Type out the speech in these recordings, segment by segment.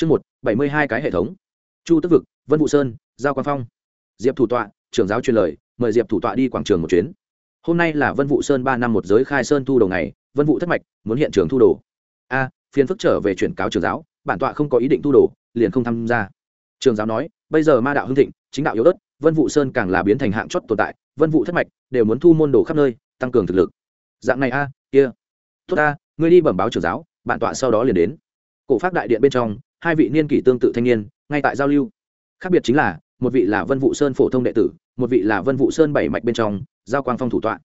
chương một, bảy mươi hai cái hệ thống. Chu tức vực, vân vũ sơn, giao quang phong. Diệp thủ tọa, trưởng giáo truyền lời, mời diệp thủ tọa đi quảng trường một chuyến. Hôm nay là vân vũ sơn ba năm một giới khai sơn thu đầu ngày, vân vũ thất mạch, muốn hiện trường thu đồ. A, phiền phức trở về chuyển cáo trưởng giáo, bản tọa không có ý định thu đồ, liền không tham gia. Trưởng giáo nói, bây giờ ma đạo hưng thịnh, chính đạo yếu ớt, vân vũ sơn càng là biến thành hạng chót tồn tại, vân vũ thất mạch đều muốn thu môn đồ khắp nơi, tăng cường thực lực. Dạng này a, kia. Tốt a, ngươi đi bẩm báo trưởng giáo, bản tọa sau đó liền đến. Cổ pháp đại điện bên trong hai vị niên kỷ tương tự thanh niên, ngay tại giao lưu. Khác biệt chính là, một vị là vân vũ sơn phổ thông đệ tử, một vị là vân vũ sơn bảy mạch bên trong, giao quang phong thủ tọa.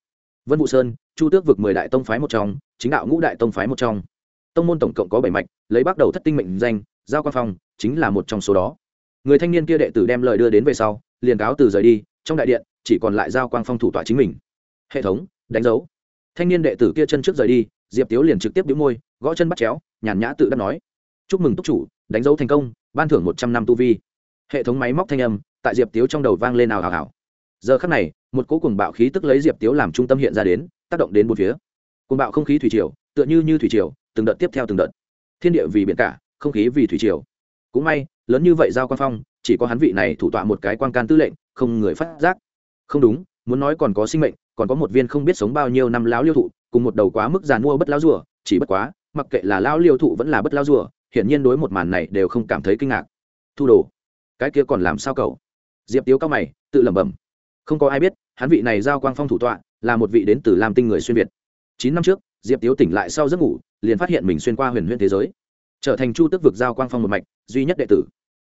Vân vũ sơn, chu tước vực mười đại tông phái một trong, chính đạo ngũ đại tông phái một trong. Tông môn tổng cộng có bảy mạch, lấy bắt đầu thất tinh mệnh danh, giao quang phong chính là một trong số đó. Người thanh niên kia đệ tử đem lời đưa đến về sau, liền cáo từ rời đi, trong đại điện, chỉ còn lại giao quang phong thủ tọa chính mình. Hệ thống, đánh dấu. Thanh niên đệ tử kia chân trước rời đi, diệp tiếu liền trực tiếp đĩu môi, gõ chân bắt chéo, nhàn nhã tự đắc nói. Chúc mừng túc chủ đánh dấu thành công, ban thưởng một trăm năm tu vi. Hệ thống máy móc thanh âm, tại diệp tiếu trong đầu vang lên ào ào ào. Giờ khắc này, một cỗ cùng bạo khí tức lấy diệp tiếu làm trung tâm hiện ra đến, tác động đến bốn phía. Cùng bạo không khí thủy triều, tựa như như thủy triều, từng đợt tiếp theo từng đợt. Thiên địa vì biển cả, không khí vì thủy triều. Cũng may, lớn như vậy giao quan phong, chỉ có hắn vị này thủ tọa một cái quan can tư lệnh, không người phát giác. Không đúng, muốn nói còn có sinh mệnh, còn có một viên không biết sống bao nhiêu năm lão liêu thụ, cùng một đầu quá mức giàn mua bất lão rùa, chỉ bất quá, mặc kệ là lão liêu thụ vẫn là bất lão rùa hiển nhiên đối một màn này đều không cảm thấy kinh ngạc. Thu đồ, cái kia còn làm sao cậu? Diệp tiếu cao mày, tự lẩm bẩm. Không có ai biết, hắn vị này giao quang phong thủ tọa, là một vị đến từ lam tinh người xuyên việt. Chín năm trước, diệp tiếu tỉnh lại sau giấc ngủ, liền phát hiện mình xuyên qua huyền huyền thế giới. Trở thành chu tức vực giao quang phong một mạch, duy nhất đệ tử.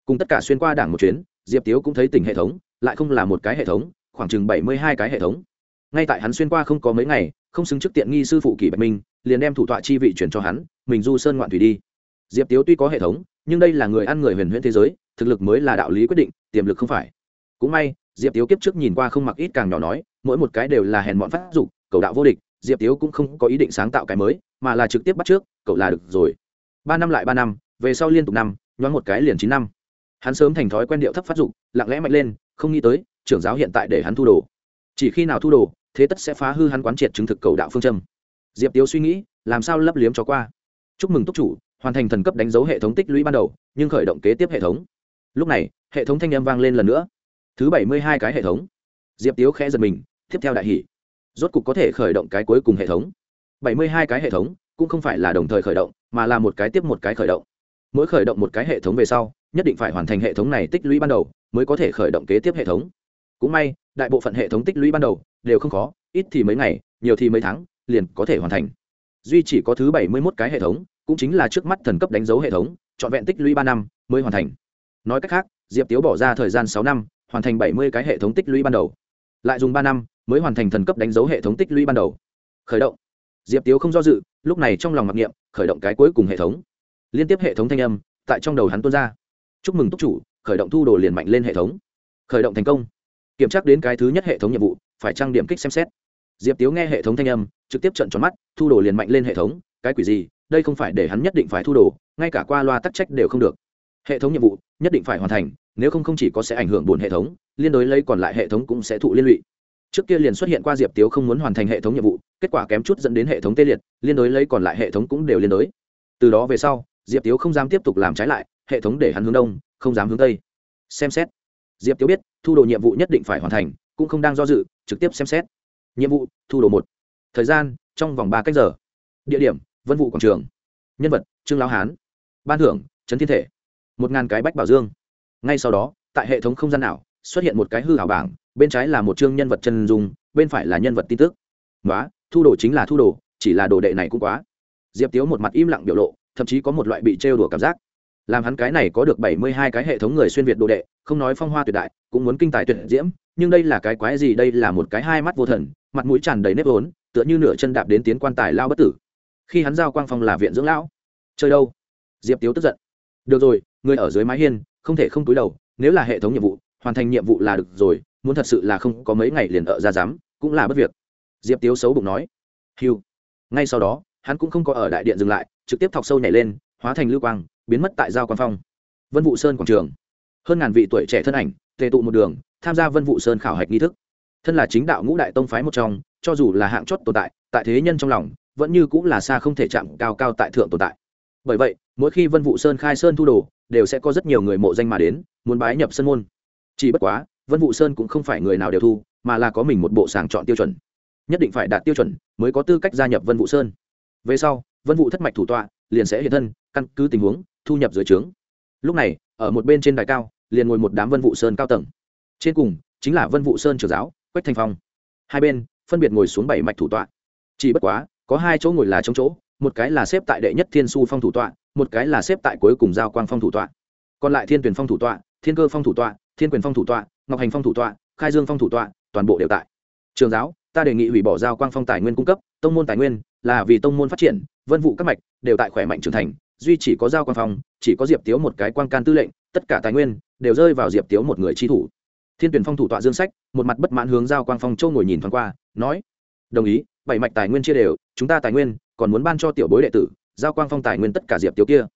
Cùng tất cả xuyên qua đảng một chuyến, diệp tiếu cũng thấy tỉnh hệ thống, lại không là một cái hệ thống, khoảng chừng bảy mươi hai cái hệ thống. Ngay tại hắn xuyên qua không có mấy ngày, không xứng trước tiện nghi sư phụ kỷ bạch minh, liền đem thủ tọa chi vị chuyển cho hắn, mình du sơn ngoạn thủy đi diệp tiếu tuy có hệ thống, nhưng đây là người ăn người huyền huyễn thế giới, thực lực mới là đạo lý quyết định, tiềm lực không phải. Cũng may, diệp tiếu kiếp trước nhìn qua không mặc ít càng nhỏ nói, mỗi một cái đều là hèn bọn phát dục cầu đạo vô địch, diệp tiếu cũng không có ý định sáng tạo cái mới, mà là trực tiếp bắt trước, cậu là được rồi. Ba năm lại ba năm, về sau liên tục năm, nhoáng một cái liền chín năm. Hắn sớm thành thói quen điệu thấp phát dục, lặng lẽ mạnh lên, không nghĩ tới, trưởng giáo hiện tại để hắn thu đồ. Chỉ khi nào thu đồ, thế tất sẽ phá hư hắn quán triệt chứng thực cầu đạo phương châm. Diệp tiếu suy nghĩ, làm sao lấp liếm cho qua. Chúc mừng túc chủ hoàn thành thần cấp đánh dấu hệ thống tích lũy ban đầu, nhưng khởi động kế tiếp hệ thống. Lúc này, hệ thống thanh â m vang lên lần nữa. Thứ bảy mươi hai cái hệ thống. Diệp tiếu khẽ giật mình, tiếp theo đại hỷ rốt cục có thể khởi động cái cuối cùng hệ thống. bảy mươi hai cái hệ thống cũng không phải là đồng thời khởi động, mà là một cái tiếp một cái khởi động. Mỗi khởi động một cái hệ thống về sau, nhất định phải hoàn thành hệ thống này tích lũy ban đầu mới có thể khởi động kế tiếp hệ thống. Cũng may, đại bộ phận hệ thống tích lũy ban đầu đều không khó, ít thì mấy ngày, nhiều thì mấy tháng, liền có thể hoàn thành. Duy chỉ có thứ bảy mươi mốt cái hệ thống cũng chính là trước mắt thần cấp đánh dấu hệ thống, trọn vẹn tích lũy ba năm mới hoàn thành. Nói cách khác, diệp tiếu bỏ ra thời gian sáu năm, hoàn thành bảy mươi cái hệ thống tích lũy ban đầu. Lại dùng ba năm mới hoàn thành thần cấp đánh dấu hệ thống tích lũy ban đầu. Khởi động. Diệp tiếu không do dự, lúc này trong lòng mặc niệm, khởi động cái cuối cùng hệ thống. Liên tiếp hệ thống thanh âm tại trong đầu hắn tuôn ra. Chúc mừng túc chủ, khởi động thu đồ liền mạnh lên hệ thống. Khởi động thành công. Kiểm tra đến cái thứ nhất hệ thống nhiệm vụ, phải trang điểm kích xem xét. Diệp tiếu nghe hệ thống thanh âm, trực tiếp trận tròn mắt, thu đồ liền mạnh lên hệ thống, cái quỷ gì đây không phải để hắn nhất định phải thu đồ, ngay cả qua loa tắc trách đều không được. Hệ thống nhiệm vụ nhất định phải hoàn thành, nếu không không chỉ có sẽ ảnh hưởng buồn hệ thống, liên đối lấy còn lại hệ thống cũng sẽ thụ liên lụy. Trước kia liền xuất hiện qua diệp tiếu không muốn hoàn thành hệ thống nhiệm vụ, kết quả kém chút dẫn đến hệ thống tê liệt, liên đối lấy còn lại hệ thống cũng đều liên đối. Từ đó về sau, diệp tiếu không dám tiếp tục làm trái lại, hệ thống để hắn hướng đông, không dám hướng tây. Xem xét. Diệp tiếu biết, thu đồ nhiệm vụ nhất định phải hoàn thành, cũng không đang do dự, trực tiếp xem xét. Nhiệm vụ, thu đồ một. Thời gian, trong vòng ba cách giờ. Địa điểm vân vụ quảng trường nhân vật trương lão hán ban thưởng trấn thiên thể một ngàn cái bách bảo dương ngay sau đó tại hệ thống không gian nào xuất hiện một cái hư hảo bảng bên trái là một chương nhân vật chân dung bên phải là nhân vật tin tức nói thu đồ chính là thu đồ, chỉ là đồ đệ này cũng quá. Diệp tiếu một mặt im lặng biểu lộ, thậm chí có một loại bị trêu đùa cảm giác. Làm hắn cái này có được bảy mươi hai cái hệ thống người xuyên việt đồ đệ, không nói phong hoa tuyệt đại, cũng muốn kinh tài tuyệt diễm, nhưng đây là cái quái gì, đây là một cái hai mắt vô thần, mặt mũi tràn đầy nếp vốn, tựa như nửa chân đạp đến tiến quan tài lao bất tử khi hắn giao quang phong là viện dưỡng lão. Chơi đâu? Diệp tiếu tức giận. Được rồi, người ở dưới mái hiên, không thể không túi đầu, nếu là hệ thống nhiệm vụ, hoàn thành nhiệm vụ là được rồi, muốn thật sự là không có mấy ngày liền ở ra dám cũng là bất việc. Diệp tiếu xấu bụng nói. Hiu ngay sau đó, hắn cũng không có ở đại điện dừng lại, trực tiếp thọc sâu nhảy lên, hóa thành lưu quang, biến mất tại giao quang phong. Vân vụ sơn quảng trường. Hơn ngàn vị tuổi trẻ thân ảnh, tề tụ một đường, tham gia vân vụ sơn khảo hạch nghi thức. Thân là chính đạo ngũ đại tông phái một trong, cho dù là hạng chót tồn tại tại thế nhân trong lòng vẫn như cũng là xa không thể chạm cao cao tại thượng tồn tại. Bởi vậy, mỗi khi vân vụ sơn khai sơn thu đồ, đều sẽ có rất nhiều người mộ danh mà đến, muốn bái nhập sân môn. Chỉ bất quá, vân vụ sơn cũng không phải người nào đều thu, mà là có mình một bộ sàng chọn tiêu chuẩn. Nhất định phải đạt tiêu chuẩn mới có tư cách gia nhập vân vụ sơn. Về sau, vân vụ thất mạch thủ tọa, liền sẽ hiện thân, căn cứ tình huống, thu nhập dưới trướng. Lúc này, ở một bên trên đài cao, liền ngồi một đám vân vụ sơn cao tầng. Trên cùng, chính là vân vụ sơn trưởng giáo, quách thanh phong. Hai bên, phân biệt ngồi xuống bảy mạch thủ tọa. Chỉ bất quá có hai chỗ ngồi là trong chỗ, một cái là xếp tại đệ nhất thiên su phong thủ tọa, một cái là xếp tại cuối cùng giao quang phong thủ tọa. Còn lại thiên tuyển phong thủ tọa, thiên cơ phong thủ tọa, thiên quyền phong thủ tọa, ngọc hành phong thủ tọa, khai dương phong thủ tọa, toàn bộ đều tại. Trường giáo, ta đề nghị hủy bỏ giao quang phong tài nguyên cung cấp, tông môn tài nguyên là vì tông môn phát triển, vân vụ các mạch đều tại khỏe mạnh trưởng thành, duy chỉ có giao quang phong, chỉ có diệp tiếu một cái quan can tư lệnh, tất cả tài nguyên đều rơi vào diệp tiếu một người chi thủ. Thiên tuyển phong thủ tọa dương sách, một mặt bất mãn hướng giao quang phong châu ngồi nhìn thoáng qua, nói, đồng ý bảy mạch tài nguyên chia đều, chúng ta tài nguyên còn muốn ban cho tiểu bối đệ tử, giao quang phong tài nguyên tất cả diệp tiếu kia.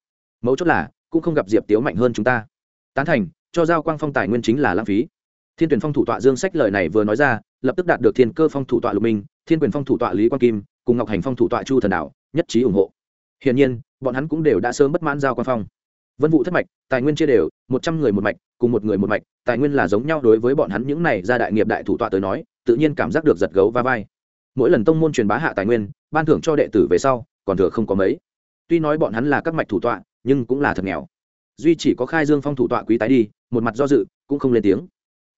Mấu chốt là, cũng không gặp diệp tiếu mạnh hơn chúng ta. Tán thành, cho giao quang phong tài nguyên chính là lãng phí. Thiên tuyển phong thủ tọa dương sách lời này vừa nói ra, lập tức đạt được thiên cơ phong thủ tọa lục minh, thiên quyền phong thủ tọa lý quang kim, cùng ngọc hành phong thủ tọa chu thần đạo, nhất trí ủng hộ. Hiển nhiên, bọn hắn cũng đều đã sớm bất mãn giao quang phong. Vân vụ thất mạch, tài nguyên chia đều, một trăm người một mạch, cùng một người một mạch, tài nguyên là giống nhau đối với bọn hắn những này ra đại nghiệp đại thủ tọa tới nói, tự nhiên cảm giác được giật gấu va vai mỗi lần tông môn truyền bá hạ tài nguyên, ban thưởng cho đệ tử về sau, còn thừa không có mấy. Tuy nói bọn hắn là các mạch thủ tọa, nhưng cũng là thật nghèo. Duy chỉ có khai dương phong thủ tọa quý tái đi, một mặt do dự, cũng không lên tiếng.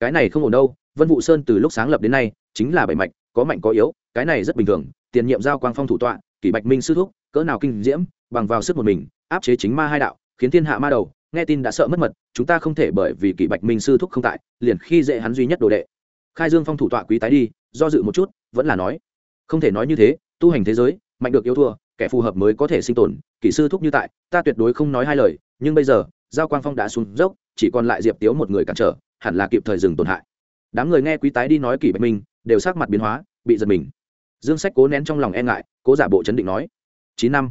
Cái này không ổn đâu, vân vụ sơn từ lúc sáng lập đến nay, chính là bảy mạch, có mạnh có yếu, cái này rất bình thường, tiền nhiệm giao quang phong thủ tọa, kỷ bạch minh sư thúc, cỡ nào kinh diễm, bằng vào sức một mình, áp chế chính ma hai đạo, khiến thiên hạ ma đầu, nghe tin đã sợ mất mật, chúng ta không thể bởi vì kỷ bạch minh sư thúc không tại, liền khi dễ hắn duy nhất đồ đệ khai dương phong thủ tọa quý tái đi, do dự một chút, vẫn là nói, không thể nói như thế, tu hành thế giới, mạnh được yêu thua, kẻ phù hợp mới có thể sinh tồn kỹ sư thúc như tại, ta tuyệt đối không nói hai lời, nhưng bây giờ, giao quang phong đã xuống dốc, chỉ còn lại diệp tiếu một người cản trở, hẳn là kịp thời dừng tổn hại. Đám người nghe quý tái đi nói kỷ bạch minh, đều sắc mặt biến hóa, bị giật mình. Dương sách cố nén trong lòng e ngại, cố giả bộ chấn định nói, chín năm,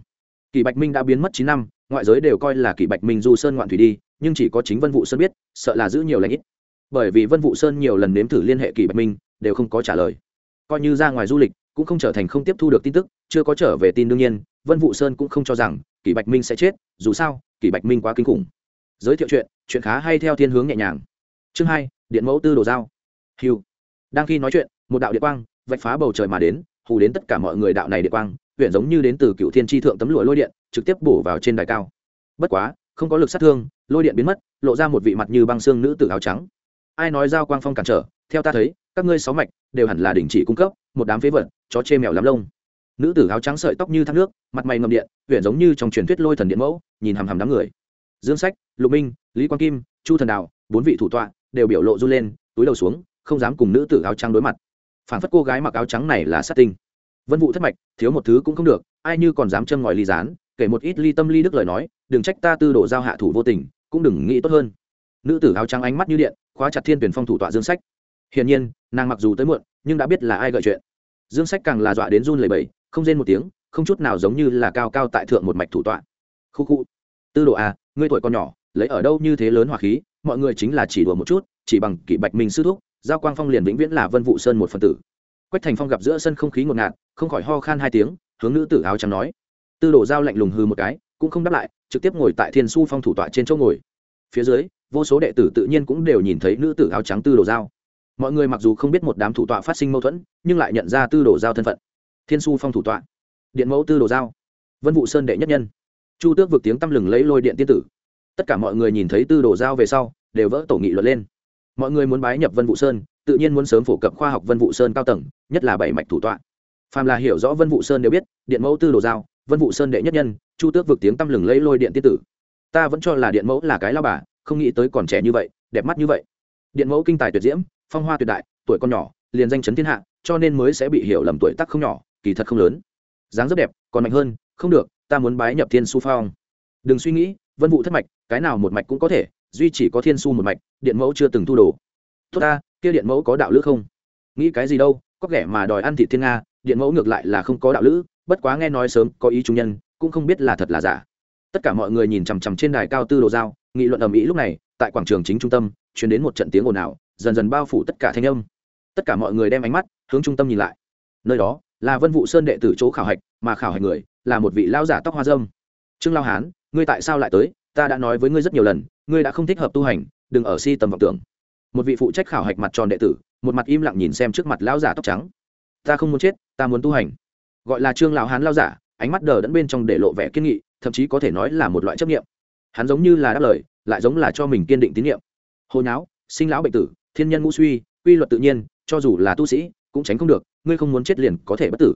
kỷ bạch minh đã biến mất chín năm, ngoại giới đều coi là kỷ bạch minh du sơn ngoạn thủy đi, nhưng chỉ có chính vân vụ sơn biết, sợ là giữ nhiều lãnh ít bởi vì vân vụ sơn nhiều lần nếm thử liên hệ kỷ bạch minh, đều không có trả lời. Coi như ra ngoài du lịch, cũng không trở thành không tiếp thu được tin tức, chưa có trở về tin đương nhiên, vân vụ sơn cũng không cho rằng kỷ bạch minh sẽ chết, dù sao kỷ bạch minh quá kinh khủng. Giới thiệu chuyện chuyện khá hay theo thiên hướng nhẹ nhàng. Chương hai, điện mẫu tư đồ giao. Hiu đang khi nói chuyện, một đạo địa quang vạch phá bầu trời mà đến, hù đến tất cả mọi người đạo này địa quang, huyện giống như đến từ cựu thiên tri thượng tấm lụa lôi điện, trực tiếp bổ vào trên đài cao. Bất quá, không có lực sát thương, lôi điện biến mất, lộ ra một vị mặt như băng xương nữ tử áo trắng ai nói giao quang phong cản trở, theo ta thấy, các ngươi sáu mạch đều hẳn là đình chỉ cung cấp, một đám phế vật, chó chê mèo lắm lông. Nữ tử áo trắng sợi tóc như thác nước, mặt mày ngầm điện huyện giống như trong truyền thuyết lôi thần điện mẫu, nhìn hằm hằm đám người. Dương sách, lục minh, lý quang kim, chu thần đào, bốn vị thủ tọa đều biểu lộ run lên, túi đầu xuống, không dám cùng nữ tử áo trắng đối mặt. Phản phất cô gái mặc áo trắng này là sát tinh. Vân vụ thất mạch, thiếu một thứ cũng không được, ai như còn dám châm ngòi ly dán kể một ít ly tâm ly đức lời nói, đừng trách ta tư đồ giao hạ thủ vô tình, cũng đừng nghĩ tốt hơn. Nữ tử áo trắng ánh mắt như điện khóa chặt thiên tuyển phong thủ tọa dương sách. Hiển nhiên, nàng mặc dù tới muộn, nhưng đã biết là ai gợi chuyện. Dương sách càng là dọa đến run lầy bầy không rên một tiếng, không chút nào giống như là cao cao tại thượng một mạch thủ tọa. Khu khu. Tư đồ à ngươi tuổi còn nhỏ, lấy ở đâu như thế lớn hỏa khí, mọi người chính là chỉ đùa một chút, chỉ bằng kỷ bạch minh sư thúc, giao quang phong liền vĩnh viễn là vân vụ sơn một phần tử. Quách thành phong gặp giữa sân không khí ngột ngạt, không khỏi ho khan hai tiếng, hướng nữ tử áo trắng nói. Tư đồ giao lạnh lùng hư một cái, cũng không đáp lại, trực tiếp ngồi tại thiên su phong thủ tọa trên chỗ ngồi. Phía dưới vô số đệ tử tự nhiên cũng đều nhìn thấy nữ tử áo trắng tư đồ giao. Mọi người mặc dù không biết một đám thủ tọa phát sinh mâu thuẫn, nhưng lại nhận ra tư đồ giao thân phận. Thiên su phong thủ tọa, điện mẫu tư đồ giao, vân vụ sơn đệ nhất nhân. Chu tước vượt tiếng tăm lừng lấy lôi điện tiên tử. Tất cả mọi người nhìn thấy tư đồ giao về sau, đều vỡ tổ nghị luận lên. Mọi người muốn bái nhập vân vụ sơn, tự nhiên muốn sớm phổ cập khoa học vân vụ sơn cao tầng, nhất là bảy mạch thủ tọa. Phàm là hiểu rõ vân vụ sơn đều biết, điện mẫu tư đồ giao, vân vụ sơn đệ nhất nhân, chu tước vượt tiếng tăm lừng lấy lôi điện tiên tử. Ta vẫn cho là điện mẫu là cái lao bà không nghĩ tới còn trẻ như vậy, đẹp mắt như vậy. Điện mẫu kinh tài tuyệt diễm, phong hoa tuyệt đại, tuổi con nhỏ, liền danh chấn thiên hạ, cho nên mới sẽ bị hiểu lầm tuổi tác không nhỏ, kỳ thật không lớn. Dáng rất đẹp, còn mạnh hơn, không được, ta muốn bái nhập thiên su phong. Đừng suy nghĩ, vân vụ thất mạch, cái nào một mạch cũng có thể, duy chỉ có thiên su một mạch, điện mẫu chưa từng thu đồ. Tốt ta, kia điện mẫu có đạo lữ không? Nghĩ cái gì đâu, có kẻ mà đòi ăn thị thiên nga, điện mẫu ngược lại là không có đạo lữ, bất quá nghe nói sớm có ý trung nhân, cũng không biết là thật là giả. Tất cả mọi người nhìn chằm chằm trên đài cao tư đồ giao nghị luận ầm ĩ lúc này, tại quảng trường chính trung tâm chuyển đến một trận tiếng ồn ào, dần dần bao phủ tất cả thanh âm. Tất cả mọi người đem ánh mắt hướng trung tâm nhìn lại. Nơi đó là vân vụ sơn đệ tử chỗ khảo hạch, mà khảo hạch người là một vị lao giả tóc hoa dâm. Trương lao hán, ngươi tại sao lại tới? Ta đã nói với ngươi rất nhiều lần, ngươi đã không thích hợp tu hành, đừng ở si tầm vọng tưởng. Một vị phụ trách khảo hạch mặt tròn đệ tử, một mặt im lặng nhìn xem trước mặt lão giả tóc trắng. Ta không muốn chết, ta muốn tu hành. Gọi là trương lão hán lao giả, ánh mắt đờ đẫn bên trong để lộ vẻ kiên nghị, thậm chí có thể nói là một loại chấp nghiệm hắn giống như là đáp lời, lại giống là cho mình kiên định tín nhiệm. Hồ nháo, sinh lão bệnh tử, thiên nhân ngũ suy, quy luật tự nhiên, cho dù là tu sĩ, cũng tránh không được, ngươi không muốn chết liền có thể bất tử.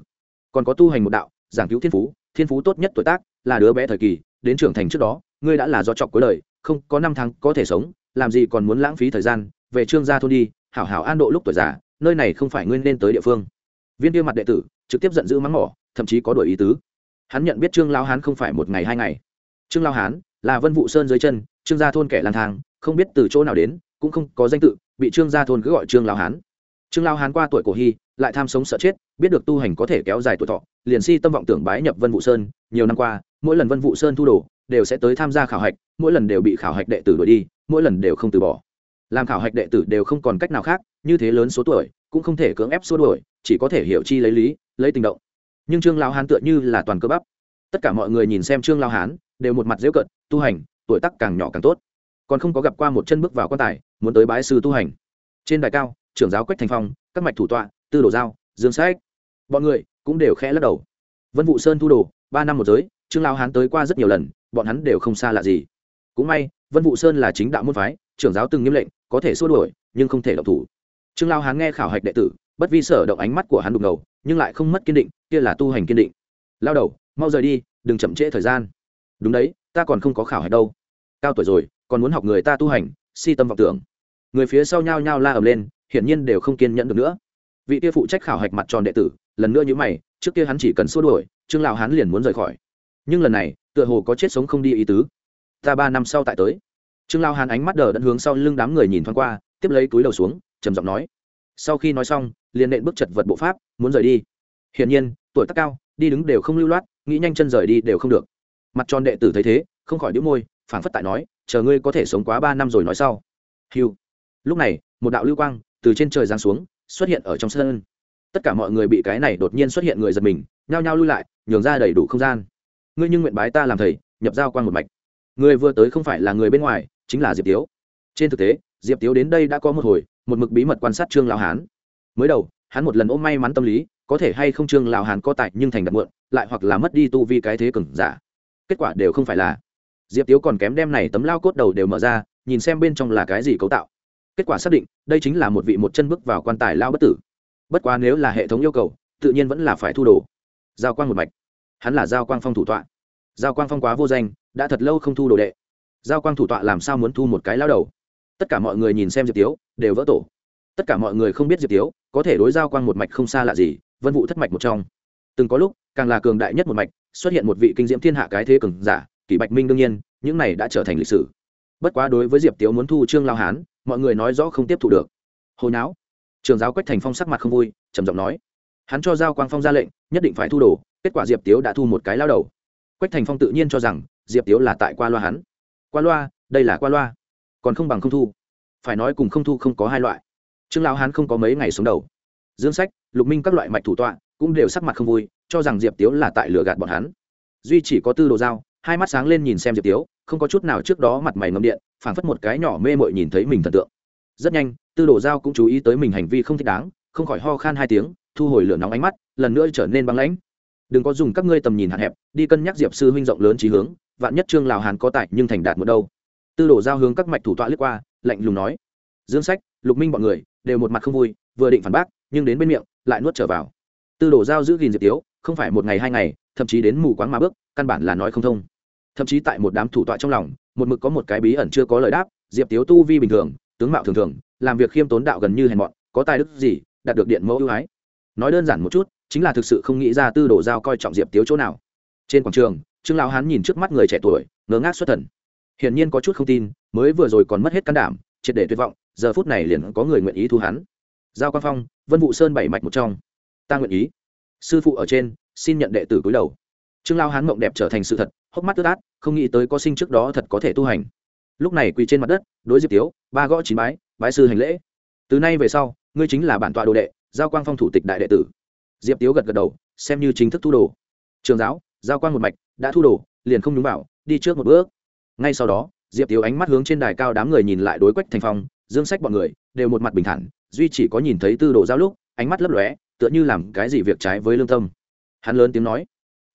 Còn có tu hành một đạo, giảng cứu thiên phú thiên phú tốt nhất tuổi tác, là đứa bé thời kỳ, đến trưởng thành trước đó, ngươi đã là do trọc cuối đời, không có năm tháng có thể sống, làm gì còn muốn lãng phí thời gian, về trương gia thôn đi, hảo hảo an độ lúc tuổi già, nơi này không phải ngươi nên tới địa phương. Viên tiêu mặt đệ tử, trực tiếp giận dữ mắng mỏ, thậm chí có đổi ý tứ. Hắn nhận biết trương lao hán không phải một ngày hai ngày. Trương lao hán là vân vụ sơn dưới chân, trương gia thôn kẻ lang thang, không biết từ chỗ nào đến, cũng không có danh tự, bị trương gia thôn cứ gọi trương lao hán. Trương lao hán qua tuổi cổ hy, lại tham sống sợ chết, biết được tu hành có thể kéo dài tuổi thọ, liền si tâm vọng tưởng bái nhập vân vụ sơn. Nhiều năm qua, mỗi lần vân vụ sơn thu đồ, đều sẽ tới tham gia khảo hạch, mỗi lần đều bị khảo hạch đệ tử đuổi đi, mỗi lần đều không từ bỏ. Làm khảo hạch đệ tử đều không còn cách nào khác, như thế lớn số tuổi, cũng không thể cưỡng ép xua đuổi, chỉ có thể hiểu chi lấy lý, lấy tình động. Nhưng trương lao hán tựa như là toàn cơ bắp. Tất cả mọi người nhìn xem trương lao hán đều một mặt dễu cận, tu hành, tuổi tác càng nhỏ càng tốt. Còn không có gặp qua một chân bước vào quan tài, muốn tới bái sư tu hành. Trên đài cao, trưởng giáo quách thành phong, các mạch thủ tọa, tư đồ giao, dương sách, bọn người cũng đều khẽ lắc đầu. Vân vụ sơn thu đồ, ba năm một giới, trương lao hán tới qua rất nhiều lần, bọn hắn đều không xa lạ gì. Cũng may, vân vụ sơn là chính đạo môn phái, trưởng giáo từng nghiêm lệnh, có thể xua đuổi, nhưng không thể động thủ. Trương lao hán nghe khảo hạch đệ tử, bất vi sở động ánh mắt của hắn đục ngầu, nhưng lại không mất kiên định, kia là tu hành kiên định. Lao đầu, mau rời đi, đừng chậm trễ thời gian đúng đấy, ta còn không có khảo hạch đâu. Cao tuổi rồi, còn muốn học người ta tu hành, si tâm vọng tưởng. Người phía sau nhao nhao la ầm lên, hiển nhiên đều không kiên nhẫn được nữa. Vị kia phụ trách khảo hạch mặt tròn đệ tử, lần nữa như mày, trước kia hắn chỉ cần xua đuổi, trương lão hắn liền muốn rời khỏi. Nhưng lần này, tựa hồ có chết sống không đi ý tứ. Ta ba năm sau tại tới. Trương lao hắn ánh mắt đờ đẫn hướng sau lưng đám người nhìn thoáng qua, tiếp lấy túi đầu xuống, trầm giọng nói. Sau khi nói xong, liền nện bước chật vật bộ pháp, muốn rời đi. Hiển nhiên, tuổi tác cao, đi đứng đều không lưu loát, nghĩ nhanh chân rời đi đều không được mặt tròn đệ tử thấy thế, không khỏi đĩu môi, phảng phất tại nói, chờ ngươi có thể sống quá ba năm rồi nói sau. Hiu lúc này, một đạo lưu quang từ trên trời giáng xuống, xuất hiện ở trong sân. Tất cả mọi người bị cái này đột nhiên xuất hiện người giật mình, nhao nhao lui lại, nhường ra đầy đủ không gian. Ngươi nhưng nguyện bái ta làm thầy, nhập giao quang một mạch. Người vừa tới không phải là người bên ngoài, chính là diệp tiếu. Trên thực tế, diệp tiếu đến đây đã có một hồi, một mực bí mật quan sát trương lão hán. Mới đầu, hắn một lần ôm may mắn tâm lý, có thể hay không trương lão hán có tài nhưng thành đặt muộn, lại hoặc là mất đi tu vi cái thế cừng giả kết quả đều không phải là. Diệp tiếu còn kém đem này tấm lao cốt đầu đều mở ra, nhìn xem bên trong là cái gì cấu tạo. Kết quả xác định, đây chính là một vị một chân bước vào quan tài lao bất tử. Bất quá nếu là hệ thống yêu cầu, tự nhiên vẫn là phải thu đồ. Giao quang một mạch. Hắn là giao quang phong thủ tọa. Giao quang phong quá vô danh, đã thật lâu không thu đồ đệ. Giao quang thủ tọa làm sao muốn thu một cái lao đầu? Tất cả mọi người nhìn xem diệp tiếu, đều vỡ tổ. Tất cả mọi người không biết diệp tiếu, có thể đối giao quang một mạch không xa lạ gì, vân vụ thất mạch một trong từng có lúc, càng là cường đại nhất một mạch, xuất hiện một vị kinh diễm thiên hạ cái thế cường giả, kỷ bạch minh đương nhiên, những này đã trở thành lịch sử. Bất quá đối với diệp tiếu muốn thu trương lao hán, mọi người nói rõ không tiếp thu được. Hồi não trường giáo quách thành phong sắc mặt không vui, trầm giọng nói, hắn cho giao quang phong ra lệnh, nhất định phải thu đồ, kết quả diệp tiếu đã thu một cái lao đầu. Quách thành phong tự nhiên cho rằng, diệp tiếu là tại qua loa hắn. Qua loa, đây là qua loa, còn không bằng không thu. Phải nói cùng không thu không có hai loại. Trương lao hán không có mấy ngày sống đầu. Dương sách, lục minh các loại mạch thủ tọa cũng đều sắc mặt không vui, cho rằng diệp tiếu là tại lừa gạt bọn hắn. Duy chỉ có tư đồ dao hai mắt sáng lên nhìn xem diệp tiếu, không có chút nào trước đó mặt mày ngầm điện, phảng phất một cái nhỏ mê mội nhìn thấy mình thần tượng. Rất nhanh, tư đồ dao cũng chú ý tới mình hành vi không thích đáng, không khỏi ho khan hai tiếng, thu hồi lửa nóng ánh mắt, lần nữa trở nên băng lãnh. Đừng có dùng các ngươi tầm nhìn hạn hẹp, đi cân nhắc diệp sư huynh rộng lớn trí hướng, vạn nhất trương lào hàn có tại nhưng thành đạt một đâu. Tư đồ giao hướng các mạch thủ tọa lướt qua, lạnh lùng nói. Dương sách, lục minh bọn người đều một mặt không vui, vừa định phản bác, nhưng đến bên miệng, lại nuốt trở vào tư đồ giao giữ gìn diệp tiếu, không phải một ngày hai ngày, thậm chí đến mù quáng mà bước, căn bản là nói không thông. Thậm chí tại một đám thủ tọa trong lòng, một mực có một cái bí ẩn chưa có lời đáp, diệp tiếu tu vi bình thường, tướng mạo thường thường, làm việc khiêm tốn đạo gần như hèn mọn, có tài đức gì, đạt được điện mẫu ưu ái. Nói đơn giản một chút, chính là thực sự không nghĩ ra tư đồ giao coi trọng diệp tiếu chỗ nào. Trên quảng trường, trương lão hán nhìn trước mắt người trẻ tuổi ngớ ngác xuất thần. Hiển nhiên có chút không tin, mới vừa rồi còn mất hết can đảm, triệt để tuyệt vọng, giờ phút này liền có người nguyện ý thu hắn. Giao quang phong, vân vụ sơn bảy mạch một trong ta nguyện ý. Sư phụ ở trên, xin nhận đệ tử cúi đầu. Trương lao hán mộng đẹp trở thành sự thật, hốc mắt tức át, không nghĩ tới có sinh trước đó thật có thể tu hành. Lúc này quỳ trên mặt đất, đối diệp tiếu, ba gõ chín bái bái sư hành lễ. Từ nay về sau, ngươi chính là bản tọa đồ đệ, giao quang phong thủ tịch đại đệ tử. Diệp tiếu gật gật đầu, xem như chính thức thu đồ. Trường giáo, giao quang một mạch, đã thu đồ, liền không nhúng vào, đi trước một bước. Ngay sau đó, diệp tiếu ánh mắt hướng trên đài cao đám người nhìn lại đối quách thành phong, dương sách bọn người, đều một mặt bình thản, duy chỉ có nhìn thấy tư đồ giao lúc, ánh mắt lấp lóe tựa như làm cái gì việc trái với lương tâm. Hắn lớn tiếng nói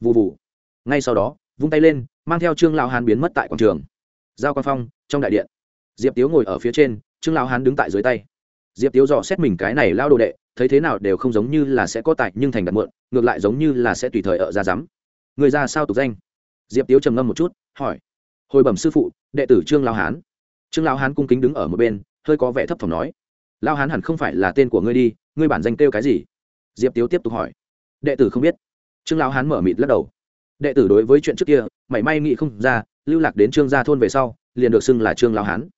vụ vụ ngay sau đó, vung tay lên, mang theo trương lão hán biến mất tại quảng trường. Giao quan phong, trong đại điện. Diệp tiếu ngồi ở phía trên, trương lão hán đứng tại dưới tay. Diệp tiếu dò xét mình cái này lao đồ đệ, thấy thế nào đều không giống như là sẽ có tài nhưng thành đặt mượn, ngược lại giống như là sẽ tùy thời ở ra rắm người ra sao tục danh? Diệp tiếu trầm ngâm một chút, hỏi. Hồi bẩm sư phụ, đệ tử trương lao hán. Trương lao hán cung kính đứng ở một bên, hơi có vẻ thấp thỏm nói. Lao hán hẳn không phải là tên của ngươi đi, ngươi bản danh kêu cái gì? Diệp tiếu tiếp tục hỏi. Đệ tử không biết. Trương Lão hán mở mịt lắc đầu. Đệ tử đối với chuyện trước kia, mảy may nghĩ không ra, lưu lạc đến trương gia thôn về sau, liền được xưng là trương Lão hán.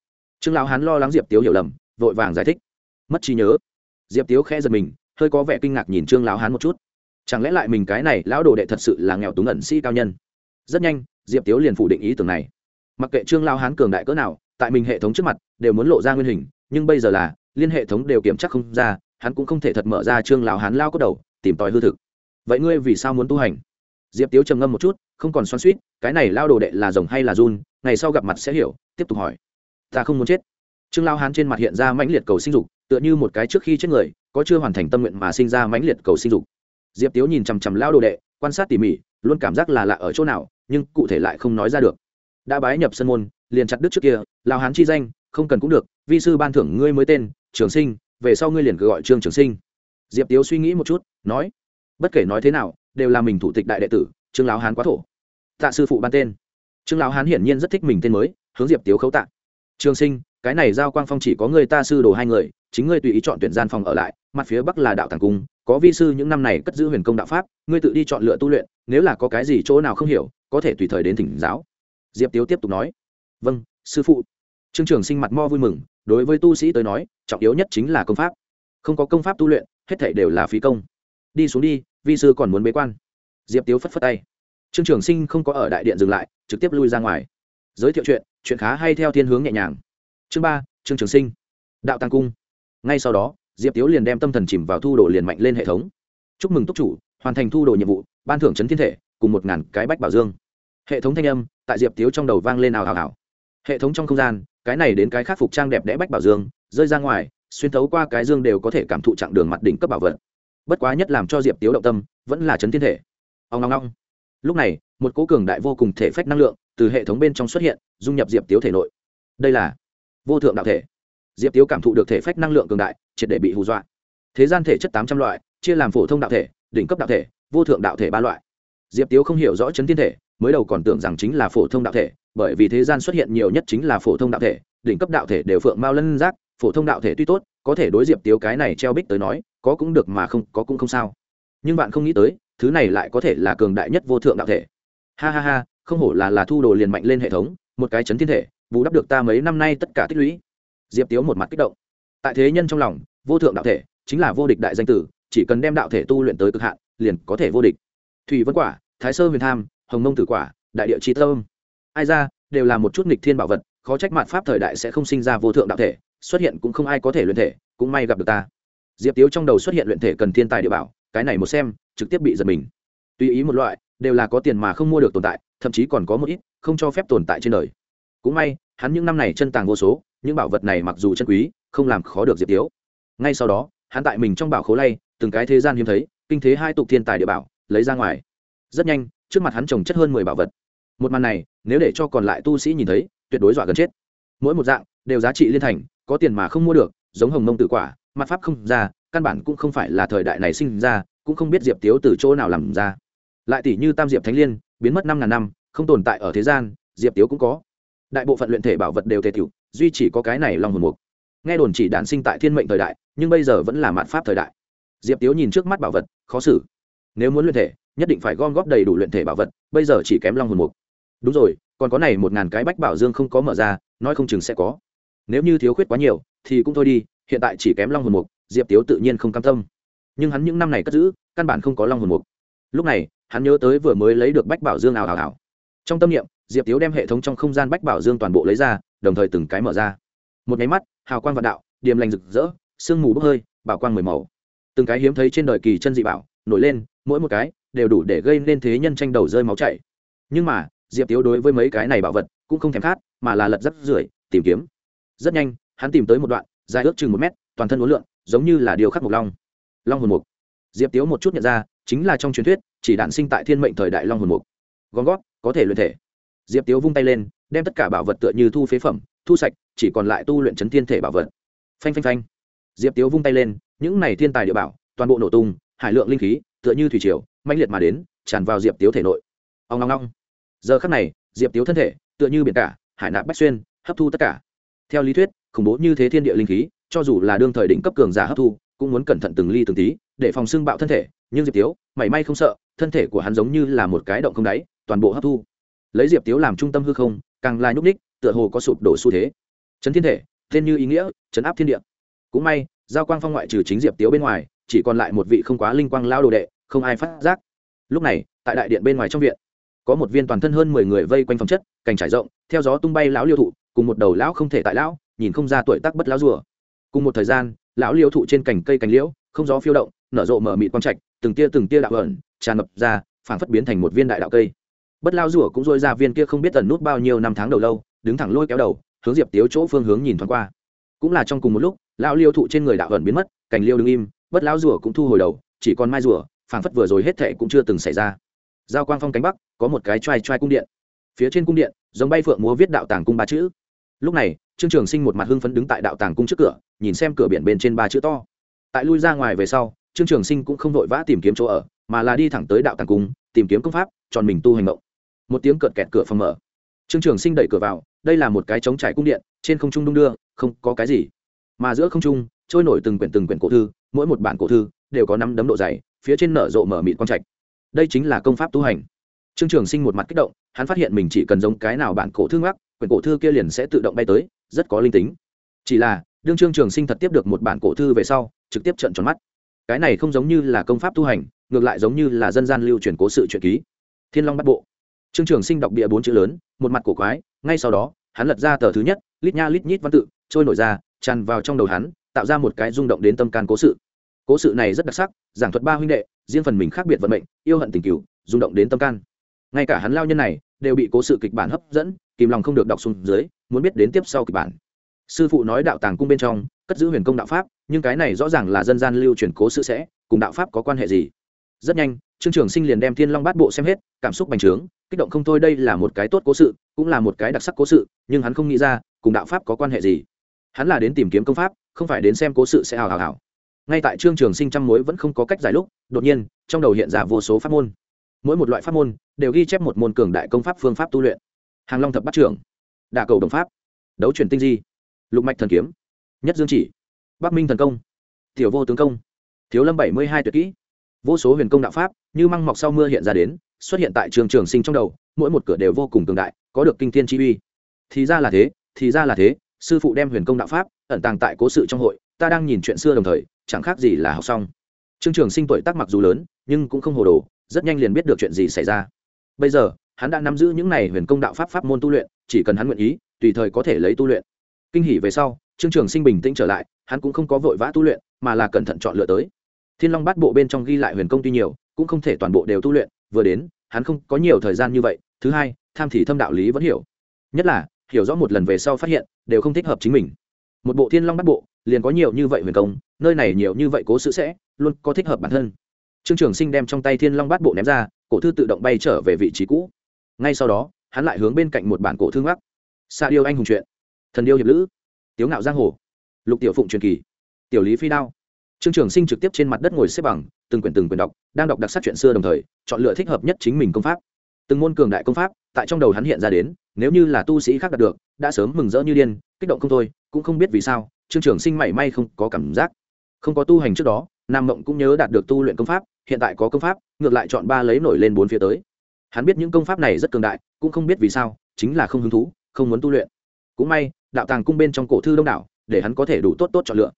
Trương Lão hán lo lắng diệp tiếu hiểu lầm, vội vàng giải thích. Mất trí nhớ. Diệp tiếu khẽ giật mình, hơi có vẻ kinh ngạc nhìn trương lão hán một chút. Chẳng lẽ lại mình cái này lão đồ đệ thật sự là nghèo túng ẩn sĩ cao nhân? Rất nhanh, diệp tiếu liền phủ định ý tưởng này. Mặc kệ trương lao hán cường đại cỡ nào, tại mình hệ thống trước mặt, đều muốn lộ ra nguyên hình, nhưng bây giờ là, liên hệ thống đều kiểm chắc không ra hắn cũng không thể thật mở ra trương lão hán lao cốt đầu, tìm tòi hư thực. Vậy ngươi vì sao muốn tu hành? Diệp tiếu trầm ngâm một chút, không còn xoan suýt cái này lao đồ đệ là rồng hay là run, ngày sau gặp mặt sẽ hiểu, tiếp tục hỏi. Ta không muốn chết. Trương lao hán trên mặt hiện ra mãnh liệt cầu sinh dục, tựa như một cái trước khi chết người, có chưa hoàn thành tâm nguyện mà sinh ra mãnh liệt cầu sinh dục. Diệp tiếu nhìn chằm chằm lao đồ đệ, quan sát tỉ mỉ, luôn cảm giác là lạ ở chỗ nào, nhưng cụ thể lại không nói ra được. Đã bái nhập sân môn, liền chặt đứt trước kia lao hán chi danh, không cần cũng được, vi sư ban thưởng ngươi mới tên, trường sinh về sau ngươi liền cứ gọi trương trường sinh. Diệp tiếu suy nghĩ một chút, nói, bất kể nói thế nào, đều là mình thủ tịch đại đệ tử, trương lão hán quá thổ. Tạ sư phụ ban tên. Trương lão hán hiển nhiên rất thích mình tên mới, hướng diệp tiếu khấu tạ. Trường sinh, cái này giao quang phong chỉ có người ta sư đồ hai người, chính ngươi tùy ý chọn tuyển gian phòng ở lại, mặt phía bắc là đạo tàng cung, có vi sư những năm này cất giữ huyền công đạo pháp, ngươi tự đi chọn lựa tu luyện, nếu là có cái gì chỗ nào không hiểu, có thể tùy thời đến thỉnh giáo. Diệp tiếu tiếp tục nói vâng sư phụ. Trương trường sinh mặt mo vui mừng đối với tu sĩ tới nói, trọng yếu nhất chính là công pháp. Không có công pháp tu luyện, hết thảy đều là phí công. Đi xuống đi, vi sư còn muốn bế quan. Diệp tiếu phất phất tay. Trương trường sinh không có ở đại điện dừng lại, trực tiếp lui ra ngoài. Giới thiệu chuyện chuyện khá hay theo thiên hướng nhẹ nhàng. Chương ba, trương trường sinh. Đạo tăng cung. Ngay sau đó, diệp tiếu liền đem tâm thần chìm vào thu đồ liền mạnh lên hệ thống. Chúc mừng túc chủ, hoàn thành thu đồ nhiệm vụ, ban thưởng chấn thiên thể, cùng một ngàn cái bách bảo dương. Hệ thống thanh âm, tại diệp tiếu trong đầu vang lên ào ào ào hệ thống trong không gian, cái này đến cái khắc phục trang đẹp đẽ bách bảo dương, rơi ra ngoài, xuyên thấu qua cái dương đều có thể cảm thụ chặng đường mặt đỉnh cấp bảo vật. Bất quá nhất làm cho diệp tiếu động tâm, vẫn là chấn thiên thể. Ông ngong ngong lúc này, một cố cường đại vô cùng thể phách năng lượng từ hệ thống bên trong xuất hiện, dung nhập diệp tiếu thể nội. Đây là vô thượng đạo thể. Diệp tiếu cảm thụ được thể phách năng lượng cường đại, triệt để bị hù dọa. Thế gian thể chất tám trăm loại, chia làm phổ thông đạo thể, đỉnh cấp đạo thể, vô thượng đạo thể ba loại. Diệp tiếu không hiểu rõ chấn thiên thể mới đầu còn tưởng rằng chính là phổ thông đạo thể, bởi vì thế gian xuất hiện nhiều nhất chính là phổ thông đạo thể, đỉnh cấp đạo thể đều phượng mao lân giác, phổ thông đạo thể tuy tốt, có thể đối diệp tiếu cái này treo bích tới nói, có cũng được mà không, có cũng không sao. Nhưng bạn không nghĩ tới, thứ này lại có thể là cường đại nhất vô thượng đạo thể. Ha ha ha, không hổ là là thu đồ liền mạnh lên hệ thống, một cái chấn thiên thể, bù đắp được ta mấy năm nay tất cả tích lũy. Diệp tiếu một mặt kích động. Tại thế nhân trong lòng, vô thượng đạo thể chính là vô địch đại danh tử, chỉ cần đem đạo thể tu luyện tới cực hạn, liền có thể vô địch. Thủy vân quả, thái sơ huyền tham hồng mông tử quả, đại địa chi tâm. Ai ra, đều là một chút nghịch thiên bảo vật, khó trách mạn pháp thời đại sẽ không sinh ra vô thượng đạo thể, xuất hiện cũng không ai có thể luyện thể, cũng may gặp được ta. Diệp tiếu trong đầu xuất hiện luyện thể cần thiên tài địa bảo, cái này một xem, trực tiếp bị giật mình. Tùy ý một loại, đều là có tiền mà không mua được tồn tại, thậm chí còn có một ít, không cho phép tồn tại trên đời. Cũng may, hắn những năm này chân tàng vô số, những bảo vật này mặc dù chân quý, không làm khó được diệp tiếu. Ngay sau đó, hắn tại mình trong bảo khố lay, từng cái thế gian hiếm thấy, kinh thế hai tục thiên tài địa bảo, lấy ra ngoài. Rất nhanh trước mặt hắn trồng chất hơn mười bảo vật. Một màn này, nếu để cho còn lại tu sĩ nhìn thấy, tuyệt đối dọa gần chết. Mỗi một dạng, đều giá trị liên thành, có tiền mà không mua được, giống hồng mông tự quả, mặt pháp không ra, căn bản cũng không phải là thời đại này sinh ra, cũng không biết diệp tiếu từ chỗ nào làm ra. Lại tỷ như tam diệp thánh liên, biến mất năm ngàn năm, không tồn tại ở thế gian, diệp tiếu cũng có. Đại bộ phận luyện thể bảo vật đều tề tiểu duy chỉ có cái này long hồn mục. Nghe đồn chỉ đản sinh tại thiên mệnh thời đại, nhưng bây giờ vẫn là mạn pháp thời đại. Diệp tiếu nhìn trước mắt bảo vật, khó xử. Nếu muốn luyện thể nhất định phải gom góp đầy đủ luyện thể bảo vật, bây giờ chỉ kém long hồn mục. Đúng rồi, còn có này một ngàn cái bách bảo dương không có mở ra, nói không chừng sẽ có. Nếu như thiếu khuyết quá nhiều, thì cũng thôi đi, hiện tại chỉ kém long hồn mục, diệp tiếu tự nhiên không cam tâm. Nhưng hắn những năm này cất giữ, căn bản không có long hồn mục. Lúc này, hắn nhớ tới vừa mới lấy được bách bảo dương ảo ảo ảo. Trong tâm niệm, diệp tiếu đem hệ thống trong không gian bách bảo dương toàn bộ lấy ra, đồng thời từng cái mở ra. Một nháy mắt, hào quang vạn đạo, điềm lành rực rỡ, sương mù bốc hơi, bảo quang mười màu. Từng cái hiếm thấy trên đời kỳ chân dị bảo, nổi lên, mỗi một cái đều đủ để gây nên thế nhân tranh đầu rơi máu chảy. Nhưng mà, diệp tiếu đối với mấy cái này bảo vật cũng không thèm khát, mà là lật rất rưởi, tìm kiếm. Rất nhanh, hắn tìm tới một đoạn, dài ước chừng một mét, toàn thân uốn lượn, giống như là điều khắc mục long. Long hồn mục. Diệp tiếu một chút nhận ra, chính là trong truyền thuyết, chỉ đản sinh tại thiên mệnh thời đại long hồn mục. Gom gót có thể luyện thể. Diệp tiếu vung tay lên, đem tất cả bảo vật tựa như thu phế phẩm, thu sạch, chỉ còn lại tu luyện chấn thiên thể bảo vật. Phanh phanh phanh. Diệp tiếu vung tay lên, những này thiên tài địa bảo, toàn bộ nổ tung, hải lượng linh khí tựa như thủy triều, mãnh liệt mà đến, tràn vào diệp tiếu thể nội. Ông ngong ngong giờ khắc này, diệp tiếu thân thể, tựa như biển cả, hải nạp bách xuyên, hấp thu tất cả. Theo lý thuyết, khủng bố như thế thiên địa linh khí, cho dù là đương thời đỉnh cấp cường giả hấp thu, cũng muốn cẩn thận từng ly từng tí, để phòng xưng bạo thân thể, nhưng diệp tiếu, mảy may không sợ, thân thể của hắn giống như là một cái động không đáy, toàn bộ hấp thu. Lấy diệp tiếu làm trung tâm hư không, càng lai nhúc ních tựa hồ có sụp đổ xu thế. Chấn thiên thể, tên như ý nghĩa, chấn áp thiên địa. Cũng may, giao quang phong ngoại trừ chính diệp tiếu bên ngoài, chỉ còn lại một vị không quá linh quang lao đồ đệ không ai phát giác. Lúc này, tại đại điện bên ngoài trong viện, có một viên toàn thân hơn mười người vây quanh phòng chất, cành trải rộng, theo gió tung bay lão liêu thụ, cùng một đầu lão không thể tại lão, nhìn không ra tuổi tác bất lão rùa. Cùng một thời gian, lão liêu thụ trên cành cây cành liễu, không gió phiêu động, nở rộ mở mịt quang trạch, từng tia từng tia đạo ẩn, tràn ngập ra, phảng phất biến thành một viên đại đạo cây. Bất lao rùa cũng dôi ra viên kia không biết tần nút bao nhiêu năm tháng đầu lâu, đứng thẳng lôi kéo đầu, hướng diệp tiếu chỗ phương hướng nhìn thoáng qua. Cũng là trong cùng một lúc, lão liêu thụ trên người đạo ẩn biến mất, cành liêu đứng im, bất lão rùa cũng thu hồi đầu, chỉ còn mai rùa phảng phất vừa rồi hết thệ cũng chưa từng xảy ra. Giao quang phong cánh bắc, có một cái trai trai cung điện. Phía trên cung điện, giống bay phượng múa viết đạo tàng cung ba chữ. Lúc này, trương trường sinh một mặt hưng phấn đứng tại đạo tàng cung trước cửa, nhìn xem cửa biển bên trên ba chữ to. Tại lui ra ngoài về sau, trương trường sinh cũng không vội vã tìm kiếm chỗ ở, mà là đi thẳng tới đạo tàng cung, tìm kiếm công pháp tròn mình tu hành mộng. Một tiếng cợt kẹt cửa phòng mở. Trương trường sinh đẩy cửa vào, đây là một cái trống trải cung điện, trên không trung đung đưa, không có cái gì. Mà giữa không trung, trôi nổi từng quyển từng quyển cổ thư, mỗi một bản cổ thư đều có năm đấm độ dày phía trên nở rộ mở mịt quang trạch. Đây chính là công pháp tu hành. Trương trường sinh một mặt kích động, hắn phát hiện mình chỉ cần giống cái nào bản cổ thư ngoắc, quyển cổ thư kia liền sẽ tự động bay tới, rất có linh tính. Chỉ là, đương trương trường sinh thật tiếp được một bản cổ thư về sau, trực tiếp trận tròn mắt. Cái này không giống như là công pháp tu hành, ngược lại giống như là dân gian lưu truyền cố sự truyện ký. Thiên long bắt bộ. Trương trường sinh đọc bịa bốn chữ lớn, một mặt cổ quái, ngay sau đó, hắn lật ra tờ thứ nhất, lít nha lít nhít văn tự, trôi nổi ra, tràn vào trong đầu hắn, tạo ra một cái rung động đến tâm can cố sự cố sự này rất đặc sắc, giảng thuật ba huynh đệ, riêng phần mình khác biệt vận mệnh, yêu hận tình cựu rung động đến tâm can. Ngay cả hắn lao nhân này, đều bị cố sự kịch bản hấp dẫn, kìm lòng không được đọc xuống dưới, muốn biết đến tiếp sau kịch bản. Sư phụ nói đạo tàng cung bên trong, cất giữ huyền công đạo pháp, nhưng cái này rõ ràng là dân gian lưu truyền cố sự sẽ, cùng đạo pháp có quan hệ gì? Rất nhanh, trương trường sinh liền đem thiên long bát bộ xem hết, cảm xúc bành trướng, kích động không thôi đây là một cái tốt cố sự, cũng là một cái đặc sắc cố sự, nhưng hắn không nghĩ ra, cùng đạo pháp có quan hệ gì. Hắn là đến tìm kiếm công pháp, không phải đến xem cố sự sẽ hào hào hào ngay tại trương trường sinh trăm mối vẫn không có cách giải lúc, đột nhiên, trong đầu hiện ra vô số pháp môn. Mỗi một loại pháp môn đều ghi chép một môn cường đại công pháp phương pháp tu luyện. Hàng long thập bắt trưởng đà cầu đồng pháp, đấu truyền tinh di, lục mạch thần kiếm, nhất dương chỉ, bắc minh thần công, tiểu vô tướng công, thiếu lâm bảy mươi hai tuyệt kỹ. Vô số huyền công đạo pháp như măng mọc sau mưa hiện ra đến, xuất hiện tại trường trường sinh trong đầu, mỗi một cửa đều vô cùng cường đại, có được kinh thiên chi uy. Thì ra là thế, thì ra là thế, sư phụ đem huyền công đạo pháp ẩn tàng tại cố sự trong hội, ta đang nhìn chuyện xưa đồng thời chẳng khác gì là học xong. Trương trường sinh tuổi tác mặc dù lớn, nhưng cũng không hồ đồ, rất nhanh liền biết được chuyện gì xảy ra. Bây giờ, hắn đã nắm giữ những này huyền công đạo pháp pháp môn tu luyện, chỉ cần hắn nguyện ý, tùy thời có thể lấy tu luyện. Kinh hỉ về sau, trương trường sinh bình tĩnh trở lại, hắn cũng không có vội vã tu luyện, mà là cẩn thận chọn lựa tới. Thiên long bát bộ bên trong ghi lại huyền công tuy nhiều, cũng không thể toàn bộ đều tu luyện, vừa đến, hắn không có nhiều thời gian như vậy. Thứ hai, tham thì thâm đạo lý vẫn hiểu. Nhất là, hiểu rõ một lần về sau phát hiện, đều không thích hợp chính mình. Một bộ thiên long bát bộ, liền có nhiều như vậy huyền công nơi này nhiều như vậy cố sự sẽ luôn có thích hợp bản thân. Trương trường sinh đem trong tay thiên long bát bộ ném ra, cổ thư tự động bay trở về vị trí cũ. Ngay sau đó, hắn lại hướng bên cạnh một bản cổ thư ngắc xa điêu anh hùng truyện, thần điêu hiệp lữ, tiếu ngạo giang hồ, lục tiểu phụng truyền kỳ, tiểu lý phi đao. Trương trường sinh trực tiếp trên mặt đất ngồi xếp bằng, từng quyển từng quyển đọc, đang đọc đặc sắc chuyện xưa đồng thời, chọn lựa thích hợp nhất chính mình công pháp. Từng môn cường đại công pháp, tại trong đầu hắn hiện ra đến, nếu như là tu sĩ khác đạt được, đã sớm mừng rỡ như điên, kích động không thôi, cũng không biết vì sao, trương trường sinh mảy may không có cảm giác không có tu hành trước đó, nam mộng cũng nhớ đạt được tu luyện công pháp, hiện tại có công pháp, ngược lại chọn ba lấy nổi lên bốn phía tới. Hắn biết những công pháp này rất cường đại, cũng không biết vì sao, chính là không hứng thú, không muốn tu luyện. Cũng may, đạo tàng cung bên trong cổ thư đông đảo, để hắn có thể đủ tốt tốt chọn lựa.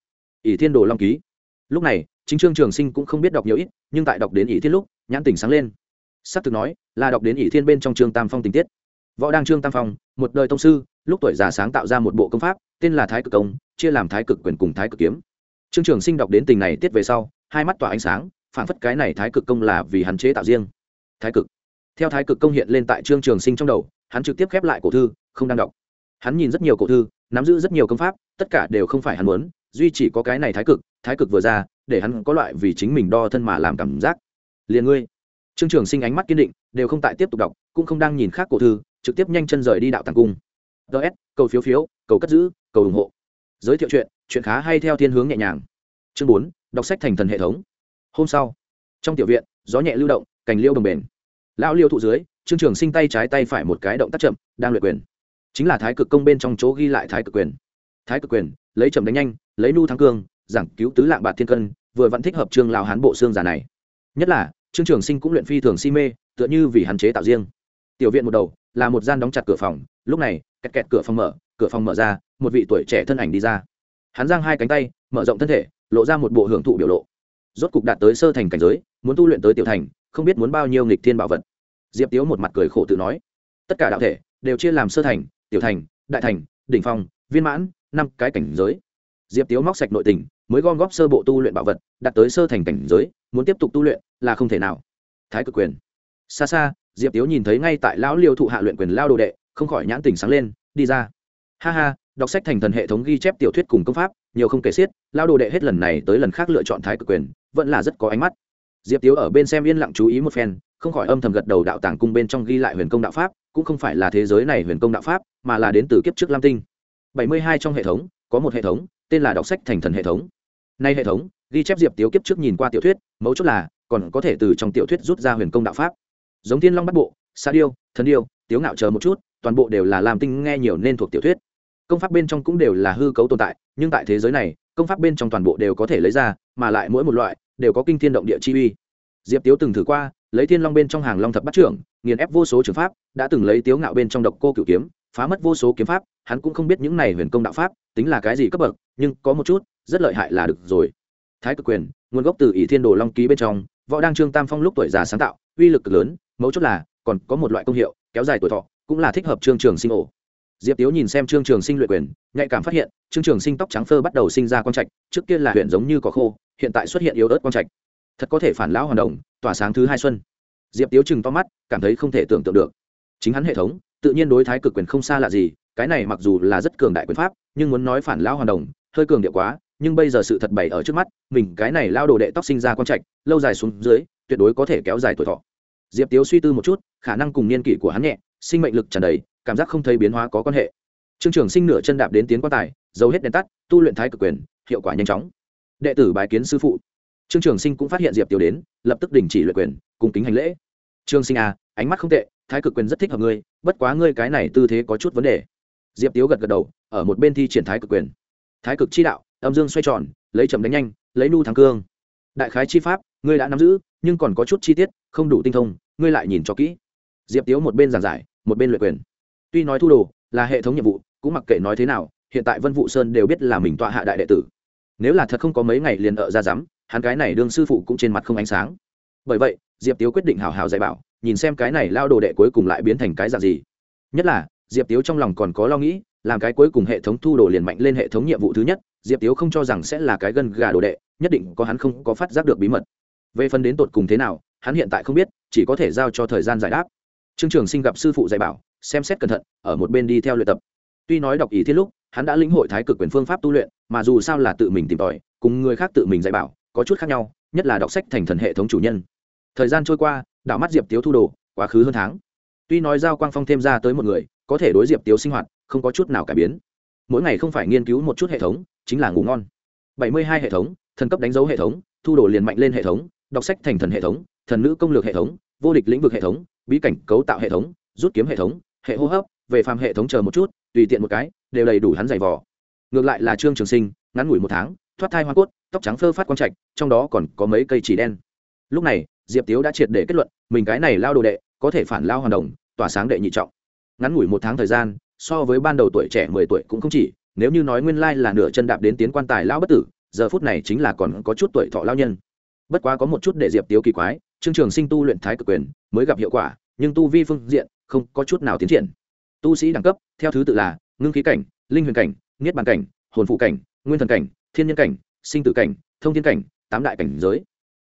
Ỷ thiên đồ long ký. Lúc này, chính trương trường sinh cũng không biết đọc nhiều ít, nhưng tại đọc đến ỷ thiên lúc, nhãn tỉnh sáng lên. S ắ c thực nói, là đọc đến ỷ thiên bên trong trương tam phong tình tiết. Võ đăng trương tam phong, một đời tông sư, lúc tuổi già sáng tạo ra một bộ công pháp, tên là thái cực công, chia làm thái cực quyền cùng thái cực kiếm trương trường sinh đọc đến tình này tiết về sau, hai mắt tỏa ánh sáng phản phất cái này thái cực công là vì hắn chế tạo riêng. Thái cực. Theo thái cực công hiện lên tại trương trường sinh trong đầu, hắn trực tiếp khép lại cổ thư, không đang đọc. Hắn nhìn rất nhiều cổ thư, nắm giữ rất nhiều công pháp, tất cả đều không phải hắn muốn, duy chỉ có cái này thái cực thái cực vừa ra, để hắn có loại vì chính mình đo thân mà làm cảm giác. Liền ngươi. Trương trường sinh ánh mắt kiên định, đều không tại tiếp tục đọc, cũng không đang nhìn khác cổ thư, trực tiếp nhanh chân rời đi đạo tàng cung. Ts cầu phiếu phiếu, cầu cất giữ, cầu ủng hộ giới thiệu chuyện chuyện khá hay theo thiên hướng nhẹ nhàng. Chương bốn, đọc sách thành thần hệ thống. Hôm sau, trong tiểu viện, gió nhẹ lưu động, cành liêu đồng bền. Lão liêu thụ dưới, trương trường sinh tay trái tay phải một cái động tác chậm, đang luyện quyền. Chính là thái cực công bên trong chỗ ghi lại thái cực quyền. Thái cực quyền, lấy chậm đánh nhanh, lấy nu thắng cương, giảng cứu tứ lạng bạc thiên cân, vừa vẫn thích hợp trương lào hán bộ xương giả này. Nhất là, trương trường sinh cũng luyện phi thường si mê, tựa như vì hạn chế tạo riêng. Tiểu viện một đầu, là một gian đóng chặt cửa phòng, lúc này, kẹt kẹt cửa phòng mở cửa phòng mở ra, một vị tuổi trẻ thân ảnh đi ra. Hắn giang hai cánh tay, mở rộng thân thể, lộ ra một bộ hưởng thụ biểu lộ. Rốt cục đạt tới sơ thành cảnh giới, muốn tu luyện tới tiểu thành, không biết muốn bao nhiêu nghịch thiên bảo vật. Diệp tiếu một mặt cười khổ tự nói, tất cả đạo thể đều chia làm sơ thành, tiểu thành, đại thành, đỉnh phong, viên mãn, năm cái cảnh giới. Diệp tiếu móc sạch nội tình, mới gom góp sơ bộ tu luyện bảo vật, đạt tới sơ thành cảnh giới, muốn tiếp tục tu luyện là không thể nào. Thái cực quyền. Xa xa, diệp tiếu nhìn thấy ngay tại lão liêu thụ hạ luyện quyền lao đồ đệ, không khỏi nhãn tình sáng lên, đi ra ha ha, đọc sách thành thần hệ thống ghi chép tiểu thuyết cùng công pháp, nhiều không kể xiết, lao đồ đệ hết lần này tới lần khác lựa chọn thái cực quyền, vẫn là rất có ánh mắt. Diệp tiếu ở bên xem yên lặng chú ý một phen, không khỏi âm thầm gật đầu đạo tàng cung bên trong ghi lại huyền công đạo pháp, cũng không phải là thế giới này huyền công đạo pháp, mà là đến từ kiếp trước lam tinh. Bảy mươi hai trong hệ thống, có một hệ thống, tên là đọc sách thành thần hệ thống. Nay hệ thống, ghi chép diệp tiếu kiếp trước nhìn qua tiểu thuyết, mấu chốt là, còn có thể từ trong tiểu thuyết rút ra huyền công đạo pháp. Giống thiên long bắt bộ, sa điêu, thần điêu, tiếu ngạo chờ một chút, toàn bộ đều là làm tinh nghe nhiều nên thuộc tiểu thuyết công pháp bên trong cũng đều là hư cấu tồn tại, nhưng tại thế giới này, công pháp bên trong toàn bộ đều có thể lấy ra, mà lại mỗi một loại đều có kinh thiên động địa chi uy. Diệp tiếu từng thử qua, lấy thiên long bên trong hàng long thập bắt trưởng, nghiền ép vô số trường pháp, đã từng lấy tiếu ngạo bên trong độc cô cửu kiếm, phá mất vô số kiếm pháp, hắn cũng không biết những này huyền công đạo pháp, tính là cái gì cấp bậc, nhưng có một chút, rất lợi hại là được rồi. Thái cực quyền, nguồn gốc từ ỷ thiên đồ long ký bên trong, võ đăng trương tam phong lúc tuổi già sáng tạo, uy lực cực lớn, mấu chốt là, còn có một loại công hiệu, kéo dài tuổi thọ, cũng là thích hợp trương trường sinh ổ diệp tiếu nhìn xem trương trường sinh luyện quyền, nhạy cảm phát hiện, trương trường sinh tóc trắng phơ bắt đầu sinh ra quang trạch, trước kia là huyện giống như có khô, hiện tại xuất hiện yếu ớt quang trạch. Thật có thể phản lão hoàn động tỏa sáng thứ hai xuân. Diệp tiếu chừng to mắt, cảm thấy không thể tưởng tượng được. Chính hắn hệ thống, tự nhiên đối thái cực quyền không xa lạ gì, cái này mặc dù là rất cường đại quyền pháp, nhưng muốn nói phản lão hoàn đồng, hơi cường điệu quá, nhưng bây giờ sự thật bày ở trước mắt, mình cái này lao đồ đệ tóc sinh ra quang trạch, lâu dài xuống dưới, tuyệt đối có thể kéo dài tuổi thọ. Diệp tiếu suy tư một chút, khả năng cùng niên kỷ của hắn nhẹ, sinh mệnh lực tràn đầy cảm giác không thấy biến hóa có quan hệ. Trương trường sinh nửa chân đạp đến tiến quan tài giấu hết đèn tắt, tu luyện thái cực quyền, hiệu quả nhanh chóng. Đệ tử bái kiến sư phụ. Trương trường sinh cũng phát hiện diệp tiểu đến, lập tức đình chỉ luyện quyền cùng kính hành lễ. Trương sinh à ánh mắt không tệ, thái cực quyền rất thích hợp ngươi, bất quá ngươi cái này tư thế có chút vấn đề. Diệp tiếu gật gật đầu, ở một bên thi triển thái cực quyền. Thái cực chi đạo, âm dương xoay tròn, lấy chậm đánh nhanh, lấy nu thắng cương. Đại khái chi pháp, ngươi đã nắm giữ, nhưng còn có chút chi tiết, không đủ tinh thông, ngươi lại nhìn cho kỹ. Diệp tiếu một bên giảng giải, một bên luyện quyền tuy nói thu đồ, là hệ thống nhiệm vụ, cũng mặc kệ nói thế nào, hiện tại vân vũ sơn đều biết là mình tọa hạ đại đệ tử. Nếu là thật không có mấy ngày liền ở ra dám hắn cái này đương sư phụ cũng trên mặt không ánh sáng. Bởi vậy, diệp tiếu quyết định hào hào dạy bảo, nhìn xem cái này lao đồ đệ cuối cùng lại biến thành cái dạng gì. Nhất là, diệp tiếu trong lòng còn có lo nghĩ, làm cái cuối cùng hệ thống thu đồ liền mạnh lên hệ thống nhiệm vụ thứ nhất, diệp tiếu không cho rằng sẽ là cái gân gà đồ đệ, nhất định có hắn không có phát giác được bí mật. Về phần đến tột cùng thế nào, hắn hiện tại không biết, chỉ có thể giao cho thời gian giải đáp. Trương trường sinh gặp sư phụ dạy bảo xem xét cẩn thận, ở một bên đi theo luyện tập. Tuy nói đọc ý thiết lúc, hắn đã lĩnh hội thái cực quyền phương pháp tu luyện, mà dù sao là tự mình tìm tòi, cùng người khác tự mình dạy bảo, có chút khác nhau, nhất là đọc sách thành thần hệ thống chủ nhân. Thời gian trôi qua, đảo mắt diệp tiếu thu đồ, quá khứ hơn tháng. Tuy nói giao quang phong thêm ra tới một người, có thể đối diệp tiếu sinh hoạt, không có chút nào cải biến. Mỗi ngày không phải nghiên cứu một chút hệ thống, chính là ngủ ngon. Bảy mươi hai hệ thống, thần cấp đánh dấu hệ thống, thu đồ liền mạnh lên hệ thống, đọc sách thành thần hệ thống, thần nữ công lược hệ thống, vô địch lĩnh vực hệ thống, bí cảnh cấu tạo hệ thống, rút kiếm hệ thống hệ hô hấp, về phàm hệ thống chờ một chút, tùy tiện một cái, đều đầy đủ hắn giày vò. Ngược lại là trương trường sinh, ngắn ngủi một tháng, thoát thai hoa cốt, tóc trắng phơ phát quang trạch, trong đó còn có mấy cây chỉ đen. Lúc này, diệp tiếu đã triệt để kết luận, mình cái này lao đồ đệ, có thể phản lao hoàn đồng, tỏa sáng đệ nhị trọng. Ngắn ngủi một tháng thời gian, so với ban đầu tuổi trẻ mười tuổi cũng không chỉ, nếu như nói nguyên lai là nửa chân đạp đến tiến quan tài lao bất tử, giờ phút này chính là còn có chút tuổi thọ lao nhân. Bất quá có một chút để diệp tiếu kỳ quái, trương trường sinh tu luyện thái cực quyền, mới gặp hiệu quả, nhưng tu vi phương diện không có chút nào tiến triển. Tu sĩ đẳng cấp, theo thứ tự là ngưng khí cảnh, linh huyền cảnh, niết bàn cảnh, hồn phụ cảnh, nguyên thần cảnh, thiên nhân cảnh, sinh tử cảnh, thông thiên cảnh, tám đại cảnh giới.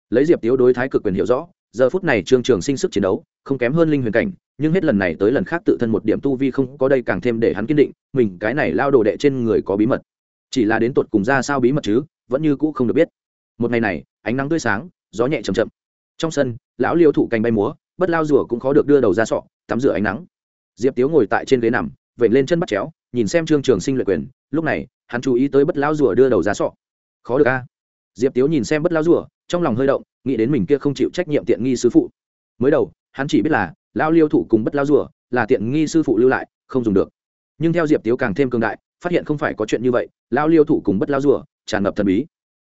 Lấy diệp tiếu đối thái cực quyền hiểu rõ, giờ phút này trương trường sinh sức chiến đấu, không kém hơn linh huyền cảnh, nhưng hết lần này tới lần khác tự thân một điểm tu vi không có đây càng thêm để hắn kiên định, mình cái này lao đồ đệ trên người có bí mật. Chỉ là đến tột cùng ra sao bí mật chứ, vẫn như cũ không được biết. Một ngày này, ánh nắng tươi sáng, gió nhẹ chầm chậm. Trong sân, lão liêu thụ cành bay múa, bất lao rùa cũng khó được đưa đầu ra sọ tắm rửa ánh nắng. Diệp tiếu ngồi tại trên ghế nằm vẩy lên chân bắt chéo, nhìn xem trương trường sinh luyện quyền, lúc này, hắn chú ý tới bất lao rùa đưa đầu ra sọ. Khó được a. Diệp tiếu nhìn xem bất lao rùa, trong lòng hơi động, nghĩ đến mình kia không chịu trách nhiệm tiện nghi sư phụ. Mới đầu, hắn chỉ biết là lao liêu thủ cùng bất lao rùa, là tiện nghi sư phụ lưu lại, không dùng được. Nhưng theo diệp tiếu càng thêm cường đại, phát hiện không phải có chuyện như vậy lao liêu thủ cùng bất lao rùa, tràn ngập thần bí.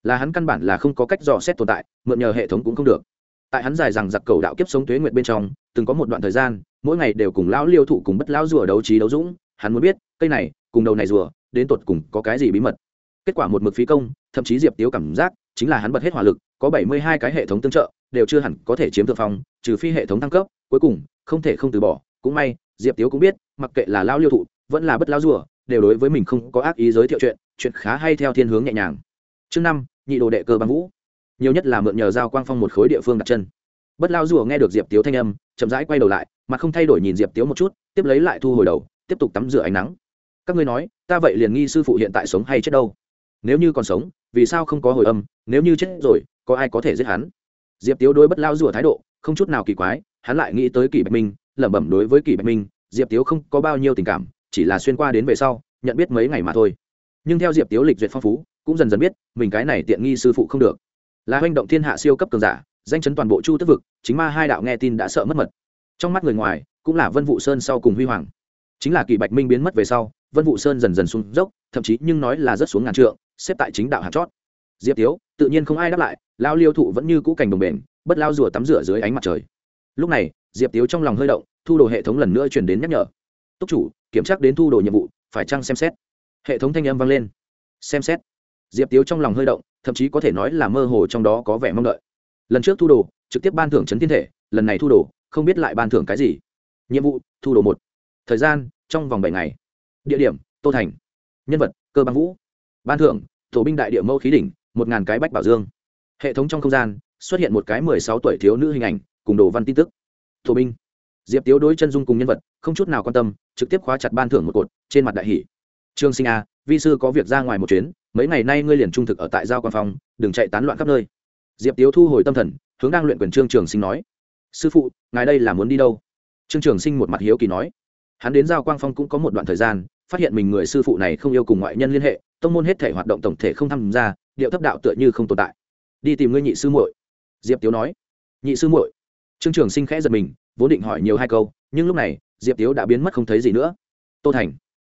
Là hắn căn bản là không có cách dò xét tồn tại, mượn nhờ hệ thống cũng không được. Tại hắn dài rằng giặc cầu đạo kiếp sống tuế nguyệt bên trong, từng có một đoạn thời gian mỗi ngày đều cùng lão liêu thụ cùng bất lão rùa đấu trí đấu dũng, hắn muốn biết, cây này, cùng đầu này rùa, đến tột cùng có cái gì bí mật. Kết quả một mực phí công, thậm chí diệp tiếu cảm giác, chính là hắn bật hết hỏa lực, có bảy mươi hai cái hệ thống tương trợ, đều chưa hẳn có thể chiếm thượng phong, trừ phi hệ thống thăng cấp, cuối cùng, không thể không từ bỏ. Cũng may, diệp tiếu cũng biết, mặc kệ là lao liêu thụ, vẫn là bất lao rùa, đều đối với mình không có ác ý giới thiệu chuyện chuyện khá hay theo thiên hướng nhẹ nhàng. Chương năm, nhị đồ đệ cơ băng vũ. Nhiều nhất là mượn nhờ giao quang phong một khối địa phương đặt chân bất lao rùa nghe được diệp tiếu thanh âm, chậm rãi quay đầu lại, mà không thay đổi nhìn diệp tiếu một chút, tiếp lấy lại thu hồi đầu, tiếp tục tắm rửa ánh nắng. Các ngươi nói, ta vậy liền nghi sư phụ hiện tại sống hay chết đâu? Nếu như còn sống, vì sao không có hồi âm? Nếu như chết rồi, có ai có thể giết hắn? Diệp tiếu đối bất lao rùa thái độ, không chút nào kỳ quái, hắn lại nghĩ tới kỷ bạch minh, lẩm bẩm đối với kỷ bạch minh, diệp tiếu không có bao nhiêu tình cảm, chỉ là xuyên qua đến về sau, nhận biết mấy ngày mà thôi. Nhưng theo diệp tiếu lịch duyệt phong phú, cũng dần dần biết, mình cái này tiện nghi sư phụ không được. Là hành động thiên hạ siêu cấp cường giả danh chấn toàn bộ chu tức vực, chính ma hai đạo nghe tin đã sợ mất mật. Trong mắt người ngoài, cũng là vân vụ sơn sau cùng huy hoàng. Chính là kỳ bạch minh biến mất về sau, vân vụ sơn dần dần xuống dốc, thậm chí nhưng nói là rất xuống ngàn trượng, xếp tại chính đạo hạt chót. Diệp tiếu, tự nhiên không ai đáp lại lao liêu thụ vẫn như cũ cảnh đồng bền, bất lao rùa tắm rửa dưới ánh mặt trời. Lúc này, diệp tiếu trong lòng hơi động, thu đồ hệ thống lần nữa chuyển đến nhắc nhở. Túc chủ, kiểm tra đến thu đồ nhiệm vụ, phải chăng xem xét? Hệ thống thanh âm vang lên. Xem xét. Diệp tiếu trong lòng hơi động, thậm chí có thể nói là mơ hồ trong đó có vẻ mong đợi lần trước thu đồ, trực tiếp ban thưởng chấn thiên thể, lần này thu đồ, không biết lại ban thưởng cái gì. Nhiệm vụ, thu đồ một. Thời gian, trong vòng bảy ngày. Địa điểm, tô thành. Nhân vật, cơ băng vũ. Ban thưởng, tổ binh đại địa mẫu khí đỉnh, một ngàn cái bách bảo dương. Hệ thống trong không gian, xuất hiện một cái mười sáu tuổi thiếu nữ hình ảnh, cùng đồ văn tin tức. Tổ binh. Diệp tiếu đối chân dung cùng nhân vật, không chút nào quan tâm, trực tiếp khóa chặt ban thưởng một cột, trên mặt đại hỷ trương sinh a vi sư có việc ra ngoài một chuyến, mấy ngày nay ngươi liền trung thực ở tại giao quan phòng, đừng chạy tán loạn khắp nơi diệp tiếu thu hồi tâm thần, hướng đang luyện quyền trương trường sinh nói, sư phụ, ngài đây là muốn đi đâu? Trương trường sinh một mặt hiếu kỳ nói, hắn đến giao quang phong cũng có một đoạn thời gian, phát hiện mình người sư phụ này không yêu cùng ngoại nhân liên hệ, tông môn hết thể hoạt động tổng thể không tham gia, điệu thấp đạo tựa như không tồn tại. Đi tìm ngươi nhị sư muội. Diệp tiếu nói, nhị sư muội? Trương trường sinh khẽ giật mình, vốn định hỏi nhiều hai câu, nhưng lúc này, diệp tiếu đã biến mất không thấy gì nữa. Tô thành.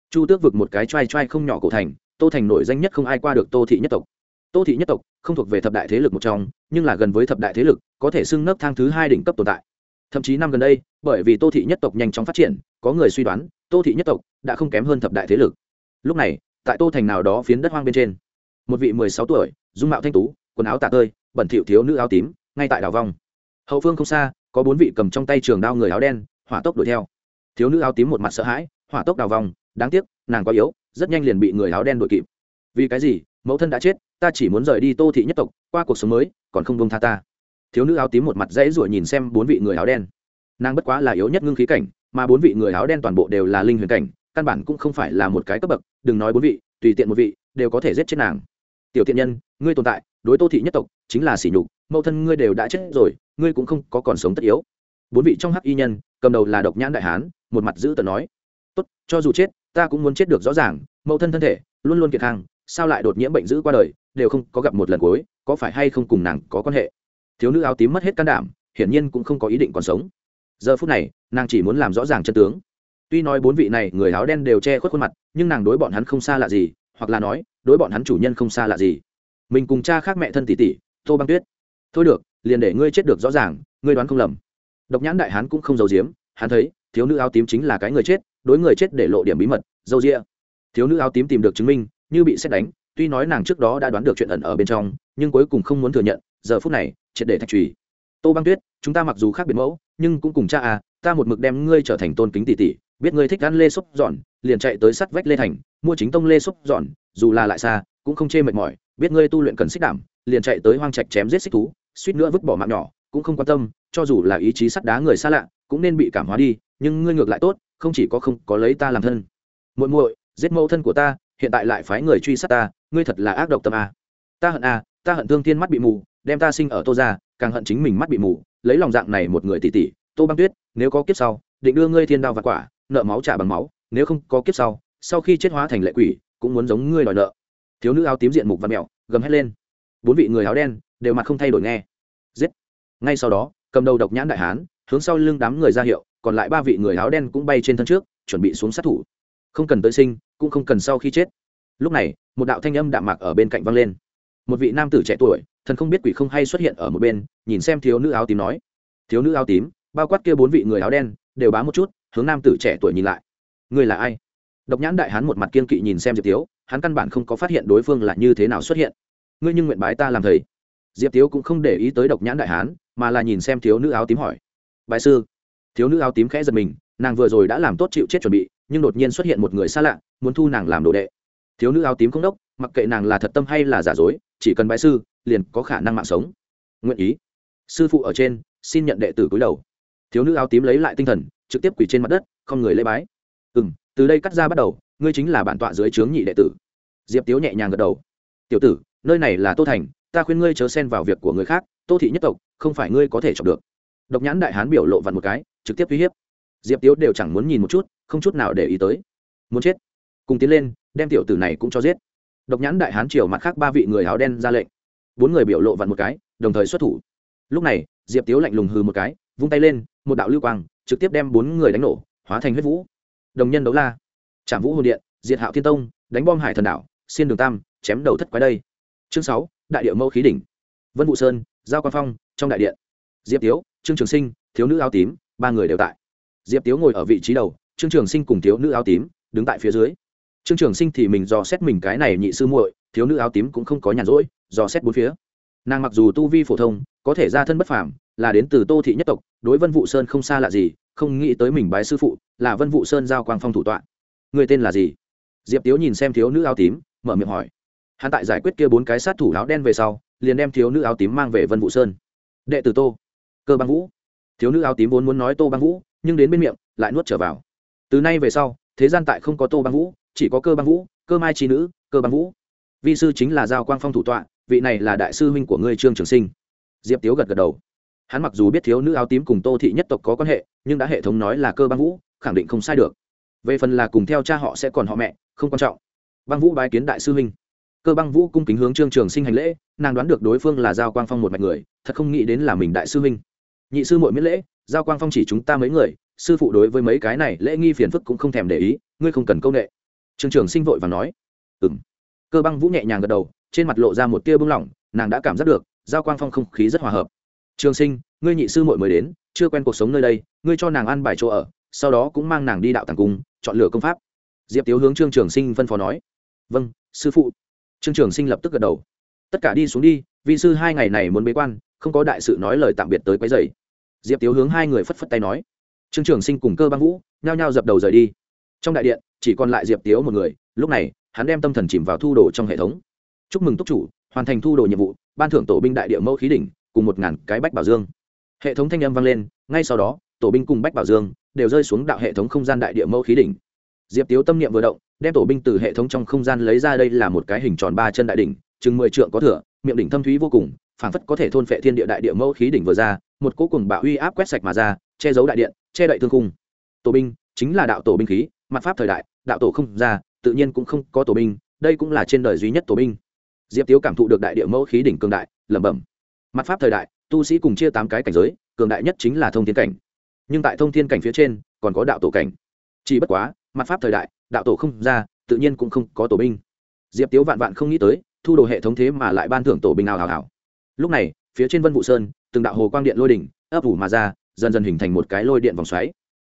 Chu tước vực một cái t r a i t r a i không nhỏ cổ thành, tô thành nổi danh nhất không ai qua được tô thị nhất tộc tô thị nhất tộc, không thuộc về thập đại thế lực một trong, nhưng là gần với thập đại thế lực, có thể xưng nấc thang thứ hai đỉnh cấp tồn tại. Thậm chí năm gần đây, bởi vì tô thị nhất tộc nhanh chóng phát triển, có người suy đoán, tô thị nhất tộc đã không kém hơn thập đại thế lực. Lúc này, tại tô thành nào đó phiến đất hoang bên trên, một vị mười sáu tuổi, dung mạo thanh tú, quần áo tạ tơi, bẩn thỉu thiếu nữ áo tím, ngay tại đảo vong hậu phương không xa, có bốn vị cầm trong tay trường đao người áo đen, hỏa tốc đuổi theo. Thiếu nữ áo tím một mặt sợ hãi, hỏa tốc đào vòng, đáng tiếc, nàng quá yếu, rất nhanh liền bị người áo đen đuổi kịp vì cái gì? Mẫu thân đã chết, ta chỉ muốn rời đi tô thị nhất tộc, qua cuộc sống mới, còn không bông tha ta. Thiếu nữ áo tím một mặt dãy ruổi nhìn xem bốn vị người áo đen. Nàng bất quá là yếu nhất ngưng khí cảnh, mà bốn vị người áo đen toàn bộ đều là linh huyền cảnh, căn bản cũng không phải là một cái cấp bậc, đừng nói bốn vị, tùy tiện một vị, đều có thể giết chết nàng. Tiểu thiện nhân, ngươi tồn tại, đối tô thị nhất tộc, chính là sỉ nhục, mẫu thân ngươi đều đã chết rồi, ngươi cũng không có còn sống tất yếu. Bốn vị trong hắc y nhân, cầm đầu là độc nhãn đại hán, một mặt giữ tờ nói, tốt, cho dù chết, ta cũng muốn chết được rõ ràng, mẫu thân thân thể, luôn luôn kiệt khang sao lại đột nhiễm bệnh dữ qua đời, đều không có gặp một lần cuối, có phải hay không cùng nàng có quan hệ? Thiếu nữ áo tím mất hết can đảm, hiển nhiên cũng không có ý định còn sống. Giờ phút này, nàng chỉ muốn làm rõ ràng chân tướng. Tuy nói bốn vị này người áo đen đều che khuất khuôn mặt, nhưng nàng đối bọn hắn không xa lạ gì, hoặc là nói, đối bọn hắn chủ nhân không xa lạ gì. Mình cùng cha khác mẹ thân tỷ tỷ, tô băng tuyết. Thôi được, liền để ngươi chết được rõ ràng, ngươi đoán không lầm. Độc nhãn đại hán cũng không giấu giếm, hắn thấy, thiếu nữ áo tím chính là cái người chết, đối người chết để lộ điểm bí mật, dâu rĩa thiếu nữ áo tím tìm được chứng minh như bị xét đánh, tuy nói nàng trước đó đã đoán được chuyện ẩn ở bên trong, nhưng cuối cùng không muốn thừa nhận, giờ phút này, triệt để thạch trùy. Tô băng tuyết, chúng ta mặc dù khác biệt mẫu, nhưng cũng cùng cha à ta một mực đem ngươi trở thành tôn kính tỷ tỷ, biết ngươi thích ăn lê xúc dọn liền chạy tới sắt vách lê thành, mua chính tông lê xúc dọn dù là lại xa, cũng không chê mệt mỏi, biết ngươi tu luyện cần xích đảm, liền chạy tới hoang trạch chém giết xích thú, suýt nữa vứt bỏ mạng nhỏ, cũng không quan tâm, cho dù là ý chí sắt đá người xa lạ, cũng nên bị cảm hóa đi, nhưng ngươi ngược lại tốt, không chỉ có không có lấy ta làm thân. Muội muội, giết mẫu thân của ta hiện tại lại phái người truy sát ta, ngươi thật là ác độc tâm a. Ta hận a, ta hận thương thiên mắt bị mù, đem ta sinh ở tô ra càng hận chính mình mắt bị mù, lấy lòng dạng này một người tỷ tỷ, tô băng tuyết, nếu có kiếp sau, định đưa ngươi thiên đao và quả, nợ máu trả bằng máu, nếu không có kiếp sau sau khi chết hóa thành lệ quỷ, cũng muốn giống ngươi đòi nợ. Thiếu nữ áo tím diện mục và mẹo, gầm hét lên. Bốn vị người áo đen, đều mặt không thay đổi nghe. Giết. Ngay sau đó, cầm đầu độc nhãn đại hán, hướng sau lưng đám người ra hiệu, còn lại ba vị người áo đen cũng bay trên thân trước, chuẩn bị xuống sát thủ không cần tới sinh, cũng không cần sau khi chết. Lúc này, một đạo thanh âm đạm mạc ở bên cạnh vang lên. Một vị nam tử trẻ tuổi, thần không biết quỷ không hay xuất hiện ở một bên, nhìn xem thiếu nữ áo tím nói. Thiếu nữ áo tím, bao quát kia bốn vị người áo đen, đều bá một chút, hướng nam tử trẻ tuổi nhìn lại. Người là ai? Độc nhãn đại hán một mặt kiên kỵ nhìn xem diệp tiếu, hắn căn bản không có phát hiện đối phương là như thế nào xuất hiện. Ngươi nhưng nguyện bái ta làm thầy. Diệp tiếu cũng không để ý tới độc nhãn đại hán, mà là nhìn xem thiếu nữ áo tím hỏi. Bài sư. Thiếu nữ áo tím khẽ giật mình nàng vừa rồi đã làm tốt chịu chết chuẩn bị, nhưng đột nhiên xuất hiện một người xa lạ, muốn thu nàng làm đồ đệ. Thiếu nữ áo tím không đốc, mặc kệ nàng là thật tâm hay là giả dối, chỉ cần bái sư, liền có khả năng mạng sống. Nguyện ý. Sư phụ ở trên, xin nhận đệ tử cúi đầu. Thiếu nữ áo tím lấy lại tinh thần, trực tiếp quỳ trên mặt đất, không người lễ bái. Ừ m từ đây cắt ra bắt đầu, ngươi chính là bản tọa dưới trướng nhị đệ tử. Diệp tiếu nhẹ nhàng gật đầu. Tiểu tử, nơi này là tô thành, ta khuyên ngươi chớ xen vào việc của người khác, tô thị nhất tộc, không phải ngươi có thể chọc được. Độc nhãn đại hán biểu lộ vặn một cái, trực tiếp uy hiếp diệp tiếu đều chẳng muốn nhìn một chút, không chút nào để ý tới. Muốn chết. Cùng tiến lên, đem tiểu tử này cũng cho giết. Độc nhãn đại hán triều mặt khác ba vị người áo đen ra lệnh. Bốn người biểu lộ vặn một cái, đồng thời xuất thủ. Lúc này, diệp tiếu lạnh lùng hư một cái, vung tay lên, một đạo lưu quang, trực tiếp đem bốn người đánh nổ, hóa thành huyết vũ. Đồng nhân đấu la. Trảm vũ hồn điện, diệt hạo thiên tông, đánh bom hải thần đảo, xiên đường tam, chém đầu thất quái đây. Chương sáu, đại điệu mẫu khí đỉnh. Vân vũ sơn, giao quan phong, trong đại điện. Diệp tiếu, trương trường sinh, thiếu nữ áo tím, ba người đều tại diệp tiếu ngồi ở vị trí đầu, trương trường sinh cùng thiếu nữ áo tím đứng tại phía dưới. Trương trường sinh thì mình dò xét mình cái này nhị sư muội, thiếu nữ áo tím cũng không có nhàn rỗi, dò xét bốn phía. Nàng mặc dù tu vi phổ thông, có thể ra thân bất phàm, là đến từ tô thị nhất tộc, đối vân vụ sơn không xa lạ gì, không nghĩ tới mình bái sư phụ, là vân vụ sơn giao quang phong thủ tọa. Người tên là gì? Diệp tiếu nhìn xem thiếu nữ áo tím, mở miệng hỏi. Hắn tại giải quyết kia bốn cái sát thủ áo đen về sau, liền đem thiếu nữ áo tím mang về vân vụ sơn. Đệ tử tô, cơ băng vũ. Thiếu nữ áo tím vốn muốn nói tô băng vũ nhưng đến bên miệng, lại nuốt trở vào. Từ nay về sau, thế gian tại không có tô băng vũ, chỉ có cơ băng vũ, cơ mai trí nữ, cơ băng vũ. Vi sư chính là giao quang phong thủ tọa, vị này là đại sư huynh của ngươi trương trường sinh. Diệp tiếu gật gật đầu. Hắn mặc dù biết thiếu nữ áo tím cùng tô thị nhất tộc có quan hệ, nhưng đã hệ thống nói là cơ băng vũ, khẳng định không sai được. Về phần là cùng theo cha họ sẽ còn họ mẹ, không quan trọng. Băng vũ bái kiến đại sư huynh. Cơ băng vũ cung kính hướng trương trường sinh hành lễ, nàng đoán được đối phương là giao quang phong một mạch người, thật không nghĩ đến là mình đại sư huynh. Nhị sư mội miễn lễ giao quang phong chỉ chúng ta mấy người, sư phụ đối với mấy cái này lễ nghi phiền phức cũng không thèm để ý, ngươi không cần công nghệ trương trường sinh vội và nói. Ừ m cơ băng vũ nhẹ nhàng gật đầu, trên mặt lộ ra một tia bưng lỏng, nàng đã cảm giác được, giao quang phong không khí rất hòa hợp. Trường sinh, ngươi nhị sư mội mới đến, chưa quen cuộc sống nơi đây, ngươi cho nàng ăn bài chỗ ở, sau đó cũng mang nàng đi đạo tàng cung, chọn lựa công pháp. Diệp tiếu hướng trương trường sinh phân phó nói. Vâng sư phụ. Trương trường sinh lập tức gật đầu. Tất cả đi xuống đi, vị sư hai ngày này muốn bế quan, không có đại sự nói lời tạm biệt tới quấy dày diệp tiếu hướng hai người phất phất tay nói. Trương trường sinh cùng cơ băng vũ nhao nhao dập đầu rời đi. Trong đại điện, chỉ còn lại diệp tiếu một người, lúc này, hắn đem tâm thần chìm vào thu đồ trong hệ thống. Chúc mừng túc chủ, hoàn thành thu đồ nhiệm vụ, ban thưởng tổ binh đại địa mẫu khí đỉnh, cùng một ngàn cái bách bảo dương. Hệ thống thanh âm vang lên, ngay sau đó, tổ binh cùng bách bảo dương đều rơi xuống đạo hệ thống không gian đại địa mẫu khí đỉnh. Diệp tiếu tâm niệm vừa động, đem tổ binh từ hệ thống trong không gian lấy ra đây là một cái hình tròn ba chân đại đỉnh, chừng mười trượng có thửa miệng đỉnh thâm thúy vô cùng, phảng phất có thể thôn phệ thiên địa đại địa mẫu khí đỉnh vừa ra một cỗ cùng bạo uy áp quét sạch mà ra, che giấu đại điện, che đậy thương khung. Tổ binh chính là đạo tổ binh khí, mặt pháp thời đại, đạo tổ không ra, tự nhiên cũng không có tổ binh, đây cũng là trên đời duy nhất tổ binh. Diệp tiếu cảm thụ được đại địa mẫu khí đỉnh cường đại, lẩm bẩm. Mặt pháp thời đại, tu sĩ cùng chia tám cái cảnh giới, cường đại nhất chính là thông thiên cảnh. Nhưng tại thông thiên cảnh phía trên, còn có đạo tổ cảnh. Chỉ bất quá, mặt pháp thời đại, đạo tổ không ra, tự nhiên cũng không có tổ binh. Diệp tiếu vạn vạn không nghĩ tới, thu đồ hệ thống thế mà lại ban thưởng tổ binh nào hào hảo lúc này, phía trên vân vụ sơn, từng đạo hồ quang điện lôi đỉnh, ấp ủ mà ra, dần dần hình thành một cái lôi điện vòng xoáy.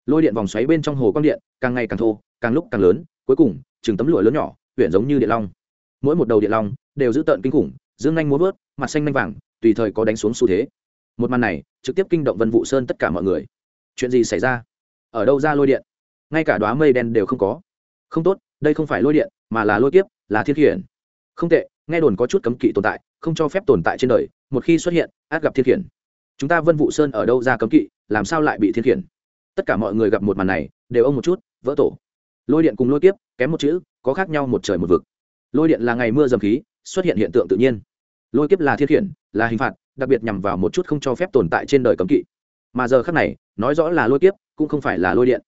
Lôi điện vòng xoáy bên trong hồ quang điện càng ngày càng thô, càng lúc càng lớn, cuối cùng, chừng tấm lụa lớn nhỏ huyện giống như điện long. Mỗi một đầu điện long đều giữ tợn kinh khủng, dương nhanh muốn vớt, mặt xanh nhanh vàng, tùy thời có đánh xuống xu thế. Một màn này, trực tiếp kinh động vân vụ sơn tất cả mọi người. Chuyện gì xảy ra? Ở đâu ra lôi điện? Ngay cả đoá mây đen đều không có. Không tốt, đây không phải lôi điện, mà là lôi kiếp, là thiên khiển. Không tệ, nghe đồn có chút cấm kỵ tồn tại không cho phép tồn tại trên đời, một khi xuất hiện, át gặp thiên khiển. Chúng ta vân vụ sơn ở đâu ra cấm kỵ, làm sao lại bị thiên khiển? Tất cả mọi người gặp một màn này, đều ông một chút, vỡ tổ. Lôi điện cùng lôi kiếp, kém một chữ, có khác nhau một trời một vực. Lôi điện là ngày mưa dầm khí, xuất hiện hiện tượng tự nhiên. Lôi kiếp là thiên khiển, là hình phạt, đặc biệt nhằm vào một chút không cho phép tồn tại trên đời cấm kỵ. Mà giờ khác này, nói rõ là lôi kiếp, cũng không phải là lôi điện.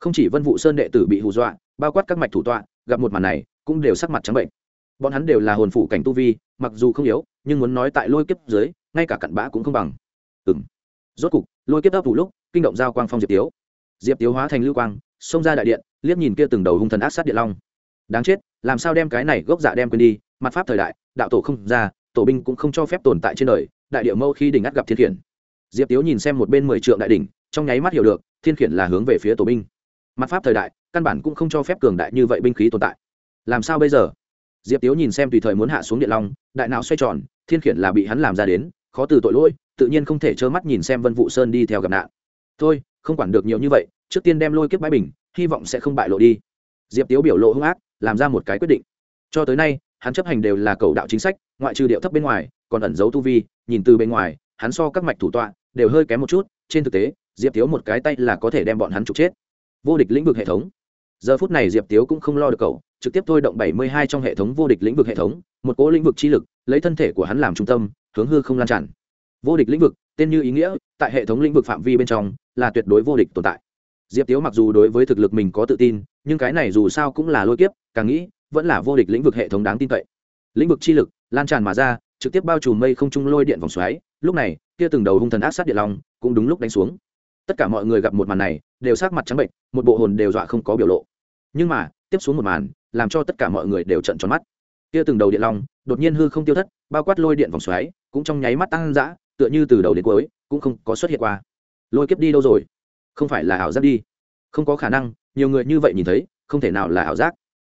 Không chỉ vân vụ sơn đệ tử bị hù dọa, bao quát các mạch thủ tọa, gặp một màn này, cũng đều sắc mặt trắng bệnh. Bọn hắn đều là hồn phủ cảnh tu vi mặc dù không yếu, nhưng muốn nói tại lôi kiếp dưới, ngay cả cặn bã cũng không bằng. Ừng rốt cục, lôi kiếp ấp vụ lúc, kinh động giao quang phong diệp tiếu. Diệp tiếu hóa thành lưu quang, xông ra đại điện, liếc nhìn kia từng đầu hung thần ác sát điện long. Đáng chết, làm sao đem cái này gốc dạ đem quên đi, mặt pháp thời đại, đạo tổ không ra, tổ binh cũng không cho phép tồn tại trên đời, đại địa mâu khi đỉnh ắt gặp thiên khiển. Diệp tiếu nhìn xem một bên mười trượng đại đỉnh, trong nháy mắt hiểu được, thiên khiển là hướng về phía tổ binh. Mặt pháp thời đại, căn bản cũng không cho phép cường đại như vậy binh khí tồn tại. Làm sao bây giờ? Diệp tiếu nhìn xem tùy thời muốn hạ xuống điện long, đại não xoay tròn, thiên khiển là bị hắn làm ra đến, khó từ tội lỗi, tự nhiên không thể trơ mắt nhìn xem vân vụ sơn đi theo gặp nạn. Thôi, không quản được nhiều như vậy, trước tiên đem lôi kiếp bãi bình, hy vọng sẽ không bại lộ đi. Diệp tiếu biểu lộ hung ác, làm ra một cái quyết định. Cho tới nay, hắn chấp hành đều là cầu đạo chính sách, ngoại trừ điệu thấp bên ngoài, còn ẩn giấu tu vi, nhìn từ bên ngoài, hắn so các mạch thủ tọa đều hơi kém một chút, trên thực tế, diệp tiếu một cái tay là có thể đem bọn hắn trục chết. Vô địch lĩnh vực hệ thống. Giờ phút này diệp tiếu cũng không lo được cậu trực tiếp thôi động bảy mươi hai trong hệ thống vô địch lĩnh vực hệ thống, một cỗ lĩnh vực chi lực, lấy thân thể của hắn làm trung tâm, hướng hư không lan tràn. Vô địch lĩnh vực, tên như ý nghĩa, tại hệ thống lĩnh vực phạm vi bên trong, là tuyệt đối vô địch tồn tại. Diệp tiếu mặc dù đối với thực lực mình có tự tin, nhưng cái này dù sao cũng là lôi kiếp, càng nghĩ, vẫn là vô địch lĩnh vực hệ thống đáng tin cậy. Lĩnh vực chi lực, lan tràn mà ra, trực tiếp bao trùm mây không trung lôi điện vòng xoáy, lúc này, kia từng đầu hung thần ác sát địa long, cũng đúng lúc đánh xuống. Tất cả mọi người gặp một màn này, đều sắc mặt trắng bệnh một bộ hồn đều dọa không có biểu lộ. Nhưng mà, tiếp xuống một màn làm cho tất cả mọi người đều trận tròn mắt. Kia từng đầu điện long, đột nhiên hư không tiêu thất, bao quát lôi điện vòng xoáy, cũng trong nháy mắt tăng dã, tựa như từ đầu đến cuối, cũng không có xuất hiện qua. Lôi kiếp đi đâu rồi? Không phải là ảo giác đi. Không có khả năng, nhiều người như vậy nhìn thấy, không thể nào là ảo giác.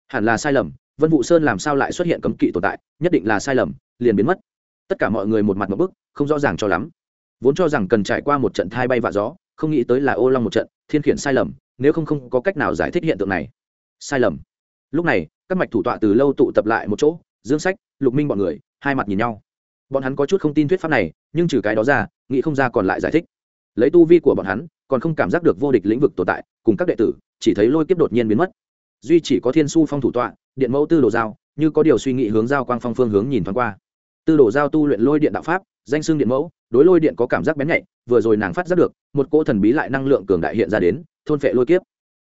Hẳn là sai lầm, vân vụ sơn làm sao lại xuất hiện cấm kỵ tồn tại, nhất định là sai lầm, liền biến mất. Tất cả mọi người một mặt một bức, không rõ ràng cho lắm. Vốn cho rằng cần trải qua một trận thai bay vạ gió, không nghĩ tới là ô long một trận, thiên khiển sai lầm, nếu không không có cách nào giải thích hiện tượng này. Sai lầm lúc này, các mạch thủ tọa từ lâu tụ tập lại một chỗ, dương sách, lục minh bọn người, hai mặt nhìn nhau. Bọn hắn có chút không tin thuyết pháp này, nhưng trừ cái đó ra, nghĩ không ra còn lại giải thích. Lấy tu vi của bọn hắn, còn không cảm giác được vô địch lĩnh vực tồn tại, cùng các đệ tử, chỉ thấy lôi kiếp đột nhiên biến mất. Duy chỉ có thiên su phong thủ tọa, điện mẫu tư đồ giao, như có điều suy nghĩ hướng giao quang phong phương hướng nhìn thoáng qua. Tư đồ giao tu luyện lôi điện đạo pháp, danh xưng điện mẫu, đối lôi điện có cảm giác bén nhạy, vừa rồi nàng phát giác được, một cỗ thần bí lại năng lượng cường đại hiện ra đến, thôn phệ lôi kiếp.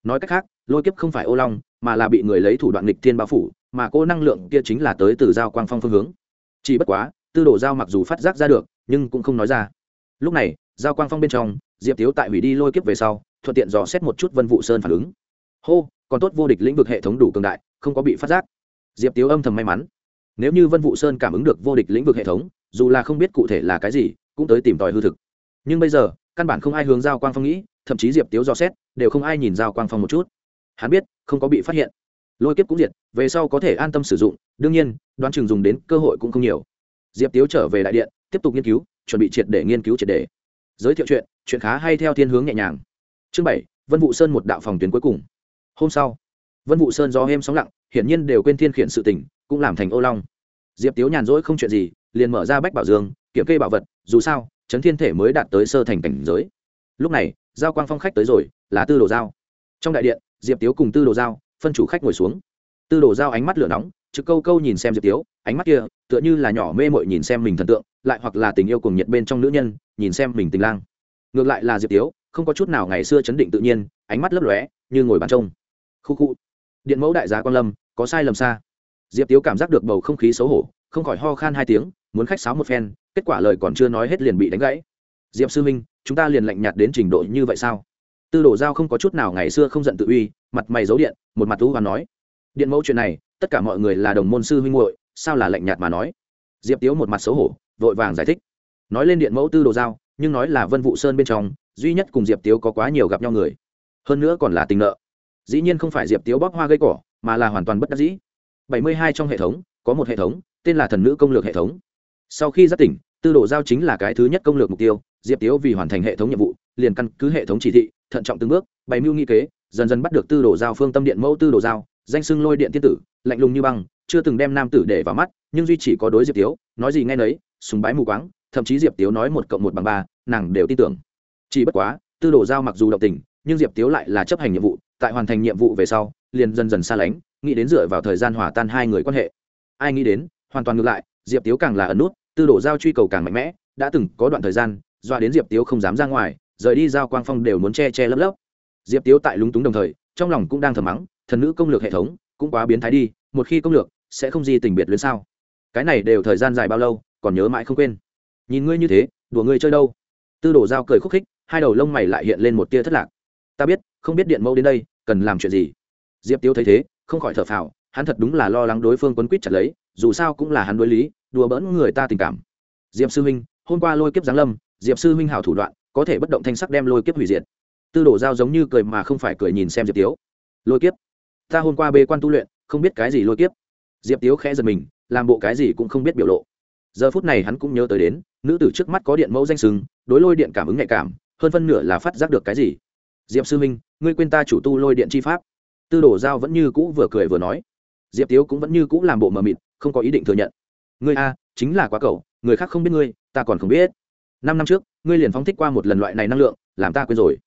Nói cách khác, lôi kiếp không phải ô long mà là bị người lấy thủ đoạn nghịch thiên bao phủ, mà cô năng lượng kia chính là tới từ giao quang phong phương hướng. Chỉ bất quá, tư đồ giao mặc dù phát giác ra được, nhưng cũng không nói ra. Lúc này, giao quang phong bên trong, diệp tiếu tại hủy đi lôi kiếp về sau, thuận tiện dò xét một chút vân vụ sơn phản ứng. Hô, còn tốt vô địch lĩnh vực hệ thống đủ cường đại, không có bị phát giác. Diệp tiếu âm thầm may mắn. Nếu như vân vụ sơn cảm ứng được vô địch lĩnh vực hệ thống, dù là không biết cụ thể là cái gì, cũng tới tìm tòi hư thực. Nhưng bây giờ, căn bản không ai hướng giao quang phong nghĩ, thậm chí diệp tiếu dò xét, đều không ai nhìn giao quang phong một chút hắn biết, không có bị phát hiện. Lôi kiếp cũng diệt, về sau có thể an tâm sử dụng, đương nhiên, đoán chừng dùng đến cơ hội cũng không nhiều. Diệp tiếu trở về đại điện, tiếp tục nghiên cứu, chuẩn bị triệt để nghiên cứu triệt để. Giới thiệu chuyện chuyện khá hay theo thiên hướng nhẹ nhàng. Chương bảy, vân vụ sơn một đạo phòng tuyến cuối cùng. Hôm sau, vân vụ sơn do êm sóng lặng, hiển nhiên đều quên thiên khiển sự tỉnh cũng làm thành ô long. Diệp tiếu nhàn rỗi không chuyện gì, liền mở ra bách bảo dương, kiểm kê bảo vật, dù sao, chấn thiên thể mới đạt tới sơ thành cảnh giới. Lúc này, giao quang phong khách tới rồi, là tư đồ giao. Trong đại điện diệp tiếu cùng tư đồ giao, phân chủ khách ngồi xuống. Tư đồ giao ánh mắt lửa nóng, trực câu câu nhìn xem diệp tiếu, ánh mắt kia, tựa như là nhỏ mê mội nhìn xem mình thần tượng, lại hoặc là tình yêu cùng nhiệt bên trong nữ nhân, nhìn xem mình tình lang. Ngược lại là diệp tiếu, không có chút nào ngày xưa chấn định tự nhiên, ánh mắt lấp lóe, như ngồi bàn trông. Khu khu. Điện mẫu đại giá quan lâm, có sai lầm xa. Diệp tiếu cảm giác được bầu không khí xấu hổ, không khỏi ho khan hai tiếng, muốn khách sáo một phen, kết quả lời còn chưa nói hết liền bị đánh gãy. Diệp sư minh chúng ta liền lạnh nhạt đến trình độ như vậy sao? Tư đồ giao không có chút nào ngày xưa không giận tự uy, mặt mày giấu điện, một mặt thú hoàn nói. Điện mẫu chuyện này, tất cả mọi người là đồng môn sư huynh muội, sao là lạnh nhạt mà nói? Diệp tiếu một mặt xấu hổ, vội vàng giải thích. Nói lên điện mẫu tư đồ giao, nhưng nói là vân vụ sơn bên trong, duy nhất cùng diệp tiếu có quá nhiều gặp nhau người. Hơn nữa còn là tình nợ. Dĩ nhiên không phải diệp tiếu bóp hoa gây cỏ, mà là hoàn toàn bất đắc dĩ. Bảy mươi hai trong hệ thống, có một hệ thống, tên là thần nữ công lược hệ thống. Sau khi giác tỉnh, tư đồ giao chính là cái thứ nhất công lược mục tiêu, diệp tiếu vì hoàn thành hệ thống nhiệm vụ liền căn cứ hệ thống chỉ thị, thận trọng từng bước, bày mưu nghi kế, dần dần bắt được tư đồ giao phương tâm điện mẫu tư đồ giao, danh xưng lôi điện tiên tử, lạnh lùng như băng, chưa từng đem nam tử để vào mắt, nhưng duy chỉ có đối diệp tiếu, nói gì ngay nấy súng bái mù quáng, thậm chí diệp tiếu nói một cộng một bằng ba, nàng đều tin tưởng. Chỉ bất quá, tư đồ giao mặc dù động tình, nhưng diệp tiếu lại là chấp hành nhiệm vụ, tại hoàn thành nhiệm vụ về sau, liền dần dần xa lánh, nghĩ đến dựa vào thời gian hòa tan hai người quan hệ. Ai nghĩ đến, hoàn toàn ngược lại, diệp tiếu càng là ẩn nút, tư đồ giao truy cầu càng mạnh mẽ, đã từng có đoạn thời gian, doa đến diệp tiếu không dám ra ngoài rời đi giao quang phong đều muốn che che lấp lấp. Diệp tiếu tại lúng túng đồng thời, trong lòng cũng đang thầm mắng, thần nữ công lược hệ thống cũng quá biến thái đi, một khi công lược sẽ không gì tình biệt luyến sao? Cái này đều thời gian dài bao lâu, còn nhớ mãi không quên. Nhìn ngươi như thế, đùa ngươi chơi đâu? Tư đồ giao cười khúc khích, hai đầu lông mày lại hiện lên một tia thất lạc. Ta biết, không biết điện mẫu đến đây, cần làm chuyện gì? Diệp tiếu thấy thế, không khỏi thở phào, hắn thật đúng là lo lắng đối phương quấn quýt chặt lấy, dù sao cũng là hắn đối lý, đùa bỡn người ta tình cảm. Diệp sư huynh, hôm qua lôi kiếp giáng lâm, diệp sư huynh hảo thủ đoạn có thể bất động thanh sắc đem lôi kiếp hủy diệt. Tư đổ giao giống như cười mà không phải cười nhìn xem diệp tiếu. Lôi kiếp? Ta hôm qua bê quan tu luyện, không biết cái gì lôi kiếp. Diệp tiếu khẽ giật mình, làm bộ cái gì cũng không biết biểu lộ. Giờ phút này hắn cũng nhớ tới đến, nữ tử trước mắt có điện mẫu danh sừng, đối lôi điện cảm ứng nhạy cảm, hơn phân nửa là phát giác được cái gì. Diệp sư minh ngươi quên ta chủ tu lôi điện chi pháp. Tư đồ giao vẫn như cũ vừa cười vừa nói. Diệp tiếu cũng vẫn như cũ làm bộ mờ mịt, không có ý định thừa nhận. Ngươi a, chính là quá cầu, người khác không biết ngươi, ta còn không biết năm năm trước, ngươi liền phóng thích qua một lần loại này năng lượng, làm ta quên rồi.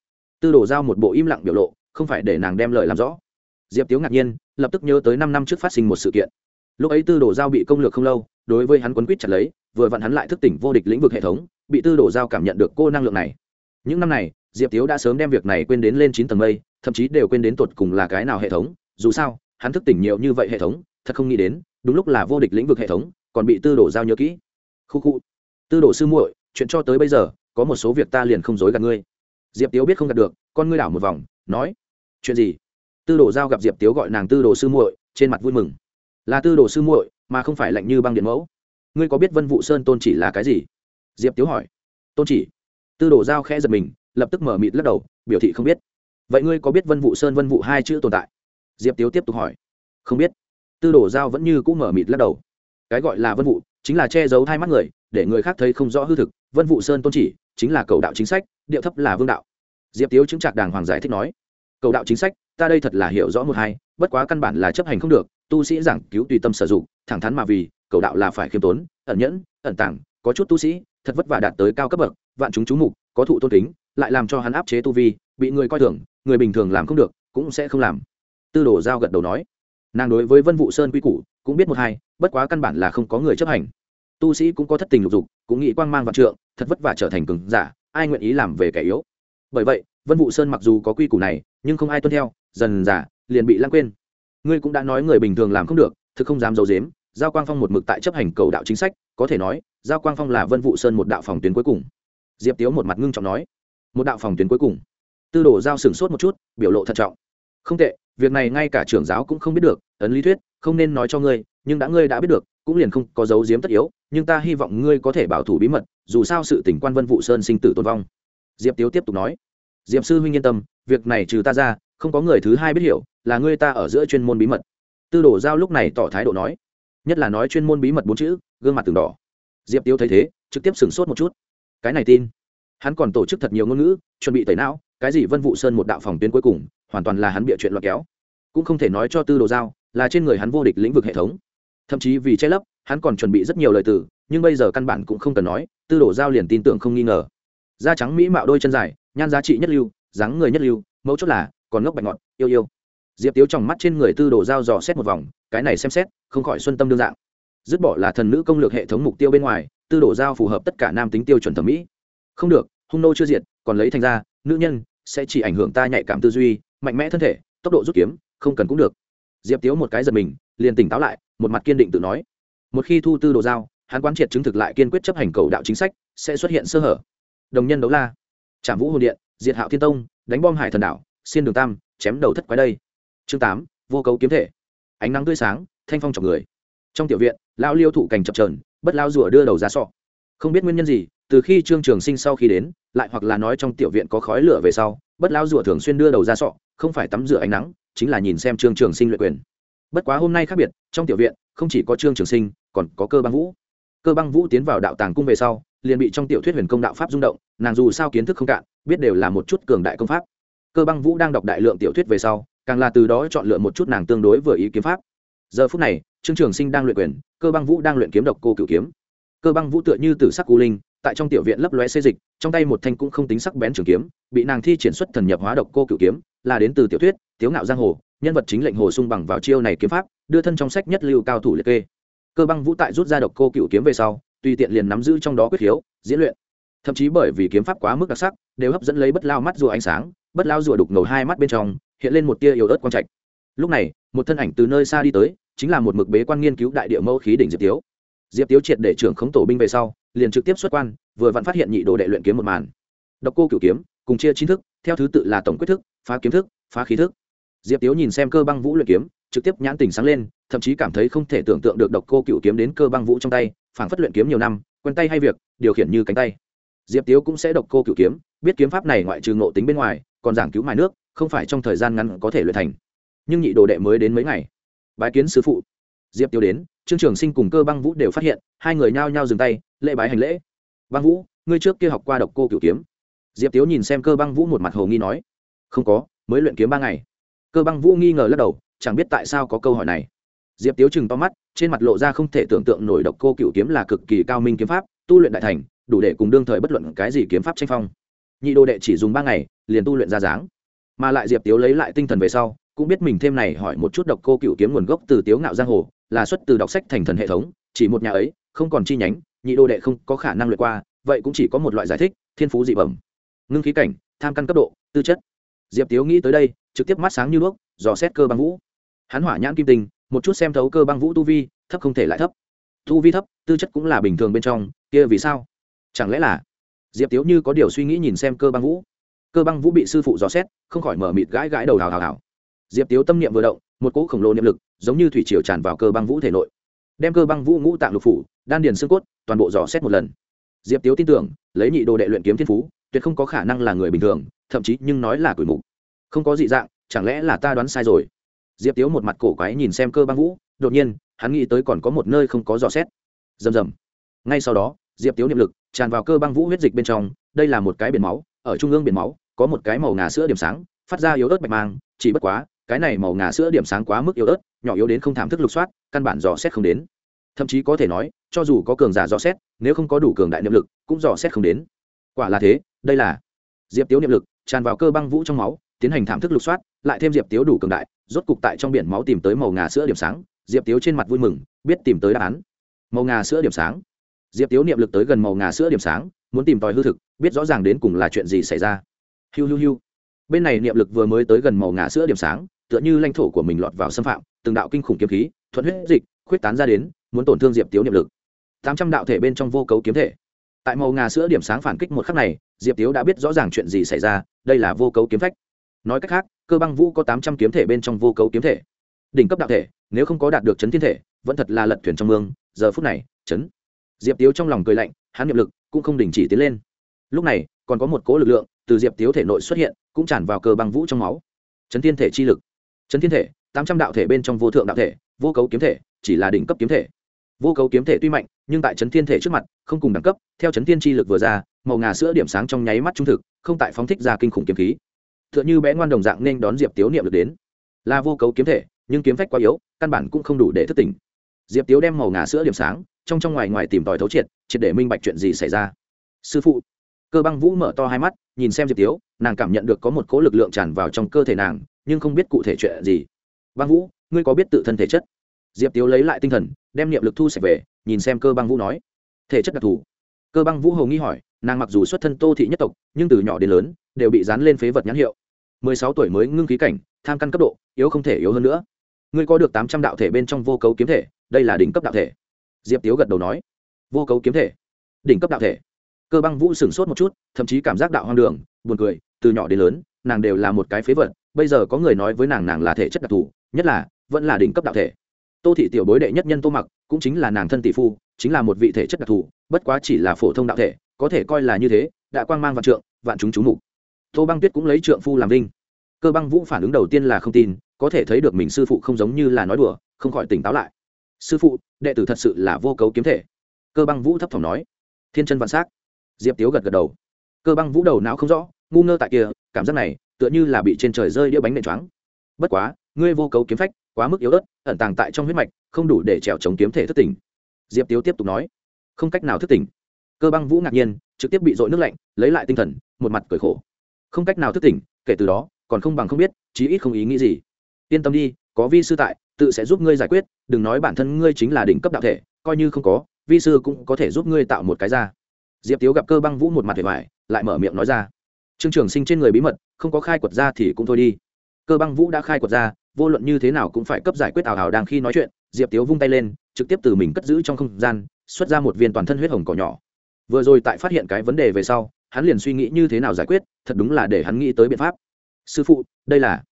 Tư đồ giao một bộ im lặng biểu lộ, không phải để nàng đem lời làm rõ. Diệp tiếu ngạc nhiên, lập tức nhớ tới năm năm trước phát sinh một sự kiện. Lúc ấy tư đồ giao bị công lược không lâu, đối với hắn quấn quýt chặt lấy, vừa vặn hắn lại thức tỉnh vô địch lĩnh vực hệ thống, bị tư đồ giao cảm nhận được cô năng lượng này. Những năm này, diệp tiếu đã sớm đem việc này quên đến lên chín tầng mây, thậm chí đều quên đến tột cùng là cái nào hệ thống. Dù sao, hắn thức tỉnh nhiều như vậy hệ thống, thật không nghĩ đến, đúng lúc là vô địch lĩnh vực hệ thống, còn bị tư đồ giao nhớ kỹ. Khu khu. Tư đồ sư muội chuyện cho tới bây giờ, có một số việc ta liền không dối gạt ngươi. Diệp tiếu biết không gạt được, con ngươi đảo một vòng, nói, chuyện gì? Tư đồ giao gặp diệp tiếu gọi nàng tư đồ sư muội, trên mặt vui mừng. Là tư đồ sư muội, mà không phải lạnh như băng điện mẫu. Ngươi có biết vân vụ sơn tôn chỉ là cái gì? Diệp tiếu hỏi. Tôn chỉ? Tư đồ giao khẽ giật mình, lập tức mở mịt lắc đầu, biểu thị không biết. Vậy ngươi có biết vân vụ sơn vân vụ hai chữ tồn tại? Diệp tiếu tiếp tục hỏi. Không biết. Tư đồ giao vẫn như cũng mở mịt lắc đầu. Cái gọi là vân vụ chính là che giấu hai mắt người, để người khác thấy không rõ hư thực vân vụ sơn tôn chỉ, chính là cầu đạo chính sách, điệu thấp là vương đạo. Diệp tiếu chứng trạc đàng hoàng giải thích nói, cầu đạo chính sách, ta đây thật là hiểu rõ một hai, bất quá căn bản là chấp hành không được, tu sĩ giảng cứu tùy tâm sử dụng, thẳng thắn mà vì, cầu đạo là phải khiêm tốn, ẩn nhẫn, ẩn tàng, có chút tu sĩ, thật vất vả đạt tới cao cấp bậc, vạn chúng chú mục, có thụ tôn kính, lại làm cho hắn áp chế tu vi, bị người coi thường, người bình thường làm không được, cũng sẽ không làm. Tư đồ giao gật đầu nói. Nàng đối với vân vụ sơn quy củ, cũng biết một hai, bất quá căn bản là không có người chấp hành tu sĩ cũng có thất tình lục dục, cũng nghĩ quang mang vạn trượng, thật vất vả trở thành cường giả, ai nguyện ý làm về kẻ yếu? Bởi vậy, vân vụ sơn mặc dù có quy củ này, nhưng không ai tuân theo, dần giả liền bị lãng quên. Ngươi cũng đã nói người bình thường làm không được, thực không dám giấu i dếm giao quang phong một mực tại chấp hành cầu đạo chính sách, có thể nói, giao quang phong là vân vụ sơn một đạo phòng tuyến cuối cùng. Diệp tiếu một mặt ngưng trọng nói, một đạo phòng tuyến cuối cùng. Tư đồ giao sửng sốt một chút, biểu lộ thận trọng. Không tệ, việc này ngay cả trưởng giáo cũng không biết được, ấn lý thuyết, không nên nói cho ngươi, nhưng đã ngươi đã biết được cũng liền không có dấu diếm tất yếu, nhưng ta hy vọng ngươi có thể bảo thủ bí mật, dù sao sự tỉnh quan vân vụ sơn sinh tử tôn vong. Diệp tiếu tiếp tục nói. Diệp sư huynh yên tâm, việc này trừ ta ra, không có người thứ hai biết hiểu, là ngươi ta ở giữa chuyên môn bí mật. Tư đồ giao lúc này tỏ thái độ nói. Nhất là nói chuyên môn bí mật bốn chữ, gương mặt từng đỏ. Diệp Tiếu thấy thế, trực tiếp sửng sốt một chút. Cái này tin. Hắn còn tổ chức thật nhiều ngôn ngữ, chuẩn bị tẩy não, cái gì vân vụ sơn một đạo phòng tuyến cuối cùng, hoàn toàn là hắn bịa chuyện loạt kéo. Cũng không thể nói cho tư đồ giao, là trên người hắn vô địch lĩnh vực hệ thống thậm chí vì che lấp, hắn còn chuẩn bị rất nhiều lời từ, nhưng bây giờ căn bản cũng không cần nói, tư đồ giao liền tin tưởng không nghi ngờ. Da trắng mỹ mạo đôi chân dài, nhan giá trị nhất lưu, dáng người nhất lưu mẫu chốt là, còn ngốc bạch ngọt yêu yêu. Diệp tiếu trong mắt trên người tư đồ giao dò xét một vòng, cái này xem xét, không khỏi xuân tâm đương dạng. Dứt bỏ là thần nữ công lược hệ thống mục tiêu bên ngoài, tư đồ giao phù hợp tất cả nam tính tiêu chuẩn thẩm mỹ. Không được, hung nô chưa diệt, còn lấy thành ra, nữ nhân sẽ chỉ ảnh hưởng ta nhạy cảm tư duy, mạnh mẽ thân thể, tốc độ rút kiếm, không cần cũng được. Diệp tiếu một cái giật mình liền tỉnh táo lại, một mặt kiên định tự nói. Một khi thu tư đồ giao, hắn quán triệt chứng thực lại kiên quyết chấp hành cầu đạo chính sách, sẽ xuất hiện sơ hở. Đồng nhân đấu la. Trảm vũ hồn điện, diệt hạo thiên tông, đánh bom hải thần đảo xin đường tam, chém đầu thất quái đây. Chương tám, vô cấu kiếm thể. Ánh nắng tươi sáng, thanh phong chọc người. Trong tiểu viện, lão liêu thụ cành chập trờn bất lao rùa đưa đầu ra sọ. Không biết nguyên nhân gì, từ khi trương trường sinh sau khi đến, lại hoặc là nói trong tiểu viện có khói lửa về sau, bất lao rùa thường xuyên đưa đầu ra sọ, không phải tắm rửa ánh nắng, chính là nhìn xem trương trường sinh luyện quyền bất quá hôm nay khác biệt, trong tiểu viện, không chỉ có trương trường sinh, còn có cơ băng vũ. Cơ băng vũ tiến vào đạo tàng cung về sau, liền bị trong tiểu thuyết huyền công đạo pháp rung động, nàng dù sao kiến thức không cạn, biết đều là một chút cường đại công pháp. Cơ băng vũ đang đọc đại lượng tiểu thuyết về sau, càng là từ đó chọn lựa một chút nàng tương đối vừa ý kiếm pháp. Giờ phút này, trương trường sinh đang luyện quyền, cơ băng vũ đang luyện kiếm độc cô cửu kiếm. Cơ băng vũ tựa như từ sắc cú linh, tại trong tiểu viện lấp lóe xê dịch, trong tay một thanh cũng không tính sắc bén trường kiếm, bị nàng thi triển xuất thần nhập hóa độc cô cựu kiếm, là đến từ tiểu thuyết tiếu ngạo giang hồ nhân vật chính lệnh hồ sung bằng vào chiêu này kiếm pháp, đưa thân trong sách nhất lưu cao thủ liệt kê. Cơ băng vũ tại rút ra độc cô cựu kiếm về sau, tùy tiện liền nắm giữ trong đó quyết khiếu, diễn luyện. Thậm chí bởi vì kiếm pháp quá mức đặc sắc, đều hấp dẫn lấy bất lao mắt rùa ánh sáng, bất lao rùa đục ngầu hai mắt bên trong, hiện lên một tia yếu ớt quang trạch. Lúc này, một thân ảnh từ nơi xa đi tới, chính là một mực bế quan nghiên cứu đại địa mẫu khí đỉnh diệp tiếu. Diệp tiếu triệt để trưởng khống tổ binh về sau, liền trực tiếp xuất quan, vừa vặn phát hiện nhị đồ đệ luyện kiếm một màn. Độc cô cửu kiếm, cùng chia chính thức, theo thứ tự là tổng quyết thức, phá kiếm thức, phá khí thức diệp tiếu nhìn xem cơ băng vũ luyện kiếm, trực tiếp nhãn tình sáng lên, thậm chí cảm thấy không thể tưởng tượng được độc cô cựu kiếm đến cơ băng vũ trong tay, phảng phất luyện kiếm nhiều năm, quen tay hay việc, điều khiển như cánh tay. Diệp tiếu cũng sẽ độc cô cựu kiếm, biết kiếm pháp này ngoại trừ ngộ tính bên ngoài, còn giảng cứu mài nước, không phải trong thời gian ngắn có thể luyện thành. Nhưng nhị đồ đệ mới đến mấy ngày. Bái kiến sứ phụ. Diệp tiếu đến, trương trường sinh cùng cơ băng vũ đều phát hiện, hai người nhao nhao dừng tay, lễ bái hành lễ. Băng vũ, ngươi trước kia học qua độc cô cựu kiếm. Diệp tiếu nhìn xem cơ băng vũ một mặt hồ nghi nói. Không có, mới luyện kiếm ba ngày cơ băng vũ nghi ngờ lắc đầu, chẳng biết tại sao có câu hỏi này. Diệp tiếu chừng to mắt, trên mặt lộ ra không thể tưởng tượng nổi độc cô cựu kiếm là cực kỳ cao minh kiếm pháp, tu luyện đại thành, đủ để cùng đương thời bất luận cái gì kiếm pháp tranh phong. Nhị đồ đệ chỉ dùng ba ngày, liền tu luyện ra dáng. Mà lại diệp tiếu lấy lại tinh thần về sau, cũng biết mình thêm này hỏi một chút độc cô cựu kiếm nguồn gốc từ tiếu ngạo giang hồ, là xuất từ đọc sách thành thần hệ thống, chỉ một nhà ấy, không còn chi nhánh, nhị đồ đệ không có khả năng luyện qua, vậy cũng chỉ có một loại giải thích, thiên phú dị bẩm. Ngưng khí cảnh, tham căn cấp độ, tư chất. Diệp tiếu nghĩ tới đây trực tiếp mắt sáng như đuốc, dò xét cơ băng vũ. Hắn hỏa nhãn kim tinh, một chút xem thấu cơ băng vũ tu vi, thấp không thể lại thấp. Tu vi thấp, tư chất cũng là bình thường bên trong, kia vì sao? Chẳng lẽ là diệp tiếu như có điều suy nghĩ nhìn xem cơ băng vũ? Cơ băng vũ bị sư phụ dò xét, không khỏi mở mịt gãi gãi đầu hào hào hào. Diệp tiếu tâm niệm vừa động, một cỗ khổng lồ niệm lực, giống như thủy triều tràn vào cơ băng vũ thể nội. Đem cơ băng vũ ngũ tạng lục phủ, đan điền xương cốt, toàn bộ dò xét một lần. Diệp tiếu tin tưởng, lấy nhị đồ đệ luyện kiếm thiên phú, tuyệt không có khả năng là người bình thường, thậm chí nhưng nói là tuổi mục không có dị dạng, chẳng lẽ là ta đoán sai rồi? Diệp tiếu một mặt cổ quái nhìn xem cơ băng vũ, đột nhiên, hắn nghĩ tới còn có một nơi không có dò xét. Rầm rầm. Ngay sau đó, diệp tiếu niệm lực, tràn vào cơ băng vũ huyết dịch bên trong, đây là một cái biển máu, ở trung ương biển máu, có một cái màu ngà sữa điểm sáng, phát ra yếu ớt bạch mang, chỉ bất quá, cái này màu ngà sữa điểm sáng quá mức yếu ớt, nhỏ yếu đến không thảm thức lục soát, căn bản dò xét không đến. Thậm chí có thể nói, cho dù có cường giả dò xét, nếu không có đủ cường đại niệm lực, cũng dò xét không đến. Quả là thế, đây là diệp tiếu niệm lực, tràn vào cơ băng vũ trong máu tiến hành thảm thức lục soát, lại thêm diệp tiếu đủ cường đại, rốt cục tại trong biển máu tìm tới màu ngà sữa điểm sáng. Diệp tiếu trên mặt vui mừng, biết tìm tới đáp án. Màu ngà sữa điểm sáng. Diệp tiếu niệm lực tới gần màu ngà sữa điểm sáng, muốn tìm tòi hư thực, biết rõ ràng đến cùng là chuyện gì xảy ra. Hiu hiu hiu. Bên này niệm lực vừa mới tới gần màu ngà sữa điểm sáng, tựa như lãnh thổ của mình lọt vào xâm phạm, từng đạo kinh khủng kiếm khí, thuận huyết dịch, khuyết tán ra đến, muốn tổn thương diệp tiếu niệm lực. Tám trăm đạo thể bên trong vô cấu kiếm thể. Tại màu ngà sữa điểm sáng phản kích một khắc này, diệp tiếu đã biết rõ ràng chuyện gì xảy ra, đây là vô cấu kiếm phách nói cách khác, cơ băng vũ có tám trăm kiếm thể bên trong vô cấu kiếm thể. Đỉnh cấp đạo thể, nếu không có đạt được chấn thiên thể, vẫn thật là lật thuyền trong mương, giờ phút này, chấn. Diệp tiếu trong lòng cười lạnh, hắn niệm lực, cũng không đình chỉ tiến lên. Lúc này, còn có một cố lực lượng, từ diệp tiếu thể nội xuất hiện, cũng tràn vào cơ băng vũ trong máu. Chấn thiên thể chi lực. Chấn thiên thể, tám trăm đạo thể bên trong vô thượng đạo thể, vô cấu kiếm thể, chỉ là đỉnh cấp kiếm thể. Vô cấu kiếm thể tuy mạnh, nhưng tại chấn thiên thể trước mặt, không cùng đẳng cấp, theo chấn thiên chi lực vừa ra, màu ngà sữa điểm sáng trong nháy mắt trung thực, không tại phóng thích ra kinh khủng kiếm khí tựa như bé ngoan đồng dạng nên đón diệp tiếu niệm được đến. Là vô cấu kiếm thể, nhưng kiếm phách quá yếu, căn bản cũng không đủ để thức tỉnh. Diệp tiếu đem màu ngà sữa điểm sáng, trong trong ngoài ngoài tìm tòi thấu triệt triệt để minh bạch chuyện gì xảy ra. Sư phụ. Cơ băng vũ mở to hai mắt, nhìn xem diệp tiếu, nàng cảm nhận được có một cố lực lượng tràn vào trong cơ thể nàng, nhưng không biết cụ thể chuyện gì. Băng vũ, ngươi có biết tự thân thể chất? Diệp tiếu lấy lại tinh thần, đem niệm lực thu sạch về, nhìn xem cơ băng vũ nói. Thể chất đặc thù. Cơ băng vũ hầu nghi hỏi, nàng mặc dù xuất thân tô thị nhất tộc, nhưng từ nhỏ đến lớn đều bị dán lên phế vật nhãn hiệu. Mười sáu tuổi mới ngưng khí cảnh, tham căn cấp độ, yếu không thể yếu hơn nữa. Ngươi có được tám trăm đạo thể bên trong vô cấu kiếm thể, đây là đỉnh cấp đạo thể. Diệp tiếu gật đầu nói. Vô cấu kiếm thể, đỉnh cấp đạo thể. Cơ băng vũ sửng sốt một chút, thậm chí cảm giác đạo hoang đường, buồn cười, từ nhỏ đến lớn, nàng đều là một cái phế vật, bây giờ có người nói với nàng nàng là thể chất đặc thù, nhất là, vẫn là đỉnh cấp đạo thể. Tô thị tiểu bối đệ nhất nhân tô mặc, cũng chính là nàng thân tỷ phu, chính là một vị thể chất đặc thù, bất quá chỉ là phổ thông đạo thể, có thể coi là như thế, đã quang mang vạn trượng, vạn chúng chú mục tô băng tuyết cũng lấy trượng phu làm đinh. cơ băng vũ phản ứng đầu tiên là không tin, có thể thấy được mình sư phụ không giống như là nói đùa, không khỏi tỉnh táo lại. Sư phụ, đệ tử thật sự là vô cấu kiếm thể. Cơ băng vũ thấp thỏm nói. Thiên chân vạn s á c diệp tiếu gật gật đầu. Cơ băng vũ đầu não không rõ, ngu ngơ tại kia, cảm giác này, tựa như là bị trên trời rơi đĩa bánh nệ choáng. Bất quá, ngươi vô cấu kiếm phách, quá mức yếu ớt, ẩn tàng tại trong huyết mạch, không đủ để trèo chống kiếm thể thất tỉnh. Diệp tiếu tiếp tục nói. Không cách nào thất tỉnh. Cơ băng vũ ngạc nhiên, trực tiếp bị dội nước lạnh, lấy lại tinh thần, một mặt cười khổ không cách nào thức tỉnh, kể từ đó, còn không bằng không biết, chí ít không ý nghĩ gì. Yên tâm đi, có vi sư tại, tự sẽ giúp ngươi giải quyết, đừng nói bản thân ngươi chính là đỉnh cấp đạo thể, coi như không có, vi sư cũng có thể giúp ngươi tạo một cái ra. Diệp tiếu gặp cơ băng vũ một mặt vẻ vải lại mở miệng nói ra. Trương trường sinh trên người bí mật, không có khai quật ra thì cũng thôi đi. Cơ băng vũ đã khai quật ra, vô luận như thế nào cũng phải cấp giải quyết ảo ảo đang khi nói chuyện, diệp tiếu vung tay lên, trực tiếp từ mình cất giữ trong không gian, xuất ra một viên toàn thân huyết hồng cỏ nhỏ. Vừa rồi tại phát hiện cái vấn đề về sau hắn liền suy nghĩ như thế nào giải quyết, thật đúng là để hắn nghĩ tới biện pháp. Sư phụ, đây là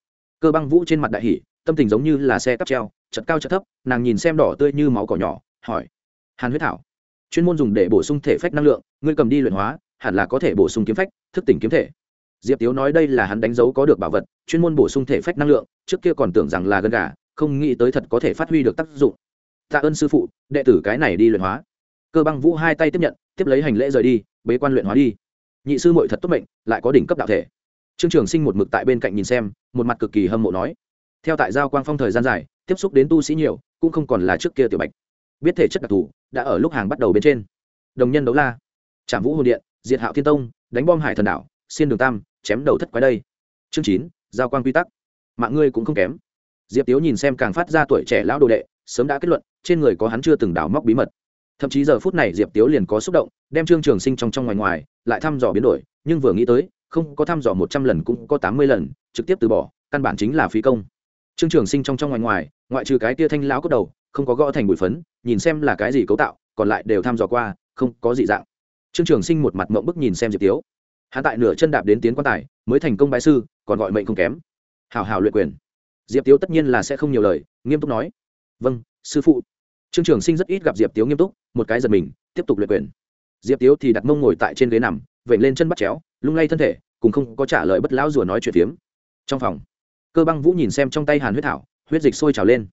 cơ băng vũ trên mặt đại hỷ tâm tình giống như là xe cắp treo, chật cao chật thấp, nàng nhìn xem đỏ tươi như máu cỏ nhỏ, hỏi, hàn huyết thảo, chuyên môn dùng để bổ sung thể phách năng lượng, ngươi cầm đi luyện hóa, hẳn là có thể bổ sung kiếm phách, thức tỉnh kiếm thể. Diệp tiếu nói đây là hắn đánh dấu có được bảo vật, chuyên môn bổ sung thể phách năng lượng, trước kia còn tưởng rằng là gần gà, không nghĩ tới thật có thể phát huy được tác dụng. Tạ ơn sư phụ, đệ tử cái này đi luyện hóa. Cơ băng vũ hai tay tiếp nhận, tiếp lấy hành lễ rời đi, bế quan luyện hóa đi nhị sư muội thật tốt mệnh, lại có đỉnh cấp đạo thể. Trương trường sinh một mực tại bên cạnh nhìn xem, một mặt cực kỳ hâm mộ nói. Theo tại giao quang phong thời gian dài, tiếp xúc đến tu sĩ nhiều, cũng không còn là trước kia tiểu bạch. Biết thể chất đặc thù, đã ở lúc hàng bắt đầu bên trên. Đồng nhân đấu la trạm vũ hồn điện, diệt hạo thiên tông, đánh bom hải thần đảo, xiên đường tam, chém đầu thất quái đây. Chương chín, giao quang quy tắc. Mạng ngươi cũng không kém. Diệp tiếu nhìn xem càng phát ra tuổi trẻ lão đồ đệ, sớm đã kết luận, trên người có hắn chưa từng đào móc bí mật thậm chí giờ phút này diệp tiếu liền có xúc động, đem trương trường sinh trong trong ngoài ngoài, lại thăm dò biến đổi, nhưng vừa nghĩ tới, không có thăm dò một trăm lần cũng có tám mươi lần, trực tiếp từ bỏ, căn bản chính là phí công. Trương trường sinh trong trong ngoài ngoài, ngoại trừ cái tia thanh lão cốt đầu, không có gõ thành bụi phấn, nhìn xem là cái gì cấu tạo, còn lại đều thăm dò qua, không có gì dạng. Trương trường sinh một mặt mộng bức nhìn xem diệp tiếu. Hạ tại nửa chân đạp đến tiến quan tài, mới thành công bái sư, còn gọi mệnh không kém. Hào hào luyện quyền. Diệp tiếu tất nhiên là sẽ không nhiều lời, nghiêm túc nói. Vâng sư phụ trương trường sinh rất ít gặp diệp tiếu nghiêm túc, một cái giật mình, tiếp tục luyện quyền. Diệp tiếu thì đặt mông ngồi tại trên ghế nằm vẩy lên chân bắt chéo, lung lay thân thể, cùng không có trả lời bất lão rùa nói chuyện phiếm. Trong phòng, cơ băng vũ nhìn xem trong tay hàn huyết thảo, huyết dịch sôi trào lên.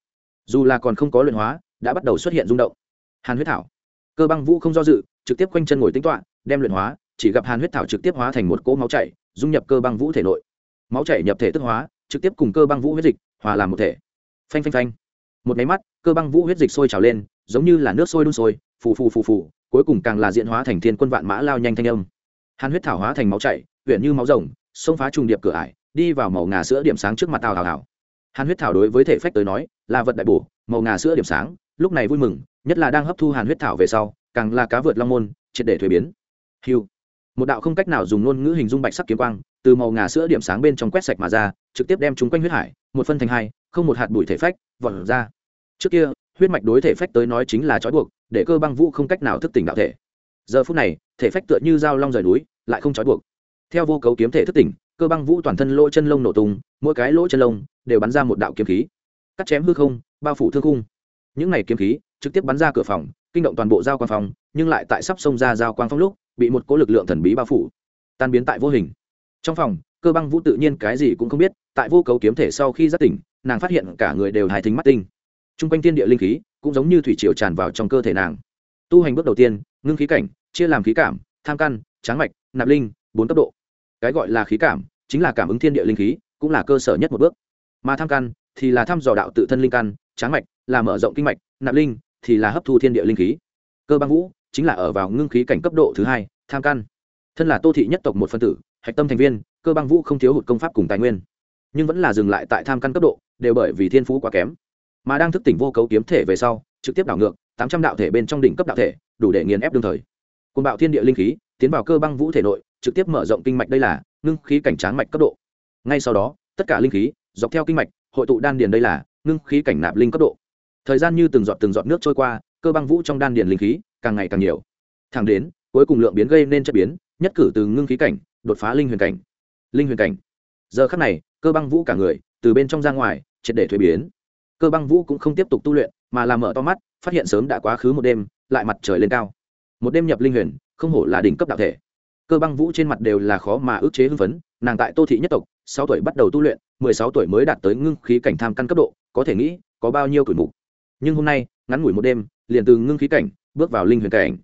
Dù là còn không có luyện hóa, đã bắt đầu xuất hiện rung động. Hàn huyết thảo. Cơ băng vũ không do dự, trực tiếp quanh chân ngồi tính toạ đem luyện hóa, chỉ gặp hàn huyết thảo trực tiếp hóa thành một cỗ máu chảy, dung nhập cơ băng vũ thể nội. Máu chảy nhập thể tức hóa, trực tiếp cùng cơ băng vũ huyết dịch hòa làm một thể. Phanh phanh phanh một máy mắt, cơ băng vũ huyết dịch sôi trào lên, giống như là nước sôi đun sôi, phù phù phù phù, cuối cùng càng là diện hóa thành thiên quân vạn mã lao nhanh thanh âm. Hàn huyết thảo hóa thành máu chảy huyện như máu rồng, xông phá trùng điệp cửa ải, đi vào màu ngà sữa điểm sáng trước mặt tào hào hào. Hàn huyết thảo đối với thể phách tới nói, là vật đại bổ, màu ngà sữa điểm sáng, lúc này vui mừng, nhất là đang hấp thu hàn huyết thảo về sau, càng là cá vượt long môn, triệt để thuế biến. Hiu một đạo không cách nào dùng ngôn ngữ hình dung bạch sắc kiếm quang từ màu ngà sữa điểm sáng bên trong quét sạch mà ra, trực tiếp đem chúng quanh huyết hải, một phân thành hai, không một hạt bụi thể phách, vọt ra. Trước kia, huyết mạch đối thể phách tới nói chính là trói buộc, để cơ băng vũ không cách nào thức tỉnh đạo thể. Giờ phút này, thể phách tựa như dao long rời núi, lại không trói buộc. Theo vô cấu kiếm thể thức tỉnh, cơ băng vũ toàn thân lỗ chân lông nổ tung, mỗi cái lỗ chân lông đều bắn ra một đạo kiếm khí. Cắt chém hư không, bao phủ thương khung. Những này kiếm khí trực tiếp bắn ra cửa phòng, kinh động toàn bộ giao quang phòng, nhưng lại tại sắp xông ra giao quang phong lúc, bị một cố lực lượng thần bí bao phủ, tan biến tại vô hình trong phòng, cơ băng vũ tự nhiên cái gì cũng không biết, tại vô cấu kiếm thể sau khi giác tỉnh, nàng phát hiện cả người đều hài thính mắt tinh. T r u n g quanh tiên địa linh khí cũng giống như thủy triều tràn vào trong cơ thể nàng. Tu hành bước đầu tiên, ngưng khí cảnh, chia làm khí cảm, tham căn, tráng mạch, nạp linh, bốn cấp độ. Cái gọi là khí cảm chính là cảm ứng thiên địa linh khí, cũng là cơ sở nhất một bước. Mà tham căn thì là thăm dò đạo tự thân linh căn, tráng mạch là mở rộng kinh mạch, nạp linh thì là hấp thu thiên địa linh khí. Cơ băng vũ chính là ở vào ngưng khí cảnh cấp độ thứ hai, tham căn. Thân là tô thị nhất tộc một phân tử hạch tâm thành viên, cơ băng vũ không thiếu hụt công pháp cùng tài nguyên. Nhưng vẫn là dừng lại tại tham căn cấp độ, đều bởi vì thiên phú quá kém. Mà đang thức tỉnh vô cấu kiếm thể về sau, trực tiếp đảo ngược, tám trăm đạo thể bên trong đỉnh cấp đạo thể, đủ để nghiền ép đương thời. Côn bạo thiên địa linh khí, tiến vào cơ băng vũ thể nội, trực tiếp mở rộng kinh mạch đây là ngưng khí cảnh tráng mạch cấp độ. Ngay sau đó, tất cả linh khí, dọc theo kinh mạch, hội tụ đan điền đây là ngưng khí cảnh nạp linh cấp độ. Thời gian như từng giọt từng giọt nước trôi qua, cơ băng vũ trong đan điền linh khí càng ngày càng nhiều. Thẳng đến, cuối cùng lượng biến gây nên chất biến, nhất cử từ ngưng khí cảnh đột phá linh huyền cảnh. Linh huyền cảnh. Giờ khắc này, cơ băng vũ cả người, từ bên trong ra ngoài, triệt để thuế biến. Cơ băng vũ cũng không tiếp tục tu luyện, mà làm mở to mắt, phát hiện sớm đã quá khứ một đêm, lại mặt trời lên cao. Một đêm nhập linh huyền, không hổ là đỉnh cấp đạo thể. Cơ băng vũ trên mặt đều là khó mà ức chế hưng phấn, nàng tại tô thị nhất tộc, sáu tuổi bắt đầu tu luyện, mười sáu tuổi mới đạt tới ngưng khí cảnh tham căn cấp độ, có thể nghĩ, có bao nhiêu tuổi mục. Nhưng hôm nay, ngắn ngủi một đêm, liền từ ngưng khí cảnh bước vào linh huyền cảnh.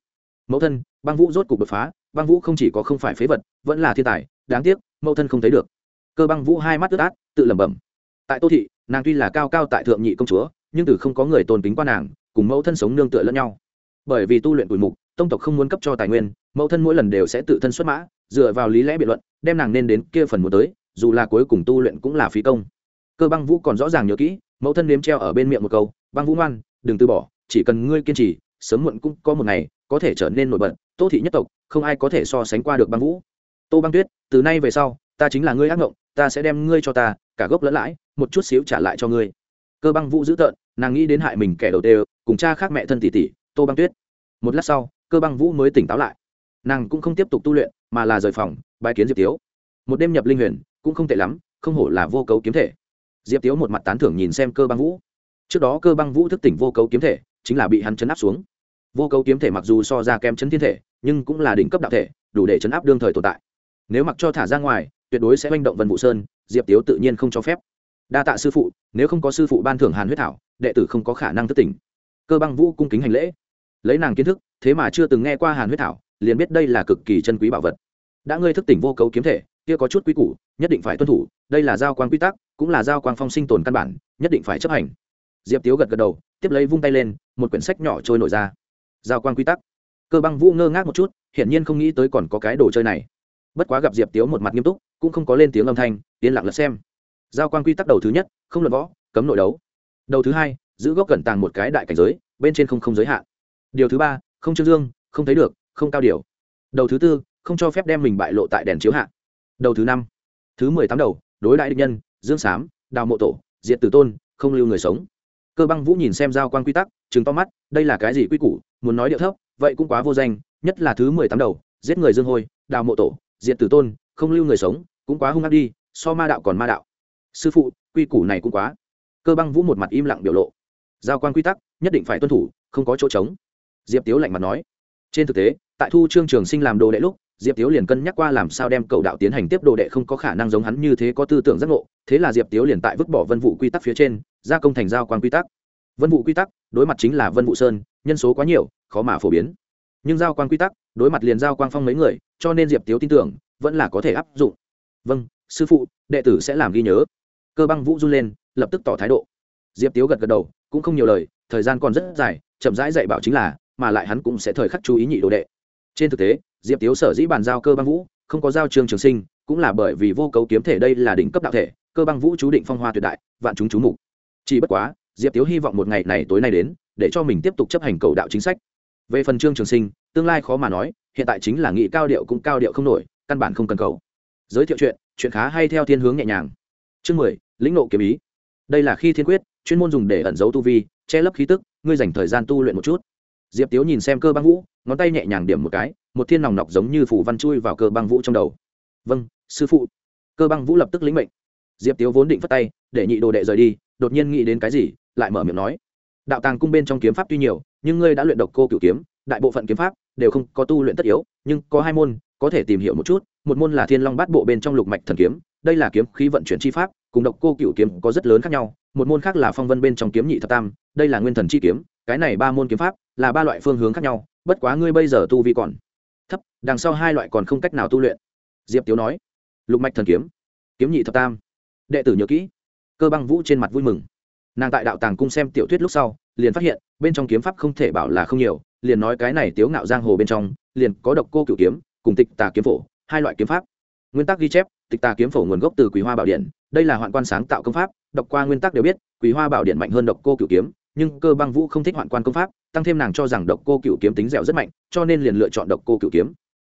Mẫu thân, băng vũ rốt cục đột phá băng vũ không chỉ có không phải phế vật, vẫn là thiên tài, đáng tiếc, mẫu thân không thấy được. Cơ băng vũ hai mắt ướt át, tự lẩm bẩm. Tại tô thị, nàng tuy là cao cao tại thượng nhị công chúa, nhưng từ không có người tôn kính qua nàng, cùng mẫu thân sống nương tựa lẫn nhau. Bởi vì tu luyện tuổi mục, tông tộc không muốn cấp cho tài nguyên, mẫu thân mỗi lần đều sẽ tự thân xuất mã, dựa vào lý lẽ biện luận, đem nàng nên đến kia phần một tới, dù là cuối cùng tu luyện cũng là phí công. Cơ băng vũ còn rõ ràng nhớ kỹ, mẫu thân nếm treo ở bên miệng một câu, băng vũ ngoan, đừng từ bỏ, chỉ cần ngươi kiên trì, sớm muộn cũng có một ngày, có thể trở nên nổi bật tô thị nhất tộc không ai có thể so sánh qua được băng vũ. Tô băng tuyết từ nay về sau ta chính là ngươi ác ngộng ta sẽ đem ngươi cho ta cả gốc lẫn lãi một chút xíu trả lại cho ngươi. Cơ băng vũ dữ tợn nàng nghĩ đến hại mình kẻ đầu tiên, cùng cha khác mẹ thân tỷ tỷ tô băng tuyết. Một lát sau cơ băng vũ mới tỉnh táo lại. Nàng cũng không tiếp tục tu luyện mà là rời phòng bài kiến diệp tiếu. Một đêm nhập linh huyền cũng không tệ lắm không hổ là vô cấu kiếm thể. Diệp tiếu một mặt tán thưởng nhìn xem cơ băng vũ. Trước đó cơ băng vũ thức tỉnh vô cấu kiếm thể chính là bị hắn chấn áp xuống vô cấu kiếm thể mặc dù so ra kém chấn thiên thể, nhưng cũng là đỉnh cấp đạo thể, đủ để chấn áp đương thời tồn tại. Nếu mặc cho thả ra ngoài, tuyệt đối sẽ manh động vân vũ sơn, diệp tiếu tự nhiên không cho phép. Đa tạ sư phụ, nếu không có sư phụ ban thưởng hàn huyết thảo, đệ tử không có khả năng thức tỉnh cơ băng vũ cung kính hành lễ. Lấy nàng kiến thức, thế mà chưa từng nghe qua hàn huyết thảo, liền biết đây là cực kỳ chân quý bảo vật. Đã ngươi thức tỉnh vô cấu kiếm thể, kia có chút quý củ, nhất định phải tuân thủ, đây là giao quan quy tắc, cũng là giao quan phong sinh tồn căn bản, nhất định phải chấp hành. Diệp tiếu gật gật đầu, tiếp lấy vung tay lên, một quyển sách nhỏ trôi nổi ra giao quan quy tắc. Cơ băng vũ ngơ ngác một chút, hiển nhiên không nghĩ tới còn có cái đồ chơi này. Bất quá gặp diệp tiếu một mặt nghiêm túc, cũng không có lên tiếng âm thanh, yên lặng lật xem. Giao quan quy tắc đầu thứ nhất, không luận võ, cấm nội đấu. Đầu thứ hai, giữ gốc cẩn tàng một cái đại cảnh giới, bên trên không không giới hạn. Điều thứ ba, không trương dương, không thấy được, không cao điều. Đầu thứ tư, không cho phép đem mình bại lộ tại đèn chiếu hạ đầu thứ năm, thứ mười tám đầu, đối đại định nhân, dương sám, đào mộ tổ, diệt tử tôn, không lưu người sống. Cơ băng vũ nhìn xem giao quan quy tắc chứng to mắt, đây là cái gì quy củ muốn nói điệu thấp, vậy cũng quá vô danh, nhất là thứ mười tám đầu, giết người dương hôi, đào mộ tổ, diệt tử tôn, không lưu người sống, cũng quá hung hăng đi, so ma đạo còn ma đạo. Sư phụ, quy củ này cũng quá. Cơ băng vũ một mặt im lặng biểu lộ. Giao quan quy tắc, nhất định phải tuân thủ, không có chỗ trống. Diệp tiếu lạnh mặt nói. Trên thực tế, tại thu trương trường sinh làm đồ đệ lúc, diệp tiếu liền cân nhắc qua làm sao đem cầu đạo tiến hành tiếp đồ đệ không có khả năng giống hắn như thế có tư tưởng giác ngộ, thế là diệp tiếu liền tại vứt bỏ vân vụ quy tắc phía trên, gia công thành giao quan quy tắc. Vân vụ quy tắc, đối mặt chính là vân vụ sơn nhân số quá nhiều, khó mà phổ biến. Nhưng giao quan quy tắc, đối mặt liền giao quang phong mấy người, cho nên diệp tiếu tin tưởng, vẫn là có thể áp dụng. Vâng sư phụ, đệ tử sẽ làm ghi nhớ. Cơ băng vũ run lên, lập tức tỏ thái độ. Diệp tiếu gật gật đầu, cũng không nhiều lời, thời gian còn rất dài, chậm rãi dạy bảo chính là, mà lại hắn cũng sẽ thời khắc chú ý nhị đồ đệ. Trên thực tế, diệp tiếu sở dĩ bàn giao cơ băng vũ, không có giao trường trường sinh, cũng là bởi vì vô cấu kiếm thể đây là đỉnh cấp đạo thể, cơ băng vũ chú định phong hoa tuyệt đại, vạn chúng chú mục. Chỉ bất quá, diệp tiếu hy vọng một ngày này tối nay đến để cho mình tiếp tục chấp hành cầu đạo chính sách. Về phần trương trường sinh, tương lai khó mà nói, hiện tại chính là nghị cao điệu cũng cao điệu không nổi, căn bản không cần cầu. Giới thiệu chuyện chuyện khá hay theo thiên hướng nhẹ nhàng. Chương mười, lĩnh nộ kiếm ý. Đây là khi thiên quyết, chuyên môn dùng để ẩn giấu tu vi, che lấp khí tức, ngươi dành thời gian tu luyện một chút. Diệp tiếu nhìn xem cơ băng vũ, ngón tay nhẹ nhàng điểm một cái, một thiên nòng nọc giống như phủ văn chui vào cơ băng vũ trong đầu. Vâng sư phụ. Cơ băng vũ lập tức lĩnh mệnh. Diệp tiếu vốn định phất tay, để nhị đồ đệ rời đi, đột nhiên nghĩ đến cái gì, lại mở miệng nói đạo tàng cung bên trong kiếm pháp tuy nhiều, nhưng ngươi đã luyện độc cô cửu kiếm, đại bộ phận kiếm pháp đều không có tu luyện tất yếu, nhưng có hai môn, có thể tìm hiểu một chút, một môn là thiên long bát bộ bên trong lục mạch thần kiếm, đây là kiếm khí vận chuyển chi pháp, cùng độc cô cửu kiếm có rất lớn khác nhau, một môn khác là phong vân bên trong kiếm nhị thập tam, đây là nguyên thần chi kiếm, cái này ba môn kiếm pháp là ba loại phương hướng khác nhau, bất quá ngươi bây giờ tu vi còn thấp, đằng sau hai loại còn không cách nào tu luyện. Diệp tiếu nói, lục mạch thần kiếm kiếm nhị thập tam, đệ tử nhớ kỹ, cơ băng vũ trên mặt vui mừng nàng tại đạo tàng cung xem tiểu thuyết lúc sau, liền phát hiện, bên trong kiếm pháp không thể bảo là không nhiều, liền nói cái này tiếu ngạo giang hồ bên trong, liền có độc cô cựu kiếm, cùng tịch tà kiếm phổ, hai loại kiếm pháp. Nguyên tắc ghi chép, tịch tà kiếm phổ nguồn gốc từ quý hoa bảo điện, đây là hoạn quan sáng tạo công pháp, đọc qua nguyên tắc đều biết quý hoa bảo điện mạnh hơn độc cô cựu kiếm, nhưng cơ băng vũ không thích hoạn quan công pháp, tăng thêm nàng cho rằng độc cô cựu kiếm tính dẻo rất mạnh, cho nên liền lựa chọn độc cô cựu kiếm.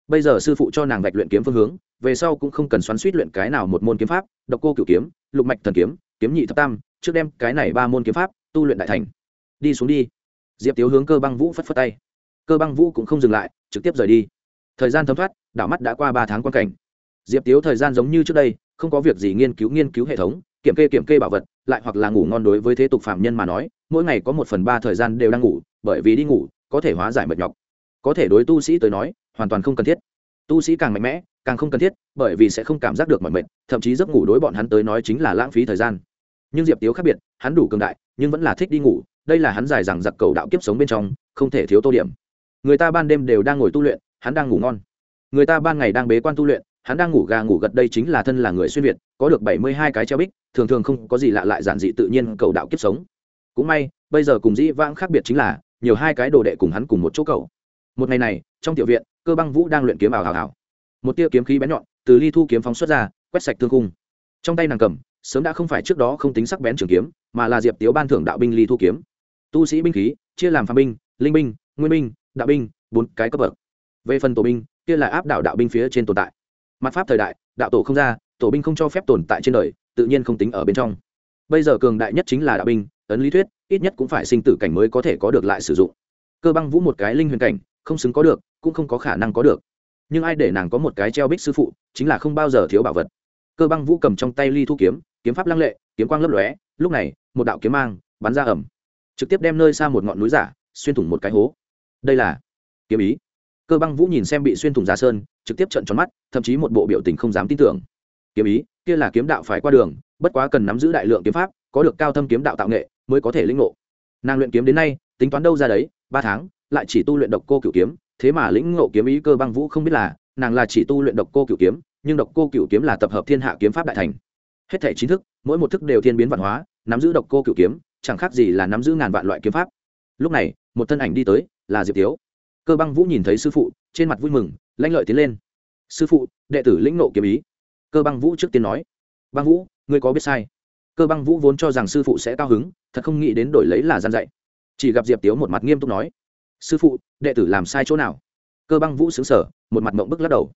Bây giờ sư phụ cho nàng vạch luyện kiếm phương hướng, về sau cũng không cần xoắn suýt luyện cái nào một môn kiếm pháp, độc cô cựu kiếm, lục mạch thần kiếm kiếm nhị thập tam trước đem cái này ba môn kiếm pháp tu luyện đại thành. Đi xuống đi. Diệp tiếu hướng cơ băng vũ phất phất tay. Cơ băng vũ cũng không dừng lại, trực tiếp rời đi. Thời gian thấm thoát, đảo mắt đã qua ba tháng quan cảnh. Diệp tiếu thời gian giống như trước đây, không có việc gì nghiên cứu nghiên cứu hệ thống, kiểm kê kiểm kê bảo vật, lại hoặc là ngủ ngon đối với thế tục phạm nhân mà nói, mỗi ngày có một phần ba thời gian đều đang ngủ, bởi vì đi ngủ, có thể hóa giải mệt nhọc. Có thể đối tu sĩ tới nói, hoàn toàn không cần thiết. Tu sĩ càng mạnh mẽ, càng không cần thiết, bởi vì sẽ không cảm giác được mọi mệt, thậm chí giấc ngủ đối bọn hắn tới nói chính là lãng phí thời gian nhưng diệp tiếu khác biệt, hắn đủ cường đại, nhưng vẫn là thích đi ngủ, đây là hắn dài rằng giặc cầu đạo kiếp sống bên trong, không thể thiếu tô điểm. Người ta ban đêm đều đang ngồi tu luyện, hắn đang ngủ ngon. Người ta ban ngày đang bế quan tu luyện, hắn đang ngủ gà ngủ gật đây chính là thân là người xuyên việt, có được bảy mươi hai cái treo bích, thường thường không có gì lạ lại giản dị tự nhiên cầu đạo kiếp sống. Cũng may, bây giờ cùng dĩ vãng khác biệt chính là, nhiều hai cái đồ đệ cùng hắn cùng một chỗ cầu. Một ngày này, trong tiểu viện, cơ băng vũ đang luyện kiếm ảo hào hào một tia kiếm khí bén nhọn, từ ly thu kiếm phóng xuất ra, quét sạch thương cung trong tay nàng cầm sớm đã không phải trước đó không tính sắc bén trường kiếm, mà là diệp tiếu ban thưởng đạo binh ly thu kiếm. Tu sĩ binh khí, chia làm phàm binh, linh binh, nguyên binh, đạo binh, bốn cái cấp bậc. Về phần tổ binh, kia là áp đảo đạo binh phía trên tồn tại. Mặt pháp thời đại, đạo tổ không ra, tổ binh không cho phép tồn tại trên đời, tự nhiên không tính ở bên trong. Bây giờ cường đại nhất chính là đạo binh, ấn lý thuyết, ít nhất cũng phải sinh tử cảnh mới có thể có được lại sử dụng. Cơ băng vũ một cái linh huyền cảnh, không xứng có được, cũng không có khả năng có được. Nhưng ai để nàng có một cái treo bích sư phụ, chính là không bao giờ thiếu bảo vật. Cơ băng vũ cầm trong tay ly thu kiếm kiếm pháp lăng lệ, kiếm quang lấp lóe, lúc này, một đạo kiếm mang bắn ra ẩm trực tiếp đem nơi xa một ngọn núi giả xuyên thủng một cái hố. Đây là kiếm ý. Cơ băng vũ nhìn xem bị xuyên thủng ra sơn, trực tiếp trận tròn mắt, thậm chí một bộ biểu tình không dám tin tưởng. Kiếm ý, kia là kiếm đạo phải qua đường, bất quá cần nắm giữ đại lượng kiếm pháp, có được cao thâm kiếm đạo tạo nghệ, mới có thể lĩnh ngộ. Nàng luyện kiếm đến nay, tính toán đâu ra đấy, ba tháng, lại chỉ tu luyện độc cô cửu kiếm, thế mà lĩnh ngộ kiếm ý cơ băng vũ không biết là, nàng là chỉ tu luyện độc cô cửu kiếm, nhưng độc cô cửu kiếm là tập hợp thiên hạ kiếm pháp đại thành hết thể chính thức, mỗi một thức đều thiên biến văn hóa, nắm giữ độc cô cửu kiếm, chẳng khác gì là nắm giữ ngàn vạn loại kiếm pháp. Lúc này, một thân ảnh đi tới, là diệp tiếu. Cơ băng vũ nhìn thấy sư phụ, trên mặt vui mừng, lanh lợi tiến lên. Sư phụ, đệ tử lĩnh nộ kiếm ý. Cơ băng vũ trước tiên nói. Băng vũ, ngươi có biết sai. Cơ băng vũ vốn cho rằng sư phụ sẽ cao hứng, thật không nghĩ đến đổi lấy là gian dạy. Chỉ gặp diệp tiếu một mặt nghiêm túc nói. Sư phụ, đệ tử làm sai chỗ nào? Cơ băng vũ xứng sở một mặt mộng bức lắc đầu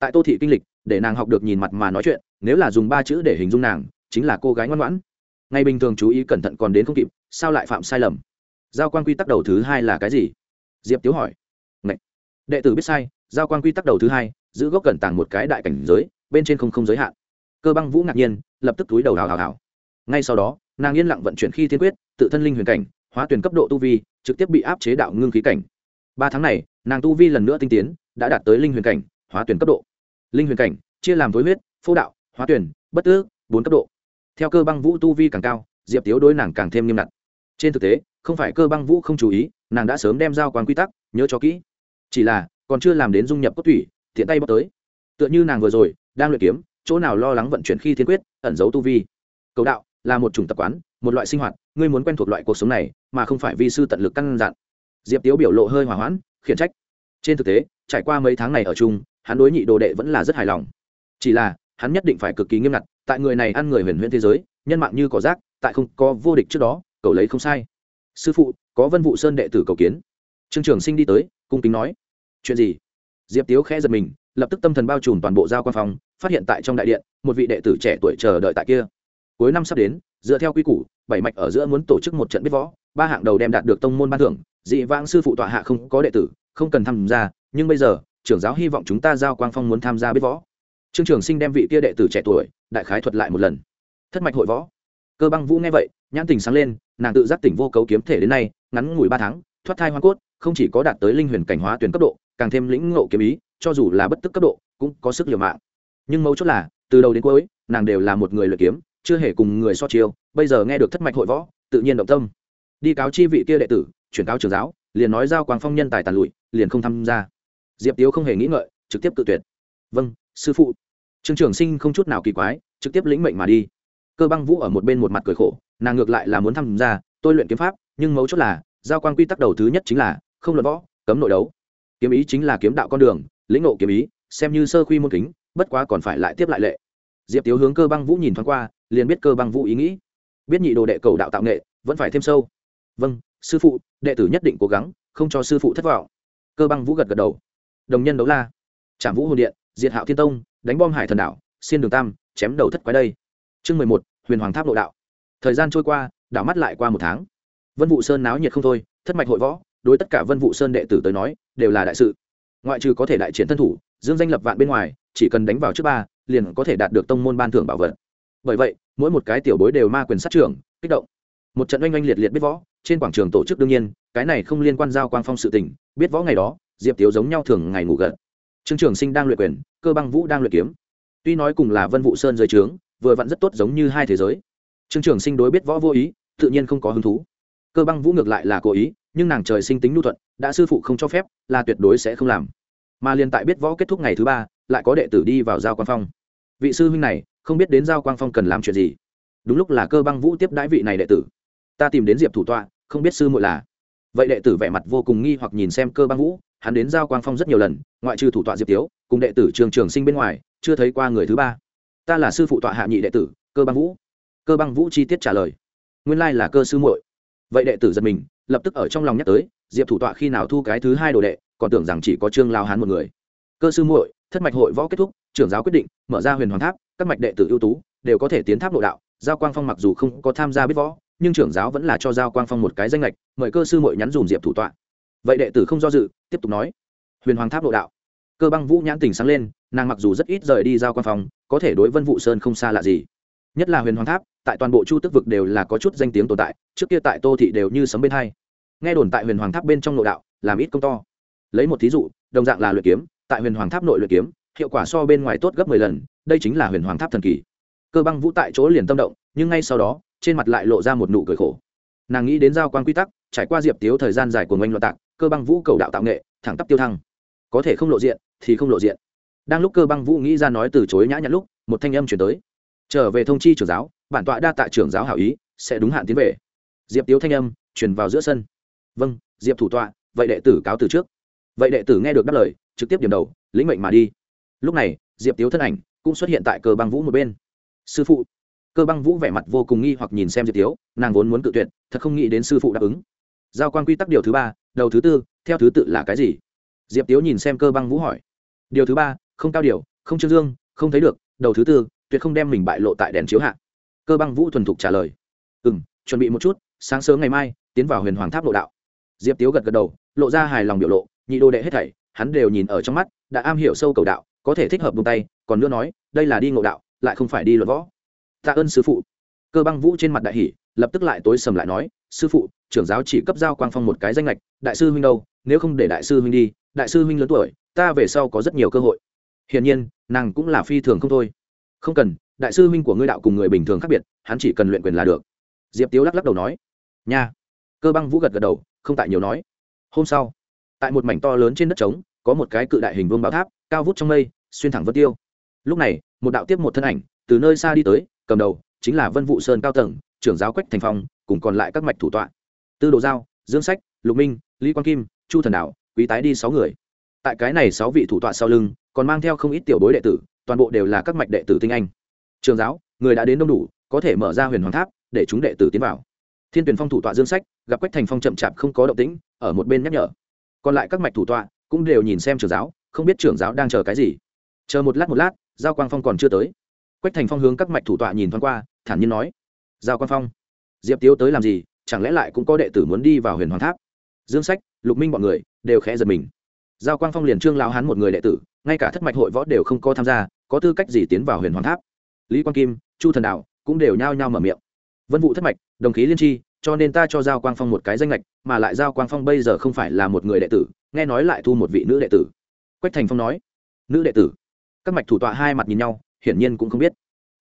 tại tô thị kinh lịch, để nàng học được nhìn mặt mà nói chuyện, nếu là dùng ba chữ để hình dung nàng, chính là cô gái ngoan ngoãn. Ngày bình thường chú ý cẩn thận còn đến không kịp, sao lại phạm sai lầm? Giao quan quy tắc đầu thứ hai là cái gì? Diệp tiếu hỏi. Ngậy. đệ tử biết sai, giao quan quy tắc đầu thứ hai, giữ gốc cẩn tàng một cái đại cảnh giới, bên trên không không giới hạn. Cơ băng vũ ngạc nhiên, lập tức túi đầu hào hào hào. Ngay sau đó, nàng yên lặng vận chuyển khi thiên quyết, tự thân linh huyền cảnh, hóa tuyển cấp độ tu vi, trực tiếp bị áp chế đạo ngưng khí cảnh. Ba tháng này, nàng tu vi lần nữa tinh tiến, đã đạt tới linh huyền cảnh, hóa tuyển cấp độ linh huyền cảnh, chia làm tối huyết, phô đạo, hóa tuyển, bất tước, bốn cấp độ. Theo cơ băng vũ tu vi càng cao, diệp tiếu đối nàng càng thêm nghiêm ngặt. Trên thực tế, không phải cơ băng vũ không chú ý, nàng đã sớm đem giao quan quy tắc nhớ cho kỹ. Chỉ là, còn chưa làm đến dung nhập cốt thủy thiện tay bóc tới. Tựa như nàng vừa rồi, đang luyện kiếm, chỗ nào lo lắng vận chuyển khi thiên quyết, ẩn giấu tu vi. Cầu đạo là một chủng tập quán, một loại sinh hoạt, ngươi muốn quen thuộc loại cuộc sống này, mà không phải vi sư tận lực căn dặn. Diệp tiếu biểu lộ hơi hỏa hoãn, khiển trách. Trên thực tế, trải qua mấy tháng này ở chung hắn đối nhị đồ đệ vẫn là rất hài lòng. Chỉ là, hắn nhất định phải cực kỳ nghiêm ngặt, tại người này ăn người huyền huyễn thế giới, nhân mạng như cỏ rác, tại không có vô địch trước đó, cậu lấy không sai. Sư phụ, có vân vụ sơn đệ tử cầu kiến. Trương trường sinh đi tới, cung kính nói. Chuyện gì? Diệp tiếu khẽ giật mình, lập tức tâm thần bao trùm toàn bộ giao quan phòng, phát hiện tại trong đại điện, một vị đệ tử trẻ tuổi chờ đợi tại kia. Cuối năm sắp đến, dựa theo quy củ, bảy mạch ở giữa muốn tổ chức một trận biết võ, ba hạng đầu đem đạt được tông môn ban thưởng, dị vãng sư phụ tọa hạ không có đệ tử, không cần tham gia, nhưng bây giờ trưởng giáo hy vọng chúng ta giao quang phong muốn tham gia biết võ. Trương trường sinh đem vị kia đệ tử trẻ tuổi, đại khái thuật lại một lần. Thất mạch hội võ. Cơ băng vũ nghe vậy, nhãn tình sáng lên, nàng tự giác tỉnh vô cấu kiếm thể đến nay, ngắn ngủi ba tháng, thoát thai hoa cốt, không chỉ có đạt tới linh huyền cảnh hóa tuyển cấp độ, càng thêm lĩnh ngộ kiếm ý, cho dù là bất tức cấp độ, cũng có sức liều mạng. Nhưng mấu chốt là, từ đầu đến cuối, nàng đều là một người luyện kiếm, chưa hề cùng người so chiêu, bây giờ nghe được thất mạch hội võ, tự nhiên động tâm. Đi cáo chi vị kia đệ tử, chuyển cáo trường giáo, liền nói giao quang phong nhân tài tàn lụi, liền không tham gia diệp tiếu không hề nghĩ ngợi, trực tiếp tự tuyệt. Vâng sư phụ. Trương trường sinh không chút nào kỳ quái, trực tiếp lĩnh mệnh mà đi. Cơ băng vũ ở một bên một mặt cười khổ, nàng ngược lại là muốn tham gia, tôi luyện kiếm pháp, nhưng mấu chốt là, giao quan quy tắc đầu thứ nhất chính là không luận võ, cấm nội đấu. Kiếm ý chính là kiếm đạo con đường, lĩnh ngộ kiếm ý, xem như sơ khuy môn kính, bất quá còn phải lại tiếp lại lệ. Diệp tiếu hướng cơ băng vũ nhìn thoáng qua, liền biết cơ băng vũ ý nghĩ. Biết nhị đồ đệ cầu đạo tạo nghệ, vẫn phải thêm sâu. Vâng sư phụ, đệ tử nhất định cố gắng, không cho sư phụ thất vọng. Cơ băng vũ gật gật đầu đồng nhân đấu la. Trảm vũ hồn điện, diệt hạo thiên tông, đánh bom hải thần đảo, xiên đường tam, chém đầu thất quái đây. Chương mười một, huyền hoàng tháp nội đạo. Thời gian trôi qua, đảo mắt lại qua một tháng. Vân vụ sơn náo nhiệt không thôi, thất mạch hội võ, đối tất cả vân vụ sơn đệ tử tới nói, đều là đại sự. Ngoại trừ có thể đại triển thân thủ, dương danh lập vạn bên ngoài, chỉ cần đánh vào trước ba, liền có thể đạt được tông môn ban thưởng bảo vật. Bởi vậy, mỗi một cái tiểu bối đều ma quyền sát trưởng, kích động. Một trận oanh oanh liệt liệt biết võ, trên quảng trường tổ chức đương nhiên, cái này không liên quan giao quang phong sự tình, biết võ ngày đó diệp tiếu giống nhau thường ngày ngủ gật. Trương trường sinh đang luyện quyền, cơ băng vũ đang luyện kiếm. Tuy nói cùng là vân vụ sơn dưới trướng, vừa vặn rất tốt giống như hai thế giới. Trương trường sinh đối biết võ vô ý, tự nhiên không có hứng thú. Cơ băng vũ ngược lại là cố ý, nhưng nàng trời sinh tính nhu thuận, đã sư phụ không cho phép, là tuyệt đối sẽ không làm. Mà liền tại biết võ kết thúc ngày thứ ba, lại có đệ tử đi vào giao quang phong. Vị sư huynh này, không biết đến giao quang phong cần làm chuyện gì. Đúng lúc là cơ băng vũ tiếp đãi vị này đệ tử. Ta tìm đến diệp thủ tọa, không biết sư muội là. Vậy đệ tử vẻ mặt vô cùng nghi hoặc nhìn xem cơ băng vũ hắn đến giao quang phong rất nhiều lần, ngoại trừ thủ tọa diệp tiếu, cùng đệ tử trường trường sinh bên ngoài, chưa thấy qua người thứ ba. Ta là sư phụ tọa hạ nhị đệ tử, cơ băng vũ. Cơ băng vũ chi tiết trả lời. Nguyên lai là cơ sư muội. Vậy đệ tử giật mình, lập tức ở trong lòng nhắc tới, diệp thủ tọa khi nào thu cái thứ hai đồ đệ, còn tưởng rằng chỉ có trương lao hán một người. Cơ sư muội, thất mạch hội võ kết thúc, trưởng giáo quyết định, mở ra huyền hoàng tháp, các mạch đệ tử ưu tú, đều có thể tiến tháp nội đạo. Giao quang phong mặc dù không có tham gia biết võ, nhưng trưởng giáo vẫn là cho giao quang phong một cái danh lệch, mời cơ sư muội nhắn dùm diệp thủ tọa vậy đệ tử không do dự, tiếp tục nói. Huyền hoàng tháp nội đạo. Cơ băng vũ nhãn tình sáng lên, nàng mặc dù rất ít rời đi giao quan phòng, có thể đối vân vụ sơn không xa lạ gì. Nhất là huyền hoàng tháp, tại toàn bộ chu tức vực đều là có chút danh tiếng tồn tại, trước kia tại tô thị đều như sấm bên hai. Nghe đồn tại huyền hoàng tháp bên trong nội đạo, làm ít công to. Lấy một thí dụ, đồng dạng là luyện kiếm, tại huyền hoàng tháp nội luyện kiếm, hiệu quả so bên ngoài tốt gấp mười lần, đây chính là huyền hoàng tháp thần kỳ. Cơ băng vũ tại chỗ liền tâm động, nhưng ngay sau đó, trên mặt lại lộ ra một nụ cười khổ. Nàng nghĩ đến giao quan quy tắc trải qua diệp tiếu thời gian dài của ngoanh loạn tạc, cơ băng vũ cầu đạo tạo nghệ, thẳng tắp tiêu thăng. Có thể không lộ diện thì không lộ diện. Đang lúc cơ băng vũ nghĩ ra nói từ chối nhã nhặn lúc, một thanh âm chuyển tới. Trở về thông chi trưởng giáo, bản tọa đa tạ trưởng giáo hảo ý, sẽ đúng hạn tiến về. Diệp tiếu thanh âm truyền vào giữa sân. Vâng diệp thủ tọa, vậy đệ tử cáo từ trước. Vậy đệ tử nghe được đáp lời, trực tiếp điểm đầu, lĩnh mệnh mà đi. Lúc này, diệp tiếu thân ảnh cũng xuất hiện tại cơ băng vũ một bên. Sư phụ. Cơ băng vũ vẻ mặt vô cùng nghi hoặc nhìn xem diệp tiếu, nàng vốn muốn cự tuyệt, thật không nghĩ đến sư phụ đáp ứng giao quan quy tắc điều thứ ba, đầu thứ tư, theo thứ tự là cái gì? Diệp tiếu nhìn xem cơ băng vũ hỏi. Điều thứ ba, không cao điều, không trương dương, không thấy được, đầu thứ tư, tuyệt không đem mình bại lộ tại đèn chiếu hạ. Cơ băng vũ thuần thục trả lời. Ừ m chuẩn bị một chút, sáng sớm ngày mai, tiến vào huyền hoàng tháp nội đạo. Diệp tiếu gật gật đầu, lộ ra hài lòng biểu lộ, nhị đô đệ hết thảy, hắn đều nhìn ở trong mắt, đã am hiểu sâu cầu đạo, có thể thích hợp buông tay, còn nữa nói, đây là đi ngộ đạo, lại không phải đi luật võ. Tạ ơn sư phụ. Cơ băng vũ trên mặt đại hỷ lập tức lại tối sầm lại nói, sư phụ, trưởng giáo chỉ cấp giao quang phong một cái danh lệch đại sư huynh đâu, nếu không để đại sư huynh đi, đại sư huynh lớn tuổi, ta về sau có rất nhiều cơ hội. Hiển nhiên, nàng cũng là phi thường không thôi. Không cần, đại sư huynh của ngươi đạo cùng người bình thường khác biệt, hắn chỉ cần luyện quyền là được. Diệp tiếu lắc lắc đầu nói. Nha. Cơ băng vũ gật gật đầu, không tại nhiều nói. Hôm sau, tại một mảnh to lớn trên đất trống, có một cái cự đại hình vương bảo tháp, cao vút trong mây, xuyên thẳng vân tiêu. Lúc này, một đạo tiếp một thân ảnh, từ nơi xa đi tới, cầm đầu chính là vân vụ sơn cao tầng trưởng giáo quách thành phong, cùng còn lại các mạch thủ tọa. Tư đồ giao, dương sách, lục minh, lý quang kim, chu thần đạo, quý tái đi sáu người. Tại cái này sáu vị thủ tọa sau lưng, còn mang theo không ít tiểu bối đệ tử, toàn bộ đều là các mạch đệ tử tinh anh. Trường giáo, người đã đến đông đủ, có thể mở ra huyền hoàng tháp, để chúng đệ tử tiến vào. Thiên tuyển phong thủ tọa dương sách, gặp quách thành phong chậm chạp không có động tĩnh, ở một bên nhắc nhở. Còn lại các mạch thủ tọa cũng đều nhìn xem trường giáo, không biết trưởng giáo đang chờ cái gì. Chờ một lát một lát, giao quang phong còn chưa tới. Quách thành phong hướng các mạch thủ tọa nhìn thoáng qua, thản nhiên nói giao Quan phong. Diệp tiếu tới làm gì, chẳng lẽ lại cũng có đệ tử muốn đi vào huyền hoàng tháp? Dương sách, lục minh bọn người đều khẽ giật mình. Giao quang phong liền trương lao hắn một người đệ tử, ngay cả thất mạch hội võ đều không có tham gia, có tư cách gì tiến vào huyền hoàng tháp? Lý quang kim, chu thần đạo cũng đều nhao nhao mở miệng. Vân vụ thất mạch, đồng khí liên tri, cho nên ta cho giao quang phong một cái danh lệch mà lại giao quang phong bây giờ không phải là một người đệ tử, nghe nói lại thu một vị nữ đệ tử. Quách thành phong nói, nữ đệ tử? Các mạch thủ tọa hai mặt nhìn nhau, hiển nhiên cũng không biết.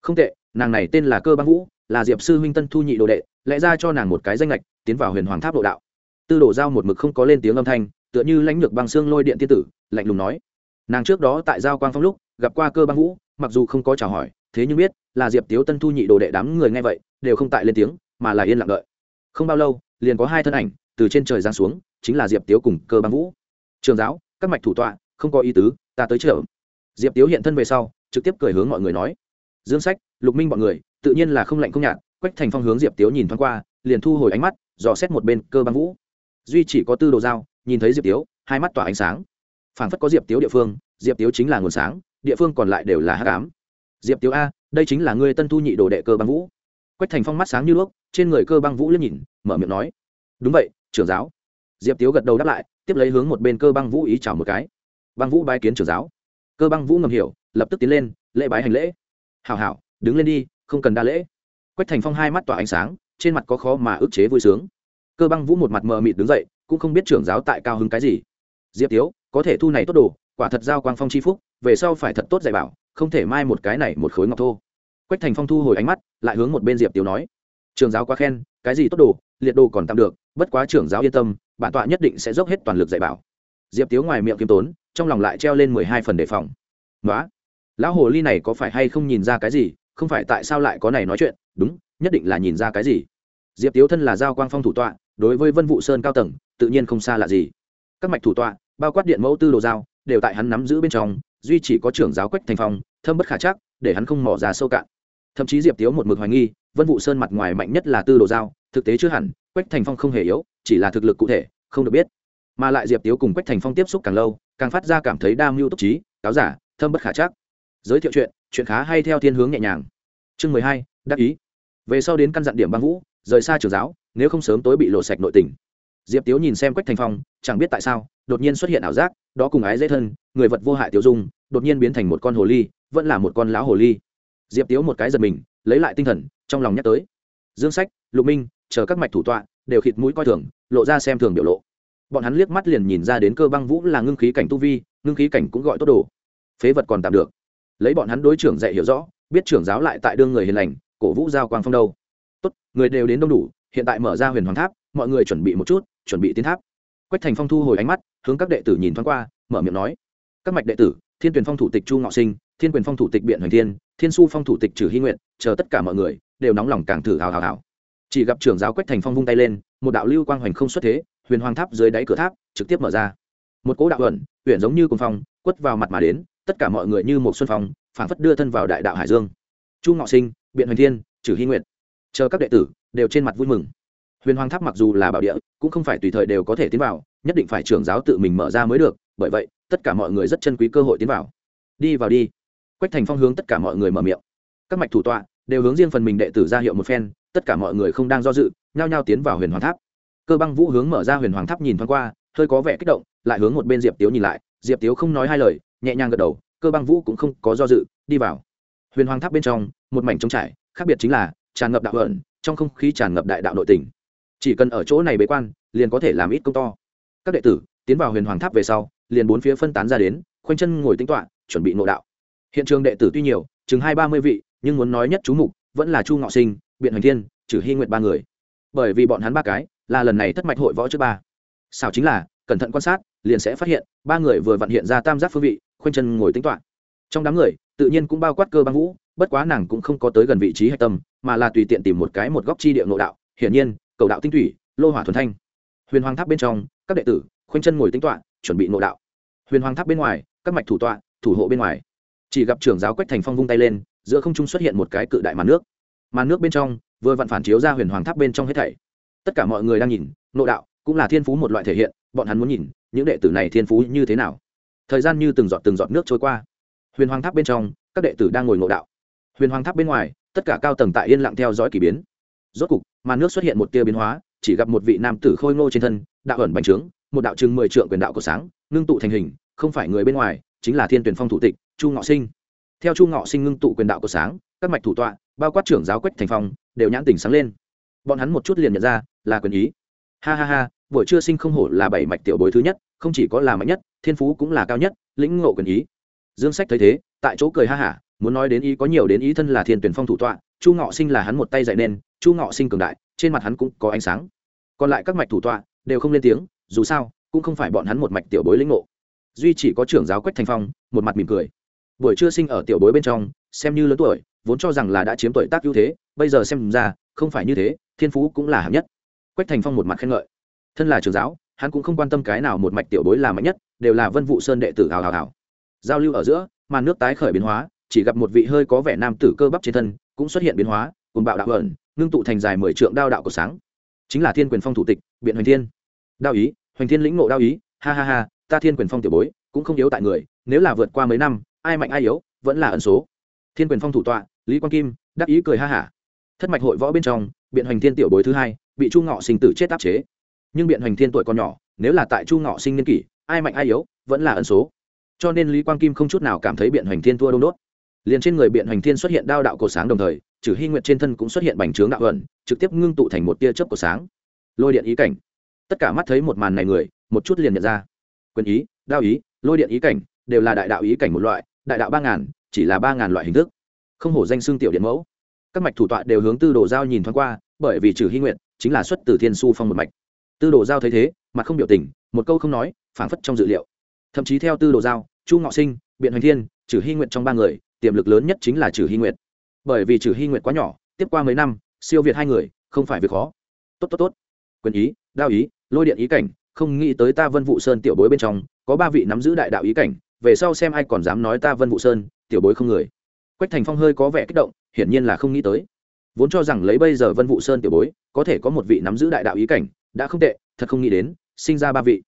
Không tệ, nàng này tên là cơ băng vũ là diệp sư huynh tân thu nhị đồ đệ, lẽ ra cho nàng một cái danh lệch tiến vào huyền hoàng tháp độ đạo. Tư đổ giao một mực không có lên tiếng âm thanh, tựa như lãnh lược băng xương lôi điện tiên tử, lạnh lùng nói. Nàng trước đó tại giao quang phong lúc, gặp qua cơ băng vũ, mặc dù không có chào hỏi, thế nhưng biết, là diệp tiếu tân thu nhị đồ đệ đám người nghe vậy, đều không tại lên tiếng, mà là yên lặng đợi. Không bao lâu, liền có hai thân ảnh từ trên trời giáng xuống, chính là diệp tiếu cùng cơ băng vũ. Trường giáo, các mạch thủ tọa, không có ý tứ, ta tới chợ diệp tiếu hiện thân về sau, trực tiếp cười hướng mọi người nói. Dương sách, lục minh bọn người tự nhiên là không lạnh không nhạt, quách thành phong hướng diệp tiếu nhìn thoáng qua, liền thu hồi ánh mắt, dò xét một bên cơ băng vũ. Duy chỉ có tư đồ dao nhìn thấy diệp tiếu, hai mắt tỏa ánh sáng. Phảng phất có diệp tiếu địa phương, diệp tiếu chính là nguồn sáng, địa phương còn lại đều là hát cám diệp tiếu a, đây chính là ngươi tân thu nhị đồ đệ cơ băng vũ. Quách thành phong mắt sáng như đuốc, trên người cơ băng vũ liếc nhìn, mở miệng nói, đúng vậy, trưởng giáo. Diệp tiếu gật đầu đáp lại, tiếp lấy hướng một bên cơ băng vũ ý chào một cái. Băng vũ bái kiến trưởng giáo. Cơ băng vũ ngầm hiểu, lập tức tiến lên, lễ bái hành lễ. Hào hảo, đứng lên đi không cần đa lễ. Quách thành phong hai mắt tỏa ánh sáng, trên mặt có khó mà ức chế vui sướng. Cơ băng vũ một mặt mờ mịt đứng dậy, cũng không biết trưởng giáo tại cao hứng cái gì. Diệp tiếu, có thể thu này tốt đồ, quả thật giao quang phong c h i phúc, về sau phải thật tốt dạy bảo, không thể mai một cái này một khối ngọc thô. Quách thành phong thu hồi ánh mắt, lại hướng một bên diệp tiếu nói trường giáo quá khen, cái gì tốt đồ, liệt đồ còn tạm được, bất quá trưởng giáo yên tâm, bản tọa nhất định sẽ dốc hết toàn lực dạy bảo. Diệp tiếu ngoài miệng k i ê m tốn, trong lòng lại treo lên mười hai phần đề phòng. Nói lão hồ ly này có phải hay không nhìn ra cái gì không phải tại sao lại có này nói chuyện, đúng, nhất định là nhìn ra cái gì. Diệp tiếu thân là giao quang phong thủ tọa, đối với vân vụ sơn cao tầng, tự nhiên không xa lạ gì. Các mạch thủ tọa, bao quát điện mẫu tư đồ giao, đều tại hắn nắm giữ bên trong, duy chỉ có trưởng giáo quách thành phong, thâm bất khả chắc, để hắn không mỏ ra sâu cạn. Thậm chí diệp tiếu một mực hoài nghi, vân vụ sơn mặt ngoài mạnh nhất là tư đồ giao, thực tế chưa hẳn, quách thành phong không hề yếu, chỉ là thực lực cụ thể, không được biết. Mà lại diệp tiếu cùng quách thành phong tiếp xúc càng lâu, càng phát ra cảm thấy đa mưu túc trí, cáo giả, thâm bất khả chắc. Giới thiệu chuyện chuyện khá hay theo thiên hướng nhẹ nhàng. Chương mười hai, đắc ý. Về sau đến căn dặn điểm băng vũ, rời xa trường giáo, nếu không sớm tối bị lộ sạch nội tình. Diệp tiếu nhìn xem quách thành phong, chẳng biết tại sao, đột nhiên xuất hiện ảo giác, đó cùng ái dễ thân, người vật vô hại tiêu dung, đột nhiên biến thành một con hồ ly, vẫn là một con lão hồ ly. Diệp tiếu một cái giật mình, lấy lại tinh thần, trong lòng nhắc tới. Dương sách, lục minh, chờ các mạch thủ tọa, đều khịt mũi coi thường, lộ ra xem thường biểu lộ. Bọn hắn liếc mắt liền nhìn ra đến cơ băng vũ là ngưng khí cảnh tu vi, ngưng khí cảnh cũng gọi tốt đồ. Phế vật còn tạm được lấy bọn hắn đối trưởng dạy hiểu rõ, biết trưởng giáo lại tại đương người hiền lành, cổ vũ giao quang phong đâu. Tốt, người đều đến đông đủ, hiện tại mở ra huyền hoàng tháp, mọi người chuẩn bị một chút, chuẩn bị tiến tháp. Quách thành phong thu hồi ánh mắt, hướng các đệ tử nhìn thoáng qua, mở miệng nói, các mạch đệ tử, thiên tuyển phong thủ tịch chu ngọ sinh, thiên quyền phong thủ tịch biện hoành thiên thiên su phong thủ tịch trừ hy nguyện chờ tất cả mọi người đều nóng lòng càng thử hào hào hào. Chỉ gặp trưởng giáo quách thành phong vung tay lên, một đạo lưu quang hoành không xuất thế, huyền hoàng tháp dưới đáy cửa tháp trực tiếp mở ra. Một cỗ đạo ẩn uyển giống như cùng phong, quất vào mặt mà đến tất cả mọi người như một xuân phong, phảng phất đưa thân vào đại đạo hải dương. Chu ngọ sinh, biện hoành thiên trừ hy nguyện chờ các đệ tử đều trên mặt vui mừng. Huyền hoàng tháp mặc dù là bảo địa, cũng không phải tùy thời đều có thể tiến vào, nhất định phải trưởng giáo tự mình mở ra mới được, bởi vậy, tất cả mọi người rất chân quý cơ hội tiến vào. Đi vào đi. Quách thành phong hướng tất cả mọi người mở miệng. Các mạch thủ tọa đều hướng riêng phần mình đệ tử ra hiệu một phen, tất cả mọi người không đang do dự, nhao nhao tiến vào huyền hoàng tháp. Cơ băng vũ hướng mở ra huyền hoàng tháp nhìn thoáng qua, hơi có vẻ kích động, lại hướng một bên diệp tiếu nhìn lại. Diệp tiếu không nói hai lời nhẹ nhàng gật đầu, cơ băng vũ cũng không có do dự, đi vào. Huyền hoàng tháp bên trong, một mảnh trống trải, khác biệt chính là, tràn ngập đạo ẩn, trong không khí tràn ngập đại đạo nội tình. Chỉ cần ở chỗ này bế quan, liền có thể làm ít công to. Các đệ tử, tiến vào huyền hoàng tháp về sau, liền bốn phía phân tán ra đến, khoanh chân ngồi tính toạ chuẩn bị nội đạo. Hiện trường đệ tử tuy nhiều, chừng hai ba mươi vị, nhưng muốn nói nhất chú mục, vẫn là chu ngọ sinh, biện hoành thiên, trừ hy nguyện ba người. Bởi vì bọn hắn ba cái, là lần này thất mạch hội võ trước ba. Sao chính là, cẩn thận quan sát, liền sẽ phát hiện, ba người vừa vận hiện ra tam giác phương vị khoanh chân ngồi tính toạ trong đám người, tự nhiên cũng bao quát cơ băng vũ, bất quá nàng cũng không có tới gần vị trí hạch tâm, mà là tùy tiện tìm một cái một góc chi địa nội đạo, hiển nhiên, cầu đạo tinh thủy, lô hỏa thuần thanh. Huyền hoàng tháp bên trong, các đệ tử, khoanh chân ngồi tính toạ chuẩn bị nội đạo. Huyền hoàng tháp bên ngoài, các mạch thủ tọa, thủ hộ bên ngoài. Chỉ gặp trưởng giáo quách thành phong vung tay lên, giữa không trung xuất hiện một cái cự đại màn nước. Màn nước bên trong, vừa vặn phản chiếu ra huyền hoàng tháp bên trong hết thảy. Tất cả mọi người đang nhìn, nội đạo cũng là thiên phú một loại thể hiện, bọn hắn muốn nhìn, những đệ tử này thiên phú như thế nào thời gian như từng giọt từng giọt nước trôi qua. Huyền hoàng tháp bên trong, các đệ tử đang ngồi ngộ đạo. Huyền hoàng tháp bên ngoài, tất cả cao tầng tại yên lặng theo dõi k ỳ biến. Rốt cục, màn nước xuất hiện một tia biến hóa, chỉ gặp một vị nam tử khôi ngô trên thân, đạo ẩn bành trướng, một đạo chừng mười trượng quyền đạo của sáng, ngưng tụ thành hình, không phải người bên ngoài, chính là thiên tuyển phong thủ tịch, chu ngọ sinh. Theo chu ngọ sinh ngưng tụ quyền đạo của sáng, các mạch thủ tọa, bao quát trưởng giáo quách thành phong, đều nhãn tỉnh sáng lên. Bọn hắn một chút liền nhận ra là quyền ý. Ha ha ha, buổi trưa sinh không hổ là bảy mạch tiểu bối thứ nhất không chỉ có là mạnh nhất, thiên phú cũng là cao nhất, lĩnh ngộ quyền ý. Dương sách thấy thế, tại chỗ cười ha hả, muốn nói đến ý có nhiều đến ý thân là thiên tuyển phong thủ tọa, chu ngọ sinh là hắn một tay dạy nên, chu ngọ sinh cường đại, trên mặt hắn cũng có ánh sáng. Còn lại các mạch thủ tọa đều không lên tiếng, dù sao, cũng không phải bọn hắn một mạch tiểu bối lĩnh ngộ. Duy chỉ có trưởng giáo quách thành phong, một mặt mỉm cười. Buổi trưa sinh ở tiểu bối bên trong, xem như lớn tuổi, vốn cho rằng là đã chiếm tuổi tác ưu thế, bây giờ xem ra, không phải như thế, thiên phú cũng là hạng nhất. Quách thành phong một mặt khen ngợi. Thân là trưởng giáo hắn cũng không quan tâm cái nào một mạch tiểu bối là mạnh nhất, đều là vân vụ sơn đệ tử hào hào hào. Giao lưu ở giữa, màn nước tái khởi biến hóa, chỉ gặp một vị hơi có vẻ nam tử cơ bắp trên thân cũng xuất hiện biến hóa, cùng bạo đạo ẩn, ngưng tụ thành dài mười trượng đao đạo của sáng. Chính là thiên quyền phong thủ tịch, biện hoành thiên. Đao ý, hoành thiên lĩnh ngộ đao ý, ha ha ha, ta thiên quyền phong tiểu bối, cũng không yếu tại người, nếu là vượt qua mấy năm, ai mạnh ai yếu, vẫn là ẩn số. Thiên quyền phong thủ tọa, lý quang kim, đắc ý cười ha hả. Thất mạch hội võ bên trong, biện hoành thiên tiểu bối thứ hai, bị chu ngọ sinh tử chết áp chế nhưng biện hoành thiên tuổi còn nhỏ, nếu là tại chu ngọ sinh niên kỷ, ai mạnh ai yếu, vẫn là ẩn số. Cho nên lý quang kim không chút nào cảm thấy biện hoành thiên thua đông đốt. Liền trên người biện hoành thiên xuất hiện đao đạo cổ sáng đồng thời, trừ hy nguyện trên thân cũng xuất hiện bành trướng đạo ẩn, trực tiếp ngưng tụ thành một tia chớp cổ sáng. Lôi điện ý cảnh. Tất cả mắt thấy một màn này người, một chút liền nhận ra. Quyền ý, đao ý, lôi điện ý cảnh, đều là đại đạo ý cảnh một loại, đại đạo ba ngàn, chỉ là ba ngàn loại hình thức. Không hổ danh xương tiểu điện mẫu. Các mạch thủ tọa đều hướng tư đồ giao nhìn thoáng qua, bởi vì trừ hy nguyện chính là xuất từ thiên su phong một mạch tư đồ giao thấy thế mà không biểu tình, một câu không nói, phảng phất trong dự liệu. Thậm chí theo tư đồ giao, chu ngọ sinh, biện hoành thiên trừ hy nguyện trong ba người, tiềm lực lớn nhất chính là trừ hy nguyện bởi vì trừ hy nguyện quá nhỏ, tiếp qua mấy năm, siêu việt hai người, không phải việc khó. Tốt tốt tốt. Quyền ý, đao ý, lôi điện ý cảnh, không nghĩ tới ta vân vụ sơn tiểu bối bên trong, có ba vị nắm giữ đại đạo ý cảnh, về sau xem ai còn dám nói ta vân vụ sơn, tiểu bối không người. Quách thành phong hơi có vẻ kích động, hiển nhiên là không nghĩ tới. Vốn cho rằng lấy bây giờ vân vụ sơn tiểu bối, có thể có một vị nắm giữ đại đạo ý cảnh đã không tệ, thật không nghĩ đến, sinh ra ba vị.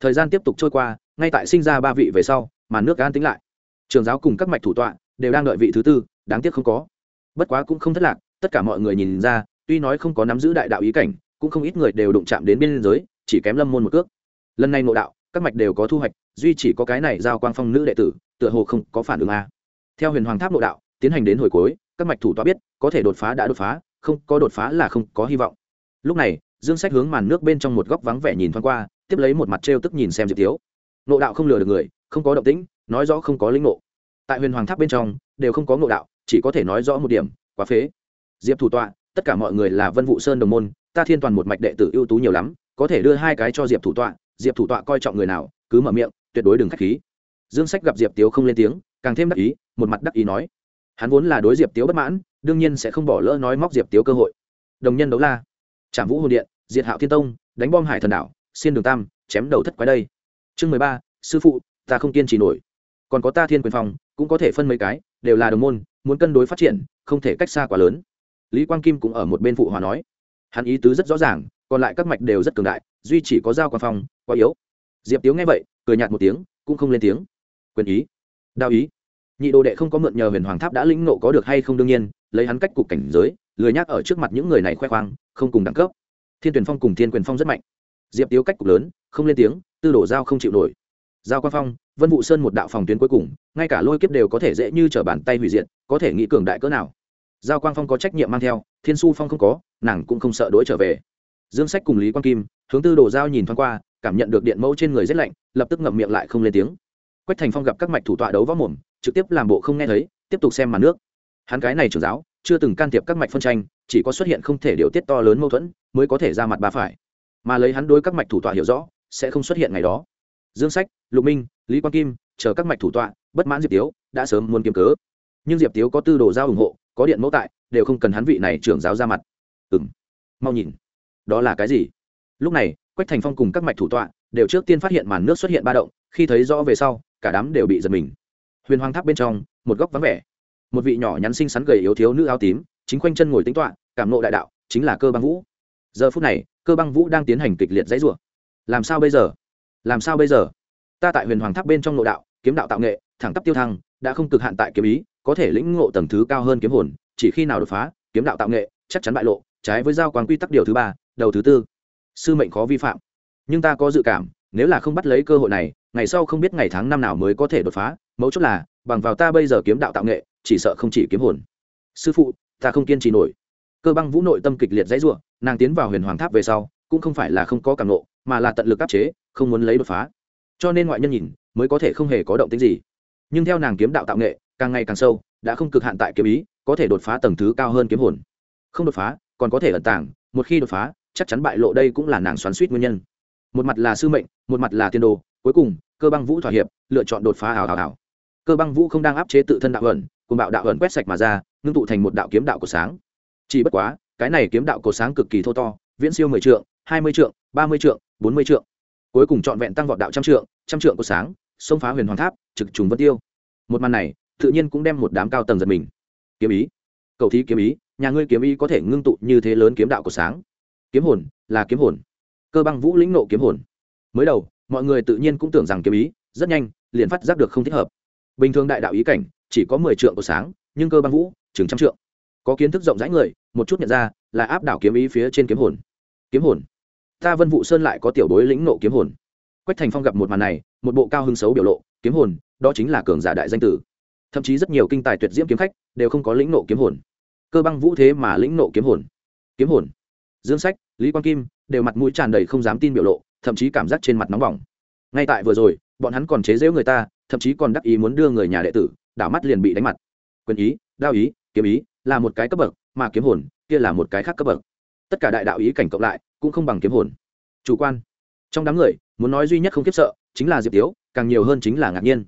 Thời gian tiếp tục trôi qua, ngay tại sinh ra ba vị về sau mà nước gan tính lại. Trường giáo cùng các mạch thủ tọa đều đang đợi vị thứ tư, đáng tiếc không có. Bất quá cũng không thất lạc, tất cả mọi người nhìn ra, tuy nói không có nắm giữ đại đạo ý cảnh, cũng không ít người đều đụng chạm đến biên giới, chỉ kém lâm môn một cước. Lần này ngộ đạo, các mạch đều có thu hoạch, duy chỉ có cái này giao quang phong nữ đệ tử, tựa hồ không có phản ứng a. Theo huyền hoàng tháp ngộ đạo, tiến hành đến hồi cuối, các mạch thủ tọa biết, có thể đột phá đã đột phá, không có đột phá là không có hy vọng. Lúc này dương sách hướng màn nước bên trong một góc vắng vẻ nhìn thoáng qua, tiếp lấy một mặt trêu tức nhìn xem diệp tiếu nộ đạo không lừa được người, không có động tĩnh, nói rõ không có linh ngộ. Tại huyền hoàng tháp bên trong, đều không có ngộ đạo, chỉ có thể nói rõ một điểm, quá phế. Diệp thủ tọa, tất cả mọi người là vân vụ sơn đồng môn, ta thiên toàn một mạch đệ tử ưu tú nhiều lắm, có thể đưa hai cái cho diệp thủ tọa, diệp thủ tọa coi trọng người nào, cứ mở miệng, tuyệt đối đừng k h á c h khí. Dương sách gặp diệp tiếu không lên tiếng, càng thêm đắc ý, một mặt đắc ý nói, hắn vốn là đối diệp tiếu bất mãn, đương nhiên sẽ không bỏ lỡ nói móc diệp tiếu cơ hội. Đồng nhân đấu la trảm vũ hồn điện, diệt hạo thiên tông, đánh bom hải thần đảo, xiên đường tam, chém đầu thất quái đây. Chương mười ba, sư phụ, ta không kiên trì nổi. Còn có ta thiên quyền phòng, cũng có thể phân mấy cái, đều là đồng môn, muốn cân đối phát triển, không thể cách xa quá lớn. Lý quang kim cũng ở một bên phụ hòa nói. Hắn ý tứ rất rõ ràng, còn lại các mạch đều rất cường đại, duy chỉ có giao quang phong, quá yếu. Diệp tiếu nghe vậy, cười nhạt một tiếng, cũng không lên tiếng. Quyền ý. Đao ý nhị đồ đệ không có mượn nhờ huyền hoàng tháp đã lĩnh nộ có được hay không đương nhiên, lấy hắn cách cục cảnh giới, lười nhác ở trước mặt những người này khoe khoang, không cùng đẳng cấp. Thiên tuyển phong cùng thiên quyền phong rất mạnh. Diệp tiếu cách cục lớn, không lên tiếng, tư đổ giao không chịu nổi. Giao quang phong, vân vụ sơn một đạo phòng tuyến cuối cùng, ngay cả lôi kiếp đều có thể dễ như t r ở bàn tay hủy diệt, có thể nghĩ cường đại cỡ nào. Giao quang phong có trách nhiệm mang theo, thiên su phong không có, nàng cũng không sợ đ i trở về. Dương sách cùng lý quang kim, hướng tư đồ giao nhìn thoáng qua, cảm nhận được điện mẫu trên người rét lạnh, lập tức ngậm miệng lại không lên tiếng. Quách thành phong gặp các mạch thủ tọa đấu võ mồm trực tiếp làm bộ không nghe thấy, tiếp tục xem màn nước. Hắn cái này trưởng giáo, chưa từng can thiệp các mạch phân tranh, chỉ có xuất hiện không thể điều tiết to lớn mâu thuẫn, mới có thể ra mặt bà phải. Mà lấy hắn đối các mạch thủ tọa hiểu rõ, sẽ không xuất hiện ngày đó. Dương sách, lục minh, lý quang kim, chờ các mạch thủ tọa, bất mãn diệp tiếu, đã sớm muốn kiếm cớ. Nhưng diệp tiếu có tư đồ giao ủng hộ, có điện mẫu tại, đều không cần hắn vị này trưởng giáo ra mặt. Ừ m mau nhìn. Đó là cái gì? Lúc này, quách thành phong cùng các mạch thủ tọa, đều trước tiên phát hiện màn nước xuất hiện ba động, khi thấy rõ về sau, cả đám đều bị giật mình huyền hoàng tháp bên trong, một góc vắng vẻ. Một vị nhỏ nhắn xinh xắn gầy yếu thiếu nữ áo tím, chính quanh chân ngồi tính toạ cảm nộ đại đạo, chính là cơ băng vũ. Giờ phút này, cơ băng vũ đang tiến hành kịch liệt dãy rủa. Làm sao bây giờ? Làm sao bây giờ? Ta tại huyền hoàng tháp bên trong nội đạo, kiếm đạo tạo nghệ, thẳng tắp tiêu thăng, đã không cực hạn tại kiếm ý, có thể lĩnh ngộ tầng thứ cao hơn kiếm hồn, chỉ khi nào đột phá, kiếm đạo tạo nghệ, chắc chắn bại lộ, trái với giao quán quy tắc điều thứ ba, đầu thứ tư. Sư mệnh khó vi phạm, nhưng ta có dự cảm nếu là không bắt lấy cơ hội này, ngày sau không biết ngày tháng năm nào mới có thể đột phá, mấu chốt là, bằng vào ta bây giờ kiếm đạo tạo nghệ, chỉ sợ không chỉ kiếm hồn. Sư phụ, ta không kiên trì nổi. Cơ băng vũ nội tâm kịch liệt dãy ruộng nàng tiến vào huyền hoàng tháp về sau, cũng không phải là không có cảm nộ, mà là tận lực áp chế, không muốn lấy đột phá. Cho nên ngoại nhân nhìn, mới có thể không hề có động tính gì. Nhưng theo nàng kiếm đạo tạo nghệ, càng ngày càng sâu, đã không cực hạn tại kiếm ý, có thể đột phá tầng thứ cao hơn kiếm hồn. Không đột phá, còn có thể ẩn tàng, một khi đột phá, chắc chắn bại lộ đây cũng là nàng xoắn suýt nguyên nhân một mặt là sư mệnh, một mặt là tiên đồ, cuối cùng, cơ băng vũ thỏa hiệp, lựa chọn đột phá ảo ảo ảo. Cơ băng vũ không đang áp chế tự thân đạo ẩn, cùng bạo đạo ẩn quét sạch mà ra, ngưng tụ thành một đạo kiếm đạo của sáng. Chỉ bất quá, cái này kiếm đạo của sáng cực kỳ thô to, viễn siêu mười trượng, hai mươi trượng, ba mươi trượng, bốn mươi trượng. Cuối cùng trọn vẹn tăng vọt đạo trăm trượng trăm trượng của sáng, xông phá huyền hoàng tháp, trực trùng vân tiêu. Một màn này, tự nhiên cũng đem một đám cao tầng giật mình. Kiếm ý. Cầu thí kiếm ý, nhà ngươi kiếm ý có thể ngưng tụ như thế lớn kiếm đạo của sáng. Kiếm hồn là kiếm hồn cơ băng vũ lĩnh nộ kiếm hồn. Mới đầu, mọi người tự nhiên cũng tưởng rằng kiếm ý rất nhanh liền phát giác được không thích hợp. Bình thường đại đạo ý cảnh chỉ có mười trượng của sáng, nhưng cơ băng vũ chừng trăm trượng. Có kiến thức rộng rãi người, một chút nhận ra là áp đảo kiếm ý phía trên kiếm hồn. Kiếm hồn. Ta vân vụ sơn lại có tiểu đối lĩnh nộ kiếm hồn. Quách thành phong gặp một màn này, một bộ cao hứng xấu biểu lộ, kiếm hồn, đó chính là cường giả đại danh tử. Thậm chí rất nhiều kinh tài tuyệt diễm kiếm khách đều không có lĩnh nộ kiếm hồn. Cơ băng vũ thế mà lĩnh nộ kiếm hồn. Kiếm hồn. Dương sách, lý quang kim đều mặt mũi tràn đầy không dám tin biểu lộ, thậm chí cảm giác trên mặt nóng bỏng. Ngay tại vừa rồi, bọn hắn còn chế giễu người ta, thậm chí còn đắc ý muốn đưa người nhà đệ tử, đảo mắt liền bị đánh mặt. Quyền ý, đao ý, kiếm ý là một cái cấp bậc, mà kiếm hồn kia là một cái khác cấp bậc. Tất cả đại đạo ý cảnh cộng lại cũng không bằng kiếm hồn. Chủ quan. Trong đám người, muốn nói duy nhất không khiếp sợ chính là diệp tiếu, càng nhiều hơn chính là ngạc nhiên.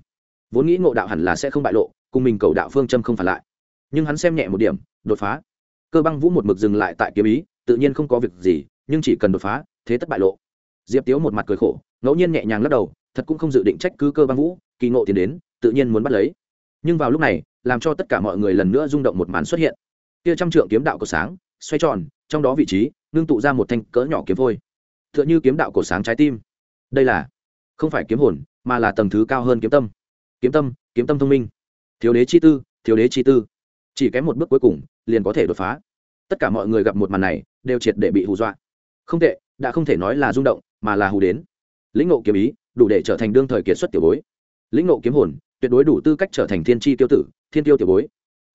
Vốn nghĩ ngộ đạo hẳn là sẽ không bại lộ, cùng mình cầu đạo phương châm không phản lại. Nhưng hắn xem nhẹ một điểm, đột phá. Cơ băng vũ một mực dừng lại tại kiếm ý, tự nhiên không có việc gì nhưng chỉ cần đột phá, thế tất bại lộ. Diệp tiếu một mặt cười khổ, ngẫu nhiên nhẹ nhàng lắc đầu, thật cũng không dự định trách cứ cơ băng vũ, kỳ ngộ tiến đến, tự nhiên muốn bắt lấy. Nhưng vào lúc này, làm cho tất cả mọi người lần nữa rung động một màn xuất hiện. Tia trăm trượng kiếm đạo của sáng, xoay tròn, trong đó vị trí, ngưng tụ ra một thanh cỡ nhỏ kiếm vôi. T h ư ợ n h ư kiếm đạo cổ sáng trái tim. Đây là, không phải kiếm hồn, mà là tầng thứ cao hơn kiếm tâm. Kiếm tâm kiếm tâm thông minh. Thiếu đế chi tư, thiếu đế chi tư. Chỉ kém một bước cuối cùng, liền có thể đột phá. Tất cả mọi người gặp một màn này, đều triệt để bị hù dọa không tệ, đã không thể nói là rung động, mà là hù đến. Lĩnh ngộ kiếm ý, đủ để trở thành đương thời kiệt xuất tiểu bối. Lĩnh ngộ kiếm hồn, tuyệt đối đủ tư cách trở thành thiên tri tiêu tử, thiên tiêu tiểu bối.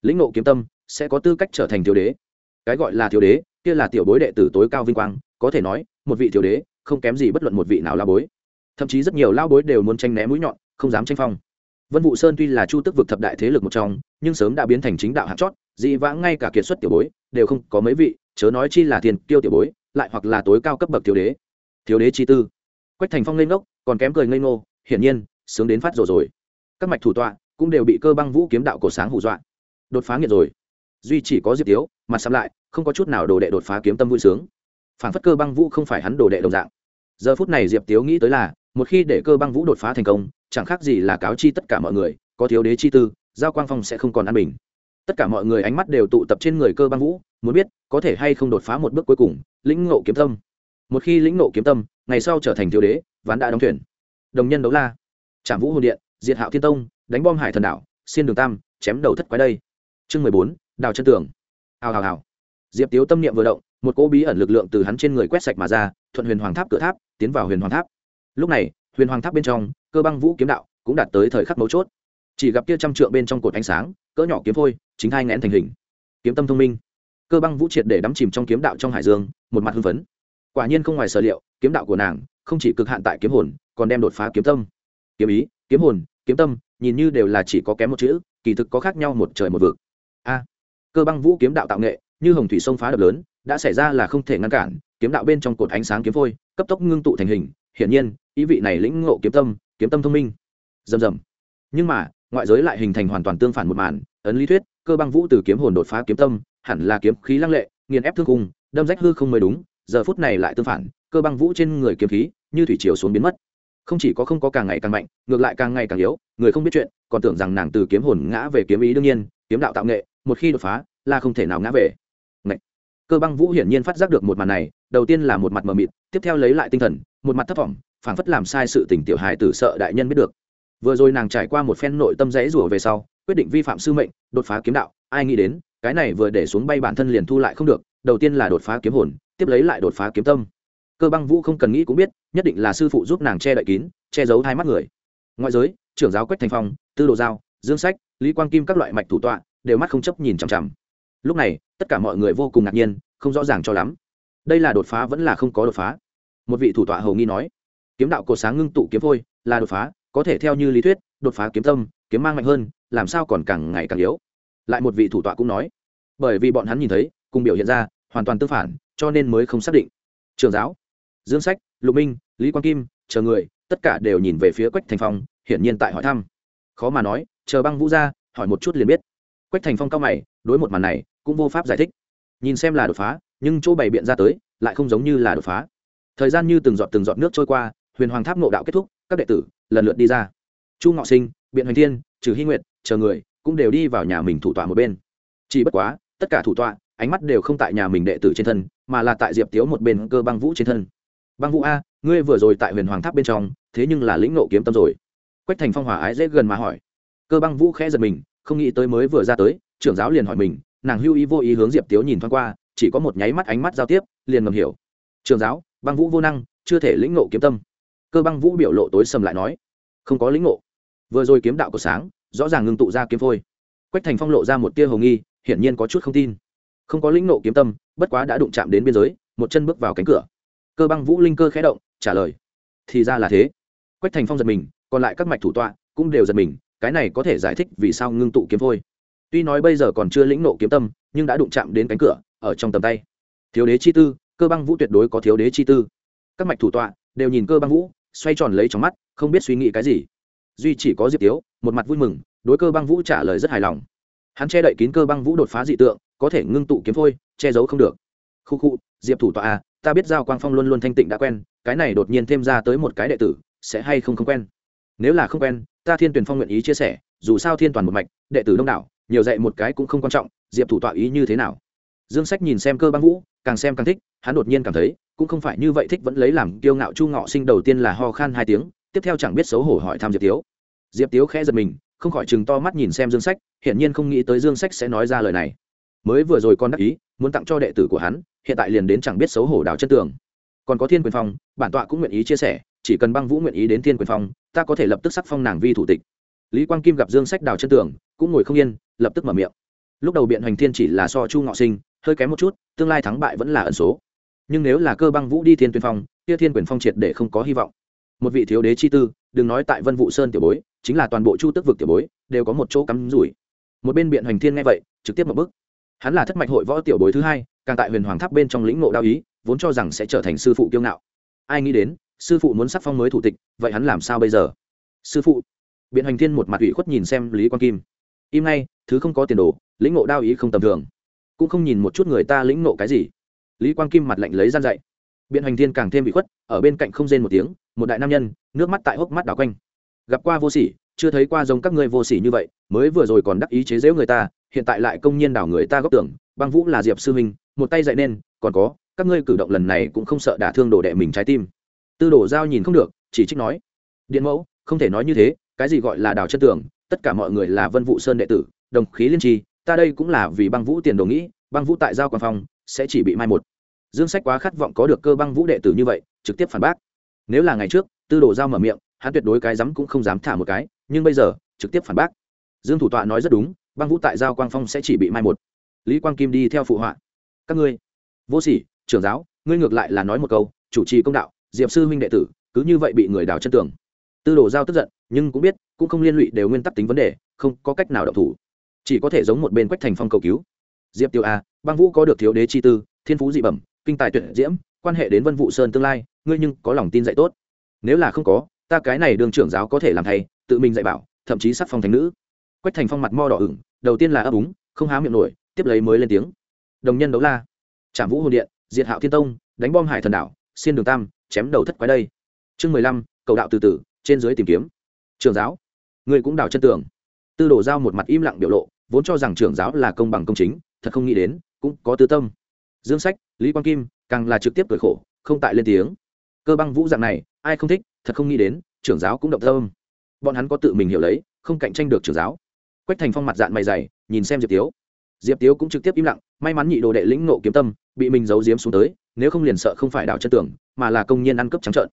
Lĩnh ngộ kiếm tâm, sẽ có tư cách trở thành thiếu đế. Cái gọi là thiếu đế, kia là tiểu bối đệ tử tối cao vinh quang, có thể nói, một vị thiếu đế, không kém gì bất luận một vị nào lao bối. Thậm chí rất nhiều lao bối đều muốn tranh né mũi nhọn, không dám tranh phong. Vân vụ sơn tuy là chu tức vực thập đại thế lực một trong, nhưng sớm đã biến thành chính đạo hạt chót, dị vãng ngay cả kiệt xuất tiểu bối, đều không có mấy vị, chớ nói chi là thiên tiêu tiểu bối lại hoặc là tối cao cấp bậc thiếu đế. Thiếu đế chi tư. Quách thành phong lên ngốc, còn kém cười ngây ngô, hiển nhiên, sướng đến phát rồi rồi. Các mạch thủ tọa cũng đều bị cơ băng vũ kiếm đạo cổ sáng hù dọa. Đột phá nghiệt rồi. Duy chỉ có diệp tiếu, mặt sắm lại, không có chút nào đồ đệ đột phá kiếm tâm vui sướng. Phản phất cơ băng vũ không phải hắn đồ đệ đồng dạng. Giờ phút này diệp tiếu nghĩ tới là, một khi để cơ băng vũ đột phá thành công, chẳng khác gì là cáo chi tất cả mọi người, có thiếu đế chi tư, giao quang phong sẽ không còn an bình tất cả mọi người ánh mắt đều tụ tập trên người cơ băng vũ, muốn biết có thể hay không đột phá một bước cuối cùng, lĩnh ngộ kiếm tâm. Một khi lĩnh ngộ kiếm tâm, ngày sau trở thành thiếu đế, ván đã đóng thuyền. Đồng nhân đấu la. Trảm vũ hồn điện, diệt hạo thiên tông, đánh bom hải thần đảo xiên đường tam, chém đầu thất quái đây. Chương mười bốn, đào chân tường. Hào hào hào. Diệp tiếu tâm niệm vừa động, một cỗ bí ẩn lực lượng từ hắn trên người quét sạch mà ra, thuận huyền hoàng tháp cửa tháp, tiến vào huyền hoàng tháp. Lúc này, huyền hoàng tháp bên trong, cơ băng vũ kiếm đạo cũng đạt tới thời khắc mấu chốt. Chỉ gặp kia trăm trượng bên trong cột ánh sáng, cỡ nhỏ kiếm phôi chính hai ngẽn thành hình. Kiếm tâm thông minh. Cơ băng vũ triệt để đắm chìm trong kiếm đạo trong hải dương, một mặt hưng phấn. Quả nhiên không ngoài sở liệu, kiếm đạo của nàng không chỉ cực hạn tại kiếm hồn, còn đem đột phá kiếm tâm. Kiếm ý, kiếm hồn, kiếm tâm, nhìn như đều là chỉ có kém một chữ, kỳ thực có khác nhau một trời một vực. A, cơ băng vũ kiếm đạo tạo nghệ, như hồng thủy sông phá đập lớn, đã xảy ra là không thể ngăn cản, kiếm đạo bên trong cột ánh sáng kiếm phôi, cấp tốc ngưng tụ thành hình, hiển nhiên, ý vị này lĩnh ngộ kiếm tâm kiếm tâm thông minh. Rầm rầm. Nhưng mà, ngoại giới lại hình thành hoàn toàn tương phản một màn ấn lý thuyết, cơ băng vũ từ kiếm hồn đột phá kiếm tâm, hẳn là kiếm khí lăng lệ, nghiền ép thương cùng đâm rách hư không mới đúng, giờ phút này lại tương phản, cơ băng vũ trên người kiếm khí như thủy chiều xuống biến mất. Không chỉ có không có càng ngày càng mạnh, ngược lại càng ngày càng yếu, người không biết chuyện, còn tưởng rằng nàng từ kiếm hồn ngã về kiếm ý đương nhiên, kiếm đạo tạo nghệ, một khi đột phá, là không thể nào ngã về. Ngậy. cơ băng vũ hiển nhiên phát giác được một màn này, đầu tiên là một mặt mờ mịt, tiếp theo lấy lại tinh thần, một mặt thất vọng, phảng phất làm sai sự tình tiểu hài tử sợ đại nhân biết được. Vừa rồi nàng trải qua một phen nội tâm rẽ rủa về sau quyết định vi phạm sư mệnh, đột phá kiếm đạo. Ai nghĩ đến, cái này vừa để xuống bay bản thân liền thu lại không được, đầu tiên là đột phá kiếm hồn, tiếp lấy lại đột phá kiếm tâm. Cơ băng vũ không cần nghĩ cũng biết, nhất định là sư phụ giúp nàng che đậy kín, che giấu hai mắt người. Ngoại giới, trưởng giáo quách thành phong, tư đồ giao, dương sách, lý quang kim các loại mạch thủ tọa, đều mắt không chấp nhìn chằm chằm. Lúc này, tất cả mọi người vô cùng ngạc nhiên, không rõ ràng cho lắm. Đây là đột phá vẫn là không có đột phá? Một vị thủ tọa hầu nghi nói. Kiếm đạo cổ sáng ngưng tụ kiếm phôi, là đột phá, có thể theo như lý thuyết, đột phá kiếm tâm kiếm mang mạnh hơn, làm sao còn càng ngày càng yếu. Lại một vị thủ tọa cũng nói, bởi vì bọn hắn nhìn thấy, cùng biểu hiện ra, hoàn toàn tương phản, cho nên mới không xác định. Trường giáo, dương sách, lục minh, lý quang kim, chờ người, tất cả đều nhìn về phía quách thành phong, hiển nhiên tại hỏi thăm. Khó mà nói, chờ băng vũ ra, hỏi một chút liền biết. Quách thành phong cao mày, đối một màn này, cũng vô pháp giải thích. Nhìn xem là đột phá, nhưng chỗ bày biện ra tới, lại không giống như là đột phá. Thời gian như từng giọt từng giọt nước trôi qua, huyền hoàng tháp nộ đạo kết thúc, các đệ tử lần lượt đi ra. Chu ngọ sinh biện hoành thiên, trừ hy nguyện chờ người, cũng đều đi vào nhà mình thủ tọa một bên. Chỉ bất quá, tất cả thủ tọa, ánh mắt đều không tại nhà mình đệ tử trên thân, mà là tại diệp tiếu một bên cơ băng vũ trên thân. Băng vũ a, ngươi vừa rồi tại huyền hoàng tháp bên trong, thế nhưng là lĩnh nộ kiếm tâm rồi. Quách thành phong hòa ái dễ gần mà hỏi. Cơ băng vũ khẽ giật mình, không nghĩ tới mới vừa ra tới, trưởng giáo liền hỏi mình, nàng hưu ý vô ý hướng diệp tiếu nhìn thoáng qua, chỉ có một nháy mắt ánh mắt giao tiếp, liền ngầm hiểu. Trưởng giáo, băng vũ vô năng, chưa thể lĩnh nộ kiếm tâm. Cơ băng vũ biểu lộ tối sầm lại nói, không có lĩnh nộ vừa rồi kiếm đạo có sáng, rõ ràng ngưng tụ ra kiếm phôi. Quách thành phong lộ ra một tia hồng nghi, hiển nhiên có chút không tin. Không có lĩnh nộ kiếm tâm, bất quá đã đụng chạm đến biên giới, một chân bước vào cánh cửa. Cơ băng vũ linh cơ khẽ động, trả lời. Thì ra là thế. Quách thành phong giật mình, còn lại các mạch thủ tọa cũng đều giật mình, cái này có thể giải thích vì sao ngưng tụ kiếm phôi. Tuy nói bây giờ còn chưa lĩnh nộ kiếm tâm, nhưng đã đụng chạm đến cánh cửa, ở trong tầm tay. Thiếu đế chi tư, cơ băng vũ tuyệt đối có thiếu đế chi tư. Các mạch thủ tọa đều nhìn cơ băng vũ, xoay tròn lấy trong mắt, không biết suy nghĩ cái gì duy chỉ có diệp tiếu, một mặt vui mừng, đối cơ băng vũ trả lời rất hài lòng. Hắn che đậy kín cơ băng vũ đột phá dị tượng, có thể ngưng tụ kiếm phôi, che giấu không được. Khu khu, diệp thủ tọa à ta biết giao quang phong luôn luôn thanh tịnh đã quen, cái này đột nhiên thêm ra tới một cái đệ tử, sẽ hay không không quen? Nếu là không quen, ta thiên tuyển phong nguyện ý chia sẻ, dù sao thiên toàn một mạch, đệ tử đông đảo, nhiều dạy một cái cũng không quan trọng, diệp thủ tọa ý như thế nào? Dương sách nhìn xem cơ băng vũ, càng xem càng thích, hắn đột nhiên cảm thấy, cũng không phải như vậy thích vẫn lấy làm kiêu ngạo chu ngọ sinh đầu tiên là ho khan hai tiếng tiếp theo chẳng biết xấu hổ hỏi thăm diệp tiếu. Diệp tiếu khẽ giật mình, không khỏi chừng to mắt nhìn xem dương sách, hiển nhiên không nghĩ tới dương sách sẽ nói ra lời này. Mới vừa rồi con đắc ý, muốn tặng cho đệ tử của hắn, hiện tại liền đến chẳng biết xấu hổ đào chân tường. Còn có thiên quyền phong, bản tọa cũng nguyện ý chia sẻ, chỉ cần băng vũ nguyện ý đến thiên quyền phong, ta có thể lập tức sắc phong nàng vi thủ tịch. Lý quang kim gặp dương sách đào chân tường, cũng ngồi không yên, lập tức mở miệng. Lúc đầu biện hoành thiên chỉ là so chu ngọ sinh, hơi kém một chút, tương lai thắng bại vẫn là ẩn số. Nhưng nếu là cơ băng vũ đi thiên tuyên phong, kia thiên quyền phong triệt để không có hy vọng một vị thiếu đế chi tư, đừng nói tại vân vụ sơn tiểu bối, chính là toàn bộ chu tức vực tiểu bối, đều có một chỗ cắm rủi. Một bên biện hoành thiên nghe vậy, trực tiếp một bước. Hắn là thất mạch hội võ tiểu bối thứ hai, càng tại huyền hoàng tháp bên trong lĩnh ngộ đao ý, vốn cho rằng sẽ trở thành sư phụ kiêu ngạo. Ai nghĩ đến, sư phụ muốn sắc phong mới thủ tịch, vậy hắn làm sao bây giờ? Sư phụ. Biện hoành thiên một mặt ủy khuất nhìn xem lý quang kim. Im ngay, thứ không có tiền đồ, lĩnh ngộ đao ý không tầm thường. Cũng không nhìn một chút người ta lĩnh ngộ cái gì. Lý quang kim mặt lạnh lấy gian dạy biện hoành thiên càng thêm bị khuất, ở bên cạnh không rên một tiếng, một đại nam nhân, nước mắt tại hốc mắt đảo quanh. Gặp qua vô sỉ, chưa thấy qua giống các ngươi vô sỉ như vậy, mới vừa rồi còn đắc ý chế giễu người ta, hiện tại lại công nhiên đảo người ta góp tưởng, băng vũ là diệp sư huynh, một tay dạy nên, còn có, các ngươi cử động lần này cũng không sợ đả thương đồ đệ mình trái tim. Tư đồ giao nhìn không được, chỉ trích nói, điện mẫu, không thể nói như thế, cái gì gọi là đào chân tưởng, tất cả mọi người là vân vũ sơn đệ tử, đồng khí liên tri, ta đây cũng là vì băng vũ tiền đồ nghĩ, băng vũ tại giao quan phong, sẽ chỉ bị mai một dương sách quá khát vọng có được cơ băng vũ đệ tử như vậy, trực tiếp phản bác. Nếu là ngày trước, tư đồ giao mở miệng, hắn tuyệt đối cái dám cũng không dám thả một cái, nhưng bây giờ, trực tiếp phản bác. Dương thủ tọa nói rất đúng, băng vũ tại giao quang phong sẽ chỉ bị mai một. Lý quang kim đi theo phụ họa. Các ngươi, vô sỉ, trưởng giáo, ngươi ngược lại là nói một câu, chủ trì công đạo, diệp sư huynh đệ tử, cứ như vậy bị người đào chân tường. Tư đồ giao tức giận, nhưng cũng biết, cũng không liên lụy đều nguyên tắc tính vấn đề, không có cách nào đọc thủ. Chỉ có thể giống một bên quách thành phong cầu cứu. Diệp tiêu a, băng vũ có được thiếu đế chi tư, thiên phú dị bẩm kinh tài tuyệt diễm, quan hệ đến vân vụ sơn tương lai, ngươi nhưng có lòng tin dạy tốt. Nếu là không có, ta cái này đường trưởng giáo có thể làm thầy, tự mình dạy bảo, thậm chí sắc phong thành nữ. Quách thành phong mặt mo đỏ ửng, đầu tiên là ấp úng, không há miệng nổi, tiếp lấy mới lên tiếng. Đồng nhân đấu la. Trảm vũ hồn điện, diệt hạo thiên tông, đánh bom hải thần đảo, xiên đường tam, chém đầu thất quái đây. Chương mười lăm, cầu đạo từ từ, trên dưới tìm kiếm. Trường giáo người cũng đào chân tường. Tư đổ giao một mặt im lặng biểu lộ, vốn cho rằng trường giáo là công bằng công chính, thật không nghĩ đến, cũng có tư tâm dương sách, lý quang kim, càng là trực tiếp cười khổ, không tại lên tiếng. Cơ băng vũ dạng này, ai không thích, thật không nghĩ đến, trưởng giáo cũng động tâm bọn hắn có tự mình hiểu lấy, không cạnh tranh được trưởng giáo. Quách thành phong mặt dạng mày dày, nhìn xem diệp tiếu. Diệp tiếu cũng trực tiếp im lặng, may mắn nhị đồ đệ lĩnh nộ kiếm tâm, bị mình giấu giếm xuống tới, nếu không liền sợ không phải đảo chân tưởng mà là công nhân ăn cướp trắng trợn.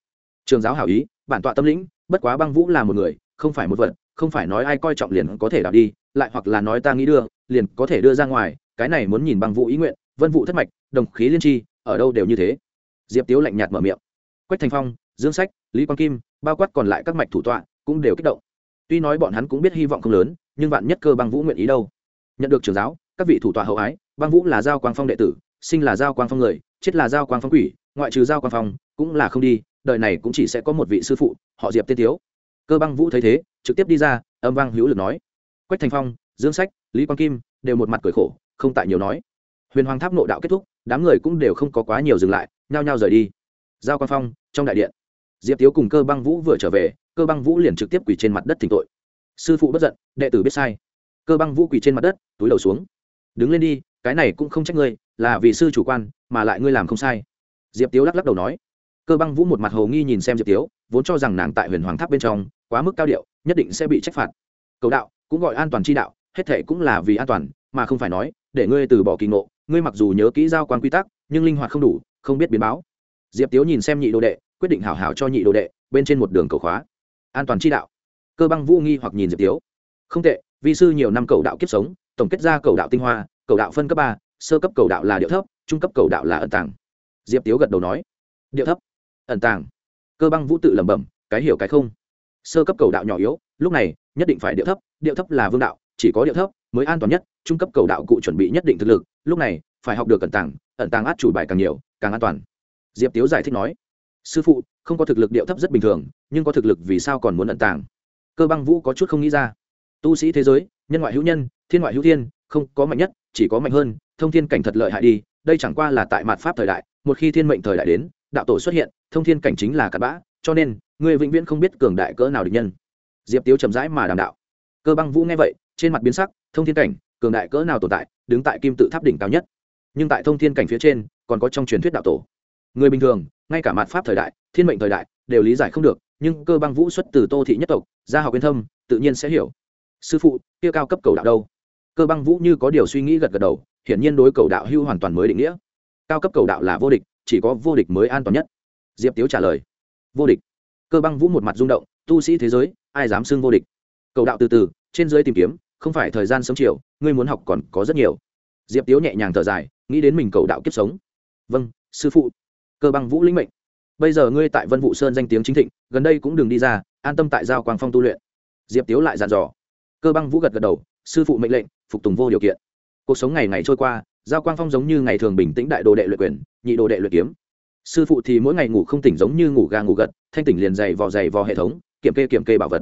Trường giáo hảo ý, bản tọa tâm lĩnh, bất quá băng vũ là một người, không phải một vật, không phải nói ai coi trọng liền có thể đảo đi, lại hoặc là nói ta nghĩ đưa, liền có thể đưa ra ngoài, cái này muốn nhìn băng vũ ý nguyện vân vũ thất mạch, đồng khí liên tri ở đâu đều như thế. Diệp tiếu lạnh nhạt mở miệng. Quách thành phong, dương sách, lý quang kim, bao quát còn lại các mạch thủ tọa cũng đều kích động. Tuy nói bọn hắn cũng biết hy vọng không lớn, nhưng vạn nhất cơ băng vũ nguyện ý đâu? Nhận được trường giáo, các vị thủ tọa hậu ái, băng vũ là giao quang phong đệ tử, sinh là giao quang phong người, chết là giao quang phong quỷ, ngoại trừ giao quang phong, cũng là không đi, đời này cũng chỉ sẽ có một vị sư phụ, họ diệp tiên tiếu. Cơ băng vũ thấy thế, trực tiếp đi ra, âm vang hữu lực nói. Quách thành phong, dương sách, lý quang kim đều một mặt cười khổ, không tại nhiều nói huyền hoàng tháp nộ đạo kết thúc, đám người cũng đều không có quá nhiều dừng lại, nhao nhao rời đi. Giao Quan phong, trong đại điện, diệp tiếu cùng cơ băng vũ vừa trở về, cơ băng vũ liền trực tiếp quỳ trên mặt đất thỉnh tội. Sư phụ bất giận, đệ tử biết sai. Cơ băng vũ quỳ trên mặt đất, túi đầu xuống. Đứng lên đi, cái này cũng không trách ngươi, là vì sư chủ quan, mà lại ngươi làm không sai. Diệp tiếu lắc lắc đầu nói. Cơ băng vũ một mặt hồ nghi nhìn xem diệp tiếu, vốn cho rằng nàng tại huyền hoàng tháp bên trong, quá mức cao điệu, nhất định sẽ bị trách phạt. Cầu đạo, cũng gọi an toàn chi đạo, hết thệ cũng là vì an toàn, mà không phải nói để ngươi từ bỏ kỳ ngộ, ngươi mặc dù nhớ kỹ giao quan quy tắc, nhưng linh hoạt không đủ, không biết biến báo. Diệp tiếu nhìn xem nhị đồ đệ, quyết định hảo hảo cho nhị đồ đệ, bên trên một đường cầu khóa. An toàn chi đạo. Cơ băng vũ nghi hoặc nhìn diệp tiếu. Không tệ, vi sư nhiều năm cầu đạo kiếp sống, tổng kết ra cầu đạo tinh hoa, cầu đạo phân cấp ba, sơ cấp cầu đạo là điệu thấp, trung cấp cầu đạo là ẩn tàng. Diệp tiếu gật đầu nói, điệu thấp, ẩn tàng. Cơ băng vũ tự lẩm bẩm, cái hiểu cái không. Sơ cấp cầu đạo nhỏ yếu, lúc này, nhất định phải điệu thấp điệu thấp là vương đạo, chỉ có điệu thấp mới an toàn nhất, trung cấp cầu đạo cụ chuẩn bị nhất định thực lực, lúc này, phải học được cẩn tàng, ẩn tàng át chủ bài càng nhiều, càng an toàn. Diệp tiếu giải thích nói, sư phụ, không có thực lực điệu thấp rất bình thường, nhưng có thực lực vì sao còn muốn ẩn tàng? Cơ băng vũ có chút không nghĩ ra. Tu sĩ thế giới, nhân ngoại hữu nhân, thiên ngoại hữu thiên, không có mạnh nhất, chỉ có mạnh hơn, thông thiên cảnh thật lợi hại đi, đây chẳng qua là tại mặt pháp thời đại, một khi thiên mệnh thời đại đến, đạo tổ xuất hiện, thông thiên cảnh chính là cặn bã, cho nên người vĩnh viễn không biết cường đại cỡ nào địch nhân. Diệp tiếu chậm rãi mà đàm đạo. Cơ băng vũ nghe vậy trên mặt biến sắc, thông thiên cảnh, cường đại cỡ nào tồn tại, đứng tại kim tự tháp đỉnh cao nhất. Nhưng tại thông thiên cảnh phía trên, còn có trong truyền thuyết đạo tổ. Người bình thường, ngay cả mặt pháp thời đại, thiên mệnh thời đại, đều lý giải không được, nhưng cơ băng vũ xuất từ tô thị nhất tộc, gia học yên thâm, tự nhiên sẽ hiểu. Sư phụ, kia cao cấp cầu đạo đâu? Cơ băng vũ như có điều suy nghĩ gật gật đầu, hiển nhiên đối cầu đạo hưu hoàn toàn mới định nghĩa. Cao cấp cầu đạo là vô địch, chỉ có vô địch mới an toàn nhất. Diệp tiếu trả lời. Vô địch. Cơ băng vũ một mặt rung động, tu sĩ thế giới, ai dám xưng vô địch? Cầu đạo từ từ, trên dưới tìm kiếm không phải thời gian sớm chiều, ngươi muốn học còn có rất nhiều. Diệp tiếu nhẹ nhàng thở dài, nghĩ đến mình cầu đạo kiếp sống. Vâng sư phụ. Cơ băng vũ lĩnh mệnh. Bây giờ ngươi tại vân vũ sơn danh tiếng chính thịnh, gần đây cũng đừng đi ra, an tâm tại giao quang phong tu luyện. Diệp tiếu lại dặn dò. Cơ băng vũ gật gật đầu, sư phụ mệnh lệnh, phục tùng vô điều kiện. Cuộc sống ngày ngày trôi qua, giao quang phong giống như ngày thường bình tĩnh đại đồ đệ luyện quyền, nhị đồ đệ luyện kiếm. Sư phụ thì mỗi ngày ngủ không tỉnh giống như ngủ gà ngủ gật, thanh tỉnh liền dày vò dày vò hệ thống, kiểm kê kiểm kê bảo vật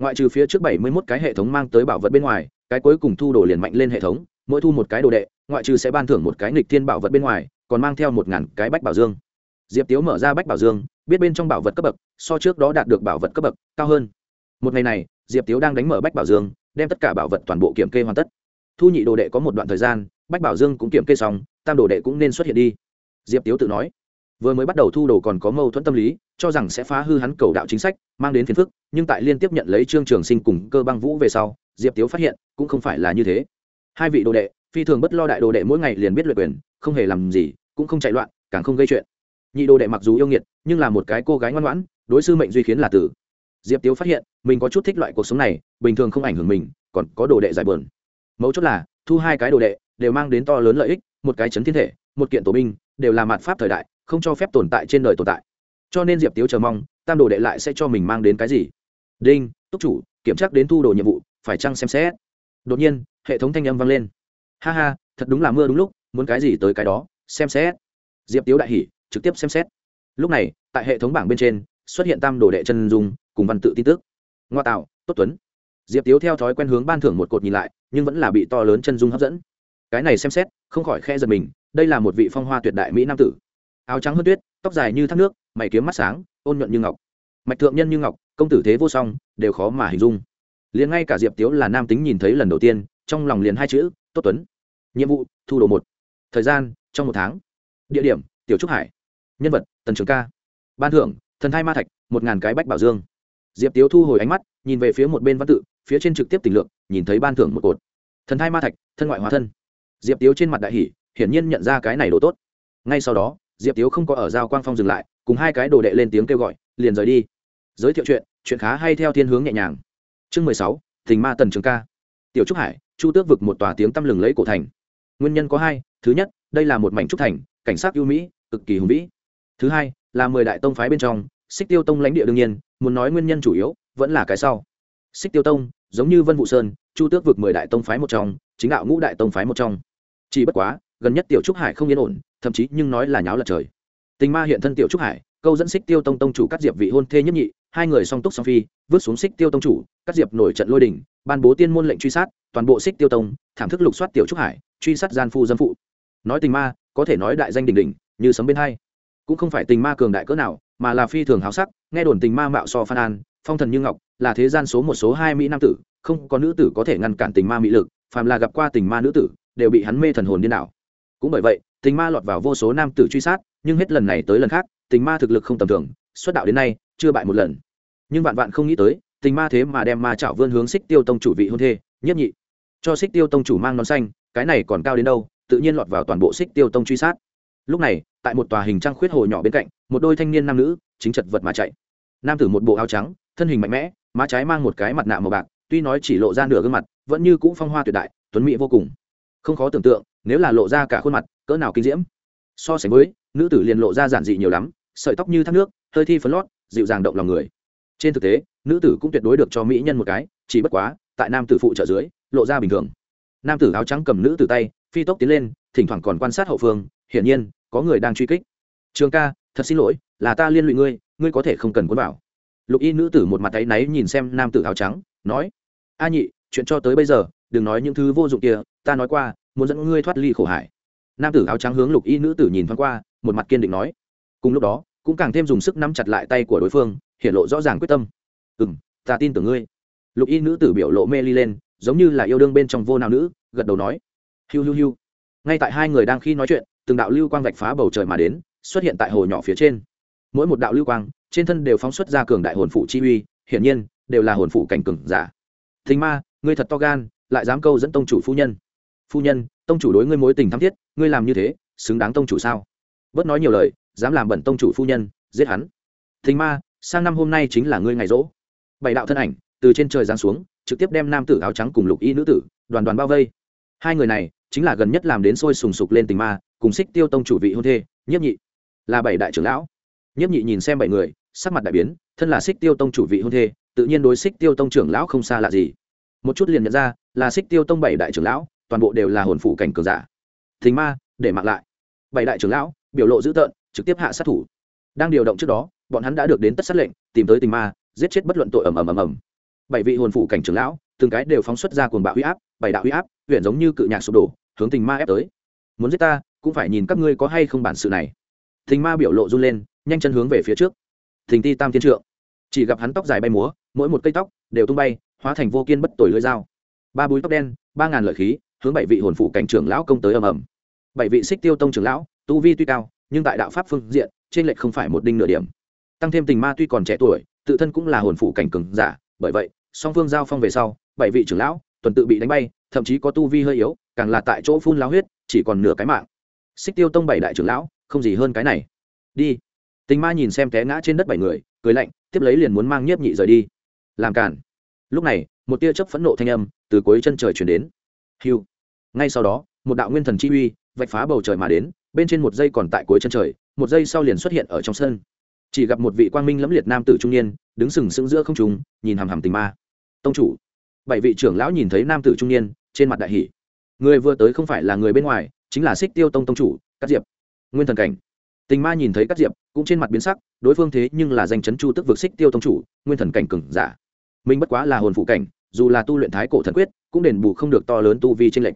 ngoại trừ phía trước bảy mươi mốt cái hệ thống mang tới bảo vật bên ngoài, cái cuối cùng thu đồ liền mạnh lên hệ thống, mỗi thu một cái đồ đệ, ngoại trừ sẽ ban thưởng một cái nghịch thiên bảo vật bên ngoài, còn mang theo một ngàn cái bách bảo dương. Diệp tiếu mở ra bách bảo dương, biết bên trong bảo vật cấp bậc, so trước đó đạt được bảo vật cấp bậc cao hơn. Một ngày này, diệp tiếu đang đánh mở bách bảo dương, đem tất cả bảo vật toàn bộ kiểm kê hoàn tất. Thu nhị đồ đệ có một đoạn thời gian, bách bảo dương cũng kiểm kê xong, tam đồ đệ cũng nên xuất hiện đi. Diệp tiếu tự nói vừa mới bắt đầu thu đồ còn có mâu thuẫn tâm lý, cho rằng sẽ phá hư hắn cầu đạo chính sách, mang đến phiền phức, nhưng tại liên tiếp nhận lấy trương trường sinh cùng cơ băng vũ về sau, diệp tiếu phát hiện, cũng không phải là như thế. Hai vị đồ đệ, phi thường bất lo đại đồ đệ mỗi ngày liền biết luyện quyền, không hề làm gì, cũng không chạy loạn, càng không gây chuyện. Nhị đồ đệ mặc dù yêu nghiệt, nhưng là một cái cô gái ngoan ngoãn, đối sư mệnh duy khiến là tử. Diệp tiếu phát hiện, mình có chút thích loại cuộc sống này, bình thường không ảnh hưởng mình, còn có đồ đệ giải bờn mấu chốt là, thu hai cái đồ đệ, đều mang đến to lớn lợi ích, một cái chấn thiên thể, một kiện tổ binh, đều là mạt pháp thời đại không cho phép tồn tại trên đời tồn tại. Cho nên diệp tiếu chờ mong, tam đồ đệ lại sẽ cho mình mang đến cái gì? Đinh, túc chủ, kiểm tra đến thu đồ nhiệm vụ, phải chăng xem xét? Đột nhiên, hệ thống thanh âm vang lên. Ha ha, thật đúng là mưa đúng lúc, muốn cái gì tới cái đó, xem xét. Diệp tiếu đại hỉ, trực tiếp xem xét. Lúc này, tại hệ thống bảng bên trên, xuất hiện tam đồ đệ chân dung, cùng văn tự tin tức. Ngoa tạo, tốt tuấn. Diệp tiếu theo thói quen hướng ban thưởng một cột nhìn lại, nhưng vẫn là bị to lớn chân dung hấp dẫn. Cái này xem xét, không khỏi khe giật mình, đây là một vị phong hoa tuyệt đại mỹ nam tử áo trắng hơn tuyết, tóc dài như thác nước, mày kiếm mắt sáng, ôn nhuận như ngọc. Mạch thượng nhân như ngọc, công tử thế vô song, đều khó mà hình dung. Liền ngay cả diệp tiếu là nam tính nhìn thấy lần đầu tiên, trong lòng liền hai chữ, tốt tuấn. Nhiệm vụ, thu đồ một. Thời gian, trong một tháng. Địa điểm, tiểu trúc hải. Nhân vật, tần trường ca. Ban thưởng, thần thai ma thạch, một ngàn cái bách bảo dương. Diệp tiếu thu hồi ánh mắt, nhìn về phía một bên văn tự, phía trên trực tiếp tình lượng nhìn thấy ban thưởng một cột. Thần thai ma thạch, thân ngoại hóa thân. Diệp tiếu trên mặt đại hỷ hiển nhiên nhận ra cái này đồ tốt. Ngay sau đó diệp tiếu không có ở giao quang phong dừng lại, cùng hai cái đồ đệ lên tiếng kêu gọi, liền rời đi. Giới thiệu chuyện chuyện khá hay theo thiên hướng nhẹ nhàng. Chương mười sáu thình ma tần trường ca. Tiểu trúc hải, chu tước vực một tòa tiếng tăm lừng lấy cổ thành. Nguyên nhân có hai, thứ nhất, đây là một mảnh trúc thành, cảnh sát ưu mỹ, cực kỳ hùng vĩ. Thứ hai, là mười đại tông phái bên trong, xích tiêu tông lãnh địa đương nhiên, muốn nói nguyên nhân chủ yếu, vẫn là cái sau. Xích tiêu tông, giống như vân vụ sơn, chu tước vực mười đại tông phái một trong, chính đạo ngũ đại tông phái một trong. Chỉ bất quá gần nhất tiểu trúc hải không yên ổn, thậm chí nhưng nói là nháo lật trời. Tình ma hiện thân tiểu trúc hải, câu dẫn xích tiêu tông tông chủ cắt diệp vị hôn thê nhất nhị, hai người song túc song phi, vứt xuống xích tiêu tông chủ cắt diệp nổi trận lôi đình, ban bố tiên môn lệnh truy sát, toàn bộ xích tiêu tông, thảm thức lục soát tiểu trúc hải, truy sát gian phu dâm phụ. Nói tình ma, có thể nói đại danh đình đình như sấm bên hai. Cũng không phải tình ma cường đại cỡ nào, mà là phi thường háo sắc, nghe đồn tình ma mạo so phan an, phong thần như ngọc, là thế gian số một số hai mỹ nam tử, không có nữ tử có thể ngăn cản tình ma mỹ lực, phàm là gặp qua tình ma nữ tử, đều bị hắn mê thần hồn điên đảo cũng bởi vậy, tình ma lọt vào vô số nam tử truy sát, nhưng hết lần này tới lần khác, tình ma thực lực không tầm thường, xuất đạo đến nay, chưa bại một lần. Nhưng vạn vạn không nghĩ tới, tình ma thế mà đem ma chảo vươn hướng xích tiêu tông chủ vị hôn thê, nhất nhị. Cho xích tiêu tông chủ mang nón xanh, cái này còn cao đến đâu, tự nhiên lọt vào toàn bộ xích tiêu tông truy sát. Lúc này, tại một tòa hình trăng khuyết hồ nhỏ bên cạnh, một đôi thanh niên nam nữ, chính chật vật mà chạy. Nam tử một bộ áo trắng, thân hình mạnh mẽ, má trái mang một cái mặt nạ màu bạc, tuy nói chỉ lộ ra nửa gương mặt, vẫn như cũ phong hoa tuyệt đại, tuấn mỹ vô cùng. Không khó tưởng tượng nếu là lộ ra cả khuôn mặt, cỡ nào kinh diễm. So sánh với, nữ tử liền lộ ra giản dị nhiều lắm, sợi tóc như thác nước, hơi thi phấn lót, dịu dàng động lòng người. Trên thực tế, nữ tử cũng tuyệt đối được cho mỹ nhân một cái, chỉ bất quá, tại nam tử phụ trợ dưới, lộ ra bình thường. Nam tử áo trắng cầm nữ tử tay, phi tốc tiến lên, thỉnh thoảng còn quan sát hậu phương, hiển nhiên, có người đang truy kích. Trường ca, thật xin lỗi, là ta liên lụy ngươi ngươi có thể không cần cuốn vào. Lục y nữ tử một mặt tay náy nhìn xem nam tử áo trắng, nói, a nhị, chuyện cho tới bây giờ, đừng nói những thứ vô dụng kia, ta nói qua muốn dẫn ngươi thoát ly khổ hải. Nam tử áo trắng hướng lục y nữ tử nhìn thoáng qua, một mặt kiên định nói. Cùng lúc đó, cũng càng thêm dùng sức nắm chặt lại tay của đối phương hiện lộ rõ ràng quyết tâm. Ừ m ta tin tưởng ngươi. Lục y nữ tử biểu lộ mê ly lên, giống như là yêu đương bên trong vô nào nữ, gật đầu nói. Hiu hiu hiu. Ngay tại hai người đang khi nói chuyện, từng đạo lưu quang vạch phá bầu trời mà đến, xuất hiện tại hồ nhỏ phía trên. Mỗi một đạo lưu quang, trên thân đều phóng xuất ra cường đại hồn phủ chi uy, hiển nhiên, đều là hồn phủ cảnh cường giả. Thình ma, ngươi thật to gan, lại dám câu dẫn tông chủ phu nhân phu nhân, tông chủ đối ngươi mối tình thắm thiết, ngươi làm như thế, xứng đáng tông chủ sao? Bớt nói nhiều lời, dám làm bẩn tông chủ phu nhân, giết hắn. Thình ma, sang năm hôm nay chính là ngươi ngày rỗ. Bảy đạo thân ảnh, từ trên trời giáng xuống, trực tiếp đem nam tử áo trắng cùng lục y nữ tử, đoàn đoàn bao vây. Hai người này, chính là gần nhất làm đến sôi sùng sục lên tình ma, cùng xích tiêu tông chủ vị hôn thê, nhiếp nhị. Là bảy đại trưởng lão. Nhiếp nhị nhìn xem bảy người, sắc mặt đại biến, thân là xích tiêu tông chủ vị hôn thê, tự nhiên đối xích tiêu tông trưởng lão không xa lạ gì. Một chút liền nhận ra, là xích tiêu tông bảy đại trưởng lão toàn bộ đều là hồn phủ cảnh cường giả. Thình ma, để mặc lại. Bảy đại trưởng lão, biểu lộ dữ tợn, trực tiếp hạ sát thủ. Đang điều động trước đó, bọn hắn đã được đến tất sát lệnh, tìm tới tình ma, giết chết bất luận tội ầm ầm ầm ầm. Bảy vị hồn phủ cảnh trưởng lão, từng cái đều phóng xuất ra cuồng bạo huy áp, bảy đạo huy áp huyện giống như cự nhạc sụp đổ, hướng tình ma ép tới. Muốn giết ta, cũng phải nhìn các ngươi có hay không bản sự này. Tình ma biểu lộ run lên, nhanh chân hướng về phía trước. Thình ti tam thiên trượng. Chỉ gặp hắn tóc dài bay múa, mỗi một cây tóc đều tung bay, hóa thành vô kiên bất tồi lưỡi dao. Ba búi tóc đen, ba ngàn lợi khí hướng bảy vị hồn phụ cảnh trưởng lão công tới ầm ầm. Bảy vị xích tiêu tông trưởng lão, tu vi tuy cao, nhưng tại đạo pháp phương diện, trên lệch không phải một đinh nửa điểm. Tăng thêm tình ma tuy còn trẻ tuổi, tự thân cũng là hồn phụ cảnh cường giả, bởi vậy, song phương giao phong về sau, bảy vị trưởng lão, tuần tự bị đánh bay, thậm chí có tu vi hơi yếu, càng là tại chỗ phun lao huyết, chỉ còn nửa cái mạng. Xích tiêu tông bảy đại trưởng lão, không gì hơn cái này. Đi. Tình ma nhìn xem té ngã trên đất bảy người, cười lạnh, tiếp lấy liền muốn mang nhiếp nhị rời đi. Làm cản lúc này, một tia chớp phẫn nộ thanh âm từ cuối chân trời chuyển đến hiu. Ngay sau đó, một đạo nguyên thần chi uy vạch phá bầu trời mà đến, bên trên một dây còn tại cuối chân trời, một giây sau liền xuất hiện ở trong sân. Chỉ gặp một vị quang minh lẫm liệt nam tử trung niên, đứng sừng sững giữa không trùng nhìn hàm hàm tình ma. Tông chủ. Bảy vị trưởng lão nhìn thấy nam tử trung niên, trên mặt đại hỷ người vừa tới không phải là người bên ngoài, chính là xích tiêu tông tông chủ cắt diệp. Nguyên thần cảnh. Tình ma nhìn thấy cắt diệp, cũng trên mặt biến sắc, đối phương thế nhưng là danh chấn chu tức vực xích tiêu tông chủ, nguyên thần cảnh cừng giả. Minh bất quá là hồn phụ cảnh dù là tu luyện thái cổ thần quyết, cũng đền bù không được to lớn tu vi tranh lệch.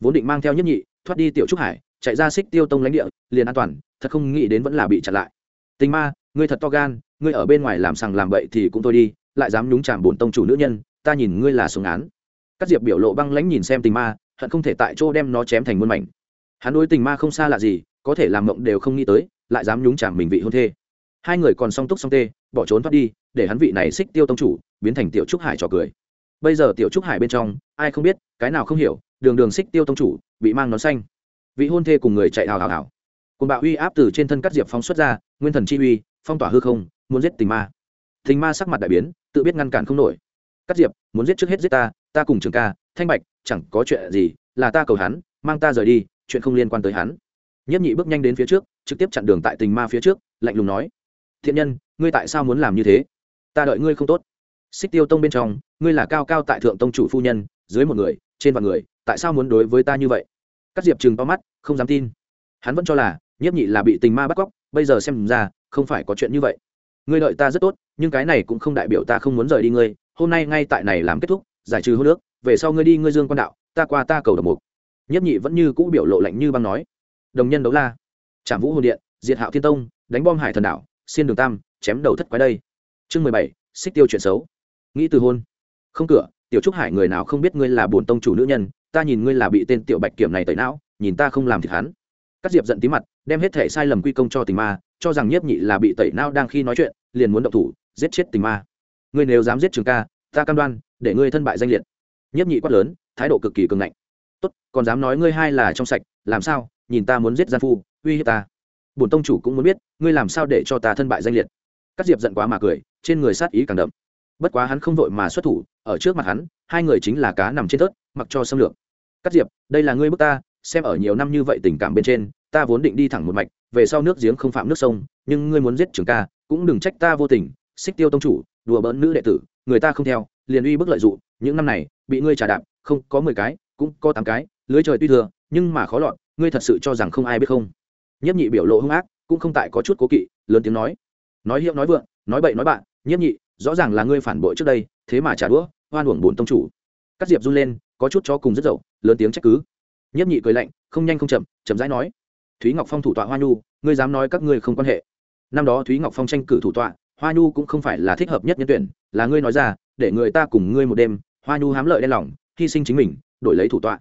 Vốn định mang theo nhất nhị, thoát đi tiểu trúc hải, chạy ra xích tiêu tông lãnh địa, liền an toàn, thật không nghĩ đến vẫn là bị chặn lại. Tình ma, ngươi thật to gan, ngươi ở bên ngoài làm sằng làm bậy thì cũng thôi đi, lại dám nhúng chàm bổn tông chủ nữ nhân, ta nhìn ngươi là xuống án. Các diệp biểu lộ băng lãnh nhìn xem tình ma, hận không thể tại chỗ đem nó chém thành muôn mảnh. Hắn đối tình ma không xa lạ gì, có thể làm mộng đều không nghĩ tới, lại dám nhúng chàm mình vị hôn thê. Hai người còn song túc song tê, bỏ trốn thoát đi, để hắn vị này xích tiêu tông chủ, biến thành tiểu trúc hải trò cười bây giờ tiểu trúc hải bên trong, ai không biết, cái nào không hiểu, đường đường xích tiêu tông chủ, bị mang nón xanh. Vị hôn thê cùng người chạy hào hào hào. Cùng bạo uy áp từ trên thân cắt diệp phóng xuất ra, nguyên thần chi uy, phong tỏa hư không, muốn giết tình ma. Tình ma sắc mặt đại biến, tự biết ngăn cản không nổi. Cắt diệp, muốn giết trước hết giết ta ta cùng trường ca, thanh bạch, chẳng có chuyện gì, là ta cầu hắn, mang ta rời đi, chuyện không liên quan tới hắn. Nhất nhị bước nhanh đến phía trước, trực tiếp chặn đường tại tình ma phía trước, lạnh lùng nói. Thiện nhân, ngươi tại sao muốn làm như thế? Ta đợi ngươi không tốt xích tiêu tông bên trong, ngươi là cao cao tại thượng tông chủ phu nhân, dưới một người, trên vạn người, tại sao muốn đối với ta như vậy? Các diệp chừng to mắt, không dám tin. Hắn vẫn cho là, nhiếp nhị là bị tình ma bắt cóc, bây giờ xem ra, không phải có chuyện như vậy. Ngươi đợi ta rất tốt, nhưng cái này cũng không đại biểu ta không muốn rời đi ngươi, hôm nay ngay tại này làm kết thúc, giải trừ hô nước về sau ngươi đi ngươi dương quan đạo, ta qua ta cầu đồng mục. Nhiếp nhị vẫn như cũ biểu lộ lạnh như băng nói. Đồng nhân đấu la. Trạm vũ hồn điện, diệt hạo thiên tông, đánh bom hải thần đảo, xiên đường tam, chém đầu thất quái đây. Chương mười bảy, xích tiêu chuyện xấu nghĩ từ hôn. Không cửa, tiểu trúc hải người nào không biết ngươi là bổn tông chủ nữ nhân, ta nhìn ngươi là bị tên tiểu bạch kiểm này tẩy não, nhìn ta không làm thịt hắn. Các diệp giận tí mặt, đem hết thể sai lầm quy công cho tình ma, cho rằng nhiếp nhị là bị tẩy não đang khi nói chuyện, liền muốn động thủ, giết chết tình ma. Ngươi nếu dám giết trường ca, ta cam đoan, để ngươi thân bại danh liệt. Nhiếp nhị quát lớn, thái độ cực kỳ cường ngạnh. Tốt, còn dám nói ngươi hai là trong sạch, làm sao, nhìn ta muốn giết gian phu, uy hiếp ta. Bổn tông chủ cũng muốn biết, ngươi làm sao để cho ta thân bại danh liệt. Các diệp giận quá mà cười, trên người sát ý càng đậm bất quá hắn không vội mà xuất thủ, ở trước mặt hắn, hai người chính là cá nằm trên tớt mặc cho xâm lược. Cắt diệp, đây là ngươi bước ta, xem ở nhiều năm như vậy tình cảm bên trên, ta vốn định đi thẳng một mạch, về sau nước giếng không phạm nước sông, nhưng ngươi muốn giết trường ca, cũng đừng trách ta vô tình. Xích tiêu tông chủ, đùa bỡn nữ đệ tử, người ta không theo, liền uy bức lợi dụng, những năm này, bị ngươi trả đạp, không có mười cái, cũng có tám cái, lưới trời tuy thừa, nhưng mà khó lọt, ngươi thật sự cho rằng không ai biết không? Nhiếp nhị biểu lộ hung ác, cũng không tại có chút cố kỵ, lớn tiếng nói. Nói hiệu nói vượng, nói bậy nói bạn nhiếp nhị rõ ràng là ngươi phản bội trước đây, thế mà trả đũa, hoan uổng bổn tông chủ. Cắt diệp run lên, có chút cho cùng rất dậu, lớn tiếng trách cứ. Nhiếp nhị cười lạnh, không nhanh không chậm chậm rãi nói, thúy ngọc phong thủ tọa hoa nhu, ngươi dám nói các ngươi không quan hệ. Năm đó thúy ngọc phong tranh cử thủ tọa, hoa nhu cũng không phải là thích hợp nhất nhân tuyển, là ngươi nói ra, để người ta cùng ngươi một đêm. Hoa nhu hám lợi đen lòng, hy sinh chính mình, đổi lấy thủ tọa.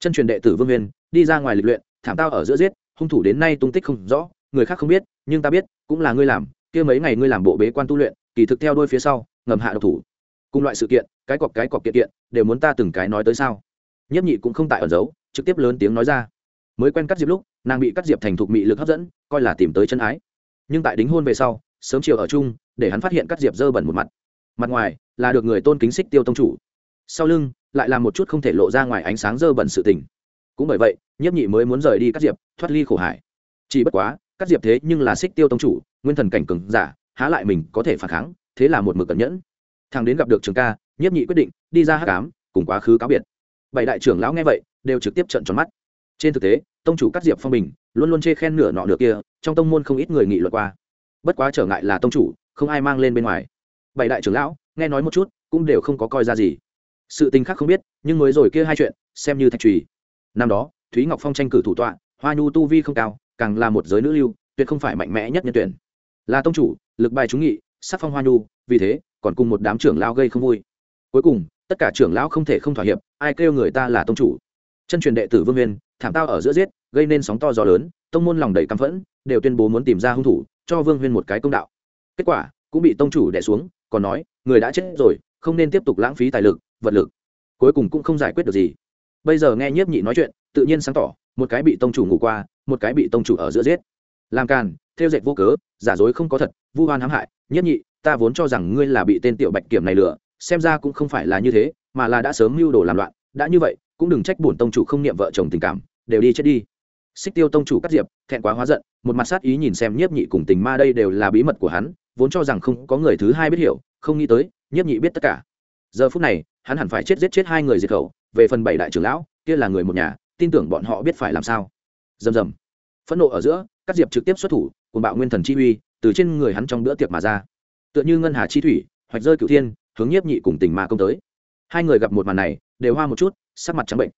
Chân truyền đệ tử vương huyền, đi ra ngoài lịch luyện, thảm tao ở giữa giết, hung thủ đến nay tung tích không rõ, người khác không biết, nhưng ta biết, cũng là ngươi làm, kia mấy ngày ngươi làm bộ bế quan tu luyện kỳ thực theo đuôi phía sau, ngầm hạ độc thủ. Cùng loại sự kiện, cái cọc cái cọc kiện kiện, đều muốn ta từng cái nói tới sao? Nhất nhị cũng không tại ẩn giấu, trực tiếp lớn tiếng nói ra. Mới quen cắt diệp lúc, nàng bị cắt diệp thành thục mị lực hấp dẫn, coi là tìm tới chân ái. Nhưng tại đính hôn về sau, sớm chiều ở chung, để hắn phát hiện cắt diệp dơ bẩn một mặt. Mặt ngoài, là được người tôn kính xích tiêu tông chủ. Sau lưng, lại là một chút không thể lộ ra ngoài ánh sáng dơ bẩn sự tình. Cũng bởi vậy nhiếp nhị mới muốn rời đi cắt diệp, thoát ly khổ hải. Chỉ bất quá, cắt diệp thế nhưng là xích tiêu tông chủ, nguyên thần cảnh cừng giả há lại mình có thể phản kháng, thế là một mực cẩn nhẫn. Thằng đến gặp được trường ca, nhiếp nhị quyết định đi ra hát cám cùng quá khứ cáo biệt. Bảy đại trưởng lão nghe vậy, đều trực tiếp trận tròn mắt. Trên thực tế, tông chủ cắt diệp phong bình luôn luôn chê khen nửa nọ nửa kia, trong tông môn không ít người nghị luận qua. Bất quá trở ngại là tông chủ, không ai mang lên bên ngoài. Bảy đại trưởng lão, nghe nói một chút, cũng đều không có coi ra gì. Sự tình khác không biết, nhưng mới rồi kia hai chuyện, xem như thạch trùy. Năm đó, thúy ngọc phong tranh cử thủ tọa, hoa nhu tu vi không cao, càng là một giới nữ lưu, tuyệt không phải mạnh mẽ nhất nhân tuyển là tông chủ, lực bài trúng nghị, sắc phong hoa nhu, vì thế, còn cùng một đám trưởng lão gây không vui. Cuối cùng, tất cả trưởng lão không thể không thỏa hiệp, ai kêu người ta là tông chủ. Chân truyền đệ tử vương nguyên thảm tao ở giữa giết, gây nên sóng to gió lớn, tông môn lòng đầy căm phẫn, đều tuyên bố muốn tìm ra hung thủ, cho vương huyên một cái công đạo. Kết quả, cũng bị tông chủ đẻ xuống, còn nói, người đã chết rồi, không nên tiếp tục lãng phí tài lực, vật lực. Cuối cùng cũng không giải quyết được gì. Bây giờ nghe nhiếp nhị nói chuyện, tự nhiên sáng tỏ, một cái bị tông chủ ngủ qua, một cái bị tông chủ ở giữa giết. Làm càn theo dệt vô cớ, giả dối không có thật, vu oan hãm hại. Nhiếp nhị, ta vốn cho rằng ngươi là bị tên tiểu bạch kiểm này lừa, xem ra cũng không phải là như thế, mà là đã sớm mưu đồ làm loạn. Đã như vậy, cũng đừng trách bổn tông chủ không niệm vợ chồng tình cảm, đều đi chết đi. Xích tiêu tông chủ cắt diệp, thẹn quá hóa giận, một mặt sát ý nhìn xem nhiếp nhị cùng tình ma đây đều là bí mật của hắn, vốn cho rằng không có người thứ hai biết hiểu, không nghĩ tới nhiếp nhị biết tất cả. Giờ phút này, hắn hẳn phải chết giết chết hai người diệt khẩu, về phần bảy đại trưởng lão, kia là người một nhà, tin tưởng bọn họ biết phải làm sao. Dầm dầm phẫn nộ ở giữa cắt diệp trực tiếp xuất thủ cùng bạo nguyên thần chi uy, từ trên người hắn trong bữa tiệc mà ra. Tựa như ngân hà chi thủy, hoạch rơi cửu thiên, hướng nhiếp nhị cùng tình ma công tới. Hai người gặp một màn này, đều hoa một chút, sắc mặt trắng bệnh.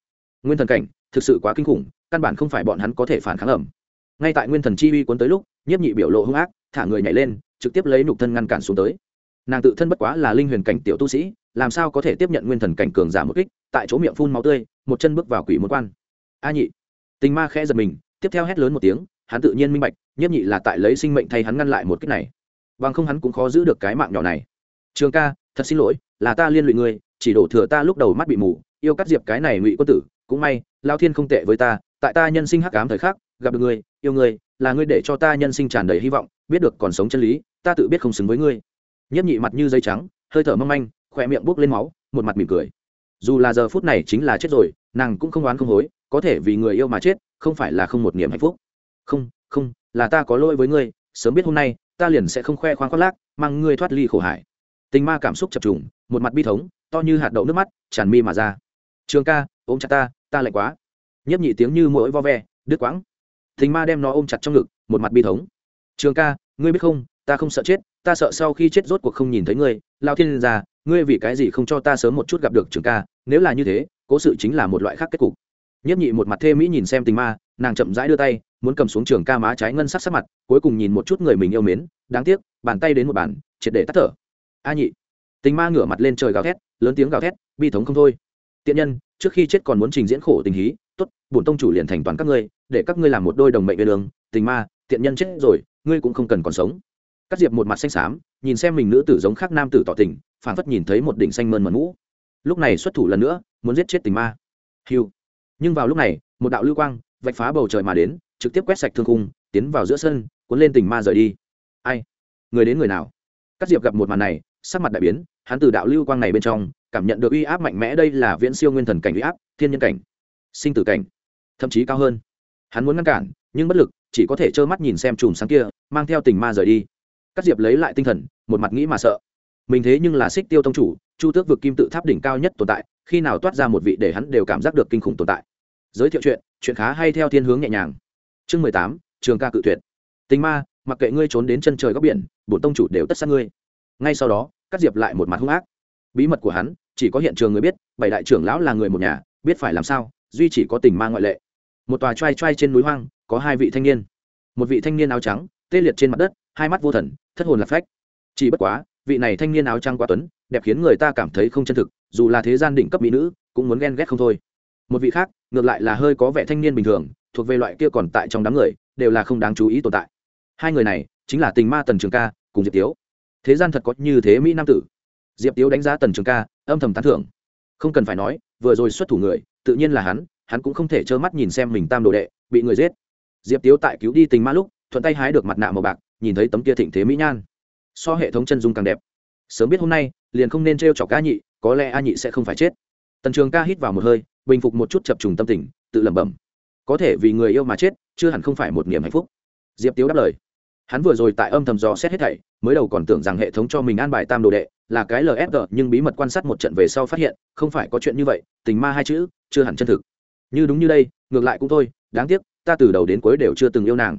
Nguyên thần cảnh, thực sự quá kinh khủng, căn bản không phải bọn hắn có thể phản kháng ẩm. Ngay tại nguyên thần chi uy cuốn tới lúc, nhiếp nhị biểu lộ hung ác, thả người nhảy lên, trực tiếp lấy nục thân ngăn cản xuống tới. Nàng tự thân bất quá là linh huyền cảnh tiểu tu sĩ, làm sao có thể tiếp nhận nguyên thần cảnh cường giả một kích, tại chỗ miệng phun máu tươi, một chân bước vào quỷ môn quan. A nhị. Tình ma khẽ giật mình, tiếp theo hét lớn một tiếng hắn tự nhiên minh bạch, nhiếp nhị là tại lấy sinh mệnh thay hắn ngăn lại một cách này. Bằng không hắn cũng khó giữ được cái mạng nhỏ này. Trường ca, thật xin lỗi, là ta liên lụy ngươi, chỉ đổ thừa ta lúc đầu mắt bị mù, yêu cắt diệp cái này ngụy quân tử, cũng may, lao thiên không tệ với ta, tại ta nhân sinh hắc ám thời khắc, gặp được ngươi, yêu ngươi, là ngươi để cho ta nhân sinh tràn đầy hy vọng, biết được còn sống chân lý, ta tự biết không xứng với ngươi. Nhất nhị mặt như dây trắng, hơi thở mâm anh khỏe miệng buốc lên máu, một mặt mỉm cười. Dù là giờ phút này chính là chết rồi, nàng cũng không oán không hối, có thể vì người yêu mà chết, không phải là không một niềm hạnh phúc không không, là ta có lỗi với ngươi, sớm biết hôm nay, ta liền sẽ không khoe khoang khoác lác, mang ngươi thoát ly khổ hải. Tình ma cảm xúc chập trùng, một mặt bi thống, to như hạt đậu nước mắt, tràn mi mà ra. Trường ca, ôm chặt ta ta lạnh quá. Nhấp nhị tiếng như mỗi vo ve, đứt quãng. Tình ma đem nó ôm chặt trong ngực, một mặt bi thống. Trường ca, ngươi biết không, ta không sợ chết, ta sợ sau khi chết rốt cuộc không nhìn thấy ngươi. Lao thiên già ngươi vì cái gì không cho ta sớm một chút gặp được trường ca? Nếu là như thế, cố sự chính là một loại khác kết cục. Nhấp nhị một mặt thê mỹ nhìn xem tình ma nàng chậm rãi đưa tay, muốn cầm xuống trường ca má trái ngân sắc sắc mặt, cuối cùng nhìn một chút người mình yêu mến, đáng tiếc, bàn tay đến một bàn, triệt để tắt thở. A nhị. Tình ma ngửa mặt lên trời gào thét, lớn tiếng gào thét, bi thống không thôi. Tiện nhân, trước khi chết còn muốn trình diễn khổ tình hí, tốt, bổn tông chủ liền thành toàn các ngươi, để các ngươi làm một đôi đồng mệnh bên đường. Tình ma, tiện nhân chết rồi, ngươi cũng không cần còn sống. Các diệp một mặt xanh xám, nhìn xem mình nữ tử giống khác nam tử tỏ tình phản phất nhìn thấy một đỉnh xanh mơn mật mũ lúc này xuất thủ lần nữa, muốn giết chết tình ma. Hiu nhưng vào lúc này, một đạo lưu quang vạch phá bầu trời mà đến trực tiếp quét sạch thương khung, tiến vào giữa sân cuốn lên tình ma rời đi. Ai? Người đến người nào? Các diệp gặp một màn này sắc mặt đại biến hắn từ đạo lưu quang này bên trong cảm nhận được uy áp mạnh mẽ đây là viễn siêu nguyên thần cảnh uy áp thiên nhân cảnh sinh tử cảnh thậm chí cao hơn. Hắn muốn ngăn cản nhưng bất lực chỉ có thể trơ mắt nhìn xem chùm sáng kia mang theo tình ma rời đi. Các diệp lấy lại tinh thần một mặt nghĩ mà sợ. Mình thế nhưng là xích tiêu tông chủ chu tước vực kim tự tháp đỉnh cao nhất tồn tại khi nào toát ra một vị để hắn đều cảm giác được kinh khủng tồn tại giới thiệu chuyện chuyện khá hay theo thiên hướng nhẹ nhàng. Chương mười tám, trường ca cự tuyệt. Tình ma, mặc kệ ngươi trốn đến chân trời góc biển, bổn tông chủ đều tất sát ngươi. Ngay sau đó cắt diệp lại một mặt hung ác. Bí mật của hắn, chỉ có hiện trường người biết, bảy đại trưởng lão là người một nhà, biết phải làm sao, duy chỉ có tình ma ngoại lệ. Một tòa t r a i t r a i trên núi hoang, có hai vị thanh niên. Một vị thanh niên áo trắng, tê liệt trên mặt đất, hai mắt vô thần, thất hồn lạc phách. Chỉ bất quá, vị này thanh niên áo trắng quá tuấn, đẹp khiến người ta cảm thấy không chân thực, dù là thế gian đỉnh cấp mỹ nữ, cũng muốn ghen ghét không thôi. Một vị khác ngược lại là hơi có vẻ thanh niên bình thường, thuộc về loại kia còn tại trong đám người, đều là không đáng chú ý tồn tại. Hai người này, chính là tình ma tần trường ca, cùng diệp tiếu. Thế gian thật có như thế mỹ nam tử. Diệp tiếu đánh giá tần trường ca, âm thầm tán thưởng. Không cần phải nói, vừa rồi xuất thủ người, tự nhiên là hắn hắn cũng không thể trơ mắt nhìn xem mình tam đồ đệ, bị người giết. Diệp tiếu tại cứu đi tình ma lúc, thuận tay hái được mặt nạ màu bạc, nhìn thấy tấm kia thịnh thế mỹ nhan. So hệ thống chân dung càng đẹp. Sớm biết hôm nay, liền không nên t r e o chọc ca nhị, có lẽ a nhị sẽ không phải chết. Tần trường ca hít vào một hơi bình phục một chút chập trùng tâm tình, tự lẩm bẩm. Có thể vì người yêu mà chết, chưa hẳn không phải một niềm hạnh phúc. Diệp tiếu đáp lời. Hắn vừa rồi tại âm thầm dò xét hết thảy, mới đầu còn tưởng rằng hệ thống cho mình an bài tam đồ đệ, là cái lfg nhưng bí mật quan sát một trận về sau phát hiện, không phải có chuyện như vậy, tình ma hai chữ, chưa hẳn chân thực. Như đúng như đây, ngược lại cũng thôi, đáng tiếc, ta từ đầu đến cuối đều chưa từng yêu nàng.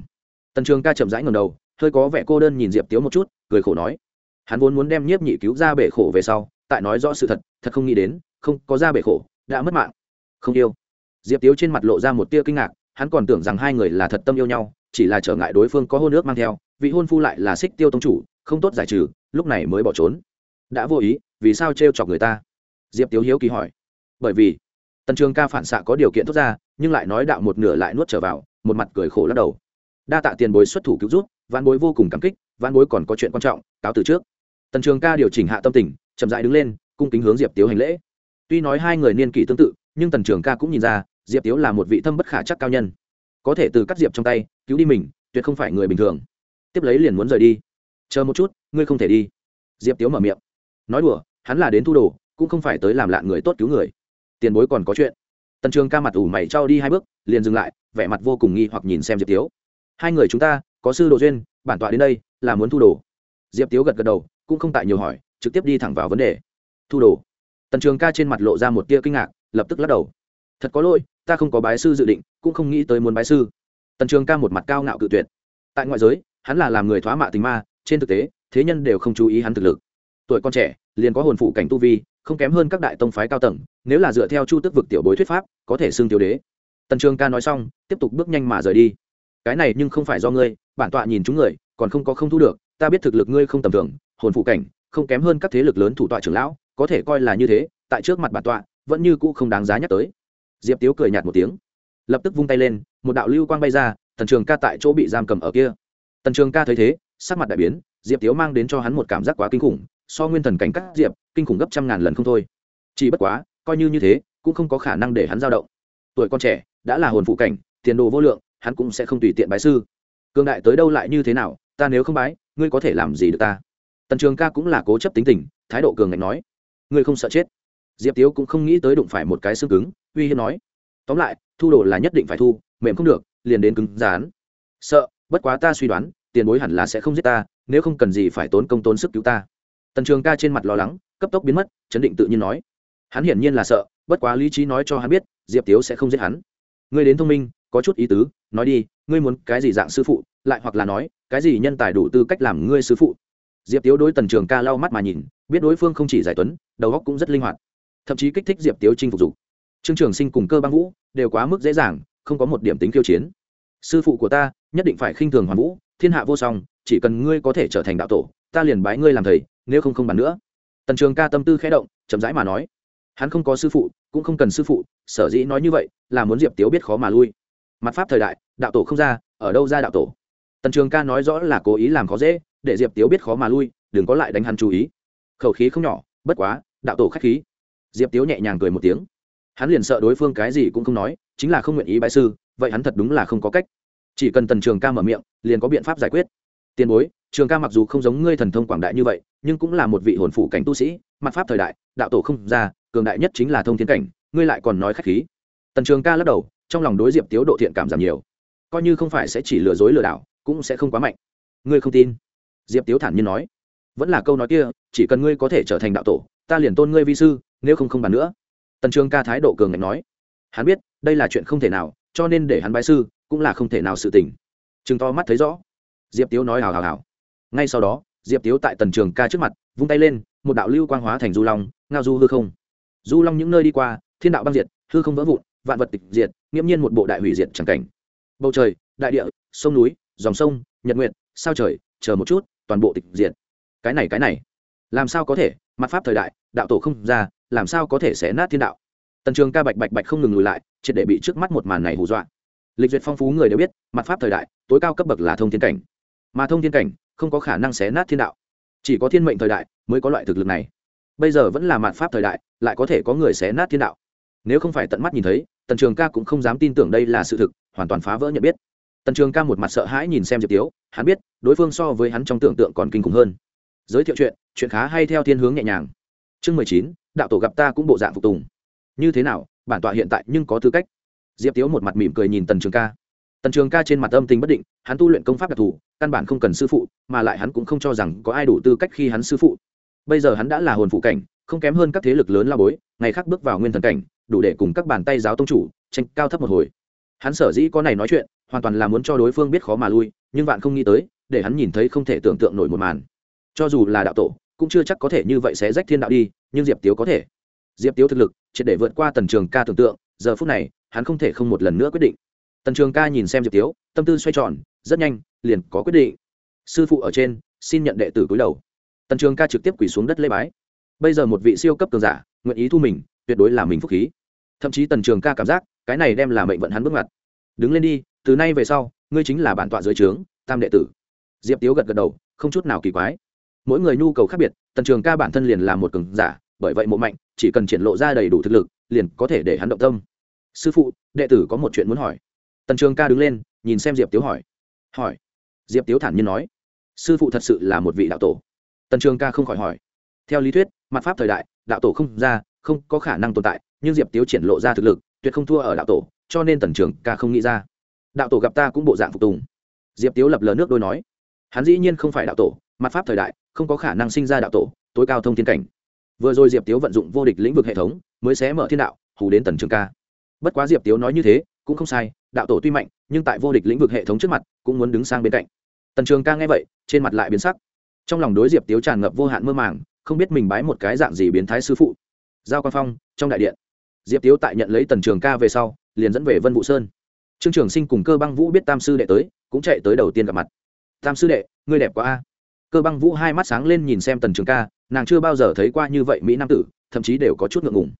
Tần trường ca chậm rãi ngầm đầu, hơi có vẻ cô đơn nhìn diệp tiếu một chút, cười khổ nói. Hắn vốn muốn đem nhiếp nhị cứu ra bể khổ về sau, tại nói rõ sự thật thật không nghĩ đến, không có ra bể khổ, đã mất mạng không yêu. Diệp tiếu trên mặt lộ ra một tia kinh ngạc, hắn còn tưởng rằng hai người là thật tâm yêu nhau, chỉ là trở ngại đối phương có hôn ước mang theo, vị hôn phu lại là xích tiêu tông chủ, không tốt giải trừ, lúc này mới bỏ trốn. Đã vô ý, vì sao t chọc người ta? Diệp tiếu hiếu kỳ hỏi. Bởi vì, tần trường ca phản xạ có điều kiện thốt ra, nhưng lại nói đạo một nửa lại nuốt trở vào, một mặt cười khổ lắc đầu. Đa tạ tiền bối xuất thủ cứu rút văn bối vô cùng cảm kích văn bối còn có chuyện quan trọng, cáo từ trước. Tần trường ca điều chỉnh hạ tâm tình, chậm dại đứng lên, cung kính hướng diệp tiếu hành lễ. Tuy nói hai người niên kỷ tương tự nhưng tần trường ca cũng nhìn ra, diệp tiếu là một vị thâm bất khả chắc cao nhân. Có thể từ cắt diệp trong tay, cứu đi mình, tuyệt không phải người bình thường. Tiếp lấy liền muốn rời đi. Chờ một chút, ngươi không thể đi. Diệp tiếu mở miệng. Nói đùa, hắn là đến thu đồ, cũng không phải tới làm lạ người tốt cứu người. Tiền bối còn có chuyện. Tần trường ca mặt ủ mày trao đi hai bước, liền dừng lại, vẻ mặt vô cùng nghi hoặc nhìn xem diệp tiếu. Hai người chúng ta, có sư đồ duyên, bản tọa đến đây, là muốn thu đồ. Diệp tiếu gật gật đầu, cũng không tại nhiều hỏi, trực tiếp đi thẳng vào vấn đề. Thu đồ. Tần trường ca trên mặt lộ ra một tia kinh ngạc lập tức lắc đầu. Thật có lỗi, ta không có bái sư dự định, cũng không nghĩ tới muốn bái sư. Tần trường ca một mặt cao ngạo cự tuyệt. Tại ngoại giới, hắn là làm người thoá mạ tình ma, trên thực tế, thế nhân đều không chú ý hắn thực lực. Tuổi con trẻ, liền có hồn phụ cảnh tu vi, không kém hơn các đại tông phái cao tầng, nếu là dựa theo chu tức vực tiểu bối thuyết pháp, có thể xưng tiểu đế. Tần trường ca nói xong, tiếp tục bước nhanh mà rời đi. Cái này nhưng không phải do ngươi, bản tọa nhìn chúng người, còn không có không thu được, ta biết thực lực ngươi không tầm thường, hồn phụ cảnh, không kém hơn các thế lực lớn thủ tọa trưởng lão, có thể coi là như thế, tại trước mặt bản tọa vẫn như cũ không đáng giá nhắc tới. Diệp tiếu cười nhạt một tiếng, lập tức vung tay lên, một đạo lưu quang bay ra, tần trường ca tại chỗ bị giam cầm ở kia. Tần trường ca thấy thế, sắc mặt đại biến, diệp tiếu mang đến cho hắn một cảm giác quá kinh khủng, so nguyên thần cảnh cắt diệp, kinh khủng gấp trăm ngàn lần không thôi. Chỉ bất quá, coi như như thế, cũng không có khả năng để hắn dao động. Tuổi con trẻ, đã là hồn phụ cảnh, tiền đồ vô lượng, hắn cũng sẽ không tùy tiện bái sư. Cương đại tới đâu lại như thế nào, ta nếu không bái, ngươi có thể làm gì được ta? Tần trường ca cũng là cố chấp tính tình, thái độ cường ngạnh nói, ngươi không sợ chết diệp tiếu cũng không nghĩ tới đụng phải một cái xương cứng, uy hiếp nói. Tóm lại, thu đồ là nhất định phải thu, mềm không được, liền đến cứng rán sợ, bất quá ta suy đoán, tiền bối hẳn là sẽ không giết ta, nếu không cần gì phải tốn công tốn sức cứu ta. Tần trường ca trên mặt lo lắng, cấp tốc biến mất, chấn định tự nhiên nói. Hắn hiển nhiên là sợ, bất quá lý trí nói cho hắn biết, diệp tiếu sẽ không giết hắn. Ngươi đến thông minh, có chút ý tứ, nói đi, ngươi muốn cái gì dạng sư phụ, lại hoặc là nói, cái gì nhân tài đủ tư cách làm ngươi sư phụ? Diệp tiếu đối tần trường ca lau mắt mà nhìn, biết đối phương không chỉ giải tuấn, đầu óc cũng rất linh hoạt thậm chí kích thích diệp tiếu chinh phục dụng, trương trường sinh cùng cơ băng vũ đều quá mức dễ dàng không có một điểm tính kiêu chiến. Sư phụ của ta nhất định phải khinh thường hoàn vũ thiên hạ vô song chỉ cần ngươi có thể trở thành đạo tổ ta liền bái ngươi làm thầy nếu không không bàn nữa. Tần trường ca tâm tư khẽ động chậm rãi mà nói. Hắn không có sư phụ cũng không cần sư phụ sở dĩ nói như vậy là muốn diệp tiếu biết khó mà lui. Mặt pháp thời đại đạo tổ không ra ở đâu ra đạo tổ? Tần trường ca nói rõ là cố ý làm khó dễ để diệp tiếu biết khó mà lui đừng có lại đánh hắn chú ý. Khẩu khí không nhỏ bất quá đạo tổ k h á c h khí diệp tiếu nhẹ nhàng cười một tiếng. Hắn liền sợ đối phương cái gì cũng không nói, chính là không nguyện ý bãi sư, vậy hắn thật đúng là không có cách. Chỉ cần tần trường ca mở miệng, liền có biện pháp giải quyết. Tiền bối, trường ca mặc dù không giống ngươi thần thông quảng đại như vậy, nhưng cũng là một vị hồn phủ cảnh tu sĩ, mặt pháp thời đại, đạo tổ không ra, cường đại nhất chính là thông thiên cảnh, ngươi lại còn nói k h á c h khí. Tần trường ca lắc đầu, trong lòng đối diệp tiếu độ thiện cảm giảm nhiều. Coi như không phải sẽ chỉ lừa dối lừa đảo, cũng sẽ không quá mạnh. Ngươi không tin? Diệp tiếu thản nhiên nói. Vẫn là câu nói kia, chỉ cần ngươi có thể trở thành đạo tổ, ta liền tôn ngươi vi sư nếu không không bàn nữa. Tần trường ca thái độ cường ngạnh nói, hắn biết, đây là chuyện không thể nào, cho nên để hắn bái sư, cũng là không thể nào sự tình. Chừng to mắt thấy rõ. Diệp tiếu nói hào hào hào. Ngay sau đó, diệp tiếu tại tần trường ca trước mặt, vung tay lên, một đạo lưu quang hóa thành du long, ngao du hư không. Du long những nơi đi qua, thiên đạo băng diệt, hư không vỡ vụn, vạn vật tịch diệt, nghiễm nhiên một bộ đại hủy diệt c cảnh. Bầu trời, đại địa, sông núi, dòng sông, nhật nguyện sao trời, chờ một chút, toàn bộ tịch diệt. Cái này cái này, làm sao có thể? Mặt pháp thời đại, đạo tổ không ra làm sao có thể xé nát thiên đạo? Tần trường ca bạch bạch bạch không ngừng lùi lại, triệt để bị trước mắt một màn này hù dọa. Lịch duyệt phong phú người đều biết, mặt pháp thời đại, tối cao cấp bậc là thông thiên cảnh. Mà thông thiên cảnh, không có khả năng xé nát thiên đạo. Chỉ có thiên mệnh thời đại mới có loại thực lực này. Bây giờ vẫn là mặt pháp thời đại, lại có thể có người xé nát thiên đạo. Nếu không phải tận mắt nhìn thấy, tần trường ca cũng không dám tin tưởng đây là sự thực, hoàn toàn phá vỡ nhận biết. Tần trường ca một mặt sợ hãi nhìn xem diệp tiếu, hắn biết, đối phương so với hắn trong tưởng tượng còn kinh khủng hơn. Giới thiệu chuyện chuyện khá hay theo thiên hướng nhẹ nhàng chương mười chín, đạo tổ gặp ta cũng bộ dạng phục tùng. Như thế nào, bản tọa hiện tại nhưng có tư cách? Diệp tiếu một mặt mỉm cười nhìn tần trường ca. Tần trường ca trên mặt âm tình bất định, hắn tu luyện công pháp đặc thù, căn bản không cần sư phụ, mà lại hắn cũng không cho rằng có ai đủ tư cách khi hắn sư phụ. Bây giờ hắn đã là hồn phụ cảnh, không kém hơn các thế lực lớn la bối, ngày khác bước vào nguyên thần cảnh, đủ để cùng các bàn tay giáo tông chủ, tranh cao thấp một hồi. Hắn sở dĩ có này nói chuyện, hoàn toàn là muốn cho đối phương biết khó mà lui, nhưng vạn không nghĩ tới, để hắn nhìn thấy không thể tưởng tượng nổi một màn. Cho dù là đạo tổ cũng chưa chắc có thể như vậy sẽ rách thiên đạo đi, nhưng diệp tiếu có thể. Diệp tiếu thực lực, triệt để vượt qua tần trường ca tưởng tượng, giờ phút này, hắn không thể không một lần nữa quyết định. Tần trường ca nhìn xem diệp tiếu, tâm tư xoay tròn, rất nhanh, liền có quyết định. Sư phụ ở trên, xin nhận đệ tử cúi đầu. Tần trường ca trực tiếp quỳ xuống đất lê bái. Bây giờ một vị siêu cấp cường giả, nguyện ý thu mình, tuyệt đối là mình phúc khí. Thậm chí tần trường ca cảm giác, cái này đem là mệnh vận hắn bước mặt đứng lên đi, từ nay về sau, ngươi chính là bản tọa dưới trướng, tam đệ tử. Diệp tiếu gật gật đầu, không chút nào kỳ quái mỗi người nhu cầu khác biệt, tần trường ca bản thân liền là một cường giả, bởi vậy mộ mạnh, chỉ cần triển lộ ra đầy đủ thực lực, liền có thể để hắn động tâm. Sư phụ, đệ tử có một chuyện muốn hỏi. Tần trường ca đứng lên, nhìn xem diệp tiếu hỏi. Hỏi. Diệp tiếu thản nhiên nói. Sư phụ thật sự là một vị đạo tổ. Tần trường ca không khỏi hỏi. Theo lý thuyết, mặt pháp thời đại, đạo tổ không ra, không có khả năng tồn tại, nhưng diệp tiếu triển lộ ra thực lực, tuyệt không thua ở đạo tổ, cho nên tần trường ca không nghĩ ra. Đạo tổ gặp ta cũng bộ dạng phục tùng. Diệp tiếu lập lờ nước đôi nói. Hắn dĩ nhiên không phải đạo tổ mặt pháp thời đại, không có khả năng sinh ra đạo tổ, tối cao thông thiên cảnh. Vừa rồi diệp tiếu vận dụng vô địch lĩnh vực hệ thống, mới xé mở thiên đạo, hù đến tần trường ca. Bất quá diệp tiếu nói như thế, cũng không sai, đạo tổ tuy mạnh, nhưng tại vô địch lĩnh vực hệ thống trước mặt, cũng muốn đứng sang bên cạnh. Tần trường ca nghe vậy, trên mặt lại biến sắc. Trong lòng đối diệp tiếu tràn ngập vô hạn mơ màng, không biết mình bái một cái dạng gì biến thái sư phụ. Giao quan phong, trong đại điện. Diệp tiếu tại nhận lấy tần trường ca về sau, liền dẫn về vân vũ sơn. Trương trường sinh cùng cơ băng vũ biết tam sư đệ tới, cũng chạy tới đầu tiên gặp mặt. Tam sư đệ, ngươi đẹp quá a cơ băng vũ hai mắt sáng lên nhìn xem tần trường ca, nàng chưa bao giờ thấy qua như vậy mỹ nam tử, thậm chí đều có chút ngượng ngùng.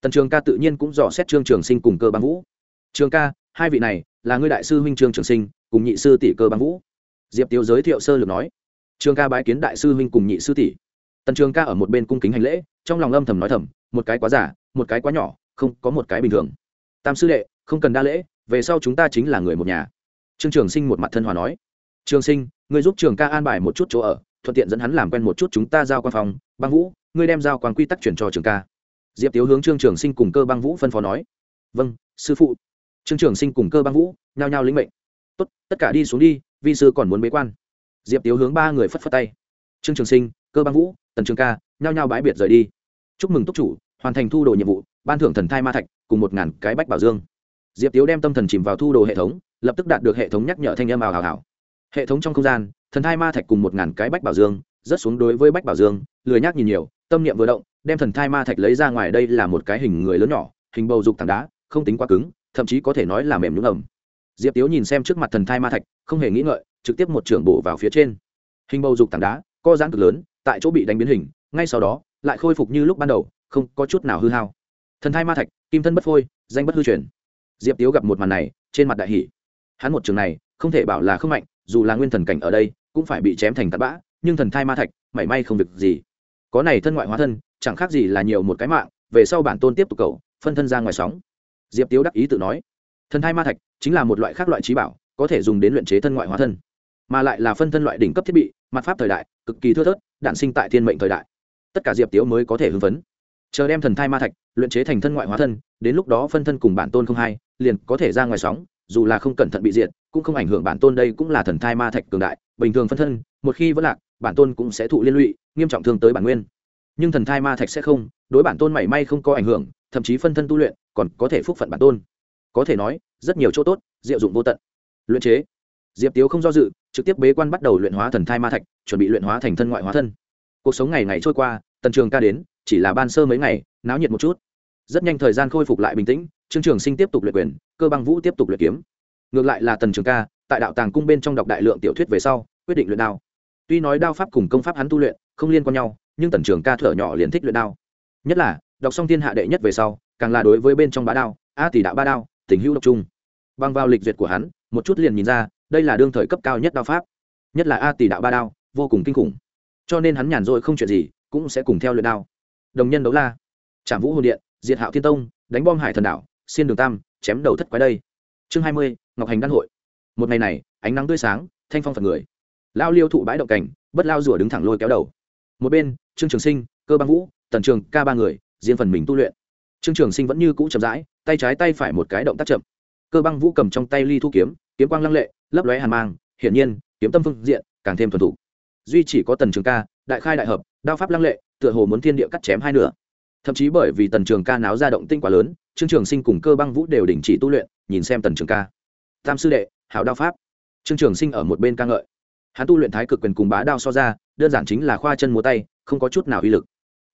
Tần trường ca tự nhiên cũng dò xét trương trường sinh cùng cơ băng vũ. Trường ca, hai vị này là ngươi đại sư huynh trương trường sinh, cùng nhị sư tỷ cơ băng vũ? Diệp tiếu giới thiệu sơ lược nói. Trường ca bái kiến đại sư huynh cùng nhị sư tỷ. Tần trường ca ở một bên cung kính hành lễ, trong lòng âm thầm nói thầm, một cái quá giả một cái quá nhỏ, không có một cái bình thường. Tam sư đệ, không cần đa lễ, về sau chúng ta chính là người một nhà. Trương trường sinh một mặt thân hòa nói trường sinh, ngươi giúp trường ca an bài một chút chỗ ở, thuận tiện dẫn hắn làm quen một chút chúng ta giao quan phòng. Băng vũ, ngươi đem giao quan quy tắc chuyển cho trường ca. Diệp tiếu hướng trương trường sinh cùng cơ băng vũ phân phó nói. Vâng sư phụ. Trương trường sinh cùng cơ băng vũ nhao nhao lĩnh mệnh. Tốt, tất cả đi xuống đi, vi sư còn muốn bế quan. Diệp tiếu hướng ba người phất phất tay. Trương trường sinh, cơ băng vũ, tần trường ca nhao nhao bãi biệt rời đi. Chúc mừng túc chủ, hoàn thành thu đồ nhiệm vụ, ban thưởng thần thai ma thạch, cùng một ngàn cái bách bảo dương. Diệp tiếu đem tâm thần chìm vào thu đồ hệ thống, lập tức đạt được hệ thống nhắc nhở thanh âm ảo hào hào hệ thống trong không gian, thần thai ma thạch cùng một ngàn cái bách bảo dương rất xuống đối với bách bảo dương, lười nhác nhìn nhiều, tâm niệm vừa động, đem thần thai ma thạch lấy ra ngoài đây là một cái hình người lớn nhỏ, hình bầu dục tảng đá, không tính quá cứng, thậm chí có thể nói là mềm nhúng ẩm. Diệp tiếu nhìn xem trước mặt thần thai ma thạch, không hề nghĩ ngợi, trực tiếp một trưởng bổ vào phía trên. Hình bầu dục tảng đá, co giãn cực lớn, tại chỗ bị đánh biến hình, ngay sau đó, lại khôi phục như lúc ban đầu, không có chút nào hư hao. Thần thai ma thạch, kim thân bất phôi, danh bất hư truyền. Diệp tiếu gặp một màn này, trên mặt đại hỷ hắn một trường này, không thể bảo là không mạnh dù là nguyên thần cảnh ở đây, cũng phải bị chém thành tạt bã, nhưng thần thai ma thạch, mảy may không việc gì. Có này thân ngoại hóa thân, chẳng khác gì là nhiều một cái mạng, về sau bản tôn tiếp tục cầu, phân thân ra ngoài sóng. Diệp tiếu đắc ý tự nói, thần thai ma thạch chính là một loại khác loại trí bảo, có thể dùng đến luyện chế thân ngoại hóa thân, mà lại là phân thân loại đỉnh cấp thiết bị, mặt pháp thời đại, cực kỳ thưa thớt đạn sinh tại thiên mệnh thời đại. Tất cả diệp tiếu mới có thể hưng phấn. Chờ đem thần thai ma thạch luyện chế thành thân ngoại hóa thân, đến lúc đó phân thân cùng bản tôn không hai liền có thể ra ngoài sóng, dù là không cẩn thận bị diệt cũng không ảnh hưởng bản tôn đây cũng là thần thai ma thạch cường đại, bình thường phân thân, một khi vẫn lạc, bản tôn cũng sẽ thụ liên lụy, nghiêm trọng thương tới bản nguyên. Nhưng thần thai ma thạch sẽ không, đối bản tôn mảy may không có ảnh hưởng, thậm chí phân thân tu luyện còn có thể phúc phận bản tôn. Có thể nói, rất nhiều chỗ tốt, diệu dụng vô tận. Luyện chế. Diệp tiếu không do dự, trực tiếp bế quan bắt đầu luyện hóa thần thai ma thạch, chuẩn bị luyện hóa thành thân ngoại hóa thân. Cuộc sống ngày ngày trôi qua, tần trường ca đến, chỉ là ban sơ mấy ngày, náo nhiệt một chút. Rất nhanh thời gian khôi phục lại bình tĩnh, trương trường sinh tiếp tục luyện quyền, cơ băng vũ tiếp tục luyện kiếm ngược lại là tần trường ca, tại đạo tàng cung bên trong đọc đại lượng tiểu thuyết về sau, quyết định luyện đao. Tuy nói đao pháp cùng công pháp hắn tu luyện không liên quan nhau, nhưng tần trường ca thở nhỏ liền thích luyện đao. Nhất là, đọc xong thiên hạ đệ nhất về sau, càng là đối với bên trong bá đao, a tỷ đạo ba đao, tình hữu độc trung. Bằng vào lịch duyệt của hắn, một chút liền nhìn ra, đây là đương thời cấp cao nhất đao pháp. Nhất là a tỷ đạo ba đao, vô cùng kinh khủng. Cho nên hắn nhàn rỗi không chuyện gì, cũng sẽ cùng theo luyện đao. Đồng nhân đấu la. Trảm vũ hồn điện, diệt hạo thiên tông, đánh bom hải thần đảo, xiên đường tam, chém đầu thất quái đây chương hai mươi, ngọc hành đan hội. Một ngày này, ánh nắng tươi sáng, thanh phong phật người. Lao liêu thụ bãi động cảnh, bất lao rủa đứng thẳng lôi kéo đầu. Một bên, trương trường sinh, cơ băng vũ, tần trường, ca ba người, riêng phần mình tu luyện. Trương trường sinh vẫn như cũ chậm rãi, tay trái tay phải một cái động tác chậm. Cơ băng vũ cầm trong tay ly thu kiếm kiếm quang lăng lệ, lấp lóe hàn mang, hiển nhiên, kiếm tâm phương diện, càng thêm thuần thủ duy chỉ có tần trường ca, đại khai đại hợp, đao pháp lăng lệ, tựa hồ muốn thiên địa cắt chém hai nửa thậm chí bởi vì tần trường ca náo ra động tinh quá lớn, trương trường sinh cùng cơ băng vũ đều đình chỉ tu luyện, nhìn xem tần trường ca. Tam sư đệ, hảo đao pháp. Trương trường sinh ở một bên ca ngợi. Hắn tu luyện thái cực quyền cùng bá đao so ra, đơn giản chính là khoa chân múa tay, không có chút nào uy lực.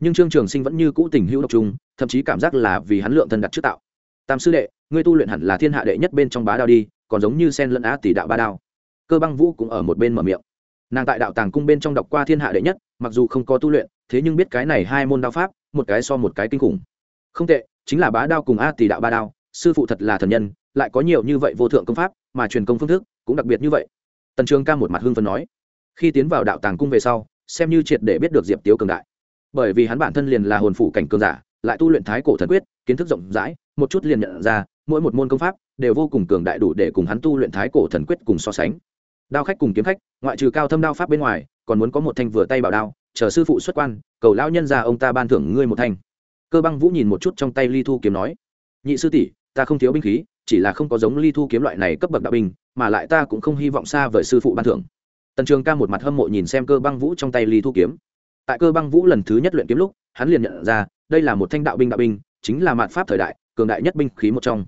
Nhưng trương trường sinh vẫn như cũ tình hữu độc trung, thậm chí cảm giác là vì hắn lượng thân đặt trước tạo. Tam sư đệ, ngươi tu luyện hẳn là thiên hạ đệ nhất bên trong bá đao đi, còn giống như sen lẫn á tỷ đạo ba đao. Cơ băng vũ cũng ở một bên mở miệng. Nàng tại đạo tàng cung bên trong đọc qua thiên hạ đệ nhất, mặc dù không có tu luyện, thế nhưng biết cái này hai môn đao pháp một cái so một cái kinh khủng. Không tệ, chính là bá đao cùng a tỷ đạo ba đao, sư phụ thật là thần nhân, lại có nhiều như vậy vô thượng công pháp, mà truyền công phương thức cũng đặc biệt như vậy. Tần trường ca một mặt hưng phấn nói. Khi tiến vào đạo tàng cung về sau, xem như triệt để biết được diệp tiếu cường đại. Bởi vì hắn bản thân liền là hồn phủ cảnh cường giả, lại tu luyện thái cổ thần quyết, kiến thức rộng rãi, một chút liền nhận ra, mỗi một môn công pháp đều vô cùng cường đại đủ để cùng hắn tu luyện thái cổ thần quyết cùng so sánh. Đao khách cùng kiếm khách, ngoại trừ cao thâm đao pháp bên ngoài, còn muốn có một thanh vừa tay bảo đao chờ sư phụ xuất quan, cầu lão nhân ra ông ta ban thưởng ngươi một thanh. Cơ băng vũ nhìn một chút trong tay ly thu kiếm nói, nhị sư tỷ, ta không thiếu binh khí, chỉ là không có giống ly thu kiếm loại này cấp bậc đạo binh, mà lại ta cũng không hy vọng xa vời sư phụ ban thưởng. Tần trường ca một mặt hâm mộ nhìn xem cơ băng vũ trong tay ly thu kiếm. Tại cơ băng vũ lần thứ nhất luyện kiếm lúc, hắn liền nhận ra, đây là một thanh đạo binh đạo binh, chính là mạn pháp thời đại, cường đại nhất binh khí một trong.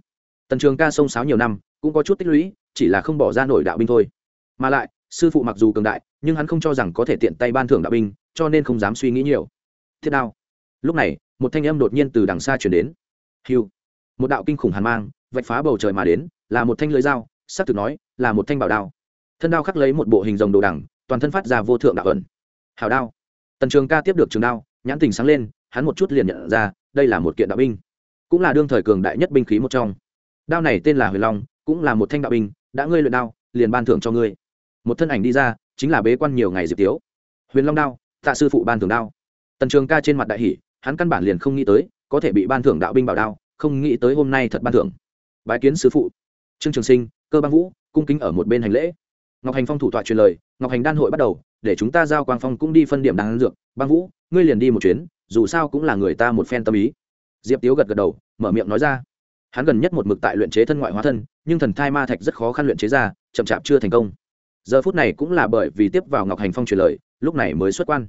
Tần trường ca sông sáo nhiều năm, cũng có chút tích lũy, chỉ là không bỏ ra nổi đạo binh thôi. Mà lại, sư phụ mặc dù cường đại nhưng hắn không cho rằng có thể tiện tay ban thưởng đạo binh, cho nên không dám suy nghĩ nhiều. Thiết đao. Lúc này, một thanh âm đột nhiên từ đằng xa chuyển đến. Hiu một đạo kinh khủng hàn mang, vạch phá bầu trời mà đến, là một thanh lưới dao s ắ c thực nói, là một thanh bảo đao. Thân đao khắc lấy một bộ hình rồng đồ đẳng toàn thân phát ra vô thượng đạo ẩn. Hào đao. Tần trường ca tiếp được trường đao, nhãn tình sáng lên, hắn một chút liền nhận ra, đây là một kiện đạo binh. Cũng là đương thời cường đại nhất binh khí một trong. Đao này tên là huyền long, cũng là một thanh đạo binh, đã ngươi luyện đao, liền ban thưởng cho ngươi. Một thân ảnh đi ra chính là bế quan nhiều ngày diệp tiếu. Huyền long đao, tạ sư phụ ban thưởng đao. Tần trường ca trên mặt đại hỷ hắn căn bản liền không nghĩ tới, có thể bị ban thưởng đạo binh bảo đao, không nghĩ tới hôm nay thật ban thưởng. Bái kiến sư phụ. Trương trường sinh, cơ băng vũ, cung kính ở một bên hành lễ. Ngọc hành phong thủ tọa truyền lời, ngọc hành đan hội bắt đầu, để chúng ta giao quang phong cũng đi phân điểm đan dược. Băng vũ, ngươi liền đi một chuyến, dù sao cũng là người ta một phen tâm ý. Diệp tiếu gật gật đầu, mở miệng nói ra. Hắn gần nhất một mực tại luyện chế thân ngoại hóa thân, nhưng thần thai ma thạch rất khó khăn luyện chế ra, chậm chạp chưa thành công giờ phút này cũng là bởi vì tiếp vào ngọc hành phong truyền lời, lúc này mới xuất quan.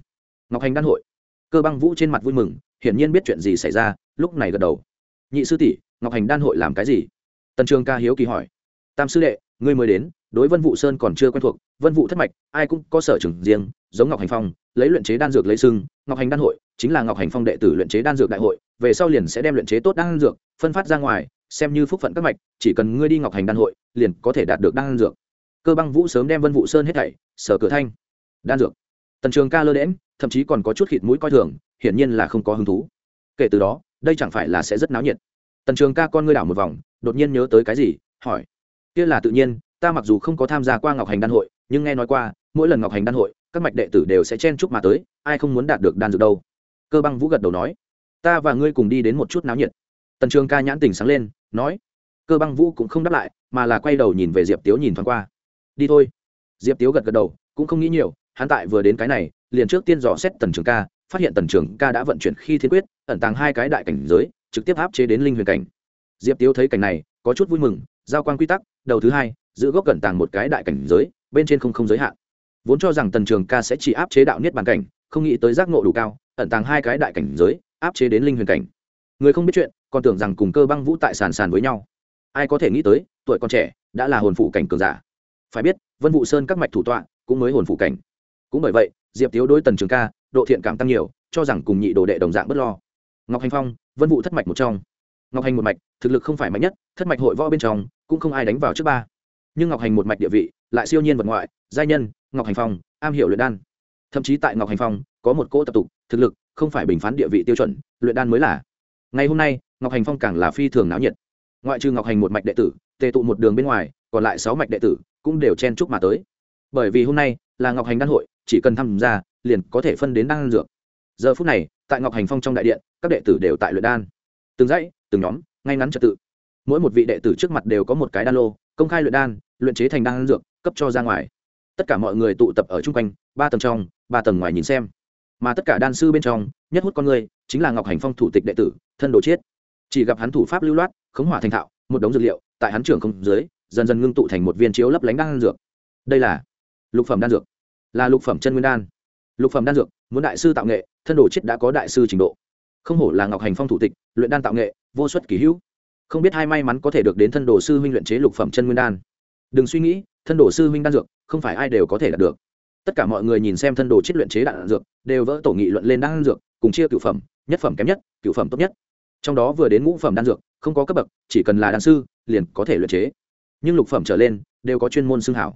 Ngọc hành đan hội. Cơ băng vũ trên mặt vui mừng, hiển nhiên biết chuyện gì xảy ra, lúc này gật đầu. Nhị sư tỷ, ngọc hành đan hội làm cái gì? Tần trường ca hiếu kỳ hỏi. Tam sư đệ, ngươi mới đến, đối vân vụ sơn còn chưa quen thuộc, vân vụ thất mạch, ai cũng có sở trường riêng, giống ngọc hành phong, lấy luyện chế đan dược lấy sưng, ngọc hành đan hội chính là ngọc hành phong đệ tử luyện chế đan dược đại hội, về sau liền sẽ đem luyện chế tốt đan dược, phân phát ra ngoài, xem như phúc phận các mạch, chỉ cần ngươi đi ngọc hành đan hội, liền có thể đạt được đan dược cơ băng vũ sớm đem vân vụ sơn hết thảy, sở cửa thanh, đan dược. Tần trường ca lơ đễm thậm chí còn có chút khịt mũi coi thường, hiển nhiên là không có hứng thú. Kể từ đó, đây chẳng phải là sẽ rất náo nhiệt. Tần trường ca con ngươi đảo một vòng, đột nhiên nhớ tới cái gì, hỏi. Kia là tự nhiên, ta mặc dù không có tham gia qua ngọc hành đan hội, nhưng nghe nói qua, mỗi lần ngọc hành đan hội, các mạch đệ tử đều sẽ chen chúc mà tới, ai không muốn đạt được đan dược đâu. Cơ băng vũ gật đầu nói. Ta và ngươi cùng đi đến một chút náo nhiệt. Tần trường ca nhãn tình sáng lên, nói. Cơ băng vũ cũng không đáp lại, mà là quay đầu nhìn về diệp tiếu nhìn thoáng qua đi thôi. Diệp tiếu gật gật đầu, cũng không nghĩ nhiều, hắn tại vừa đến cái này, liền trước tiên dò xét tần trường ca, phát hiện tần trường ca đã vận chuyển khi thiên quyết, ẩn tàng hai cái đại cảnh giới, trực tiếp áp chế đến linh huyền cảnh. Diệp tiếu thấy cảnh này, có chút vui mừng, giao quan quy tắc, đầu thứ hai, giữ gốc cẩn tàng một cái đại cảnh giới, bên trên không không giới hạn. Vốn cho rằng tần trường ca sẽ chỉ áp chế đạo niết bàn cảnh, không nghĩ tới giác ngộ đủ cao, ẩn tàng hai cái đại cảnh giới, áp chế đến linh huyền cảnh. Người không biết chuyện, còn tưởng rằng cùng cơ băng vũ tại sàn sàn với nhau. Ai có thể nghĩ tới, tuổi còn trẻ, đã là hồn phụ cảnh cường giả phải biết, vân vụ sơn các mạch thủ tọa cũng mới hồn phụ cảnh. Cũng bởi vậy, diệp tiếu đối tần trường ca, độ thiện cảm tăng nhiều, cho rằng cùng nhị đồ đệ đồng dạng bất lo. Ngọc hành phong, vân vụ thất mạch một trong. Ngọc hành một mạch, thực lực không phải mạnh nhất, thất mạch hội võ bên trong cũng không ai đánh vào trước ba. Nhưng ngọc hành một mạch địa vị, lại siêu nhiên vật ngoại, giai nhân, ngọc hành phong, am hiểu luyện đan. Thậm chí tại ngọc hành phong, có một cỗ tập tục, thực lực không phải bình phán địa vị tiêu chuẩn, luyện đan mới là. Ngày hôm nay, ngọc hành phong càng là phi thường náo nhiệt. Ngoại trừ ngọc hành một mạch đệ tử, tề tụ một đường bên ngoài, còn lại sáu mạch đệ tử cũng đều chen chúc mà tới. Bởi vì hôm nay là ngọc hành đan hội, chỉ cần tham gia, liền có thể phân đến đan dược. Giờ phút này, tại ngọc hành phong trong đại điện, các đệ tử đều tại luyện đan. Từng dãy, từng nhóm, ngay ngắn trật tự. Mỗi một vị đệ tử trước mặt đều có một cái đan lô, công khai luyện đan, luyện chế thành đan dược, cấp cho ra ngoài. Tất cả mọi người tụ tập ở chung quanh, ba tầng trong, ba tầng ngoài nhìn xem. Mà tất cả đan sư bên trong, nhất hút con người, chính là ngọc hành phong thủ tịch đệ tử, thân đồ chiết. Chỉ gặp hắn thủ pháp lưu loát, khống hỏa thành thạo, một đống dược liệu, tại hắn trưởng không dưới dần dần ngưng tụ thành một viên chiếu lấp lánh đan dược. Đây là lục phẩm đan dược. Là lục phẩm chân nguyên đan. Lục phẩm đan dược, muốn đại sư tạo nghệ, thân đồ chiết đã có đại sư trình độ. Không hổ là ngọc hành phong thủ tịch, luyện đan tạo nghệ, vô suất kỳ hữu. Không biết hai may mắn có thể được đến thân đồ sư huynh luyện chế lục phẩm chân nguyên đan. Đừng suy nghĩ, thân đồ sư huynh đan dược, không phải ai đều có thể đạt được. Tất cả mọi người nhìn xem thân đồ chiết luyện chế đạn dược, đều vỡ tổ nghị luận lên đan dược, cùng chia cựu phẩm, nhất phẩm kém nhất cựu phẩm tốt nhất. Trong đó vừa đến ngũ phẩm đan dược, không có cấp bậc, chỉ cần là đan sư, liền có thể luyện chế nhưng lục phẩm trở lên đều có chuyên môn xưng hảo.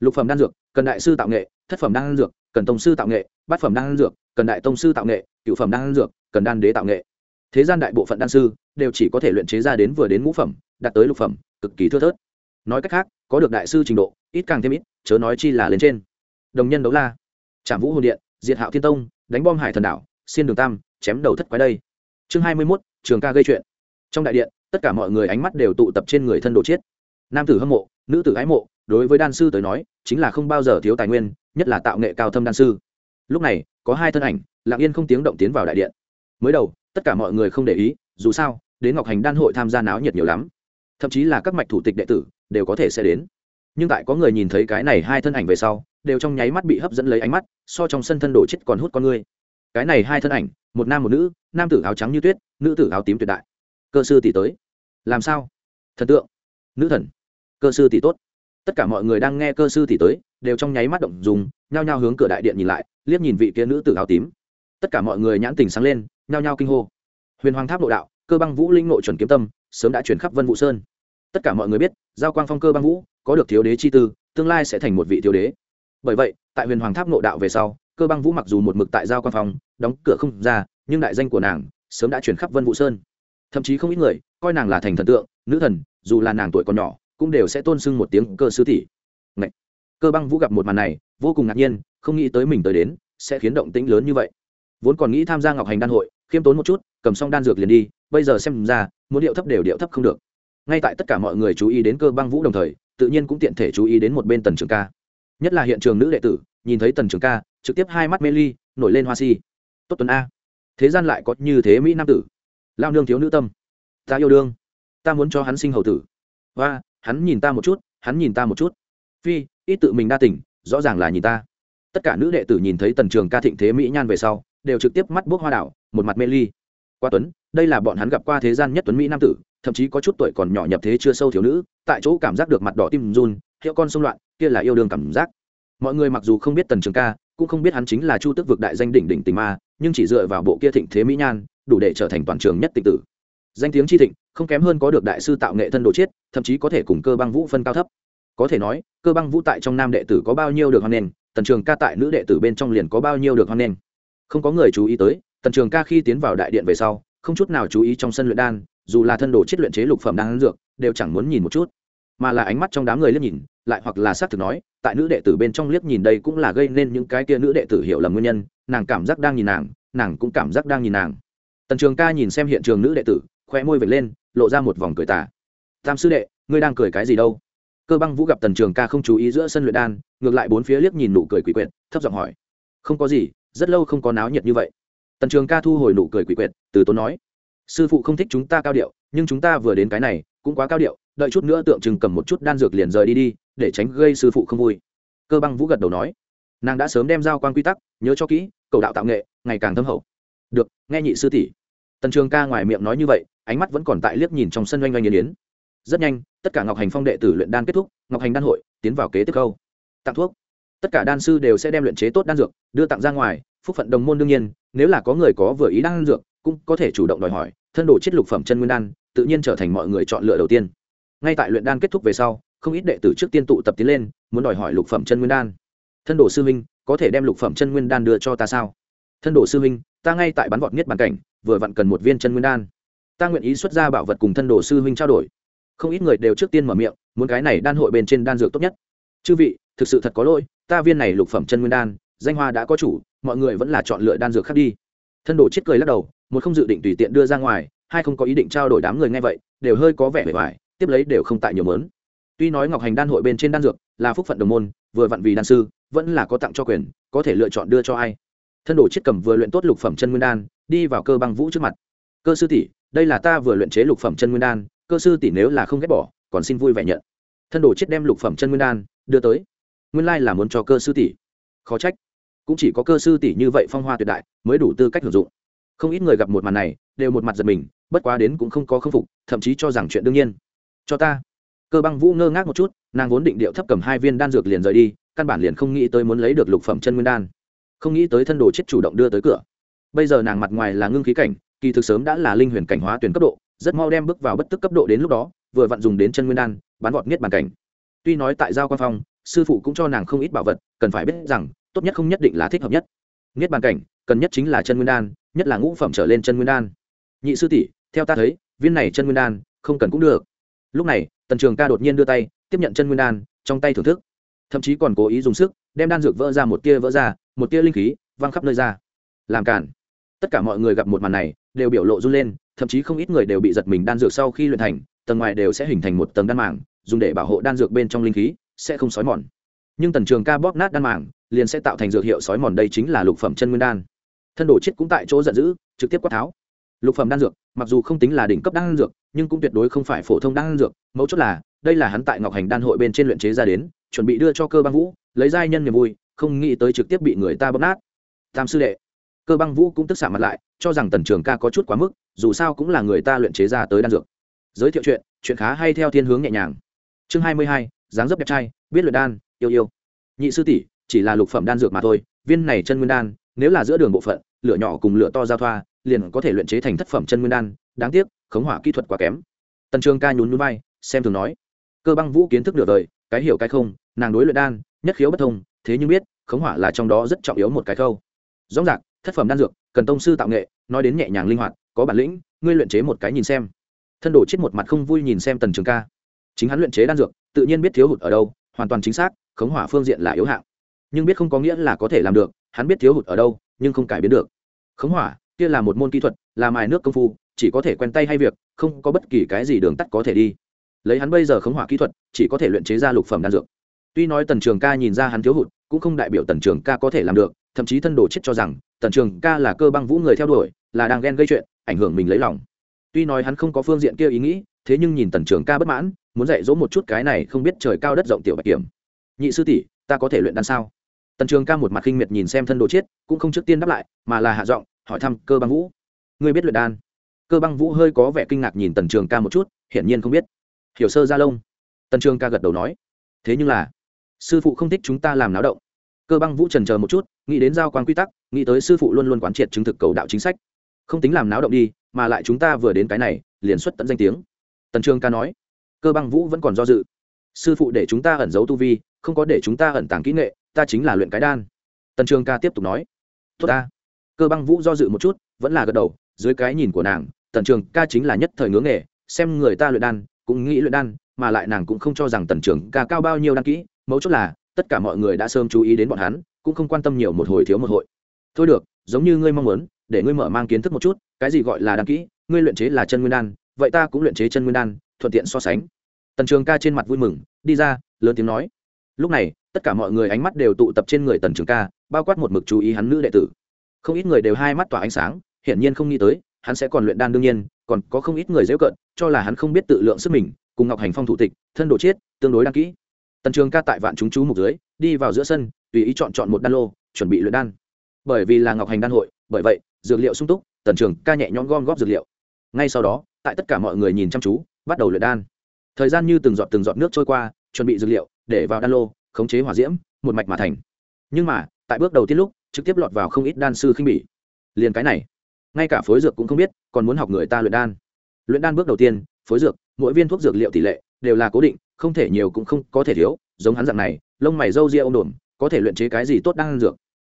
Lục phẩm đan dược, cần đại sư tạo nghệ, thất phẩm đan dược, cần tông sư tạo nghệ, bát phẩm đan dược, cần đại tông sư tạo nghệ, cựu phẩm đan dược, cần đan đế tạo nghệ. Thế gian đại bộ phận đan sư đều chỉ có thể luyện chế ra đến vừa đến ngũ phẩm, đạt tới lục phẩm, cực kỳ thưa thớt. Nói cách khác, có được đại sư trình độ, ít càng thêm ít, chớ nói chi là lên trên. Đồng nhân đấu la. Trảm vũ hồn điện, diệt hạo thiên tông, đánh bom hải thần đảo xin đường tam, chém đầu thất quái đây. Chương hai mươi mốt, trường ca gây chuyện. Trong đại điện, tất cả mọi người ánh mắt đều tụ tập trên người thân đồ chiết nam tử hâm mộ, nữ tử ái mộ, đối với đan sư tới nói, chính là không bao giờ thiếu tài nguyên, nhất là tạo nghệ cao thâm đan sư. Lúc này, có hai thân ảnh, lặng yên không tiếng động tiến vào đại điện. Mới đầu, tất cả mọi người không để ý, dù sao, đến ngọc hành đan hội tham gia náo nhiệt nhiều lắm. Thậm chí là các mạch thủ tịch đệ tử, đều có thể sẽ đến. Nhưng tại có người nhìn thấy cái này hai thân ảnh về sau, đều trong nháy mắt bị hấp dẫn lấy ánh mắt, so trong sân thân đồ chết còn hút con người. Cái này hai thân ảnh, một nam một nữ, nam tử áo trắng như tuyết, nữ tử áo tím tuyệt đại. Cơ sư tỷ tới. Làm sao? Thần tượng. Nữ thần cơ sư tỷ tốt. Tất cả mọi người đang nghe cơ sư tỷ tới đều trong nháy mắt động dùng nhao nhao hướng cửa đại điện nhìn lại, liếc nhìn vị kia nữ tử áo tím. Tất cả mọi người nhãn tình sáng lên, nhao nhao kinh hô. Huyền hoàng tháp nội đạo, cơ băng vũ linh nội chuẩn kiếm tâm, sớm đã chuyển khắp vân vũ sơn. Tất cả mọi người biết, giao quang phong cơ băng vũ, có được thiếu đế chi tư, tương lai sẽ thành một vị thiếu đế. Bởi vậy, tại huyền hoàng tháp nội đạo về sau, cơ băng vũ mặc dù một mực tại giao quang phong, đóng cửa không ra, nhưng đại danh của nàng sớm đã chuyển khắp vân vũ sơn. Thậm chí không ít người coi nàng là thành thần tượng, nữ thần, dù là nàng tuổi còn nhỏ cũng đều sẽ tôn sưng một tiếng cơ sư tỷ. Ngậy! cơ băng vũ gặp một màn này, vô cùng ngạc nhiên, không nghĩ tới mình tới đến, sẽ khiến động tĩnh lớn như vậy. Vốn còn nghĩ tham gia ngọc hành đan hội, khiêm tốn một chút, cầm xong đan dược liền đi, bây giờ xem ra, muốn điệu thấp đều điệu thấp không được. Ngay tại tất cả mọi người chú ý đến cơ băng vũ đồng thời, tự nhiên cũng tiện thể chú ý đến một bên tần trường ca. Nhất là hiện trường nữ đệ tử, nhìn thấy tần trường ca, trực tiếp hai mắt mê ly, nổi lên hoa si. Tốt tuần a. Thế gian lại có như thế mỹ nam tử. Lao nương thiếu nữ tâm. Ta yêu đương. Ta muốn cho hắn sinh hầu tử. Và hắn nhìn ta một chút, hắn nhìn ta một chút. Phi, ít tự mình đa tỉnh rõ ràng là nhìn ta. Tất cả nữ đệ tử nhìn thấy tần trường ca thịnh thế mỹ nhan về sau, đều trực tiếp mắt bốc hoa đảo, một mặt mê ly. Qua tuấn, đây là bọn hắn gặp qua thế gian nhất tuấn mỹ nam tử, thậm chí có chút tuổi còn nhỏ nhập thế chưa sâu thiếu nữ, tại chỗ cảm giác được mặt đỏ tim run, hiệu con xung loạn, kia là yêu đương cảm giác. Mọi người mặc dù không biết tần trường ca, cũng không biết hắn chính là chu tức vực đại danh đỉnh đỉnh tình ma, nhưng chỉ dựa vào bộ kia thịnh thế mỹ nhan, đủ để trở thành toàn trường nhất tịch tử. Danh tiếng chi thịnh không kém hơn có được đại sư tạo nghệ thân đồ chiết, thậm chí có thể cùng cơ băng vũ phân cao thấp. Có thể nói, cơ băng vũ tại trong nam đệ tử có bao nhiêu được hoan nghênh, tần trường ca tại nữ đệ tử bên trong liền có bao nhiêu được hoan nghênh. Không có người chú ý tới, tần trường ca khi tiến vào đại điện về sau, không chút nào chú ý trong sân luyện đan, dù là thân đồ chiết luyện chế lục phẩm đan dược, đều chẳng muốn nhìn một chút. Mà là ánh mắt trong đám người liếc nhìn, lại hoặc là xác thực nói, tại nữ đệ tử bên trong liếc nhìn đây cũng là gây nên những cái kia nữ đệ tử hiểu lầm nguyên nhân, nàng cảm giác đang nhìn nàng nàng cũng cảm giác đang nhìn nàng. Tần trường ca nhìn xem hiện trường nữ đệ tử, khoe môi vệt lên lộ ra một vòng cười tả tam sư đệ, ngươi đang cười cái gì đâu? Cơ băng vũ gặp tần trường ca không chú ý giữa sân luyện đan, ngược lại bốn phía liếc nhìn nụ cười quỷ quyệt, thấp giọng hỏi. Không có gì, rất lâu không có náo nhiệt như vậy. Tần trường ca thu hồi nụ cười quỷ quyệt, từ tốn nói. Sư phụ không thích chúng ta cao điệu, nhưng chúng ta vừa đến cái này, cũng quá cao điệu, đợi chút nữa tượng trưng cầm một chút đan dược liền rời đi đi, để tránh gây sư phụ không vui. Cơ băng vũ gật đầu nói. Nàng đã sớm đem giao quan quy tắc, nhớ cho kỹ, cầu đạo tạo nghệ, ngày càng thâm hậu. Được, nghe nhị sư tỷ. Tần trường ca ngoài miệng nói như vậy ánh mắt vẫn còn tại liếc nhìn trong sân oanh oanh yên yến. Rất nhanh, tất cả ngọc hành phong đệ tử luyện đan kết thúc, ngọc hành đan hội tiến vào kế tiếp câu. Tặng thuốc. Tất cả đan sư đều sẽ đem luyện chế tốt đan dược, đưa tặng ra ngoài, phúc phận đồng môn đương nhiên, nếu là có người có vừa ý đan dược, cũng có thể chủ động đòi hỏi, thân đồ chiết lục phẩm chân nguyên đan, tự nhiên trở thành mọi người chọn lựa đầu tiên. Ngay tại luyện đan kết thúc về sau, không ít đệ tử trước tiên tụ tập tiến lên, muốn đòi hỏi lục phẩm chân nguyên đan. Thân đồ sư huynh, có thể đem lục phẩm chân nguyên đan đưa cho ta sao? Thân đồ sư huynh, ta ngay tại bắn vọt nhất bàn cảnh, vừa vặn cần một viên chân nguyên đan ta nguyện ý xuất ra bảo vật cùng thân đồ sư huynh trao đổi. Không ít người đều trước tiên mở miệng, muốn cái này đan hội bên trên đan dược tốt nhất. Chư vị, thực sự thật có lỗi, ta viên này lục phẩm chân nguyên đan, danh hoa đã có chủ, mọi người vẫn là chọn lựa đan dược khác đi. Thân đồ chết cười lắc đầu, một không dự định tùy tiện đưa ra ngoài, hai không có ý định trao đổi đám người nghe vậy, đều hơi có vẻ vẻ vải tiếp lấy đều không tại nhiều mớn. Tuy nói ngọc hành đan hội bên trên đan dược là phúc phận đồng môn, vừa vặn vì đan sư, vẫn là có tặng cho quyền, có thể lựa chọn đưa cho ai. Thân đồ chết cầm vừa luyện tốt lục phẩm chân nguyên đan, đi vào cơ băng vũ trước mặt. Cơ sư tỷ đây là ta vừa luyện chế lục phẩm chân nguyên đan, cơ sư tỷ nếu là không ghét bỏ, còn xin vui vẻ nhận. Thân đồ chết đem lục phẩm chân nguyên đan đưa tới. Nguyên lai là muốn cho cơ sư tỷ. Khó trách. Cũng chỉ có cơ sư tỷ như vậy phong hoa tuyệt đại, mới đủ tư cách hưởng dụng. Không ít người gặp một màn này, đều một mặt giật mình, bất quá đến cũng không có khâm phục, thậm chí cho rằng chuyện đương nhiên. Cho ta. Cơ băng vũ ngơ ngác một chút, nàng vốn định điệu thấp cầm hai viên đan dược liền rời đi, căn bản liền không nghĩ tới muốn lấy được lục phẩm chân nguyên đan. Không nghĩ tới thân đồ chết chủ động đưa tới cửa. Bây giờ nàng mặt ngoài là ngưng khí cảnh kỳ thực sớm đã là linh huyền cảnh hóa tuyển cấp độ, rất mau đem bước vào bất tức cấp độ đến lúc đó, vừa vặn dùng đến chân nguyên đan bán vọt niết bàn cảnh. Tuy nói tại giao quan phong, sư phụ cũng cho nàng không ít bảo vật, cần phải biết rằng, tốt nhất không nhất định là thích hợp nhất. Niết bàn cảnh, cần nhất chính là chân nguyên đan, nhất là ngũ phẩm trở lên chân nguyên đan. Nhị sư tỷ, theo ta thấy, viên này chân nguyên đan, không cần cũng được. Lúc này, tần trường ca đột nhiên đưa tay, tiếp nhận chân nguyên đan, trong tay thưởng thức. Thậm chí còn cố ý dùng sức, đem đan dược vỡ ra một tia vỡ ra, một tia linh khí, văng khắp nơi ra. Làm cản tất cả mọi người gặp một màn này đều biểu lộ run lên, thậm chí không ít người đều bị giật mình đan dược sau khi luyện thành, tầng ngoài đều sẽ hình thành một tầng đan mảng dùng để bảo hộ đan dược bên trong linh khí, sẽ không xói mòn. Nhưng tần trường ca bóp nát đan mảng liền sẽ tạo thành dược hiệu xói mòn, đây chính là lục phẩm chân nguyên đan. Thân đồ chết cũng tại chỗ giận dữ, trực tiếp quát tháo. Lục phẩm đan dược, mặc dù không tính là đỉnh cấp đan dược, nhưng cũng tuyệt đối không phải phổ thông đan dược, mấu chốt là, đây là hắn tại ngọc hành đan hội bên trên luyện chế ra đến, chuẩn bị đưa cho cơ băng vũ, lấy giai nhân niềm vui, không nghĩ tới trực tiếp bị người ta bóp nát. Tam sư đệ cơ băng vũ cũng tức xạ mặt lại, cho rằng tần trường ca có chút quá mức, dù sao cũng là người ta luyện chế ra tới đan dược. Giới thiệu chuyện chuyện khá hay theo thiên hướng nhẹ nhàng. Chương hai mươi hai, dáng dấp đẹp trai, biết luyện đan, yêu yêu. Nhị sư tỷ, chỉ là lục phẩm đan dược mà thôi, viên này chân nguyên đan, nếu là giữa đường bộ phận, lửa nhỏ cùng lửa to giao thoa, liền có thể luyện chế thành thất phẩm chân nguyên đan, đáng tiếc, khống hỏa kỹ thuật quá kém. Tần trường ca nhún núi bay xem thường nói. Cơ băng vũ kiến thức nửa đời, cái hiểu cái không, nàng đối luyện đan, nhất khiếu bất thông, thế nhưng biết, khống hỏa là trong đó rất trọng yếu một cái khâu. Rõ ràng thất phẩm đan dược, cần tông sư tạo nghệ, nói đến nhẹ nhàng linh hoạt, có bản lĩnh, ngươi luyện chế một cái nhìn xem. Thân đổ chết một mặt không vui nhìn xem tần trường ca. Chính hắn luyện chế đan dược, tự nhiên biết thiếu hụt ở đâu, hoàn toàn chính xác, khống hỏa phương diện là yếu hạng. Nhưng biết không có nghĩa là có thể làm được, hắn biết thiếu hụt ở đâu, nhưng không cải biến được. Khống hỏa, kia là một môn kỹ thuật, là mài nước công phu, chỉ có thể quen tay hay việc, không có bất kỳ cái gì đường tắt có thể đi. Lấy hắn bây giờ khống hỏa kỹ thuật, chỉ có thể luyện chế ra lục phẩm đan dược. Tuy nói tần trường ca nhìn ra hắn thiếu hụt, cũng không đại biểu tần trường ca có thể làm được, thậm chí thân đồ chết cho rằng tần trường ca là cơ băng vũ người theo đuổi, là đang ghen gây chuyện, ảnh hưởng mình lấy lòng. Tuy nói hắn không có phương diện kia ý nghĩ, thế nhưng nhìn tần trường ca bất mãn, muốn dạy dỗ một chút cái này không biết trời cao đất rộng tiểu bạch kiểm. Nhị sư tỷ, ta có thể luyện đan sao? Tần trường ca một mặt khinh miệt nhìn xem thân đồ chết, cũng không trước tiên đáp lại, mà là hạ giọng, hỏi thăm cơ băng vũ. Ngươi biết luyện đan? Cơ băng vũ hơi có vẻ kinh ngạc nhìn tần trường ca một chút, hiển nhiên không biết. Hiểu sơ gia lông. Tần trường ca gật đầu nói. Thế nhưng là, sư phụ không thích chúng ta làm náo động cơ băng vũ trần chờ một chút, nghĩ đến giao quan quy tắc, nghĩ tới sư phụ luôn luôn quán triệt chứng thực cầu đạo chính sách. Không tính làm náo động đi, mà lại chúng ta vừa đến cái này, liền xuất tận danh tiếng. Tần trường ca nói. Cơ băng vũ vẫn còn do dự. Sư phụ để chúng ta ẩn giấu tu vi, không có để chúng ta ẩn tàng kỹ nghệ, ta chính là luyện cái đan. Tần trường ca tiếp tục nói. Tốt ta. Cơ băng vũ do dự một chút, vẫn là gật đầu, dưới cái nhìn của nàng, tần trường ca chính là nhất thời ngưỡng nghề, xem người ta luyện đan, cũng nghĩ luyện đan, mà lại nàng cũng không cho rằng tần trường ca cao bao nhiêu đan kỹ, mấu chốt là tất cả mọi người đã sớm chú ý đến bọn hắn, cũng không quan tâm nhiều một hồi thiếu một hội. Thôi được, giống như ngươi mong muốn, để ngươi mở mang kiến thức một chút, cái gì gọi là đan kỹ ngươi luyện chế là chân nguyên đan, vậy ta cũng luyện chế chân nguyên đan, thuận tiện so sánh. Tần trường ca trên mặt vui mừng, đi ra, lớn tiếng nói. Lúc này, tất cả mọi người ánh mắt đều tụ tập trên người tần trường ca, bao quát một mực chú ý hắn nữ đệ tử. Không ít người đều hai mắt tỏa ánh sáng, hiển nhiên không nghĩ tới, hắn sẽ còn luyện đan đương nhiên, còn có không ít người dễ cận cho là hắn không biết tự lượng sức mình, cùng ngọc hành phong thủ tịch, thân đồ chiết tương đối đăng kỹ tần trường ca tại vạn chúng chú mục dưới, đi vào giữa sân, tùy ý chọn chọn một đan lô, chuẩn bị luyện đan. Bởi vì là ngọc hành đan hội, bởi vậy, dược liệu sung túc, tần trường ca nhẹ nhõm gom góp dược liệu. Ngay sau đó, tại tất cả mọi người nhìn chăm chú, bắt đầu luyện đan. Thời gian như từng giọt từng giọt nước trôi qua, chuẩn bị dược liệu, để vào đan lô, khống chế hỏa diễm, một mạch mà thành. Nhưng mà, tại bước đầu tiên lúc, trực tiếp lọt vào không ít đan sư khinh bỉ. Liền cái này, ngay cả phối dược cũng không biết, còn muốn học người ta luyện đan. Luyện đan bước đầu tiên, phối dược, mỗi viên thuốc dược liệu tỷ lệ đều là cố định không thể nhiều cũng không có thể thiếu, giống hắn dạng này, lông mày râu ria ô đồn có thể luyện chế cái gì tốt đang ăn dược.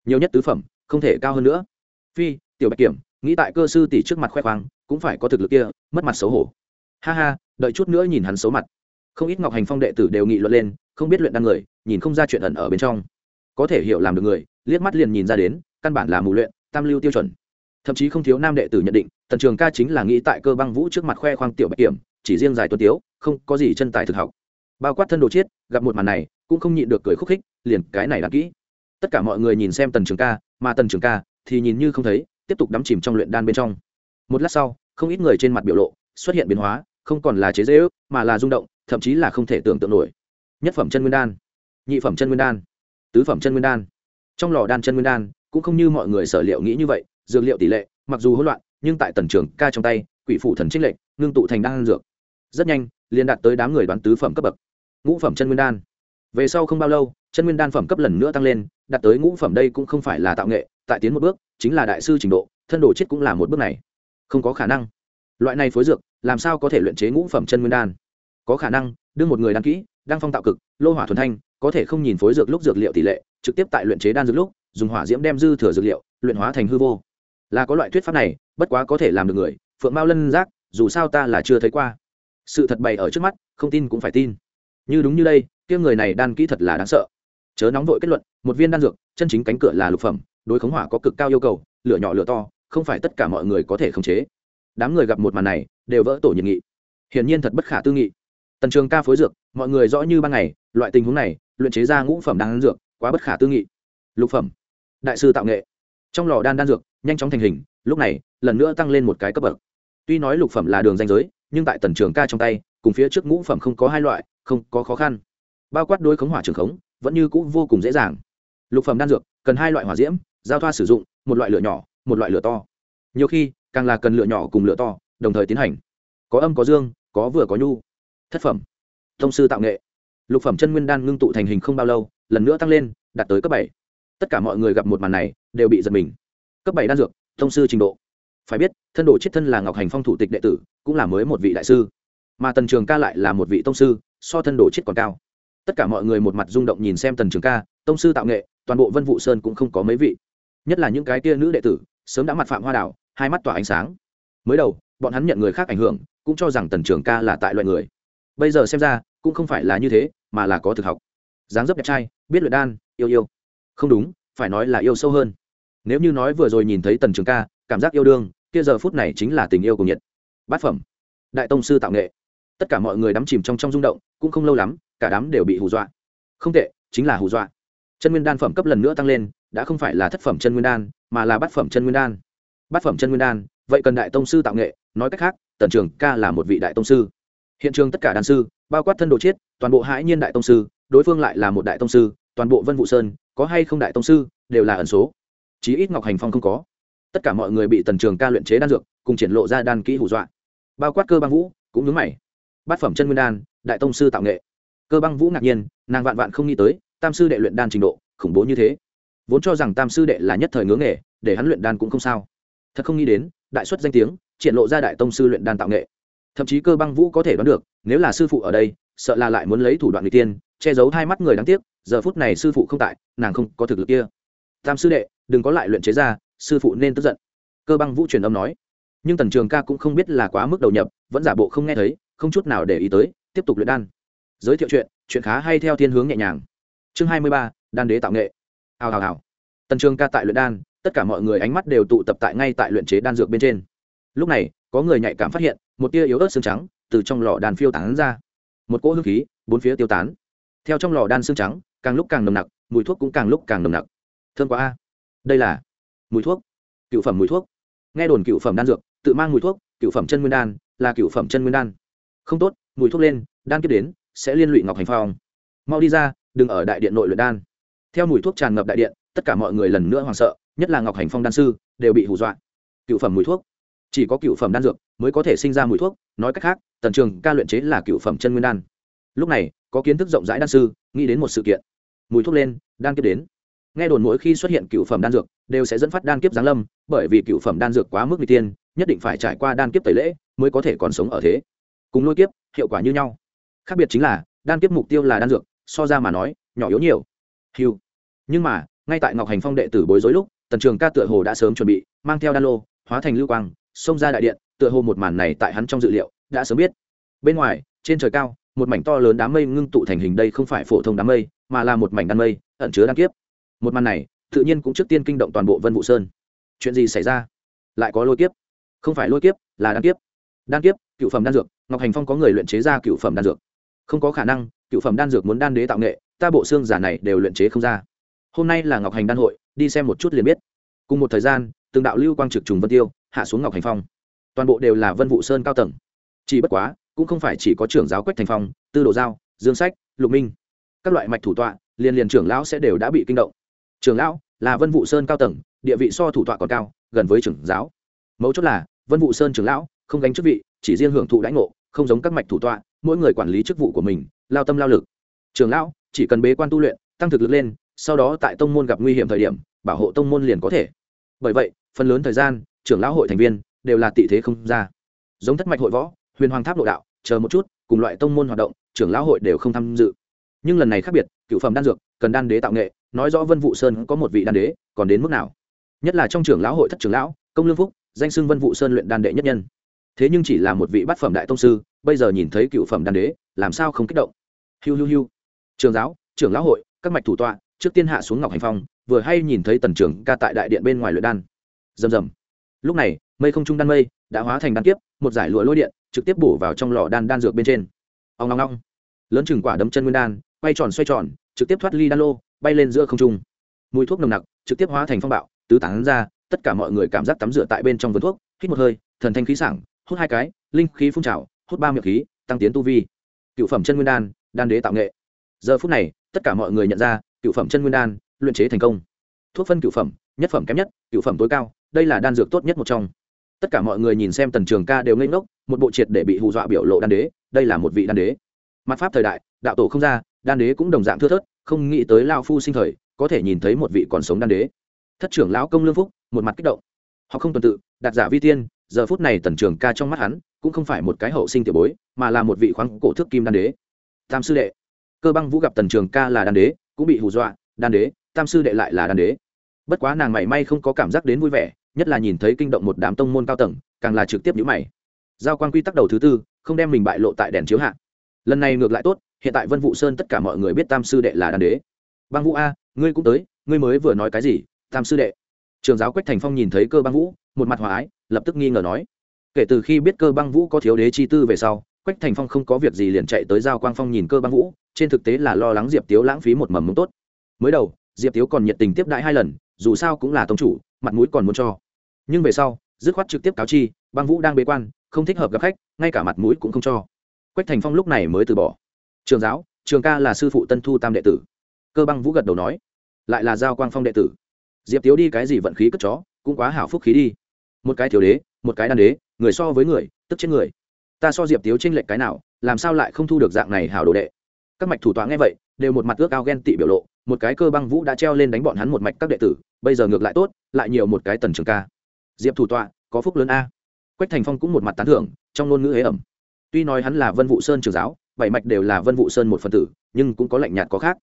Nhiều nhất tứ phẩm, không thể cao hơn nữa. Phi, tiểu bạch kiểm, nghĩ tại cơ sư tỷ trước mặt khoe khoang, cũng phải có thực lực kia, mất mặt xấu hổ. Ha ha, đợi chút nữa nhìn hắn xấu mặt. Không ít ngọc hành phong đệ tử đều nghị luận lên, không biết luyện đan người, nhìn không ra chuyện ẩn ở bên trong. Có thể hiểu làm được người, liếc mắt liền nhìn ra đến, căn bản là mù luyện, tam lưu tiêu chuẩn. Thậm chí không thiếu nam đệ tử nhận định, tần trường ca chính là nghĩ tại cơ băng vũ trước mặt khoe khoang tiểu bạch kiểm, chỉ riêng dài tuấn tiếu, không có gì chân tài thực học bao quát thân đồ chiết, gặp một màn này, cũng không nhịn được cười khúc khích, liền cái này đã kỹ tất cả mọi người nhìn xem tần trường ca, mà tần trường ca thì nhìn như không thấy, tiếp tục đắm chìm trong luyện đan bên trong. Một lát sau, không ít người trên mặt biểu lộ xuất hiện biến hóa, không còn là chế dễ ước mà là rung động, thậm chí là không thể tưởng tượng nổi. Nhất phẩm chân nguyên đan, nhị phẩm chân nguyên đan, tứ phẩm chân nguyên đan. Trong lò đan chân nguyên đan, cũng không như mọi người sở liệu nghĩ như vậy, dược liệu tỷ lệ, mặc dù hỗn loạn, nhưng tại tần trường ca trong tay, quỷ phủ thần trích lệnh, ngưng tụ thành đan dược. Rất nhanh, liền đạt tới đám người đoán tứ phẩm cấp bậc ngũ phẩm chân nguyên đan. Về sau không bao lâu, chân nguyên đan phẩm cấp lần nữa tăng lên, đạt tới ngũ phẩm đây cũng không phải là tạo nghệ, tại tiến một bước, chính là đại sư trình độ, thân đồ chết cũng là một bước này. Không có khả năng. Loại này phối dược, làm sao có thể luyện chế ngũ phẩm chân nguyên đan? Có khả năng, đưa một người đan kỹ đang phong tạo cực, lô hỏa thuần thanh, có thể không nhìn phối dược lúc dược liệu tỷ lệ, trực tiếp tại luyện chế đan dược lúc, dùng hỏa diễm đem dư thừa dược liệu, luyện hóa thành hư vô. Là có loại thuyết pháp này, bất quá có thể làm được người, phượng mao lân giác, dù sao ta là chưa thấy qua. Sự thật bày ở trước mắt, không tin cũng phải tin như đúng như đây, kia người này đan kỹ thật là đáng sợ. Chớ nóng vội kết luận, một viên đan dược, chân chính cánh cửa là lục phẩm, đối khống hỏa có cực cao yêu cầu, lửa nhỏ lửa to, không phải tất cả mọi người có thể khống chế. Đám người gặp một màn này, đều vỡ tổ nhiệt nghị. Hiển nhiên thật bất khả tư nghị. Tần trường ca phối dược, mọi người rõ như ban ngày, loại tình huống này, luyện chế ra ngũ phẩm đan dược, quá bất khả tư nghị. Lục phẩm. Đại sư tạo nghệ. Trong lò đan đan dược, nhanh chóng thành hình, lúc này, lần nữa tăng lên một cái cấp bậc. Tuy nói lục phẩm là đường danh giới, nhưng tại tần trường ca trong tay, cùng phía trước ngũ phẩm không có hai loại không có khó khăn. Bao quát đối khống hỏa trường khống, vẫn như cũ vô cùng dễ dàng. Lục phẩm đan dược, cần hai loại hỏa diễm, giao thoa sử dụng, một loại lửa nhỏ, một loại lửa to. Nhiều khi, càng là cần lửa nhỏ cùng lửa to, đồng thời tiến hành. Có âm có dương, có vừa có nhu. Thất phẩm. Thông sư tạo nghệ. Lục phẩm chân nguyên đan ngưng tụ thành hình không bao lâu, lần nữa tăng lên, đạt tới cấp bảy. Tất cả mọi người gặp một màn này, đều bị giật mình. Cấp bảy đan dược, thông sư trình độ. Phải biết, thân đồ chết thân là ngọc hành phong thủ tịch đệ tử, cũng là mới một vị đại sư. Mà tần trường ca lại là một vị tông sư so thân đồ chết còn cao. Tất cả mọi người một mặt rung động nhìn xem tần trường ca, tông sư tạo nghệ, toàn bộ vân vụ sơn cũng không có mấy vị. Nhất là những cái tia nữ đệ tử, sớm đã mặt phạm hoa đảo, hai mắt tỏa ánh sáng. Mới đầu, bọn hắn nhận người khác ảnh hưởng, cũng cho rằng tần trường ca là tại loại người. Bây giờ xem ra, cũng không phải là như thế, mà là có thực học. Dáng dấp đẹp trai, biết luyện đan, yêu yêu. Không đúng, phải nói là yêu sâu hơn. Nếu như nói vừa rồi nhìn thấy tần trường ca, cảm giác yêu đương, kia giờ phút này chính là tình yêu cùng nhiệt. Bát phẩm. Đại tông sư tạo nghệ tất cả mọi người đắm chìm trong trong rung động, cũng không lâu lắm, cả đám đều bị hù dọa. Không tệ, chính là hù dọa. Chân nguyên đan phẩm cấp lần nữa tăng lên, đã không phải là thất phẩm chân nguyên đan, mà là bát phẩm chân nguyên đan. Bát phẩm chân nguyên đan, vậy cần đại tông sư tạo nghệ, nói cách khác, tần trường ca là một vị đại tông sư. Hiện trường tất cả đàn sư, bao quát thân đồ chiết, toàn bộ hãi nhiên đại tông sư, đối phương lại là một đại tông sư, toàn bộ vân vụ sơn, có hay không đại tông sư, đều là ẩn số. Chí ít ngọc hành phong không có. Tất cả mọi người bị tần trường ca luyện chế đan dược, cùng triển lộ ra đan kỹ hù dọa. Bao quát cơ băng vũ, cũng nhớ mày bát phẩm chân nguyên đan, đại tông sư tạo nghệ. Cơ băng vũ ngạc nhiên, nàng vạn vạn không nghĩ tới, tam sư đệ luyện đan trình độ, khủng bố như thế. Vốn cho rằng tam sư đệ là nhất thời ngưỡng nghề, để hắn luyện đan cũng không sao. Thật không nghĩ đến, đại xuất danh tiếng, triển lộ ra đại tông sư luyện đan tạo nghệ. Thậm chí cơ băng vũ có thể đoán được, nếu là sư phụ ở đây, sợ là lại muốn lấy thủ đoạn người tiên, che giấu hai mắt người đáng tiếc, giờ phút này sư phụ không tại, nàng không có thực lực kia. Tam sư đệ, đừng có lại luyện chế ra, sư phụ nên tức giận. Cơ băng vũ truyền âm nói. Nhưng tần trường ca cũng không biết là quá mức đầu nhập, vẫn giả bộ không nghe thấy không chút nào để ý tới, tiếp tục luyện đan. Giới thiệu chuyện chuyện khá hay theo thiên hướng nhẹ nhàng. Chương hai mươi ba, đan đế tạo nghệ. Hào hào hào. Tần trường ca tại luyện đan, tất cả mọi người ánh mắt đều tụ tập tại ngay tại luyện chế đan dược bên trên. Lúc này, có người nhạy cảm phát hiện, một tia yếu ớt xương trắng từ trong lò đan phiêu tán ra. Một cỗ hương khí, bốn phía tiêu tán. Theo trong lò đan xương trắng, càng lúc càng nồng nặc, mùi thuốc cũng càng lúc càng nồng nặc. Thương quá a. Đây là mùi thuốc, cựu phẩm mùi thuốc. Nghe đồn cựu phẩm đan dược, tự mang mùi thuốc, cựu phẩm chân nguyên đan, là cựu phẩm chân nguyên đan không tốt, mùi thuốc lên, đan kiếp đến, sẽ liên lụy ngọc hành phong. Mau đi ra, đừng ở đại điện nội luyện đan. Theo mùi thuốc tràn ngập đại điện, tất cả mọi người lần nữa hoảng sợ, nhất là ngọc hành phong đan sư, đều bị hù dọa. Cựu phẩm mùi thuốc. Chỉ có cựu phẩm đan dược mới có thể sinh ra mùi thuốc, nói cách khác, tần trường ca luyện chế là cựu phẩm chân nguyên đan. Lúc này, có kiến thức rộng rãi đan sư, nghĩ đến một sự kiện. Mùi thuốc lên, đan kiếp đến. Nghe đồn mỗi khi xuất hiện cựu phẩm đan dược, đều sẽ dẫn phát đan kiếp giáng lâm, bởi vì cựu phẩm đan dược quá mức n tiên, nhất định phải trải qua đan kiếp tẩy lễ, mới có thể còn sống ở thế cùng lôi kiếp, hiệu quả như nhau. Khác biệt chính là, đan kiếp mục tiêu là đan dược, so ra mà nói, nhỏ yếu nhiều. Hiu nhưng mà, ngay tại ngọc hành phong đệ tử bối rối lúc, tần trường ca tựa hồ đã sớm chuẩn bị, mang theo đan lô, hóa thành lưu quang, xông ra đại điện, tựa hồ một màn này tại hắn trong dự liệu, đã sớm biết. Bên ngoài, trên trời cao, một mảnh to lớn đám mây ngưng tụ thành hình đây không phải phổ thông đám mây, mà là một mảnh đan mây, ẩn chứa đan kiếp. Một màn này, tự nhiên cũng trước tiên kinh động toàn bộ vân vũ sơn. Chuyện gì xảy ra? Lại có lôi kiếp? Không phải lôi kiếp, là đan kiếp. Đan kiếp cựu phẩm đan dược, ngọc hành phong có người luyện chế ra cựu phẩm đan dược. Không có khả năng, cựu phẩm đan dược muốn đan đế tạo nghệ, ta bộ xương giả này đều luyện chế không ra. Hôm nay là ngọc hành đan hội, đi xem một chút liền biết. Cùng một thời gian, từng đạo lưu quang trực trùng vân tiêu, hạ xuống ngọc hành phong. Toàn bộ đều là vân vụ sơn cao tầng. Chỉ bất quá, cũng không phải chỉ có trưởng giáo quách thành phong, tư đồ giao, dương sách, lục minh, các loại mạch thủ tọa, liền liền trưởng lão sẽ đều đã bị kinh động. Trưởng lão là vân vụ sơn cao tầng, địa vị so thủ tọa còn cao, gần với trưởng giáo. Mấu chốt là, vân vụ sơn trưởng lão không gánh chức vị chỉ riêng hưởng thụ đãi ngộ, không giống các mạch thủ tọa, mỗi người quản lý chức vụ của mình, lao tâm lao lực. Trường lão, chỉ cần bế quan tu luyện, tăng thực lực lên, sau đó tại tông môn gặp nguy hiểm thời điểm, bảo hộ tông môn liền có thể. Bởi vậy, phần lớn thời gian, trưởng lão hội thành viên đều là tị thế không ra. Giống thất mạch hội võ, huyền hoàng tháp nội đạo, chờ một chút, cùng loại tông môn hoạt động, trưởng lão hội đều không tham dự. Nhưng lần này khác biệt, cựu phẩm đan dược, cần đan đế tạo nghệ, nói rõ vân vụ sơn có một vị đan đế, còn đến mức nào? Nhất là trong trưởng lão hội thất trưởng lão, công lương phúc, danh xưng vân vụ sơn luyện đan đệ nhất nhân thế nhưng chỉ là một vị bát phẩm đại tông sư, bây giờ nhìn thấy cựu phẩm đan đế, làm sao không kích động? Hiu hiu hiu. Trường giáo, trưởng lão hội, các mạch thủ tọa, trước tiên hạ xuống ngọc hành phong, vừa hay nhìn thấy tần trưởng ca tại đại điện bên ngoài luyện đan. Rầm rầm. Lúc này, mây không trung đan mây đã hóa thành đan kiếp, một giải lụa lôi điện trực tiếp bổ vào trong lò đan đan dược bên trên. Ông long long lớn chừng quả đấm chân nguyên đan, quay tròn xoay tròn, trực tiếp thoát ly đan lô, bay lên giữa không trung. Mùi thuốc nồng nặc trực tiếp hóa thành phong bạo, tứ tán ra, tất cả mọi người cảm giác tắm rửa tại bên trong vườn thuốc, hít một hơi, thần thanh khí sảng hút hai cái, linh khí phun trào, hút ba miệng khí, tăng tiến tu vi. Cựu phẩm chân nguyên đan đan đế tạo nghệ. Giờ phút này, tất cả mọi người nhận ra, cựu phẩm chân nguyên đan, luyện chế thành công. Thuốc phân cựu phẩm, nhất phẩm kém nhất, cựu phẩm tối cao, đây là đan dược tốt nhất một trong. Tất cả mọi người nhìn xem tần trường ca đều ngây ngốc, một bộ triệt để bị hù dọa biểu lộ đan đế, đây là một vị đan đế. Mặt pháp thời đại, đạo tổ không ra, đan đế cũng đồng dạng thưa thớt, không nghĩ tới lao phu sinh thời, có thể nhìn thấy một vị còn sống đan đế. Thất trưởng lão công lương phúc, một mặt kích động. Họ không tuần tự, đạt giả vi tiên giờ phút này tần trường ca trong mắt hắn cũng không phải một cái hậu sinh tiểu bối, mà là một vị khoáng cổ thước kim đan đế. Tam sư đệ. Cơ băng vũ gặp tần trường ca là đan đế, cũng bị hù dọa, đan đế, tam sư đệ lại là đan đế. Bất quá nàng mảy may không có cảm giác đến vui vẻ, nhất là nhìn thấy kinh động một đám tông môn cao tầng, càng là trực tiếp nhữ mày. Giao quan quy tắc đầu thứ tư, không đem mình bại lộ tại đèn chiếu hạ. Lần này ngược lại tốt, hiện tại vân vũ sơn tất cả mọi người biết tam sư đệ là đan đế. Băng vũ a, ngươi cũng tới, ngươi mới vừa nói cái gì? Tam sư đệ. Trường giáo quách thành phong nhìn thấy cơ băng vũ, một mặt hòa ái lập tức nghi ngờ nói. Kể từ khi biết cơ băng vũ có thiếu đế chi tư về sau, quách thành phong không có việc gì liền chạy tới giao quang phong nhìn cơ băng vũ, trên thực tế là lo lắng diệp tiếu lãng phí một mầm mông tốt. Mới đầu, diệp tiếu còn nhiệt tình tiếp đãi hai lần, dù sao cũng là tông chủ, mặt mũi còn muốn cho. Nhưng về sau, dứt khoát trực tiếp cáo chi, băng vũ đang bế quan, không thích hợp gặp khách, ngay cả mặt mũi cũng không cho. Quách thành phong lúc này mới từ bỏ. Trường giáo, trường ca là sư phụ tân thu tam đệ tử. Cơ băng vũ gật đầu nói, lại là giao quang phong đệ tử. Diệp tiếu đi cái gì vận khí cất chó, cũng quá hảo phúc khí đi một cái thiếu đế, một cái đan đế, người so với người, tức chết người. Ta so diệp tiếu tranh lệch cái nào, làm sao lại không thu được dạng này hảo đồ đệ? Các mạch thủ tọa nghe vậy, đều một mặt ước ao ghen tị biểu lộ, một cái cơ băng vũ đã treo lên đánh bọn hắn một mạch các đệ tử, bây giờ ngược lại tốt, lại nhiều một cái tần trường ca. Diệp thủ tọa, có phúc lớn a. Quách thành phong cũng một mặt tán thưởng, trong ngôn ngữ hế ẩm. Tuy nói hắn là vân vụ sơn trường giáo, bảy mạch đều là vân vụ sơn một phần tử, nhưng cũng có lạnh nhạt có khác.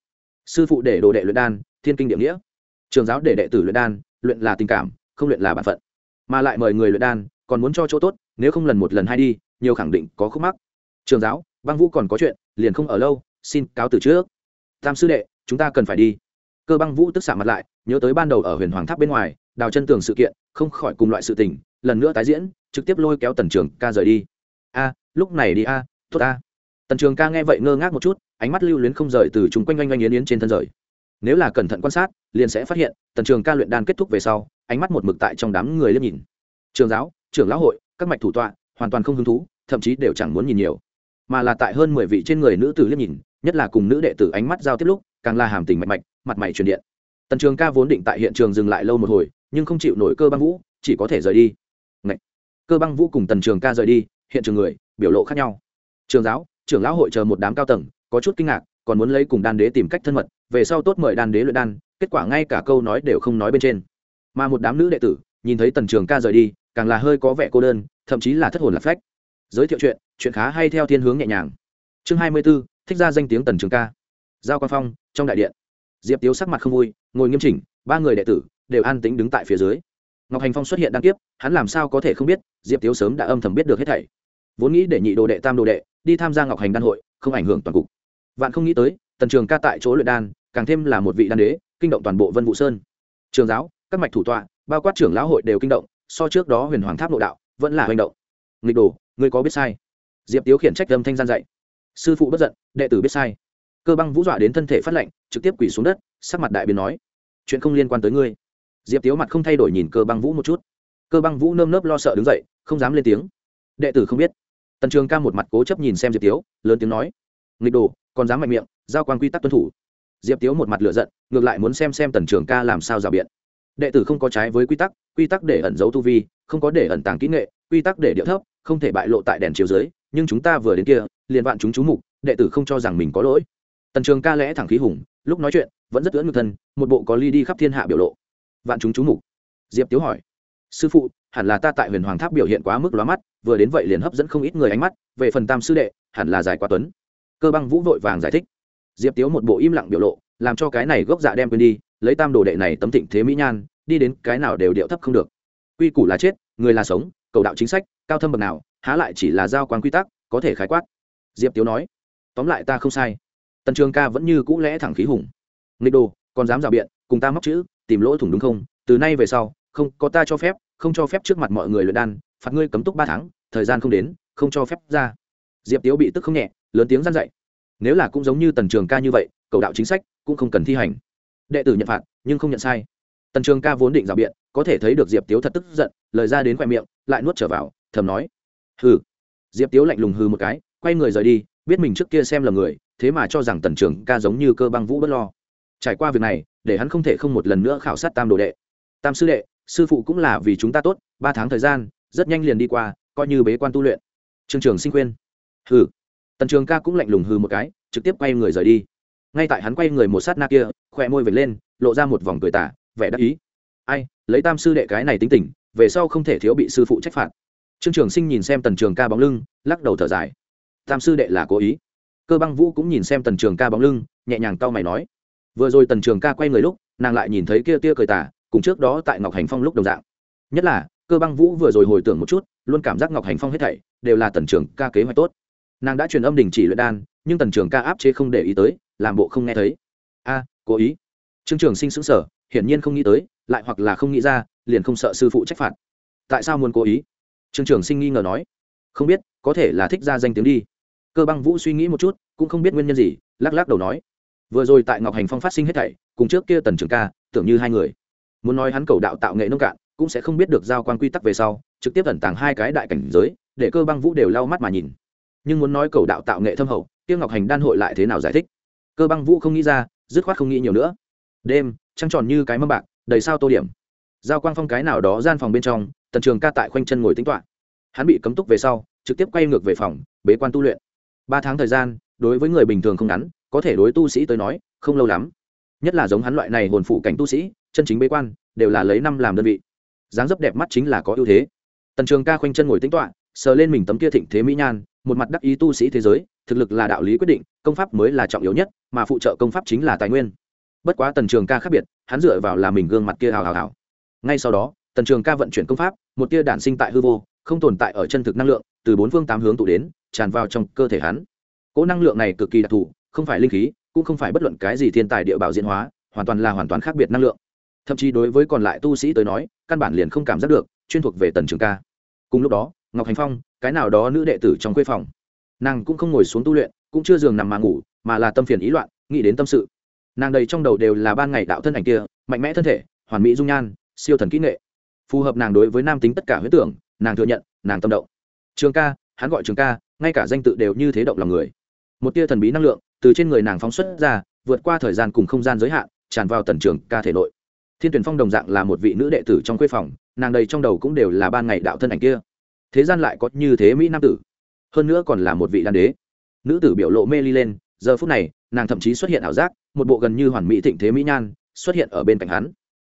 Sư phụ để đồ đệ luyện đan, thiên kinh địa nghĩa. Trường giáo để đệ tử luyện đan, luyện là tình cảm, không luyện là bản phận mà lại mời người luyện đan, còn muốn cho chỗ tốt, nếu không lần một lần hai đi, nhiều khẳng định có khúc mắc. Trường giáo, băng vũ còn có chuyện, liền không ở lâu, xin cáo từ trước. Tam sư đệ, chúng ta cần phải đi. Cơ băng vũ tức xạ mặt lại, nhớ tới ban đầu ở huyền hoàng tháp bên ngoài, đào chân tường sự kiện, không khỏi cùng loại sự tình, lần nữa tái diễn, trực tiếp lôi kéo tần trường ca rời đi. A, lúc này đi a, tốt a. Tần trường ca nghe vậy ngơ ngác một chút, ánh mắt lưu luyến không rời từ chúng quanh oanh oanh yến yến trên thân rời. Nếu là cẩn thận quan sát, liền sẽ phát hiện, tần trường ca luyện đan kết thúc về sau ánh mắt một mực tại trong đám người liếc nhìn. Trường giáo trưởng lão hội, các mạch thủ tọa, hoàn toàn không hứng thú, thậm chí đều chẳng muốn nhìn nhiều. Mà là tại hơn mười vị trên người nữ tử liếc nhìn, nhất là cùng nữ đệ tử ánh mắt giao tiếp lúc, càng là hàm tình mạch mạch, mặt mày truyền điện. Tần trường ca vốn định tại hiện trường dừng lại lâu một hồi, nhưng không chịu nổi cơ băng vũ, chỉ có thể rời đi. Ngậy! cơ băng vũ cùng tần trường ca rời đi, hiện trường người, biểu lộ khác nhau. Trường giáo trưởng lão hội chờ một đám cao tầng, có chút kinh ngạc, còn muốn lấy cùng đan đế tìm cách thân mật, về sau tốt mời đan đế luyện đan, kết quả ngay cả câu nói đều không nói bên trên mà một đám nữ đệ tử nhìn thấy tần trường ca rời đi càng là hơi có vẻ cô đơn thậm chí là thất hồn lạc phách. Giới thiệu chuyện chuyện khá hay theo thiên hướng nhẹ nhàng. Chương hai mươi b ố thích ra danh tiếng tần trường ca. Giao quan phong trong đại điện. Diệp tiếu sắc mặt không vui ngồi nghiêm chỉnh ba người đệ tử đều an tĩnh đứng tại phía dưới. Ngọc hành phong xuất hiện đăng tiếp, hắn làm sao có thể không biết diệp tiếu sớm đã âm thầm biết được hết thảy. Vốn nghĩ để nhị đồ đệ tam đồ đệ đi tham gia ngọc hành đan hội không ảnh hưởng toàn cục. Vạn không nghĩ tới tần trường ca tại chỗ luyện đan càng thêm là một vị đan đế kinh động toàn bộ vân vũ sơn. Trường giáo các mạch thủ tọa, bao quát trưởng lão hội đều kinh động, so trước đó huyền hoàng tháp nội đạo vẫn là hành động. Nghịch đồ, ngươi có biết sai? Diệp tiếu khiển trách âm thanh gian dạy. Sư phụ bất giận, đệ tử biết sai. Cơ băng vũ dọa đến thân thể phát lệnh trực tiếp quỳ xuống đất, sắc mặt đại biến nói, chuyện không liên quan tới ngươi. Diệp tiếu mặt không thay đổi nhìn cơ băng vũ một chút. Cơ băng vũ nơm nớp lo sợ đứng dậy, không dám lên tiếng. Đệ tử không biết. Tần trường ca một mặt cố chấp nhìn xem diệp tiếu, lớn tiếng nói, nghịch đồ, còn dám mạnh miệng, giao quan quy tắc tuân thủ. Diệp tiếu một mặt lựa giận, ngược lại muốn xem xem tần trường ca làm sao rào biện đệ tử không có trái với quy tắc quy tắc để ẩn giấu tu vi, không có để ẩn tàng kỹ nghệ, quy tắc để điệu thấp, không thể bại lộ tại đèn chiếu dưới, nhưng chúng ta vừa đến kia, liền vạn chúng chú mục, đệ tử không cho rằng mình có lỗi. Tần trường ca lẽ thẳng khí hùng, lúc nói chuyện, vẫn rất ưỡn ngược thân, một bộ có ly đi khắp thiên hạ biểu lộ. Vạn chúng chú mục. Diệp tiếu hỏi, sư phụ, hẳn là ta tại huyền hoàng tháp biểu hiện quá mức lóa mắt, vừa đến vậy liền hấp dẫn không ít người ánh mắt, về phần tam sư đệ, hẳn là giải quá tuấn. Cơ băng vũ vội vàng giải thích. Diệp tiếu một bộ im lặng biểu lộ, làm cho cái này gốc dạ đem quên đi lấy tam đồ đệ này tấm thịnh thế mỹ nhan, đi đến cái nào đều điệu thấp không được. Quy củ là chết, người là sống, cầu đạo chính sách, cao thâm bậc nào, há lại chỉ là giao quan quy tắc, có thể khái quát. Diệp tiếu nói, tóm lại ta không sai. Tần trường ca vẫn như cũ lẽ thẳng khí hùng. Nghịch đồ, còn dám rào biện, cùng ta móc chữ, tìm lỗ thủng đúng không? Từ nay về sau, không, có ta cho phép, không cho phép trước mặt mọi người luyện đan, phạt ngươi cấm túc ba tháng, thời gian không đến, không cho phép ra. Diệp tiếu bị tức không nhẹ, lớn tiếng gian dậy nếu là cũng giống như tần trường ca như vậy, cầu đạo chính sách cũng không cần thi hành đệ tử nhận phạt, nhưng không nhận sai. Tần trường ca vốn định rào biện, có thể thấy được diệp tiếu thật tức giận, lời ra đến khoe miệng, lại nuốt trở vào, thầm nói, hừ. Diệp tiếu lạnh lùng hư một cái, quay người rời đi, biết mình trước kia xem là người, thế mà cho rằng tần trường ca giống như cơ băng vũ bất lo. Trải qua việc này, để hắn không thể không một lần nữa khảo sát tam đồ đệ. Tam sư đệ, sư phụ cũng là vì chúng ta tốt, ba tháng thời gian, rất nhanh liền đi qua, coi như bế quan tu luyện. Trương trường sinh khuyên, hừ. Tần trường ca cũng lạnh lùng hư một cái, trực tiếp quay người rời đi ngay tại hắn quay người một sát na kia khoe môi vệt lên, lộ ra một vòng cười tả vẻ đắc ý. Ai, lấy tam sư đệ cái này tính tình, về sau không thể thiếu bị sư phụ trách phạt. Trương trường sinh nhìn xem tần trường ca bóng lưng, lắc đầu thở dài. Tam sư đệ là cố ý. Cơ băng vũ cũng nhìn xem tần trường ca bóng lưng, nhẹ nhàng cau mày nói. Vừa rồi tần trường ca quay người lúc, nàng lại nhìn thấy kia tia cười tả cùng trước đó tại ngọc hành phong lúc đồng dạng. Nhất là, cơ băng vũ vừa rồi hồi tưởng một chút, luôn cảm giác ngọc hành phong hết thảy đều là tần trường ca kế hoạch tốt. Nàng đã truyền âm đình chỉ luyện đan, nhưng tần trường ca áp chế không để ý tới làm bộ không nghe thấy. A, cố ý. Trương trường sinh sững sở hiển nhiên không nghĩ tới, lại hoặc là không nghĩ ra, liền không sợ sư phụ trách phạt. Tại sao muốn cố ý? Trương trường sinh nghi ngờ nói. Không biết, có thể là thích ra danh tiếng đi. Cơ băng vũ suy nghĩ một chút, cũng không biết nguyên nhân gì, lắc lắc đầu nói. Vừa rồi tại ngọc hành phong phát sinh hết thảy, cùng trước kia tần trường ca, tưởng như hai người. Muốn nói hắn cầu đạo tạo nghệ nông cạn, cũng sẽ không biết được giao quan quy tắc về sau, trực tiếp ẩn tàng hai cái đại cảnh giới, để cơ băng vũ đều lau mắt mà nhìn. Nhưng muốn nói cầu đạo tạo nghệ thâm hậu tiêu ngọc hành đan hội lại thế nào giải thích? Cơ băng vũ không nghĩ ra, dứt khoát không nghĩ nhiều nữa. Đêm, trăng tròn như cái mâm bạc, đầy sao tô điểm. Giao quang phong cái nào đó gian phòng bên trong, tần trường ca tại khoanh chân ngồi tính toạ hắn bị cấm túc về sau, trực tiếp quay ngược về phòng, bế quan tu luyện. Ba tháng thời gian, đối với người bình thường không ngắn, có thể đối tu sĩ tới nói, không lâu lắm. Nhất là giống hắn loại này hồn phụ cảnh tu sĩ, chân chính bế quan, đều là lấy năm làm đơn vị. Dáng dấp đẹp mắt chính là có ưu thế. Tần trường ca khoanh chân ngồi tính toạ sờ lên mình tấm kia thịnh thế mỹ nhan một mặt đắc ý tu sĩ thế giới, thực lực là đạo lý quyết định, công pháp mới là trọng yếu nhất, mà phụ trợ công pháp chính là tài nguyên. Bất quá tần trường ca khác biệt, hắn dựa vào là mình gương mặt kia hào hào hào. Ngay sau đó, tần trường ca vận chuyển công pháp, một tia đản sinh tại hư vô, không tồn tại ở chân thực năng lượng, từ bốn phương tám hướng tụ đến, tràn vào trong cơ thể hắn. Cỗ năng lượng này cực kỳ đặc thù, không phải linh khí, cũng không phải bất luận cái gì thiên tài địa bảo diễn hóa, hoàn toàn là hoàn toàn khác biệt năng lượng. Thậm chí đối với còn lại tu sĩ tới nói, căn bản liền không cảm giác được, chuyên thuộc về tần trường ca. Cùng lúc đó, ngọc hành phong cái nào đó nữ đệ tử trong khuê phòng. Nàng cũng không ngồi xuống tu luyện, cũng chưa giường nằm mà ngủ, mà là tâm phiền ý loạn, nghĩ đến tâm sự. Nàng đầy trong đầu đều là ban ngày đạo thân ảnh kia, mạnh mẽ thân thể, hoàn mỹ dung nhan, siêu thần kỹ nghệ. Phù hợp nàng đối với nam tính tất cả huyết tưởng, nàng thừa nhận, nàng tâm động. Trường ca, hắn gọi trường ca, ngay cả danh tự đều như thế động lòng người. Một tia thần bí năng lượng từ trên người nàng phóng xuất ra, vượt qua thời gian cùng không gian giới hạn, tràn vào tần trường ca thể nội. Thiên tuyển phong đồng dạng là một vị nữ đệ tử trong khuê phòng, nàng đầy trong đầu cũng đều là ban ngày đạo thân ảnh kia thế gian lại có như thế mỹ nam tử. Hơn nữa còn là một vị đan đế. Nữ tử biểu lộ mê ly lên, giờ phút này, nàng thậm chí xuất hiện ảo giác, một bộ gần như hoàn mỹ thịnh thế mỹ nhan xuất hiện ở bên cạnh hắn.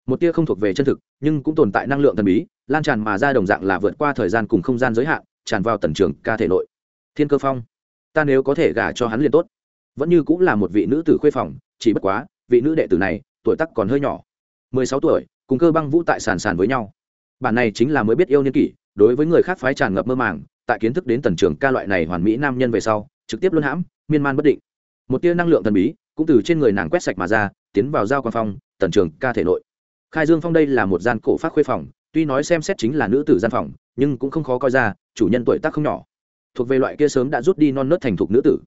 Một tia không thuộc về chân thực, nhưng cũng tồn tại năng lượng thần bí, lan tràn mà ra đồng dạng là vượt qua thời gian cùng không gian giới hạn, tràn vào tần trường ca thể nội. Thiên cơ phong, ta nếu có thể gả cho hắn liền tốt. Vẫn như cũng là một vị nữ tử khuê phòng, chỉ bất quá, vị nữ đệ tử này, tuổi tắc còn hơi nhỏ. Mười sáu tuổi, cùng cơ băng vũ tại sàn sàn với nhau. Bản này chính là mới biết yêu niên kỷ đối với người khác phái tràn ngập mơ màng, tại kiến thức đến tần trường ca loại này hoàn mỹ nam nhân về sau, trực tiếp luân hãm, miên man bất định. Một tia năng lượng thần bí cũng từ trên người nàng quét sạch mà ra, tiến vào giao quan phong tần trường ca thể nội. Khai dương phong đây là một gian cổ phát khuê phòng, tuy nói xem xét chính là nữ tử gian phòng, nhưng cũng không khó coi ra, chủ nhân tuổi tác không nhỏ. Thuộc về loại kia sớm đã rút đi non nớt thành thục nữ tử.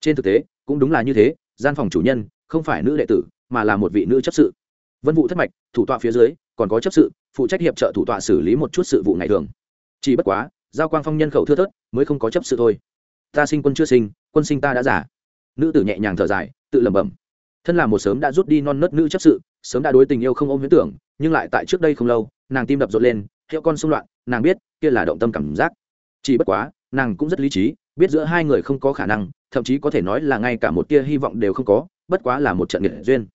Trên thực tế, cũng đúng là như thế, gian phòng chủ nhân không phải nữ đệ tử, mà là một vị nữ chấp sự. Vân vụ thất mạch, thủ tọa phía dưới, còn có chấp sự, phụ trách hiệp trợ thủ tọa xử lý một chút sự vụ ngày thường chỉ bất quá, giao quang phong nhân khẩu thưa thớt, mới không có chấp sự thôi. Ta sinh quân chưa sinh, quân sinh ta đã giả nữ tử nhẹ nhàng thở dài, tự lẩm bẩm. Thân là một sớm đã rút đi non nớt nữ chấp sự, sớm đã đối tình yêu không ôm huyễn tưởng, nhưng lại tại trước đây không lâu, nàng tim đập rộn lên, hiệu con xung loạn, nàng biết, kia là động tâm cảm giác. Chỉ bất quá, nàng cũng rất lý trí, biết giữa hai người không có khả năng, thậm chí có thể nói là ngay cả một tia hy vọng đều không có, bất quá là một trận nghiệt duyên.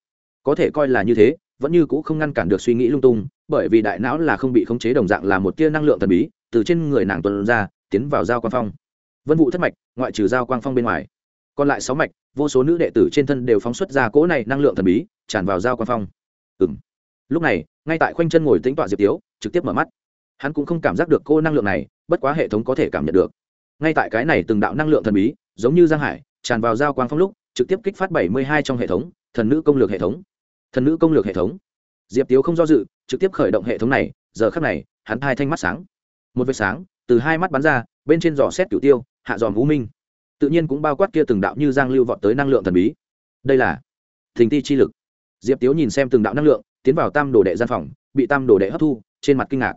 Có thể coi là như thế, vẫn như cũ không ngăn cản được suy nghĩ lung tung, bởi vì đại não là không bị khống chế đồng dạng là một tia năng lượng thần bí từ trên người nàng tuần ra, tiến vào giao quang phong. Vân vụ thất mạch, ngoại trừ giao quang phong bên ngoài. Còn lại sáu mạch, vô số nữ đệ tử trên thân đều phóng xuất ra cỗ này năng lượng thần bí, tràn vào giao quang phong. Ừ m lúc này, ngay tại khoanh chân ngồi tính tọa diệp tiếu, trực tiếp mở mắt. Hắn cũng không cảm giác được cô năng lượng này, bất quá hệ thống có thể cảm nhận được. Ngay tại cái này từng đạo năng lượng thần bí, giống như giang hải, tràn vào giao quang phong lúc, trực tiếp kích phát bảy mươi hai trong hệ thống, thần nữ công lược hệ thống. Thần nữ công lược hệ thống. Diệp tiếu không do dự, trực tiếp khởi động hệ thống này, giờ khắc này, hắn hai thanh mắt sáng một vệt sáng, từ hai mắt bắn ra, bên trên giò xét cửu tiêu, hạ dòm vũ minh. Tự nhiên cũng bao quát kia từng đạo như giang lưu vọt tới năng lượng thần bí. Đây là thình ti chi lực. Diệp tiếu nhìn xem từng đạo năng lượng, tiến vào tam đồ đệ gian phòng, bị tam đồ đệ hấp thu, trên mặt kinh ngạc.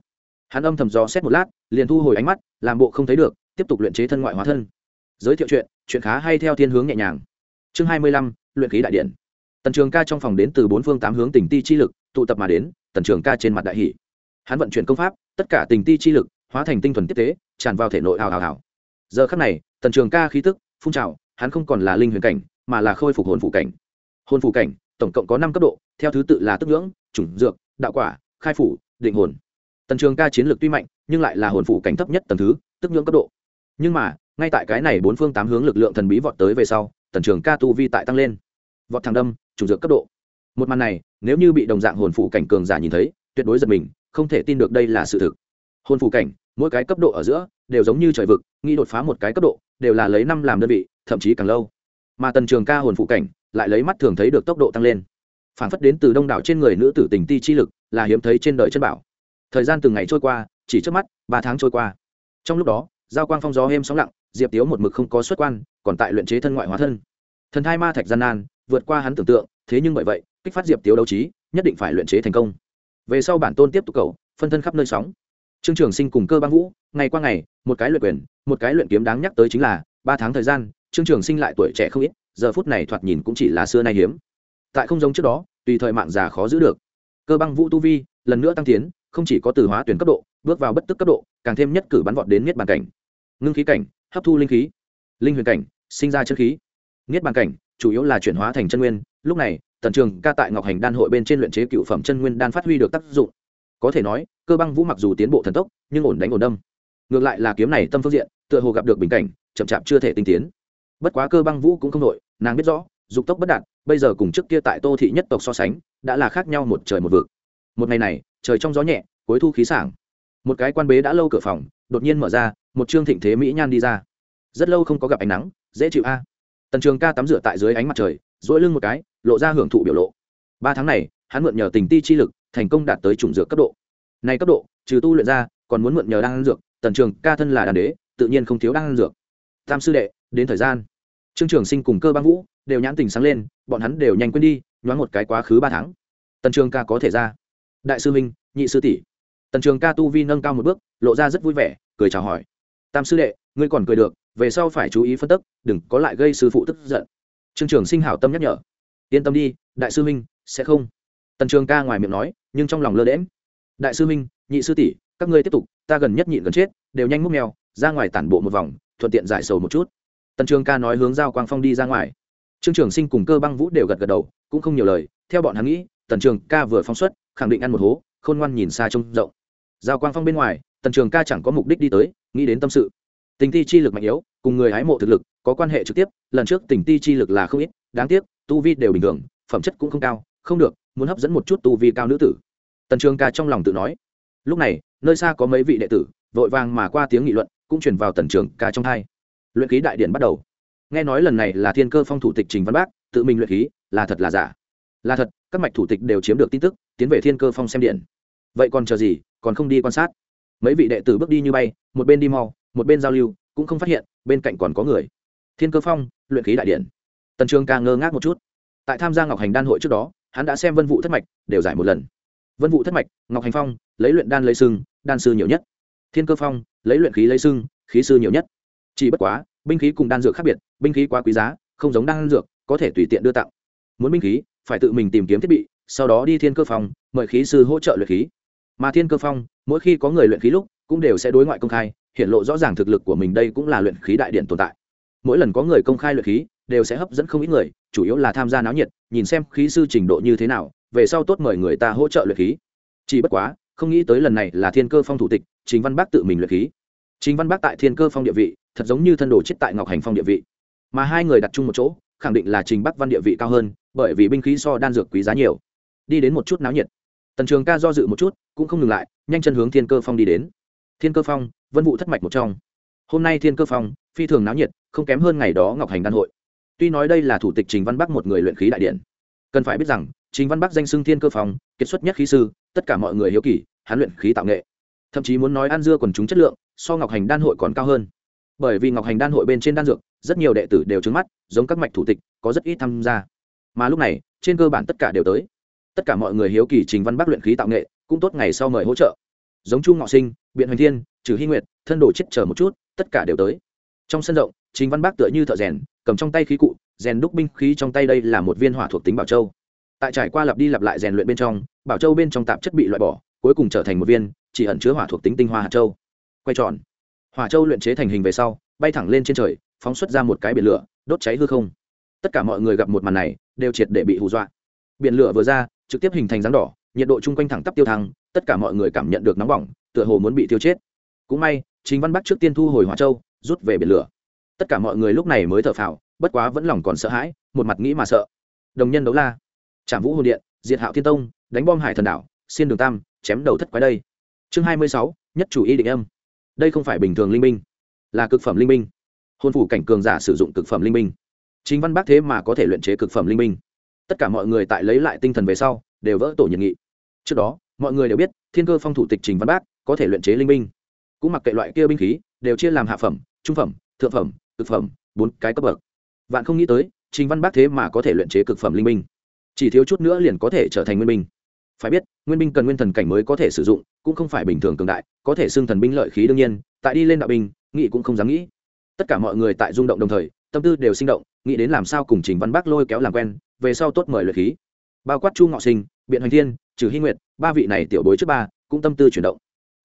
Hắn âm thầm dò xét một lát, liền thu hồi ánh mắt, làm bộ không thấy được, tiếp tục luyện chế thân ngoại hóa thân. Giới thiệu chuyện chuyện khá hay theo thiên hướng nhẹ nhàng. Chương hai mươi lăm, luyện khí đại điện. Tần trường ca trong phòng đến từ bốn phương tám hướng tình ti chi lực, tụ tập mà đến, tần trường ca trên mặt đại hỷ hắn vận chuyển công pháp, tất cả tình ti chi lực hóa thành tinh thuần tiếp tế, tràn vào thể nội hào hào hào. Giờ khắc này, tần trường ca khí tức, phun trào, hắn không còn là linh huyền cảnh, mà là khôi phục hồn phụ cảnh. Hồn phụ cảnh, tổng cộng có năm cấp độ, theo thứ tự là tức ngưỡng, chủng dược, đạo quả, khai phủ, định hồn. Tần trường ca chiến lược tuy mạnh, nhưng lại là hồn phụ cảnh thấp nhất tầng thứ, tức ngưỡng cấp độ. Nhưng mà, ngay tại cái này bốn phương tám hướng lực lượng thần bí vọt tới về sau, tần trường ca tu vi tại tăng lên. Vọt thẳng đâm chủ dược cấp độ. Một màn này, nếu như bị đồng dạng hồn phụ cảnh cường giả nhìn thấy, tuyệt đối giật mình, không thể tin được đây là sự thực hồn phù cảnh, mỗi cái cấp độ ở giữa đều giống như trời vực, nghĩ đột phá một cái cấp độ, đều là lấy năm làm đơn vị, thậm chí càng lâu. Mà tần trường ca hồn phụ cảnh lại lấy mắt thường thấy được tốc độ tăng lên. Phản phất đến từ đông đảo trên người nữ tử tình ti chi lực, là hiếm thấy trên đời chân bảo. Thời gian từng ngày trôi qua, chỉ trước mắt, ba tháng trôi qua. Trong lúc đó, giao quang phong gió êm sóng lặng, diệp tiếu một mực không có xuất quan, còn tại luyện chế thân ngoại hóa thân. Thần thai ma thạch gian nan, vượt qua hắn tưởng tượng, thế nhưng bởi vậy, kích phát diệp tiếu đấu trí, nhất định phải luyện chế thành công. Về sau bản tôn tiếp tục cầu, phân thân khắp nơi sóng trương trường sinh cùng cơ băng vũ, ngày qua ngày, một cái luyện quyền, một cái luyện kiếm đáng nhắc tới chính là, ba tháng thời gian, trương trường sinh lại tuổi trẻ không ít, giờ phút này thoạt nhìn cũng chỉ là xưa nay hiếm. Tại không giống trước đó, tùy thời mạng già khó giữ được. Cơ băng vũ tu vi, lần nữa tăng tiến, không chỉ có từ hóa tuyển cấp độ, bước vào bất tức cấp độ, càng thêm nhất cử bắn vọt đến niết bàn cảnh. Ngưng khí cảnh, hấp thu linh khí. Linh huyền cảnh, sinh ra chân khí. Niết bàn cảnh, chủ yếu là chuyển hóa thành chân nguyên. Lúc này, tần trường ca tại ngọc hành đan hội bên trên luyện chế cựu phẩm chân nguyên đan phát huy được tác dụng. Có thể nói cơ băng vũ mặc dù tiến bộ thần tốc, nhưng ổn đánh ổn đâm. Ngược lại là kiếm này tâm phương diện, tựa hồ gặp được bình cảnh, chậm chạp chưa thể tinh tiến. Bất quá cơ băng vũ cũng không nội nàng biết rõ, dục tốc bất đạt, bây giờ cùng trước kia tại tô thị nhất tộc so sánh, đã là khác nhau một trời một vực. Một ngày này, trời trong gió nhẹ, cuối thu khí sảng. Một cái quan bế đã lâu cửa phòng, đột nhiên mở ra, một trương thịnh thế mỹ nhan đi ra. Rất lâu không có gặp ánh nắng, dễ chịu a. Tần trường ca tắm rửa tại dưới ánh mặt trời dỗi lưng một cái, lộ ra hưởng thụ biểu lộ. Ba tháng này, hắn mượn nhờ tình ti chi lực, thành công đạt tới chủng dược cấp độ này cấp độ trừ tu luyện ra còn muốn mượn nhờ đan dược tần trường ca thân là đàn đế tự nhiên không thiếu đan dược. Tam sư đệ đến thời gian. Trương trường sinh cùng cơ băng vũ đều nhãn tình sáng lên bọn hắn đều nhanh quên đi nhoáng một cái quá khứ ba tháng. Tần trường ca có thể ra. Đại sư huynh, nhị sư tỷ. Tần trường ca tu vi nâng cao một bước lộ ra rất vui vẻ cười chào hỏi. Tam sư đệ ngươi còn cười được về sau phải chú ý phân tức đừng có lại gây sư phụ tức giận. Trương trường sinh hảo tâm nhắc nhở. Yên tâm đi đại sư huynh, sẽ không. Tần trường ca ngoài miệng nói nhưng trong lòng lơ đễm đại sư minh, nhị sư tỷ, các ngươi tiếp tục, ta gần nhất nhịn gần chết, đều nhanh múc mèo, ra ngoài tản bộ một vòng, thuận tiện giải sầu một chút. Tần trường ca nói hướng giao quang phong đi ra ngoài. Trương trường sinh cùng cơ băng vũ đều gật gật đầu, cũng không nhiều lời, theo bọn hắn nghĩ, tần trường ca vừa phóng xuất, khẳng định ăn một hố, khôn ngoan nhìn xa trông rộng. Giao quang phong bên ngoài, tần trường ca chẳng có mục đích đi tới, nghĩ đến tâm sự. Tình ti chi lực mạnh yếu, cùng người hái mộ thực lực, có quan hệ trực tiếp, lần trước tình ti chi lực là không ít, đáng tiếc, tu vi đều bình thường, phẩm chất cũng không cao, không được, muốn hấp dẫn một chút tu vi cao nữ tử tần trường ca trong lòng tự nói, lúc này, nơi xa có mấy vị đệ tử, vội vàng mà qua tiếng nghị luận, cũng chuyển vào tần trường ca trong hai luyện khí đại điện bắt đầu. Nghe nói lần này là thiên cơ phong thủ tịch trình văn bác, tự mình luyện khí, là thật là giả. Là thật, các mạch thủ tịch đều chiếm được tin tức, tiến về thiên cơ phong xem điện. Vậy còn chờ gì, còn không đi quan sát. Mấy vị đệ tử bước đi như bay, một bên đi mau, một bên giao lưu, cũng không phát hiện, bên cạnh còn có người. Thiên cơ phong, luyện khí đại điện. Tần trường ca ngơ ngác một chút. Tại tham gia ngọc hành đan hội trước đó, hắn đã xem vân vụ thất mạch, đều giải một lần vân vụ thất mạch ngọc hành phong lấy luyện đan lấy sưng, đan sư nhiều nhất. Thiên cơ phong lấy luyện khí lấy sưng, khí sư nhiều nhất. Chỉ bất quá, binh khí cùng đan dược khác biệt, binh khí quá quý giá, không giống đan dược, có thể tùy tiện đưa tặng. Muốn binh khí, phải tự mình tìm kiếm thiết bị, sau đó đi thiên cơ phong, mời khí sư hỗ trợ luyện khí. Mà thiên cơ phong, mỗi khi có người luyện khí lúc, cũng đều sẽ đối ngoại công khai hiện lộ rõ ràng thực lực của mình đây cũng là luyện khí đại điện tồn tại. Mỗi lần có người công khai luyện khí, đều sẽ hấp dẫn không ít người, chủ yếu là tham gia náo nhiệt, nhìn xem khí sư trình độ như thế nào về sau tốt mời người ta hỗ trợ luyện khí. Chỉ bất quá, không nghĩ tới lần này là thiên cơ phong thủ tịch chính văn bác tự mình luyện khí. Chính văn bác tại thiên cơ phong địa vị, thật giống như thân đồ chết tại ngọc hành phong địa vị. Mà hai người đặt chung một chỗ, khẳng định là trình bắc văn địa vị cao hơn, bởi vì binh khí so đan dược quý giá nhiều. Đi đến một chút náo nhiệt. Tần trường ca do dự một chút, cũng không ngừng lại, nhanh chân hướng thiên cơ phong đi đến. Thiên cơ phong, vân vụ thất mạch một trong. Hôm nay thiên cơ phong, phi thường náo nhiệt, không kém hơn ngày đó ngọc hành đan hội. Tuy nói đây là thủ tịch trình văn bắc một người luyện khí đại điện, cần phải biết rằng trình văn bắc danh xưng thiên cơ phòng, kiệt xuất nhất khí sư tất cả mọi người hiếu kỳ hắn luyện khí tạo nghệ. Thậm chí muốn nói ăn dưa còn chúng chất lượng so ngọc hành đan hội còn cao hơn. Bởi vì ngọc hành đan hội bên trên đan dược rất nhiều đệ tử đều trứng mắt giống các mạch thủ tịch có rất ít tham gia. Mà lúc này trên cơ bản tất cả đều tới. Tất cả mọi người hiếu kỳ trình văn bắc luyện khí tạo nghệ cũng tốt ngày sau mời hỗ trợ. Giống chu ngọ sinh biện hoành thiên trừ hy nguyệt thân đồ chết chờ một chút tất cả đều tới. Trong sân rộng trình văn bắc tựa như thợ rèn cầm trong tay khí cụ rèn đúc binh khí trong tay đây là một viên hỏa thuộc tính bảo châu tại trải qua lặp đi lặp lại rèn luyện bên trong, bảo châu bên trong tạp chất bị loại bỏ, cuối cùng trở thành một viên, chỉ ẩn chứa hỏa thuộc tính tinh hoa hạt châu. Quay tròn, hỏa châu luyện chế thành hình về sau, bay thẳng lên trên trời, phóng xuất ra một cái biển lửa, đốt cháy hư không. Tất cả mọi người gặp một màn này, đều triệt để bị hù dọa. Biển lửa vừa ra, trực tiếp hình thành rắn đỏ, nhiệt độ chung quanh thẳng tắp tiêu thăng, tất cả mọi người cảm nhận được nóng bỏng, tựa hồ muốn bị tiêu chết. Cũng may chính văn bắc trước tiên thu hồi hỏa châu, rút về biển lửa. Tất cả mọi người lúc này mới thở phào, bất quá vẫn lòng còn sợ hãi, một mặt nghĩ mà sợ. Đồng nhân đấu la trảm vũ hồn điện, diệt hạo thiên tông, đánh bom hải thần đảo, xiên đường tam, chém đầu thất quái đây. Chương hai mươi sáu, nhất chủ y định âm. Đây không phải bình thường linh minh là cực phẩm linh minh hôn phủ cảnh cường giả sử dụng cực phẩm linh minh chính văn bác thế mà có thể luyện chế cực phẩm linh minh tất cả mọi người tại lấy lại tinh thần về sau, đều vỡ tổ nhiệt nghị. Trước đó, mọi người đều biết, thiên cơ phong thủ tịch trình văn bác có thể luyện chế linh minh cũng mặc kệ loại kia binh khí, đều chia làm hạ phẩm, trung phẩm, thượng phẩm, cực phẩm, bốn cái cấp bậc. Vạn không nghĩ tới, trình văn bác thế mà có thể luyện chế cực phẩm linh minh chỉ thiếu chút nữa liền có thể trở thành nguyên binh. Phải biết, nguyên binh cần nguyên thần cảnh mới có thể sử dụng, cũng không phải bình thường cường đại, có thể xưng thần binh lợi khí đương nhiên, tại đi lên đạo binh, nghị cũng không dám nghĩ. Tất cả mọi người tại rung động đồng thời, tâm tư đều sinh động, nghĩ đến làm sao cùng trình văn bác lôi kéo làm quen, về sau tốt mời luyện khí. Bao quát chu ngọ sinh, biện hoành thiên, trừ hy nguyệt, ba vị này tiểu bối trước ba, cũng tâm tư chuyển động.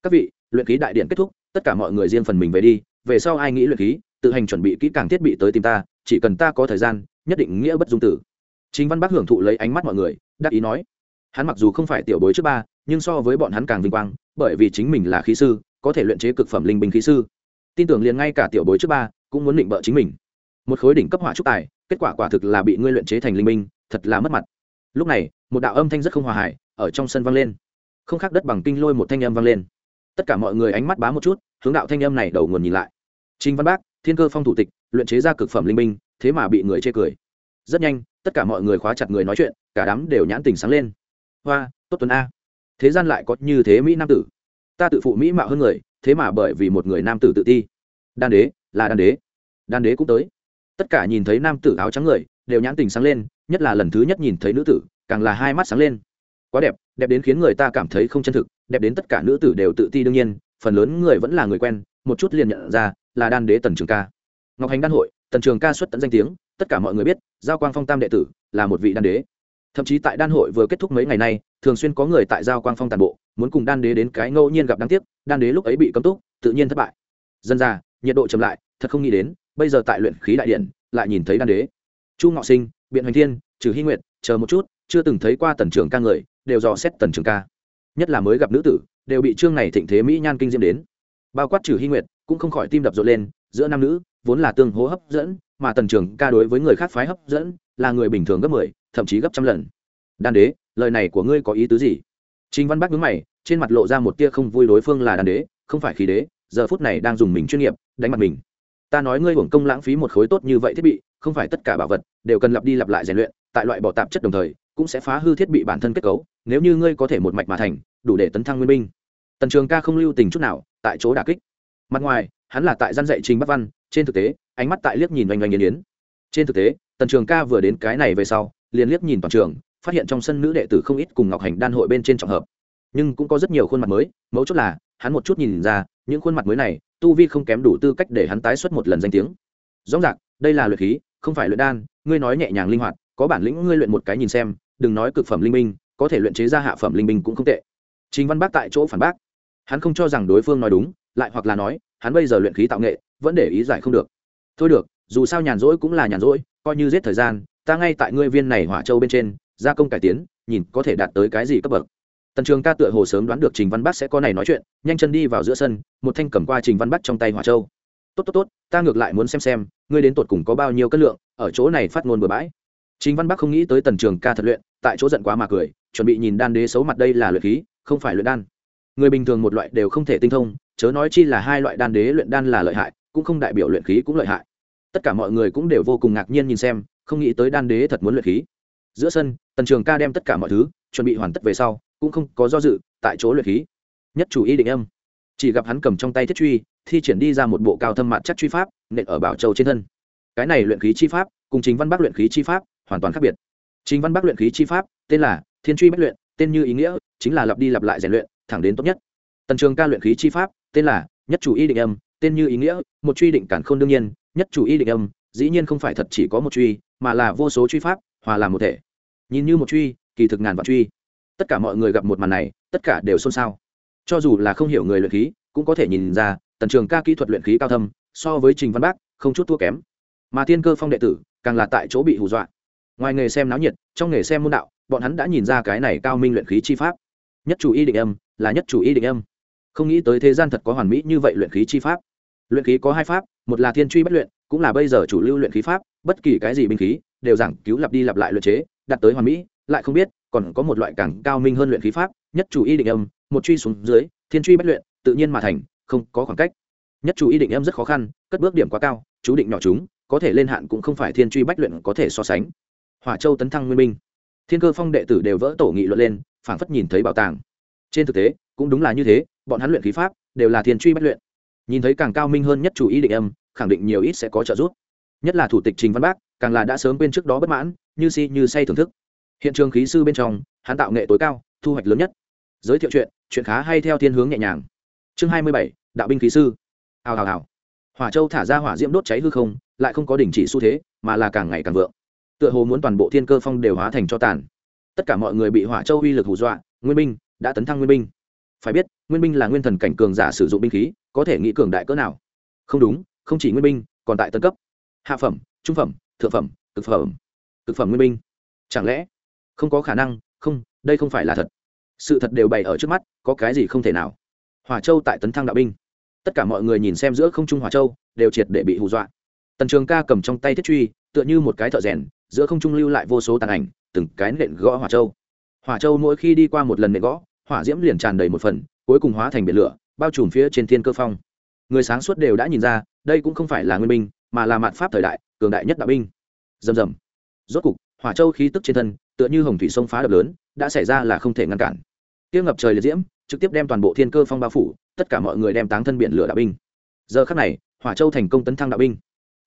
Các vị, luyện khí đại điện kết thúc, tất cả mọi người riêng phần mình về đi, về sau ai nghĩ luyện khí, tự hành chuẩn bị kỹ càng thiết bị tới tìm ta, chỉ cần ta có thời gian, nhất định nghĩa bất dung tử chính văn bác hưởng thụ lấy ánh mắt mọi người, đắc ý nói, hắn mặc dù không phải tiểu bối trước ba, nhưng so với bọn hắn càng vinh quang, bởi vì chính mình là khí sư, có thể luyện chế cực phẩm linh binh khí sư. Tin tưởng liền ngay cả tiểu bối trước ba cũng muốn định bợ chính mình. Một khối đỉnh cấp hỏa trúc tài, kết quả quả thực là bị ngươi luyện chế thành linh binh, thật là mất mặt. Lúc này, một đạo âm thanh rất không hòa hải ở trong sân vang lên. Không khác đất bằng kinh lôi một thanh âm vang lên. Tất cả mọi người ánh mắt bá một chút, hướng đạo thanh âm này đầu nguồn nhìn lại. Trinh văn bác, thiên cơ phong thủ tịch, luyện chế ra cực phẩm linh binh, thế mà bị người chê cười. Rất nhanh tất cả mọi người khóa chặt người nói chuyện, cả đám đều nhãn tình sáng lên. Hoa, tốt tuấn a. Thế gian lại có như thế mỹ nam tử. Ta tự phụ mỹ mạo hơn người, thế mà bởi vì một người nam tử tự ti. Đan đế, là đan đế. Đan đế cũng tới. Tất cả nhìn thấy nam tử áo trắng người, đều nhãn tình sáng lên, nhất là lần thứ nhất nhìn thấy nữ tử, càng là hai mắt sáng lên. Quá đẹp đẹp đến khiến người ta cảm thấy không chân thực, đẹp đến tất cả nữ tử đều tự ti đương nhiên, phần lớn người vẫn là người quen, một chút liền nhận ra là đan đế tần trường ca. Ngọc hành đan hội tần trường ca xuất tận danh tiếng, tất cả mọi người biết, giao quang phong tam đệ tử là một vị đan đế. Thậm chí tại đan hội vừa kết thúc mấy ngày nay, thường xuyên có người tại giao quang phong tàn bộ, muốn cùng đan đế đến cái ngẫu nhiên gặp đáng tiếc, đan đế lúc ấy bị cấm túc, tự nhiên thất bại. Dân ra, nhiệt độ chậm lại, thật không nghĩ đến, bây giờ tại luyện khí đại điện, lại nhìn thấy đan đế. Chu ngọ sinh, biện hoành thiên, trừ hy nguyệt, chờ một chút, chưa từng thấy qua tần trường ca người, đều dò xét tần trường ca. Nhất là mới gặp nữ tử, đều bị trương này thịnh thế mỹ nhan kinh diễm đến. Bao quát trừ hy nguyệt, cũng không khỏi tim đập rộn lên, giữa nam nữ vốn là tương hố hấp dẫn, mà tần trường ca đối với người khác phái hấp dẫn là người bình thường gấp mười, thậm chí gấp trăm lần. Đan đế, lời này của ngươi có ý tứ gì? Trình văn bác nhướng mày, trên mặt lộ ra một tia không vui đối phương là đan đế, không phải khí đế, giờ phút này đang dùng mình chuyên nghiệp, đánh mặt mình. Ta nói ngươi hưởng công lãng phí một khối tốt như vậy thiết bị, không phải tất cả bảo vật đều cần lặp đi lặp lại rèn luyện, tại loại bỏ tạp chất đồng thời, cũng sẽ phá hư thiết bị bản thân kết cấu, nếu như ngươi có thể một mạch mà thành, đủ để tấn thăng nguyên binh. Tần trường ca không lưu tình chút nào, tại chỗ đà kích. Mặt ngoài, hắn là tại gian dạy trình bắc văn trên thực tế, ánh mắt tại liếc nhìn oanh oanh yến yến. Trên thực tế, tần trường ca vừa đến cái này về sau, liền liếc nhìn toàn trường, phát hiện trong sân nữ đệ tử không ít cùng ngọc hành đan hội bên trên trọng hợp. Nhưng cũng có rất nhiều khuôn mặt mới, mấu chốt là, hắn một chút nhìn ra, những khuôn mặt mới này, tu vi không kém đủ tư cách để hắn tái xuất một lần danh tiếng. Rõ ràng, đây là luyện khí, không phải luyện đan, ngươi nói nhẹ nhàng linh hoạt, có bản lĩnh ngươi luyện một cái nhìn xem, đừng nói cực phẩm linh minh có thể luyện chế ra hạ phẩm linh minh cũng không tệ. Chính văn bác tại chỗ phản bác. Hắn không cho rằng đối phương nói đúng, lại hoặc là nói hắn bây giờ luyện khí tạo nghệ, vẫn để ý giải không được. Thôi được, dù sao nhàn rỗi cũng là nhàn rỗi, coi như giết thời gian, ta ngay tại ngươi viên này hỏa châu bên trên, gia công cải tiến, nhìn có thể đạt tới cái gì cấp bậc. Tần trường ca tựa hồ sớm đoán được trình văn bắc sẽ có này nói chuyện, nhanh chân đi vào giữa sân, một thanh cầm qua trình văn bắc trong tay hỏa châu. Tốt tốt tốt, ta ngược lại muốn xem xem, ngươi đến tột cùng có bao nhiêu cân lượng, ở chỗ này phát ngôn bừa bãi. Trình văn bắc không nghĩ tới tần trường ca thật luyện, tại chỗ giận quá mà cười, chuẩn bị nhìn đan đế xấu mặt đây là luyện khí, không phải luyện đan. Người bình thường một loại đều không thể tinh thông chớ nói chi là hai loại đan đế luyện đan là lợi hại, cũng không đại biểu luyện khí cũng lợi hại. Tất cả mọi người cũng đều vô cùng ngạc nhiên nhìn xem, không nghĩ tới đan đế thật muốn luyện khí. Giữa sân, tần trường ca đem tất cả mọi thứ chuẩn bị hoàn tất về sau, cũng không có do dự, tại chỗ luyện khí. Nhất chủ ý định âm. Chỉ gặp hắn cầm trong tay thiết truy, thi triển đi ra một bộ cao thâm mặt chắc truy pháp, nện ở bảo châu trên thân. Cái này luyện khí chi pháp, cùng chính văn bác luyện khí chi pháp, hoàn toàn khác biệt. Chính văn bác luyện khí chi pháp, tên là thiên truy bách luyện, tên như ý nghĩa, chính là lặp đi lặp lại rèn luyện, thẳng đến tốt nhất. Tần trường ca luyện khí chi pháp tên là nhất chủ y định âm, tên như ý nghĩa, một truy định cản khôn đương nhiên, nhất chủ y định âm, dĩ nhiên không phải thật chỉ có một truy, mà là vô số truy pháp, hòa làm một thể. Nhìn như một truy, kỳ thực ngàn vạn truy. Tất cả mọi người gặp một màn này, tất cả đều xôn xao. Cho dù là không hiểu người luyện khí, cũng có thể nhìn ra, tần trường ca kỹ thuật luyện khí cao thâm, so với trình văn bác, không chút thua kém. Mà thiên cơ phong đệ tử, càng là tại chỗ bị hù dọa. Ngoài nghề xem náo nhiệt, trong nghề xem môn đạo, bọn hắn đã nhìn ra cái này cao minh luyện khí chi pháp. Nhất chủ y định âm, là nhất chủ y định âm không nghĩ tới thế gian thật có hoàn mỹ như vậy luyện khí chi pháp. Luyện khí có hai pháp, một là thiên truy bất luyện, cũng là bây giờ chủ lưu luyện khí pháp, bất kỳ cái gì binh khí, đều giảng cứu lặp đi lặp lại luyện chế, đạt tới hoàn mỹ, lại không biết, còn có một loại càng cao minh hơn luyện khí pháp, nhất chủ y định âm, một truy xuống dưới, thiên truy bất luyện, tự nhiên mà thành, không có khoảng cách. Nhất chủ y định âm rất khó khăn, cất bước điểm quá cao, chú định nhỏ chúng, có thể lên hạn cũng không phải thiên truy bách luyện có thể so sánh. Hỏa châu tấn thăng nguyên minh. Thiên cơ phong đệ tử đều vỡ tổ nghị luận lên, phảng phất nhìn thấy bảo tàng. Trên thực tế cũng đúng là như thế, bọn hắn luyện khí pháp đều là thiền truy bách luyện. Nhìn thấy càng cao minh hơn nhất chủ ý định âm, khẳng định nhiều ít sẽ có trợ giúp. Nhất là thủ tịch trình văn bác, càng là đã sớm quên trước đó bất mãn, như si như say thưởng thức. Hiện trường khí sư bên trong, hắn tạo nghệ tối cao, thu hoạch lớn nhất. Giới thiệu chuyện chuyện khá hay theo thiên hướng nhẹ nhàng. Chương hai mươi bảy, đạo binh khí sư. Hào hào hào. Hỏa châu thả ra hỏa diễm đốt cháy hư không, lại không có đình chỉ xu thế, mà là càng ngày càng vượng. Tựa hồ muốn toàn bộ thiên cơ phong đều hóa thành cho tàn. Tất cả mọi người bị hỏa châu uy lực hù dọa, nguyên binh đã tấn thăng nguyên binh phải biết, nguyên binh là nguyên thần cảnh cường giả sử dụng binh khí, có thể nghĩ cường đại cỡ nào? Không đúng, không chỉ nguyên binh, còn tại tân cấp. Hạ phẩm, trung phẩm, thượng phẩm, cực phẩm. Cực phẩm nguyên binh. Chẳng lẽ không có khả năng? Không, đây không phải là thật. Sự thật đều bày ở trước mắt, có cái gì không thể nào? Hòa châu tại tấn thăng đạo binh. Tất cả mọi người nhìn xem giữa không trung hỏa châu, đều triệt để bị hù dọa. Tần trường ca cầm trong tay thiết truy, tựa như một cái thợ rèn, giữa không trung lưu lại vô số tàn ảnh, từng cái nện gõ hỏa châu. Hỏa châu mỗi khi đi qua một lần nện gõ hỏa diễm liền tràn đầy một phần, cuối cùng hóa thành biển lửa, bao trùm phía trên thiên cơ phong. Người sáng suốt đều đã nhìn ra, đây cũng không phải là nguyên binh, mà là mạn pháp thời đại, cường đại nhất đạo binh. Rầm rầm. Rốt cục, hỏa châu khí tức trên thân, tựa như hồng thủy sông phá đập lớn, đã xảy ra là không thể ngăn cản. Tiêu ngập trời liệt diễm, trực tiếp đem toàn bộ thiên cơ phong bao phủ, tất cả mọi người đem táng thân biển lửa đạo binh. Giờ khắc này, hỏa châu thành công tấn thăng đạo binh.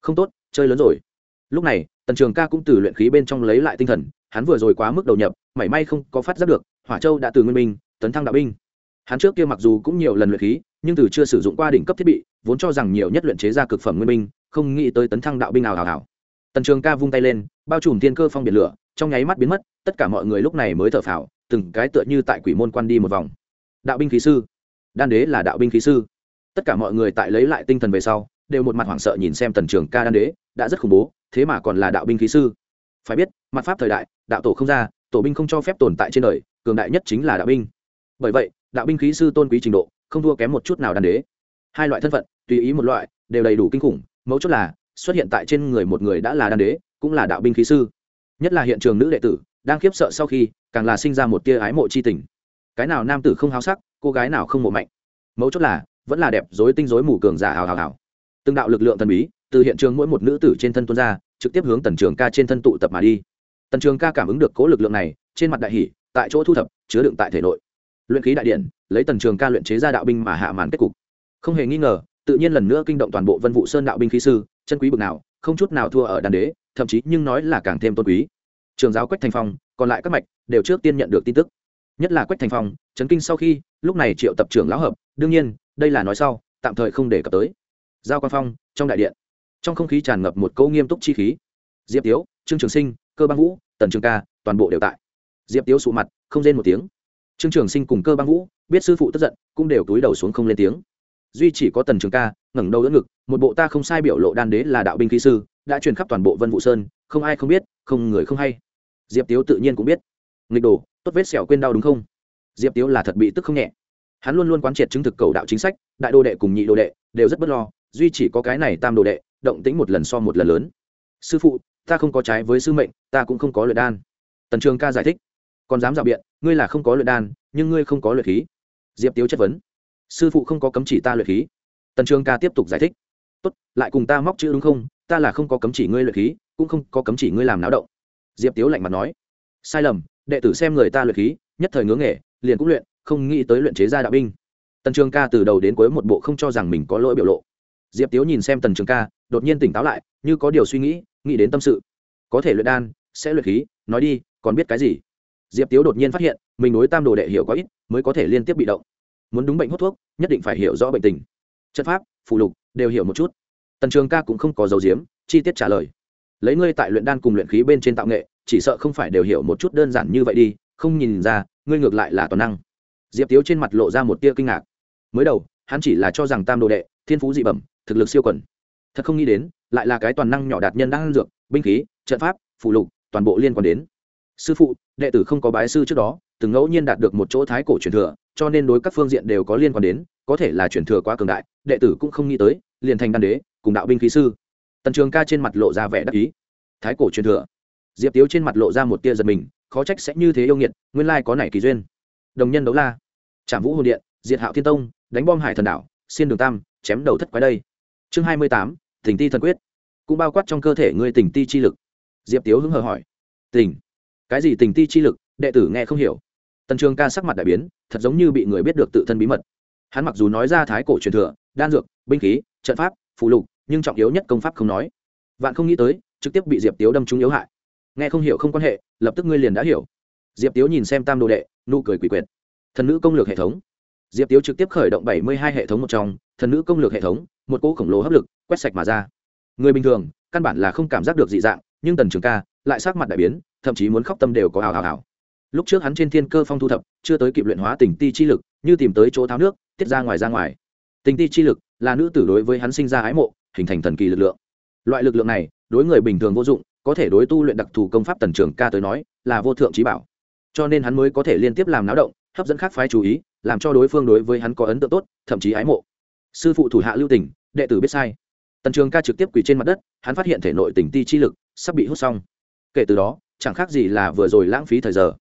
Không tốt, chơi lớn rồi. Lúc này, tần trường ca cũng từ luyện khí bên trong lấy lại tinh thần, hắn vừa rồi quá mức đầu nhập, mảy may không có phát giác được, hỏa châu đã từ nguyên minh tấn thăng đạo binh. Hắn trước kia mặc dù cũng nhiều lần luyện khí, nhưng từ chưa sử dụng qua đỉnh cấp thiết bị, vốn cho rằng nhiều nhất luyện chế ra cực phẩm nguyên binh, không nghĩ tới tấn thăng đạo binh nào hào hào tần trường ca vung tay lên, bao trùm thiên cơ phong biển lửa, trong nháy mắt biến mất, tất cả mọi người lúc này mới thở phào, từng cái tựa như tại quỷ môn quan đi một vòng. Đạo binh khí sư. Đan đế là đạo binh khí sư. Tất cả mọi người tại lấy lại tinh thần về sau, đều một mặt hoảng sợ nhìn xem tần trường ca đan đế, đã rất khủng bố, thế mà còn là đạo binh khí sư. Phải biết, mặt pháp thời đại, đạo tổ không ra, tổ binh không cho phép tồn tại trên đời, cường đại nhất chính là đạo binh bởi vậy, đạo binh khí sư tôn quý trình độ, không thua kém một chút nào đan đế. Hai loại thân phận, tùy ý một loại, đều đầy đủ kinh khủng, mấu chốt là, xuất hiện tại trên người một người đã là đan đế, cũng là đạo binh khí sư. Nhất là hiện trường nữ đệ tử, đang khiếp sợ sau khi, càng là sinh ra một tia ái mộ c h i tình. Cái nào nam tử không háo sắc, cô gái nào không mộ mạnh. Mấu chốt là, vẫn là đẹp dối tinh dối mù cường giả hào hào hào. Từng đạo lực lượng thần bí, từ hiện trường mỗi một nữ tử trên thân tuôn ra, trực tiếp hướng tần trường ca trên thân tụ tập mà đi. Tần trường ca cảm ứng được cố lực lượng này, trên mặt đại hỷ tại chỗ thu thập, chứa đựng tại thể nội luyện khí đại điện, lấy tần trường ca luyện chế ra đạo binh mà hạ màn kết cục. Không hề nghi ngờ, tự nhiên lần nữa kinh động toàn bộ vân vụ sơn đạo binh khí sư, chân quý bực nào, không chút nào thua ở đàn đế, thậm chí nhưng nói là càng thêm tôn quý. Trường giáo quách thành phong, còn lại các mạch đều trước tiên nhận được tin tức. Nhất là quách thành phong, chấn kinh sau khi, lúc này triệu tập trưởng lão hợp, đương nhiên, đây là nói sau, tạm thời không để cập tới. Giao quan phong, trong đại điện. Trong không khí tràn ngập một câu nghiêm túc chi khí. Diệp tiếu, trương trường sinh, cơ băng vũ, tần trường ca, toàn bộ đều tại. Diệp tiếu sụ mặt, không rên một tiếng trương trường sinh cùng cơ băng vũ, biết sư phụ tức giận, cũng đều túi đầu xuống không lên tiếng. Duy chỉ có tần trường ca, ngẩng đầu đỡ ngực, một bộ ta không sai biểu lộ đan đế là đạo binh khí sư, đã truyền khắp toàn bộ vân vũ sơn, không ai không biết, không người không hay. Diệp tiếu tự nhiên cũng biết. Nghịch đồ, tốt vết sẹo quên đau đúng không? Diệp tiếu là thật bị tức không nhẹ. Hắn luôn luôn quán triệt chứng thực cầu đạo chính sách, đại đô đệ cùng nhị đô đệ đều rất bất lo, duy chỉ có cái này tam đô đệ, động tính một lần so một lần lớn. Sư phụ, ta không có trái với sư mệnh, ta cũng không có luyện đan. Tần trường ca giải thích còn dám dạo biện, ngươi là không có luyện đan, nhưng ngươi không có luyện khí. Diệp tiếu chất vấn. Sư phụ không có cấm chỉ ta luyện khí. Tần trường ca tiếp tục giải thích. Tốt, lại cùng ta móc chữ đúng không? Ta là không có cấm chỉ ngươi luyện khí, cũng không có cấm chỉ ngươi làm náo động. Diệp tiếu lạnh mặt nói. Sai lầm, đệ tử xem người ta luyện khí, nhất thời ngưỡng nghề, liền cũng luyện, không nghĩ tới luyện chế ra đạo binh. Tần trường ca từ đầu đến cuối một bộ không cho rằng mình có lỗi biểu lộ. Diệp tiếu nhìn xem tần trường ca, đột nhiên tỉnh táo lại, như có điều suy nghĩ nghĩ đến tâm sự. Có thể luyện đan, sẽ luyện khí, nói đi, còn biết cái gì? Diệp tiếu đột nhiên phát hiện, mình đối tam đồ đệ hiểu có ít, mới có thể liên tiếp bị động. Muốn đúng bệnh hút thuốc, nhất định phải hiểu rõ bệnh tình. Chất pháp phụ lục, đều hiểu một chút. Tần trường ca cũng không có dấu diếm, chi tiết trả lời. Lấy ngươi tại luyện đan cùng luyện khí bên trên tạo nghệ, chỉ sợ không phải đều hiểu một chút đơn giản như vậy đi, không nhìn ra, ngươi ngược lại là toàn năng. Diệp tiếu trên mặt lộ ra một tia kinh ngạc. Mới đầu, hắn chỉ là cho rằng tam đồ đệ, thiên phú dị bẩm, thực lực siêu quẩn thật không nghĩ đến, lại là cái toàn năng nhỏ đạt nhân đang dược, binh khí, trận pháp phụ lục, toàn bộ liên quan đến sư phụ, đệ tử không có bái sư trước đó, từng ngẫu nhiên đạt được một chỗ thái cổ truyền thừa, cho nên đối các phương diện đều có liên quan đến, có thể là truyền thừa quá cường đại, đệ tử cũng không nghĩ tới, liền thành đan đế, cùng đạo binh khí sư. Tần trường ca trên mặt lộ ra vẻ đắc ý. Thái cổ truyền thừa. Diệp tiếu trên mặt lộ ra một tia giật mình, khó trách sẽ như thế yêu nghiệt, nguyên lai có nảy kỳ duyên. Đồng nhân đấu la. Trảm vũ hồn điện, diệt hạo thiên tông, đánh bom hải thần đảo, xiên đường tam, chém đầu thất quái đây. Chương hai mươi tám tỉnh ti thần quyết. Cũng bao quát trong cơ thể ngươi tỉnh ti chi lực. Diệp tiếu hứng hờ hỏi. Tỉnh cái gì tình ti chi lực, đệ tử nghe không hiểu. Tần trường ca sắc mặt đại biến, thật giống như bị người biết được tự thân bí mật. Hắn mặc dù nói ra thái cổ truyền thừa, đan dược, binh khí, trận pháp phụ lục, nhưng trọng yếu nhất công pháp không nói. Vạn không nghĩ tới, trực tiếp bị diệp tiếu đâm trúng yếu hại. Nghe không hiểu không quan hệ, lập tức ngươi liền đã hiểu. Diệp tiếu nhìn xem tam đồ đệ, nụ cười quỷ quyệt. Thần nữ công lược hệ thống. Diệp tiếu trực tiếp khởi động bảy mươi hai hệ thống một trong, thần nữ công lược hệ thống, một cỗ khổng lồ hấp lực, quét sạch mà ra. Người bình thường, căn bản là không cảm giác được dị dạng, nhưng tần trường ca lại sắc mặt đại biến thậm chí muốn khóc tâm đều có hào hào hào. Lúc trước hắn trên thiên cơ phong thu thập, chưa tới kịp luyện hóa tình ti chi lực, như tìm tới chỗ tháo nước, tiết ra ngoài ra ngoài. Tình ti chi lực là nữ tử đối với hắn sinh ra ái mộ, hình thành thần kỳ lực lượng. Loại lực lượng này, đối người bình thường vô dụng, có thể đối tu luyện đặc thù công pháp tần trường ca tới nói, là vô thượng trí bảo. Cho nên hắn mới có thể liên tiếp làm náo động, hấp dẫn khác phái chú ý, làm cho đối phương đối với hắn có ấn tượng tốt, thậm chí ái mộ. Sư phụ thủ hạ lưu tỉnh đệ tử biết sai. Tần trường ca trực tiếp quỳ trên mặt đất, hắn phát hiện thể nội tình ti chi lực sắp bị hút xong. Kể từ đó chẳng khác gì là vừa rồi lãng phí thời giờ.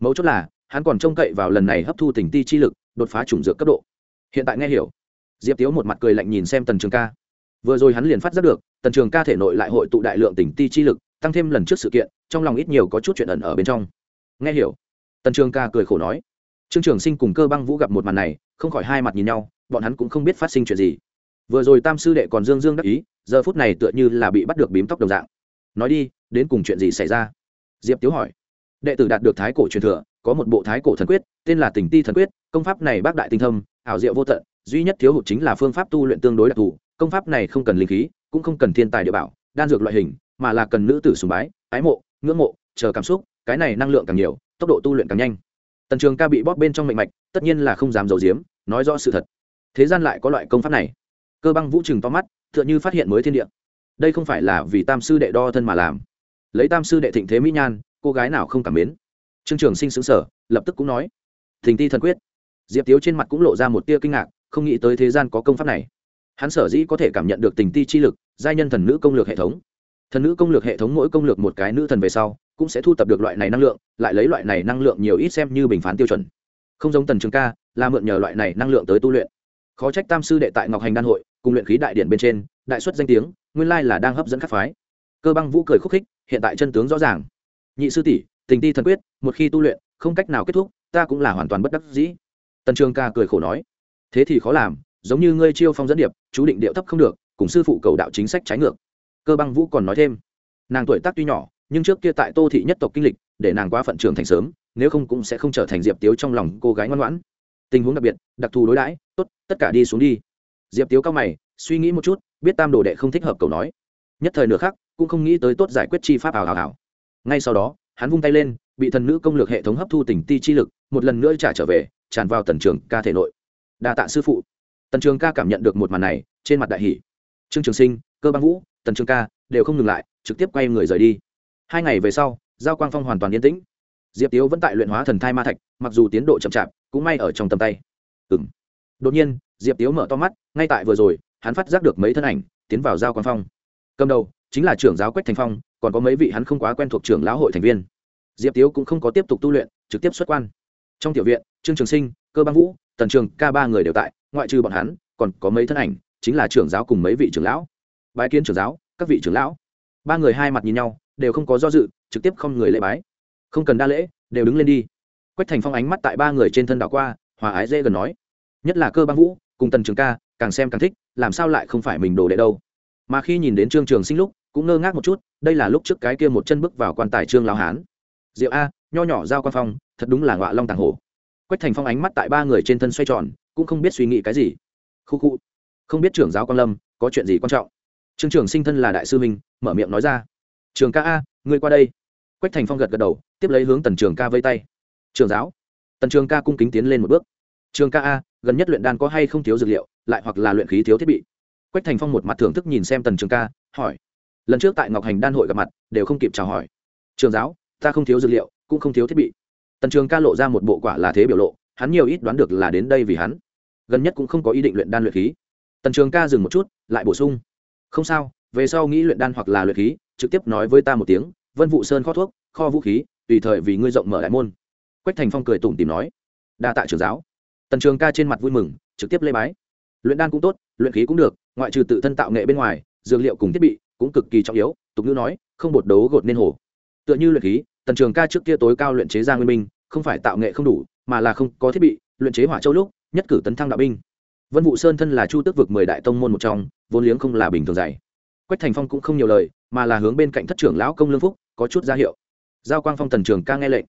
Mấu chốt là, hắn còn trông cậy vào lần này hấp thu tình ti chi lực, đột phá chủng dược cấp độ. Hiện tại nghe hiểu. Diệp tiếu một mặt cười lạnh nhìn xem tần trường ca. Vừa rồi hắn liền phát giác được, tần trường ca thể nội lại hội tụ đại lượng tình ti chi lực, tăng thêm lần trước sự kiện, trong lòng ít nhiều có chút chuyện ẩn ở bên trong. Nghe hiểu. Tần trường ca cười khổ nói. Trương trường sinh cùng cơ băng vũ gặp một màn này, không khỏi hai mặt nhìn nhau, bọn hắn cũng không biết phát sinh chuyện gì. Vừa rồi tam sư đệ còn dương dương đắc ý, giờ phút này tựa như là bị bắt được bím tóc đồng dạng. Nói đi, đến cùng chuyện gì xảy ra? Diệp tiếu hỏi. Đệ tử đạt được thái cổ truyền thừa, có một bộ thái cổ thần quyết, tên là tình ti thần quyết, công pháp này bác đại tinh thâm, ảo diệu vô tận, duy nhất thiếu hụt chính là phương pháp tu luyện tương đối đặc thù, công pháp này không cần linh khí, cũng không cần thiên tài địa bảo, đan dược loại hình, mà là cần nữ tử sùng bái, ái mộ, ngưỡng mộ, chờ cảm xúc, cái này năng lượng càng nhiều, tốc độ tu luyện càng nhanh. Tần trường ca bị bóp bên trong mệnh mạch, tất nhiên là không dám giấu giếm, nói rõ sự thật. Thế gian lại có loại công pháp này. Cơ băng vũ trừng to mắt, tựa như phát hiện mới thiên địa. Đây không phải là vì tam sư đệ đo thân mà làm lấy tam sư đệ thịnh thế mỹ nhan, cô gái nào không cảm mến? Trương trường sinh xứng sở lập tức cũng nói, thình ti thần quyết. Diệp tiếu trên mặt cũng lộ ra một tia kinh ngạc, không nghĩ tới thế gian có công pháp này. Hắn sở dĩ có thể cảm nhận được tình ti chi lực, giai nhân thần nữ công lược hệ thống. Thần nữ công lược hệ thống mỗi công lược một cái nữ thần về sau, cũng sẽ thu tập được loại này năng lượng, lại lấy loại này năng lượng nhiều ít xem như bình phán tiêu chuẩn. Không giống tần trường ca, là mượn nhờ loại này năng lượng tới tu luyện. Khó trách tam sư đệ tại ngọc hành đan hội, cùng luyện khí đại điện bên trên, đại xuất danh tiếng, nguyên lai là đang hấp dẫn các phái cơ băng vũ cười khúc khích, hiện tại chân tướng rõ ràng. Nhị sư tỷ, tình ti thần quyết, một khi tu luyện, không cách nào kết thúc, ta cũng là hoàn toàn bất đắc dĩ. Tần trường ca cười khổ nói, thế thì khó làm, giống như ngươi chiêu phong dẫn điệp, chú định điệu thấp không được, cùng sư phụ cầu đạo chính sách trái ngược. Cơ băng vũ còn nói thêm, nàng tuổi tác tuy nhỏ, nhưng trước kia tại tô thị nhất tộc kinh lịch, để nàng quá phận trưởng thành sớm, nếu không cũng sẽ không trở thành diệp tiếu trong lòng cô gái ngoan ngoãn. Tình huống đặc biệt, đặc thù đối đãi, tốt, tất cả đi xuống đi. Diệp tiếu cao mày, suy nghĩ một chút, biết tam đồ đệ không thích hợp cầu nói. Nhất thời nửa khác cũng không nghĩ tới tốt giải quyết chi pháp ảo hảo hảo ngay sau đó, hắn vung tay lên, bị thần nữ công lược hệ thống hấp thu tỉnh ti chi lực, một lần nữa trả trở về, tràn vào tần trường ca thể nội. Đa tạ sư phụ. Tần trường ca cảm nhận được một màn này, trên mặt đại hỷ trương trường sinh, cơ băng vũ, tần trường ca đều không ngừng lại, trực tiếp quay người rời đi. Hai ngày về sau, giao quang phong hoàn toàn yên tĩnh. Diệp tiếu vẫn tại luyện hóa thần thai ma thạch, mặc dù tiến độ chậm chạp, cũng may ở trong tầm tay. Ừng đột nhiên, diệp tiếu mở to mắt, ngay tại vừa rồi, hắn phát giác được mấy thân ảnh, tiến vào giao quang phong. Cầm đầu chính là trưởng giáo quách thành phong, còn có mấy vị hắn không quá quen thuộc trưởng lão hội thành viên. Diệp tiếu cũng không có tiếp tục tu luyện, trực tiếp xuất quan. Trong tiểu viện, trương trường sinh, cơ băng vũ, tần trường, ca ba người đều tại, ngoại trừ bọn hắn, còn có mấy thân ảnh, chính là trưởng giáo cùng mấy vị trưởng lão. Bái kiến trưởng giáo, các vị trưởng lão. Ba người hai mặt nhìn nhau, đều không có do dự, trực tiếp không người lễ bái. Không cần đa lễ, đều đứng lên đi. Quách thành phong ánh mắt tại ba người trên thân đảo qua, hòa ái dễ gần nói. Nhất là cơ băng vũ, cùng tần trường ca, càng xem càng thích, làm sao lại không phải mình đồ đệ đâu. Mà khi nhìn đến trương trường sinh lúc cũng ngơ ngác một chút, đây là lúc trước cái kia một chân bước vào quan tài trương lao hán. Diệu a, nho nhỏ giao quan phong, thật đúng là ngọa long tàng hổ. Quách thành phong ánh mắt tại ba người trên thân xoay tròn, cũng không biết suy nghĩ cái gì. Khu khu. Không biết trưởng giáo quan lâm, có chuyện gì quan trọng? Trương trưởng sinh thân là đại sư minh mở miệng nói ra. Trường ca a, ngươi qua đây. Quách thành phong gật gật đầu, tiếp lấy hướng tần trường ca vây tay. Trường giáo. Tần trường ca cung kính tiến lên một bước. Trường ca a, gần nhất luyện đan có hay không thiếu dược liệu, lại hoặc là luyện khí thiếu thiết bị? Quách thành phong một mặt thưởng thức nhìn xem tần trường ca, hỏi lần trước tại ngọc hành đan hội gặp mặt, đều không kịp chào hỏi. Trường giáo, ta không thiếu dược liệu, cũng không thiếu thiết bị. Tần trường ca lộ ra một bộ quả là thế biểu lộ, hắn nhiều ít đoán được là đến đây vì hắn. Gần nhất cũng không có ý định luyện đan luyện khí. Tần trường ca dừng một chút, lại bổ sung. Không sao, về sau nghĩ luyện đan hoặc là luyện khí, trực tiếp nói với ta một tiếng, vân vụ sơn kho thuốc, kho vũ khí, tùy thời vì ngươi rộng mở đại môn. Quách thành phong cười tủm tìm nói. Đa tạ trường giáo. Tần trường ca trên mặt vui mừng, trực tiếp lê bái. Luyện đan cũng tốt, luyện khí cũng được, ngoại trừ tự thân tạo nghệ bên ngoài, dược liệu cùng thiết bị cũng cực kỳ trọng yếu tục ngữ nói không bột đấu gột nên hổ, tựa như luyện khí tần trường ca trước kia tối cao luyện chế ra nguyên minh không phải tạo nghệ không đủ mà là không có thiết bị luyện chế hỏa châu lúc nhất cử tấn thăng đạo binh. Vân vụ sơn thân là chu tước vực mười đại tông môn một trong vốn liếng không là bình thường dày quách thành phong cũng không nhiều lời mà là hướng bên cạnh thất trưởng lão công lương phúc có chút ra hiệu. Giao quang phong tần trường ca nghe lệnh.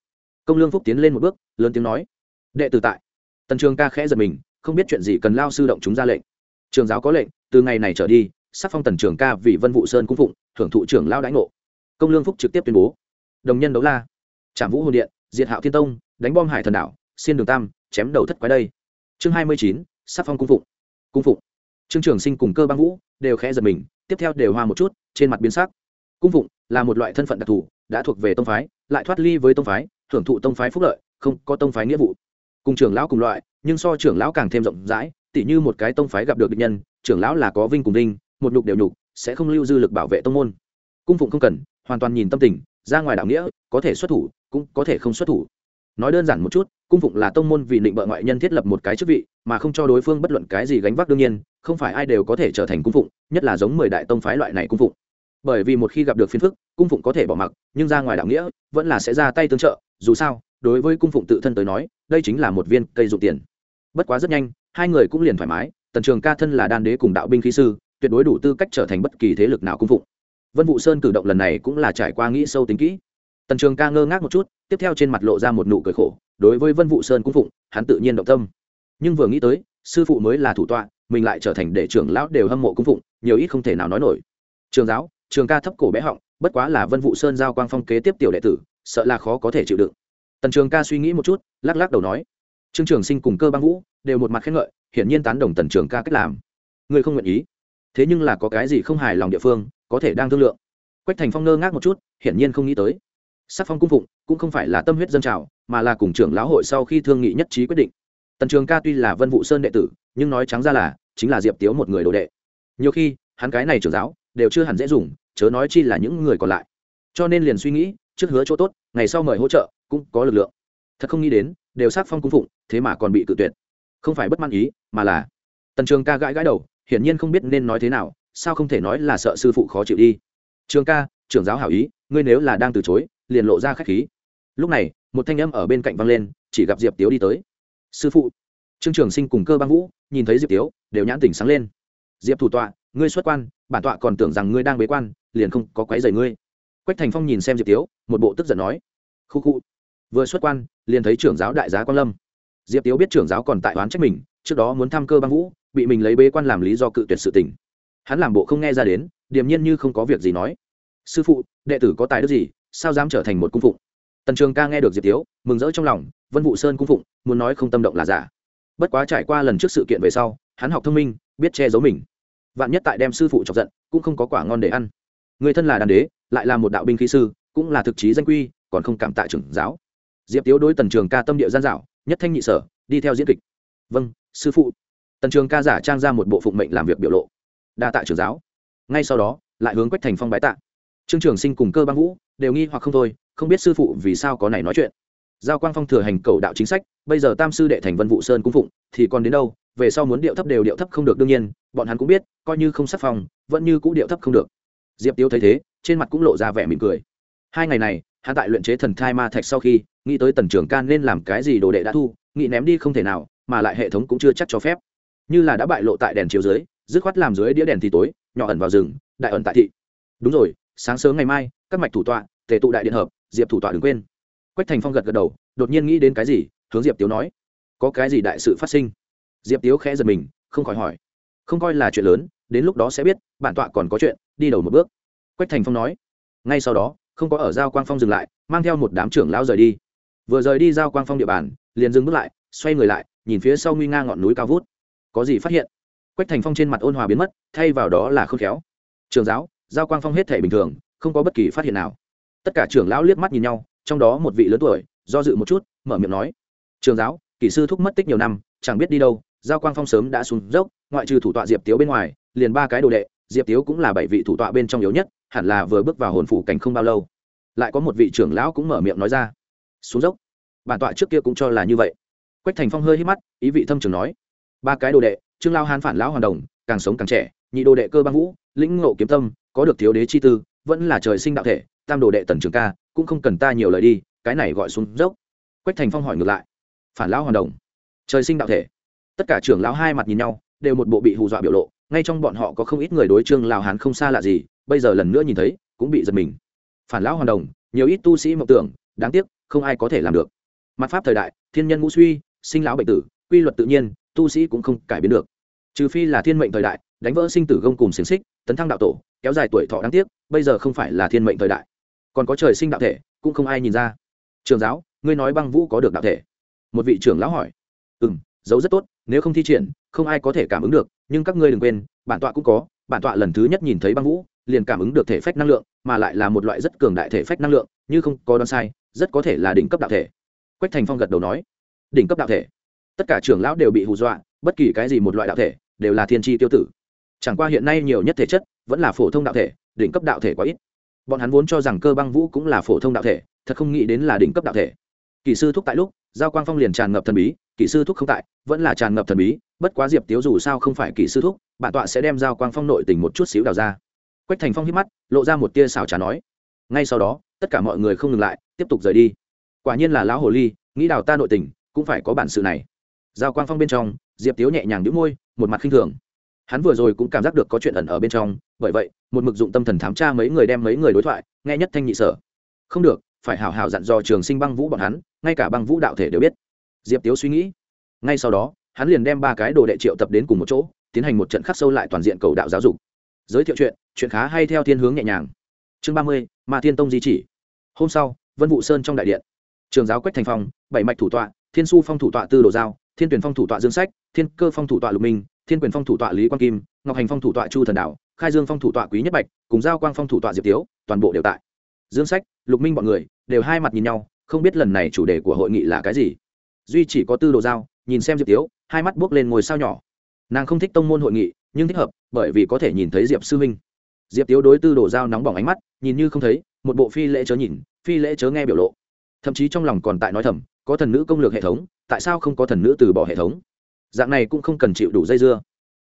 Công lương phúc tiến lên một bước lớn tiếng nói đệ tử tại. Tần trường ca khẽ giật mình không biết chuyện gì cần lao sư động chúng ra lệnh. Trường giáo có lệnh từ ngày này trở đi sắc phong tần trường ca vì vân vụ sơn cung phụng, thưởng thụ trưởng lao đãi ngộ. Công lương phúc trực tiếp tuyên bố. Đồng nhân đấu la. Trảm vũ hồn điện, diệt hạo thiên tông, đánh bom hải thần đảo, xiên đường tam, chém đầu thất quái đây. Chương hai mươi chín, sắc phong cung phụng. Cung phụng. Trương trường sinh cùng cơ băng vũ đều khẽ giật mình, tiếp theo đều hoa một chút, trên mặt biến sắc. Cung phụng là một loại thân phận đặc thù, đã thuộc về tông phái, lại thoát ly với tông phái, thưởng thụ tông phái phúc lợi, không có tông phái nghĩa vụ. Cùng trưởng lão cùng loại, nhưng so trưởng lão càng thêm rộng rãi, tỉ như một cái tông phái gặp được địch nhân, trưởng lão là có vinh cùng đinh một nhục đều nhục, sẽ không lưu dư lực bảo vệ tông môn. Cung phụng không cần, hoàn toàn nhìn tâm tình, ra ngoài đạo nghĩa, có thể xuất thủ, cũng có thể không xuất thủ. Nói đơn giản một chút, cung phụng là tông môn vì định bợ ngoại nhân thiết lập một cái chức vị, mà không cho đối phương bất luận cái gì gánh vác đương nhiên, không phải ai đều có thể trở thành cung phụng, nhất là giống mười đại tông phái loại này cung phụng. Bởi vì một khi gặp được phiền phức, cung phụng có thể bỏ mặc, nhưng ra ngoài đạo nghĩa, vẫn là sẽ ra tay tương trợ, dù sao, đối với cung phụng tự thân tới nói, đây chính là một viên cây dụng tiền. Bất quá rất nhanh, hai người cũng liền thoải mái, tần trường ca thân là đan đế cùng đạo binh khí sư tuyệt đối đủ tư cách trở thành bất kỳ thế lực nào cung phụng. Vân vụ sơn cử động lần này cũng là trải qua nghĩ sâu tính kỹ. Tần trường ca ngơ ngác một chút, tiếp theo trên mặt lộ ra một nụ cười khổ, đối với vân vụ sơn cung phụng, hắn tự nhiên động tâm. Nhưng vừa nghĩ tới, sư phụ mới là thủ tọa, mình lại trở thành đệ trưởng lão đều hâm mộ cung phụng, nhiều ít không thể nào nói nổi. Trường giáo, trường ca thấp cổ bé họng, bất quá là vân vụ sơn giao quang phong kế tiếp tiểu đệ tử, sợ là khó có thể chịu đựng. Tần trường ca suy nghĩ một chút, lắc lắc đầu nói, trương trường sinh cùng cơ băng vũ đều một mặt khen ngợi, hiển nhiên tán đồng tần trường ca cách làm. Người không nguyện ý thế nhưng là có cái gì không hài lòng địa phương, có thể đang thương lượng. Quách thành phong ngơ ngác một chút, hiển nhiên không nghĩ tới. Sắc phong cung phụng, cũng không phải là tâm huyết dân trào, mà là cùng trưởng lão hội sau khi thương nghị nhất trí quyết định. Tần trường ca tuy là vân vụ sơn đệ tử, nhưng nói trắng ra là, chính là diệp tiếu một người đồ đệ. Nhiều khi, hắn cái này trưởng giáo, đều chưa hẳn dễ dùng, chớ nói chi là những người còn lại. Cho nên liền suy nghĩ, trước hứa chỗ tốt, ngày sau mời hỗ trợ, cũng có lực lượng. Thật không nghĩ đến, đều sát phong cung phụng, thế mà còn bị cự tuyệt. Không phải bất mãn ý, mà là tần trường ca gãi gãi đầu hiển nhiên không biết nên nói thế nào, sao không thể nói là sợ sư phụ khó chịu đi. Trường ca, trưởng giáo hảo ý, ngươi nếu là đang từ chối, liền lộ ra khách khí. Lúc này, một thanh âm ở bên cạnh văng lên, chỉ gặp diệp tiếu đi tới. Sư phụ. Trương trường sinh cùng cơ băng vũ nhìn thấy diệp tiếu, đều nhãn tỉnh sáng lên. Diệp thủ tọa, ngươi xuất quan, bản tọa còn tưởng rằng ngươi đang bế quan, liền không có quấy dày ngươi. Quách thành phong nhìn xem diệp tiếu, một bộ tức giận nói. Khu khu. Vừa xuất quan, liền thấy trưởng giáo đại giá quan lâm. Diệp tiếu biết trưởng giáo còn tại oán trách mình, trước đó muốn thăm cơ băng vũ bị mình lấy bế quan làm lý do cự tuyệt sự tình. Hắn làm bộ không nghe ra đến, điềm nhiên như không có việc gì nói. Sư phụ, đệ tử có tài đức gì, sao dám trở thành một cung phụng? Tần trường ca nghe được diệp tiếu, mừng rỡ trong lòng, vân vụ sơn cung phụng, muốn nói không tâm động là giả. Bất quá trải qua lần trước sự kiện về sau, hắn học thông minh, biết che giấu mình. Vạn nhất tại đem sư phụ chọc giận, cũng không có quả ngon để ăn. Người thân là đàn đế, lại là một đạo binh khí sư, cũng là thực chí danh quy, còn không cảm tạ trưởng giáo. Diệp tiếu đối tần trường ca tâm địa gian dạo, nhất thanh nhị sở, đi theo diễn kịch. Vâng sư phụ tần trường ca giả trang ra một bộ phụng mệnh làm việc biểu lộ. Đa tạ trưởng giáo. Ngay sau đó, lại hướng quách thành phong bái tạ. Trương trường sinh cùng cơ băng vũ đều nghi hoặc không thôi, không biết sư phụ vì sao có này nói chuyện. Giao quang phong thừa hành cầu đạo chính sách, bây giờ tam sư đệ thành vân vụ sơn cung phụng, thì còn đến đâu? Về sau muốn điệu thấp đều điệu thấp không được đương nhiên, bọn hắn cũng biết, coi như không sắc phong, vẫn như cũ điệu thấp không được. Diệp tiêu thấy thế, trên mặt cũng lộ ra vẻ mỉm cười. Hai ngày này, hắn tại luyện chế thần thai ma thạch sau khi, nghĩ tới tần trưởng can nên làm cái gì đồ đệ đã thu, nghĩ ném đi không thể nào, mà lại hệ thống cũng chưa chắc cho phép như là đã bại lộ tại đèn chiếu dưới, dứt khoát làm dưới đĩa đèn thì tối, nhỏ ẩn vào rừng, đại ẩn tại thị. Đúng rồi, sáng sớm ngày mai, các mạch thủ tọa, tề tụ đại điện hợp, diệp thủ tọa đừng quên. Quách thành phong gật gật đầu, đột nhiên nghĩ đến cái gì, hướng diệp tiếu nói. Có cái gì đại sự phát sinh? Diệp tiếu khẽ giật mình, không khỏi hỏi. Không coi là chuyện lớn, đến lúc đó sẽ biết, bản tọa còn có chuyện, đi đầu một bước. Quách thành phong nói. Ngay sau đó, không có ở giao quang phong dừng lại, mang theo một đám trưởng lão rời đi. Vừa rời đi giao quang phong địa bàn, liền dừng bước lại, xoay người lại, nhìn phía sau nguy nga ngọn núi cao vút có gì phát hiện? Quách thành phong trên mặt ôn hòa biến mất, thay vào đó là khôn khéo. Trường giáo, giao quang phong hết thể bình thường, không có bất kỳ phát hiện nào. Tất cả trưởng lão liếc mắt nhìn nhau, trong đó một vị lớn tuổi, do dự một chút, mở miệng nói, trường giáo kỹ sư thúc mất tích nhiều năm, chẳng biết đi đâu, giao quang phong sớm đã xuống dốc, ngoại trừ thủ tọa diệp tiếu bên ngoài, liền ba cái đồ đệ, diệp tiếu cũng là bảy vị thủ tọa bên trong yếu nhất, hẳn là vừa bước vào hồn phủ cảnh không bao lâu. Lại có một vị trưởng lão cũng mở miệng nói ra, xuống dốc. Bản tọa trước kia cũng cho là như vậy. Quách thành phong hơi hít mắt, ý vị thâm trường nói ba cái đồ đệ, trương lao hán phản lão hoàn đồng, càng sống càng trẻ, nhị đồ đệ cơ băng vũ, lĩnh ngộ kiếm tâm, có được thiếu đế chi tư, vẫn là trời sinh đạo thể, tam đồ đệ tần trường ca, cũng không cần ta nhiều lời đi, cái này gọi xuống dốc. Quách thành phong hỏi ngược lại. Phản lão hoàn đồng. Trời sinh đạo thể. Tất cả trưởng lão hai mặt nhìn nhau, đều một bộ bị hù dọa biểu lộ, ngay trong bọn họ có không ít người đối trương lao hán không xa lạ gì, bây giờ lần nữa nhìn thấy, cũng bị giật mình. Phản lão hoàn đồng, nhiều ít tu sĩ mộng tưởng, đáng tiếc, không ai có thể làm được. Mặt pháp thời đại, thiên nhân ngũ suy, sinh lão bệnh tử, quy luật tự nhiên tu sĩ cũng không cải biến được. Trừ phi là thiên mệnh thời đại, đánh vỡ sinh tử gông cùng xiềng xích, tấn thăng đạo tổ, kéo dài tuổi thọ đáng tiếc, bây giờ không phải là thiên mệnh thời đại. Còn có trời sinh đạo thể, cũng không ai nhìn ra. Trường giáo, ngươi nói băng vũ có được đạo thể? Một vị trưởng lão hỏi. Ừ m giấu rất tốt, nếu không thi triển, không ai có thể cảm ứng được, nhưng các ngươi đừng quên, bản tọa cũng có, bản tọa lần thứ nhất nhìn thấy băng vũ, liền cảm ứng được thể phách năng lượng, mà lại là một loại rất cường đại thể phách năng lượng, như không có đoán sai, rất có thể là đỉnh cấp đạo thể. Quách thành phong gật đầu nói. Đỉnh cấp đạo thể? Tất cả trưởng lão đều bị hù dọa, bất kỳ cái gì một loại đạo thể, đều là thiên tri tiêu tử. Chẳng qua hiện nay nhiều nhất thể chất vẫn là phổ thông đạo thể, đỉnh cấp đạo thể quá ít. Bọn hắn vốn cho rằng cơ băng vũ cũng là phổ thông đạo thể, thật không nghĩ đến là đỉnh cấp đạo thể. Kỹ sư thúc tại lúc, giao quang phong liền tràn ngập thần bí kỹ sư thúc không tại, vẫn là tràn ngập thần bí, bất quá diệp tiếu dù sao không phải kỹ sư thúc, bản tọa sẽ đem giao quang phong nội tình một chút xíu đào ra. Quách thành phong hít mắt, lộ ra một tia xào trà nói, ngay sau đó, tất cả mọi người không ngừng lại, tiếp tục rời đi. Quả nhiên là lão hồ ly, nghĩ đào ta nội tình, cũng phải có bản sự này giao quang phong bên trong, diệp tiếu nhẹ nhàng đĩu môi, một mặt khinh thường. Hắn vừa rồi cũng cảm giác được có chuyện ẩn ở bên trong, bởi vậy, một mực dụng tâm thần thám tra mấy người đem mấy người đối thoại, nghe nhất thanh nhị sở. Không được, phải hảo hảo dặn dò trường sinh băng vũ bọn hắn, ngay cả băng vũ đạo thể đều biết. Diệp tiếu suy nghĩ. Ngay sau đó, hắn liền đem ba cái đồ đệ triệu tập đến cùng một chỗ, tiến hành một trận khắc sâu lại toàn diện cầu đạo giáo dục. Giới thiệu chuyện chuyện khá hay theo thiên hướng nhẹ nhàng. Chương ba mươi, ma thiên tông di chỉ. Hôm sau, vân vụ sơn trong đại điện. Trường giáo quách thành phong, bảy mạch thủ tọa, thiên su phong thủ tọa tư đồ giao thiên tuyển phong thủ tọa dương sách, thiên cơ phong thủ tọa lục minh, thiên quyền phong thủ tọa lý quang kim, ngọc hành phong thủ tọa chu thần đạo khai dương phong thủ tọa quý nhất bạch, cùng giao quang phong thủ tọa diệp tiếu, toàn bộ đều tại. Dương sách, lục minh bọn người đều hai mặt nhìn nhau, không biết lần này chủ đề của hội nghị là cái gì. Duy chỉ có tư đồ giao, nhìn xem diệp tiếu, hai mắt buốc lên ngồi sao nhỏ. Nàng không thích tông môn hội nghị, nhưng thích hợp, bởi vì có thể nhìn thấy diệp sư huynh diệp tiếu đối tư đồ Giao nóng bỏng ánh mắt, nhìn như không thấy, một bộ phi lễ chớ nhìn, phi lễ chớ nghe biểu lộ. Thậm chí trong lòng còn tại nói thầm có thần nữ công lược hệ thống, tại sao không có thần nữ từ bỏ hệ thống? Dạng này cũng không cần chịu đủ dây dưa.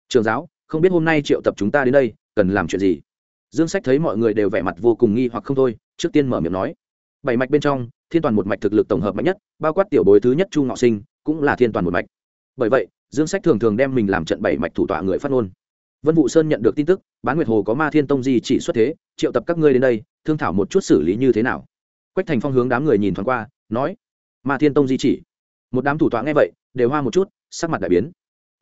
Trường giáo, không biết hôm nay triệu tập chúng ta đến đây, cần làm chuyện gì? Dương sách thấy mọi người đều vẻ mặt vô cùng nghi hoặc không thôi, trước tiên mở miệng nói. Bảy mạch bên trong, thiên toàn một mạch thực lực tổng hợp mạnh nhất, bao quát tiểu bối thứ nhất chu ngọ sinh, cũng là thiên toàn một mạch. Bởi vậy, dương sách thường thường đem mình làm trận bảy mạch thủ tọa người phát ngôn. Vân vũ sơn nhận được tin tức, bán nguyệt hồ có ma thiên tông di chỉ xuất thế, triệu tập các ngươi đến đây, thương thảo một chút xử lý như thế nào? Quách thành phong hướng đám người nhìn thoáng qua, nói ma thiên tông di chỉ. Một đám thủ tọa nghe vậy, đều hoa một chút, sắc mặt đại biến.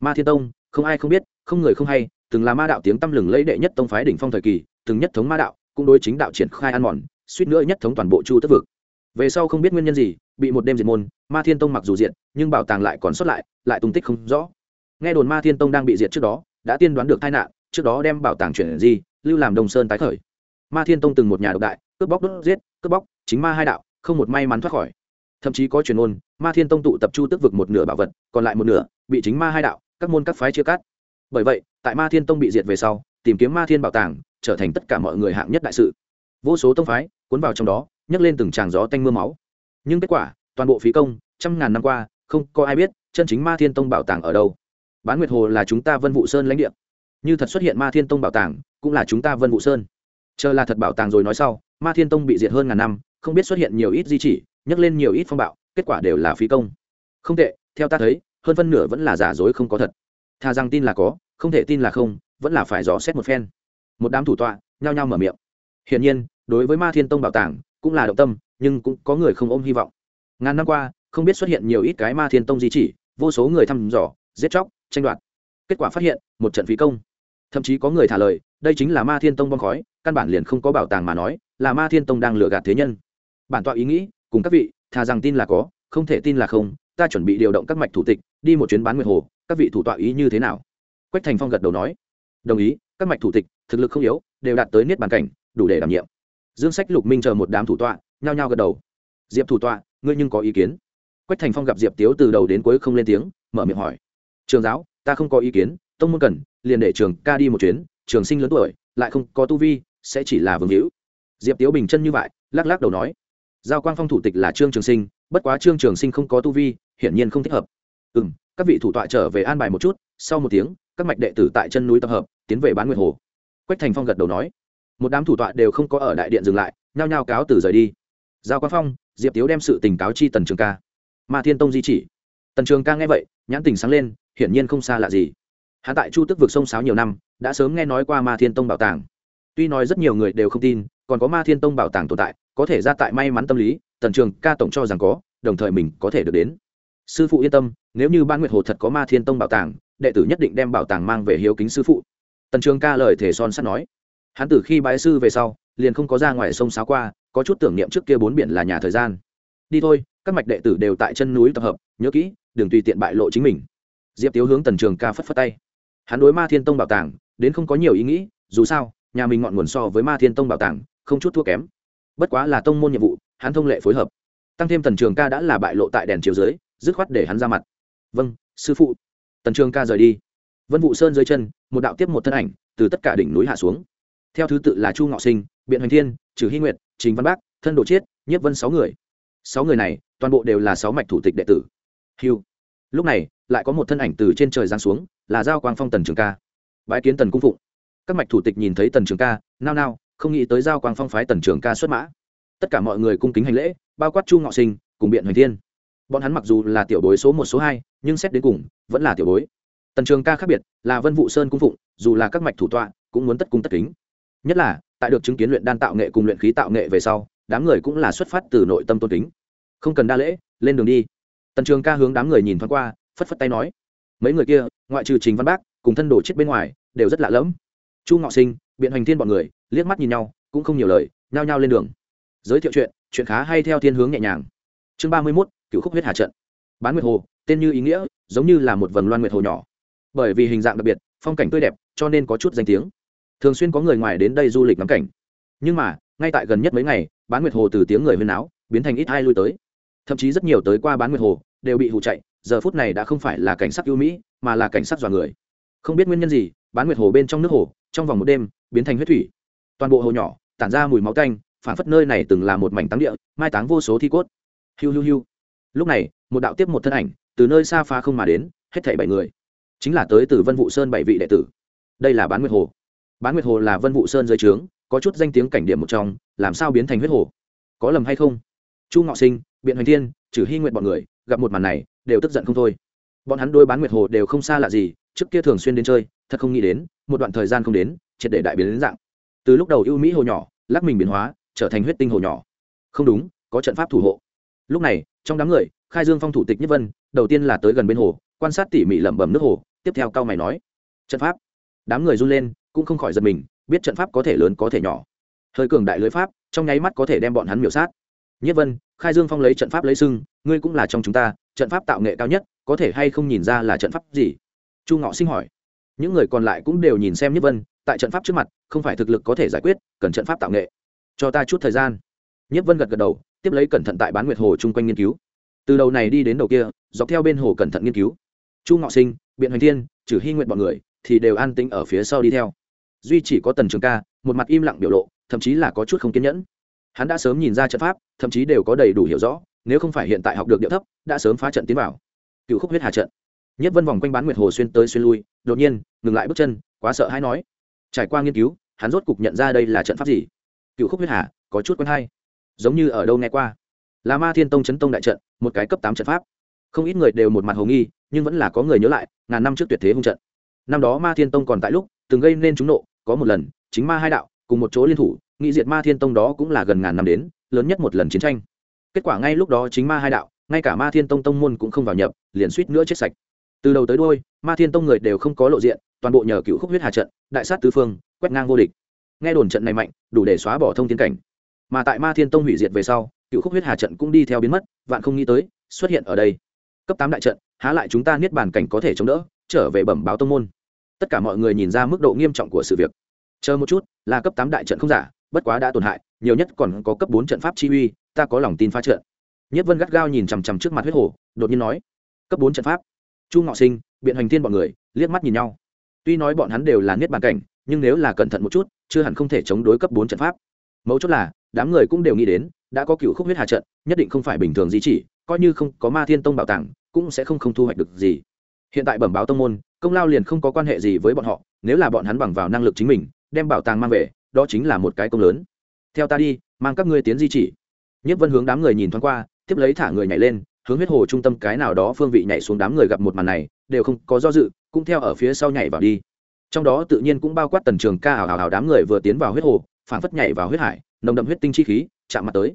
Ma thiên tông, không ai không biết, không người không hay, từng là ma đạo tiếng tăm lừng lấy đệ nhất tông phái đỉnh phong thời kỳ, từng nhất thống ma đạo, cũng đối chính đạo triển khai ăn mòn, suýt nữa nhất thống toàn bộ chu tức vực. Về sau không biết nguyên nhân gì, bị một đêm diệt môn, ma thiên tông mặc dù diệt, nhưng bảo tàng lại còn xuất lại lại tung tích không rõ. Nghe đồn ma thiên tông đang bị diệt trước đó, đã tiên đoán được tai nạn, trước đó đem bảo tàng chuyển di, lưu làm đồng sơn tái khởi. Ma thiên tông từng một nhà độc đại, cướp bóc đốt giết, cướp bóc, chính ma hai đạo, không một may mắn thoát khỏi thậm chí có truyền ôn ma thiên tông tụ tập chu tức vực một nửa bảo vật, còn lại một nửa bị chính ma hai đạo, các môn các phái chia cắt. Bởi vậy, tại ma thiên tông bị diệt về sau, tìm kiếm ma thiên bảo tàng trở thành tất cả mọi người hạng nhất đại sự. Vô số tông phái cuốn vào trong đó, nhấc lên từng tràng gió tanh mưa máu. Nhưng kết quả, toàn bộ phí công, trăm ngàn năm qua, không có ai biết chân chính ma thiên tông bảo tàng ở đâu. Bán nguyệt hồ là chúng ta vân vụ sơn lãnh địa. Như thật xuất hiện ma thiên tông bảo tàng, cũng là chúng ta vân vụ sơn. Chờ là thật bảo tàng rồi nói sau, ma thiên tông bị diệt hơn ngàn năm, không biết xuất hiện nhiều ít di chỉ nhấc lên nhiều ít phong bạo, kết quả đều là phí công. Không tệ, theo ta thấy, hơn phân nửa vẫn là giả dối không có thật. Thà rằng tin là có, không thể tin là không, vẫn là phải dò xét một phen. Một đám thủ tọa, nhao nhao mở miệng. Hiển nhiên, đối với ma thiên tông bảo tàng, cũng là động tâm, nhưng cũng có người không ôm hy vọng. Ngàn năm qua, không biết xuất hiện nhiều ít cái ma thiên tông di chỉ, vô số người thăm dò, giết chóc, tranh đoạt. Kết quả phát hiện, một trận phí công. Thậm chí có người thả lời, đây chính là ma thiên tông bom khói, căn bản liền không có bảo tàng mà nói, là ma thiên tông đang lừa gạt thế nhân. Bản tọa ý nghĩ cùng các vị, thà rằng tin là có, không thể tin là không, ta chuẩn bị điều động các mạch thủ tịch, đi một chuyến bán nguyệt hồ, các vị thủ tọa ý như thế nào? Quách thành phong gật đầu nói. Đồng ý, các mạch thủ tịch, thực lực không yếu, đều đạt tới niết bàn cảnh, đủ để đảm nhiệm. Dương sách, lục minh chờ một đám thủ tọa, nhao nhao gật đầu. Diệp thủ tọa, ngươi nhưng có ý kiến? Quách thành phong gặp diệp tiếu từ đầu đến cuối không lên tiếng, mở miệng hỏi. Trường giáo, ta không có ý kiến, tông môn cần, liền để trường ca đi một chuyến, trường sinh lớn tuổi, lại không có tu vi, sẽ chỉ là vương hữu. Diệp tiếu bình chân như vậy, lắc lắc đầu nói giao quang phong thủ tịch là trương trường sinh, bất quá trương trường sinh không có tu vi, hiển nhiên không thích hợp. Ừ m các vị thủ tọa trở về an bài một chút, sau một tiếng, các mạch đệ tử tại chân núi tập hợp, tiến về bán nguyệt hồ. Quách thành phong gật đầu nói, một đám thủ tọa đều không có ở đại điện dừng lại, nhao nhao cáo từ rời đi. Giao quang phong, diệp tiếu đem sự tình cáo chi tần trường ca. Ma thiên tông di chỉ. Tần trường ca nghe vậy, nhãn tình sáng lên, hiển nhiên không xa lạ gì. Hạ tại chu tức vực sông sáo nhiều năm, đã sớm nghe nói qua ma thiên tông bảo tàng. Tuy nói rất nhiều người đều không tin, còn có ma thiên tông bảo tàng tồn tại có thể ra tại may mắn tâm lý, tần trường ca tổng cho rằng có, đồng thời mình có thể được đến. Sư phụ yên tâm, nếu như ban nguyệt hồ thật có ma thiên tông bảo tàng, đệ tử nhất định đem bảo tàng mang về hiếu kính sư phụ. Tần trường ca lời thể son sắt nói. Hắn từ khi bái sư về sau, liền không có ra ngoài sông sáo qua, có chút tưởng niệm trước kia bốn biển là nhà thời gian. Đi thôi, các mạch đệ tử đều tại chân núi tập hợp, nhớ kỹ, đừng tùy tiện bại lộ chính mình. Diệp tiếu hướng tần trường ca phất phất tay. Hắn đối ma thiên tông bảo tàng, đến không có nhiều ý nghĩ, dù sao, nhà mình ngọn nguồn so với ma thiên tông bảo tàng, không chút thua kém bất quá là tông môn nhiệm vụ, hắn thông lệ phối hợp. Tăng thêm tần trường ca đã là bại lộ tại đèn chiều dưới, dứt khoát để hắn ra mặt. Vâng sư phụ. Tần trường ca rời đi. Vân vụ sơn dưới chân, một đạo tiếp một thân ảnh, từ tất cả đỉnh núi hạ xuống. Theo thứ tự là chu ngọ sinh, biện hoành thiên, trừ hy nguyệt, trình văn bác, thân đồ chiết, nhiếp vân sáu người. Sáu người này, toàn bộ đều là sáu mạch thủ tịch đệ tử. Hiu lúc này, lại có một thân ảnh từ trên trời giáng xuống, là giao quang phong tần trường ca. Bãi kiến tần cung phụng. Các mạch thủ tịch nhìn thấy tần trường ca, nao nao không nghĩ tới giao quang phong phái tần trường ca xuất mã. Tất cả mọi người cung kính hành lễ, bao quát chu ngọ sinh, cùng biện hoành thiên. Bọn hắn mặc dù là tiểu bối số một, số hai, nhưng xét đến cùng, vẫn là tiểu bối. Tần trường ca khác biệt, là vân vụ sơn cung phụng, dù là các mạch thủ tọa, cũng muốn tất cung tất kính. Nhất là, tại được chứng kiến luyện đan tạo nghệ cùng luyện khí tạo nghệ về sau, đám người cũng là xuất phát từ nội tâm tôn kính. Không cần đa lễ, lên đường đi. Tần trường ca hướng đám người nhìn thoáng qua, phất phất tay nói, mấy người kia, ngoại trừ trình văn bác, cùng thân đổ chết bên ngoài, đều rất lạ lẫm chu ngọ sinh, biện hoành thiên bọn người, liếc mắt nhìn nhau, cũng không nhiều lời, nhao nhao lên đường. Giới thiệu chuyện chuyện khá hay theo thiên hướng nhẹ nhàng. Chương ba mươi mốt cựu khúc huyết hà trận. Bán nguyệt hồ, tên như ý nghĩa, giống như là một vầng loan nguyệt hồ nhỏ. Bởi vì hình dạng đặc biệt, phong cảnh tươi đẹp, cho nên có chút danh tiếng. Thường xuyên có người ngoài đến đây du lịch ngắm cảnh. Nhưng mà, ngay tại gần nhất mấy ngày, bán nguyệt hồ từ tiếng người huyên áo biến thành ít ai lui tới. Thậm chí rất nhiều tới qua bán nguyệt hồ, đều bị hụ chạy, giờ phút này đã không phải là cảnh sắc ưu mỹ, mà là cảnh sắc dọa người. Không biết nguyên nhân gì, bán nguyệt hồ bên trong nước hồ trong vòng một đêm, biến thành huyết thủy. Toàn bộ hồ nhỏ, tản ra mùi máu tanh phản phất nơi này từng là một mảnh táng địa, mai táng vô số thi cốt. Hiu hiu hiu. Lúc này, một đạo tiếp một thân ảnh, từ nơi xa pha không mà đến, hết thảy bảy người. Chính là tới từ vân vụ sơn bảy vị đệ tử. Đây là bán nguyệt hồ. Bán nguyệt hồ là vân vụ sơn dưới trướng, có chút danh tiếng cảnh điểm một trong, làm sao biến thành huyết hồ? Có lầm hay không? Chu ngọ sinh, biện hoành thiên trừ hy nguyện bọn người, gặp một màn này, đều tức giận không thôi. Bọn hắn đôi bán nguyệt hồ đều không xa lạ gì trước kia thường xuyên đến chơi, thật không nghĩ đến, một đoạn thời gian không đến, triệt để đại biến đến dạng. Từ lúc đầu ưu mỹ hồ nhỏ, lắc mình biến hóa, trở thành huyết tinh hồ nhỏ. Không đúng, có trận pháp thủ hộ. Lúc này, trong đám người, khai dương phong thủ tịch nhất vân, đầu tiên là tới gần bên hồ, quan sát tỉ mỉ lẩm bẩm nước hồ, tiếp theo cao mày nói, trận pháp? Đám người run lên, cũng không khỏi giật mình, biết trận pháp có thể lớn, có thể nhỏ. Hơi cường đại lưới pháp, trong nháy mắt có thể đem bọn hắn miểu sát. Nhất vân, khai dương phong lấy trận pháp lấy sưng, ngươi cũng là trong chúng ta, trận pháp tạo nghệ cao nhất, có thể hay không nhìn ra là trận pháp gì? Chu ngọ sinh hỏi. Những người còn lại cũng đều nhìn xem nhất vân, tại trận pháp trước mặt, không phải thực lực có thể giải quyết, cần trận pháp tạo nghệ. Cho ta chút thời gian. Nhất vân gật gật đầu, tiếp lấy cẩn thận tại bán nguyệt hồ chung quanh nghiên cứu. Từ đầu này đi đến đầu kia, dọc theo bên hồ cẩn thận nghiên cứu. Chu ngọ sinh, biện hoành thiên, trừ hy nguyện bọn người thì đều an tĩnh ở phía sau đi theo. Duy chỉ có tần trường ca, một mặt im lặng biểu lộ, thậm chí là có chút không kiên nhẫn. Hắn đã sớm nhìn ra trận pháp, thậm chí đều có đầy đủ hiểu rõ, nếu không phải hiện tại học được điệu thấp, đã sớm phá trận tiến vào. Cựu khúc huyết hà trận nhất vân vòng quanh bán nguyệt hồ xuyên tới xuyên lui, đột nhiên, ngừng lại bước chân, quá sợ hãi nói. Trải qua nghiên cứu, hắn rốt cục nhận ra đây là trận pháp gì. Cựu khúc huyết hà, có chút quen hay. Giống như ở đâu nghe qua. Là ma thiên tông chấn tông đại trận, một cái cấp tám trận pháp. Không ít người đều một mặt hồ nghi, nhưng vẫn là có người nhớ lại, ngàn năm trước tuyệt thế hung trận. Năm đó ma thiên tông còn tại lúc, từng gây nên trúng nộ, có một lần, chính ma hai đạo, cùng một chỗ liên thủ, nghị diệt ma thiên tông đó cũng là gần ngàn năm đến, lớn nhất một lần chiến tranh. Kết quả ngay lúc đó chính ma hai đạo, ngay cả ma thiên tông tông môn cũng không vào nhập, liền suýt nữa chết sạch từ đầu tới đôi ma thiên tông người đều không có lộ diện, toàn bộ nhờ cựu khúc huyết hà trận, đại sát tứ phương, quét ngang vô địch. Nghe đồn trận này mạnh, đủ để xóa bỏ thông tiến cảnh. Mà tại ma thiên tông hủy diệt về sau, cựu khúc huyết hà trận cũng đi theo biến mất, vạn không nghĩ tới, xuất hiện ở đây. Cấp tám đại trận, há lại chúng ta niết bàn cảnh có thể chống đỡ, trở về bẩm báo tông môn. Tất cả mọi người nhìn ra mức độ nghiêm trọng của sự việc. Chờ một chút, là cấp tám đại trận không giả, bất quá đã tổn hại, nhiều nhất còn có cấp bốn trận pháp chi uy, ta có lòng tin phá trận. Nhất vân gắt gao nhìn chằm chằm trước mặt huyết hồ, đột nhiên nói, cấp bốn trận pháp? Chu ngọ sinh, biện hoành thiên bọn người, liếc mắt nhìn nhau. Tuy nói bọn hắn đều là niết bàn cảnh, nhưng nếu là cẩn thận một chút, chưa hẳn không thể chống đối cấp bốn trận pháp. Mấu chốt là, đám người cũng đều nghĩ đến, đã có cựu khúc huyết hà trận, nhất định không phải bình thường gì chỉ, coi như không có ma thiên tông bảo tàng, cũng sẽ không không thu hoạch được gì. Hiện tại bẩm báo tông môn, công lao liền không có quan hệ gì với bọn họ, nếu là bọn hắn bằng vào năng lực chính mình, đem bảo tàng mang về, đó chính là một cái công lớn. Theo ta đi, mang các ngươi tiến di chỉ. Nhất vân hướng đám người nhìn thoáng qua, tiếp lấy thả người nhảy lên hướng huyết hồ trung tâm cái nào đó phương vị nhảy xuống đám người gặp một màn này, đều không có do dự, cũng theo ở phía sau nhảy vào đi. Trong đó tự nhiên cũng bao quát tần trường ca ảo hào đám người vừa tiến vào huyết hồ phản phất nhảy vào huyết hải, nồng đậm huyết tinh chi khí, chạm mặt tới.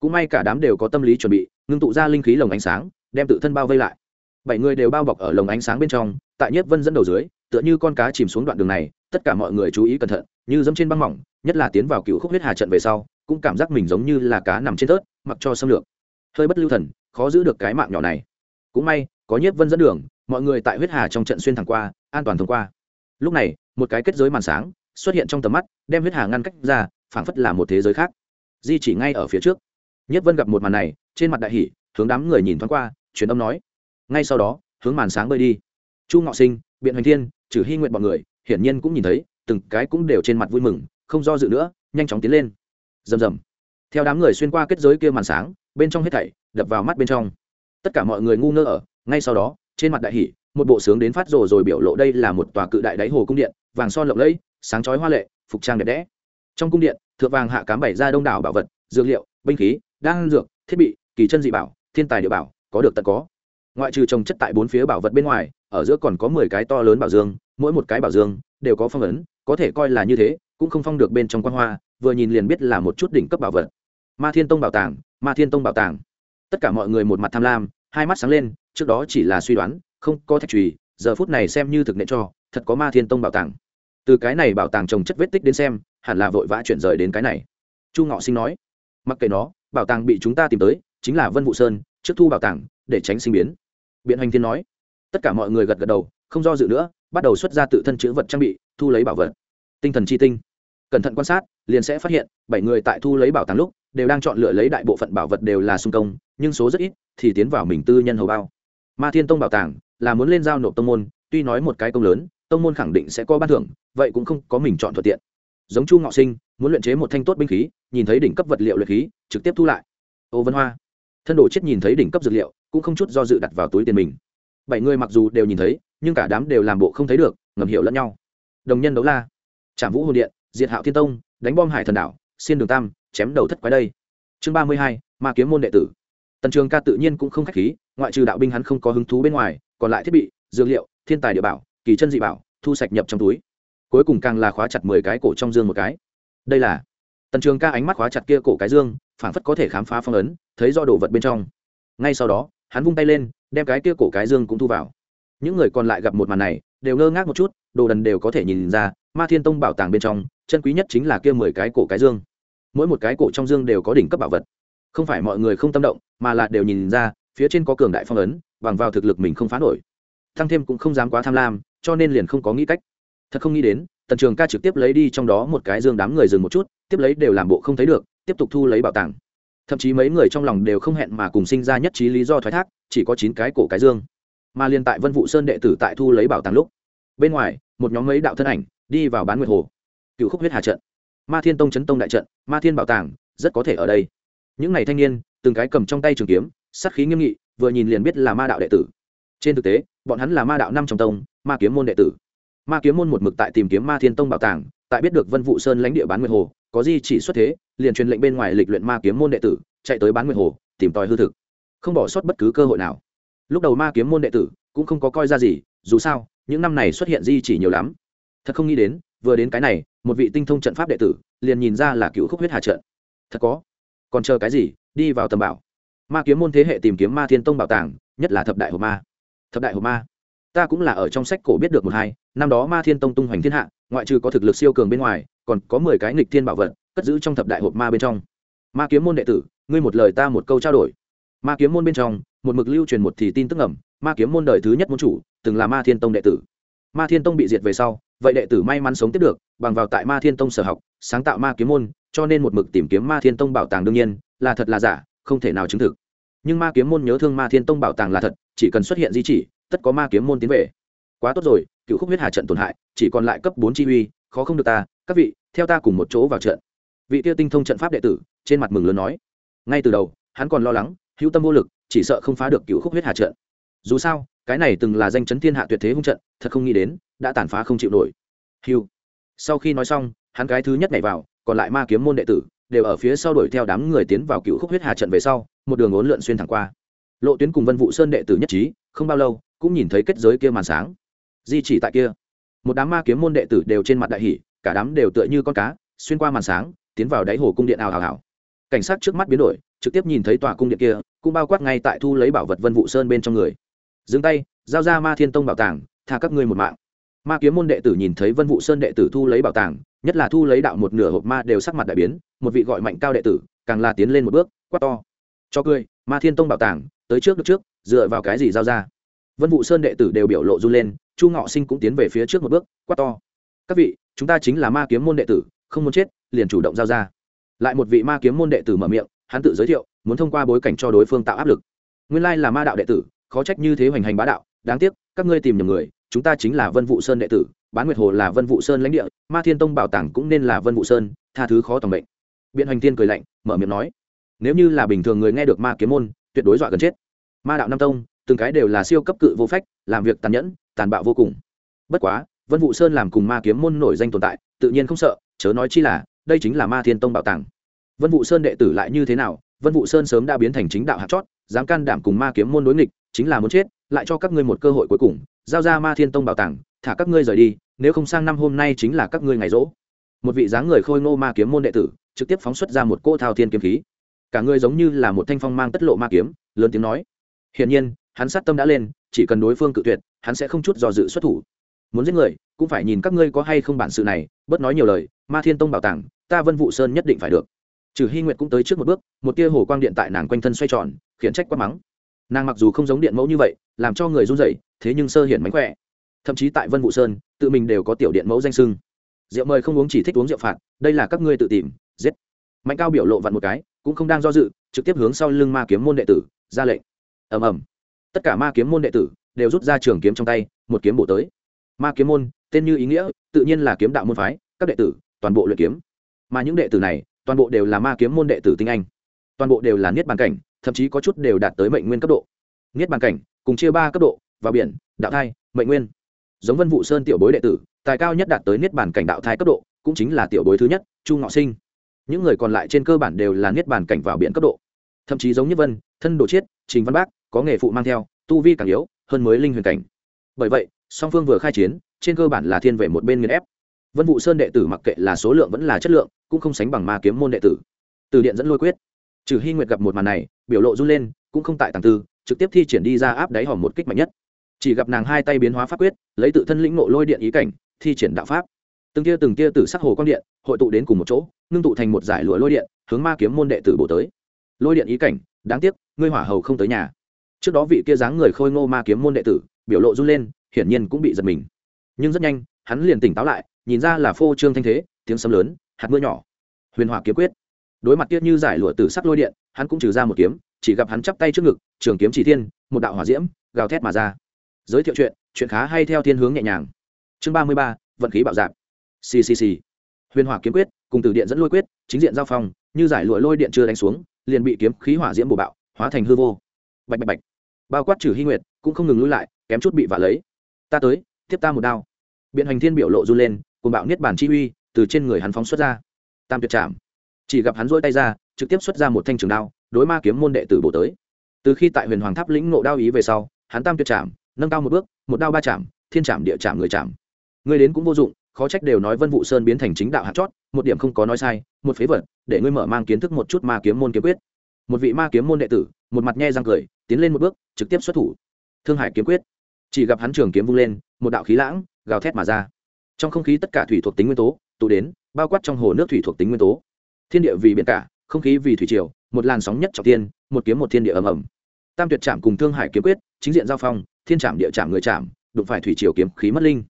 Cũng may cả đám đều có tâm lý chuẩn bị, ngưng tụ ra linh khí lồng ánh sáng, đem tự thân bao vây lại. Bảy người đều bao bọc ở lồng ánh sáng bên trong, tại nhất vân dẫn đầu dưới, tựa như con cá chìm xuống đoạn đường này, tất cả mọi người chú ý cẩn thận, như dẫm trên băng mỏng, nhất là tiến vào cựu khúc huyết hà trận về sau, cũng cảm giác mình giống như là cá nằm trên tớt mặc cho xâm lược. Hơi bất lưu thần khó giữ được cái mạng nhỏ này. Cũng may, có nhiếp vân dẫn đường, mọi người tại huyết hà trong trận xuyên thẳng qua, an toàn thông qua. Lúc này, một cái kết giới màn sáng xuất hiện trong tầm mắt, đem huyết hà ngăn cách ra, phảng phất là một thế giới khác. Di chỉ ngay ở phía trước. Nhiếp vân gặp một màn này, trên mặt đại hỷ hướng đám người nhìn thoáng qua, truyền âm nói. Ngay sau đó, hướng màn sáng bơi đi. Chu ngọ sinh, biện hoành thiên, trừ hy nguyện bọn người, hiển nhiên cũng nhìn thấy, từng cái cũng đều trên mặt vui mừng, không do dự nữa, nhanh chóng tiến lên. Rầm rầm. Theo đám người xuyên qua kết giới kia màn sáng bên trong hết thảy, đập vào mắt bên trong. Tất cả mọi người ngu ngơ ở, ngay sau đó, trên mặt đại hỷ một bộ sướng đến phát rồ rồi biểu lộ đây là một tòa cự đại đáy hồ cung điện, vàng son lộng lẫy, sáng chói hoa lệ, phục trang đẹp đẽ. Trong cung điện, thượng vàng hạ cám bảy ra đông đảo bảo vật, dược liệu, binh khí, đan dược, thiết bị, kỳ chân dị bảo, thiên tài địa bảo, có được tận có. Ngoại trừ trồng chất tại bốn phía bảo vật bên ngoài, ở giữa còn có mười cái to lớn bảo dương, mỗi một cái bảo dương đều có phong ấn, có thể coi là như thế, cũng không phong được bên trong quan hoa, vừa nhìn liền biết là một chút đỉnh cấp bảo vật ma thiên tông bảo tàng, ma thiên tông bảo tàng. Tất cả mọi người một mặt tham lam, hai mắt sáng lên, trước đó chỉ là suy đoán, không có thạch trùy giờ phút này xem như thực nệ cho, thật có ma thiên tông bảo tàng. Từ cái này bảo tàng trồng chất vết tích đến xem, hẳn là vội vã chuyển rời đến cái này. Chu ngọ sinh nói, mặc kệ nó, bảo tàng bị chúng ta tìm tới, chính là vân vụ sơn, trước thu bảo tàng, để tránh sinh biến. Biện hoành thiên nói. Tất cả mọi người gật gật đầu, không do dự nữa, bắt đầu xuất ra tự thân chữ vật trang bị, thu lấy bảo vật. Tinh thần chi tinh. Cẩn thận quan sát, liền sẽ phát hiện, bảy người tại thu lấy bảo tàng lúc đều đang chọn lựa lấy đại bộ phận bảo vật đều là xung công, nhưng số rất ít thì tiến vào mình tư nhân hầu bao. Ma thiên tông bảo tàng là muốn lên giao nộp tông môn, tuy nói một cái công lớn, tông môn khẳng định sẽ có ban thưởng, vậy cũng không có mình chọn thuận tiện. Giống chu ngọ sinh, muốn luyện chế một thanh tốt binh khí, nhìn thấy đỉnh cấp vật liệu luyện khí, trực tiếp thu lại. Ô vân hoa, thân đồ chết nhìn thấy đỉnh cấp dược liệu, cũng không chút do dự đặt vào túi tiền mình. Bảy người mặc dù đều nhìn thấy, nhưng cả đám đều làm bộ không thấy được, ngầm hiểu lẫn nhau. Đồng nhân đấu la. Trảm vũ hồn điện, diệt hạo thiên tông, đánh bom hải thần đảo, xiên đường tam chém đầu thất quái đây. Chương ba mươi hai, ma kiếm môn đệ tử. Tần trường ca tự nhiên cũng không k h á c h khí, ngoại trừ đạo binh hắn không có hứng thú bên ngoài, còn lại thiết bị, dược liệu, thiên tài địa bảo, kỳ chân dị bảo, thu sạch nhập trong túi. Cuối cùng càng là khóa chặt mười cái cổ trong dương một cái. Đây là, tần trường ca ánh mắt khóa chặt kia cổ cái dương, phảng phất có thể khám phá phong ấn, thấy do đồ vật bên trong. Ngay sau đó, hắn vung tay lên, đem cái kia cổ cái dương cũng thu vào. Những người còn lại gặp một màn này, đều ngơ ngác một chút, đồ đần đều có thể nhìn ra, ma thiên tông bảo tàng bên trong, chân quý nhất chính là kia mười cái cổ cái dương mỗi một cái cổ trong dương đều có đỉnh cấp bảo vật. Không phải mọi người không tâm động, mà là đều nhìn ra, phía trên có cường đại phong ấn, bằng vào thực lực mình không phá nổi. Thăng thêm cũng không dám quá tham lam, cho nên liền không có nghĩ cách. Thật không nghĩ đến, tần trường ca trực tiếp lấy đi trong đó một cái dương đám người dừng một chút, tiếp lấy đều làm bộ không thấy được, tiếp tục thu lấy bảo tàng. Thậm chí mấy người trong lòng đều không hẹn mà cùng sinh ra nhất trí lý do thoái thác, chỉ có chín cái cổ cái dương. Mà liên tại vân vụ sơn đệ tử tại thu lấy bảo tàng lúc, bên ngoài, một nhóm mấy đạo thân ảnh đi vào bán nguyệt hồ. Cựu khúc huyết hà trận ma thiên tông chấn tông đại trận, ma thiên bảo tàng, rất có thể ở đây. Những ngày thanh niên, từng cái cầm trong tay trường kiếm, sát khí nghiêm nghị, vừa nhìn liền biết là ma đạo đệ tử. Trên thực tế, bọn hắn là ma đạo năm trong tông, ma kiếm môn đệ tử. Ma kiếm môn một mực tại tìm kiếm ma thiên tông bảo tàng, tại biết được vân vụ sơn lãnh địa bán nguyệt hồ, có di chỉ xuất thế, liền truyền lệnh bên ngoài lịch luyện ma kiếm môn đệ tử, chạy tới bán nguyệt hồ, tìm tòi hư thực. Không bỏ sót bất cứ cơ hội nào. Lúc đầu ma kiếm môn đệ tử cũng không có coi ra gì, dù sao, những năm này xuất hiện di chỉ nhiều lắm. Thật không nghĩ đến vừa đến cái này, một vị tinh thông trận pháp đệ tử, liền nhìn ra là cựu khúc huyết hà trận. Thật có. Còn chờ cái gì, đi vào tầm bảo. Ma kiếm môn thế hệ tìm kiếm ma thiên tông bảo tàng, nhất là thập đại hồ ma. Thập đại hồ ma. Ta cũng là ở trong sách cổ biết được một hai, năm đó ma thiên tông tung hoành thiên hạ, ngoại trừ có thực lực siêu cường bên ngoài, còn có mười cái nghịch thiên bảo vật, cất giữ trong thập đại hộp ma bên trong. Ma kiếm môn đệ tử, ngươi một lời ta một câu trao đổi. Ma kiếm môn bên trong, một mực lưu truyền một thì tin tức ẩm ma kiếm môn đời thứ nhất môn chủ, từng là ma thiên tông đệ tử. Ma thiên tông bị diệt về sau vậy đệ tử may mắn sống tiếp được, bằng vào tại ma thiên tông sở học, sáng tạo ma kiếm môn, cho nên một mực tìm kiếm ma thiên tông bảo tàng đương nhiên, là thật là giả, không thể nào chứng thực. Nhưng ma kiếm môn nhớ thương ma thiên tông bảo tàng là thật, chỉ cần xuất hiện di chỉ, tất có ma kiếm môn tiến về. Quá tốt rồi, cựu khúc huyết hà trận tổn hại, chỉ còn lại cấp bốn chi uy, khó không được ta, các vị, theo ta cùng một chỗ vào trận. Vị tiêu tinh thông trận pháp đệ tử, trên mặt mừng lớn nói. Ngay từ đầu, hắn còn lo lắng, hữu tâm vô lực, chỉ sợ không phá được cựu khúc huyết hà trận. Dù sao cái này từng là danh chấn thiên hạ tuyệt thế hung trận, thật không nghĩ đến, đã tàn phá không chịu nổi. Hiu sau khi nói xong, hắn cái thứ nhất nhảy vào, còn lại ma kiếm môn đệ tử, đều ở phía sau đuổi theo đám người tiến vào cựu khúc huyết hà trận về sau, một đường ốn lượn xuyên thẳng qua. Lộ tuyến cùng vân vụ sơn đệ tử nhất trí, không bao lâu, cũng nhìn thấy kết giới kia màn sáng. Di chỉ tại kia. Một đám ma kiếm môn đệ tử đều trên mặt đại hỷ cả đám đều tựa như con cá, xuyên qua màn sáng, tiến vào đáy hồ cung điện ào ào ào. Cảnh sát trước mắt biến đổi, trực tiếp nhìn thấy tòa cung điện kia, cũng bao quát ngay tại thu lấy bảo vật vân vụ sơn bên trong người dừng tay, giao ra ma thiên tông bảo tàng, tha các ngươi một mạng. Ma kiếm môn đệ tử nhìn thấy vân vụ sơn đệ tử thu lấy bảo tàng, nhất là thu lấy đạo một nửa hộp ma đều sắc mặt đại biến, một vị gọi mạnh cao đệ tử, càng là tiến lên một bước, quát to. Cho cười, ma thiên tông bảo tàng, tới trước được trước, dựa vào cái gì giao ra? Vân vụ sơn đệ tử đều biểu lộ run lên, chu ngọ sinh cũng tiến về phía trước một bước, quát to. Các vị, chúng ta chính là ma kiếm môn đệ tử, không muốn chết, liền chủ động giao ra. Lại một vị ma kiếm môn đệ tử mở miệng, hắn tự giới thiệu, muốn thông qua bối cảnh cho đối phương tạo áp lực. Nguyên lai là ma đạo đệ tử khó trách như thế hoành hành bá đạo, đáng tiếc, các ngươi tìm nhầm người, chúng ta chính là vân vụ sơn đệ tử, bán nguyệt hồ là vân vụ sơn lãnh địa, ma thiên tông bảo tàng cũng nên là vân vụ sơn, tha thứ khó tòng bệnh biện hoành thiên cười lạnh, mở miệng nói, nếu như là bình thường người nghe được ma kiếm môn, tuyệt đối dọa gần chết. Ma đạo nam tông, từng cái đều là siêu cấp cự vô phách, làm việc tàn nhẫn, tàn bạo vô cùng. Bất quá, vân vụ sơn làm cùng ma kiếm môn nổi danh tồn tại, tự nhiên không sợ, chớ nói chi là, đây chính là ma thiên tông bảo tàng. Vân vụ sơn đệ tử lại như thế nào, vân vụ sơn sớm đã biến thành chính đạo hạt chót, dám can đảm cùng ma kiếm môn đối nghịch chính là muốn chết, lại cho các ngươi một cơ hội cuối cùng, giao ra ma thiên tông bảo tàng, thả các ngươi rời đi, nếu không sang năm hôm nay chính là các ngươi ngày rỗ. Một vị dáng người khôi ngô ma kiếm môn đệ tử, trực tiếp phóng xuất ra một cỗ thao thiên kiếm khí. Cả người giống như là một thanh phong mang tất lộ ma kiếm, lớn tiếng nói. Hiển nhiên, hắn sát tâm đã lên, chỉ cần đối phương cự tuyệt, hắn sẽ không chút do dự xuất thủ. Muốn giết người, cũng phải nhìn các ngươi có hay không bản sự này, bớt nói nhiều lời, ma thiên tông bảo tàng, ta vân vụ sơn nhất định phải được. Trừ hy nguyệt cũng tới trước một bước, một tia hồ quang điện tại nàng quanh thân xoay tròn khiến trách quá mắng nàng mặc dù không giống điện mẫu như vậy, làm cho người run rẩy, thế nhưng sơ hiển mánh khỏe. Thậm chí tại vân vụ sơn, tự mình đều có tiểu điện mẫu danh sưng. Rượu mời không uống chỉ thích uống rượu phạt, đây là các ngươi tự tìm, giết. Mạnh cao biểu lộ vặn một cái, cũng không đang do dự, trực tiếp hướng sau lưng ma kiếm môn đệ tử, ra lệnh. Ầm ầm. Tất cả ma kiếm môn đệ tử đều rút ra trường kiếm trong tay, một kiếm bổ tới. Ma kiếm môn, tên như ý nghĩa, tự nhiên là kiếm đạo môn phái, các đệ tử, toàn bộ luyện kiếm. Mà những đệ tử này, toàn bộ đều là ma kiếm môn đệ tử tinh anh. Toàn bộ đều là niết bàn cảnh thậm chí có chút đều đạt tới mệnh nguyên cấp độ. Niết bàn cảnh, cùng chia ba cấp độ, vào biển, đạo thai, mệnh nguyên. Giống vân vụ sơn tiểu bối đệ tử, tài cao nhất đạt tới niết bàn cảnh đạo thai cấp độ, cũng chính là tiểu bối thứ nhất, chu ngọ sinh. Những người còn lại trên cơ bản đều là niết bàn cảnh vào biển cấp độ. Thậm chí giống như vân, thân đồ chiết, trình văn bác, có nghề phụ mang theo, tu vi càng yếu, hơn mới linh huyền cảnh. Bởi vậy, song phương vừa khai chiến, trên cơ bản là thiên về một bên nghiền ép. Vân vụ sơn đệ tử mặc kệ là số lượng vẫn là chất lượng, cũng không sánh bằng ma kiếm môn đệ tử. Từ điện dẫn lôi quyết trừ hy nguyệt gặp một màn này, biểu lộ run lên, cũng không tại tàng tư, trực tiếp thi triển đi ra áp đáy hòm một kích mạnh nhất. Chỉ gặp nàng hai tay biến hóa pháp quyết, lấy tự thân lĩnh nộ lôi điện ý cảnh, thi triển đạo pháp. Từng tia từng tia từ sắc hồ quang điện, hội tụ đến cùng một chỗ, ngưng tụ thành một giải lụa lôi điện, hướng ma kiếm môn đệ tử bổ tới. Lôi điện ý cảnh, đáng tiếc, ngươi hỏa hầu không tới nhà. Trước đó vị kia dáng người khôi ngô ma kiếm môn đệ tử, biểu lộ run lên, hiển nhiên cũng bị giật mình. Nhưng rất nhanh, hắn liền tỉnh táo lại, nhìn ra là phô trương thanh thế, tiếng sấm lớn, hạt mưa nhỏ. Huyền hỏa kiếm quyết đối mặt tiết như giải lụa từ sắc lôi điện, hắn cũng trừ ra một kiếm, chỉ gặp hắn chắp tay trước ngực, trường kiếm chỉ thiên, một đạo hỏa diễm, gào thét mà ra. Giới thiệu chuyện chuyện khá hay theo thiên hướng nhẹ nhàng. Chương ba mươi ba, vận khí bạo dạp ccc huyền hỏa kiếm quyết, cùng từ điện dẫn lôi quyết, chính diện giao phong, như giải lụa lôi điện chưa đánh xuống, liền bị kiếm khí hỏa diễm bổ bạo, hóa thành hư vô. Bạch bạch bạch. Bao quát trừ hy nguyệt, cũng không ngừng lui lại, kém chút bị vạ lấy. Ta tới, tiếp ta một đao. Biện hành thiên biểu lộ run lên cùng bạo niết bản chi uy, từ trên người hắn phóng xuất ra. Tam tuyệt chạm chỉ gặp hắn rỗi tay ra, trực tiếp xuất ra một thanh trường đao, đối ma kiếm môn đệ tử bổ tới. Từ khi tại huyền hoàng tháp lĩnh nộ đao ý về sau, hắn tam tuyệt chạm, nâng cao một bước, một đao ba chạm, thiên chạm, địa chạm, người chạm. Người đến cũng vô dụng, khó trách đều nói vân vụ sơn biến thành chính đạo hạt chót, một điểm không có nói sai, một phế vật, để ngươi mở mang kiến thức một chút ma kiếm môn kiếm quyết. Một vị ma kiếm môn đệ tử, một mặt nhe răng cười, tiến lên một bước, trực tiếp xuất thủ. Thương hải kiếm quyết. Chỉ gặp hắn trường kiếm vung lên, một đạo khí lãng, gào thét mà ra. Trong không khí tất cả thủy thuộc tính nguyên tố, tụ đến, bao quát trong hồ nước thủy thuộc tính nguyên tố thiên địa vì biển cả, không khí vì thủy triều, một làn sóng nhất trọng tiên một kiếm một thiên địa ầm ầm. Tam tuyệt trạm cùng thương hải kiếm quyết, chính diện giao phong, thiên trạm địa trạm người trạm đụng phải thủy triều kiếm khí mất linh.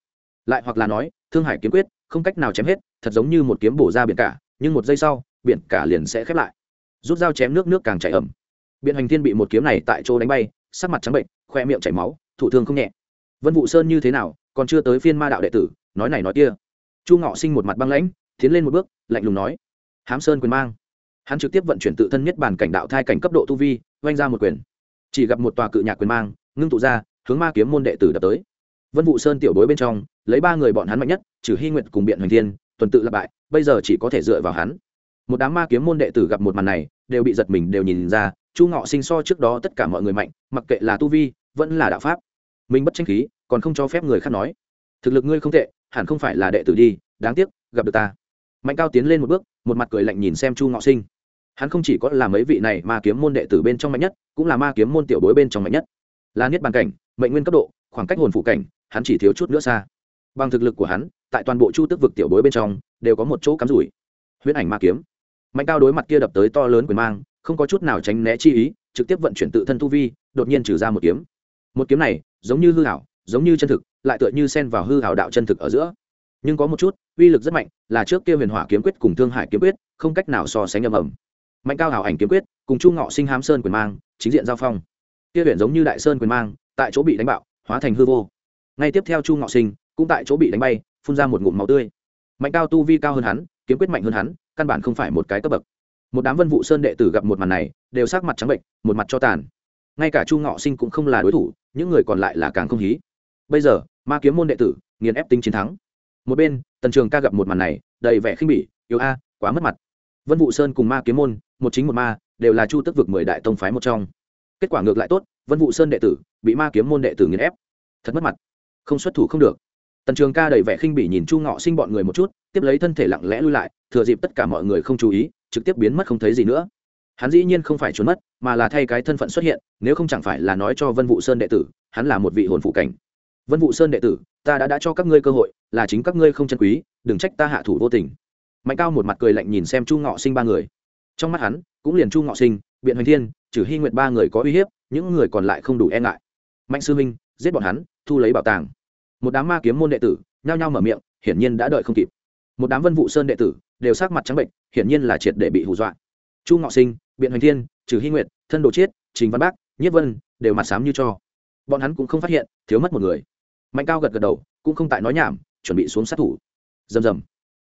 Lại hoặc là nói, thương hải kiếm quyết, không cách nào chém hết, thật giống như một kiếm bổ ra biển cả, nhưng một giây sau, biển cả liền sẽ khép lại. Rút dao chém nước nước càng chảy ẩm biện hành thiên bị một kiếm này tại chỗ đánh bay, sắc mặt trắng bệnh, khoe miệng chảy máu, thủ thương không nhẹ. Vân vụ sơn như thế nào, còn chưa tới phiên ma đạo đệ tử, nói này nói kia. Chu ngọ sinh một mặt băng lãnh, tiến lên một bước, lạnh lùng nói hám sơn quyền mang. Hắn trực tiếp vận chuyển tự thân nhất bản cảnh đạo thai cảnh cấp độ tu vi, oanh ra một quyền. Chỉ gặp một tòa cự nhạc quyền mang, ngưng tụ ra, hướng ma kiếm môn đệ tử đập tới. Vân vụ sơn tiểu bối bên trong, lấy ba người bọn hắn mạnh nhất, trừ hy nguyện cùng biện hoành thiên, tuần tự lặp bại bây giờ chỉ có thể dựa vào hắn. Một đám ma kiếm môn đệ tử gặp một màn này, đều bị giật mình, đều nhìn ra, chu ngọ sinh so trước đó tất cả mọi người mạnh, mặc kệ là tu vi, vẫn là đạo pháp. Mình bất tranh khí, còn không cho phép người khác nói. Thực lực ngươi không tệ, hẳn không phải là đệ tử đi, đáng tiếc, gặp được ta mạnh cao tiến lên một bước, một mặt cười lạnh nhìn xem chu ngọ sinh. Hắn không chỉ có là mấy vị này ma kiếm môn đệ tử bên trong mạnh nhất, cũng là ma kiếm môn tiểu bối bên trong mạnh nhất. Là niết bàn cảnh, mệnh nguyên cấp độ, khoảng cách hồn phụ cảnh, hắn chỉ thiếu chút nữa xa. Bằng thực lực của hắn, tại toàn bộ chu tức vực tiểu bối bên trong, đều có một chỗ cắm rủi. Huyễn ảnh ma kiếm. Mạnh cao đối mặt kia đập tới to lớn quyền mang, không có chút nào tránh né chi ý, trực tiếp vận chuyển tự thân tu vi, đột nhiên trừ ra một kiếm. Một kiếm này, giống như hư hảo giống như chân thực, lại tựa như xen vào hư hảo đạo chân thực ở giữa nhưng có một chút, uy lực rất mạnh, là trước kia huyền hỏa kiếm quyết cùng thương hải kiếm quyết, không cách nào so sánh ầm ầm. Mạnh cao hảo ảnh kiếm quyết, cùng chu ngọ sinh hám sơn quyền mang, chính diện giao phong. Kia huyền giống như đại sơn quyền mang, tại chỗ bị đánh bạo, hóa thành hư vô. Ngay tiếp theo chu ngọ sinh, cũng tại chỗ bị đánh bay, phun ra một ngụm máu tươi. Mạnh cao tu vi cao hơn hắn, kiếm quyết mạnh hơn hắn, căn bản không phải một cái cấp bậc. Một đám vân vụ sơn đệ tử gặp một màn này, đều sắc mặt trắng bệnh, một mặt cho tàn. Ngay cả chu ngọ sinh cũng không là đối thủ, những người còn lại là càng không hí. Bây giờ, ma kiếm môn đệ tử, nghiền ép tính chiến thắng một bên, tần trường ca gặp một màn này, đầy vẻ khinh bỉ yếu a, quá mất mặt. Vân vụ sơn cùng ma kiếm môn, một chính một ma, đều là chu tức vực mười đại tông phái một trong. Kết quả ngược lại tốt, vân vụ sơn đệ tử bị ma kiếm môn đệ tử nghiền ép. Thật mất mặt. Không xuất thủ không được. Tần trường ca đầy vẻ khinh bỉ nhìn chu ngọ sinh bọn người một chút, tiếp lấy thân thể lặng lẽ lui lại, thừa dịp tất cả mọi người không chú ý, trực tiếp biến mất không thấy gì nữa. Hắn dĩ nhiên không phải trốn mất, mà là thay cái thân phận xuất hiện, nếu không chẳng phải là nói cho vân vụ sơn đệ tử, hắn là một vị hồn phụ cảnh. Vân vụ sơn đệ tử ta đã đã cho các ngươi cơ hội, là chính các ngươi không chân quý, đừng trách ta hạ thủ vô tình. Mạnh cao một mặt cười lạnh nhìn xem chu ngọ sinh ba người. Trong mắt hắn, cũng liền chu ngọ sinh, biện hoành thiên trừ hy nguyện ba người có uy hiếp, những người còn lại không đủ e ngại. Mạnh sư minh, giết bọn hắn, thu lấy bảo tàng. Một đám ma kiếm môn đệ tử, nhao nhao mở miệng, hiển nhiên đã đợi không kịp. Một đám vân vụ sơn đệ tử, đều sắc mặt trắng bệnh hiển nhiên là triệt để bị hù dọa. Chu ngọ sinh, biện hoành thiên trừ hy nguyệt, thân đồ chiết, trình văn bác nhất vân, đều mặt sám như cho. Bọn hắn cũng không phát hiện, thiếu mất một người mạnh cao gật gật đầu, cũng không tại nói nhảm, chuẩn bị xuống sát thủ. Rầm rầm.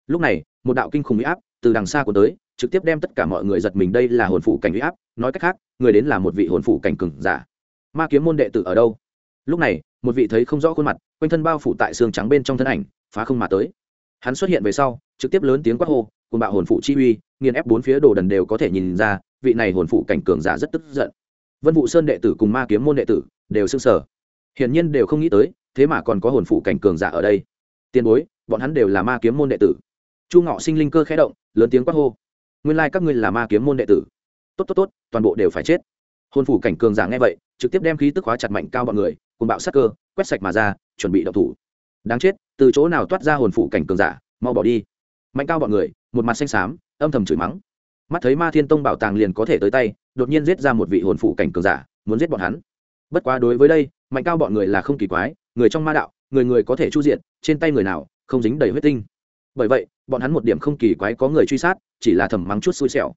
Lúc này, một đạo kinh khủng huy áp từ đằng xa của tới, trực tiếp đem tất cả mọi người giật mình đây là hồn phủ cảnh huy áp, nói cách khác, người đến là một vị hồn phủ cảnh cừng giả. Ma kiếm môn đệ tử ở đâu? Lúc này, một vị thấy không rõ khuôn mặt, quanh thân bao phủ tại xương trắng bên trong thân ảnh, phá không mà tới. Hắn xuất hiện về sau, trực tiếp lớn tiếng quát hô, cùng bạo hồn phủ chi uy, nghiền ép bốn phía đồ đần đều có thể nhìn ra, vị này hồn phủ cảnh cường giả rất tức giận. Vân vụ sơn đệ tử cùng ma kiếm môn đệ tử đều s ư n g sở hiển nhiên đều không nghĩ tới thế mà còn có hồn phụ cảnh cường giả ở đây. Tiền bối, bọn hắn đều là ma kiếm môn đệ tử. Chu ngọ sinh linh cơ khẽ động, lớn tiếng quát hô. Nguyên lai、like、các ngươi là ma kiếm môn đệ tử. Tốt tốt tốt, toàn bộ đều phải chết. Hồn phủ cảnh cường giả nghe vậy, trực tiếp đem khí tức hóa chặt mạnh cao bọn người, cùng bạo sắc cơ, quét sạch mà ra, chuẩn bị đậu thủ. Đáng chết, từ chỗ nào toát ra hồn phủ cảnh cường giả, mau bỏ đi. Mạnh cao bọn người, một mặt xanh xám, âm thầm chửi mắng. Mắt thấy ma thiên tông bảo tàng liền có thể tới tay, đột nhiên giết ra một vị hồn phủ cảnh cường giả, muốn giết bọn hắn. Bất quá đối với đây, mạnh cao bọn người là không kỳ quái người trong ma đạo, người người có thể chu diện trên tay người nào không dính đầy huyết tinh. Bởi vậy, bọn hắn một điểm không kỳ quái có người truy sát, chỉ là thầm mắng chút xui xẻo.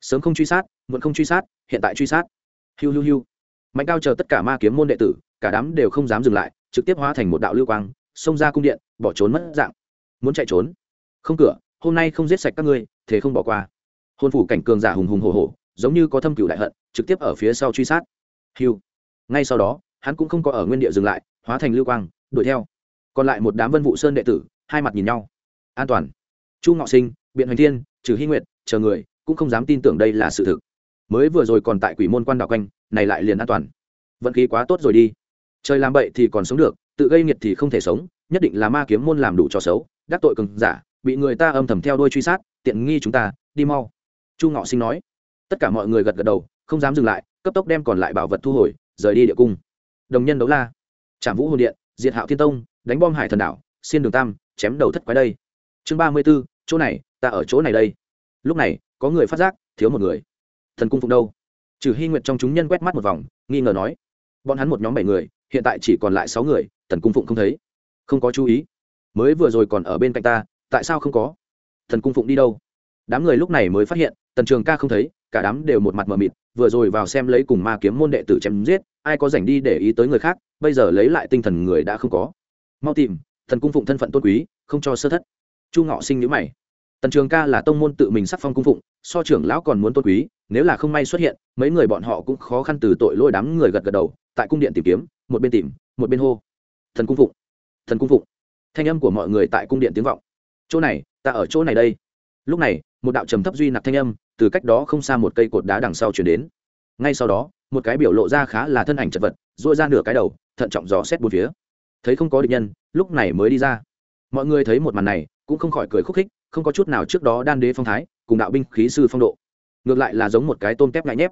Sớm không truy sát, muộn không truy sát, hiện tại truy sát. Hiu hiu hiu. Mạnh cao chờ tất cả ma kiếm môn đệ tử, cả đám đều không dám dừng lại, trực tiếp hóa thành một đạo lưu quang, xông ra cung điện, bỏ trốn mất dạng. Muốn chạy trốn? Không cửa, hôm nay không giết sạch các ngươi, thế không bỏ qua. Hôn phủ cảnh cường giả hùng hùng hồ hồ giống như có thâm cửu đại hận, trực tiếp ở phía sau truy sát. Hiu. Ngay sau đó, hắn cũng không có ở nguyên địa dừng lại hóa thành lưu quang, đuổi theo. Còn lại một đám vân vụ sơn đệ tử, hai mặt nhìn nhau. An toàn. Chu ngọ sinh, biện hoành thiên, trừ hy nguyện chờ người, cũng không dám tin tưởng đây là sự thực. Mới vừa rồi còn tại quỷ môn quan đảo quanh, này lại liền an toàn. Vận khí quá tốt rồi đi. Trời làm bậy thì còn sống được, tự gây nghiệt thì không thể sống, nhất định là ma kiếm môn làm đủ cho xấu, đắc tội cường giả, bị người ta âm thầm theo đuôi truy sát, tiện nghi chúng ta, đi mau. Chu ngọ sinh nói. Tất cả mọi người gật gật đầu, không dám dừng lại, cấp tốc đem còn lại bảo vật thu hồi, rời đi địa cung. Đồng nhân đấu la trảm vũ hồn điện, diệt hạo thiên tông, đánh bom hải thần đảo, xiên đường tam, chém đầu thất quái đây. Chương ba mươi b ố chỗ này, ta ở chỗ này đây. Lúc này, có người phát giác, thiếu một người. Thần cung phụng đâu? Trừ hy nguyện trong chúng nhân quét mắt một vòng, nghi ngờ nói. Bọn hắn một nhóm bảy người, hiện tại chỉ còn lại sáu người, thần cung phụng không thấy. Không có chú ý. Mới vừa rồi còn ở bên cạnh ta, tại sao không có? Thần cung phụng đi đâu? Đám người lúc này mới phát hiện, tần trường ca không thấy, cả đám đều một mặt mờ mịt vừa rồi vào xem lấy cùng ma kiếm môn đệ tử chém giết, ai có rảnh đi để ý tới người khác, bây giờ lấy lại tinh thần người đã không có. Mau tìm, thần cung phụng thân phận tôn quý, không cho sơ thất. Chu ngọ sinh nhữ mày. Tần trường ca là tông môn tự mình sắc phong cung phụng, so trưởng lão còn muốn tôn quý, nếu là không may xuất hiện, mấy người bọn họ cũng khó khăn từ tội lôi đám người gật gật đầu, tại cung điện tìm kiếm, một bên tìm, một bên hô. Thần cung phụng, thần cung phụng. Thanh âm của mọi người tại cung điện tiếng vọng. Chỗ này, ta ở chỗ này đây. Lúc này, một đạo trầm thấp duy nặc thanh âm từ cách đó không xa một cây cột đá đằng sau chuyển đến. Ngay sau đó, một cái biểu lộ ra khá là thân ảnh chật vật dội ra nửa cái đầu, thận trọng dò xét bốn phía. Thấy không có địch nhân, lúc này mới đi ra. Mọi người thấy một màn này, cũng không khỏi cười khúc khích, không có chút nào trước đó đan đế phong thái, cùng đạo binh khí sư phong độ. Ngược lại là giống một cái tôm tép ngại nhép.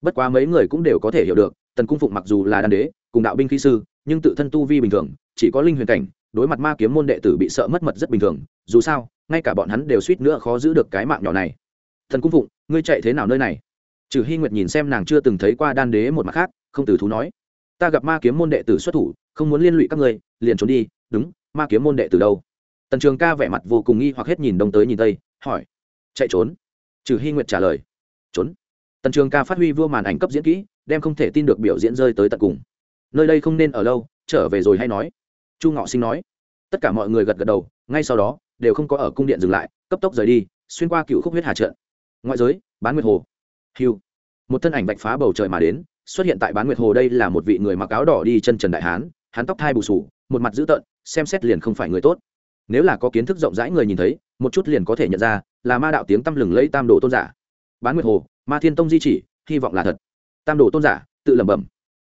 Bất quá mấy người cũng đều có thể hiểu được, tần cung phụng mặc dù là đan đế, cùng đạo binh khí sư, nhưng tự thân tu vi bình thường, chỉ có linh huyền cảnh, đối mặt ma kiếm môn đệ tử bị sợ mất mật rất bình thường, dù sao, ngay cả bọn hắn đều suýt nữa khó giữ được cái mạng nhỏ này thần cung phụng, ngươi chạy thế nào nơi này? Trừ hy nguyệt nhìn xem nàng chưa từng thấy qua đan đế một mặt khác, không từ thú nói. Ta gặp ma kiếm môn đệ tử xuất thủ, không muốn liên lụy các ngươi, liền trốn đi. Đúng, ma kiếm môn đệ tử đâu? Tần trường ca vẻ mặt vô cùng nghi hoặc hết nhìn đông tới nhìn tây, hỏi. Chạy trốn? Trừ hy nguyệt trả lời. Trốn. Tần trường ca phát huy vua màn ảnh cấp diễn kỹ, đem không thể tin được biểu diễn rơi tới tận cùng. Nơi đây không nên ở lâu, trở về rồi hay nói. Chu ngọ sinh nói. Tất cả mọi người gật gật đầu, ngay sau đó, đều không có ở cung điện dừng lại, cấp tốc rời đi, xuyên qua cựu khúc huyết hà trận ngoại giới, bán nguyệt hồ. Hiu. Một thân ảnh vạch phá bầu trời mà đến, xuất hiện tại bán nguyệt hồ đây là một vị người mặc áo đỏ đi chân trần đại hán, hắn tóc thai bù sù một mặt dữ tợn, xem xét liền không phải người tốt. Nếu là có kiến thức rộng rãi người nhìn thấy, một chút liền có thể nhận ra, là ma đạo tiếng tăm lừng lấy tam đồ tôn giả. Bán nguyệt hồ, ma thiên tông di chỉ, hy vọng là thật. Tam đồ tôn giả, tự lẩm bẩm.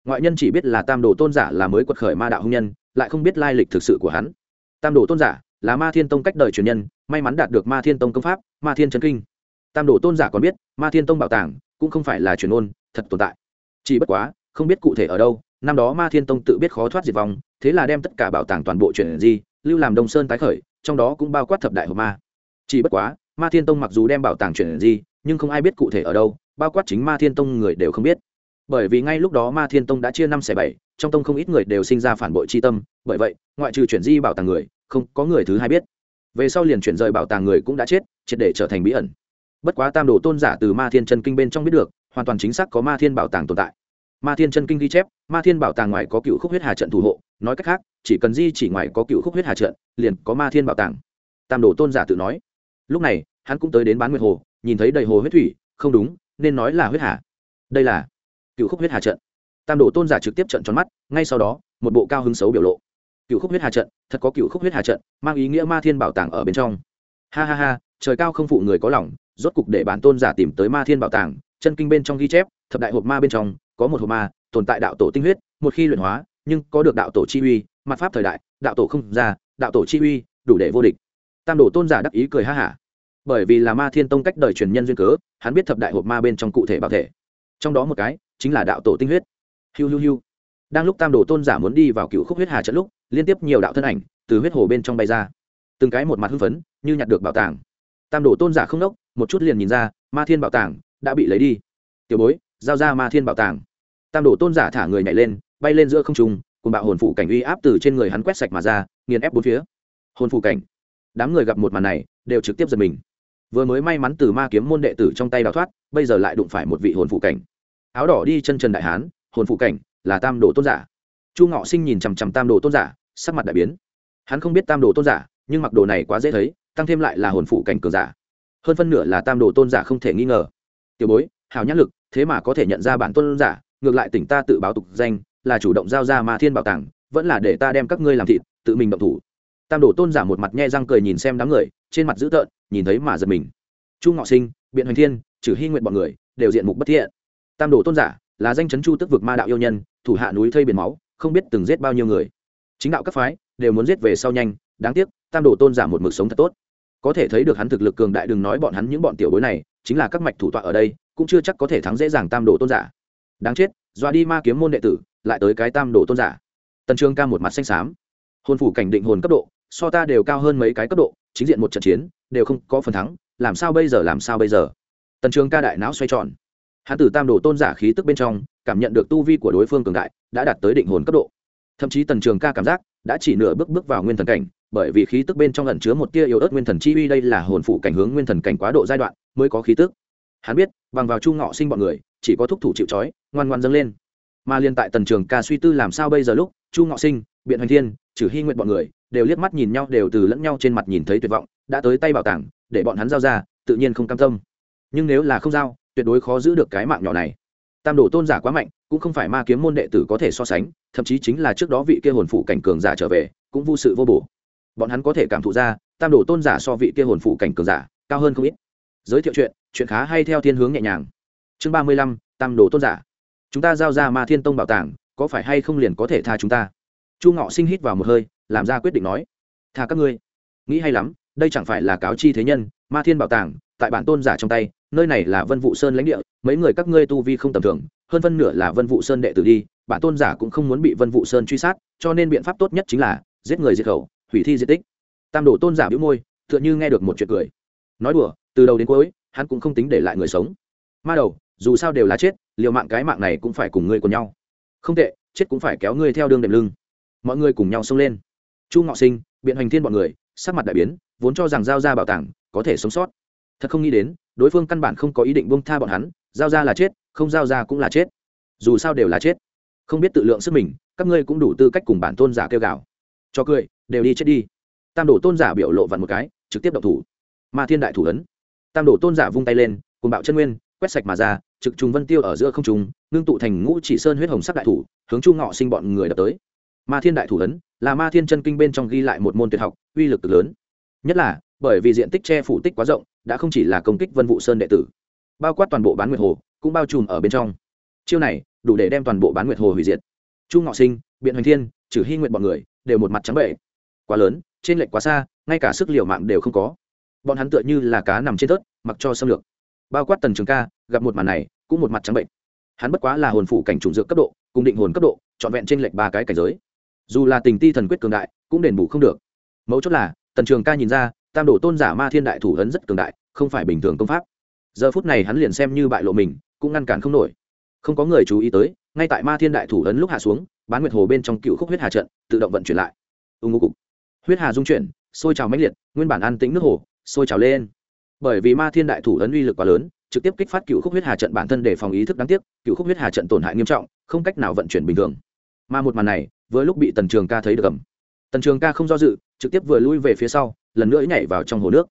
Ngoại nhân chỉ biết là tam đồ tôn giả là mới quật khởi ma đạo hưng nhân, lại không biết lai lịch thực sự của hắn. Tam đồ tôn giả, là ma thiên tông cách đời truyền nhân, may mắn đạt được ma thiên tông công pháp, ma thiên trấn kinh tam đồ tôn giả còn biết, ma thiên tông bảo tàng cũng không phải là truyền ôn thật tồn tại. Chỉ bất quá, không biết cụ thể ở đâu, năm đó ma thiên tông tự biết khó thoát diệt vong, thế là đem tất cả bảo tàng toàn bộ chuyển di, lưu làm đông sơn tái khởi, trong đó cũng bao quát thập đại hộp ma. Chỉ bất quá, ma thiên tông mặc dù đem bảo tàng chuyển di, nhưng không ai biết cụ thể ở đâu, bao quát chính ma thiên tông người đều không biết. Bởi vì ngay lúc đó ma thiên tông đã chia năm xẻ bảy, trong tông không ít người đều sinh ra phản bội c h i tâm, bởi vậy, ngoại trừ chuyển di bảo tàng người, không có người thứ hai biết. Về sau liền chuyển rời bảo tàng người cũng đã chết, triệt để trở thành bí ẩn bất quá tam đồ tôn giả từ ma thiên chân kinh bên trong biết được, hoàn toàn chính xác có ma thiên bảo tàng tồn tại. Ma thiên chân kinh ghi chép, ma thiên bảo tàng ngoài có cựu khúc huyết hà trận thủ hộ, nói cách khác, chỉ cần di chỉ ngoài có cựu khúc huyết hà trận, liền có ma thiên bảo tàng. Tam đồ tôn giả tự nói. Lúc này, hắn cũng tới đến bán nguyệt hồ, nhìn thấy đầy hồ huyết thủy, không đúng, nên nói là huyết hà. Đây là cựu khúc huyết hà trận. Tam đồ tôn giả trực tiếp trận tròn mắt, ngay sau đó, một bộ cao hứng xấu biểu lộ. Cựu khúc huyết hà trận, thật có cựu khúc huyết hà trận, mang ý nghĩa ma thiên bảo tàng ở bên trong. Ha ha ha, trời cao không phụ người có lòng rốt cục để bản tôn giả tìm tới ma thiên bảo tàng, chân kinh bên trong ghi chép, thập đại hộp ma bên trong, có một hộp ma, tồn tại đạo tổ tinh huyết, một khi luyện hóa, nhưng có được đạo tổ chi uy, mặt pháp thời đại, đạo tổ không ra, đạo tổ chi uy, đủ để vô địch. Tam đồ tôn giả đắc ý cười ha hả. Bởi vì là ma thiên tông cách đời truyền nhân duyên cớ, hắn biết thập đại hộp ma bên trong cụ thể bảo thể. Trong đó một cái, chính là đạo tổ tinh huyết. Hiu hiu hiu. Đang lúc tam đồ tôn giả muốn đi vào cựu khúc huyết hà trận lúc, liên tiếp nhiều đạo thân ảnh từ huyết hồ bên trong bay ra. Từng cái một mặt hưng phấn, như nhặt được bảo tàng. Tam đồ tôn giả không đốc một chút liền nhìn ra, ma thiên bảo tàng đã bị lấy đi. Tiểu bối, giao ra ma thiên bảo tàng. Tam đổ tôn giả thả người nhảy lên, bay lên giữa không trung, cùng bạo hồn phụ cảnh uy áp từ trên người hắn quét sạch mà ra, nghiền ép bốn phía. Hồn phụ cảnh. Đám người gặp một màn này, đều trực tiếp giật mình. Vừa mới may mắn từ ma kiếm môn đệ tử trong tay đào thoát, bây giờ lại đụng phải một vị hồn phụ cảnh. Áo đỏ đi chân trần đại hán, hồn phụ cảnh, là tam đồ tôn giả. Chu ngọ sinh nhìn chằm chằm tam đồ tôn giả, sắc mặt đại biến. Hắn không biết tam đồ tôn giả, nhưng mặc đồ này quá dễ thấy, tăng thêm lại là hồn phụ cảnh cường giả hơn phân nửa là tam đồ tôn giả không thể nghi ngờ. Tiểu bối hào nhãn lực, thế mà có thể nhận ra bản tôn giả, ngược lại tỉnh ta tự báo tục danh, là chủ động giao ra ma thiên bảo tàng, vẫn là để ta đem các ngươi làm thịt, tự mình động thủ. Tam đồ tôn giả một mặt nhe răng cười nhìn xem đám người, trên mặt dữ tợn, nhìn thấy mà giật mình. Chu ngọ sinh, biện hoành thiên, trừ hy nguyện bọn người, đều diện mục bất thiện. Tam đồ tôn giả, là danh chấn chu tức vực ma đạo yêu nhân, thủ hạ núi thây biển máu, không biết từng giết bao nhiêu người. Chính đạo các phái, đều muốn giết về sau nhanh, đáng tiếc, tam đồ tôn giả một mực sống thật tốt có thể thấy được hắn thực lực cường đại, đừng nói bọn hắn những bọn tiểu bối này, chính là các mạch thủ tọa ở đây, cũng chưa chắc có thể thắng dễ dàng tam đồ tôn giả. Đáng chết doa đi ma kiếm môn đệ tử, lại tới cái tam đồ tôn giả. Tần trương ca một mặt xanh xám. Hồn phủ cảnh định hồn cấp độ, so ta đều cao hơn mấy cái cấp độ, chính diện một trận chiến, đều không có phần thắng, làm sao bây giờ, làm sao bây giờ? Tần trường ca đại não xoay tròn. Hắn từ tam đồ tôn giả khí tức bên trong, cảm nhận được tu vi của đối phương cường đại, đã đạt tới định hồn cấp độ. Thậm chí tần trường ca cảm giác đã chỉ nửa bước bước vào nguyên thần cảnh, bởi vì khí tức bên trong ẩn chứa một tia yếu ớt nguyên thần chi uy, đây là hồn phụ cảnh hướng nguyên thần cảnh quá độ giai đoạn mới có khí tức. Hắn biết, bằng vào chu ngọ sinh bọn người, chỉ có thúc thủ chịu trói, ngoan ngoan dâng lên. Mà liên tại tần trường ca suy tư làm sao bây giờ lúc, chu ngọ sinh, biện hoành thiên trừ hy nguyện bọn người, đều liếc mắt nhìn nhau, đều từ lẫn nhau trên mặt nhìn thấy tuyệt vọng, đã tới tay bảo tàng, để bọn hắn giao ra, tự nhiên không cam tâm. Nhưng nếu là không giao, tuyệt đối khó giữ được cái mạng nhỏ này tam đồ tôn giả quá mạnh, cũng không phải ma kiếm môn đệ tử có thể so sánh, thậm chí chính là trước đó vị kia hồn phụ cảnh cường giả trở về, cũng vô sự vô bổ. Bọn hắn có thể cảm thụ ra, tam đồ tôn giả so vị kia hồn phụ cảnh cường giả cao hơn không ít. Giới thiệu chuyện chuyện khá hay theo thiên hướng nhẹ nhàng. Chương ba mươi lăm, tam đồ tôn giả. Chúng ta giao ra ma thiên tông bảo tàng, có phải hay không liền có thể tha chúng ta? Chu ngọ sinh hít vào một hơi, làm ra quyết định nói. Tha các ngươi. Nghĩ hay lắm, đây chẳng phải là cáo chi thế nhân, ma thiên bảo tàng, tại bản tôn giả trong tay nơi này là vân vụ sơn lãnh địa, mấy người các ngươi tu vi không tầm thường, hơn phân nửa là vân vụ sơn đệ tử đi, bản tôn giả cũng không muốn bị vân vụ sơn truy sát, cho nên biện pháp tốt nhất chính là giết người diệt khẩu, hủy thi di tích. Tam đồ tôn giả bĩu môi, tựa như nghe được một chuyện cười. Nói đùa, từ đầu đến cuối, hắn cũng không tính để lại người sống. Ma đầu, dù sao đều là chết, liều mạng cái mạng này cũng phải cùng ngươi cùng nhau. Không tệ, chết cũng phải kéo ngươi theo đường đệm lưng. Mọi người cùng nhau xông lên. Chu ngọ sinh, biện hoành thiên bọn người, sắc mặt đại biến, vốn cho rằng giao ra bảo tàng có thể sống sót thật không nghĩ đến, đối phương căn bản không có ý định buông tha bọn hắn, giao ra là chết, không giao ra cũng là chết. Dù sao đều là chết. Không biết tự lượng sức mình, các ngươi cũng đủ tư cách cùng bản tôn giả kêu gào. Cho cười, đều đi chết đi. Tam đổ tôn giả biểu lộ vặn một cái, trực tiếp động thủ. Ma thiên đại thủ ấn. Tam đổ tôn giả vung tay lên cùng bạo chân nguyên, quét sạch mà ra, trực trùng vân tiêu ở giữa không trùng ngưng tụ thành ngũ chỉ sơn huyết hồng sắc đại thủ, hướng chu ngọ sinh bọn người đập tới. Ma thiên đại thủ ấn, là ma thiên chân kinh bên trong ghi lại một môn tuyệt học, uy lực cực lớn. Nhất là, bởi vì diện tích che phủ tích quá rộng đã không chỉ là công kích vân vụ sơn đệ tử, bao quát toàn bộ bán nguyệt hồ, cũng bao trùm ở bên trong. Chiêu này đủ để đem toàn bộ bán nguyệt hồ hủy diệt. Chu ngọ sinh, biện hoành thiên, trừ hy nguyện bọn người đều một mặt trắng bệ quá lớn, trên lệnh quá xa, ngay cả sức liều mạng đều không có. Bọn hắn tựa như là cá nằm trên tớt mặc cho xâm lược. Bao quát tần trường ca, gặp một màn này, cũng một mặt trắng bệnh hắn bất quá là hồn phủ cảnh trùng dược cấp độ, cùng định hồn cấp độ, trọn vẹn trên lệch ba cái cảnh giới. Dù là tình ti thần quyết cường đại, cũng đền bù không được. Mấu chốt là, tần trường ca nhìn ra tam Đổ tôn giả ma thiên đại thủ ấn rất cường đại, không phải bình thường công pháp. Giờ phút này hắn liền xem như bại lộ mình, cũng ngăn cản không nổi. Không có người chú ý tới, ngay tại ma thiên đại thủ ấn lúc hạ xuống, bán nguyệt hồ bên trong cựu khúc huyết hà trận, tự động vận chuyển lại. Ưng ngô cục. Huyết hà dung chuyển, sôi trào mãnh liệt, nguyên bản an tĩnh nước hồ, sôi trào lên. Bởi vì ma thiên đại thủ ấn uy lực quá lớn, trực tiếp kích phát cựu khúc huyết hà trận bản thân để phòng ý thức đáng tiếc, cựu khúc huyết hà trận tổn hại nghiêm trọng, không cách nào vận chuyển bình thường. Mà một màn này với lúc bị tần trường ca thấy được cầm tần trường ca không do dự, trực tiếp vừa lui về phía sau lần nữa nhảy vào trong hồ nước.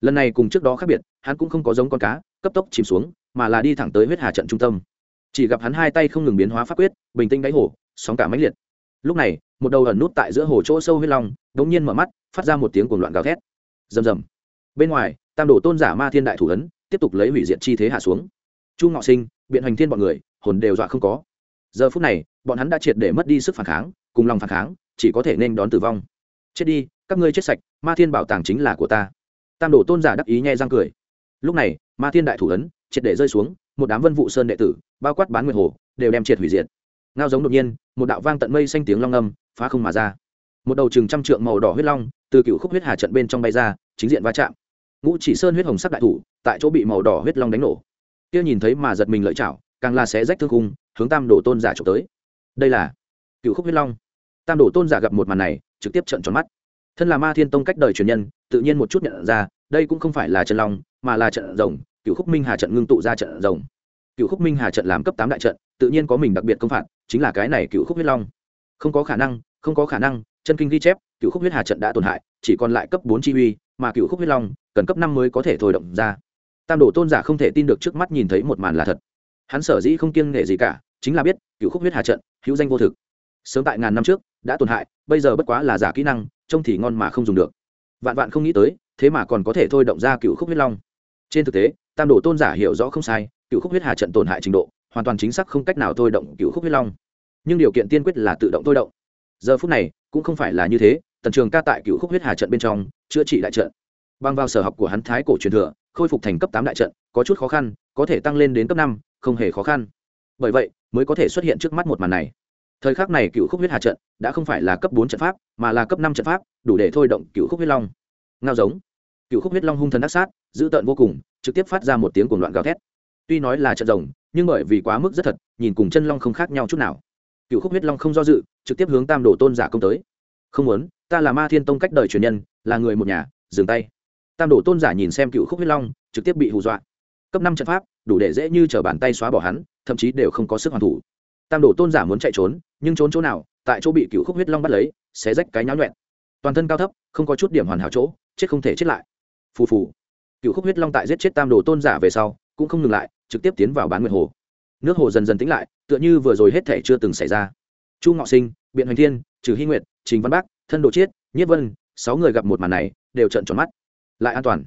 Lần này cùng trước đó khác biệt, hắn cũng không có giống con cá, cấp tốc chìm xuống, mà là đi thẳng tới huyết hà trận trung tâm. Chỉ gặp hắn hai tay không ngừng biến hóa pháp quyết, bình tĩnh đáy hồ, sóng cả máy liệt. Lúc này, một đầu ẩn nút tại giữa hồ chỗ sâu huyết long đ ỗ n g nhiên mở mắt, phát ra một tiếng cuồng loạn gào thét. Rầm rầm. Bên ngoài, tam đổ tôn giả ma thiên đại thủ ấn, tiếp tục lấy hủy diệt chi thế hạ xuống. Chu ngọ sinh, biện hành thiên bọn người, hồn đều dọa không có. Giờ phút này, bọn hắn đã triệt để mất đi sức phản kháng, cùng lòng phản kháng, chỉ có thể nên đón tử vong. Chết đi các ngươi chết sạch, ma thiên bảo tàng chính là của ta. Tam đổ tôn giả đắc ý nhai răng cười. Lúc này, ma thiên đại thủ ấn, triệt để rơi xuống, một đám vân vụ sơn đệ tử, bao quát bán nguyệt hồ, đều đem triệt hủy diệt. Ngao giống đột nhiên, một đạo vang tận mây xanh tiếng long âm, phá không mà ra. Một đầu chừng trăm trượng màu đỏ huyết long, từ cựu khúc huyết hà trận bên trong bay ra, chính diện va chạm. Ngũ chỉ sơn huyết hồng sắc đại thủ, tại chỗ bị màu đỏ huyết long đánh nổ. Kia nhìn thấy mà giật mình lợi chảo, càng là xé rách thương khung, hướng tam đổ tôn giả trộm tới. Đây là cựu khúc huyết long. Tam đổ tôn giả gặp một màn này, trực tiếp trận tròn mắt thân là ma thiên tông cách đời truyền nhân, tự nhiên một chút nhận ra, đây cũng không phải là chân long, mà là trận rồng cựu khúc minh hà trận ngưng tụ ra trận rồng. Cựu khúc minh hà trận làm cấp tám đại trận, tự nhiên có mình đặc biệt công phạt, chính là cái này cựu khúc huyết long. Không có khả năng, không có khả năng, chân kinh ghi chép cựu khúc huyết hà trận đã tổn hại, chỉ còn lại cấp bốn chi uy, mà cựu khúc huyết long, cần cấp năm mới có thể thôi động ra. Tam đồ tôn giả không thể tin được trước mắt nhìn thấy một màn là thật. Hắn sở dĩ không kiêng nghệ gì cả, chính là biết cựu khúc huyết hà trận, hữu danh vô thực. Sớm tại ngàn năm trước, đã tổn hại, bây giờ bất quá là giả kỹ năng trông thì ngon mà không dùng được. Vạn vạn không nghĩ tới, thế mà còn có thể thôi động ra cựu khúc huyết long. Trên thực tế, tam đồ tôn giả hiểu rõ không sai, cựu khúc huyết hà trận tổn hại trình độ, hoàn toàn chính xác không cách nào thôi động cựu khúc huyết long. Nhưng điều kiện tiên quyết là tự động thôi động. Giờ phút này, cũng không phải là như thế, tần trường ca tại cựu khúc huyết hà trận bên trong, chữa trị đại trận. Băng vào sở học của hắn thái cổ truyền thừa, khôi phục thành cấp tám đại trận, có chút khó khăn, có thể tăng lên đến cấp năm, không hề khó khăn. Bởi vậy, mới có thể xuất hiện trước mắt một màn này thời khắc này cựu khúc huyết hà trận đã không phải là cấp bốn trận pháp, mà là cấp năm trận pháp, đủ để thôi động cựu khúc huyết long. Ngao giống. Cựu khúc huyết long hung thần đắc sát, dữ tợn vô cùng, trực tiếp phát ra một tiếng cuồng loạn gào thét. Tuy nói là trận rồng, nhưng bởi vì quá mức rất thật, nhìn cùng chân long không khác nhau chút nào. Cựu khúc huyết long không do dự, trực tiếp hướng tam đồ tôn giả công tới. Không muốn, ta là ma thiên tông cách đời truyền nhân, là người một nhà, dừng tay. Tam đồ tôn giả nhìn xem cựu khúc huyết long, trực tiếp bị hù dọa. Cấp năm trận pháp, đủ để dễ như t bàn tay xóa bỏ hắn, thậm chí đều không có sức hoàn thủ tam đồ tôn giả muốn chạy trốn, nhưng trốn chỗ nào, tại chỗ bị cựu khúc huyết long bắt lấy, xé rách cái nháo nhuẹn. Toàn thân cao thấp, không có chút điểm hoàn hảo chỗ, chết không thể chết lại. Phù phù. Cựu khúc huyết long tại giết chết tam đồ tôn giả về sau, cũng không ngừng lại, trực tiếp tiến vào bán nguyệt hồ. Nước hồ dần dần tĩnh lại, tựa như vừa rồi hết thể chưa từng xảy ra. Chu ngọ sinh, biện hoành thiên, trừ hy nguyệt, trình văn bắc thân đồ chiết nhất vân, sáu người gặp một màn này, đều trợn tròn mắt. Lại an toàn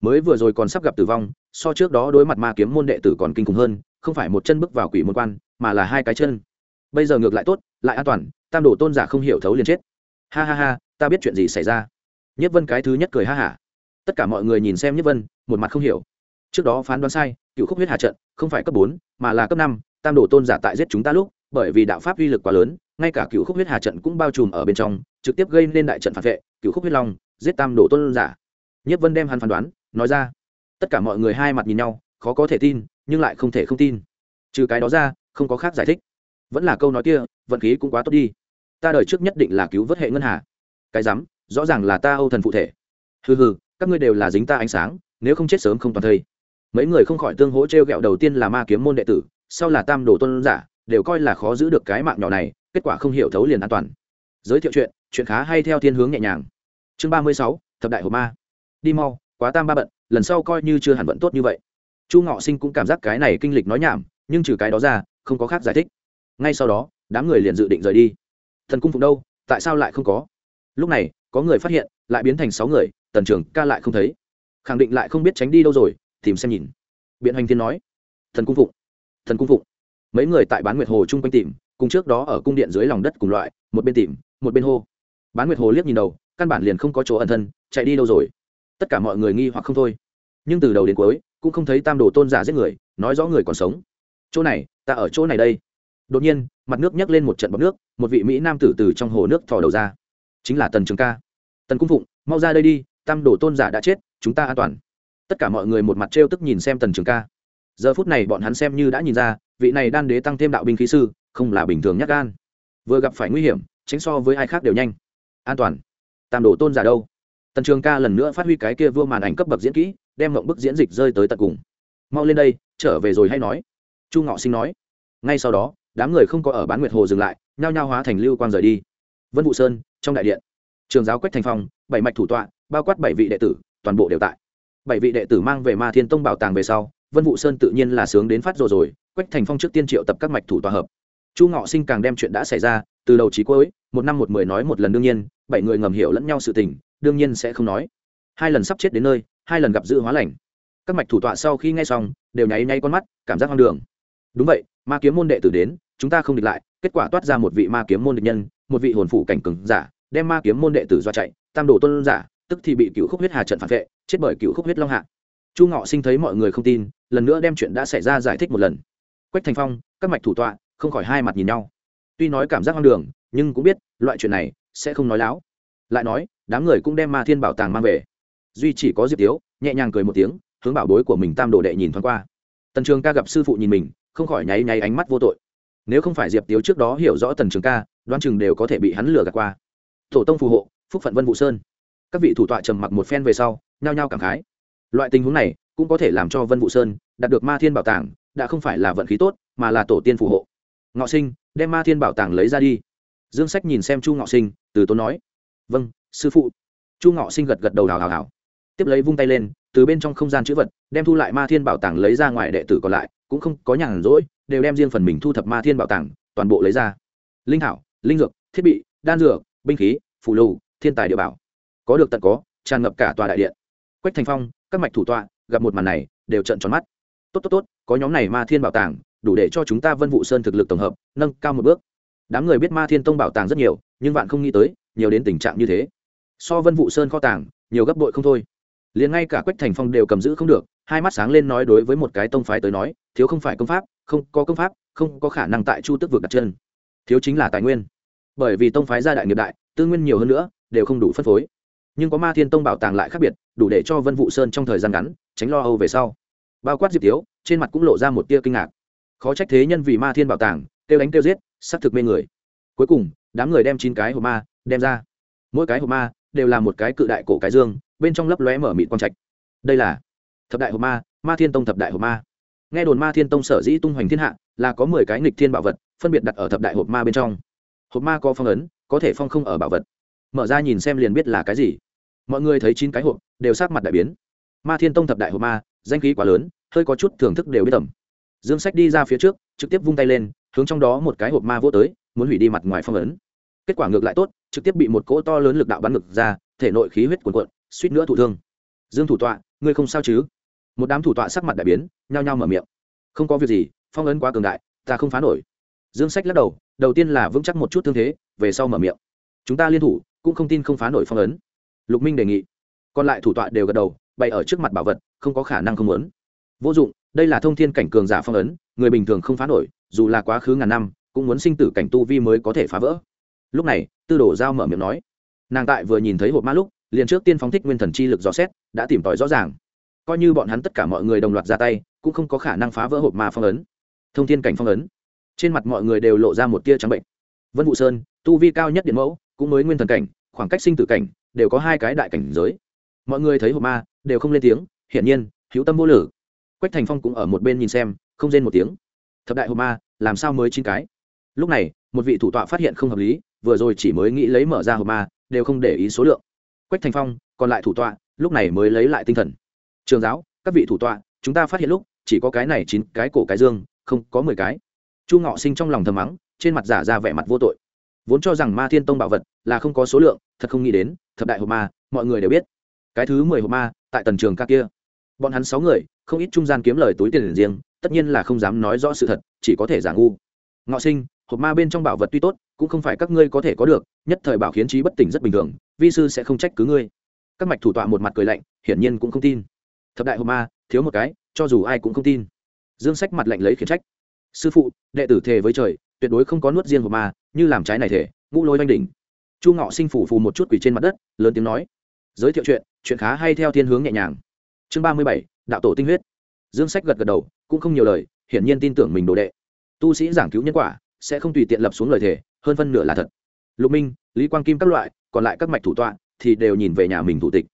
mới vừa rồi còn sắp gặp tử vong, so trước đó đối mặt ma kiếm môn đệ tử còn kinh khủng hơn, không phải một chân bước vào quỷ môn quan, mà là hai cái chân. Bây giờ ngược lại tốt, lại an toàn, tam đồ tôn giả không hiểu thấu liền chết. Ha ha ha, ta biết chuyện gì xảy ra. Nhất vân cái thứ nhất cười ha hả. Tất cả mọi người nhìn xem nhất vân, một mặt không hiểu. Trước đó phán đoán sai, cựu khúc huyết hà trận, không phải cấp bốn, mà là cấp năm, tam đồ tôn giả tại giết chúng ta lúc, bởi vì đạo pháp uy lực quá lớn, ngay cả cựu khúc huyết hà trận cũng bao trùm ở bên trong, trực tiếp gây nên đại trận phản vệ, cựu khúc huyết long, giết tam đồ tôn giả. Nhất vân đem hắn phán đoán nói ra. Tất cả mọi người hai mặt nhìn nhau, khó có thể tin, nhưng lại không thể không tin. Trừ cái đó ra, không có khác giải thích. Vẫn là câu nói kia, vận khí cũng quá tốt đi. Ta đời trước nhất định là cứu vớt hệ ngân hà. Cái rắm, rõ ràng là ta âu thần phụ thể. Hừ hừ, các ngươi đều là dính ta ánh sáng, nếu không chết sớm không toàn thây. Mấy người không khỏi tương hỗ t r e o g ẹ o đầu tiên là ma kiếm môn đệ tử, sau là tam đồ tôn giả, đều coi là khó giữ được cái mạng nhỏ này, kết quả không hiểu thấu liền an toàn. Giới thiệu chuyện chuyện khá hay theo thiên hướng nhẹ nhàng. Chương ba mươi sáu, thập đại hồ ma. Đi mau quá tam ba bận, lần sau coi như chưa hẳn vẫn tốt như vậy. Chu ngọ sinh cũng cảm giác cái này kinh lịch nói nhảm, nhưng trừ cái đó ra, không có khác giải thích. Ngay sau đó, đám người liền dự định rời đi. Thần cung phụng đâu, tại sao lại không có? Lúc này, có người phát hiện, lại biến thành sáu người, tần trưởng ca lại không thấy. Khẳng định lại không biết tránh đi đâu rồi, tìm xem nhìn. Biện hoành thiên nói, thần cung phụng thần cung phụng mấy người tại bán nguyệt hồ chung quanh tìm, cùng trước đó ở cung điện dưới lòng đất cùng loại, một bên tìm, một bên hô. Bán nguyệt hồ liếc nhìn đầu, căn bản liền không có chỗ ẩn thân, chạy đi đâu rồi? Tất cả mọi người nghi hoặc không thôi. Nhưng từ đầu đến cuối, cũng không thấy tam đồ tôn giả giết người, nói rõ người còn sống. Chỗ này, ta ở chỗ này đây. Đột nhiên, mặt nước nhấc lên một trận bọc nước, một vị mỹ nam tử từ trong hồ nước thò đầu ra. Chính là tần trường ca. Tần cung phụng, mau ra đây đi, tam đồ tôn giả đã chết, chúng ta an toàn. Tất cả mọi người một mặt trêu tức nhìn xem tần trường ca. Giờ phút này bọn hắn xem như đã nhìn ra, vị này đan đế tăng thêm đạo binh khí sư, không là bình thường nhắc gan. Vừa gặp phải nguy hiểm, tránh so với ai khác đều nhanh. An toàn. Tam đồ tôn giả đâu? Tần trường ca lần nữa phát huy cái kia vua màn ảnh cấp bậc diễn kỹ, đem mộng bức diễn dịch rơi tới tận cùng. Mau lên đây, trở về rồi hay nói? Chu ngọ sinh nói. Ngay sau đó, đám người không có ở bán nguyệt hồ dừng lại, nhao nhao hóa thành lưu quang rời đi. Vân vụ sơn, trong đại điện. Trường giáo quách thành phong, bảy mạch thủ tọa, bao quát bảy vị đệ tử, toàn bộ đều tại. Bảy vị đệ tử mang về ma thiên tông bảo tàng về sau, vân vụ sơn tự nhiên là sướng đến phát rồi rồi, quách thành phong trước tiên triệu tập các mạch thủ tọa hợp. Chu ngọ sinh càng đem chuyện đã xảy ra, từ đầu trí cuối, một năm một mười nói một lần đương nhiên, bảy người ngầm hiểu lẫn nhau sự tình đương nhiên sẽ không nói. Hai lần sắp chết đến nơi, hai lần gặp dự hóa lành. Các mạch thủ tọa sau khi nghe xong, đều nháy nháy con mắt, cảm giác hoang đường. Đúng vậy, ma kiếm môn đệ tử đến, chúng ta không địch lại, kết quả toát ra một vị ma kiếm môn địch nhân, một vị hồn phủ cảnh cừng giả, đem ma kiếm môn đệ tử do chạy, tam đồ tôn giả, tức thì bị cựu khúc huyết hà trận phản vệ, chết bởi cựu khúc huyết long hạ. Chu ngọ sinh thấy mọi người không tin, lần nữa đem chuyện đã xảy ra giải thích một lần. Quách thành phong, các mạch thủ tọa, không khỏi hai mặt nhìn nhau. Tuy nói cảm giác hoang đường, nhưng cũng biết, loại chuyện này sẽ không nói láo lại nói, đám người cũng đem ma thiên bảo tàng mang về. Duy chỉ có diệp tiếu, nhẹ nhàng cười một tiếng, hướng bảo bối của mình tam đồ đệ nhìn thoáng qua. Tần trường ca gặp sư phụ nhìn mình, không khỏi nháy nháy ánh mắt vô tội. Nếu không phải diệp tiếu trước đó hiểu rõ tần trường ca đoan chừng đều có thể bị hắn lừa gạt qua. Tổ tông phù hộ, phúc phận vân vũ sơn. Các vị thủ tọa trầm mặc một phen về sau, nhao nhao cảm khái. Loại tình huống này cũng có thể làm cho vân vũ sơn đạt được ma thiên bảo tàng, đã không phải là vận khí tốt, mà là tổ tiên phù hộ. Ngọ sinh, đem ma thiên bảo tàng lấy ra đi. Dương sách nhìn xem chu ngọ sinh, từ tốn nói vâng sư phụ. Chu ngọ sinh gật gật đầu hào hào hào. Tiếp lấy vung tay lên, từ bên trong không gian chữ vật, đem thu lại ma thiên bảo tàng lấy ra ngoài đệ tử còn lại, cũng không có nhàn rỗi, đều đem riêng phần mình thu thập ma thiên bảo tàng, toàn bộ lấy ra. Linh thảo, linh dược, thiết bị, đan dược, binh khí, phù lù thiên tài địa bảo. Có được tận có, tràn ngập cả tòa đại điện. Quách thành phong, các mạch thủ tọa, gặp một màn này, đều trận tròn mắt. Tốt tốt tốt, có nhóm này ma thiên bảo tàng, đủ để cho chúng ta vân vụ sơn thực lực tổng hợp, nâng cao một bước. Đám người biết ma thiên tông bảo tàng rất nhiều, nhưng bạn không nghĩ tới nhiều đến tình trạng như thế. So vân vụ sơn kho tàng, nhiều gấp bội không thôi. Liền ngay cả quách thành phong đều cầm giữ không được, hai mắt sáng lên nói đối với một cái tông phái tới nói, thiếu không phải công pháp, không có công pháp, không có khả năng tại chu tức vực đặt chân. Thiếu chính là tài nguyên. Bởi vì tông phái gia đại nghiệp đại, tư nguyên nhiều hơn nữa, đều không đủ phân phối. Nhưng có ma thiên tông bảo tàng lại khác biệt, đủ để cho vân vụ sơn trong thời gian ngắn, tránh lo âu về sau. Bao quát diệp tiếu, trên mặt cũng lộ ra một tia kinh ngạc. Khó trách thế nhân vì ma thiên bảo tàng, kêu đánh kêu giết xác thực mê người. Cuối cùng, đám người đem chín cái hộp ma đem ra. Mỗi cái hộp ma đều là một cái cự đại cổ cái dương, bên trong lấp lóe mở mịt quang trạch. Đây là thập đại hộp ma ma thiên tông thập đại hộp ma. Nghe đồn ma thiên tông sở dĩ tung hoành thiên hạ là có mười cái nghịch thiên bảo vật phân biệt đặt ở thập đại hộp ma bên trong. Hộp ma có phong ấn, có thể phong không ở bảo vật. Mở ra nhìn xem liền biết là cái gì. Mọi người thấy chín cái hộp đều sát mặt đại biến. Ma thiên tông thập đại hộp ma, danh khí quá lớn, hơi có chút thưởng thức đều biết tầm. Dương sách đi ra phía trước, trực tiếp vung tay lên, hướng trong đó một cái hộp ma vô tới, muốn hủy đi mặt ngoài phong ấn. Kết quả ngược lại tốt trực tiếp bị một cỗ to lớn lực đạo bắn ngực ra, thể nội khí huyết cuồn cuộn, suýt nữa thụ thương. Dương thủ tọa, ngươi không sao chứ? Một đám thủ tọa sắc mặt đại biến, nhao nhao mở miệng. Không có việc gì, phong ấn quá cường đại, ta không phá nổi. Dương sách lắc đầu đầu tiên là vững chắc một chút thương thế, về sau mở miệng. Chúng ta liên thủ, cũng không tin không phá nổi phong ấn. Lục minh đề nghị. Còn lại thủ tọa đều gật đầu, bày ở trước mặt bảo vật, không có khả năng không muốn. Vô dụng, đây là thông thiên cảnh cường giả phong ấn, người bình thường không phá nổi, dù là quá khứ ngàn năm, cũng muốn sinh tử cảnh tu vi mới có thể phá vỡ lúc này, tư đồ giao mở miệng nói. Nàng tại vừa nhìn thấy hộp ma lúc, liền trước tiên phóng thích nguyên thần chi lực dò xét, đã tìm tòi rõ ràng. Coi như bọn hắn tất cả mọi người đồng loạt ra tay, cũng không có khả năng phá vỡ hộp ma phong ấn. Thông thiên cảnh phong ấn. Trên mặt mọi người đều lộ ra một tia trắng bệnh. Vân vụ sơn, tu vi cao nhất điện mẫu, cũng mới nguyên thần cảnh, khoảng cách sinh tử cảnh, đều có hai cái đại cảnh giới. Mọi người thấy hộp ma, đều không lên tiếng, hiển nhiên, hữu tâm vô lử. Quách thành phong cũng ở một bên nhìn xem, không rên một tiếng. Thập đại hộp ma, làm sao mới chín cái? Lúc này, một vị thủ tọa phát hiện không hợp lý vừa rồi chỉ mới nghĩ lấy mở ra hộp ma, đều không để ý số lượng. Quách thành phong, còn lại thủ tọa, lúc này mới lấy lại tinh thần. Trường giáo, các vị thủ tọa, chúng ta phát hiện lúc, chỉ có cái này chín cái cổ cái dương, không có mười cái. Chu ngọ sinh trong lòng thầm mắng, trên mặt giả ra vẻ mặt vô tội. Vốn cho rằng ma thiên tông bảo vật là không có số lượng, thật không nghĩ đến, thập đại hộp ma, mọi người đều biết. Cái thứ mười hộp ma, tại tần trường ca kia. Bọn hắn sáu người, không ít trung gian kiếm lời túi tiền riêng, tất nhiên là không dám nói rõ sự thật, chỉ có thể giả ngu. Ngọ sinh, hộp ma bên trong bảo vật tuy tốt cũng không phải các ngươi có thể có được, nhất thời bảo khiến trí bất tỉnh rất bình thường, vi sư sẽ không trách cứ ngươi. Các mạch thủ tọa một mặt cười lạnh, hiển nhiên cũng không tin. Thập đại hộp ma, thiếu một cái, cho dù ai cũng không tin. Dương sách mặt lạnh lấy khiển trách. Sư phụ, đệ tử thề với trời, tuyệt đối không có nuốt riêng hộp ma, như làm trái này thể ngũ lôi oanh đỉnh. Chu ngọ sinh phủ phù một chút quỷ trên mặt đất, lớn tiếng nói. Giới thiệu chuyện chuyện khá hay theo thiên hướng nhẹ nhàng. Chương ba mươi bảy, đạo tổ tinh huyết. Dương sách gật gật đầu, cũng không nhiều lời, hiển nhiên tin tưởng mình đồ đệ. Tu sĩ giảng cứu nhân quả, sẽ không tùy tiện lập xuống lời thề hơn phân nửa là thật. Lục minh, lý quang kim các loại, còn lại các mạch thủ tọa thì đều nhìn về nhà mình thủ tịch.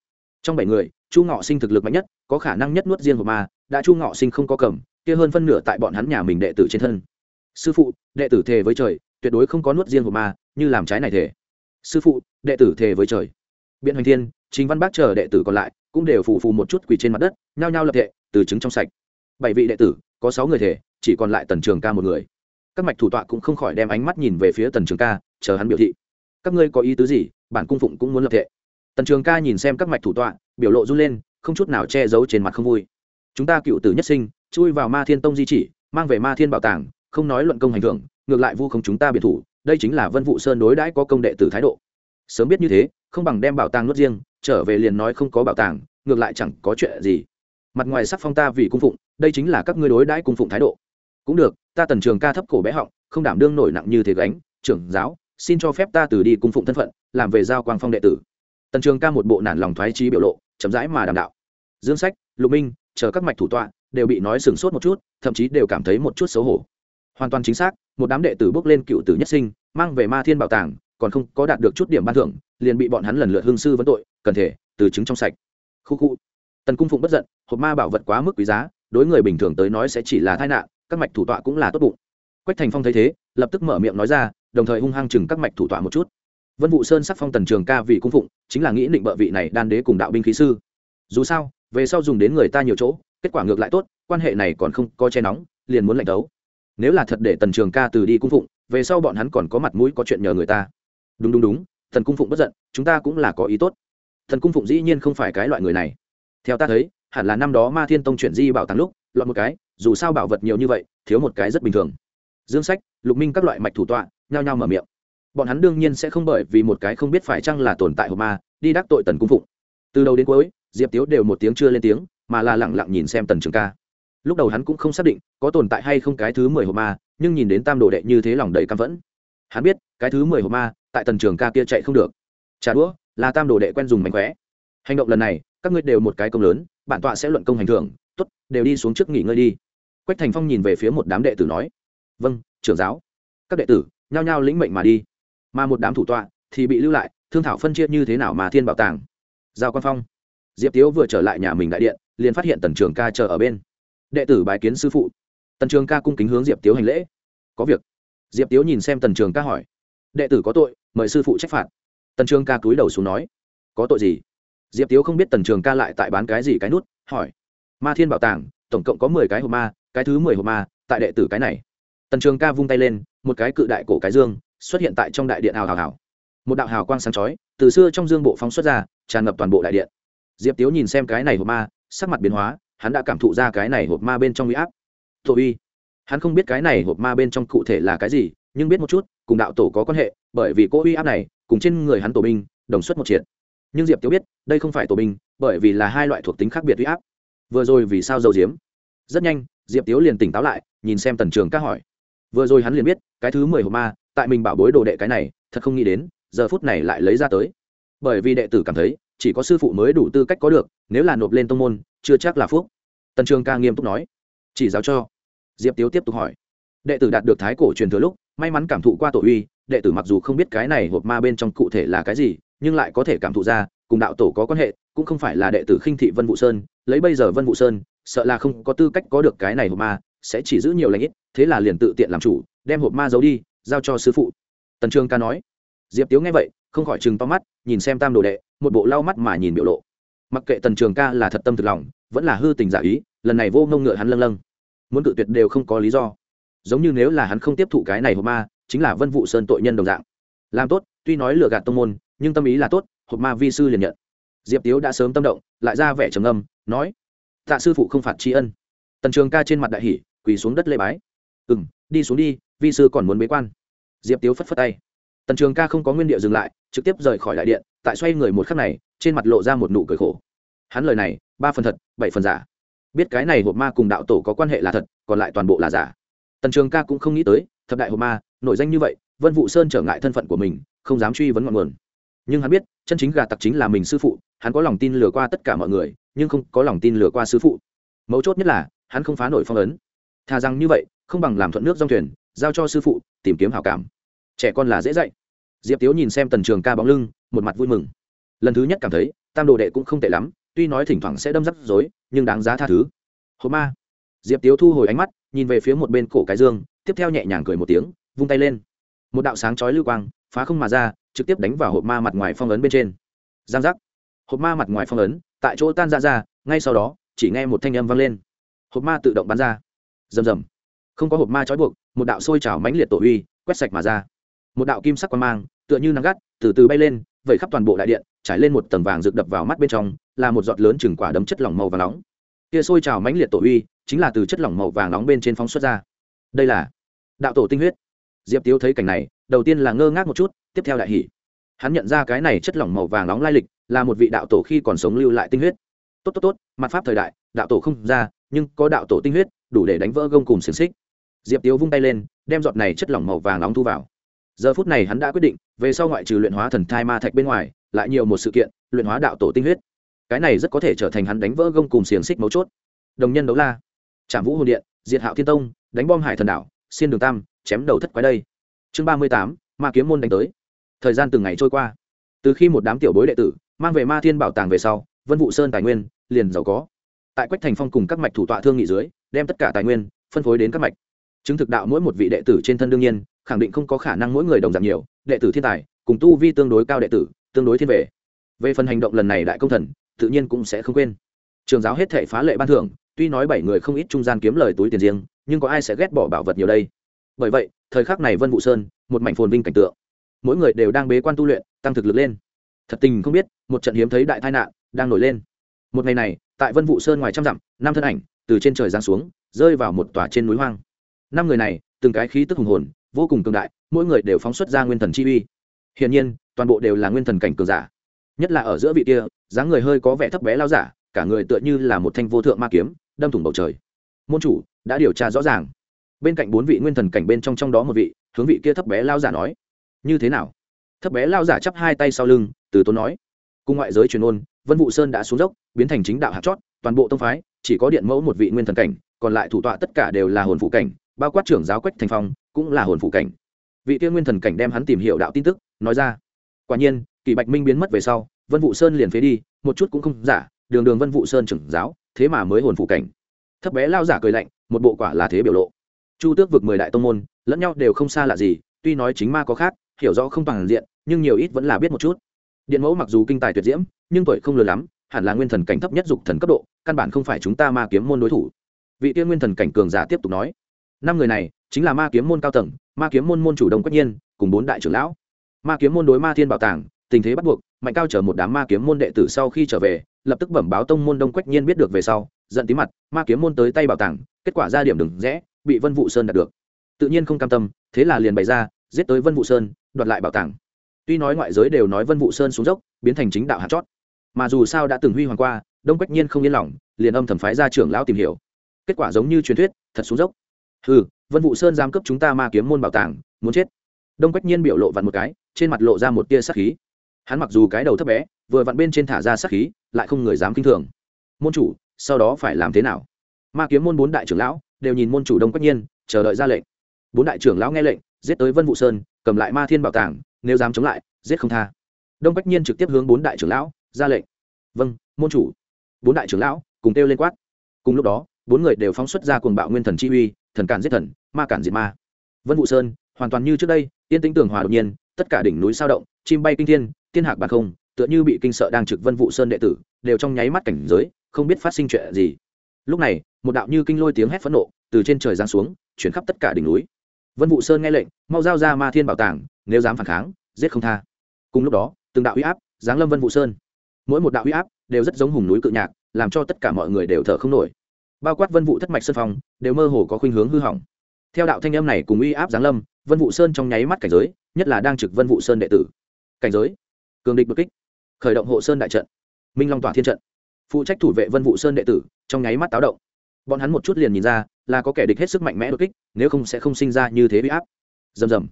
Trong bảy người, chu ngọ sinh thực lực mạnh nhất, có khả năng nhất nuốt riêng của ma, đã chu ngọ sinh không có cầm, kia hơn phân nửa tại bọn hắn nhà mình đệ tử trên thân. Sư phụ, đệ tử thề với trời, tuyệt đối không có nuốt riêng của ma, như làm trái này thề. sư phụ, đệ tử thề với trời. Biện hoành thiên chính văn bác chờ đệ tử còn lại cũng đều phù phù một chút quỳ trên mặt đất, nhao nhao lập thệ, từ chứng trong sạch. Bảy vị đệ tử, có sáu người thể chỉ còn lại tần trường ca một người các mạch thủ tọa cũng không khỏi đem ánh mắt nhìn về phía tần trường ca, chờ hắn biểu thị. Các ngươi có ý tứ gì? Bản cung phụng cũng muốn lập thệ. Tần trường ca nhìn xem các mạch thủ tọa, biểu lộ run lên, không chút nào che giấu trên mặt không vui. Chúng ta cựu tử nhất sinh, chui vào ma thiên tông di chỉ, mang về ma thiên bảo tàng, không nói luận công hành thưởng, ngược lại vu không chúng ta biệt thủ, đây chính là vân vụ sơn đối đãi có công đệ tử thái độ. Sớm biết như thế, không bằng đem bảo tàng nuốt riêng, trở về liền nói không có bảo tàng, ngược lại chẳng có chuyện gì. Mặt ngoài sắc phong ta vì cung phụng, đây chính là các ngươi đối đãi cung phụng thái độ. Cũng được ta tần trường ca thấp cổ bé họng, không đảm đương nổi nặng như thế gánh. Trưởng giáo, xin cho phép ta từ đi cung phụng thân phận, làm về giao quang phong đệ tử. Tần trường ca một bộ nản lòng thoái trí biểu lộ, chậm rãi mà đàm đạo. Dương sách, lục minh, chờ các mạch thủ tọa, đều bị nói sừng sốt một chút, thậm chí đều cảm thấy một chút xấu hổ. Hoàn toàn chính xác, một đám đệ tử bước lên cựu tử nhất sinh, mang về ma thiên bảo tàng, còn không có đạt được chút điểm ban thưởng, liền bị bọn hắn lần lượt hương sư vấn tội, cần thể, từ chứng trong sạch. Khu khu. Tần cung phụng bất giận, hộp ma bảo vật quá mức quý giá, đối người bình thường tới nói sẽ chỉ là tai nạn các mạch thủ tọa cũng là tốt bụng. Quách thành phong thấy thế, lập tức mở miệng nói ra, đồng thời hung hăng chừng các mạch thủ tọa một chút. Vân vụ sơn sắc phong tần trường ca vì cung phụng, chính là nghĩ định bợ vị này đan đế cùng đạo binh khí sư. Dù sao, về sau dùng đến người ta nhiều chỗ, kết quả ngược lại tốt, quan hệ này còn không có che nóng, liền muốn lạnh đấu. Nếu là thật để tần trường ca từ đi cung phụng, về sau bọn hắn còn có mặt mũi có chuyện nhờ người ta. Đúng đúng đúng thần cung phụng bất giận, chúng ta cũng là có ý tốt. Thần cung phụng dĩ nhiên không phải cái loại người này. Theo ta thấy, hẳn là năm đó ma thiên tông chuyển di bảo tàng lúc, lọt một cái dù sao bảo vật nhiều như vậy, thiếu một cái rất bình thường. Dương sách, lục minh các loại mạch thủ tọa, nhao nhao mở miệng. Bọn hắn đương nhiên sẽ không bởi vì một cái không biết phải chăng là tồn tại hộp ma, đi đắc tội tần cung phụng. Từ đầu đến cuối, diệp tiếu đều một tiếng chưa lên tiếng, mà là lẳng lặng nhìn xem tần trường ca. Lúc đầu hắn cũng không xác định có tồn tại hay không cái thứ mười hộp ma, nhưng nhìn đến tam đồ đệ như thế lòng đầy căm phẫn. Hắn biết, cái thứ mười hộp ma, tại tần trường ca kia chạy không được. Trả đũa, là tam đồ đệ quen dùng mánh khóe. Hành động lần này, các ngươi đều một cái công lớn, bản tọa sẽ luận công hành thưởng đều đi xuống trước nghỉ ngơi đi. Quách thành phong nhìn về phía một đám đệ tử nói vâng trưởng giáo, các đệ tử, nhao nhao lĩnh mệnh mà đi. Mà một đám thủ tọa thì bị lưu lại, thương thảo phân chia như thế nào mà thiên bảo tàng, giao quan phong. Diệp tiếu vừa trở lại nhà mình đại điện, liền phát hiện tần trường ca chờ ở bên. Đệ tử bài kiến sư phụ. Tần trường ca cung kính hướng diệp tiếu hành lễ. Có việc. Diệp tiếu nhìn xem tần trường ca hỏi, đệ tử có tội, mời sư phụ trách phạt. Tần trường ca cúi đầu xuống nói, có tội gì? Diệp tiếu không biết tần trường ca lại tại bán cái gì cái nút, hỏi ma thiên bảo tàng, tổng cộng có mười cái hộp ma, cái thứ mười hộp ma, tại đệ tử cái này. Tần trường ca vung tay lên, một cái cự đại cổ cái dương xuất hiện tại trong đại điện hào hào hào. Một đạo hào quang sáng chói, từ xưa trong dương bộ phóng xuất ra, tràn ngập toàn bộ đại điện. Diệp tiếu nhìn xem cái này hộp ma, sắc mặt biến hóa, hắn đã cảm thụ ra cái này hộp ma bên trong huy áp. Thổ uy. Hắn không biết cái này hộp ma bên trong cụ thể là cái gì, nhưng biết một chút, cùng đạo tổ có quan hệ, bởi vì cô uy áp này, cùng trên người hắn tổ binh, đồng xuất một triệt. Nhưng diệp tiếu biết, đây không phải tổ binh, bởi vì là hai loại thuộc tính khác biệt huy áp vừa rồi vì sao dầu diếm rất nhanh, diệp tiếu liền tỉnh táo lại, nhìn xem tần trường các hỏi. Vừa rồi hắn liền biết, cái thứ mười hộp ma, tại mình bảo bối đồ đệ cái này, thật không nghĩ đến, giờ phút này lại lấy ra tới. Bởi vì đệ tử cảm thấy, chỉ có sư phụ mới đủ tư cách có được, nếu là nộp lên tông môn, chưa chắc là phúc. Tần trường ca nghiêm túc nói. Chỉ giáo cho. Diệp tiếu tiếp tục hỏi. Đệ tử đạt được thái cổ truyền thừa lúc, may mắn cảm thụ qua tổ uy, đệ tử mặc dù không biết cái này hộp ma bên trong cụ thể là cái gì, nhưng lại có thể cảm thụ ra, cùng đạo tổ có quan hệ, cũng không phải là đệ tử khinh thị vân vũ sơn lấy bây giờ vân vũ sơn, sợ là không có tư cách có được cái này hộp ma, sẽ chỉ giữ nhiều lãnh ít, thế là liền tự tiện làm chủ, đem hộp ma giấu đi, giao cho sư phụ. Tần trương ca nói. Diệp tiếu nghe vậy, không khỏi chừng to mắt, nhìn xem tam đồ đệ, một bộ lau mắt mà nhìn biểu lộ. Mặc kệ tần trường ca là thật tâm thực lòng, vẫn là hư tình giả ý, lần này vô ngông ngựa hắn lâng lâng. Muốn cự tuyệt đều không có lý do. Giống như nếu là hắn không tiếp thụ cái này hộp ma, chính là vân vụ sơn tội nhân đồng dạng. Làm tốt, tuy nói lừa gạt tông môn, nhưng tâm ý là tốt, hộp ma vi sư liền nhận diệp tiếu đã sớm tâm động, lại ra vẻ trầm âm nói, tạ sư phụ không phạt tri ân. Tần trường ca trên mặt đại hỷ quỳ xuống đất lê bái. Ừ m đi xuống đi, vi sư còn muốn bế quan. Diệp tiếu phất phất tay. Tần trường ca không có nguyên địa dừng lại, trực tiếp rời khỏi đại điện, tại xoay người một khắc này, trên mặt lộ ra một nụ cười khổ. Hắn lời này, ba phần thật, bảy phần giả. Biết cái này hộp ma cùng đạo tổ có quan hệ là thật, còn lại toàn bộ là giả. Tần trường ca cũng không nghĩ tới, thập đại hộp ma, nổi danh như vậy, vân vụ sơn trở ngại thân phận của mình, không dám truy vấn ngọn nguồn nhưng hắn biết, chân chính gà tặc chính là mình sư phụ, hắn có lòng tin lừa qua tất cả mọi người, nhưng không có lòng tin lừa qua sư phụ. Mấu chốt nhất là, hắn không phá nổi phong ấn. Thà rằng như vậy, không bằng làm thuận nước dòng thuyền, giao cho sư phụ, tìm kiếm hảo cảm. Trẻ con là dễ dạy. Diệp tiếu nhìn xem tần trường ca bóng lưng, một mặt vui mừng. Lần thứ nhất cảm thấy, tam đồ đệ cũng không tệ lắm, tuy nói thỉnh thoảng sẽ đâm rắc rối, nhưng đáng giá tha thứ. Hộp ma. Diệp tiếu thu hồi ánh mắt, nhìn về phía một bên cổ cái dương, tiếp theo nhẹ nhàng cười một tiếng, vung tay lên. Một đạo sáng chói lưu quang, phá không mà ra trực tiếp đánh vào hộp ma mặt ngoài phong ấn bên trên. Giang giác. Hộp ma mặt ngoài phong ấn, tại chỗ tan ra ra, ngay sau đó, chỉ nghe một thanh âm vang lên. Hộp ma tự động bắn ra. Rầm rầm. Không có hộp ma trói buộc, một đạo sôi trào mãnh liệt tổ uy, quét sạch mà ra. Một đạo kim sắc quang mang, tựa như nắng gắt, từ từ bay lên, vẩy khắp toàn bộ đại điện, trải lên một tầng vàng rực đập vào mắt bên trong, là một giọt lớn chừng quả đấm chất lỏng màu vàng nóng. Kia sôi trào mãnh liệt tổ uy, chính là từ chất lỏng màu vàng nóng bên trên phóng xuất ra. Đây là đạo tổ tinh huyết. Diệp tiếu thấy cảnh này, đầu tiên là ngơ ngác một chút tiếp theo đại hỉ hắn nhận ra cái này chất lỏng màu vàng nóng lai lịch, là một vị đạo tổ khi còn sống lưu lại tinh huyết. Tốt tốt tốt, mặt pháp thời đại, đạo tổ không ra, nhưng có đạo tổ tinh huyết, đủ để đánh vỡ gông cùng xiềng xích. Diệp tiếu vung tay lên, đem giọt này chất lỏng màu vàng nóng thu vào. Giờ phút này hắn đã quyết định, về sau ngoại trừ luyện hóa thần thai ma thạch bên ngoài, lại nhiều một sự kiện, luyện hóa đạo tổ tinh huyết. Cái này rất có thể trở thành hắn đánh vỡ gông cùng xiềng xích mấu chốt. Đồng nhân đấu la. Trảm vũ hồn điện, diệt hạo thiên tông, đánh bom hải thần đảo xin đường tam, chém đầu thất quái đây. Chương ba mươi tám, ma kiếm môn đánh tới thời gian từng ngày trôi qua. Từ khi một đám tiểu bối đệ tử mang về ma thiên bảo tàng về sau, vân vụ sơn tài nguyên liền giàu có. Tại quách thành phong cùng các mạch thủ tọa thương nghị dưới, đem tất cả tài nguyên phân phối đến các mạch. Chứng thực đạo mỗi một vị đệ tử trên thân đương nhiên, khẳng định không có khả năng mỗi người đồng giảm nhiều, đệ tử thiên tài cùng tu vi tương đối cao đệ tử, tương đối thiên về. về phần hành động lần này đại công thần, tự nhiên cũng sẽ không quên. Trường giáo hết thể phá lệ ban thưởng, tuy nói bảy người không ít trung gian kiếm lời túi tiền riêng, nhưng có ai sẽ ghét bỏ bảo vật nhiều đây? Bởi vậy, thời khắc này vân vụ sơn, một mảnh phồn vinh cảnh tượng mỗi người đều đang bế quan tu luyện, tăng thực lực lên. Thật tình không biết, một trận hiếm thấy đại tai nạn đang nổi lên. Một ngày này, tại vân vụ sơn ngoài trăm dặm, năm thân ảnh từ trên trời giáng xuống, rơi vào một tòa trên núi hoang. Năm người này, từng cái khí tức hùng hồn, vô cùng cường đại, mỗi người đều phóng xuất ra nguyên thần chi uy. Hiển nhiên, toàn bộ đều là nguyên thần cảnh cường giả. Nhất là ở giữa vị kia, dáng người hơi có vẻ thấp bé lao giả, cả người tựa như là một thanh vô thượng ma kiếm, đâm thủng bầu trời. Môn chủ đã điều tra rõ ràng. Bên cạnh bốn vị nguyên thần cảnh bên trong trong đó một vị, hướng vị kia thấp bé lao giả nói như thế nào? Thấp bé lao giả chắp hai tay sau lưng, từ tốn nói. Cùng ngoại giới truyền ôn, vân vụ sơn đã xuống dốc, biến thành chính đạo hạt chót, toàn bộ tông phái, chỉ có điện mẫu một vị nguyên thần cảnh, còn lại thủ tọa tất cả đều là hồn phụ cảnh, bao quát trưởng giáo quách thành phong, cũng là hồn phụ cảnh. Vị tiên nguyên thần cảnh đem hắn tìm hiểu đạo tin tức, nói ra. Quả nhiên, kỳ bạch minh biến mất về sau, vân vụ sơn liền phế đi, một chút cũng không giả, đường đường vân vụ sơn trưởng giáo, thế mà mới hồn phụ cảnh. Thấp bé lao giả cười lạnh, một bộ quả là thế biểu lộ. Chu tước vực mười đại tông môn, lẫn nhau đều không xa lạ gì, tuy nói chính ma có khác hiểu rõ không bằng diện, nhưng nhiều ít vẫn là biết một chút. Điện mẫu mặc dù kinh tài tuyệt diễm, nhưng tuổi không lừa lắm, hẳn là nguyên thần cảnh thấp nhất dục thần cấp độ, căn bản không phải chúng ta ma kiếm môn đối thủ. Vị tiên nguyên thần cảnh cường giả tiếp tục nói, năm người này chính là ma kiếm môn cao tầng, ma kiếm môn môn chủ đồng quách nhiên, cùng bốn đại trưởng lão. Ma kiếm môn đối ma thiên bảo tàng, tình thế bắt buộc, mạnh cao chở một đám ma kiếm môn đệ tử sau khi trở về, lập tức bẩm báo tông môn đông quách nhiên biết được về sau, giận tí mặt, ma kiếm môn tới tay bảo tàng, kết quả ra điểm đừng rẽ, bị vân vụ sơn đạt được. Tự nhiên không cam tâm, thế là liền bày ra, giết tới vân vụ sơn đoạt lại bảo tàng. Tuy nói ngoại giới đều nói vân vụ sơn xuống dốc, biến thành chính đạo hạt chót, mà dù sao đã từng huy hoàng qua, đông quách nhiên không yên lòng, liền âm thầm phái ra trưởng lão tìm hiểu. Kết quả giống như truyền thuyết, thật xuống dốc. Ừ vân vụ sơn giam cấp chúng ta ma kiếm môn bảo tàng, muốn chết. Đông quách nhiên biểu lộ vặn một cái, trên mặt lộ ra một tia sắc khí. Hắn mặc dù cái đầu thấp bé, vừa vặn bên trên thả ra sắc khí, lại không người dám kinh thường. Môn chủ, sau đó phải làm thế nào? Ma kiếm môn bốn đại trưởng lão, đều nhìn môn chủ đông quách nhiên, chờ đợi ra lệnh. Bốn đại trưởng lão nghe lệnh, giết tới vân vụ sơn cầm lại ma thiên bảo tàng, nếu dám chống lại, giết không tha. Đông bách nhiên trực tiếp hướng bốn đại trưởng lão ra lệnh. Vâng môn chủ. Bốn đại trưởng lão cùng kêu lên quát. Cùng lúc đó, bốn người đều phóng xuất ra cuồng bạo nguyên thần chi uy, thần cản giết thần, ma cản diệt ma. Vân vụ sơn, hoàn toàn như trước đây tiên tĩnh tường hòa đột nhiên, tất cả đỉnh núi sao động, chim bay kinh thiên, tiên hạc bàn không, tựa như bị kinh sợ đang trực vân vụ sơn đệ tử, đều trong nháy mắt cảnh giới, không biết phát sinh chuyện gì. Lúc này, một đạo như kinh lôi tiếng hét phẫn nộ từ trên trời giáng xuống, chuyển khắp tất cả đỉnh núi vân vụ sơn nghe lệnh, mau giao ra ma thiên bảo tàng, nếu dám phản kháng, giết không tha. Cùng lúc đó, từng đạo uy áp giáng lâm vân vụ sơn. Mỗi một đạo uy áp đều rất giống hùng núi cự nhạc, làm cho tất cả mọi người đều thở không nổi. Bao quát vân vụ thất mạch sơn phong, đều mơ hồ có khuynh hướng hư hỏng. Theo đạo thanh âm này cùng uy áp giáng lâm, vân vụ sơn trong nháy mắt cảnh giới, nhất là đang trực vân vụ sơn đệ tử. Cảnh giới, cường địch bất kích, khởi động hộ sơn đại trận, minh long tỏa thiên trận. Phụ trách thủ vệ vân vụ sơn đệ tử, trong nháy mắt táo động. Bọn hắn một chút liền nhìn ra là có kẻ địch hết sức mạnh mẽ đột kích, nếu không sẽ không sinh ra như thế bị áp. Dầm dầm.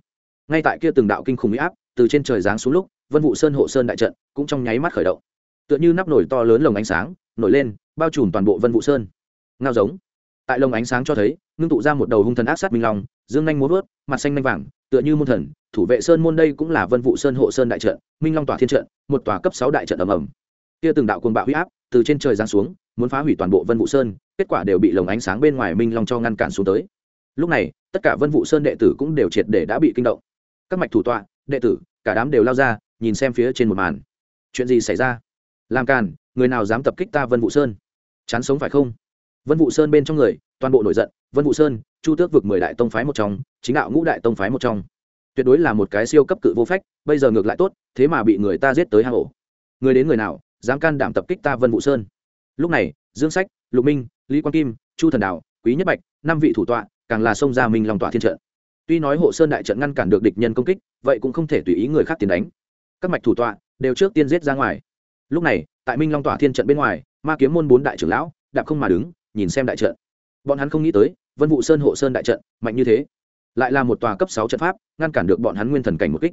ngay tại kia từng đạo kinh khủng bị áp từ trên trời giáng xuống lúc, vân vụ sơn hộ sơn đại trận cũng trong nháy mắt khởi động. Tựa như nắp nổi to lớn lồng ánh sáng, nổi lên, bao trùm toàn bộ vân vụ sơn. Ngao giống. Tại lồng ánh sáng cho thấy, ngưng tụ ra một đầu hung thần ác sát minh long, dương nhanh muốn vớt, mặt xanh nhanh vàng, tựa như môn thần, thủ vệ sơn môn đây cũng là vân vụ sơn hộ sơn đại trận, minh long tỏa thiên trận, một tòa cấp sáu đại trận ầm ầm. Kia từng đạo cuồng bạo huy áp từ trên trời giáng xuống muốn phá hủy toàn bộ vân vụ sơn, kết quả đều bị lồng ánh sáng bên ngoài minh long cho ngăn cản xuống tới. Lúc này, tất cả vân vụ sơn đệ tử cũng đều triệt để đã bị kinh động. Các mạch thủ tọa, đệ tử, cả đám đều lao ra, nhìn xem phía trên một màn. Chuyện gì xảy ra? Làm càn, người nào dám tập kích ta vân vũ sơn? Chán sống phải không? Vân vũ sơn bên trong người, toàn bộ nổi giận. Vân vũ sơn, chu tước vực mười đại tông phái một trong, chính đạo ngũ đại tông phái một trong. Tuyệt đối là một cái siêu cấp cự vô phách, bây giờ ngược lại tốt, thế mà bị người ta giết tới hang ổ. Người đến người nào, dám can đảm tập kích ta vân vũ sơn? Lúc này, dương sách, lục minh, lý quang kim, chu thần đạo, quý nhất bạch, năm vị thủ tọa, càng là sông gia minh lòng tọa thiên trận. Tuy nói hộ sơn đại trận ngăn cản được địch nhân công kích, vậy cũng không thể tùy ý người khác tiến đánh. Các mạch thủ tọa đều trước tiên giết ra ngoài. Lúc này, tại minh long tỏa thiên trận bên ngoài, ma kiếm môn bốn đại trưởng lão đạp không mà đứng, nhìn xem đại trận. Bọn hắn không nghĩ tới, vân vụ sơn hộ sơn đại trận mạnh như thế. Lại là một tòa cấp sáu trận pháp, ngăn cản được bọn hắn nguyên thần cảnh một kích.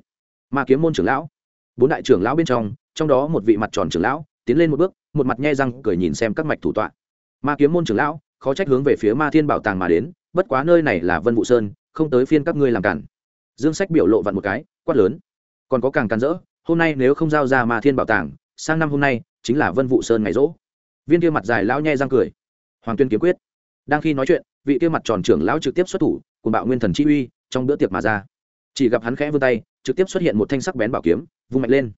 Ma kiếm môn trưởng lão, bốn đại trưởng lão bên trong trong đó một vị mặt tròn trưởng lão, tiến lên một bước một mặt nhe răng cười nhìn xem các mạch thủ tọa. Ma kiếm môn trưởng lão, khó trách hướng về phía ma thiên bảo tàng mà đến, bất quá nơi này là vân vụ sơn, không tới phiên các ngươi làm cản. Dương sách biểu lộ vặn một cái, quát lớn. Còn có càng cản rỡ, hôm nay nếu không giao ra ma thiên bảo tàng, sang năm hôm nay, chính là vân vụ sơn ngày rỗ. Viên kia mặt dài lão nhe răng cười. Hoàng tuyên kiếm quyết. Đang khi nói chuyện, vị kia mặt tròn trưởng lão trực tiếp xuất thủ, cùng bạo nguyên thần chi uy, trong bữa tiệc mà ra. Chỉ gặp hắn khẽ vươn tay, trực tiếp xuất hiện một thanh sắc bén bảo kiếm, vung mạnh lên.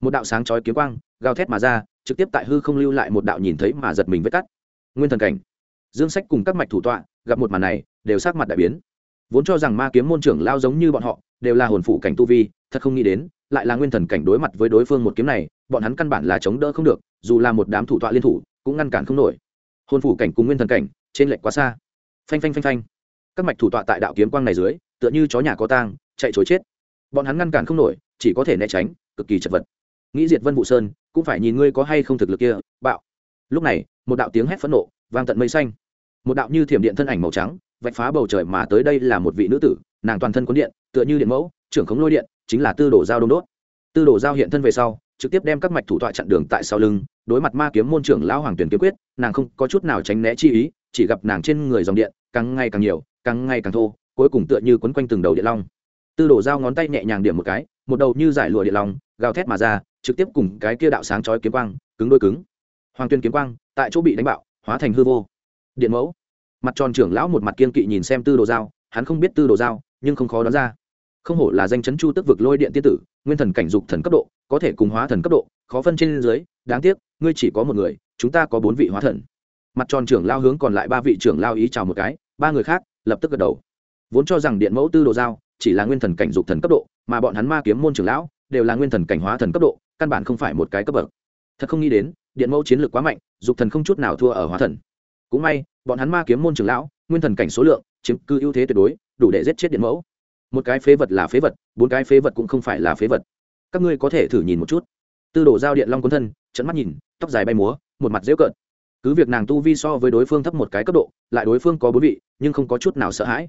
Một đạo sáng chói kiếm quang, gào thét mà ra trực tiếp tại hư không lưu lại một đạo nhìn thấy mà giật mình vết cắt. Nguyên thần cảnh. Dương sách cùng các mạch thủ tọa gặp một màn này, đều sắc mặt đại biến. Vốn cho rằng ma kiếm môn trưởng lao giống như bọn họ, đều là hồn phụ cảnh tu vi, thật không nghĩ đến, lại là nguyên thần cảnh đối mặt với đối phương một kiếm này, bọn hắn căn bản là chống đỡ không được, dù là một đám thủ tọa liên thủ, cũng ngăn cản không nổi. Hồn phủ cảnh cùng nguyên thần cảnh, trên lệch quá xa. Phanh phanh phanh phanh. Các mạch thủ tọa tại đạo kiếm quang này dưới, tựa như chó nhà có tang, chạy chối chết. Bọn hắn ngăn cản không nổi, chỉ có thể né tránh, cực kỳ chật vật nghĩ diệt vân vụ sơn, cũng phải nhìn ngươi có hay không thực lực kia, bạo. Lúc này, một đạo tiếng hét phẫn nộ vang tận mây xanh. Một đạo như thiểm điện thân ảnh màu trắng, vạch phá bầu trời mà tới đây là một vị nữ tử, nàng toàn thân cuốn điện, tựa như điện mẫu, trưởng khống lôi điện, chính là tư đồ giao đông đốt. Tư đồ giao hiện thân về sau, trực tiếp đem các mạch thủ tọa chặn đường tại sau lưng, đối mặt ma kiếm môn trưởng lão hoàng tuyển kiếm quyết, nàng không có chút nào tránh né chi ý, chỉ gặp nàng trên người dòng điện càng ngày càng nhiều, càng ngày càng thô, cuối cùng tựa như quấn quanh từng đầu điện long. Tư đổ dao ngón tay nhẹ nhàng điểm một cái, một đầu như giải lụa điện long, gào thét mà ra trực tiếp cùng cái kia đạo sáng chói kiếm quang, cứng đôi cứng. Hoàng tuyên kiếm quang, tại chỗ bị đánh bạo, hóa thành hư vô. Điện mẫu. Mặt tròn trưởng lão một mặt kiên kỵ nhìn xem tư đồ dao hắn không biết tư đồ dao nhưng không khó đoán ra. Không hổ là danh chấn chu tức vực lôi điện tiên tử, nguyên thần cảnh dục thần cấp độ, có thể cùng hóa thần cấp độ, khó phân trên dưới, đáng tiếc, ngươi chỉ có một người, chúng ta có bốn vị hóa thần. Mặt tròn trưởng lao hướng còn lại ba vị trưởng lao ý chào một cái, ba người khác, lập tức gật đầu. Vốn cho rằng điện mẫu tư đồ giao, chỉ là nguyên thần cảnh dục thần cấp độ, mà bọn hắn ma kiếm môn trưởng lão, đều là nguyên thần cảnh hóa thần cấp độ căn bản không phải một cái cấp bậc. Thật không nghĩ đến, điện mẫu chiến lược quá mạnh, dục thần không chút nào thua ở hóa thần. Cũng may, bọn hắn ma kiếm môn trưởng lão, nguyên thần cảnh số lượng, chiếm cư ưu thế tuyệt đối, đủ để giết chết điện mẫu. Một cái phế vật là phế vật, bốn cái phế vật cũng không phải là phế vật. Các ngươi có thể thử nhìn một chút. Tư đồ giao điện long quân thân trận mắt nhìn, tóc dài bay múa, một mặt dễu cợt. Cứ việc nàng tu vi so với đối phương thấp một cái cấp độ, lại đối phương có bốn vị, nhưng không có chút nào sợ hãi.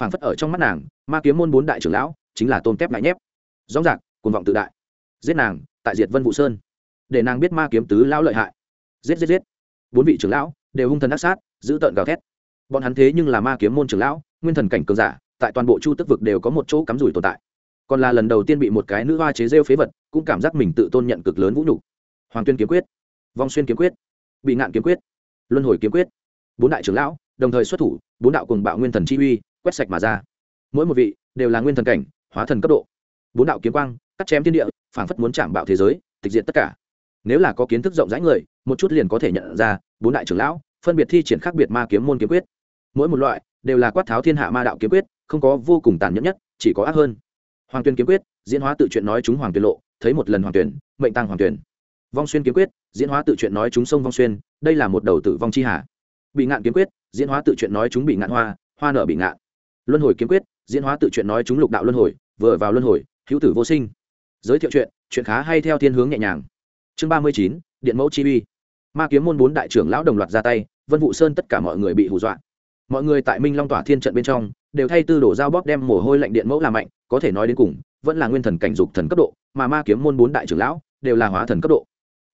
Phảng phất ở trong mắt nàng, ma kiếm môn bốn đại trưởng lão, chính là tôn tép lại nhép. Rõ ràng cuồn vọng tự đại. Giết nàng tại diệt vân vũ sơn để nàng biết ma kiếm tứ lão lợi hại giết giết giết bốn vị trưởng lão đều hung thần ác sát giữ tợn gào thét bọn hắn thế nhưng là ma kiếm môn trưởng lão nguyên thần cảnh cường giả tại toàn bộ chu tức vực đều có một chỗ cắm rủi tồn tại còn là lần đầu tiên bị một cái nữ hoa chế rêu phế vật cũng cảm giác mình tự tôn nhận cực lớn vũ nhục hoàng tuyên kiếm quyết vong xuyên kiếm quyết bị ngạn kiếm quyết luân hồi kiếm quyết bốn đại trưởng lão đồng thời xuất thủ bốn đạo cùng bạo nguyên thần chi uy quét sạch mà ra mỗi một vị đều là nguyên thần cảnh hóa thần cấp độ bốn đạo kiếm quang cắt chém thiên địa, phảng phất muốn chạm bạo thế giới, tịch diện tất cả. Nếu là có kiến thức rộng rãi người, một chút liền có thể nhận ra, bốn đại trưởng lão, phân biệt thi triển khác biệt ma kiếm môn kiếm quyết. Mỗi một loại đều là quát tháo thiên hạ ma đạo kiếm quyết, không có vô cùng tàn nhẫn nhất, chỉ có ác hơn. Hoàng tuyên kiếm quyết, diễn hóa tự chuyện nói chúng hoàng tuyên lộ, thấy một lần hoàng tuyển, mệnh tăng hoàng tuyển. Vong xuyên kiếm quyết, diễn hóa tự chuyện nói chúng sông vong xuyên, đây là một đầu tử vong chi hà. Bị ngạn kiếm quyết, diễn hóa tự chuyện nói chúng bị ngạn hoa hoa nở bị ngạn. Luân hồi kiếm quyết, diễn hóa tự chuyện nói chúng lục đạo luân hồi, vừa vào luân hồi, hữu tử vô sinh giới thiệu chuyện chuyện khá hay theo thiên hướng nhẹ nhàng. Chương ba mươi chín, điện mẫu chi uy. Ma kiếm môn bốn đại trưởng lão đồng loạt ra tay, vân vụ sơn tất cả mọi người bị hù dọa. Mọi người tại minh long tỏa thiên trận bên trong, đều thay tư đổ dao bóp đem mồ hôi lạnh điện mẫu làm mạnh, có thể nói đến cùng, vẫn là nguyên thần cảnh dục thần cấp độ, mà ma kiếm môn bốn đại trưởng lão đều là hóa thần cấp độ.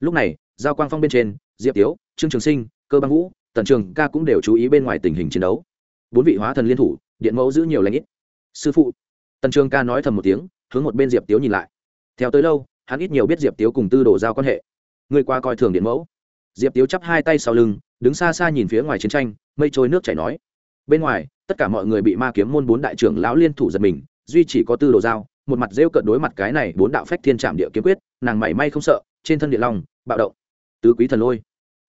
Lúc này, giao quang phong bên trên, diệp tiếu, trương trường sinh, cơ băng vũ, tần trường ca cũng đều chú ý bên ngoài tình hình chiến đấu. Bốn vị hóa thần liên thủ, điện mẫu giữ nhiều lãnh ít. Sư phụ. Tần trường ca nói thầm một tiếng, hướng một bên diệp tiếu nhìn lại theo tới lâu, hắn ít nhiều biết diệp tiếu cùng tư đồ giao quan hệ. Người qua coi thường điện mẫu. Diệp tiếu chắp hai tay sau lưng, đứng xa xa nhìn phía ngoài chiến tranh, mây trôi nước chảy nói. Bên ngoài, tất cả mọi người bị ma kiếm môn bốn đại trưởng lão liên thủ giật mình, duy chỉ có tư đồ giao, một mặt rêu cợt đối mặt cái này bốn đạo phách thiên trạm địa kiếm quyết, nàng mảy may không sợ, trên thân địa long, bạo động. Tứ quý thần lôi.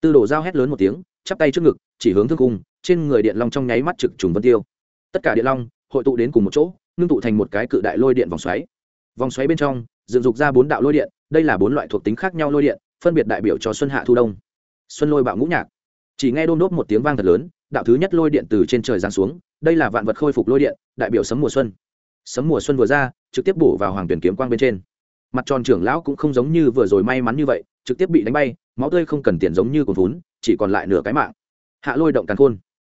Tư đồ Giao hét lớn một tiếng, chắp tay trước ngực, chỉ hướng thương cung, trên người điện long trong nháy mắt trực trùng vân tiêu. Tất cả điện long hội tụ đến cùng một chỗ, ngưng tụ thành một cái cự đại lôi điện vòng xoáy vòng xoáy bên trong, dựng dục ra bốn đạo lôi điện, đây là bốn loại thuộc tính khác nhau lôi điện, phân biệt đại biểu cho xuân hạ thu đông, xuân lôi bạo ngũ nhạc. Chỉ nghe đôn đốt một tiếng vang thật lớn, đạo thứ nhất lôi điện từ trên trời giáng xuống, đây là vạn vật khôi phục lôi điện, đại biểu sấm mùa xuân. Sấm mùa xuân vừa ra, trực tiếp bổ vào hoàng tuyển kiếm quang bên trên. Mặt tròn trưởng lão cũng không giống như vừa rồi may mắn như vậy, trực tiếp bị đánh bay, máu tươi không cần tiền giống như cồn vốn chỉ còn lại nửa cái mạng. Hạ lôi động càn khôn.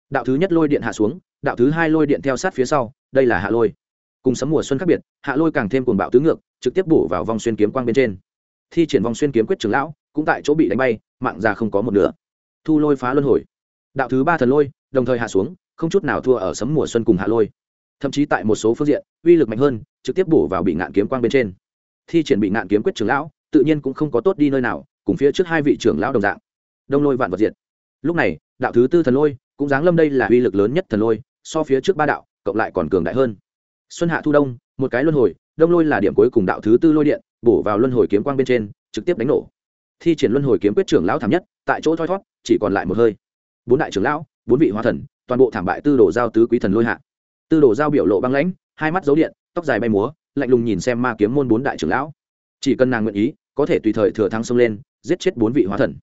Đạo thứ nhất lôi điện hạ xuống, đạo thứ hai lôi điện theo sát phía sau, đây là hạ lôi cùng sấm mùa xuân khác biệt, hạ lôi càng thêm cuồng bạo tứ ngược, trực tiếp bổ vào vòng xuyên kiếm quang bên trên. Thi triển vòng xuyên kiếm quyết trưởng lão, cũng tại chỗ bị đánh bay, mạng già không có một nửa. Thu lôi phá luân hồi. Đạo thứ ba thần lôi, đồng thời hạ xuống, không chút nào thua ở sấm mùa xuân cùng hạ lôi. Thậm chí tại một số phương diện, uy lực mạnh hơn, trực tiếp bổ vào bị ngạn kiếm quang bên trên. Thi triển bị ngạn kiếm quyết trưởng lão, tự nhiên cũng không có tốt đi nơi nào, cùng phía trước hai vị trưởng lão đồng dạng. Đông lôi vạn vật diệt. Lúc này, đạo thứ tư thần lôi, cũng giáng lâm đây là uy lực lớn nhất thần lôi, so phía trước ba đạo, cộng lại còn cường đại hơn xuân hạ thu đông, một cái luân hồi, đông lôi là điểm cuối cùng đạo thứ tư lôi điện, bổ vào luân hồi kiếm quang bên trên, trực tiếp đánh nổ. Thi triển luân hồi kiếm quyết trưởng lão thảm nhất, tại chỗ thoi thót, chỉ còn lại một hơi. Bốn đại trưởng lão, bốn vị hóa thần, toàn bộ thảm bại tư đồ giao tứ quý thần lôi hạ. Tư đồ giao biểu lộ băng lãnh, hai mắt dấu điện, tóc dài bay múa, lạnh lùng nhìn xem ma kiếm môn bốn đại trưởng lão. Chỉ cần nàng nguyện ý, có thể tùy thời thừa thắng xông lên, giết chết bốn vị hóa thần.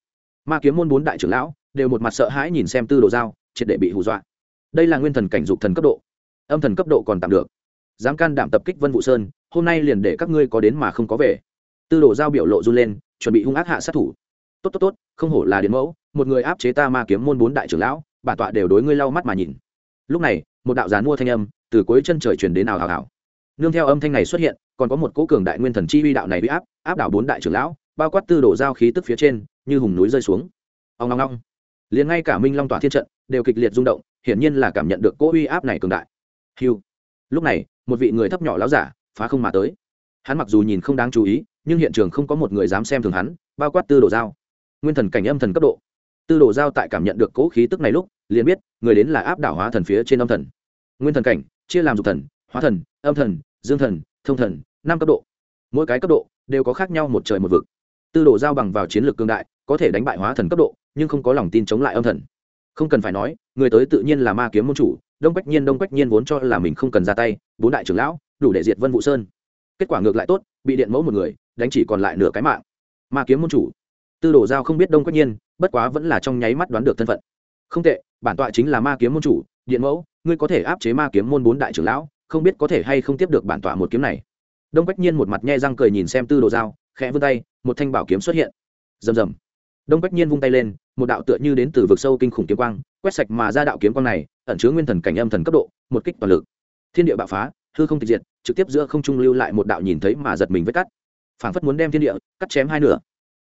Ma kiếm môn bốn đại trưởng lão, đều một mặt sợ hãi nhìn xem tư đồ giao, triệt để bị hù dọa. Đây là nguyên thần cảnh dục thần cấp độ. Âm thần cấp độ còn tạm được dám can đảm tập kích vân vũ sơn, hôm nay liền để các ngươi có đến mà không có về. Tư đồ giao biểu lộ run lên, chuẩn bị hung ác hạ sát thủ. Tốt tốt tốt, không hổ là điện mẫu, một người áp chế ta ma kiếm môn bốn đại trưởng lão, bản tọa đều đối ngươi lau mắt mà nhìn. Lúc này, một đạo gián mua thanh âm từ cuối chân trời truyền đến nào hào hào nương theo âm thanh này xuất hiện, còn có một cỗ cường đại nguyên thần chi uy đạo này bị áp áp đảo bốn đại trưởng lão, bao quát tư đổ giao khí tức phía trên, như hùng núi rơi xuống. Ông long long liền ngay cả minh long tỏa thiên trận, đều kịch liệt rung động, hiển nhiên là cảm nhận được cỗ uy áp này cường đại. Hiu lúc này, một vị người thấp nhỏ láo giả phá không mà tới. Hắn mặc dù nhìn không đáng chú ý, nhưng hiện trường không có một người dám xem thường hắn, bao quát tư đồ dao nguyên thần cảnh âm thần cấp độ. Tư đồ dao tại cảm nhận được cỗ khí tức này lúc, liền biết người đến là áp đảo hóa thần phía trên âm thần. Nguyên thần cảnh, chia làm dục thần, hóa thần, âm thần, dương thần, thông thần, năm cấp độ. Mỗi cái cấp độ đều có khác nhau một trời một vực. Tư đồ giao bằng vào chiến lược cương đại, có thể đánh bại hóa thần cấp độ, nhưng không có lòng tin chống lại âm thần. Không cần phải nói, người tới tự nhiên là ma kiếm môn chủ đông quách nhiên đông quách nhiên vốn cho là mình không cần ra tay, bốn đại trưởng lão, đủ để diệt vân vũ sơn. Kết quả ngược lại tốt, bị điện mẫu một người, đánh chỉ còn lại nửa cái mạng. Ma kiếm môn chủ, tư đồ giao không biết đông quách nhiên, bất quá vẫn là trong nháy mắt đoán được thân phận. Không tệ, bản tọa chính là ma kiếm môn chủ, điện mẫu, ngươi có thể áp chế ma kiếm môn bốn đại trưởng lão, không biết có thể hay không tiếp được bản tọa một kiếm này. Đông quách nhiên một mặt nhe răng cười nhìn xem tư đồ giao, khẽ vươn tay, một thanh bảo kiếm xuất hiện. Rầm rầm. Đông quách nhiên vung tay lên, một đạo tựa như đến từ vực sâu kinh khủng kiếm quang, quét sạch mà ra đạo kiếm quang này ẩn chứa nguyên thần cảnh âm thần cấp độ, một kích toàn lực. Thiên địa bạo phá, hư không tịch diệt, trực tiếp giữa không trung lưu lại một đạo nhìn thấy mà giật mình vết cắt. Phảng phất muốn đem thiên địa cắt chém hai nửa.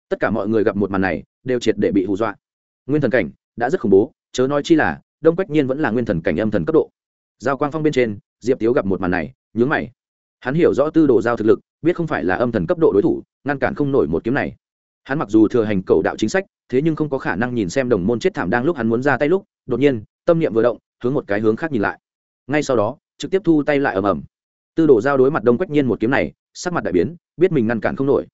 Tất cả mọi người gặp một màn này, đều triệt để bị hù dọa. Nguyên thần cảnh đã rất khủng bố, chớ nói chi là, đông quách nhiên vẫn là nguyên thần cảnh âm thần cấp độ. Giao quang phong bên trên, diệp tiếu gặp một màn này, nhướng mày. Hắn hiểu rõ tư đồ giao thực lực, biết không phải là âm thần cấp độ đối thủ, ngăn cản không nổi một kiếm này. Hắn mặc dù thừa hành cầu đạo chính sách, thế nhưng không có khả năng nhìn xem đồng môn chết thảm đang lúc hắn muốn ra tay lúc, đột nhiên, tâm niệm vừa động hướng một cái hướng khác nhìn lại. Ngay sau đó, trực tiếp thu tay lại ầm ầm. Tư đồ giao đối mặt đông quách nhiên một kiếm này, sắc mặt đại biến, biết mình ngăn cản không nổi.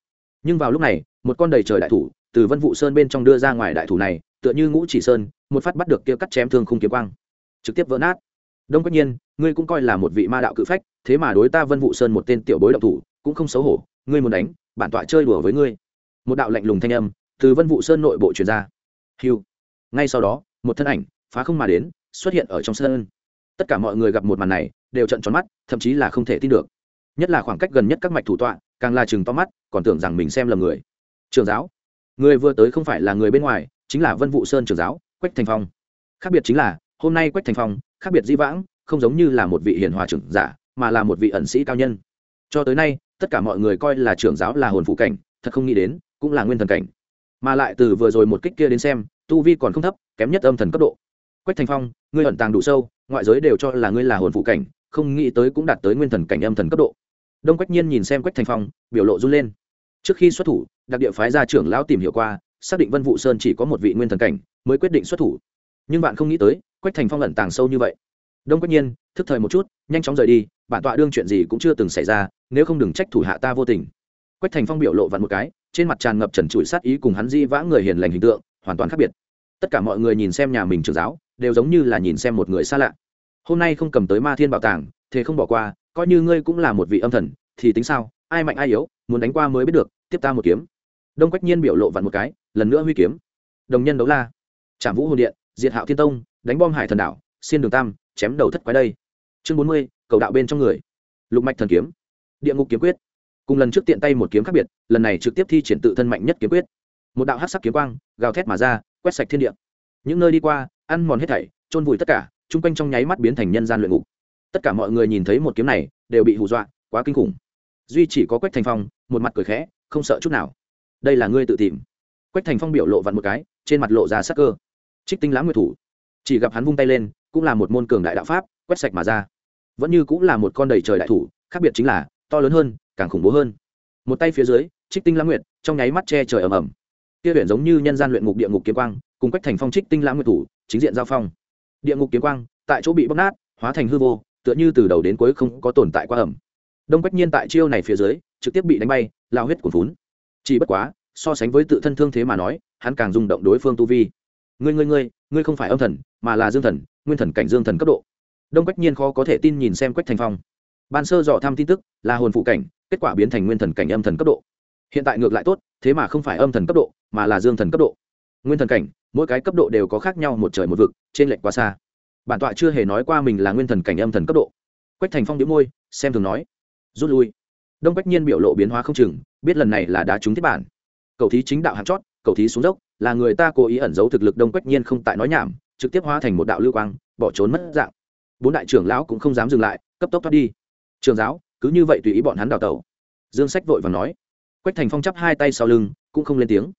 Nhưng vào lúc này, một con đầy trời đại thủ từ vân vụ sơn bên trong đưa ra ngoài đại thủ này, tựa như ngũ chỉ sơn, một phát bắt được kia cắt chém thương khung kiếm quang. Trực tiếp vỡ nát. Đông quách nhiên, ngươi cũng coi là một vị ma đạo cự phách, thế mà đối ta vân vụ sơn một tên tiểu bối đạo thủ, cũng không xấu hổ, ngươi muốn đánh, bản tọa chơi đùa với ngươi. Một đạo lạnh lùng thanh âm từ vân vụ sơn nội bộ truyền ra. Hiu. Ngay sau đó, một thân ảnh phá không mà đến xuất hiện ở trong sân. Tất cả mọi người gặp một màn này, đều trận tròn mắt, thậm chí là không thể tin được. Nhất là khoảng cách gần nhất các mạch thủ tọa, càng là chừng to mắt, còn tưởng rằng mình xem lầm người. Trường giáo. Người vừa tới không phải là người bên ngoài, chính là vân vụ sơn trường giáo, quách thành phong. Khác biệt chính là, hôm nay quách thành phong, khác biệt di vãng, không giống như là một vị hiền hòa trưởng giả, mà là một vị ẩn sĩ cao nhân. Cho tới nay, tất cả mọi người coi là trưởng giáo là hồn phụ cảnh, thật không nghĩ đến, cũng là nguyên thần cảnh. Mà lại từ vừa rồi một kích kia đến xem, tu vi còn không thấp, kém nhất âm thần cấp độ. Quách thành phong ngươi ẩn tàng đủ sâu, ngoại giới đều cho là ngươi là hồn phụ cảnh, không nghĩ tới cũng đạt tới nguyên thần cảnh âm thần cấp độ. Đông quách nhiên nhìn xem quách thành phong, biểu lộ run lên. Trước khi xuất thủ, đặc địa phái ra trưởng lão tìm hiểu qua, xác định vân vụ sơn chỉ có một vị nguyên thần cảnh, mới quyết định xuất thủ. Nhưng bạn không nghĩ tới, quách thành phong ẩn tàng sâu như vậy. Đông quách nhiên, thức thời một chút, nhanh chóng rời đi, bản tọa đương chuyện gì cũng chưa từng xảy ra, nếu không đừng trách thủ hạ ta vô tình. Quách thành phong biểu lộ vặn một cái, trên mặt tràn ngập trần trụi sát ý cùng hắn di vã người hiền lành hình tượng, hoàn toàn khác biệt. Tất cả mọi người nhìn xem nhà mình trường giáo đều giống như là nhìn xem một người xa lạ. Hôm nay không cầm tới ma thiên bảo tàng, thế không bỏ qua, coi như ngươi cũng là một vị âm thần, thì tính sao? Ai mạnh ai yếu, muốn đánh qua mới biết được, tiếp ta một kiếm. Đông quách nhiên biểu lộ vặn một cái, lần nữa huy kiếm. Đồng nhân đấu la. Trảm vũ hồn điện, diệt hạo thiên tông, đánh bom hải thần đảo Xuyên đường tam, chém đầu thất quái đây. Chương bốn mươi, cầu đạo bên trong người. Lục mạch thần kiếm. Địa ngục kiếm quyết. Cùng lần trước tiện tay một kiếm khác biệt, lần này trực tiếp thi triển tự thân mạnh nhất kiếm quyết. Một đạo hát sắc kiếm quang, gào thét mà ra, quét sạch thiên địa. Những nơi đi qua ăn mòn hết thảy trôn vùi tất cả, chung quanh trong nháy mắt biến thành nhân gian luyện ngục. Tất cả mọi người nhìn thấy một kiếm này, đều bị hù dọa, quá kinh khủng. Duy chỉ có quách thành phong, một mặt cười khẽ, không sợ chút nào. Đây là ngươi tự tìm. Quách thành phong biểu lộ vặn một cái, trên mặt lộ ra sắc cơ. Trích tinh lãng nguyệt thủ. Chỉ gặp hắn vung tay lên, cũng là một môn cường đại đạo pháp, quét sạch mà ra. Vẫn như cũng là một con đầy trời đại thủ, khác biệt chính là, to lớn hơn, càng khủng bố hơn. Một tay phía dưới, trích tinh lãng nguyệt, trong nháy mắt che trời ầm ầm kia huyện giống như nhân gian luyện ngục địa ngục kiếm quang, cùng quách thành phong trích tinh lãng nguyệt thủ, chính diện giao phong. Địa ngục kiếm quang, tại chỗ bị bóc nát, hóa thành hư vô, tựa như từ đầu đến cuối không có tồn tại qua ẩm. Đông quách nhiên tại chiêu này phía dưới, trực tiếp bị đánh bay, lao huyết cuồn vốn chỉ bất quá, so sánh với tự thân thương thế mà nói, hắn càng rung động đối phương tu vi. Ngươi ngươi ngươi ngươi không phải âm thần, mà là dương thần, nguyên thần cảnh dương thần cấp độ. Đông quách nhiên khó có thể tin nhìn xem quách thành phong. Ban sơ dò thăm tin tức, là hồn phụ cảnh, kết quả biến thành nguyên thần cảnh âm thần cấp độ hiện tại ngược lại tốt, thế mà không phải âm thần cấp độ, mà là dương thần cấp độ. Nguyên thần cảnh, mỗi cái cấp độ đều có khác nhau một trời một vực, trên lệnh quá xa. Bản tọa chưa hề nói qua mình là nguyên thần cảnh âm thần cấp độ. Quách thành phong đĩu môi, xem thường nói. Rút lui. Đông quách nhiên biểu lộ biến hóa không chừng, biết lần này là đá trúng thiết bản. Cầu thí chính đạo hạt chót, cầu thí xuống dốc, là người ta cố ý ẩn giấu thực lực đông quách nhiên không tại nói nhảm, trực tiếp hóa thành một đạo lưu quang, bỏ trốn mất dạng. Bốn đại trưởng lão cũng không dám dừng lại, cấp tốc thoát đi. Trường giáo, cứ như vậy tùy ý bọn hắn đào tẩu. Dương sách vội và nói quách thành phong chắp hai tay sau lưng, cũng không lên tiếng.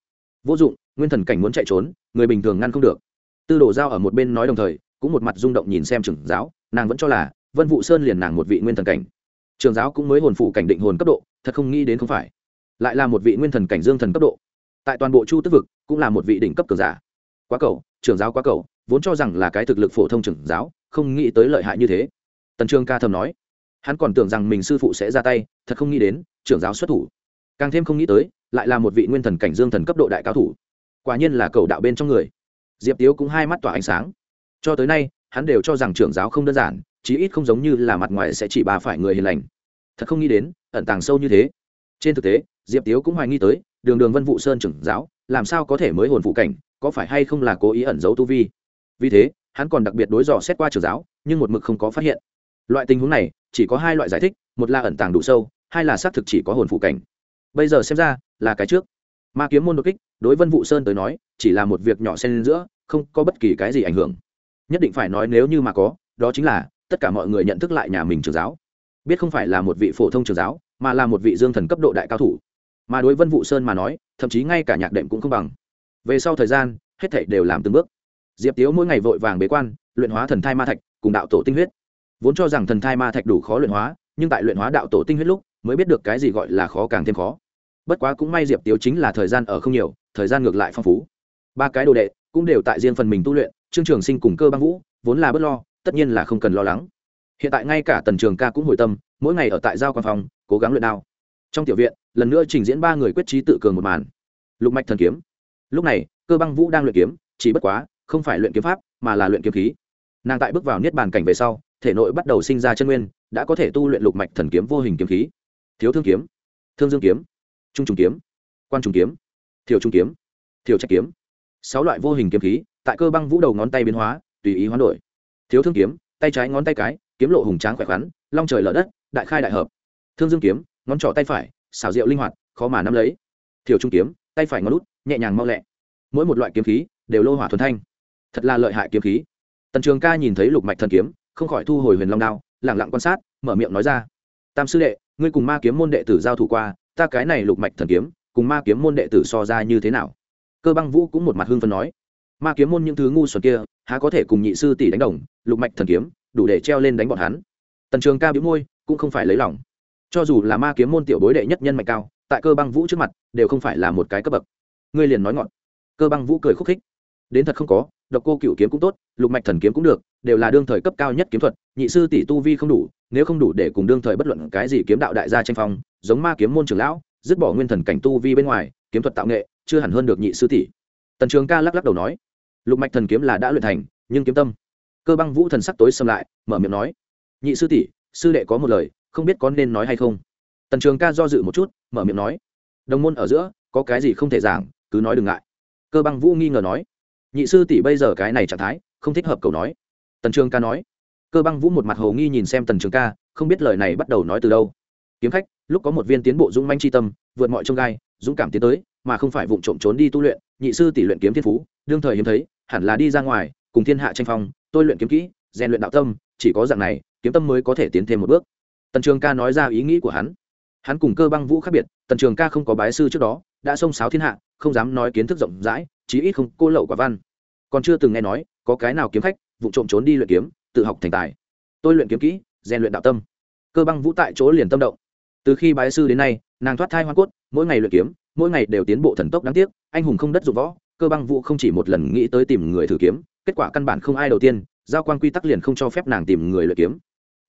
Vô dụng, nguyên thần cảnh muốn chạy trốn, người bình thường ngăn không được. Tư đồ giao ở một bên nói đồng thời, cũng một mặt rung động nhìn xem trưởng giáo, nàng vẫn cho là vân vụ sơn liền nàng một vị nguyên thần cảnh. Trường giáo cũng mới hồn phụ cảnh định hồn cấp độ, thật không nghĩ đến không phải. Lại là một vị nguyên thần cảnh dương thần cấp độ. Tại toàn bộ chu tức vực, cũng là một vị đỉnh cấp cường giả. Quá cầu, trưởng giáo quá cầu, vốn cho rằng là cái thực lực phổ thông trưởng giáo, không nghĩ tới lợi hại như thế. Tần trương ca thầm nói, hắn còn tưởng rằng mình sư phụ sẽ ra tay, thật không nghĩ đến, trưởng giáo xuất thủ càng thêm không nghĩ tới, lại là một vị nguyên thần cảnh dương thần cấp độ đại cao thủ. Quả nhiên là cầu đạo bên trong người. Diệp tiếu cũng hai mắt tỏa ánh sáng. Cho tới nay, hắn đều cho rằng trưởng giáo không đơn giản, chí ít không giống như là mặt ngoài sẽ chỉ bà phải người hiền lành. Thật không nghĩ đến, ẩn tàng sâu như thế. Trên thực tế, diệp tiếu cũng hoài nghi tới, đường đường vân vụ sơn trưởng giáo, làm sao có thể mới hồn phụ cảnh, có phải hay không là cố ý ẩn giấu tu vi? Vì thế, hắn còn đặc biệt đối dò xét qua trưởng giáo, nhưng một mực không có phát hiện. Loại tình huống này, chỉ có hai loại giải thích, một là ẩn tàng đủ sâu, hai là xác thực chỉ có hồn phụ cảnh bây giờ xem ra là cái trước. Ma kiếm môn đột kích, đối vân vụ sơn tới nói, chỉ là một việc nhỏ xen lên giữa, không có bất kỳ cái gì ảnh hưởng. Nhất định phải nói nếu như mà có, đó chính là, tất cả mọi người nhận thức lại nhà mình trường giáo. Biết không phải là một vị phổ thông trường giáo, mà là một vị dương thần cấp độ đại cao thủ. Mà đối vân vụ sơn mà nói, thậm chí ngay cả nhạc đệm cũng không bằng. Về sau thời gian, hết thảy đều làm từng bước. Diệp tiếu mỗi ngày vội vàng bế quan, luyện hóa thần thai ma thạch, cùng đạo tổ tinh huyết. Vốn cho rằng thần thai ma thạch đủ khó luyện hóa, nhưng tại luyện hóa đạo tổ tinh huyết lúc, mới biết được cái gì gọi là khó càng thêm khó bất quá cũng may diệp tiếu chính là thời gian ở không nhiều, thời gian ngược lại phong phú. Ba cái đồ đệ cũng đều tại riêng phần mình tu luyện, trương trường sinh cùng cơ băng vũ vốn là b ấ t lo, tất nhiên là không cần lo lắng. Hiện tại ngay cả tần trường ca cũng hồi tâm, mỗi ngày ở tại giao quan phòng, cố gắng luyện đao. Trong tiểu viện, lần nữa trình diễn ba người quyết trí tự cường một màn. Lục mạch thần kiếm. Lúc này, cơ băng vũ đang luyện kiếm, chỉ bất quá, không phải luyện kiếm pháp, mà là luyện kiếm khí. Nàng tại bước vào niết bàn cảnh về sau, thể nội bắt đầu sinh ra chân nguyên, đã có thể tu luyện lục mạch thần kiếm vô hình kiếm khí. Thiếu thương kiếm. Thương dương kiếm trung trùng kiếm, quan trùng kiếm, thiểu trung kiếm, thiểu trạch kiếm. Sáu loại vô hình kiếm khí, tại cơ băng vũ đầu ngón tay biến hóa, tùy ý hoán đổi. Thiếu thương kiếm, tay trái ngón tay cái, kiếm lộ hùng tráng khỏe khoắn, long trời lở đất, đại khai đại hợp. Thương dương kiếm, ngón trỏ tay phải, xảo diệu linh hoạt, khó mà nắm lấy. Thiểu trung kiếm, tay phải ngón lút nhẹ nhàng mau lẹ. Mỗi một loại kiếm khí, đều lô hỏa thuần thanh. Thật là lợi hại kiếm khí. Tần trường ca nhìn thấy lục mạch thần kiếm, không khỏi thu hồi huyền long đao lẳng lặng quan sát, mở miệng nói ra. Tam sư đệ, ngươi cùng ma kiếm môn đệ tử giao thủ qua ta cái này lục mạch thần kiếm, cùng ma kiếm môn đệ tử so ra như thế nào? Cơ băng vũ cũng một mặt hưng phân nói. Ma kiếm môn những thứ ngu xuẩn kia, há có thể cùng nhị sư tỷ đánh đồng, lục mạch thần kiếm, đủ để treo lên đánh bọn hắn. Tần trường ca biếu môi, cũng không phải lấy lòng. Cho dù là ma kiếm môn tiểu bối đệ nhất nhân mạnh cao, tại cơ băng vũ trước mặt, đều không phải là một cái cấp bậc. Ngươi liền nói ngọn. Cơ băng vũ cười khúc khích. Đến thật không có độc cô cựu kiếm cũng tốt, lục mạch thần kiếm cũng được, đều là đương thời cấp cao nhất kiếm thuật, nhị sư tỷ tu vi không đủ, nếu không đủ để cùng đương thời bất luận cái gì kiếm đạo đại gia tranh phong, giống ma kiếm môn trưởng lão, dứt bỏ nguyên thần cảnh tu vi bên ngoài, kiếm thuật tạo nghệ, chưa hẳn hơn được nhị sư tỷ. Tần trường ca lắc lắc đầu nói, lục mạch thần kiếm là đã luyện thành, nhưng kiếm tâm. Cơ băng vũ thần sắc tối xâm lại, mở miệng nói, nhị sư tỷ, sư đệ có một lời, không biết có nên nói hay không? Tần trường ca do dự một chút, mở miệng nói, đồng môn ở giữa, có cái gì không thể giảng, cứ nói đừng ngại. Cơ băng vũ nghi ngờ nói nhị sư tỷ bây giờ cái này trạng thái, không thích hợp cầu nói. Tần trường ca nói. Cơ băng vũ một mặt hồ nghi nhìn xem tần trường ca, không biết lời này bắt đầu nói từ đâu. Kiếm khách, lúc có một viên tiến bộ dũng manh chi tâm, vượt mọi trông gai, dũng cảm tiến tới, mà không phải vụng trộm trốn đi tu luyện, nhị sư tỷ luyện kiếm thiên phú, đương thời hiếm thấy, hẳn là đi ra ngoài, cùng thiên hạ tranh phong, tôi luyện kiếm kỹ, rèn luyện đạo tâm, chỉ có dạng này, kiếm tâm mới có thể tiến thêm một bước. Tần trường ca nói ra ý nghĩ của hắn. Hắn cùng cơ băng vũ khác biệt, tần trường ca không có bái sư trước đó, đã xông sáo thiên hạ, không dám nói kiến thức rộng rãi chí ít không cô lậu quả văn. Còn chưa từng nghe nói, có cái nào kiếm khách, vụ trộm trốn đi luyện kiếm, tự học thành tài. Tôi luyện kiếm kỹ, rèn luyện đạo tâm. Cơ băng vũ tại chỗ liền tâm động. Từ khi bái sư đến nay, nàng thoát thai hoa cốt, mỗi ngày luyện kiếm, mỗi ngày đều tiến bộ thần tốc đáng tiếc, anh hùng không đất dụng võ, cơ băng vũ không chỉ một lần nghĩ tới tìm người thử kiếm, kết quả căn bản không ai đầu tiên, giao quan quy tắc liền không cho phép nàng tìm người luyện kiếm.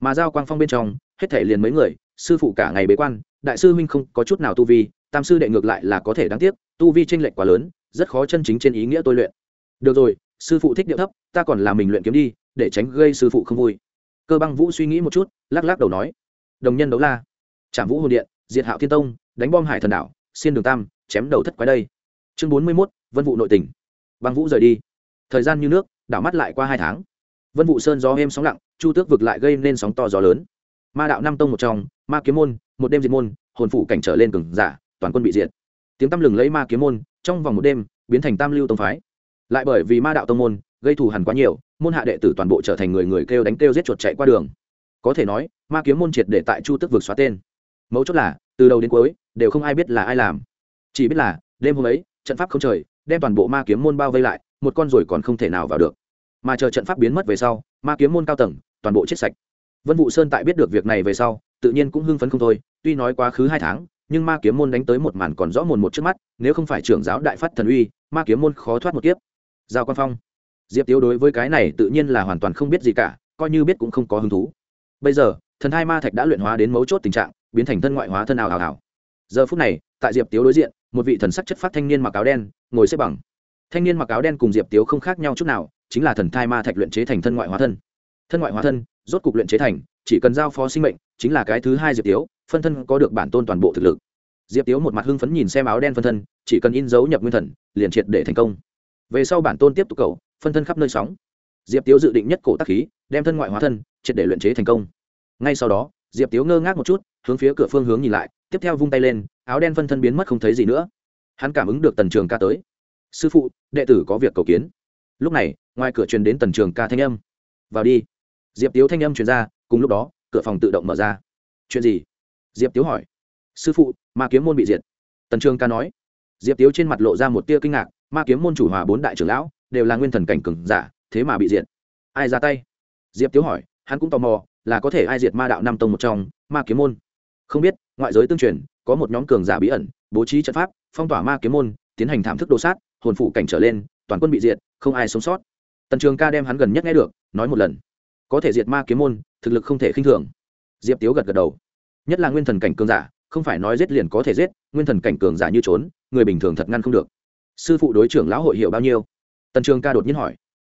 Mà giao quang phong bên trong, hết thể liền mấy người, sư phụ cả ngày bế quan, đại sư huynh không có chút nào tu vi tam sư đệ ngược lại là có thể đáng tiếc, tu vi tranh lệch quá lớn, rất khó chân chính trên ý nghĩa tôi luyện. Được rồi, sư phụ thích điệu thấp, ta còn làm mình luyện kiếm đi, để tránh gây sư phụ không vui. Cơ băng vũ suy nghĩ một chút, lắc lắc đầu nói. Đồng nhân đấu la. Trảm vũ hồn điện, diệt hạo thiên tông, đánh bom hải thần đảo, xiên đường tam, chém đầu thất quái đây. Chương bốn mươi mốt, vân vụ nội tỉnh băng vũ rời đi. Thời gian như nước, đảo mắt lại qua hai tháng. Vân vụ sơn gió êm sóng lặng, chu tước vực lại gây nên sóng to gió lớn. Ma đạo năm tông một trong, ma kiếm môn, một đêm diệt môn, hồn phủ cảnh trở lên cường giả toàn quân bị diệt. Tiếng tăm lừng lấy ma kiếm môn trong vòng một đêm biến thành tam lưu tông phái. Lại bởi vì ma đạo tông môn gây thù hằn quá nhiều, môn hạ đệ tử toàn bộ trở thành người người kêu đánh kêu giết chuột chạy qua đường. Có thể nói, ma kiếm môn triệt để tại chu tức vực xóa tên. Mấu chốt là, từ đầu đến cuối, đều không ai biết là ai làm. Chỉ biết là, đêm hôm ấy, trận pháp không trời, đem toàn bộ ma kiếm môn bao vây lại, một con rồi còn không thể nào vào được. Mà chờ trận pháp biến mất về sau, ma kiếm môn cao tầng, toàn bộ chết sạch. Vân vụ sơn tại biết được việc này về sau, tự nhiên cũng hưng phấn không thôi, tuy nói quá khứ hai tháng nhưng ma kiếm môn đánh tới một màn còn rõ mồn một trước mắt, nếu không phải trưởng giáo đại phát thần uy, ma kiếm môn khó thoát một kiếp. Giao quan phong. Diệp tiếu đối với cái này tự nhiên là hoàn toàn không biết gì cả, coi như biết cũng không có hứng thú. Bây giờ, thần hai ma thạch đã luyện hóa đến mấu chốt tình trạng, biến thành thân ngoại hóa thân ảo ảo ảo. Giờ phút này, tại diệp tiếu đối diện, một vị thần sắc chất phát thanh niên mặc áo đen, ngồi xếp bằng. Thanh niên mặc áo đen cùng diệp tiếu không khác nhau chút nào, chính là thần thai ma thạch luyện chế thành thân ngoại hóa thân. Thân ngoại hóa thân, rốt cục luyện chế thành, chỉ cần giao phó sinh mệnh, chính là cái thứ hai diệp tiếu phân thân có được bản tôn toàn bộ thực lực. Diệp tiếu một mặt hưng phấn nhìn xem áo đen phân thân, chỉ cần in dấu nhập nguyên thần, liền triệt để thành công. Về sau bản tôn tiếp tục cầu, phân thân khắp nơi sóng. Diệp tiếu dự định nhất cổ tác khí, đem thân ngoại hóa thân, triệt để luyện chế thành công. Ngay sau đó, diệp tiếu ngơ ngác một chút, hướng phía cửa phương hướng nhìn lại, tiếp theo vung tay lên, áo đen phân thân biến mất không thấy gì nữa. Hắn cảm ứng được tần trường ca tới. Sư phụ, đệ tử có việc cầu kiến. Lúc này, ngoài cửa truyền đến tần trường ca thanh âm. Vào đi. Diệp tiếu thanh âm truyền ra, cùng lúc đó, cửa phòng tự động mở ra. Chuyện gì? Diệp tiếu hỏi. Sư phụ, ma kiếm môn bị diệt. Tần trường ca nói. Diệp tiếu trên mặt lộ ra một tia kinh ngạc, ma kiếm môn chủ hòa bốn đại trưởng lão, đều là nguyên thần cảnh cừng giả, thế mà bị diệt. Ai ra tay? Diệp tiếu hỏi, hắn cũng tò mò, là có thể ai diệt ma đạo năm tông một trong, ma kiếm môn? Không biết, ngoại giới tương truyền, có một nhóm cường giả bí ẩn, bố trí trận pháp, phong tỏa ma kiếm môn, tiến hành thảm thức đồ sát, hồn phủ cảnh trở lên, toàn quân bị diệt, không ai sống sót. Tần trường ca đem hắn gần nhất nghe được, nói một lần. Có thể diệt ma kiếm môn, thực lực không thể khinh thường. Diệp tiếu gật gật đầu nhất là nguyên thần cảnh cường giả, không phải nói giết liền có thể giết, nguyên thần cảnh cường giả như trốn, người bình thường thật ngăn không được. Sư phụ đối trưởng lão hội hiểu bao nhiêu? Tần trường ca đột nhiên hỏi.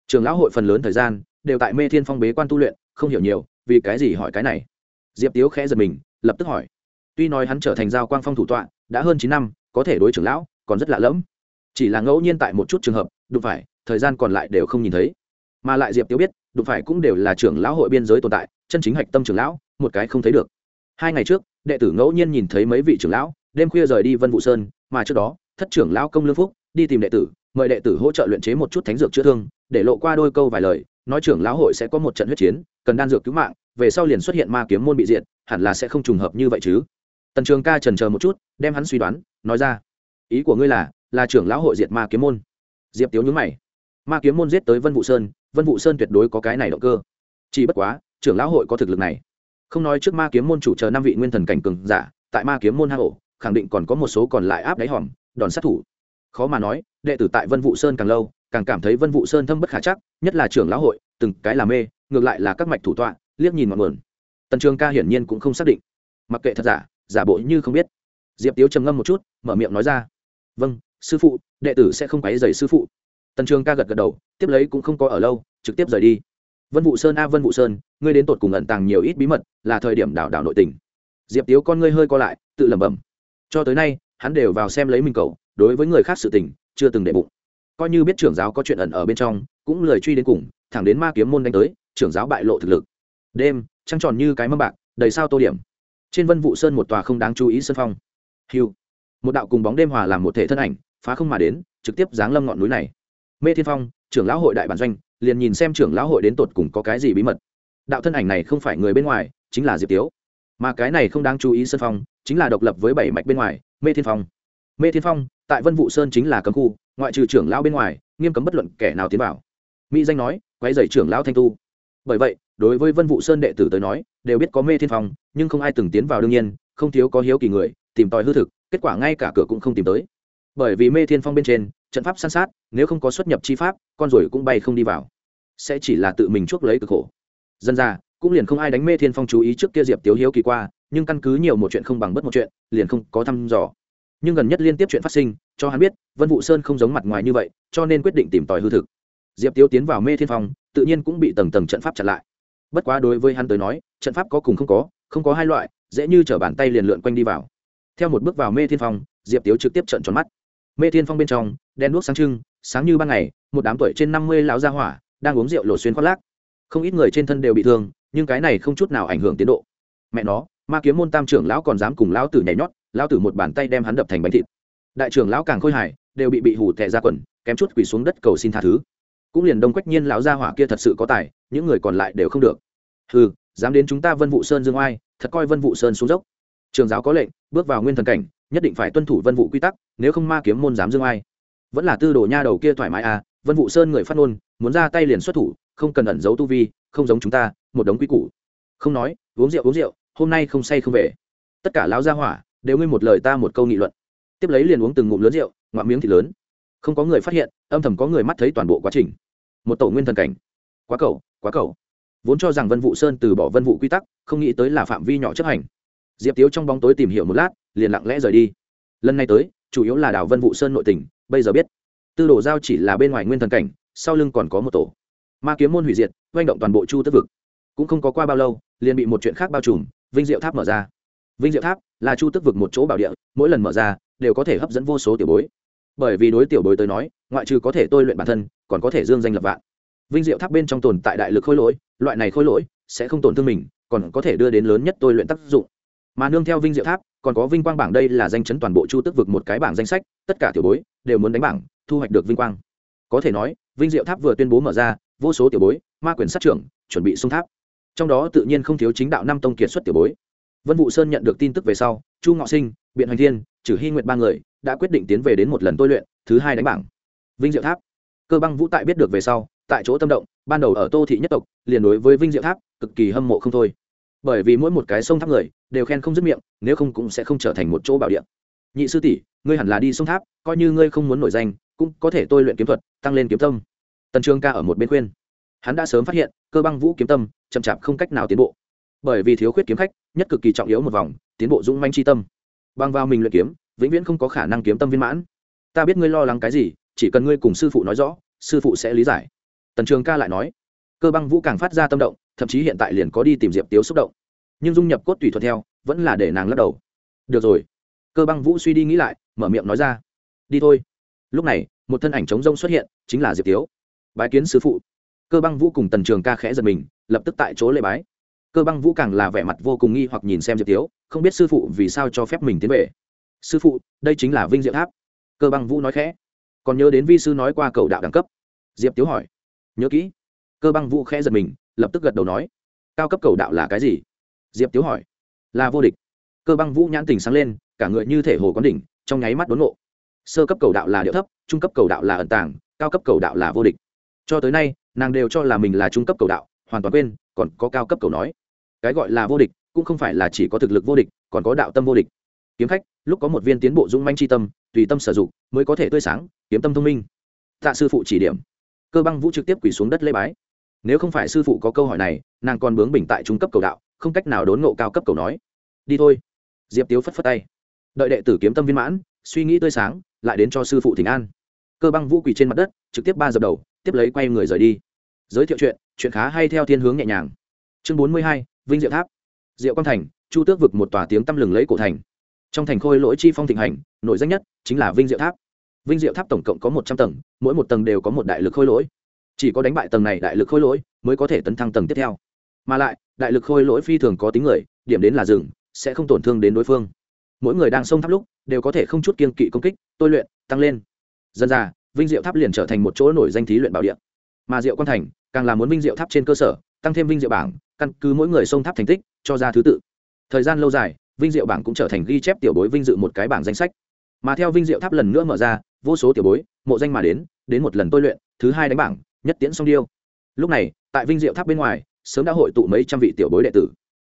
Trưởng lão hội phần lớn thời gian đều tại mê thiên phong bế quan tu luyện, không hiểu nhiều, vì cái gì hỏi cái này? Diệp tiếu khẽ giật mình, lập tức hỏi. Tuy nói hắn trở thành giao quang phong thủ tọa, đã hơn chín năm, có thể đối trưởng lão còn rất lạ lẫm. Chỉ là ngẫu nhiên tại một chút trường hợp, đụng phải, thời gian còn lại đều không nhìn thấy. Mà lại diệp tiếu biết, đụng phải cũng đều là trưởng lão hội biên giới tồn tại, chân chính hạch tâm trưởng lão, một cái không thấy được hai ngày trước, đệ tử ngẫu nhiên nhìn thấy mấy vị trưởng lão, đêm khuya rời đi vân vụ sơn, mà trước đó, thất trưởng lão công lương phúc đi tìm đệ tử, mời đệ tử hỗ trợ luyện chế một chút thánh dược chữa thương, để lộ qua đôi câu vài lời, nói trưởng lão hội sẽ có một trận huyết chiến, cần đan dược cứu mạng, về sau liền xuất hiện ma kiếm môn bị diệt, hẳn là sẽ không trùng hợp như vậy chứ. Tần trường ca trần chờ một chút, đem hắn suy đoán, nói ra, ý của ngươi là là trưởng lão hội diệt ma kiếm môn? Diệp tiếu nhúng mày, ma kiếm môn giết tới vân vụ sơn, vân vụ sơn tuyệt đối có cái này động cơ. Chỉ bất quá, trưởng lão hội có thực lực này không nói trước ma kiếm môn chủ chờ năm vị nguyên thần cảnh cường giả, tại ma kiếm môn hang ổ, khẳng định còn có một số còn lại áp đáy hòm, đòn sát thủ. Khó mà nói, đệ tử tại vân vụ sơn càng lâu, càng cảm thấy vân vụ sơn thâm bất khả chắc, nhất là trưởng lão hội, từng cái là mê, ngược lại là các mạch thủ tọa, liếc nhìn mọi nguồn. Tần trường ca hiển nhiên cũng không xác định. Mặc kệ thật giả giả bộ như không biết. Diệp tiếu trầm ngâm một chút, mở miệng nói ra. Vâng sư phụ, đệ tử sẽ không quấy dày sư phụ. Tần trường ca gật gật đầu, tiếp lấy cũng không có ở lâu, trực tiếp rời đi vân vụ sơn a, vân vụ sơn, ngươi đến tột cùng ẩn tàng nhiều ít bí mật, là thời điểm đảo đảo nội tình. Diệp tiếu con ngươi hơi co lại, tự lẩm bẩm. Cho tới nay, hắn đều vào xem lấy mình cầu đối với người khác sự tình, chưa từng để bụng. Coi như biết trưởng giáo có chuyện ẩn ở bên trong, cũng lời truy đến cùng, thẳng đến ma kiếm môn đánh tới, trưởng giáo bại lộ thực lực. Đêm, trăng tròn như cái mâm bạc, đầy sao tô điểm. Trên vân vụ sơn một tòa không đáng chú ý sân phong. Hiu. Một đạo cùng bóng đêm hòa làm một thể thân ảnh, phá không mà đến, trực tiếp giáng lâm ngọn núi này. Mê thiên phong, trưởng lão hội đại bản doanh liền nhìn xem trưởng lão hội đến tột cùng có cái gì bí mật. Đạo thân ảnh này không phải người bên ngoài, chính là diệp tiếu. Mà cái này không đáng chú ý sân phong, chính là độc lập với bảy mạch bên ngoài, mê thiên phong. Mê thiên phong, tại vân vụ sơn chính là cấm khu, ngoại trừ trưởng lão bên ngoài, nghiêm cấm bất luận kẻ nào tiến vào. Mỹ danh nói quay dày trưởng lão thanh tu. Bởi vậy, đối với vân vụ sơn đệ tử tới nói, đều biết có mê thiên phong, nhưng không ai từng tiến vào đương nhiên, không thiếu có hiếu kỳ người, tìm tòi hư thực, kết quả ngay cả cửa cũng không tìm tới. Bởi vì mê thiên phong bên trên trận pháp san sát, nếu không có xuất nhập chi pháp, con rồi cũng bay không đi vào. Sẽ chỉ là tự mình chuốc lấy cực khổ. Dân ra cũng liền không ai đánh mê thiên phong chú ý trước kia diệp tiếu hiếu kỳ qua, nhưng căn cứ nhiều một chuyện không bằng bất một chuyện, liền không có thăm dò. Nhưng gần nhất liên tiếp chuyện phát sinh, cho hắn biết, vân vụ sơn không giống mặt ngoài như vậy, cho nên quyết định tìm tòi hư thực. Diệp tiếu tiến vào mê thiên phong, tự nhiên cũng bị tầng tầng trận pháp chặn lại. Bất quá đối với hắn tới nói, trận pháp có cùng không có không có hai loại, dễ như t r ở bàn tay liền lượn quanh đi vào. Theo một bước vào mê thiên phong, diệp tiếu trực tiếp trận tròn mắt mê thiên phong bên trong, đen đuốc sáng trưng, sáng như ban ngày, một đám tuổi trên năm mươi lão gia hỏa đang uống rượu lột xuyên khoác lác. Không ít người trên thân đều bị thương, nhưng cái này không chút nào ảnh hưởng tiến độ. Mẹ nó, ma kiếm môn tam trưởng lão còn dám cùng lão tử nhảy nhót, lão tử một bàn tay đem hắn đập thành bánh thịt. Đại trưởng lão càng khôi hài, đều bị bị hủ tệ ra quần, kém chút quỳ xuống đất cầu xin tha thứ. Cũng liền đông quách nhiên lão gia hỏa kia thật sự có tài, những người còn lại đều không được. Ừ dám đến chúng ta vân vụ sơn dương oai, thật coi vân vụ sơn xuống dốc. Trường giáo có lệnh, bước vào nguyên thần cảnh nhất định phải tuân thủ vân vụ quy tắc, nếu không ma kiếm môn dám dương ai. Vẫn là tư đồ nha đầu kia thoải mái à vân vụ sơn người phát ngôn, muốn ra tay liền xuất thủ, không cần ẩn giấu tu vi, không giống chúng ta, một đống quy củ. Không nói, uống rượu uống rượu, hôm nay không say không về. Tất cả lão gia hỏa, đều ngươi một lời ta một câu nghị luận. Tiếp lấy liền uống từng ngụm lớn rượu ngoạm miếng thì lớn. Không có người phát hiện, âm thầm có người mắt thấy toàn bộ quá trình. Một tổ nguyên thần cảnh. Quá cầu quá cầu. Vốn cho rằng vân vụ sơn từ bỏ vân vụ quy tắc, không nghĩ tới là phạm vi nhỏ chấp hành. Diệp tiếu trong bóng tối tìm hiểu một lát liền lặng lẽ rời đi. Lần này tới, chủ yếu là đảo vân vụ sơn nội tỉnh bây giờ biết. Tư đồ giao chỉ là bên ngoài nguyên thần cảnh, sau lưng còn có một tổ. Ma kiếm môn hủy diệt, oanh động toàn bộ chu tức vực. Cũng không có qua bao lâu, liền bị một chuyện khác bao trùm, vinh diệu tháp mở ra. Vinh diệu tháp là chu tức vực một chỗ bảo địa, mỗi lần mở ra, đều có thể hấp dẫn vô số tiểu bối. Bởi vì đối tiểu bối tới nói, ngoại trừ có thể tôi luyện bản thân, còn có thể dương danh lập vạn. Vinh diệu tháp bên trong tồn tại đại lực khôi lỗi, loại này khôi lỗi sẽ không tổn thương mình, còn có thể đưa đến lớn nhất tôi luyện tác dụng. Mà nương theo vinh diệu tháp còn có vinh quang bảng đây là danh chấn toàn bộ chu tức vực một cái bảng danh sách, tất cả tiểu bối đều muốn đánh bảng, thu hoạch được vinh quang. Có thể nói, vinh diệu tháp vừa tuyên bố mở ra, vô số tiểu bối, ma quyền sát trưởng, chuẩn bị xung tháp. Trong đó tự nhiên không thiếu chính đạo năm tông kiệt xuất tiểu bối. Vân vụ sơn nhận được tin tức về sau, chu ngọ sinh, biện hoành thiên trừ hy nguyện ba người đã quyết định tiến về đến một lần tôi luyện, thứ hai đánh bảng. Vinh diệu tháp. Cơ băng vũ tại biết được về sau, tại chỗ tâm động, ban đầu ở tô thị nhất tộc, liền đối với vinh diệu tháp cực kỳ hâm mộ không thôi bởi vì mỗi một cái sông tháp người đều khen không dứt miệng, nếu không cũng sẽ không trở thành một chỗ bảo địa. Nhị sư tỷ, ngươi hẳn là đi sông tháp, coi như ngươi không muốn nổi danh, cũng có thể tôi luyện kiếm thuật, tăng lên kiếm tâm. Tần trường ca ở một bên khuyên. Hắn đã sớm phát hiện, cơ băng vũ kiếm tâm, chậm chạp không cách nào tiến bộ. Bởi vì thiếu khuyết kiếm khách, nhất cực kỳ trọng yếu một vòng, tiến bộ dũng manh chi tâm. Băng vào mình luyện kiếm, vĩnh viễn không có khả năng kiếm tâm viên mãn. Ta biết ngươi lo lắng cái gì, chỉ cần ngươi cùng sư phụ nói rõ, sư phụ sẽ lý giải. Tần trường ca lại nói. Cơ băng vũ càng phát ra tâm động thậm chí hiện tại liền có đi tìm diệp tiếu xúc động. Nhưng dung nhập cốt tùy thuận theo, vẫn là để nàng lắc đầu. Được rồi. Cơ băng vũ suy đi nghĩ lại, mở miệng nói ra. Đi thôi. Lúc này, một thân ảnh trống rông xuất hiện, chính là diệp tiếu. Bái kiến sư phụ. Cơ băng vũ cùng tần trường ca khẽ giật mình, lập tức tại chỗ lễ bái. Cơ băng vũ càng là vẻ mặt vô cùng nghi hoặc nhìn xem diệp tiếu, không biết sư phụ vì sao cho phép mình tiến về. Sư phụ, đây chính là vinh diệu tháp. Cơ băng vũ nói khẽ. Còn nhớ đến vi sư nói qua cầu đạo đẳng cấp. Diệp tiếu hỏi. Nhớ kỹ. Cơ băng vũ khẽ giật mình lập tức gật đầu nói, cao cấp cầu đạo là cái gì? Diệp tiếu hỏi. Là vô địch. Cơ băng vũ nhãn tình sáng lên, cả người như thể hồ quán đỉnh, trong nháy mắt đốn ngộ. Sơ cấp cầu đạo là điệu thấp, trung cấp cầu đạo là ẩn tàng, cao cấp cầu đạo là vô địch. Cho tới nay, nàng đều cho là mình là trung cấp cầu đạo, hoàn toàn quên, còn có cao cấp cầu nói. Cái gọi là vô địch, cũng không phải là chỉ có thực lực vô địch, còn có đạo tâm vô địch. Kiếm khách, lúc có một viên tiến bộ dũng manh chi tâm, tùy tâm sử dụng, mới có thể tươi sáng, kiếm tâm thông minh. Tạ sư phụ chỉ điểm. Cơ băng vũ trực tiếp quỳ xuống đất lê bái nếu không phải sư phụ có câu hỏi này, nàng còn bướng bình tại trung cấp cầu đạo, không cách nào đốn ngộ cao cấp cầu nói. Đi thôi. Diệp tiếu phất phất tay. Đợi đệ tử kiếm tâm viên mãn, suy nghĩ tươi sáng, lại đến cho sư phụ thỉnh an. Cơ băng vũ quỳ trên mặt đất, trực tiếp ba dập đầu, tiếp lấy quay người rời đi. Giới thiệu chuyện chuyện khá hay theo thiên hướng nhẹ nhàng. Chương bốn mươi hai, vinh diệu tháp. Diệu quang thành, chu tước vực một tòa tiếng tăm lừng lấy cổ thành. Trong thành khôi lỗi chi phong thịnh hành nội danh nhất chính là vinh diệu tháp. Vinh diệu tháp tổng cộng có một trăm tầng, mỗi một tầng đều có một đại lực khôi lỗi chỉ có đánh bại tầng này đại lực khôi lỗi mới có thể tấn thăng tầng tiếp theo. Mà lại, đại lực khôi lỗi phi thường có tính người, điểm đến là rừng sẽ không tổn thương đến đối phương. Mỗi người đang sông tháp lúc, đều có thể không chút kiên kỵ công kích, tôi luyện, tăng lên. Dân ra, vinh diệu tháp liền trở thành một chỗ nổi danh thí luyện bảo địa. Mà diệu quan thành, càng là muốn vinh diệu tháp trên cơ sở, tăng thêm vinh diệu bảng, căn cứ mỗi người sông tháp thành tích, cho ra thứ tự. Thời gian lâu dài, vinh diệu bảng cũng trở thành ghi chép tiểu bối vinh dự một cái bảng danh sách. Mà theo vinh diệu tháp lần nữa mở ra, vô số tiểu bối, mộ danh mà đến đến một lần tôi luyện, thứ hai đánh bảng nhất tiễn song điêu. Lúc này, tại vinh diệu tháp bên ngoài, sớm đã hội tụ mấy trăm vị tiểu bối đệ tử.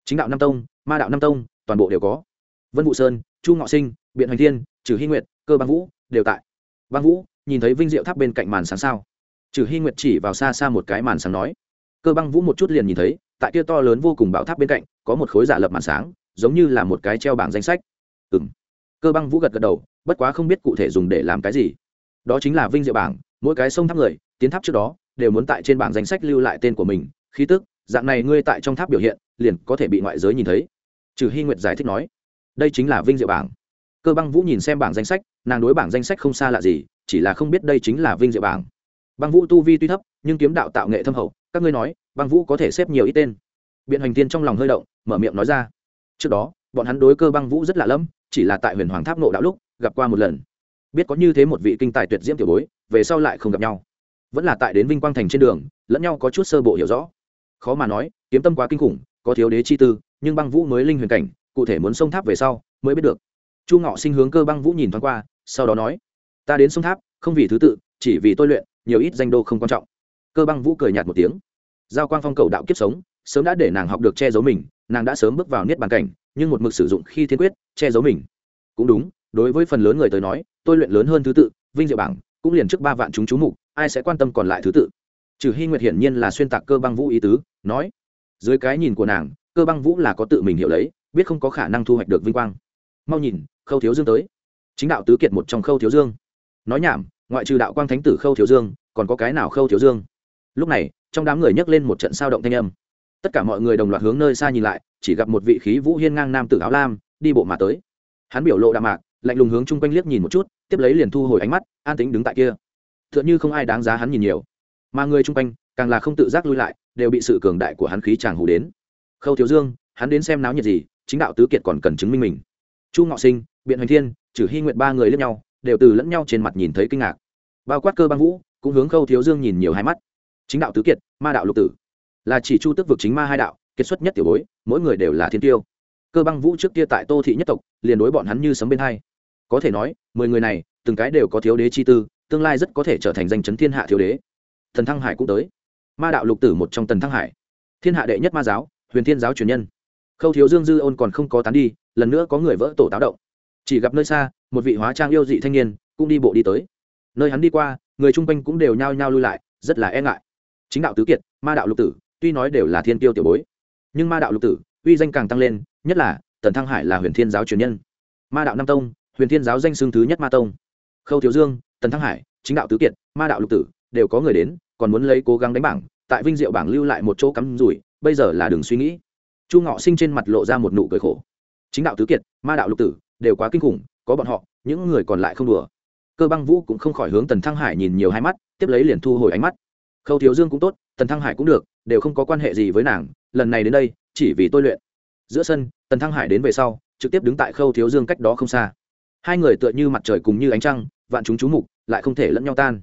Chính đạo nam tông, ma đạo nam tông, toàn bộ đều có. Vân vũ sơn, chu ngọ sinh, biện hoành thiên, trừ hy nguyệt, cơ Bang vũ đều tại. Bang vũ, nhìn thấy vinh diệu tháp bên cạnh màn sáng sao? Trừ hy nguyệt chỉ vào xa xa một cái màn sáng nói. Cơ băng vũ một chút liền nhìn thấy, tại kia to lớn vô cùng bảo tháp bên cạnh, có một khối giả lập màn sáng, giống như là một cái treo bảng danh sách. Ừ m cơ băng vũ gật gật đầu, bất quá không biết cụ thể dùng để làm cái gì. Đó chính là vinh diệu bảng, mỗi cái sông tháp người tiến tháp trước đó, đều muốn tại trên bảng danh sách lưu lại tên của mình. Khí tức, dạng này ngươi tại trong tháp biểu hiện, liền có thể bị ngoại giới nhìn thấy. Trừ hy nguyệt giải thích nói, đây chính là vinh diệu bảng. Cơ băng vũ nhìn xem bảng danh sách, nàng đối bảng danh sách không xa lạ gì, chỉ là không biết đây chính là vinh diệu bảng. Băng vũ tu vi tuy thấp, nhưng kiếm đạo tạo nghệ thâm hậu, các ngươi nói, băng vũ có thể xếp nhiều ít tên? Biện hoành tiên trong lòng hơi động, mở miệng nói ra. Trước đó, bọn hắn đối cơ băng vũ rất lạ lẫm, chỉ là tại huyền hoàng tháp nộ đạo lúc gặp qua một lần. Biết có như thế một vị kinh tài tuyệt diễm tiểu bối, về sau lại không gặp nhau vẫn là tại đến vinh quang thành trên đường, lẫn nhau có chút sơ bộ hiểu rõ. Khó mà nói, kiếm tâm quá kinh khủng, có thiếu đế chi tư, nhưng băng vũ mới linh huyền cảnh, cụ thể muốn sông tháp về sau, mới biết được. Chu ngọ sinh hướng cơ băng vũ nhìn thoáng qua, sau đó nói, ta đến sông tháp, không vì thứ tự, chỉ vì tôi luyện, nhiều ít danh đô không quan trọng. Cơ băng vũ cười nhạt một tiếng, giao quang phong cầu đạo kiếp sống, sớm đã để nàng học được che giấu mình, nàng đã sớm bước vào niết bàn cảnh, nhưng một mực sử dụng khi thiên quyết, che giấu mình. Cũng đúng, đối với phần lớn người tới nói, tôi luyện lớn hơn thứ tự, vinh diệu bảng, cũng liền trước ba vạn chúng chú mục ai sẽ quan tâm còn lại thứ tự? Trừ hy nguyệt hiển nhiên là xuyên tạc cơ băng vũ ý tứ, nói, dưới cái nhìn của nàng, cơ băng vũ là có tự mình hiểu lấy, biết không có khả năng thu hoạch được vinh quang. Mau nhìn, khâu thiếu dương tới. Chính đạo tứ kiệt một trong khâu thiếu dương. Nói nhảm, ngoại trừ đạo quang thánh tử khâu thiếu dương, còn có cái nào khâu thiếu dương? Lúc này, trong đám người nhấc lên một trận sao động thanh âm. Tất cả mọi người đồng loạt hướng nơi xa nhìn lại, chỉ gặp một vị khí vũ hiên ngang nam tử áo lam, đi bộ mà tới. Hắn biểu lộ đạm mạc, lạnh lùng hướng chung quanh liếc nhìn một chút, tiếp lấy liền thu hồi ánh mắt, an tính đứng tại kia tựa như không ai đáng giá hắn nhìn nhiều. Mà người chung quanh, càng là không tự giác lui lại, đều bị sự cường đại của hắn khí chàng hủ đến. Khâu thiếu dương, hắn đến xem náo nhiệt gì, chính đạo tứ kiệt còn cần chứng minh mình. Chu ngọ sinh, biện hoành thiên trừ hy nguyện ba người lẫn nhau, đều từ lẫn nhau trên mặt nhìn thấy kinh ngạc. Bao quát cơ băng vũ, cũng hướng khâu thiếu dương nhìn nhiều hai mắt. Chính đạo tứ kiệt, ma đạo lục tử. Là chỉ chu tức vực chính ma hai đạo, kiệt xuất nhất tiểu bối, mỗi người đều là thiên tiêu. Cơ băng vũ trước kia tại tô thị nhất tộc, liền đối bọn hắn như sấm bên hai. Có thể nói, mười người này, từng cái đều có thiếu đế chi tư tương lai rất có thể trở thành danh chấn thiên hạ thiếu đế. Thần thăng hải cũng tới. Ma đạo lục tử một trong tần thăng hải. Thiên hạ đệ nhất ma giáo, huyền thiên giáo truyền nhân. Khâu thiếu dương dư ôn còn không có tán đi, lần nữa có người vỡ tổ táo động. Chỉ gặp nơi xa, một vị hóa trang yêu dị thanh niên cũng đi bộ đi tới. Nơi hắn đi qua, người chung quanh cũng đều nhao nhao lui lại, rất là e ngại. Chính đạo tứ kiệt, ma đạo lục tử, tuy nói đều là thiên tiêu tiểu bối, nhưng ma đạo lục tử, uy danh càng tăng lên, nhất là tần thăng hải là huyền thiên giáo truyền nhân. Ma đạo nam tông, huyền thiên giáo danh xương thứ nhất ma tông. Khâu thiếu dương tần thăng hải, chính đạo tứ kiệt, ma đạo lục tử, đều có người đến, còn muốn lấy cố gắng đánh bảng, tại vinh diệu bảng lưu lại một chỗ cắm rủi, bây giờ là đừng suy nghĩ. Chu ngọ sinh trên mặt lộ ra một nụ cười khổ. Chính đạo tứ kiệt, ma đạo lục tử, đều quá kinh khủng, có bọn họ, những người còn lại không đùa. Cơ băng vũ cũng không khỏi hướng tần thăng hải nhìn nhiều hai mắt, tiếp lấy liền thu hồi ánh mắt. Khâu thiếu dương cũng tốt, tần thăng hải cũng được, đều không có quan hệ gì với nàng, lần này đến đây, chỉ vì tôi luyện. Giữa sân, tần thăng hải đến về sau, trực tiếp đứng tại khâu thiếu dương cách đó không xa. Hai người tựa như mặt trời cùng như ánh trăng vạn chúng chú mục lại không thể lẫn nhau tan.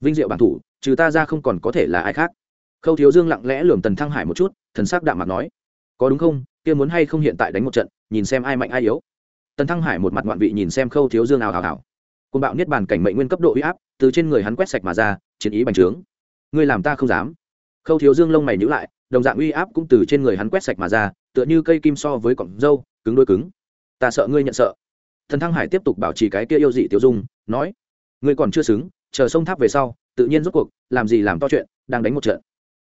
Vinh diệu bản thủ, trừ ta ra không còn có thể là ai khác. Khâu thiếu dương lặng lẽ lườm tần thăng hải một chút, thần sắc đạm mặt nói, có đúng không? Kia muốn hay không hiện tại đánh một trận, nhìn xem ai mạnh ai yếu. Tần thăng hải một mặt ngoạn vị nhìn xem khâu thiếu dương ào ào ào. Côn bạo niết bàn cảnh mệnh nguyên cấp độ uy áp, từ trên người hắn quét sạch mà ra, chiến ý bành trướng. Ngươi làm ta không dám. Khâu thiếu dương lông mày nhữ lại, đồng dạng uy áp cũng từ trên người hắn quét sạch mà ra, tựa như cây kim so với cọng dâu, cứng đôi cứng. Ta sợ ngươi nhận sợ thần thăng hải tiếp tục bảo trì cái kia yêu dị tiêu dung, nói, ngươi còn chưa xứng, chờ sông tháp về sau, tự nhiên rốt cuộc, làm gì làm to chuyện, đang đánh một trận.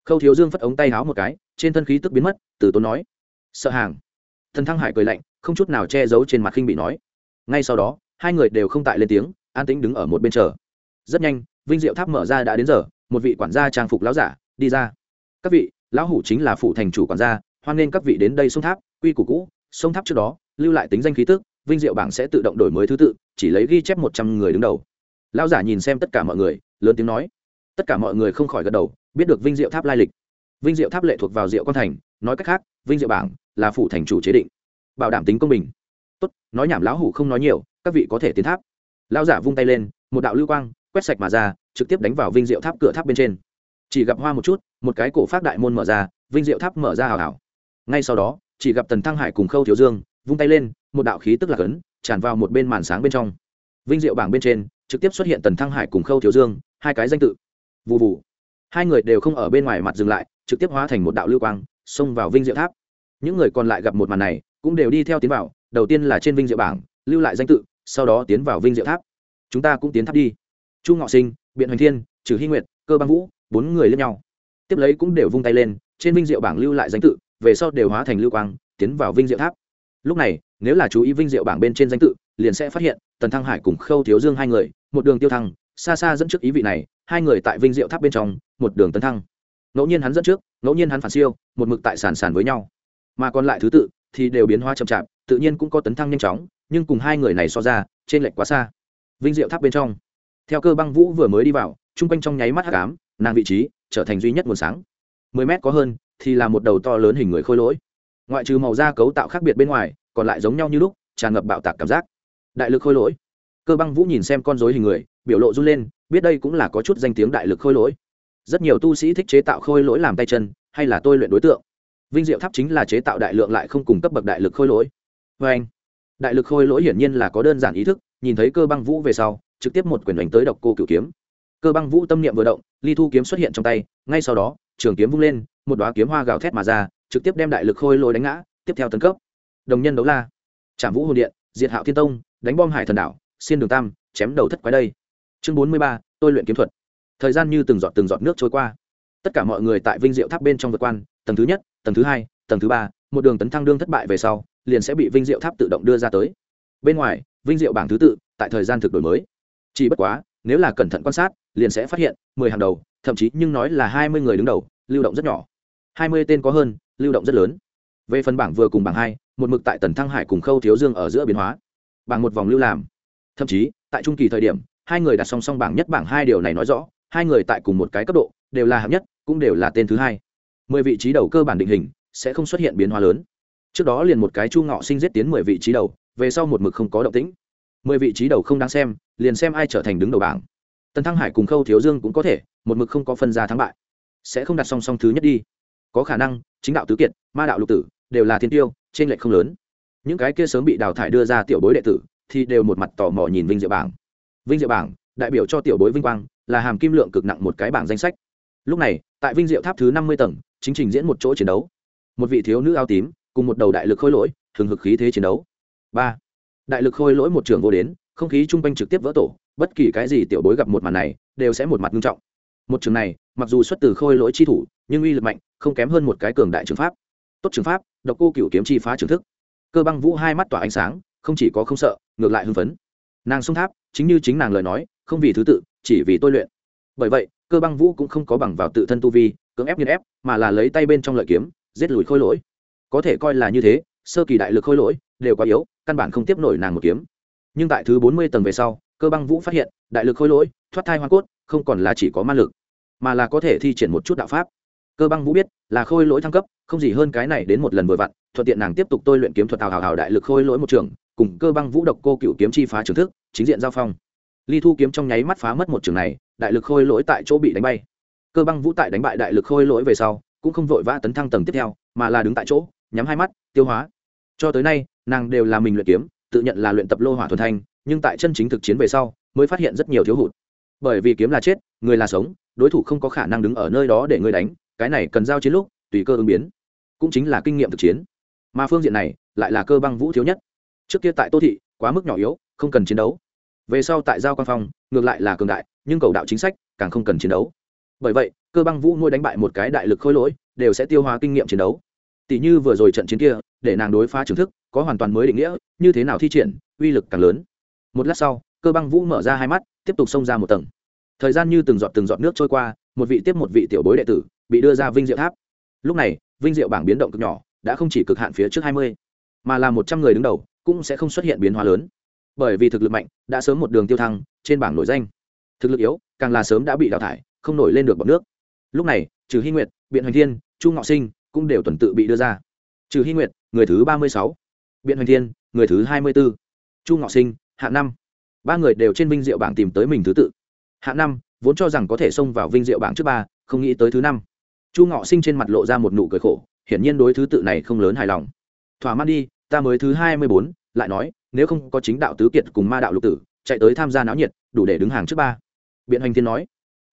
Khâu thiếu dương phất ống tay háo một cái, trên thân khí tức biến mất, từ tốn nói, sợ hàng. Thần thăng hải cười lạnh, không chút nào che giấu trên mặt khinh bị nói. Ngay sau đó, hai người đều không tại lên tiếng, an tĩnh đứng ở một bên chờ. Rất nhanh, vinh diệu tháp mở ra đã đến giờ, một vị quản gia trang phục lão giả, đi ra. Các vị, lão hủ chính là phụ thành chủ quản gia, hoan nghênh các vị đến đây sông tháp, quy củ cũ, sông tháp trước đó, lưu lại tính danh khí tức vinh diệu bảng sẽ tự động đổi mới thứ tự, chỉ lấy ghi chép một trăm người đứng đầu. Lão giả nhìn xem tất cả mọi người, lớn tiếng nói. Tất cả mọi người không khỏi gật đầu, biết được vinh diệu tháp lai lịch. Vinh diệu tháp lệ thuộc vào diệu quan thành, nói cách khác, vinh diệu bảng là phụ thành chủ chế định. Bảo đảm tính công bình. Tốt, nói nhảm lão hủ không nói nhiều, các vị có thể tiến tháp. Lão giả vung tay lên, một đạo lưu quang, quét sạch mà ra, trực tiếp đánh vào vinh diệu tháp cửa tháp bên trên. Chỉ gặp hoa một chút, một cái cổ phát đại môn mở ra, vinh diệu tháp mở ra hào hào. Ngay sau đó, chỉ gặp tần thăng hải cùng khâu thiếu dương, vung tay lên một đạo khí tức lạc ấn tràn vào một bên màn sáng bên trong. Vinh diệu bảng bên trên, trực tiếp xuất hiện tần thăng hải cùng khâu thiếu dương, hai cái danh tự. Vụ vụ hai người đều không ở bên ngoài mặt dừng lại, trực tiếp hóa thành một đạo lưu quang, xông vào vinh diệu tháp. Những người còn lại gặp một màn này, cũng đều đi theo tiến vào, đầu tiên là trên vinh diệu bảng, lưu lại danh tự, sau đó tiến vào vinh diệu tháp. Chúng ta cũng tiến tháp đi. Chu ngọ sinh, biện hoành thiên, trừ hy nguyệt, cơ băng vũ, bốn người lên nhau. Tiếp lấy cũng đều vung tay lên, trên vinh diệu bảng lưu lại danh tự, về sau đều hóa thành lưu quang, tiến vào vinh diệu tháp lúc này, nếu là chú ý vinh diệu bảng bên trên danh tự, liền sẽ phát hiện, tần thăng hải cùng khâu thiếu dương hai người, một đường tiêu thăng, xa xa dẫn trước ý vị này, hai người tại vinh diệu tháp bên trong, một đường tấn thăng. Ngẫu nhiên hắn dẫn trước, ngẫu nhiên hắn phản siêu, một mực tại sàn sàn với nhau. Mà còn lại thứ tự, thì đều biến hóa chậm chạp, tự nhiên cũng có tấn thăng nhanh chóng, nhưng cùng hai người này so ra, trên lệch quá xa. Vinh diệu tháp bên trong, theo cơ băng vũ vừa mới đi vào, chung quanh trong nháy mắt hắc ám, nàng vị trí trở thành duy nhất nguồn sáng. Mười mét có hơn, thì là một đầu to lớn hình người khôi lỗi ngoại trừ màu da cấu tạo khác biệt bên ngoài, còn lại giống nhau như lúc, tràn ngập bạo tạc cảm giác. Đại lực khôi lỗi. Cơ băng vũ nhìn xem con dối hình người, biểu lộ run lên, biết đây cũng là có chút danh tiếng đại lực khôi lỗi. Rất nhiều tu sĩ thích chế tạo khôi lỗi làm tay chân, hay là tôi luyện đối tượng. Vinh diệu tháp chính là chế tạo đại lượng lại không cung cấp bậc đại lực khôi lỗi. Vê anh, đại lực khôi lỗi hiển nhiên là có đơn giản ý thức, nhìn thấy cơ băng vũ về sau, trực tiếp một quyền đánh tới độc cô cửu kiếm. Cơ băng vũ tâm niệm vừa động, ly thu kiếm xuất hiện trong tay, ngay sau đó, trường kiếm vung lên, một đoá kiếm hoa gào thét mà ra trực tiếp đem đại lực khôi lôi đánh ngã, tiếp theo tấn cấp. Đồng nhân đấu la. Trảm vũ hồn điện, diệt hạo thiên tông, đánh bom hải thần đảo xin đường tam, chém đầu thất quái đây. Chương bốn mươi ba, tôi luyện kiếm thuật. Thời gian như từng giọt từng giọt nước trôi qua. Tất cả mọi người tại vinh diệu tháp bên trong vượt quan tầng thứ nhất, tầng thứ hai, tầng thứ ba, một đường tấn thăng đương thất bại về sau, liền sẽ bị vinh diệu tháp tự động đưa ra tới. Bên ngoài, vinh diệu bảng thứ tự, tại thời gian thực đổi mới. Chỉ bất quá, nếu là cẩn thận quan sát, liền sẽ phát hiện mười hàng đầu, thậm chí nhưng nói là hai mươi người đứng đầu, lưu động rất nhỏ. Hai mươi tên có hơn lưu động rất lớn. Về phần bảng vừa cùng bảng hai, một mực tại tần thăng hải cùng khâu thiếu dương ở giữa biến hóa. Bảng một vòng lưu làm. Thậm chí, tại trung kỳ thời điểm, hai người đặt song song bảng nhất bảng hai điều này nói rõ, hai người tại cùng một cái cấp độ, đều là hạng nhất, cũng đều là tên thứ hai. Mười vị trí đầu cơ bản định hình, sẽ không xuất hiện biến hóa lớn. Trước đó liền một cái chu ngọ sinh giết tiến mười vị trí đầu, về sau một mực không có động tĩnh. Mười vị trí đầu không đáng xem, liền xem ai trở thành đứng đầu bảng. Tần thăng hải cùng khâu thiếu dương cũng có thể, một mực không có phân ra thắng bại. Sẽ không đặt song song thứ nhất đi. Có khả năng chính đạo tứ kiệt, ma đạo lục tử, đều là thiên tiêu, trên lệch không lớn. Những cái kia sớm bị đào thải đưa ra tiểu bối đệ tử, thì đều một mặt tò mò nhìn vinh diệu bảng. Vinh diệu bảng đại biểu cho tiểu bối vinh quang, là hàm kim lượng cực nặng một cái bảng danh sách. Lúc này, tại vinh diệu tháp thứ năm mươi tầng, chính trình diễn một chỗ chiến đấu. Một vị thiếu nữ áo tím, cùng một đầu đại lực khôi lỗi thường hực khí thế chiến đấu. Ba. Đại lực khôi lỗi một trường vô đến, không khí chung quanh trực tiếp vỡ tổ, bất kỳ cái gì tiểu bối gặp một màn này, đều sẽ một mặt nghiêm trọng. Một trường này, mặc dù xuất từ khôi lỗi chi thủ nhưng uy lực mạnh, không kém hơn một cái cường đại trường pháp. Tốt trường pháp, độc cô cửu kiếm chi phá trường thức. Cơ băng vũ hai mắt tỏa ánh sáng, không chỉ có không sợ, ngược lại hưng phấn. Nàng sông tháp, chính như chính nàng lời nói, không vì thứ tự, chỉ vì tôi luyện. Bởi vậy, cơ băng vũ cũng không có bằng vào tự thân tu vi, cưỡng ép nghiên ép, mà là lấy tay bên trong lợi kiếm, giết lùi khôi lỗi. Có thể coi là như thế, sơ kỳ đại lực khôi lỗi, đều quá yếu, căn bản không tiếp nổi nàng một kiếm. Nhưng tại thứ bốn mươi tầng về sau, cơ băng vũ phát hiện, đại lực khôi lỗi, thoát thai hoa cốt, không còn là chỉ có ma lực, mà là có thể thi triển một chút đạo pháp cơ băng vũ biết, là khôi lỗi thăng cấp, không gì hơn cái này đến một lần vừa vặn, thuận tiện nàng tiếp tục tôi luyện kiếm thuật hào hào hào đại lực khôi lỗi một trường, cùng cơ băng vũ độc cô cựu kiếm chi phá trường thức, chính diện giao phong. Ly thu kiếm trong nháy mắt phá mất một trường này, đại lực khôi lỗi tại chỗ bị đánh bay. Cơ băng vũ tại đánh bại đại lực khôi lỗi về sau, cũng không vội vã tấn thăng tầng tiếp theo, mà là đứng tại chỗ, nhắm hai mắt, tiêu hóa. Cho tới nay, nàng đều là mình luyện kiếm, tự nhận là luyện tập lô hỏa thuần thanh, nhưng tại chân chính thực chiến về sau, mới phát hiện rất nhiều thiếu hụt. Bởi vì kiếm là chết, người là sống, đối thủ không có khả năng đứng ở nơi đó để ngươi đánh cái này cần giao chiến lúc, tùy cơ ứng biến, cũng chính là kinh nghiệm thực chiến. Mà phương diện này, lại là cơ băng vũ thiếu nhất. Trước kia tại tô thị, quá mức nhỏ yếu, không cần chiến đấu. Về sau tại giao quan phong, ngược lại là cường đại, nhưng cầu đạo chính sách, càng không cần chiến đấu. Bởi vậy, cơ băng vũ nuôi đánh bại một cái đại lực khôi lỗi, đều sẽ tiêu hóa kinh nghiệm chiến đấu. Tỷ như vừa rồi trận chiến kia, để nàng đối phá trường thức, có hoàn toàn mới định nghĩa, như thế nào thi triển, uy lực càng lớn. Một lát sau, cơ băng vũ mở ra hai mắt, tiếp tục xông ra một tầng. Thời gian như từng giọt từng giọt nước trôi qua, một vị tiếp một vị tiểu bối đệ tử bị đưa ra vinh diệu tháp. Lúc này, vinh diệu bảng biến động cực nhỏ, đã không chỉ cực hạn phía trước hai mươi, mà là một trăm người đứng đầu, cũng sẽ không xuất hiện biến hóa lớn. Bởi vì thực lực mạnh, đã sớm một đường tiêu thăng, trên bảng nổi danh. Thực lực yếu, càng là sớm đã bị đào thải, không nổi lên được bọc nước. Lúc này, trừ hy nguyệt, biện hoành thiên, chu ngọ sinh cũng đều tuần tự bị đưa ra. Trừ hy nguyệt, người thứ ba mươi sáu, biện hoành thiên, người thứ hai mươi b ố chu ngọ sinh hạ năm. Ba người đều trên vinh diệu bảng tìm tới mình thứ tự. Hạ năm, vốn cho rằng có thể xông vào vinh diệu bảng trước ba, không nghĩ tới thứ năm chu ngọ sinh trên mặt lộ ra một nụ cười khổ, hiển nhiên đối thứ tự này không lớn hài lòng. Thỏa mãn đi, ta mới thứ hai mươi bốn, lại nói, nếu không có chính đạo tứ kiệt cùng ma đạo lục tử, chạy tới tham gia náo nhiệt, đủ để đứng hàng trước ba. Biện hoành thiên nói,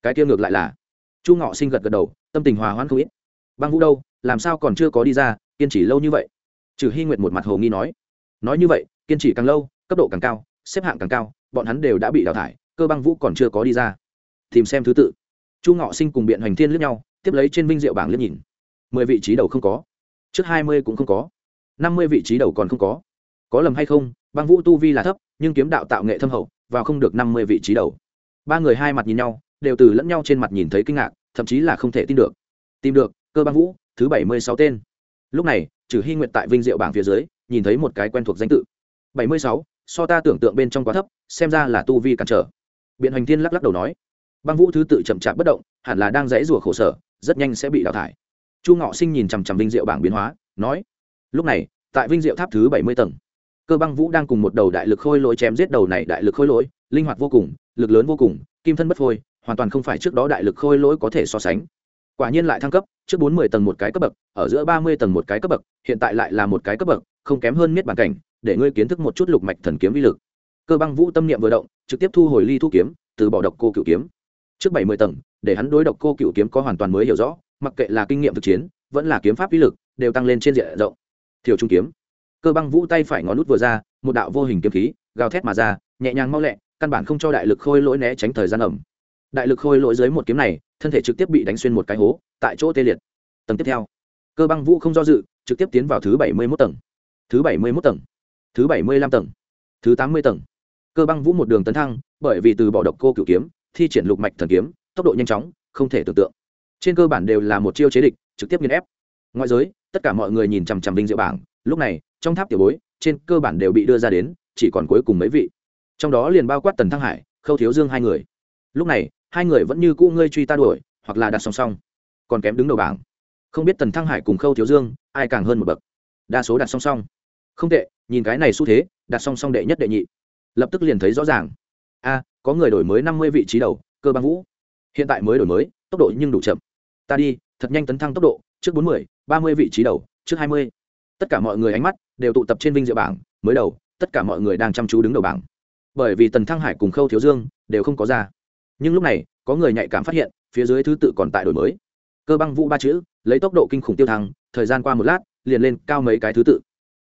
cái kia ngược lại là. Chu ngọ sinh gật gật đầu, tâm tình hòa hoãn không ít. Băng vũ đâu, làm sao còn chưa có đi ra, kiên trì lâu như vậy? Trừ hy nguyệt một mặt hồ nghi nói. Nói như vậy, kiên trì càng lâu, cấp độ càng cao, xếp hạng càng cao, bọn hắn đều đã bị đào thải, cơ băng vũ còn chưa có đi ra. Tìm xem thứ tự. Chu ngọ sinh cùng biện hoành thiên lướt nhau tiếp lấy trên vinh diệu bảng liếc nhìn. mười vị trí đầu không có. trước hai mươi cũng không có. năm mươi vị trí đầu còn không có. có lầm hay không? băng vũ tu vi là thấp, nhưng kiếm đạo tạo nghệ thâm hậu, vào không được năm mươi vị trí đầu. ba người hai mặt nhìn nhau, đều từ lẫn nhau trên mặt nhìn thấy kinh ngạc, thậm chí là không thể tin được. tìm được, cơ băng vũ, thứ bảy mươi sáu tên. lúc này, trừ hy nguyện tại vinh diệu bảng phía dưới, nhìn thấy một cái quen thuộc danh tự. bảy mươi sáu, so ta tưởng tượng bên trong quá thấp, xem ra là tu vi cản trở. biện hoành thiên lắc lắc đầu nói. băng vũ thứ tự chậm chạp bất động, hẳn là đang dãy rủa khổ sở rất nhanh sẽ bị đào thải. Chu ngọ sinh nhìn chằm chằm vinh diệu bảng biến hóa, nói, lúc này, tại vinh diệu tháp thứ bảy mươi tầng, cơ băng vũ đang cùng một đầu đại lực khôi lỗi chém giết đầu này đại lực khôi lỗi, linh hoạt vô cùng, lực lớn vô cùng, kim thân bất phôi, hoàn toàn không phải trước đó đại lực khôi lỗi có thể so sánh. Quả nhiên lại thăng cấp, trước bốn mươi tầng một cái cấp bậc, ở giữa ba mươi tầng một cái cấp bậc, hiện tại lại là một cái cấp bậc, không kém hơn miết bản cảnh, để ngươi kiến thức một chút lục mạch thần kiếm vi lực. Cơ băng vũ tâm niệm vừa động, trực tiếp thu hồi ly thu kiếm, từ bỏ độc cô cựu kiếm trước bảy mươi tầng, để hắn đối độc cô cựu kiếm có hoàn toàn mới hiểu rõ, mặc kệ là kinh nghiệm thực chiến, vẫn là kiếm pháp uy lực, đều tăng lên trên diện rộng. Thiểu trung kiếm. Cơ băng vũ tay phải ngón nút vừa ra, một đạo vô hình kiếm khí, gào thét mà ra, nhẹ nhàng mau lẹ, căn bản không cho đại lực khôi lỗi né tránh thời gian ẩm. Đại lực khôi lỗi dưới một kiếm này, thân thể trực tiếp bị đánh xuyên một cái hố, tại chỗ tê liệt. Tầng tiếp theo. Cơ băng vũ không do dự, trực tiếp tiến vào thứ bảy mươi mốt tầng. Thứ bảy mươi mốt tầng. Thứ bảy mươi lăm tầng. Thứ tám mươi tầng. Cơ băng vũ một đường tấn thăng, bởi vì từ bỏ độc cô cựu kiếm thi triển lục mạch thần kiếm, tốc độ nhanh chóng, không thể tưởng tượng. Trên cơ bản đều là một chiêu chế địch, trực tiếp nghiên ép. Ngoại giới, tất cả mọi người nhìn chằm chằm vinh diệu bảng, lúc này, trong tháp tiểu bối, trên cơ bản đều bị đưa ra đến, chỉ còn cuối cùng mấy vị. Trong đó liền bao quát tần thăng hải, khâu thiếu dương hai người. Lúc này, hai người vẫn như cũ ngươi truy ta đuổi, hoặc là đặt song song. Còn kém đứng đầu bảng. Không biết tần thăng hải cùng khâu thiếu dương, ai càng hơn một bậc. Đa số đặt song song. Không tệ, nhìn cái này xu thế, đặt song song đệ nhất đệ nhị. Lập tức liền thấy rõ ràng a có người đổi mới năm mươi vị trí đầu, cơ băng vũ. Hiện tại mới đổi mới, tốc độ nhưng đủ chậm. Ta đi, thật nhanh tấn thăng tốc độ, trước bốn mươi, ba mươi vị trí đầu, trước hai mươi. Tất cả mọi người ánh mắt đều tụ tập trên vinh diệu bảng, mới đầu, tất cả mọi người đang chăm chú đứng đầu bảng. Bởi vì tần thăng hải cùng khâu thiếu dương đều không có ra. Nhưng lúc này, có người nhạy cảm phát hiện, phía dưới thứ tự còn tại đổi mới. Cơ băng vũ ba chữ, lấy tốc độ kinh khủng tiêu thăng, thời gian qua một lát, liền lên cao mấy cái thứ tự.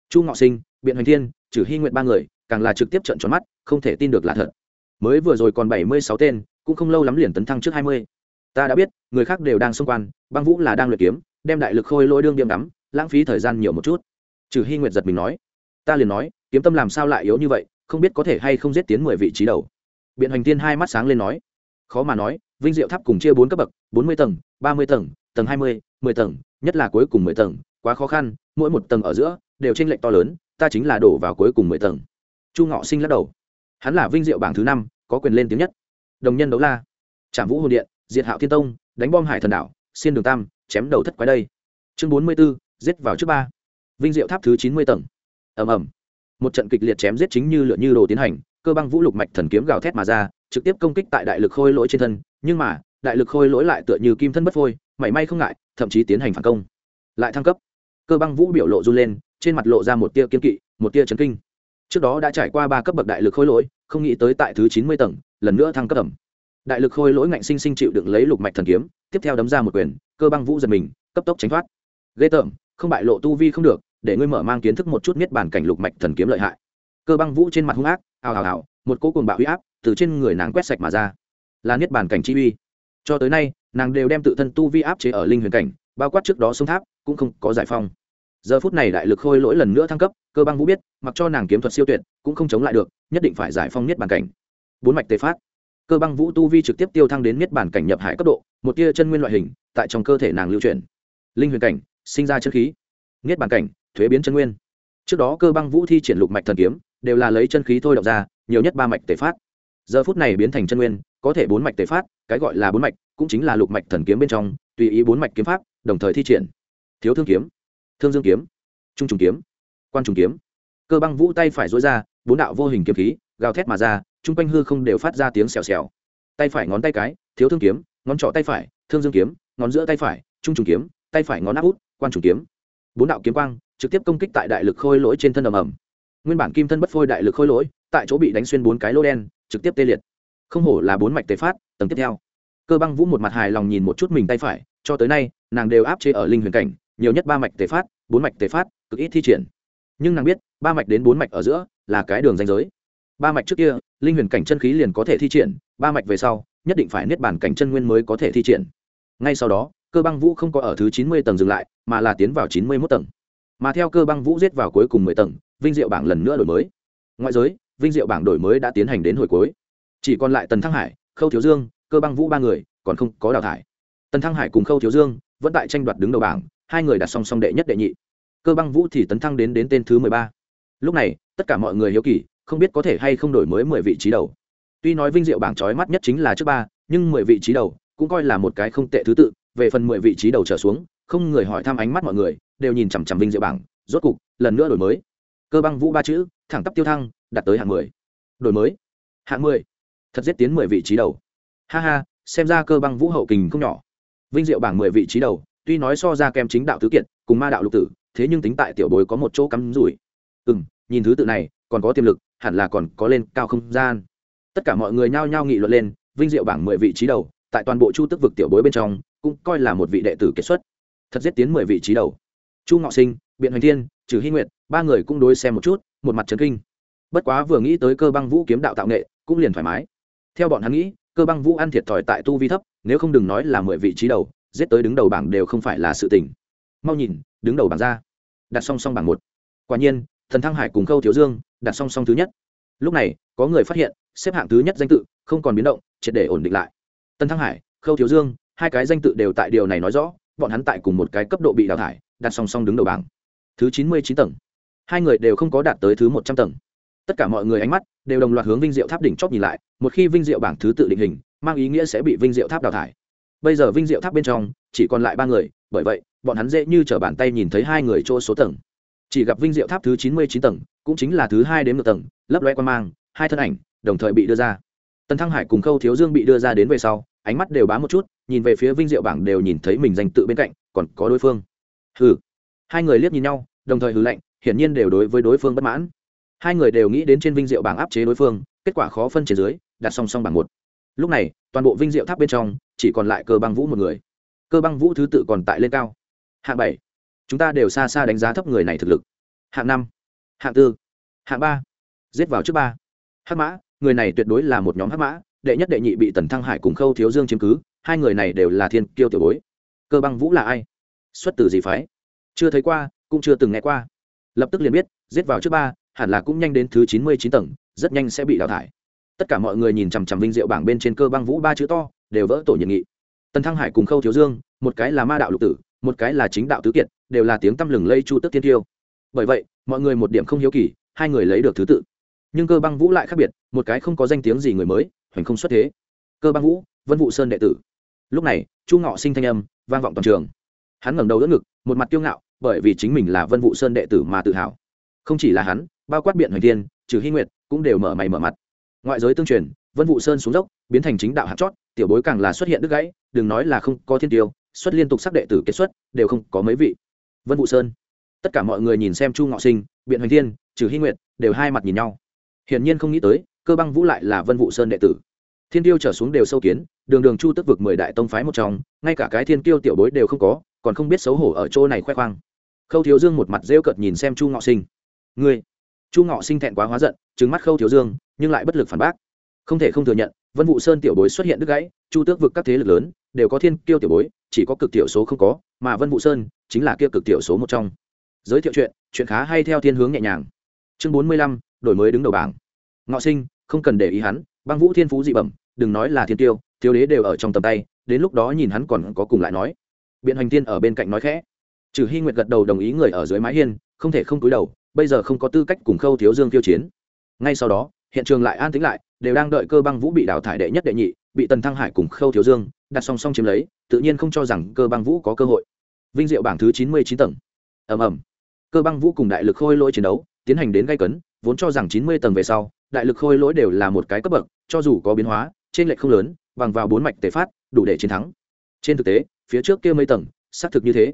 Chu ngọ sinh, biện hoành thiên trừ hy nguyện ba người, càng là trực tiếp trận tròn mắt, không thể tin được là thật mới vừa rồi còn bảy mươi sáu tên, cũng không lâu lắm liền tấn thăng trước hai mươi. Ta đã biết, người khác đều đang xung quan băng vũ là đang luyện kiếm, đem đại lực khôi lỗi đương điểm đắm lãng phí thời gian nhiều một chút. Trừ hy nguyệt giật mình nói. Ta liền nói, kiếm tâm làm sao lại yếu như vậy, không biết có thể hay không giết tiến mười vị trí đầu. Biện hoành tiên hai mắt sáng lên nói. Khó mà nói, vinh diệu tháp cùng chia bốn cấp bậc, bốn mươi tầng, ba mươi tầng tầng hai mươi, mười tầng, nhất là cuối cùng mười tầng, quá khó khăn, mỗi một tầng ở giữa, đều tranh lệch to lớn, ta chính là đổ vào cuối cùng mười tầng. Chu ngọ sinh lắc đầu hắn là vinh diệu bảng thứ năm, có quyền lên tiếng nhất. Đồng nhân đấu la. Trảm vũ hồn điện, diệt hạo thiên tông, đánh bom hải thần đảo, xiên đường tam, chém đầu thất quái đây. Chương bốn mươi b ố giết vào trước ba. Vinh diệu tháp thứ chín mươi tầng. Ầm ầm. Một trận kịch liệt chém giết chính như lửa như đồ tiến hành, cơ băng vũ lục mạch thần kiếm gào thét mà ra, trực tiếp công kích tại đại lực khôi lỗi trên thân, nhưng mà, đại lực khôi lỗi lại tựa như kim thân bất phôi, mảy may không ngại, thậm chí tiến hành phản công. Lại thăng cấp. Cơ băng vũ biểu lộ run lên, trên mặt lộ ra một tia kiên kỵ, một tia chấn kinh trước đó đã trải qua ba cấp bậc đại lực khôi lỗi, không nghĩ tới tại thứ chín mươi tầng, lần nữa thăng cấp ẩm. Đại lực khôi lỗi ngạnh sinh sinh chịu đựng lấy lục mạch thần kiếm, tiếp theo đấm ra một quyền, cơ băng vũ giật mình, cấp tốc tránh thoát. Ghê tởm, không bại lộ tu vi không được, để ngươi mở mang kiến thức một chút miết bản cảnh lục mạch thần kiếm lợi hại. Cơ băng vũ trên mặt hung ác, ào ào ào, một cỗ cuồng bạo huy áp từ trên người nàng quét sạch mà ra. Là niết bản cảnh chi uy. Cho tới nay, nàng đều đem tự thân tu vi áp chế ở linh huyền cảnh, bao quát trước đó sông tháp, cũng không có giải phong giờ phút này đại lực khôi lỗi lần nữa thăng cấp, cơ băng vũ biết, mặc cho nàng kiếm thuật siêu tuyệt, cũng không chống lại được, nhất định phải giải phong niết bàn cảnh. Bốn mạch tề phát. Cơ băng vũ tu vi trực tiếp tiêu thăng đến niết bàn cảnh nhập hải cấp độ, một tia chân nguyên loại hình, tại trong cơ thể nàng lưu chuyển. Linh huyền cảnh, sinh ra chân khí. Niết bàn cảnh, thuế biến chân nguyên. Trước đó cơ băng vũ thi triển lục mạch thần kiếm, đều là lấy chân khí thôi động ra, nhiều nhất ba mạch tề phát. Giờ phút này biến thành chân nguyên, có thể bốn mạch tề phát, cái gọi là bốn mạch, cũng chính là lục mạch thần kiếm bên trong, tùy ý bốn mạch kiếm pháp, đồng thời thi triển. Thiếu thương kiếm thương dương kiếm, trung trùng kiếm, quan trùng kiếm. Cơ băng vũ tay phải dối ra, bốn đạo vô hình kiếm khí, gào thét mà ra, chung quanh hư không đều phát ra tiếng xèo xèo. Tay phải ngón tay cái, thiếu thương kiếm, ngón trỏ tay phải, thương dương kiếm, ngón giữa tay phải, trung trùng kiếm, tay phải ngón áp út, quan trùng kiếm. Bốn đạo kiếm quang, trực tiếp công kích tại đại lực khôi lỗi trên thân ầm ầm. Nguyên bản kim thân bất phôi đại lực khôi lỗi, tại chỗ bị đánh xuyên bốn cái lô đen, trực tiếp tê liệt. Không hổ là bốn mạch tế phát, tầng tiếp theo. Cơ băng vũ một mặt hài lòng nhìn một chút mình tay phải, cho tới nay, nàng đều áp chế ở linh huyền cảnh nhiều nhất ba mạch tế phát, bốn mạch tế phát, cực ít thi triển. Nhưng nàng biết, ba mạch đến bốn mạch ở giữa là cái đường danh giới. Ba mạch trước kia, linh huyền cảnh chân khí liền có thể thi triển, ba mạch về sau, nhất định phải niết bản cảnh chân nguyên mới có thể thi triển. Ngay sau đó, cơ băng vũ không có ở thứ chín mươi tầng dừng lại, mà là tiến vào chín mươi mốt tầng. Mà theo cơ băng vũ giết vào cuối cùng mười tầng, vinh diệu bảng lần nữa đổi mới. Ngoại giới, vinh diệu bảng đổi mới đã tiến hành đến hồi cuối. Chỉ còn lại tần thăng hải, khâu thiếu dương, cơ băng vũ ba người, còn không có đào thải. Tần thăng hải cùng khâu thiếu dương vẫn tại tranh đoạt đứng đầu bảng hai người đặt song song đệ nhất đệ nhị. Cơ băng vũ thì tấn thăng đến đến tên thứ mười ba. Lúc này, tất cả mọi người hiếu kỳ, không biết có thể hay không đổi mới mười vị trí đầu. Tuy nói vinh diệu bảng trói mắt nhất chính là trước ba, nhưng mười vị trí đầu cũng coi là một cái không tệ thứ tự. Về phần mười vị trí đầu trở xuống, không người hỏi thăm ánh mắt mọi người, đều nhìn chằm chằm vinh diệu bảng. Rốt cục, lần nữa đổi mới. Cơ băng vũ ba chữ, thẳng tắp tiêu thăng, đạt tới hạng mười. Đổi mới. Hạng mười. Thật giết tiến mười vị trí đầu. Ha ha, xem ra cơ băng vũ hậu kình không nhỏ. Vinh diệu bảng mười vị trí đầu tuy nói so ra kem chính đạo tứ kiệt, cùng ma đạo lục tử, thế nhưng tính tại tiểu bối có một chỗ cắm rủi. Ừ m nhìn thứ tự này, còn có tiềm lực, hẳn là còn có lên cao không gian. Tất cả mọi người nhao nhao nghị luận lên, vinh diệu bảng mười vị trí đầu, tại toàn bộ chu tức vực tiểu bối bên trong, cũng coi là một vị đệ tử kết xuất. Thật giết tiến mười vị trí đầu. Chu ngọ sinh, biện hoành thiên, trừ hy nguyện ba người cũng đối xem một chút, một mặt trấn kinh. Bất quá vừa nghĩ tới cơ băng vũ kiếm đạo tạo nghệ, cũng liền thoải mái. Theo bọn hắn nghĩ, cơ băng vũ ăn thiệt thòi tại tu vi thấp, nếu không đừng nói là mười vị trí đầu giết tới đứng đầu bảng đều không phải là sự tình. Mau nhìn, đứng đầu bảng ra. Đặt song song bảng một. Quả nhiên, thần thăng hải cùng khâu thiếu dương, đặt song song thứ nhất. Lúc này, có người phát hiện, xếp hạng thứ nhất danh tự, không còn biến động, triệt để ổn định lại. Tân thăng hải, khâu thiếu dương, hai cái danh tự đều tại điều này nói rõ, bọn hắn tại cùng một cái cấp độ bị đào thải, đặt song song đứng đầu bảng. Thứ chín mươi chín tầng. Hai người đều không có đạt tới thứ một trăm tầng. Tất cả mọi người ánh mắt đều đồng loạt hướng vinh diệu tháp đỉnh chóp nhìn lại, một khi vinh diệu bảng thứ tự định hình, mang ý nghĩa sẽ bị vinh diệu tháp đào thải bây giờ vinh diệu tháp bên trong, chỉ còn lại ba người, bởi vậy, bọn hắn dễ như t r ở bàn tay nhìn thấy hai người chỗ số tầng. Chỉ gặp vinh diệu tháp thứ chín mươi chín tầng, cũng chính là thứ hai đến một tầng, lấp loe quan mang, hai thân ảnh, đồng thời bị đưa ra. Tần thăng hải cùng khâu thiếu dương bị đưa ra đến về sau, ánh mắt đều bám một chút, nhìn về phía vinh diệu bảng đều nhìn thấy mình danh tự bên cạnh, còn có đối phương. Hừ. Hai người liếc nhìn nhau, đồng thời hừ lạnh, hiển nhiên đều đối với đối phương bất mãn. Hai người đều nghĩ đến trên vinh diệu bảng áp chế đối phương, kết quả khó phân chế dưới, đặt song song bảng một lúc này, toàn bộ vinh diệu tháp bên trong, chỉ còn lại cơ băng vũ một người. Cơ băng vũ thứ tự còn tại lên cao. Hạng bảy. Chúng ta đều xa xa đánh giá thấp người này thực lực. Hạng năm. Hạng tư. Hạng ba. Giết vào trước ba. Hắc mã, người này tuyệt đối là một nhóm hắc mã, đệ nhất đệ nhị bị tần thăng hải cùng khâu thiếu dương chiếm cứ, hai người này đều là thiên kiêu tiểu bối. Cơ băng vũ là ai? Xuất từ gì phái? Chưa thấy qua, cũng chưa từng nghe qua. Lập tức liền biết, giết vào trước ba, hẳn là cũng nhanh đến thứ chín mươi chín tầng, rất nhanh sẽ bị đào thải tất cả mọi người nhìn chằm chằm vinh diệu bảng bên trên cơ băng vũ ba chữ to, đều vỡ tổ nhiệt nghị. Tần thăng hải cùng khâu thiếu dương, một cái là ma đạo lục tử, một cái là chính đạo tứ kiệt, đều là tiếng tăm lừng lây chu tức tiên tiêu. Bởi vậy, mọi người một điểm không hiếu kỳ, hai người lấy được thứ tự. Nhưng cơ băng vũ lại khác biệt, một cái không có danh tiếng gì người mới, hoành không xuất thế. Cơ băng vũ, vân vũ sơn đệ tử. Lúc này, chu ngọ sinh thanh âm vang vọng toàn trường. Hắn ngẩng đầu đỡ ngực, một mặt kiêu ngạo, bởi vì chính mình là vân vũ sơn đệ tử mà tự hào. Không chỉ là hắn, bao quát biện hoành thiên, trừ hy nguyệt cũng đều mở mày mở mặt ngoại giới tương truyền, vân vũ sơn xuống dốc, biến thành chính đạo hạt chót, tiểu bối càng là xuất hiện đứt gãy, đừng nói là không có thiên tiêu, xuất liên tục sắc đệ tử kết xuất, đều không có mấy vị. Vân vũ sơn. Tất cả mọi người nhìn xem chu ngọ sinh, biện hoành thiên, trừ hy nguyệt, đều hai mặt nhìn nhau. Hiển nhiên không nghĩ tới, cơ băng vũ lại là vân vũ sơn đệ tử. Thiên tiêu trở xuống đều sâu kiến, đường đường chu tức vực mười đại tông phái một trong, ngay cả cái thiên tiêu tiểu bối đều không có, còn không biết xấu hổ ở chỗ này khoe khoang. Khâu thiếu dương một mặt rêu cợt nhìn xem chu ngọ sinh. Ngươi chu ngọ sinh thẹn quá hóa giận trứng mắt khâu thiếu dương, nhưng lại bất lực phản bác. Không thể không thừa nhận, vân vụ sơn tiểu bối xuất hiện đứt gãy, chu tước vực các thế lực lớn đều có thiên kiêu tiểu bối, chỉ có cực tiểu số không có, mà vân vụ sơn chính là kia cực tiểu số một trong. Giới thiệu chuyện chuyện khá hay theo thiên hướng nhẹ nhàng. Chương bốn mươi lăm, đổi mới đứng đầu bảng. Ngọ sinh, không cần để ý hắn, băng vũ thiên phú dị bẩm, đừng nói là thiên tiêu thiếu đế đều ở trong tầm tay, đến lúc đó nhìn hắn còn có cùng lại nói. Biện hoành tiên ở bên cạnh nói khẽ. Trừ hy nguyệt gật đầu đồng ý người ở dưới mái hiên, không thể không cúi đầu bây giờ không có tư cách cùng khâu thiếu dương tiêu chiến. Ngay sau đó, hiện trường lại an tĩnh lại, đều đang đợi cơ băng vũ bị đào thải đệ nhất đệ nhị, bị tần thăng hải cùng khâu thiếu dương đặt song song chiếm lấy, tự nhiên không cho rằng cơ băng vũ có cơ hội. Vinh diệu bảng thứ chín mươi chín tầng. Ầm ầm. Cơ băng vũ cùng đại lực khôi lỗi chiến đấu, tiến hành đến gây cấn, vốn cho rằng chín mươi tầng về sau, đại lực khôi lỗi đều là một cái cấp bậc, cho dù có biến hóa trên lệch không lớn, bằng vào bốn mạch tề phát, đủ để chiến thắng. Trên thực tế, phía trước kia mấy tầng, xác thực như thế.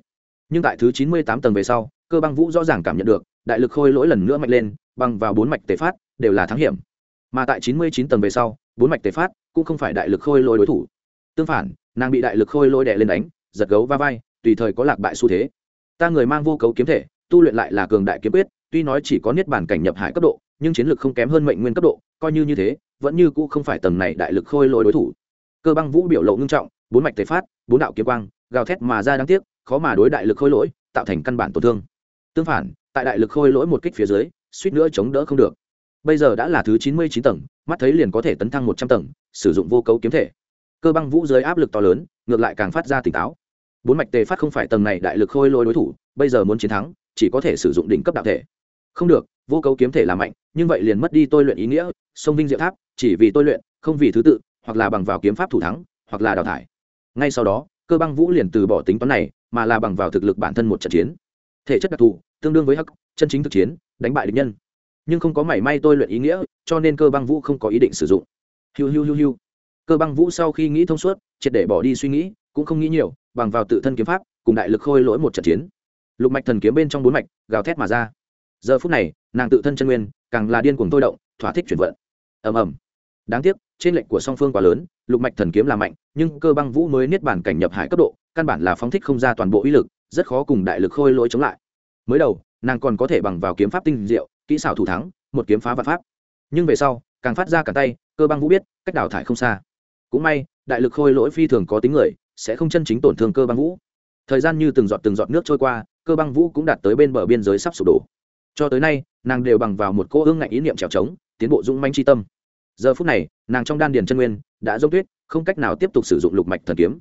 Nhưng tại thứ chín mươi tám tầng về sau, cơ băng vũ rõ ràng cảm nhận được đại lực khôi lỗi lần nữa mạnh lên bằng vào bốn mạch tề phát, đều là thắng hiểm. Mà tại chín mươi chín tầng về sau, bốn mạch tề phát cũng không phải đại lực khôi lỗi đối thủ. Tương phản, nàng bị đại lực khôi lỗi đè lên đánh, giật gấu va vai, tùy thời có lạc bại xu thế. Ta người mang vô cấu kiếm thể, tu luyện lại là cường đại kiếm quyết, tuy nói chỉ có niết bản cảnh nhập hải cấp độ, nhưng chiến lược không kém hơn mệnh nguyên cấp độ, coi như như thế, vẫn như cũ không phải tầng này đại lực khôi lỗi đối thủ. Cơ băng vũ biểu lộ ngưng trọng, bốn mạch tề phát, bốn đạo kiếm quang, gào thét mà ra đáng tiếc, khó mà đối đại lực khôi lỗi, tạo thành căn bản tổn thương tương phản, tại đại lực khôi lỗi một kích phía dưới, suýt nữa chống đỡ không được. Bây giờ đã là thứ chín mươi chín tầng, mắt thấy liền có thể tấn thăng một trăm tầng, sử dụng vô cấu kiếm thể. Cơ băng vũ dưới áp lực to lớn, ngược lại càng phát ra tỉnh táo. Bốn mạch tề phát không phải tầng này đại lực khôi lỗi đối thủ, bây giờ muốn chiến thắng, chỉ có thể sử dụng đỉnh cấp đạo thể. Không được, vô cấu kiếm thể là mạnh, nhưng vậy liền mất đi tôi luyện ý nghĩa, sông vinh diệu tháp, chỉ vì tôi luyện, không vì thứ tự, hoặc là bằng vào kiếm pháp thủ thắng, hoặc là đào thải. Ngay sau đó, cơ băng vũ liền từ bỏ tính toán này, mà là bằng vào thực lực bản thân một trận chiến thể chất đặc thù, tương đương với hắc, chân chính thực chiến, đánh bại địch nhân. Nhưng không có mảy may tôi luyện ý nghĩa, cho nên cơ băng vũ không có ý định sử dụng. Hiu hiu hiu hiu. Cơ băng vũ sau khi nghĩ thông suốt, triệt để bỏ đi suy nghĩ, cũng không nghĩ nhiều, bằng vào tự thân kiếm pháp, cùng đại lực khôi lỗi một trận chiến. Lục mạch thần kiếm bên trong bốn mạch, gào thét mà ra. Giờ phút này, nàng tự thân chân nguyên, càng là điên cuồng tôi động, thỏa thích chuyển vận. Ầm ầm. Đáng tiếc, trên lệnh của song phương quá lớn, lục mạch thần kiếm là mạnh, nhưng cơ băng vũ mới niết bản cảnh nhập hải cấp độ, căn bản là phóng thích không ra toàn bộ uy lực rất khó cùng đại lực khôi lỗi chống lại. Mới đầu, nàng còn có thể bằng vào kiếm pháp tinh diệu, kỹ xảo thủ thắng, một kiếm phá vạn pháp. Nhưng về sau, càng phát ra cả tay, cơ băng vũ biết, cách đào thải không xa. Cũng may, đại lực khôi lỗi phi thường có tính người, sẽ không chân chính tổn thương cơ băng vũ. Thời gian như từng giọt từng giọt nước trôi qua, cơ băng vũ cũng đạt tới bên bờ biên giới sắp sụp đổ. Cho tới nay, nàng đều bằng vào một cô ương ngạnh ý niệm trèo trống, tiến bộ dũng manh tri tâm. Giờ phút này, nàng trong đan điền chân nguyên, đã dốc tuyết, không cách nào tiếp tục sử dụng lục mạch thần kiếm.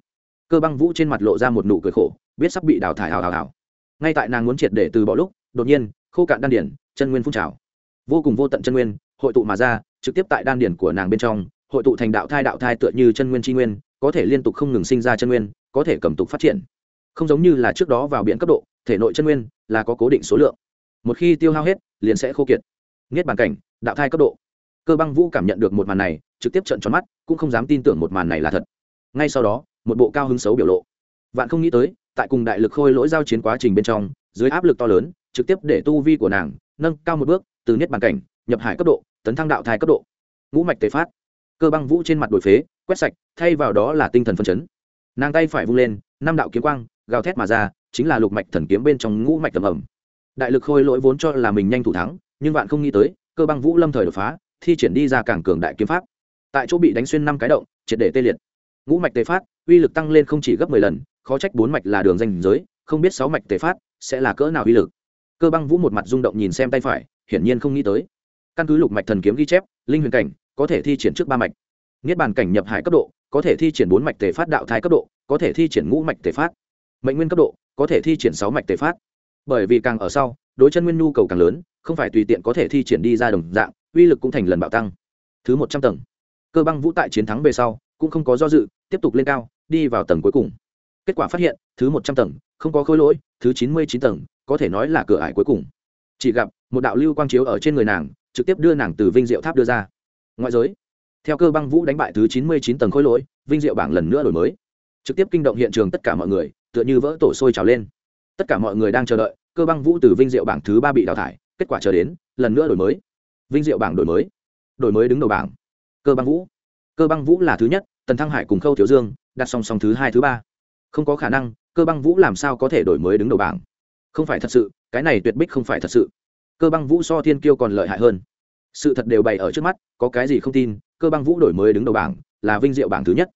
Cơ băng vũ trên mặt lộ ra một nụ cười khổ biết sắp bị đào thải hào hào hào. Ngay tại nàng muốn triệt để từ bỏ lúc, đột nhiên, khô cạn đan điền chân nguyên phun trào. Vô cùng vô tận chân nguyên, hội tụ mà ra, trực tiếp tại đan điền của nàng bên trong, hội tụ thành đạo thai đạo thai tựa như chân nguyên tri nguyên, có thể liên tục không ngừng sinh ra chân nguyên, có thể cầm tục phát triển. Không giống như là trước đó vào biển cấp độ, thể nội chân nguyên là có cố định số lượng. Một khi tiêu hao hết, liền sẽ khô kiệt. Nghiết bàn cảnh, đạo thai cấp độ. Cơ băng vũ cảm nhận được một màn này, trực tiếp trận tròn mắt, cũng không dám tin tưởng một màn này là thật. Ngay sau đó, một bộ cao hứng xấu biểu lộ. Vạn không nghĩ tới tại cùng đại lực khôi lỗi giao chiến quá trình bên trong, dưới áp lực to lớn, trực tiếp để tu vi của nàng nâng cao một bước, từ niết bàn cảnh, nhập hải cấp độ, tấn thăng đạo thai cấp độ. Ngũ mạch tề phát. Cơ băng vũ trên mặt đổi phế, quét sạch, thay vào đó là tinh thần phân chấn. Nàng tay phải vung lên, năm đạo kiếm quang, gào thét mà ra, chính là lục mạch thần kiếm bên trong ngũ mạch tầm ẩm. Đại lực khôi lỗi vốn cho là mình nhanh thủ thắng, nhưng bạn không nghĩ tới, cơ băng vũ lâm thời đột phá, thi triển đi ra càng cường đại kiếm pháp. Tại chỗ bị đánh xuyên năm cái động, triệt để tê liệt. Ngũ mạch tề phát, uy lực tăng lên không chỉ gấp mười lần khó trách bốn mạch là đường danh giới, không biết sáu mạch tề phát sẽ là cỡ nào uy lực. Cơ băng vũ một mặt rung động nhìn xem tay phải, hiển nhiên không nghĩ tới. Căn cứ lục mạch thần kiếm ghi chép, linh huyền cảnh có thể thi triển trước ba mạch. Niết bàn cảnh nhập hải cấp độ có thể thi triển bốn mạch tề phát đạo thái cấp độ, có thể thi triển ngũ mạch tề phát. Mệnh nguyên cấp độ có thể thi triển sáu mạch tề phát. Bởi vì càng ở sau, đối chân nguyên nhu cầu càng lớn, không phải tùy tiện có thể thi triển đi ra đồng dạng, uy lực cũng thành lần bạo tăng. Thứ một trăm tầng. Cơ băng vũ tại chiến thắng về sau cũng không có do dự, tiếp tục lên cao, đi vào tầng cuối cùng kết quả phát hiện, thứ một trăm tầng, không có khối lỗi, thứ chín mươi chín tầng, có thể nói là cửa ải cuối cùng. Chỉ gặp, một đạo lưu quang chiếu ở trên người nàng, trực tiếp đưa nàng từ vinh diệu tháp đưa ra. Ngoại giới, theo cơ băng vũ đánh bại thứ chín mươi chín tầng khối lỗi, vinh diệu bảng lần nữa đổi mới. Trực tiếp kinh động hiện trường tất cả mọi người, tựa như vỡ tổ sôi trào lên. Tất cả mọi người đang chờ đợi, cơ băng vũ từ vinh diệu bảng thứ ba bị đào thải, kết quả chờ đến, lần nữa đổi mới. Vinh diệu bảng đổi mới. Đổi mới đứng đầu bảng. Cơ băng vũ. Cơ băng vũ là thứ nhất, tần thăng hải cùng khâu thiếu dương, đặt song song thứ hai, thứ ba không có khả năng, cơ băng vũ làm sao có thể đổi mới đứng đầu bảng? Không phải thật sự, cái này tuyệt bích không phải thật sự. Cơ băng vũ so thiên kiêu còn lợi hại hơn. Sự thật đều bày ở trước mắt, có cái gì không tin, cơ băng vũ đổi mới đứng đầu bảng là vinh diệu bảng thứ nhất.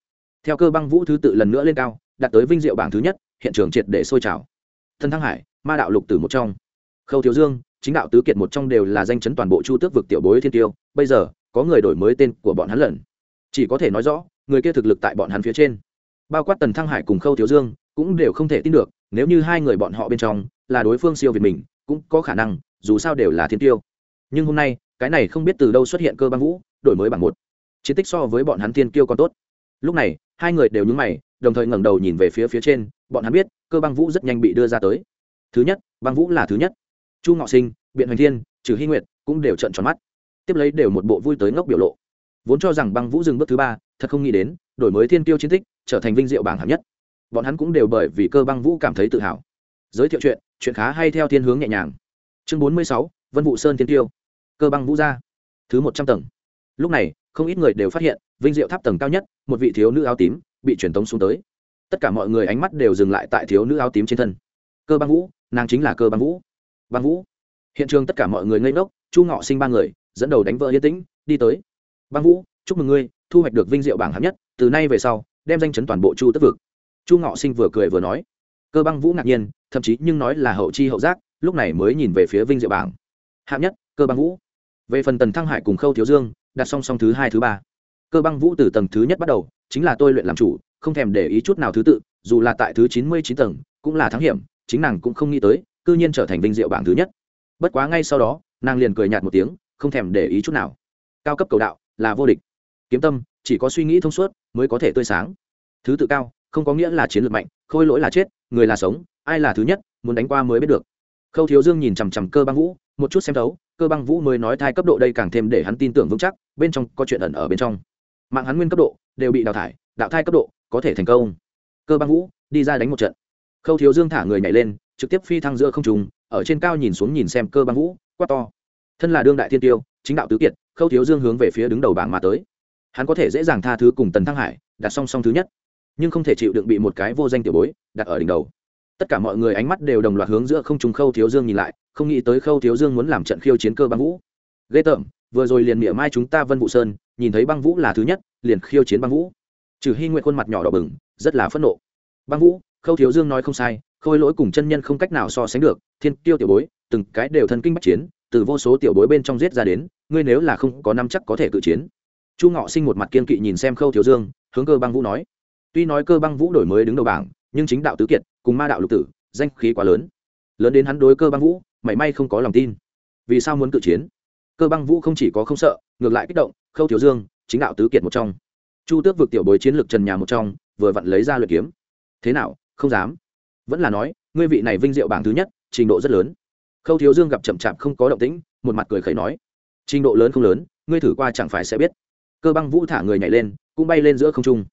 Theo cơ băng vũ thứ tự lần nữa lên cao, đạt tới vinh diệu bảng thứ nhất, hiện trường triệt để sôi trào. Thân thăng hải, ma đạo lục tử một trong. Khâu thiếu dương, chính đạo tứ kiệt một trong đều là danh chấn toàn bộ chu tước vực tiểu bối thiên tiêu bây giờ, có người đổi mới tên của bọn hắn lần. Chỉ có thể nói rõ, người kia thực lực tại bọn hắn phía trên bao quát tần thăng hải cùng khâu thiếu dương cũng đều không thể tin được, nếu như hai người bọn họ bên trong là đối phương siêu việt mình, cũng có khả năng, dù sao đều là thiên tiêu. Nhưng hôm nay, cái này không biết từ đâu xuất hiện cơ băng vũ, đổi mới bằng một. Chiến tích so với bọn hắn thiên kiêu còn tốt. Lúc này, hai người đều nhúng mày, đồng thời ngẩng đầu nhìn về phía phía trên, bọn hắn biết, cơ băng vũ rất nhanh bị đưa ra tới. Thứ nhất, băng vũ là thứ nhất. Chu ngọ sinh, biện hoành thiên, trừ hy nguyệt cũng đều trận tròn mắt. Tiếp lấy đều một bộ vui tới ngốc biểu lộ. Vốn cho rằng băng vũ dừng bước thứ ba thật không nghĩ đến, đổi mới thiên tiêu chiến tích, trở thành vinh diệu bảng hạng nhất. Bọn hắn cũng đều bởi vì cơ băng vũ cảm thấy tự hào. Giới thiệu chuyện chuyện khá hay theo thiên hướng nhẹ nhàng. Chương bốn mươi sáu, vân vũ sơn thiên tiêu cơ băng vũ gia thứ một trăm tầng. Lúc này, không ít người đều phát hiện, vinh diệu tháp tầng cao nhất, một vị thiếu nữ áo tím, bị truyền tống xuống tới. Tất cả mọi người ánh mắt đều dừng lại tại thiếu nữ áo tím trên thân. Cơ băng vũ, nàng chính là cơ băng vũ. Băng vũ. Hiện trường tất cả mọi người ngây ngốc, chu ngọ sinh ba người, dẫn đầu đánh vỡ yên tĩnh, đi tới. Băng vũ, chúc mừng ngươi thu hoạch được vinh diệu bảng hạng nhất, từ nay về sau, đem danh chấn toàn bộ chu tất vực. Chu ngọ sinh vừa cười vừa nói. Cơ băng vũ ngạc nhiên, thậm chí nhưng nói là hậu chi hậu giác, lúc này mới nhìn về phía vinh diệu bảng. Hạng nhất, cơ băng vũ. Về phần tần thăng hải cùng khâu thiếu dương, đặt song song thứ hai, thứ ba. Cơ băng vũ từ tầng thứ nhất bắt đầu, chính là tôi luyện làm chủ, không thèm để ý chút nào thứ tự, dù là tại thứ chín mươi chín tầng, cũng là thắng hiểm, chính nàng cũng không nghĩ tới, cư nhiên trở thành vinh diệu bảng thứ nhất. Bất quá ngay sau đó, nàng liền cười nhạt một tiếng, không thèm để ý chút nào. Cao cấp cầu đạo, là vô địch kiếm tâm, chỉ có suy nghĩ thông suốt mới có thể tươi sáng. Thứ tự cao, không có nghĩa là chiến lược mạnh, khôi lỗi là chết, người là sống, ai là thứ nhất, muốn đánh qua mới biết được. Khâu thiếu dương nhìn chằm chằm cơ băng vũ, một chút xem thấu, cơ băng vũ mới nói thai cấp độ đây càng thêm để hắn tin tưởng vững chắc, bên trong có chuyện ẩn ở bên trong. Mạng hắn nguyên cấp độ, đều bị đào thải, đạo thai cấp độ, có thể thành công. Cơ băng vũ, đi ra đánh một trận. Khâu thiếu dương thả người nhảy lên, trực tiếp phi thăng giữa không trùng ở trên cao nhìn xuống nhìn xem cơ băng vũ, quát to. Thân là đương đại thiên tiêu, chính đạo tứ kiệt, khâu thiếu dương hướng về phía đứng đầu bảng mà tới hắn có thể dễ dàng tha thứ cùng tần thăng hải, đặt song song thứ nhất. Nhưng không thể chịu đựng bị một cái vô danh tiểu bối đặt ở đỉnh đầu. Tất cả mọi người ánh mắt đều đồng loạt hướng giữa không trùng khâu thiếu dương nhìn lại, không nghĩ tới khâu thiếu dương muốn làm trận khiêu chiến cơ băng vũ. Ghê tởm, vừa rồi liền mỉa mai chúng ta vân vũ sơn, nhìn thấy băng vũ là thứ nhất, liền khiêu chiến băng vũ. Trừ hy nguyện khuôn mặt nhỏ đỏ bừng, rất là phẫn nộ. Băng vũ, khâu thiếu dương nói không sai, khôi lỗi cùng chân nhân không cách nào so sánh được, thiên tiêu tiểu bối, từng cái đều thân kinh bắc chiến, từ vô số tiểu bối bên trong giết ra đến, ngươi nếu là không có năm chắc có thể cự chiến chu ngọ sinh một mặt kiên kỵ nhìn xem khâu thiếu dương, hướng cơ băng vũ nói, tuy nói cơ băng vũ đổi mới đứng đầu bảng, nhưng chính đạo tứ kiệt cùng ma đạo lục tử, danh khí quá lớn. Lớn đến hắn đối cơ băng vũ, mảy may không có lòng tin. Vì sao muốn cự chiến? Cơ băng vũ không chỉ có không sợ, ngược lại kích động, khâu thiếu dương, chính đạo tứ kiệt một trong. Chu tước vực tiểu bối chiến lược trần nhà một trong, vừa vặn lấy ra luyện kiếm. Thế nào, không dám? Vẫn là nói, ngươi vị này vinh diệu bảng thứ nhất, trình độ rất lớn. Khâu thiếu dương gặp chậm chạp không có động tĩnh, một mặt cười khẩy nói, trình độ lớn không lớn, ngươi thử qua chẳng phải sẽ biết cơ băng vũ thả người nhảy lên, cũng bay lên giữa không trung.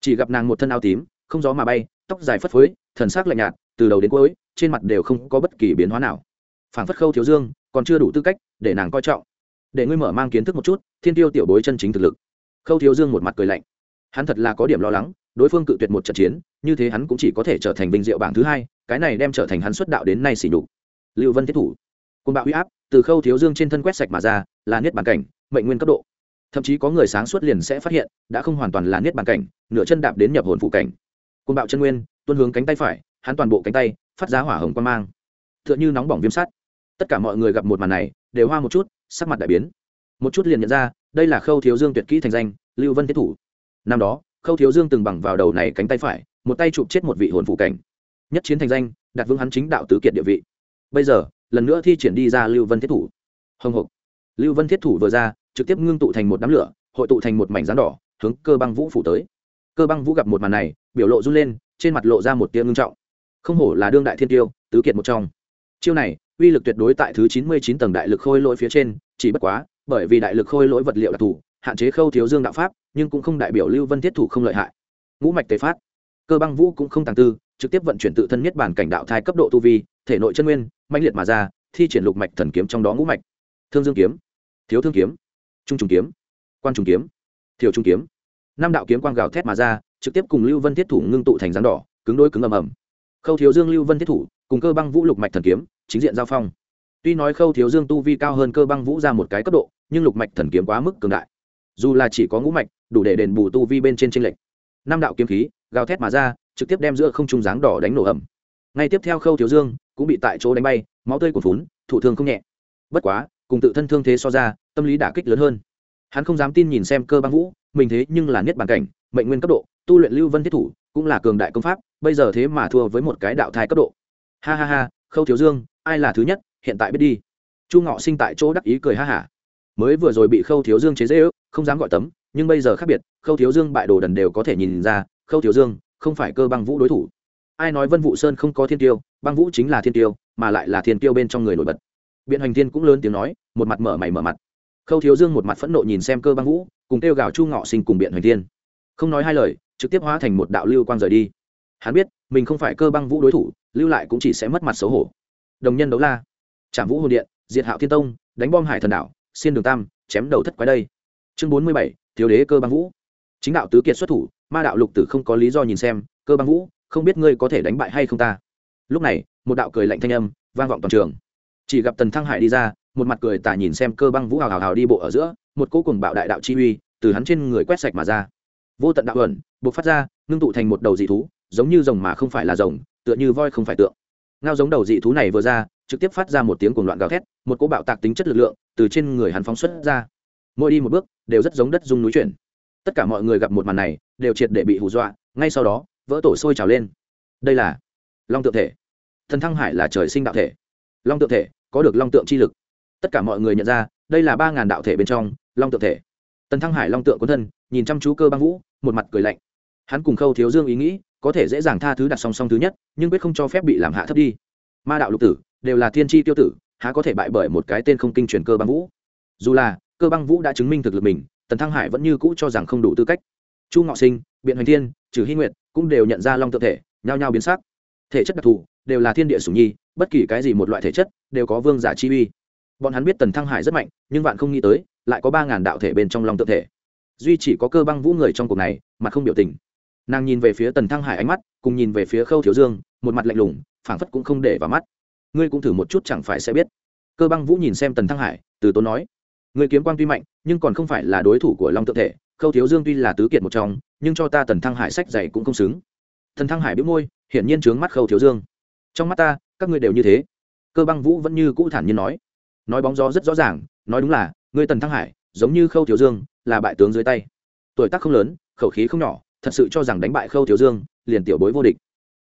Chỉ gặp nàng một thân áo tím, không gió mà bay, tóc dài phất phới, thần sắc lạnh nhạt, từ đầu đến cuối, trên mặt đều không có bất kỳ biến hóa nào. Phản phất khâu thiếu dương, còn chưa đủ tư cách để nàng coi trọng. Để ngươi mở mang kiến thức một chút, thiên tiêu tiểu bối chân chính thực lực. Khâu thiếu dương một mặt cười lạnh. Hắn thật là có điểm lo lắng, đối phương cự tuyệt một trận chiến, như thế hắn cũng chỉ có thể trở thành vinh diệu bảng thứ hai, cái này đem trở thành hắn xuất đạo đến nay xỉ nhục. Lưu vân thiết thủ. Côn bạo huy áp, từ khâu thiếu dương trên thân quét sạch mà ra, là niết bàn cảnh, mệnh nguyên cấp độ thậm chí có người sáng suốt liền sẽ phát hiện, đã không hoàn toàn là niết bàn cảnh, nửa chân đạp đến nhập hồn phụ cảnh. Côn bạo chân nguyên, tuôn hướng cánh tay phải, hắn toàn bộ cánh tay, phát ra hỏa hồng quan mang. T h ư ợ n h ư nóng bỏng viêm sắt. Tất cả mọi người gặp một màn này, đều hoa một chút, sắc mặt đại biến. Một chút liền nhận ra, đây là khâu thiếu dương tuyệt kỹ thành danh, lưu vân thiết thủ. Năm đó, khâu thiếu dương từng bằng vào đầu này cánh tay phải, một tay chụp chết một vị hồn phụ cảnh. Nhất chiến thành danh, đặt vững hắn chính đạo tứ kiệt địa vị. Bây giờ, lần nữa thi triển đi ra lưu vân thiết thủ. Hồng hộc lưu vân thiết thủ vừa ra trực tiếp ngưng tụ thành một đám lửa, hội tụ thành một mảnh rán đỏ, hướng cơ băng vũ phủ tới. Cơ băng vũ gặp một màn này, biểu lộ run lên, trên mặt lộ ra một tia ngưng trọng. Không hổ là đương đại thiên tiêu, tứ kiệt một trong. Chiêu này, uy lực tuyệt đối tại thứ chín mươi chín tầng đại lực khôi lỗi phía trên, chỉ bất quá, bởi vì đại lực khôi lỗi vật liệu đặc thù, hạn chế khâu thiếu dương đạo pháp, nhưng cũng không đại biểu lưu vân thiết thủ không lợi hại. Ngũ mạch tề phát. Cơ băng vũ cũng không tàng tư, trực tiếp vận chuyển tự thân nhất bản cảnh đạo thai cấp độ tu vi, thể nội chân nguyên mạnh liệt mà ra, thi triển lục mạch thần kiếm trong đó ngũ mạch. Thương dương kiếm. Thiếu thương kiếm trung trùng kiếm quan trùng kiếm, thiểu trung kiếm. Năm đạo kiếm quang gào thét mà ra, trực tiếp cùng lưu vân thiết thủ ngưng tụ thành rắn đỏ, cứng đôi cứng ầm ầm. Khâu thiếu dương, lưu vân thiết thủ cùng cơ băng vũ lục mạch thần kiếm chính diện giao phong. Tuy nói khâu thiếu dương tu vi cao hơn cơ băng vũ ra một cái cấp độ, nhưng lục mạch thần kiếm quá mức cường đại. Dù là chỉ có ngũ mạch, đủ để đền bù tu vi bên trên tranh lệch. Năm đạo kiếm khí gào thét mà ra, trực tiếp đem giữa không trung dáng đỏ đánh nổ ẩm ngay tiếp theo khâu thiếu dương cũng bị tại chỗ đánh bay, máu tươi của phún thủ thương không nhẹ. Bất quá cùng tự thân thương thế so ra, tâm lý đả kích lớn hơn. Hắn không dám tin nhìn xem cơ băng vũ, mình thế nhưng là niết bàn cảnh, mệnh nguyên cấp độ, tu luyện lưu vân thiết thủ, cũng là cường đại công pháp, bây giờ thế mà thua với một cái đạo thai cấp độ. Ha ha ha, khâu thiếu dương, ai là thứ nhất, hiện tại biết đi. Chu ngọ sinh tại chỗ đắc ý cười ha hả. Mới vừa rồi bị khâu thiếu dương chế dễ ước không dám gọi tấm, nhưng bây giờ khác biệt, khâu thiếu dương bại đồ đần đều có thể nhìn ra, khâu thiếu dương không phải cơ băng vũ đối thủ. Ai nói vân vũ sơn không có thiên tiêu, băng vũ chính là thiên tiêu, mà lại là thiên tiêu bên trong người nổi bật biện hoành thiên cũng lớn tiếng nói, một mặt mở mày mở mặt. Khâu thiếu dương một mặt phẫn nộ nhìn xem cơ băng vũ, cùng kêu gào chu ngọ sinh cùng biện hoành thiên. Không nói hai lời, trực tiếp hóa thành một đạo lưu quang rời đi. Hắn biết, mình không phải cơ băng vũ đối thủ, lưu lại cũng chỉ sẽ mất mặt xấu hổ. Đồng nhân đấu la. Trảm vũ hồn điện, diệt hạo thiên tông, đánh bom hải thần đảo, xiên đường tam, chém đầu thất quái đây. Chương bốn mươi bảy, thiếu đế cơ băng vũ. Chính đạo tứ kiệt xuất thủ, ma đạo lục tử không có lý do nhìn xem, cơ băng vũ, không biết ngươi có thể đánh bại hay không ta. Lúc này, một đạo cười lạnh thanh âm vang vọng toàn trường chỉ gặp tần thăng hải đi ra, một mặt cười tả nhìn xem cơ băng vũ hào hào hào đi bộ ở giữa, một cỗ cùng bạo đại đạo chi uy từ hắn trên người quét sạch mà ra. Vô tận đạo ẩn buộc phát ra, ngưng tụ thành một đầu dị thú, giống như rồng mà không phải là rồng, tựa như voi không phải tượng. Ngao giống đầu dị thú này vừa ra, trực tiếp phát ra một tiếng cuồng loạn gào thét, một cỗ bạo tạc tính chất lực lượng từ trên người hắn phóng xuất ra. Mỗi đi một bước, đều rất giống đất dung núi chuyển. Tất cả mọi người gặp một màn này, đều triệt để bị hù dọa, ngay sau đó, vỡ tổ sôi trào lên. Đây là long tượng thể. Thần thăng hải là trời sinh đạo thể. Long tượng thể có được long tượng chi lực. Tất cả mọi người nhận ra, đây là ba ngàn đạo thể bên trong, long tượng thể. Tần thăng hải long tượng quân thân, nhìn chăm chú cơ băng vũ, một mặt cười lạnh. Hắn cùng khâu thiếu dương ý nghĩ, có thể dễ dàng tha thứ đặt song song thứ nhất, nhưng quyết không cho phép bị làm hạ thấp đi. Ma đạo lục tử, đều là thiên tri tiêu tử, há có thể bại bởi một cái tên không kinh truyền cơ băng vũ? Dù là, cơ băng vũ đã chứng minh thực lực mình, tần thăng hải vẫn như cũ cho rằng không đủ tư cách. Chu ngọ sinh, biện hoành thiên, trừ hy nguyện cũng đều nhận ra long tượng thể, nhao nhao biến sắc. Thể chất đặc thù, đều là thiên địa sủng nhi bất kỳ cái gì một loại thể chất đều có vương giả chi uy. Bọn hắn biết tần thăng hải rất mạnh, nhưng bạn không nghĩ tới, lại có ba ngàn đạo thể bên trong long tự thể. Duy chỉ có cơ băng vũ người trong cuộc này, mà không biểu tình. Nàng nhìn về phía tần thăng hải ánh mắt, cùng nhìn về phía khâu thiếu dương, một mặt lạnh lùng, phảng phất cũng không để vào mắt. Ngươi cũng thử một chút chẳng phải sẽ biết. Cơ băng vũ nhìn xem tần thăng hải, từ tốn nói người kiếm quang tuy mạnh, nhưng còn không phải là đối thủ của long tự thể. Khâu thiếu dương tuy là tứ kiệt một trong, nhưng cho ta tần thăng hải sách dày cũng không xứng. Thần thăng hải biết môi, hiển nhiên trướng mắt khâu thiếu dương. Trong mắt ta các ngươi đều như thế. Cơ băng vũ vẫn như cũ thản nhiên nói. Nói bóng gió rất rõ ràng, nói đúng là, ngươi tần thăng hải, giống như khâu thiếu dương, là bại tướng dưới tay. Tuổi tác không lớn, khẩu khí không nhỏ, thật sự cho rằng đánh bại khâu thiếu dương, liền tiểu bối vô địch.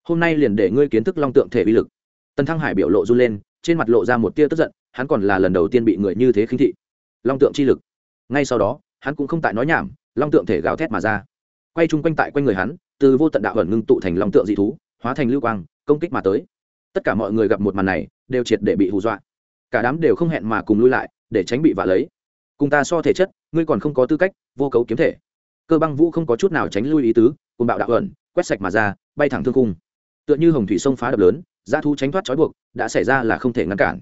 Hôm nay liền để ngươi kiến thức long tượng thể uy lực. Tần thăng hải biểu lộ run lên, trên mặt lộ ra một tia tức giận, hắn còn là lần đầu tiên bị người như thế khinh thị. Long tượng chi lực. Ngay sau đó, hắn cũng không tại nói nhảm, long tượng thể gào thét mà ra. Quay chung quanh tại quanh người hắn, từ vô tận đạo ẩn ngưng tụ thành long tượng dị thú, hóa thành lưu quang, công kích mà tới tất cả mọi người gặp một màn này, đều triệt để bị hù dọa. Cả đám đều không hẹn mà cùng lui lại, để tránh bị vạ lấy. Cùng ta so thể chất, ngươi còn không có tư cách, vô cấu kiếm thể. Cơ băng vũ không có chút nào tránh lui ý tứ cùng bạo đạo ẩn, quét sạch mà ra, bay thẳng thương cung tựa như hồng thủy sông phá đập lớn giá thu tránh thoát trói buộc, đã xảy ra là không thể ngăn cản.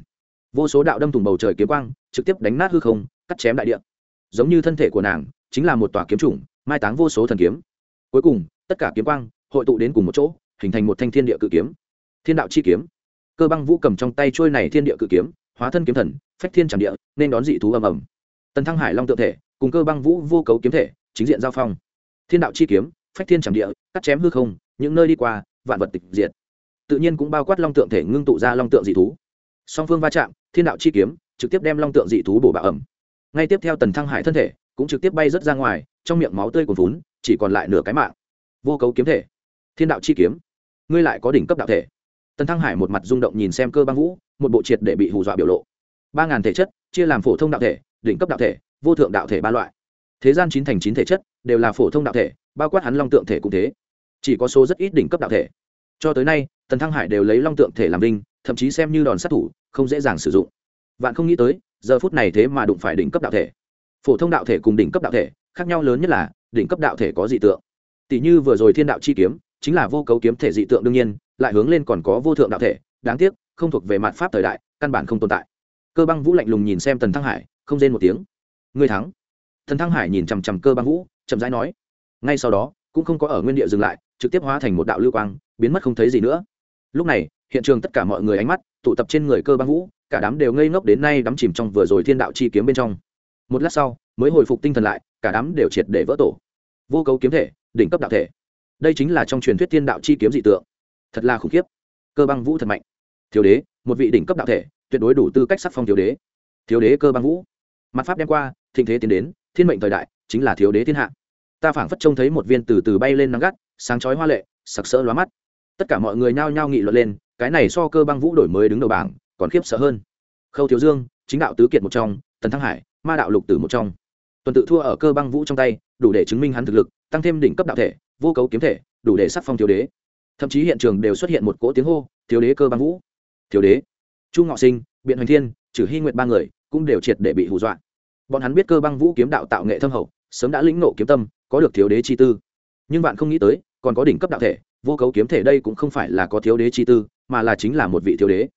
Vô số đạo đâm thủng bầu trời kiếm quang, trực tiếp đánh nát hư không, cắt chém đại địa. Giống như thân thể của nàng, chính là một tòa kiếm chủng, mai táng vô số thần kiếm. Cuối cùng, tất cả kiếm quang, hội tụ đến cùng một chỗ, hình thành một thanh thiên địa cự kiếm thiên đạo chi kiếm. Cơ băng vũ cầm trong tay trôi này thiên địa cự kiếm, hóa thân kiếm thần, phách thiên tràng địa, nên đón dị thú ầm ầm. Tần thăng hải long tượng thể, cùng cơ băng vũ vô cấu kiếm thể, chính diện giao phong. Thiên đạo chi kiếm, phách thiên tràng địa, cắt chém hư không, những nơi đi qua, vạn vật tịch diệt. Tự nhiên cũng bao quát long tượng thể ngưng tụ ra long tượng dị thú. Song phương va chạm, thiên đạo chi kiếm, trực tiếp đem long tượng dị thú bổ bạo ẩm. Ngay tiếp theo tần thăng hải thân thể, cũng trực tiếp bay rớt ra ngoài, trong miệng máu tươi còn vốn chỉ còn lại nửa cái mạng. Vô cấu kiếm thể. Thiên đạo chi kiếm. Ngươi lại có đỉnh cấp đạo thể tần thăng hải một mặt rung động nhìn xem cơ băng vũ, một bộ triệt để bị hù dọa biểu lộ. Ba ngàn thể chất, chia làm phổ thông đạo thể, đỉnh cấp đạo thể, vô thượng đạo thể ba loại. Thế gian chín thành chín thể chất, đều là phổ thông đạo thể, bao quát hắn long tượng thể cũng thế. Chỉ có số rất ít đỉnh cấp đạo thể. Cho tới nay, tần thăng hải đều lấy long tượng thể làm đinh, thậm chí xem như đòn sát thủ, không dễ dàng sử dụng. Vạn không nghĩ tới, giờ phút này thế mà đụng phải đỉnh cấp đạo thể. Phổ thông đạo thể cùng đỉnh cấp đạo thể, khác nhau lớn nhất là, đỉnh cấp đạo thể có dị tượng. Tỷ như vừa rồi thiên đạo chi kiếm, chính là vô cấu kiếm thể dị tượng đương nhiên lại hướng lên còn có vô thượng đạo thể, đáng tiếc, không thuộc về mặt pháp thời đại, căn bản không tồn tại. Cơ băng vũ lạnh lùng nhìn xem tần thăng hải, không rên một tiếng. Ngươi thắng. Thần thăng hải nhìn chằm chằm cơ băng vũ, chậm rãi nói. Ngay sau đó, cũng không có ở nguyên địa dừng lại, trực tiếp hóa thành một đạo lưu quang, biến mất không thấy gì nữa. Lúc này, hiện trường tất cả mọi người ánh mắt, tụ tập trên người cơ băng vũ, cả đám đều ngây ngốc đến nay đắm chìm trong vừa rồi thiên đạo chi kiếm bên trong. Một lát sau, mới hồi phục tinh thần lại, cả đám đều triệt để vỡ tổ. Vô cấu kiếm thể, đỉnh cấp đạo thể. Đây chính là trong truyền thuyết thiên đạo chi kiếm dị tượng thật là khủng khiếp. Cơ băng vũ thật mạnh. Thiếu đế, một vị đỉnh cấp đạo thể, tuyệt đối đủ tư cách sắc phong thiếu đế. Thiếu đế cơ băng vũ. Mặt pháp đem qua, thịnh thế tiến đến, thiên mệnh thời đại, chính là thiếu đế thiên hạ. Ta phảng phất trông thấy một viên từ từ bay lên nắng gắt, sáng chói hoa lệ, sặc sỡ lóa mắt. Tất cả mọi người nhao nhao nghị luận lên, cái này so cơ băng vũ đổi mới đứng đầu bảng, còn khiếp sợ hơn. Khâu thiếu dương, chính đạo tứ kiệt một trong, tần thăng hải, ma đạo lục tử một trong. Tuần tự thua ở cơ băng vũ trong tay, đủ để chứng minh hắn thực lực, tăng thêm đỉnh cấp đạo thể, vô cấu kiếm thể, đủ để sắc phong thiếu đế thậm chí hiện trường đều xuất hiện một cỗ tiếng hô, thiếu đế cơ băng vũ, thiếu đế, chu ngọ sinh, biện hoành thiên trừ hy nguyện ba người cũng đều triệt để bị hù dọa. Bọn hắn biết cơ băng vũ kiếm đạo tạo nghệ thâm hậu, sớm đã lĩnh nộ kiếm tâm, có được thiếu đế chi tư. Nhưng bạn không nghĩ tới, còn có đỉnh cấp đạo thể, vô cấu kiếm thể đây cũng không phải là có thiếu đế chi tư, mà là chính là một vị thiếu đế.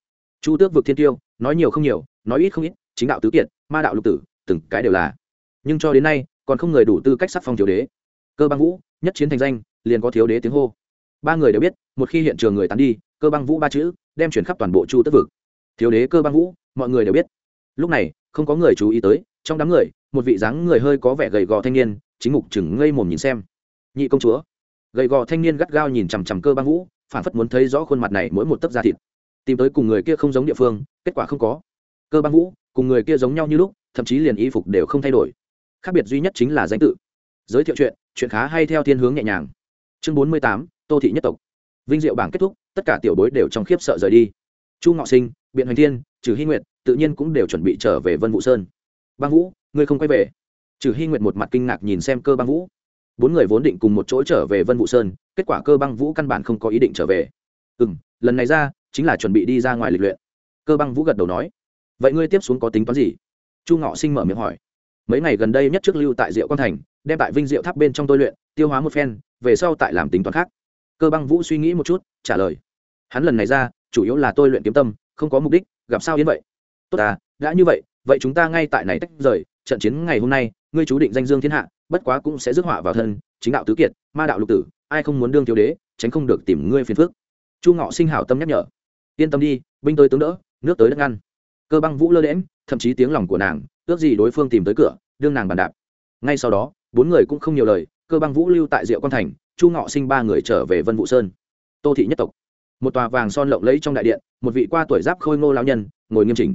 Chu tước vực thiên tiêu, nói nhiều không nhiều, nói ít không ít, chính đạo tứ kiệt, ma đạo lục tử, từng cái đều là. Nhưng cho đến nay, còn không người đủ tư cách sắc phong thiếu đế. Cơ băng vũ, nhất chiến thành danh, liền có thiếu đế tiếng hô ba người đều biết một khi hiện trường người tán đi cơ băng vũ ba chữ đem chuyển khắp toàn bộ chu tức vực thiếu đế cơ băng vũ mọi người đều biết lúc này không có người chú ý tới trong đám người một vị dáng người hơi có vẻ gầy gò thanh niên chính mục chừng ngây mồm nhìn xem nhị công chúa gầy gò thanh niên gắt gao nhìn chằm chằm cơ băng vũ phản phất muốn thấy rõ khuôn mặt này mỗi một tấc da thịt tìm tới cùng người kia không giống địa phương kết quả không có cơ băng vũ cùng người kia giống nhau như lúc thậm chí liền y phục đều không thay đổi khác biệt duy nhất chính là danh tự giới thiệu chuyện chuyện khá hay theo thiên hướng nhẹ nhàng chương bốn mươi tám tô thị nhất tộc. Vinh diệu bảng kết thúc, tất cả tiểu bối đều trong khiếp sợ rời đi. Chu ngọ sinh, biện hoành thiên trừ hy nguyện tự nhiên cũng đều chuẩn bị trở về vân vũ sơn. Băng vũ, ngươi không quay về. Trừ hy nguyện một mặt kinh ngạc nhìn xem cơ băng vũ. Bốn người vốn định cùng một chỗ trở về vân vũ sơn, kết quả cơ băng vũ căn bản không có ý định trở về. Ừ m lần này ra, chính là chuẩn bị đi ra ngoài lịch luyện. Cơ băng vũ gật đầu nói, vậy ngươi tiếp xuống có tính toán gì? Chu ngọ sinh mở miệng hỏi, mấy ngày gần đây nhất trước lưu tại diệu quan thành, đem tại vinh diệu tháp bên trong tôi luyện, tiêu hóa một phen, về sau tại làm tính toán khác cơ băng vũ suy nghĩ một chút, trả lời. Hắn lần này ra, chủ yếu là tôi luyện kiếm tâm, không có mục đích, gặp sao yên vậy? Tốt à đã như vậy vậy chúng ta ngay tại này tách rời, trận chiến ngày hôm nay, ngươi chú định danh dương thiên hạ, bất quá cũng sẽ rước họa vào thân, chính đạo tứ kiệt, ma đạo lục tử, ai không muốn đương thiếu đế, tránh không được tìm ngươi phiền phước chu ngọ sinh hảo tâm nhắc nhở. Yên tâm đi, binh tới tướng đỡ, nước tới đất ngăn. Cơ băng vũ lơ đễm thậm chí tiếng lòng của nàng, ước gì đối phương tìm tới cửa, đương nàng bàn đạp. Ngay sau đó, bốn người cũng không nhiều lời, cơ băng vũ lưu tại diệu quan thành chu ngọ sinh ba người trở về vân vũ sơn. Tô thị nhất tộc. Một tòa vàng son lộng lẫy trong đại điện, một vị qua tuổi giáp khôi ngô lao nhân, ngồi nghiêm chỉnh.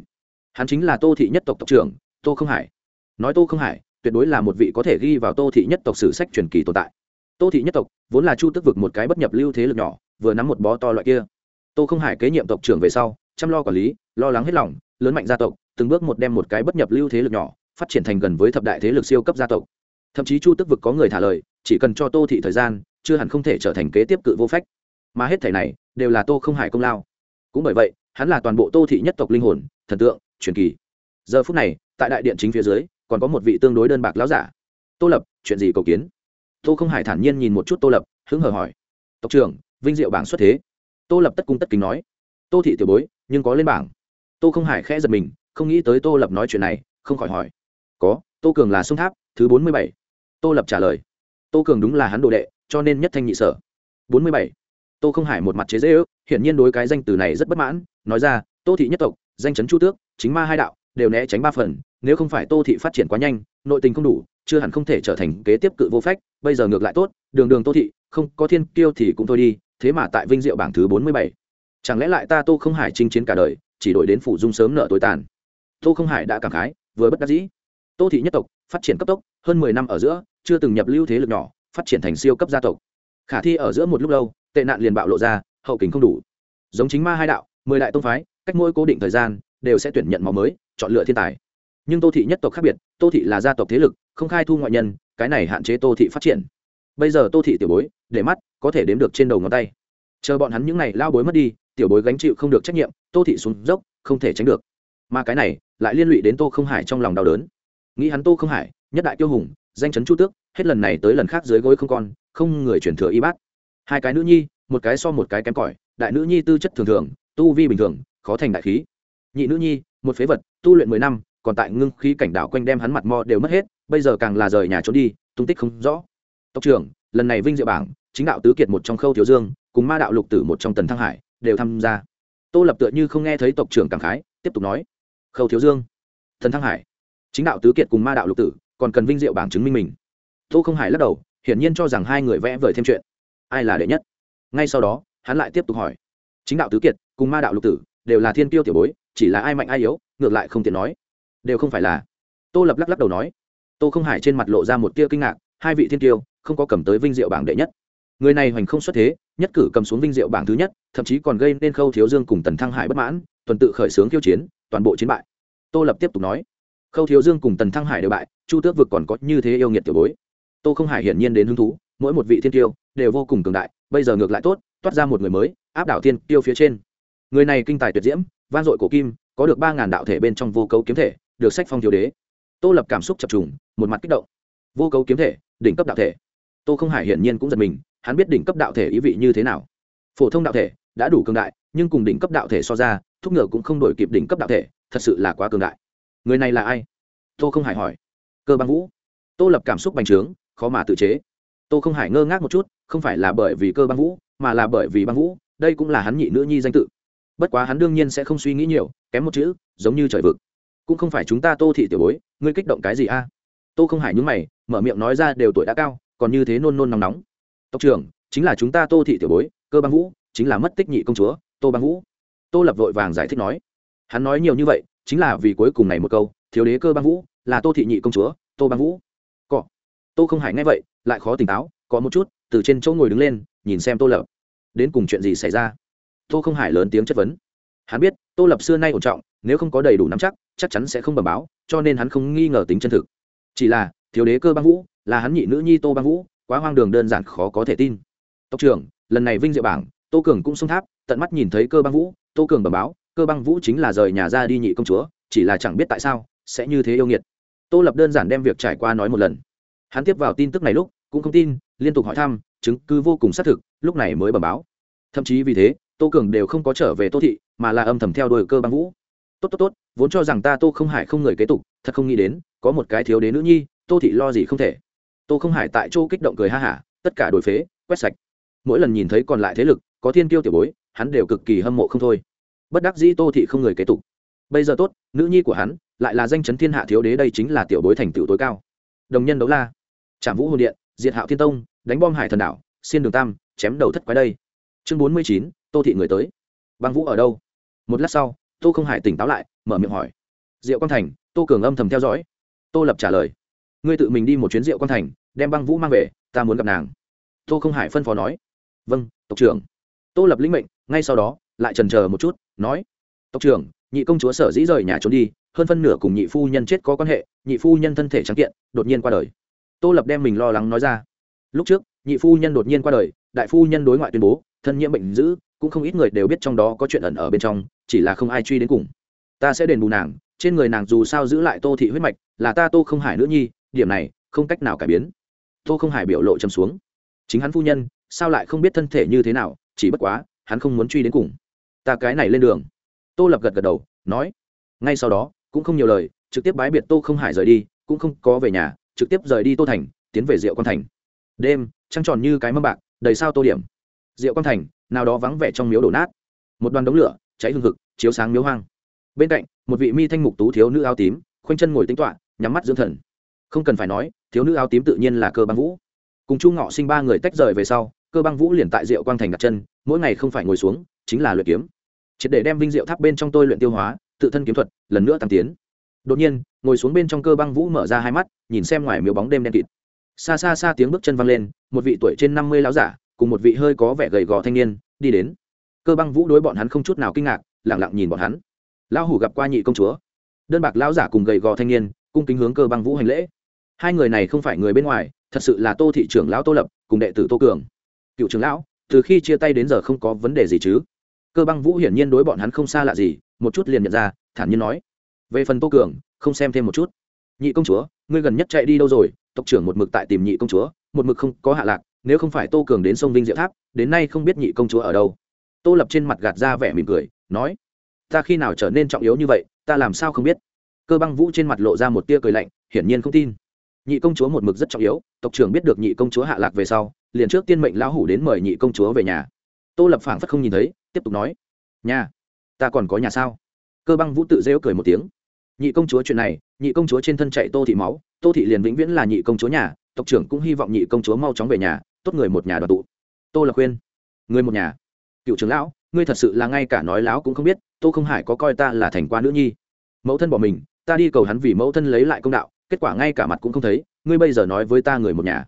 Hắn chính là tô thị nhất tộc tộc trưởng, tô không hải. Nói tô không hải, tuyệt đối là một vị có thể ghi vào tô thị nhất tộc sử sách truyền kỳ tồn tại. Tô thị nhất tộc vốn là chu tức vực một cái bất nhập lưu thế lực nhỏ, vừa nắm một bó to loại kia. Tô không hải kế nhiệm tộc trưởng về sau, chăm lo quản lý, lo lắng hết lòng, lớn mạnh gia tộc, từng bước một đem một cái bất nhập lưu thế lực nhỏ, phát triển thành gần với thập đại thế lực siêu cấp gia tộc. Thậm chí chu tức vực có người thả lời, chỉ cần cho tô thị thời gian chưa hẳn không thể trở thành kế tiếp cự vô phách. Mà hết thể này đều là tô không hải công lao. Cũng bởi vậy, hắn là toàn bộ tô thị nhất tộc linh hồn, thần tượng, truyền kỳ. Giờ phút này, tại đại điện chính phía dưới, còn có một vị tương đối đơn bạc láo giả. Tô lập, chuyện gì cầu kiến? Tô không hải thản nhiên nhìn một chút tô lập, hứng hờ hỏi. Tộc trưởng, vinh diệu bảng xuất thế. Tô lập tất cung tất kính nói. Tô thị tiểu bối, nhưng có lên bảng. Tô không hải khẽ giật mình, không nghĩ tới tô lập nói chuyện này, không khỏi hỏi. Có, tô cường là sông tháp, thứ bốn mươi bảy. Tô lập trả lời. Tô cường đúng là hắn đồ đệ cho nên nhất thanh nhị sở. Bốn mươi bảy. Tô không hải một mặt chế dễ ước, hiển nhiên đối cái danh từ này rất bất mãn, nói ra, tô thị nhất tộc, danh chấn chu tước, chính ma hai đạo, đều né tránh ba phần, nếu không phải tô thị phát triển quá nhanh, nội tình không đủ, chưa hẳn không thể trở thành kế tiếp cự vô phách, bây giờ ngược lại tốt, đường đường tô thị, không, có thiên kiêu thì cũng thôi đi, thế mà tại vinh diệu bảng thứ bốn mươi bảy. Chẳng lẽ lại ta tô không hải chinh chiến cả đời, chỉ đổi đến phủ dung sớm nợ tối tàn? Tô không hải đã cảm khái, vừa bất đắc dĩ. Tô thị nhất tộc, phát triển cấp tốc, hơn mười năm ở giữa, chưa từng nhập lưu thế lực nhỏ phát triển thành siêu cấp gia tộc. Khả thi ở giữa một lúc lâu, tệ nạn liền bạo lộ ra, hậu kính không đủ. Giống chính ma hai đạo, mười đại tông phái, cách mỗi cố định thời gian, đều sẽ tuyển nhận máu mới, chọn lựa thiên tài. Nhưng tô thị nhất tộc khác biệt, tô thị là gia tộc thế lực, không khai thu ngoại nhân, cái này hạn chế tô thị phát triển. Bây giờ tô thị tiểu bối, để mắt, có thể đếm được trên đầu ngón tay. Chờ bọn hắn những n à y lao bối mất đi, tiểu bối gánh chịu không được trách nhiệm, tô thị xuống dốc, không thể tránh được. Mà cái này, lại liên lụy đến tô không hải trong lòng đau đớn. Nghĩ hắn tô không hải, nhất đại tiêu hùng danh chấn chu tước, hết lần này tới lần khác dưới gối không con, không người chuyển thừa y bát. Hai cái nữ nhi, một cái so một cái kém cỏi, đại nữ nhi tư chất thường thường, tu vi bình thường, khó thành đại khí. Nhị nữ nhi, một phế vật, tu luyện mười năm, còn tại ngưng khí cảnh đạo quanh đem hắn mặt mò đều mất hết, bây giờ càng là rời nhà trốn đi, tung tích không rõ. Tộc trưởng, lần này vinh diệu bảng, chính đạo tứ kiệt một trong khâu thiếu dương, cùng ma đạo lục tử một trong tần thăng hải, đều tham gia. Tô lập tựa như không nghe thấy tộc trưởng cảm khái, tiếp tục nói. Khâu thiếu dương thần thăng hải, chính đạo tứ kiệt cùng ma đạo lục tử còn cần vinh diệu bảng chứng minh mình. Tô không hải lắc đầu, hiển nhiên cho rằng hai người vẽ vời thêm chuyện. Ai là đệ nhất? Ngay sau đó, hắn lại tiếp tục hỏi. Chính đạo tứ kiệt cùng ma đạo lục tử đều là thiên tiêu tiểu bối, chỉ là ai mạnh ai yếu, ngược lại không tiện nói. Đều không phải là. Tô lập lắc lắc đầu nói. Tô không hải trên mặt lộ ra một tia kinh ngạc, hai vị thiên tiêu không có cầm tới vinh diệu bảng đệ nhất. Người này hoành không xuất thế, nhất cử cầm xuống vinh diệu bảng thứ nhất, thậm chí còn gây nên khâu thiếu dương cùng tần thăng hải bất mãn, tuần tự khởi xướng khiêu chiến, toàn bộ chiến bại. Tô lập tiếp tục nói khâu thiếu dương cùng tần thăng hải đều bại, chu tước vực còn có như thế yêu nghiệt tiểu bối. Tô không hải hiển nhiên đến hứng thú, mỗi một vị thiên tiêu đều vô cùng cường đại, bây giờ ngược lại tốt, toát ra một người mới, áp đảo thiên tiêu phía trên. Người này kinh tài tuyệt diễm van dội cổ kim, có được ba ngàn đạo thể bên trong vô cấu kiếm thể, được sách phong thiếu đế. Tô lập cảm xúc chập trùng, một mặt kích động. Vô cấu kiếm thể, đỉnh cấp đạo thể. Tô không hải hiển nhiên cũng giật mình, hắn biết đỉnh cấp đạo thể ý vị như thế nào. Phổ thông đạo thể đã đủ cường đại, nhưng cùng đỉnh cấp đạo thể so ra, thúc ngựa cũng không đổi kịp đỉnh cấp đạo thể, thật sự là quá cường đại người này là ai? Tô không hải hỏi. Cơ băng vũ. Tô lập cảm xúc bành trướng, khó mà tự chế. Tô không hải ngơ ngác một chút, không phải là bởi vì cơ băng vũ, mà là bởi vì băng vũ, đây cũng là hắn nhị nữ nhi danh tự. Bất quá hắn đương nhiên sẽ không suy nghĩ nhiều, kém một chữ, giống như trời vực. Cũng không phải chúng ta tô thị tiểu bối, ngươi kích động cái gì a? Tô không hải nhúng mày, mở miệng nói ra đều tuổi đã cao, còn như thế nôn nôn nóng nóng. Tộc trưởng, chính là chúng ta tô thị tiểu bối, cơ băng vũ, chính là mất tích nhị công chúa, tô băng vũ. Tô lập vội vàng giải thích nói. Hắn nói nhiều như vậy chính là vì cuối cùng này một câu, thiếu đế cơ băng vũ, là tô thị nhị công chúa, tô băng vũ. Cọ. Tô không hải nghe vậy, lại khó tỉnh táo có một chút, từ trên chỗ ngồi đứng lên, nhìn xem tô lập. Đến cùng chuyện gì xảy ra? Tô không hải lớn tiếng chất vấn. Hắn biết, tô lập xưa nay ổn trọng, nếu không có đầy đủ nắm chắc chắc chắn sẽ không bẩm báo, cho nên hắn không nghi ngờ tính chân thực. Chỉ là, thiếu đế cơ băng vũ, là hắn nhị nữ nhi tô băng vũ, quá hoang đường đơn giản khó có thể tin. Tộc trưởng, lần này vinh diệu bảng, tô cường cũng xông tháp, tận mắt nhìn thấy cơ băng vũ, tô cường bẩm báo cơ băng vũ chính là rời nhà ra đi nhị công chúa, chỉ là chẳng biết tại sao, sẽ như thế yêu nghiệt. Tô lập đơn giản đem việc trải qua nói một lần. Hắn tiếp vào tin tức này lúc, cũng không tin, liên tục hỏi thăm, chứng cứ vô cùng xác thực, lúc này mới bẩm báo. Thậm chí vì thế, tô cường đều không có trở về tô thị, mà là âm thầm theo đuổi cơ băng vũ. Tốt tốt tốt, vốn cho rằng ta tô không hải không người kế tục, thật không nghĩ đến, có một cái thiếu đến nữ nhi, tô thị lo gì không thể. Tô không hải tại chỗ kích động cười ha hả, tất cả đổi phế, quét sạch. Mỗi lần nhìn thấy còn lại thế lực, có thiên kiêu tiểu bối, hắn đều cực kỳ hâm mộ không thôi bất đắc dĩ tô thị không người kế tục. Bây giờ tốt, nữ nhi của hắn lại là danh chấn thiên hạ thiếu đế đây chính là tiểu bối thành tựu tối cao. Đồng nhân đấu la. Trảm vũ hồn điện, diệt hạo thiên tông, đánh bom hải thần đảo, xiên đường tam, chém đầu thất quái đây. Chương bốn mươi chín, tô thị người tới. Băng vũ ở đâu? Một lát sau, tô không hải tỉnh táo lại, mở miệng hỏi. Diệu quang thành, tô cường âm thầm theo dõi. Tô lập trả lời. Ngươi tự mình đi một chuyến diệu quang thành, đem băng vũ mang về, ta muốn gặp nàng. Tô không hải phân phó nói. Vâng tộc trưởng. Tô lập lĩnh mệnh, ngay sau đó lại trần chờ một chút, nói, tộc trưởng, nhị công chúa sở dĩ rời nhà trốn đi, hơn phân nửa cùng nhị phu nhân chết có quan hệ, nhị phu nhân thân thể trắng kiện, đột nhiên qua đời. Tô lập đem mình lo lắng nói ra. Lúc trước, nhị phu nhân đột nhiên qua đời, đại phu nhân đối ngoại tuyên bố, thân nhiễm bệnh dữ, cũng không ít người đều biết trong đó có chuyện ẩn ở bên trong, chỉ là không ai truy đến cùng. Ta sẽ đền bù nàng, trên người nàng dù sao giữ lại tô thị huyết mạch, là ta tô không hải nữ nhi, điểm này, không cách nào cải biến. Tô không hải biểu lộ châm xuống. Chính hắn phu nhân, sao lại không biết thân thể như thế nào, chỉ bất quá, hắn không muốn truy đến cùng ta cái này lên đường. Tô lập gật gật đầu, nói, ngay sau đó, cũng không nhiều lời, trực tiếp bái biệt tô không hải rời đi, cũng không có về nhà, trực tiếp rời đi tô thành, tiến về diệu quan thành. Đêm, trăng tròn như cái mâm bạc, đầy sao tô điểm. Diệu quan thành, nào đó vắng vẻ trong miếu đổ nát. Một đoàn đống lửa, cháy hương hực, chiếu sáng miếu hoang. Bên cạnh, một vị mi thanh mục tú thiếu nữ áo tím, khoanh chân ngồi tính toạ nhắm mắt dưỡng thần. Không cần phải nói, thiếu nữ áo tím tự nhiên là cơ băng vũ. Cùng chu ngọ sinh ba người tách rời về sau, cơ băng vũ liền tại diệu quang thành đặt chân, mỗi ngày không phải ngồi xuống, chính là luyện kiếm triệt để đem vinh diệu tháp bên trong tôi luyện tiêu hóa, tự thân kiếm thuật, lần nữa tăng tiến. Đột nhiên, ngồi xuống bên trong cơ băng vũ mở ra hai mắt, nhìn xem ngoài miếu bóng đêm đen kịt. Xa xa xa tiếng bước chân văng lên, một vị tuổi trên năm mươi láo giả, cùng một vị hơi có vẻ gầy gò thanh niên, đi đến. Cơ băng vũ đối bọn hắn không chút nào kinh ngạc lẳng lặng nhìn bọn hắn. Lão hủ gặp qua nhị công chúa. Đơn bạc lão giả cùng gầy gò thanh niên, cung kính hướng cơ băng vũ hành lễ. Hai người này không phải người bên ngoài, thật sự là tô thị trưởng lão tô lập, cùng đệ tử tô cường. Cựu trưởng lão, từ khi chia tay đến giờ không có vấn đề gì chứ? Cơ băng vũ hiển nhiên đối bọn hắn không xa lạ gì, một chút liền nhận ra, thản nhiên nói, về phần tô cường, không xem thêm một chút. Nhị công chúa, ngươi gần nhất chạy đi đâu rồi? Tộc trưởng một mực tại tìm nhị công chúa, một mực không có hạ lạc, nếu không phải tô cường đến sông vinh diệu tháp, đến nay không biết nhị công chúa ở đâu. Tô lập trên mặt gạt ra vẻ mỉm cười, nói, ta khi nào trở nên trọng yếu như vậy, ta làm sao không biết? Cơ băng vũ trên mặt lộ ra một tia cười lạnh, hiển nhiên không tin. Nhị công chúa một mực rất trọng yếu, tộc trưởng biết được nhị công chúa hạ lạc về sau, liền trước tiên mệnh lão hủ đến mời nhị công chúa về nhà tô lập phảng phất không nhìn thấy, tiếp tục nói, nhà, ta còn có nhà sao? Cơ băng vũ tự rêu cười một tiếng, nhị công chúa chuyện này, nhị công chúa trên thân chạy tô thị máu, tô thị liền vĩnh viễn là nhị công chúa nhà, tộc trưởng cũng hy vọng nhị công chúa mau chóng về nhà, tốt người một nhà đoàn tụ. Tô lập khuyên, người một nhà? Cựu trưởng lão, ngươi thật sự là ngay cả nói láo cũng không biết, tô không hải có coi ta là thành qua nữ nhi. Mẫu thân bỏ mình, ta đi cầu hắn vì mẫu thân lấy lại công đạo, kết quả ngay cả mặt cũng không thấy, ngươi bây giờ nói với ta người một nhà.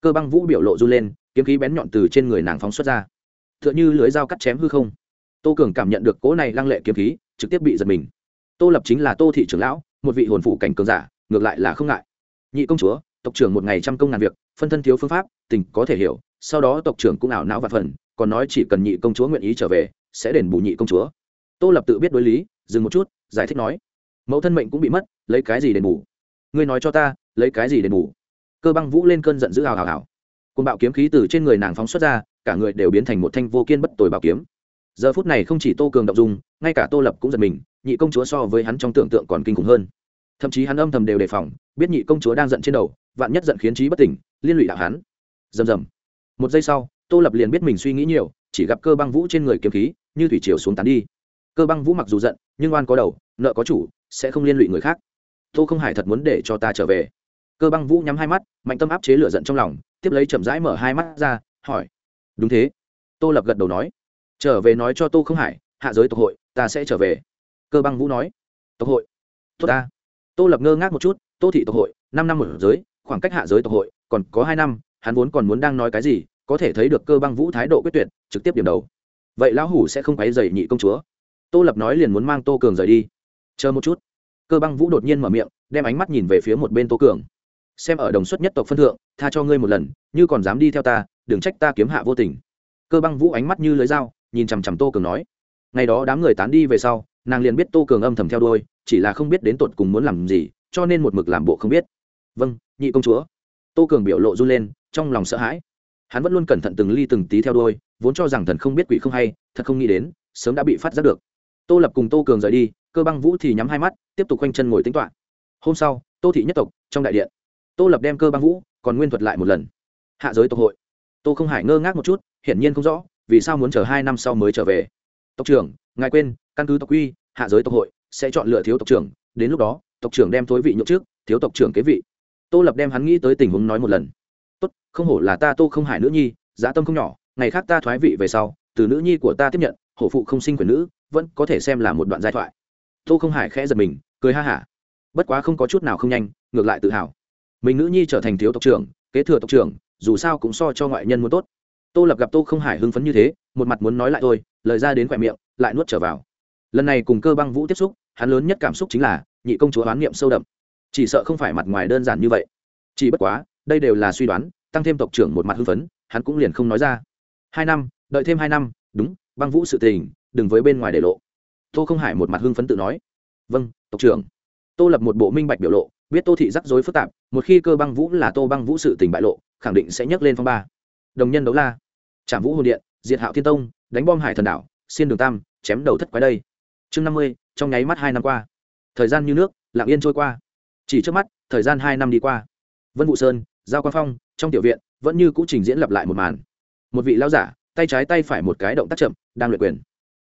Cơ băng vũ biểu lộ run lên, kiếm khí bén nhọn từ trên người nàng phóng xuất ra t h ư ợ n h ư lưới dao cắt chém hư không. Tô cường cảm nhận được cỗ này lăng lệ kiếm khí, trực tiếp bị giật mình. Tô lập chính là tô thị trưởng lão, một vị hồn phụ cảnh cường giả, ngược lại là không ngại. Nhị công chúa, tộc trưởng một ngày trăm công ngàn việc, phân thân thiếu phương pháp, tình có thể hiểu, sau đó tộc trưởng cũng ảo não và phần, còn nói chỉ cần nhị công chúa nguyện ý trở về, sẽ đền bù nhị công chúa. Tô lập tự biết đối lý, dừng một chút, giải thích nói, mẫu thân mệnh cũng bị mất, lấy cái gì đền bù? Ngươi nói cho ta, lấy cái gì đền bù? Cơ băng vũ lên cơn giận dữ hào hào hào. Côn bạo kiếm khí từ trên người nàng phóng xuất ra cả người đều biến thành một thanh vô kiên bất tồi bảo kiếm. Giờ phút này không chỉ tô cường động dung, ngay cả tô lập cũng giật mình, nhị công chúa so với hắn trong tưởng tượng còn kinh khủng hơn. Thậm chí hắn âm thầm đều đề phòng, biết nhị công chúa đang giận trên đầu, vạn nhất giận khiến trí bất tỉnh, liên lụy đạo hắn. Rầm rầm. Một giây sau, tô lập liền biết mình suy nghĩ nhiều, chỉ gặp cơ băng vũ trên người kiếm khí, như thủy chiều xuống tán đi. Cơ băng vũ mặc dù giận, nhưng oan có đầu, nợ có chủ, sẽ không liên lụy người khác. Tô không hải thật muốn để cho ta trở về. Cơ băng vũ nhắm hai mắt, mạnh tâm áp chế lửa giận trong lòng, tiếp lấy chậm rãi mở hai mắt ra, hỏi đúng thế. Tô lập gật đầu nói. Trở về nói cho tô không hải, hạ giới tộc hội, ta sẽ trở về. Cơ băng vũ nói. Tộc hội. Tốt ta. Tô lập ngơ ngác một chút, tô thị tộc hội, năm năm một giới, khoảng cách hạ giới tộc hội, còn có hai năm, hắn vốn còn muốn đang nói cái gì, có thể thấy được cơ băng vũ thái độ quyết tuyệt, trực tiếp điểm đầu. Vậy lão hủ sẽ không quấy dày nhị công chúa. Tô lập nói liền muốn mang tô cường rời đi. Chờ một chút. Cơ băng vũ đột nhiên mở miệng, đem ánh mắt nhìn về phía một bên tô cường. Xem ở đồng xuất nhất tộc phân thượng, tha cho ngươi một lần, như còn dám đi theo ta đừng trách ta kiếm hạ vô tình. Cơ băng vũ ánh mắt như lưới dao, nhìn chằm chằm tô cường nói. Ngày đó đám người tán đi về sau, nàng liền biết tô cường âm thầm theo đôi chỉ là không biết đến tột cùng muốn làm gì, cho nên một mực làm bộ không biết. Vâng nhị công chúa. Tô cường biểu lộ run lên, trong lòng sợ hãi. Hắn vẫn luôn cẩn thận từng ly từng tí theo đôi vốn cho rằng thần không biết quỷ không hay, thật không nghĩ đến, sớm đã bị phát giác được. Tô lập cùng tô cường rời đi, cơ băng vũ thì nhắm hai mắt, tiếp tục quanh chân ngồi tính toạ hôm sau, tô thị nhất tộc, trong đại điện. Tô lập đem cơ băng vũ, còn nguyên thuật lại một lần. Hạ giới tộc hội tô không hải ngơ ngác một chút, hiển nhiên không rõ, vì sao muốn chờ hai năm sau mới trở về. Tộc trưởng, ngài quên, căn cứ tộc quy, hạ giới tộc hội, sẽ chọn lựa thiếu tộc trưởng, đến lúc đó, tộc trưởng đem thối vị nhượng trước, thiếu tộc trưởng kế vị. Tô lập đem hắn nghĩ tới tình huống nói một lần. Tốt, không hổ là ta tô không hải nữ nhi giá tâm không nhỏ, ngày khác ta thoái vị về sau, từ nữ nhi của ta tiếp nhận, hổ phụ không sinh quyền nữ, vẫn có thể xem là một đoạn giai thoại. Tô không hải khẽ giật mình, cười ha hả. Bất quá không có chút nào không nhanh, ngược lại tự hào. Mình nữ nhi trở thành thiếu tộc trưởng, kế thừa tộc trưởng dù sao cũng so cho ngoại nhân muốn tốt. Tô lập gặp tô không hải hưng phấn như thế, một mặt muốn nói lại thôi, lời ra đến khỏe miệng, lại nuốt trở vào. Lần này cùng cơ băng vũ tiếp xúc, hắn lớn nhất cảm xúc chính là, nhị công chúa oán niệm sâu đậm. Chỉ sợ không phải mặt ngoài đơn giản như vậy. Chỉ bất quá, đây đều là suy đoán, tăng thêm tộc trưởng một mặt hưng phấn, hắn cũng liền không nói ra. Hai năm, đợi thêm hai năm, đúng, băng vũ sự tình, đừng với bên ngoài để lộ. Tô không hải một mặt hưng phấn tự nói. Vâng tộc trưởng. Tô lập một bộ minh bạch biểu lộ biết tô thị rắc rối phức tạp, một khi cơ băng vũ là tô băng vũ sự tình bại lộ, khẳng định sẽ nhấc lên phong ba. Đồng nhân đấu la. Trảm vũ hồn điện, diệt hạo thiên tông, đánh bom hải thần đảo, xiên đường tam, chém đầu thất quái đây. Chương năm mươi, trong nháy mắt hai năm qua. Thời gian như nước, lặng yên trôi qua. Chỉ trước mắt, thời gian hai năm đi qua. Vân vũ sơn, giao quang phong, trong tiểu viện, vẫn như cũ trình diễn lặp lại một màn. Một vị lao giả, tay trái tay phải một cái động tác chậm, đang luyện quyền.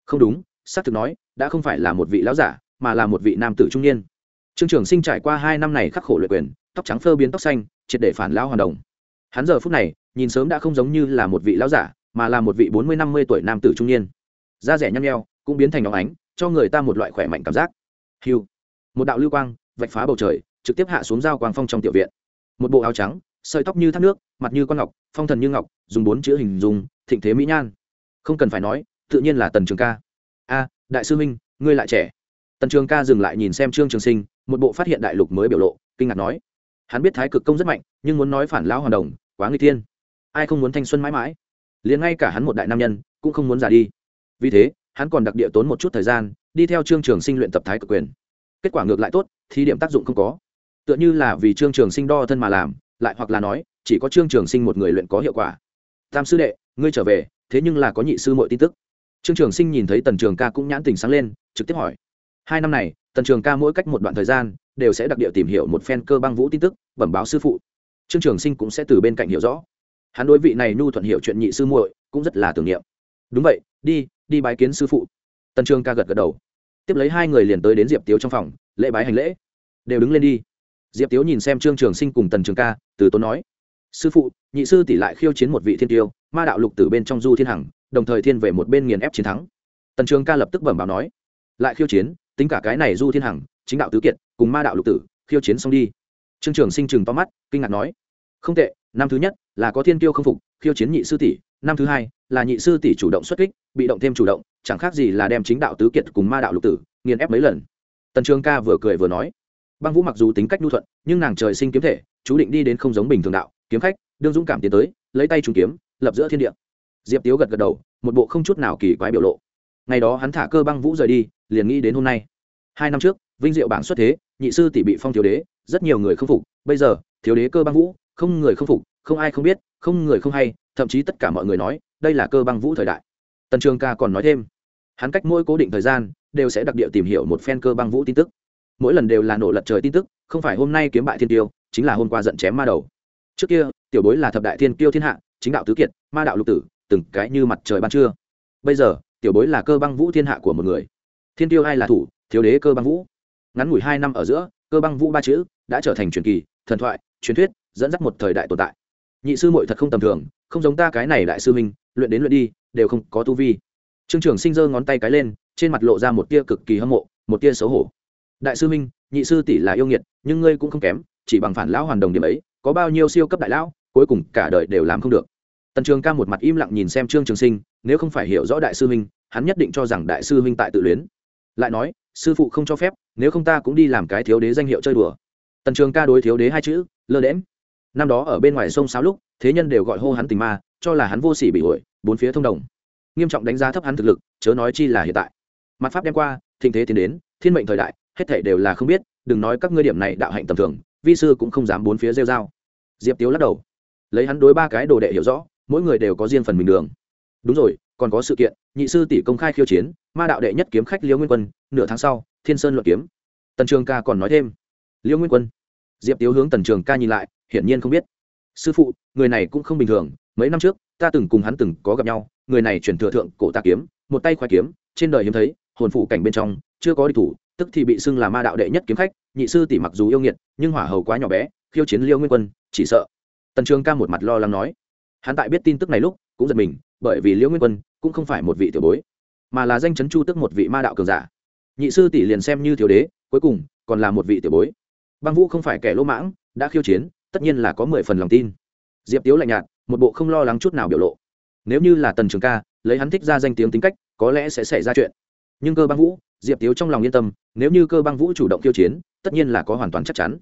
Không đúng, xác thực nói, đã không phải là một vị lão giả, mà là một vị nam tử trung niên trương trường sinh trải qua hai năm này khắc khổ luyện quyền, tóc trắng phơ biến tóc xanh, triệt để phản lão hoàn đồng. Hắn giờ phút này, nhìn sớm đã không giống như là một vị lão giả, mà là một vị bốn mươi năm mươi tuổi nam tử trung niên. Da rẻ nhăn nheo, cũng biến thành óng ánh, cho người ta một loại khỏe mạnh cảm giác. Hiu. Một đạo lưu quang, vạch phá bầu trời, trực tiếp hạ xuống giao quang phong trong tiểu viện. Một bộ áo trắng, sợi tóc như thác nước, mặt như con ngọc, phong thần như ngọc, dùng bốn chữ hình dùng thịnh thế mỹ nhan. Không cần phải nói, tự nhiên là tần trường ca. A, đại sư minh ngươi lại trẻ tần trường ca dừng lại nhìn xem trương trường sinh, một bộ phát hiện đại lục mới biểu lộ, kinh ngạc nói, hắn biết thái cực công rất mạnh, nhưng muốn nói phản lão hoàn đồng, quá nguy tiên ai không muốn thanh xuân mãi mãi? Liền ngay cả hắn một đại nam nhân, cũng không muốn già đi. Vì thế, hắn còn đặc địa tốn một chút thời gian, đi theo trương trường sinh luyện tập thái cực quyền. Kết quả ngược lại tốt thì điểm tác dụng không có. Tựa như là vì trương trường sinh đo thân mà làm, lại hoặc là nói, chỉ có trương trường sinh một người luyện có hiệu quả. Tam sư đệ, ngươi trở về, thế nhưng là có nhị sư mọi tin tức. Trương trường sinh nhìn thấy tần trường ca cũng nhãn tình sáng lên, trực tiếp hỏi hai năm này, tần trường ca mỗi cách một đoạn thời gian, đều sẽ đặc địa tìm hiểu một phen cơ băng vũ tin tức, bẩm báo sư phụ. Trương trường sinh cũng sẽ từ bên cạnh hiểu rõ. Hắn đối vị này nhu thuận hiểu chuyện nhị sư muội cũng rất là tưởng niệm. Đúng vậy, đi đi bái kiến sư phụ. Tần trường ca gật gật đầu. Tiếp lấy hai người liền tới đến diệp tiếu trong phòng, lễ bái hành lễ. Đều đứng lên đi. Diệp tiếu nhìn xem trương trường sinh cùng tần trường ca, từ tốn nói, sư phụ, nhị sư tỷ lại khiêu chiến một vị thiên tiêu, ma đạo lục tử bên trong du thiên hằng, đồng thời thiên về một bên nghiền ép chiến thắng. Tần trường ca lập tức bẩm báo nói, lại khiêu chiến tính cả cái này du thiên hằng, chính đạo tứ kiệt, cùng ma đạo lục tử, khiêu chiến xong đi. Trương trường sinh chừng to mắt, kinh ngạc nói, không tệ, năm thứ nhất là có thiên tiêu không phục, khiêu chiến nhị sư tỷ, năm thứ hai là nhị sư tỷ chủ động xuất kích, bị động thêm chủ động, chẳng khác gì là đem chính đạo tứ kiệt cùng ma đạo lục tử nghiền ép mấy lần. Tần trường ca vừa cười vừa nói, băng vũ mặc dù tính cách nhu thuận, nhưng nàng trời sinh kiếm thể, chú định đi đến không giống bình thường đạo, kiếm khách, đương dũng cảm tiến tới, lấy tay trùng kiếm, lập giữa thiên địa. Diệp tiếu gật gật đầu, một bộ không chút nào kỳ quái biểu lộ. Ngày đó hắn thả cơ băng vũ rời đi liền nghĩ đến hôm nay. Hai năm trước, vinh diệu bảng xuất thế, nhị sư tỷ bị phong thiếu đế, rất nhiều người không phục. Bây giờ, thiếu đế cơ băng vũ, không người không phục, không ai không biết, không người không hay, thậm chí tất cả mọi người nói, đây là cơ băng vũ thời đại. Tần trường ca còn nói thêm, hắn cách mỗi cố định thời gian, đều sẽ đặc địa tìm hiểu một phen cơ băng vũ tin tức. Mỗi lần đều là nổ lật trời tin tức, không phải hôm nay kiếm bại thiên tiêu, chính là hôm qua giận chém ma đầu. Trước kia, tiểu bối là thập đại thiên tiêu thiên hạ, chính đạo tứ kiệt, ma đạo lục tử, từng cái như mặt trời ban trưa. Bây giờ, tiểu bối là cơ băng vũ thiên hạ của một người thiên tiêu ai là thủ, thiếu đế cơ băng vũ. Ngắn ngủi hai năm ở giữa, cơ băng vũ ba chữ đã trở thành truyền kỳ, thần thoại, truyền thuyết, dẫn dắt một thời đại tồn tại. Nhị sư muội thật không tầm thường, không giống ta cái này đại sư minh luyện đến luyện đi, đều không có tu vi. Trương trường sinh giơ ngón tay cái lên, trên mặt lộ ra một tia cực kỳ hâm mộ, một tia xấu hổ. Đại sư minh nhị sư tỷ là yêu nghiệt, nhưng ngươi cũng không kém, chỉ bằng phản lão hoàn đồng điểm ấy, có bao nhiêu siêu cấp đại lão, cuối cùng cả đời đều làm không được. Tần trường ca một mặt im lặng nhìn xem trương trường sinh, nếu không phải hiểu rõ đại sư minh hắn nhất định cho rằng đại sư minh tại tự luyến lại nói, sư phụ không cho phép, nếu không ta cũng đi làm cái thiếu đế danh hiệu chơi đùa. Tần trường ca đối thiếu đế hai chữ, lơ đễm năm đó ở bên ngoài sông sáo lúc, thế nhân đều gọi hô hắn tình ma, cho là hắn vô sỉ bị ổi bốn phía thông đồng. Nghiêm trọng đánh giá thấp hắn thực lực, chớ nói chi là hiện tại. Mặt pháp đem qua, thịnh thế tiến đến, thiên mệnh thời đại, hết thảy đều là không biết, đừng nói các ngươi điểm này đạo hạnh tầm thường, vi sư cũng không dám bốn phía rêu dao diệp tiếu lắc đầu. Lấy hắn đối ba cái đồ đệ hiểu rõ, mỗi người đều có riêng phần mình đường. Đúng rồi còn có sự kiện, nhị sư tỷ công khai khiêu chiến, ma đạo đệ nhất kiếm khách liễu nguyên quân, nửa tháng sau, thiên sơn luận kiếm. Tần trường ca còn nói thêm. Liễu nguyên quân. Diệp tiếu hướng tần trường ca nhìn lại, hiển nhiên không biết. Sư phụ, người này cũng không bình thường, mấy năm trước, ta từng cùng hắn từng có gặp nhau, người này chuyển thừa thượng cổ ta kiếm, một tay khoai kiếm, trên đời hiếm thấy, hồn phủ cảnh bên trong, chưa có địch thủ, tức thì bị xưng là ma đạo đệ nhất kiếm khách, nhị sư tỷ mặc dù yêu nghiệt, nhưng hỏa hầu quá nhỏ bé, khiêu chiến liêu nguyên quân, chỉ sợ. Tần trường ca một mặt lo lắng nói. Hắn tại biết tin tức này lúc, cũng giật mình bởi vì liễu nguyên quân cũng không phải một vị tiểu bối, mà là danh chấn chu tức một vị ma đạo cường giả. Nhị sư tỷ liền xem như thiếu đế, cuối cùng còn là một vị tiểu bối. Băng vũ không phải kẻ lỗ mãng, đã khiêu chiến, tất nhiên là có mười phần lòng tin. Diệp tiếu lạnh nhạt, một bộ không lo lắng chút nào biểu lộ. Nếu như là tần trường ca, lấy hắn thích ra danh tiếng tính cách, có lẽ sẽ xảy ra chuyện. Nhưng cơ băng vũ, diệp tiếu trong lòng yên tâm, nếu như cơ băng vũ chủ động khiêu chiến, tất nhiên là có hoàn toàn chắc chắn.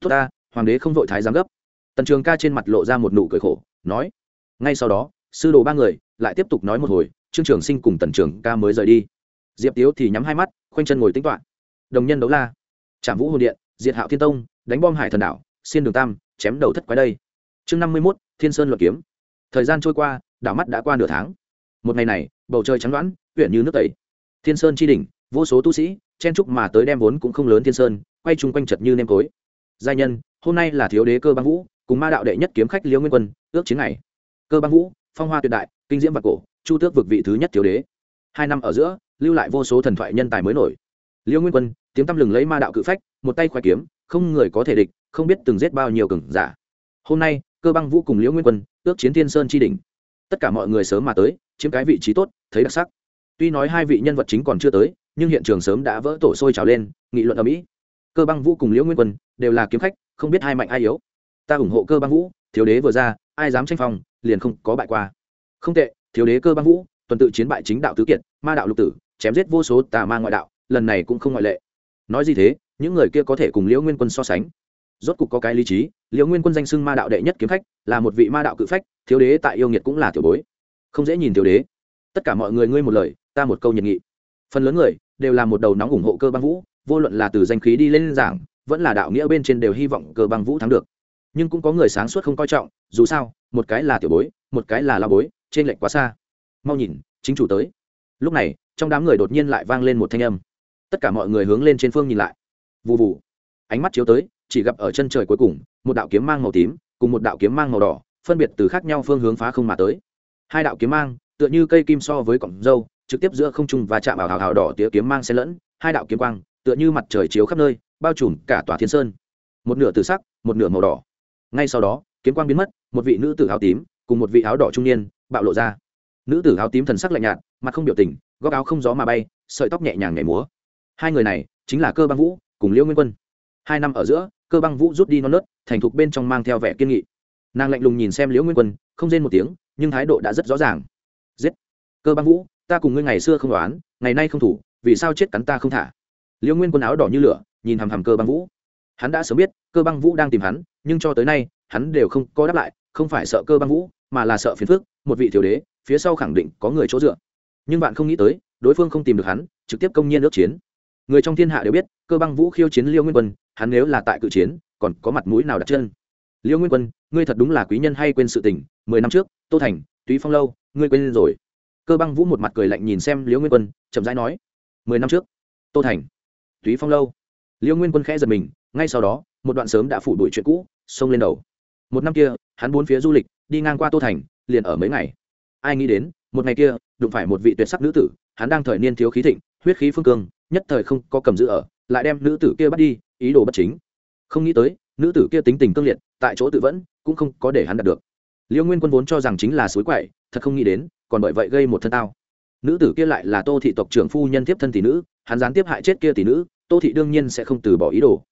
Tốt ta, hoàng đế không vội thái giám gấp. Tần trường ca trên mặt lộ ra một nụ cười khổ, nói, ngay sau đó sư đồ ba người lại tiếp tục nói một hồi, trương trường sinh cùng tần trường ca mới rời đi. Diệp tiếu thì nhắm hai mắt, khoanh chân ngồi tính toạ đồng nhân đấu la. Trạm vũ hồn điện, diệt hạo thiên tông, đánh bom hải thần đảo, xiên đường tam, chém đầu thất quái đây. Chương năm mươi mốt, thiên sơn luật kiếm. Thời gian trôi qua, đảo mắt đã qua nửa tháng. Một ngày này, bầu trời trắng đoán, huyện như nước tẩy. Thiên sơn chi đỉnh, vô số tu sĩ, chen trúc mà tới đem vốn cũng không lớn thiên sơn, quay chung quanh chật như nêm cối. Giai nhân, hôm nay là thiếu đế cơ băng vũ, cùng ma đạo đệ nhất kiếm khách liễu nguyên quân, ước chiến này cơ băng vũ phong hoa tuyệt đại, kinh diễm và cổ, chu tước vực vị thứ nhất thiếu đế. Hai năm ở giữa, lưu lại vô số thần thoại nhân tài mới nổi. Liêu nguyên quân, tiếng tăm lừng lấy ma đạo cự phách, một tay khoai kiếm, không người có thể địch, không biết từng giết bao nhiêu cường giả. Hôm nay, cơ băng vũ cùng liễu nguyên quân ước chiến thiên sơn chi đỉnh. Tất cả mọi người sớm mà tới, chiếm cái vị trí tốt, thấy đặc sắc. Tuy nói hai vị nhân vật chính còn chưa tới, nhưng hiện trường sớm đã vỡ tổ sôi trào lên, nghị luận ở mỹ. Cơ băng vũ cùng liễu nguyên quân, đều là kiếm khách, không biết hai mạnh ai yếu. Ta ủng hộ cơ băng vũ, thiếu đế vừa ra ai dám tranh phong, liền không có bại qua. Không tệ, thiếu đế cơ băng vũ, tuần tự chiến bại chính đạo tứ kiệt, ma đạo lục tử, chém giết vô số tà ma ngoại đạo, lần này cũng không ngoại lệ. Nói gì thế, những người kia có thể cùng liễu nguyên quân so sánh. Rốt cục có cái lý trí, liễu nguyên quân danh xưng ma đạo đệ nhất kiếm khách là một vị ma đạo cự phách, thiếu đế tại yêu nghiệt cũng là tiểu bối. Không dễ nhìn thiếu đế. Tất cả mọi người ngươi một lời, ta một câu nhiệt nghị. Phần lớn người đều là một đầu nóng ủng hộ cơ băng vũ, vô luận là từ danh khí đi lên giảng, vẫn là đạo nghĩa bên trên đều hy vọng cơ băng vũ thắng được nhưng cũng có người sáng suốt không coi trọng, dù sao, một cái là tiểu bối, một cái là la bối, trên lệch quá xa. Mau nhìn, chính chủ tới. Lúc này, trong đám người đột nhiên lại vang lên một thanh âm. Tất cả mọi người hướng lên trên phương nhìn lại. Vụ vụ ánh mắt chiếu tới, chỉ gặp ở chân trời cuối cùng, một đạo kiếm mang màu tím, cùng một đạo kiếm mang màu đỏ, phân biệt từ khác nhau phương hướng phá không mà tới. Hai đạo kiếm mang, tựa như cây kim so với cọng dâu, trực tiếp giữa không trung và chạm vào hào hào đỏ tía kiếm mang xen lẫn. Hai đạo kiếm quang, tựa như mặt trời chiếu khắp nơi, bao trùm cả tòa thiên sơn. Một nửa từ sắc, một nửa màu đỏ ngay sau đó, kiếm quang biến mất, một vị nữ tử áo tím cùng một vị áo đỏ trung niên bạo lộ ra. Nữ tử áo tím thần sắc lạnh nhạt, mặt không biểu tình, góc áo không gió mà bay, sợi tóc nhẹ nhàng nhảy múa. Hai người này chính là cơ băng vũ cùng liễu nguyên quân. Hai năm ở giữa, cơ băng vũ rút đi non nớt, thành thục bên trong mang theo vẻ kiên nghị. Nàng lạnh lùng nhìn xem liễu nguyên quân, không rên một tiếng, nhưng thái độ đã rất rõ ràng. Giết! Cơ băng vũ, ta cùng ngươi ngày xưa không đoán, ngày nay không thủ, vì sao chết cắn ta không thả? Liễu nguyên quân áo đỏ như lửa, nhìn hằm hằm cơ băng vũ hắn đã sớm biết, cơ băng vũ đang tìm hắn, nhưng cho tới nay, hắn đều không có đáp lại, không phải sợ cơ băng vũ, mà là sợ phiền phước một vị thiếu đế, phía sau khẳng định có người chỗ dựa. Nhưng bạn không nghĩ tới, đối phương không tìm được hắn, trực tiếp công nhiên ước chiến. Người trong thiên hạ đều biết, cơ băng vũ khiêu chiến liêu nguyên quân, hắn nếu là tại cự chiến, còn có mặt mũi nào đặt chân? Liêu nguyên quân, ngươi thật đúng là quý nhân hay quên sự tình, mười năm trước, tô thành, túy phong lâu, ngươi quên rồi. Cơ băng vũ một mặt cười lạnh nhìn xem liêu nguyên quân, chậm rãi nói, mười năm trước, tô thành, túy phong lâu. Liêu nguyên quân khẽ giật mình ngay sau đó, một đoạn sớm đã phủ đuổi chuyện cũ, xông lên đầu. Một năm kia, hắn bốn phía du lịch, đi ngang qua tô thành, liền ở mấy ngày. Ai nghĩ đến, một ngày kia, đụng phải một vị tuyệt sắc nữ tử, hắn đang thời niên thiếu khí thịnh, huyết khí phương cương, nhất thời không có cầm giữ ở, lại đem nữ tử kia bắt đi, ý đồ bất chính. Không nghĩ tới, nữ tử kia tính tình cương liệt, tại chỗ tự vẫn, cũng không có để hắn đạt được. Liêu nguyên quân vốn cho rằng chính là suối quậy, thật không nghĩ đến, còn bởi vậy gây một thân tao. Nữ tử kia lại là tô thị tộc trưởng phu nhân tiếp thân tỷ nữ, hắn gián tiếp hại chết kia tỷ nữ, tô thị đương nhiên sẽ không từ bỏ ý đồ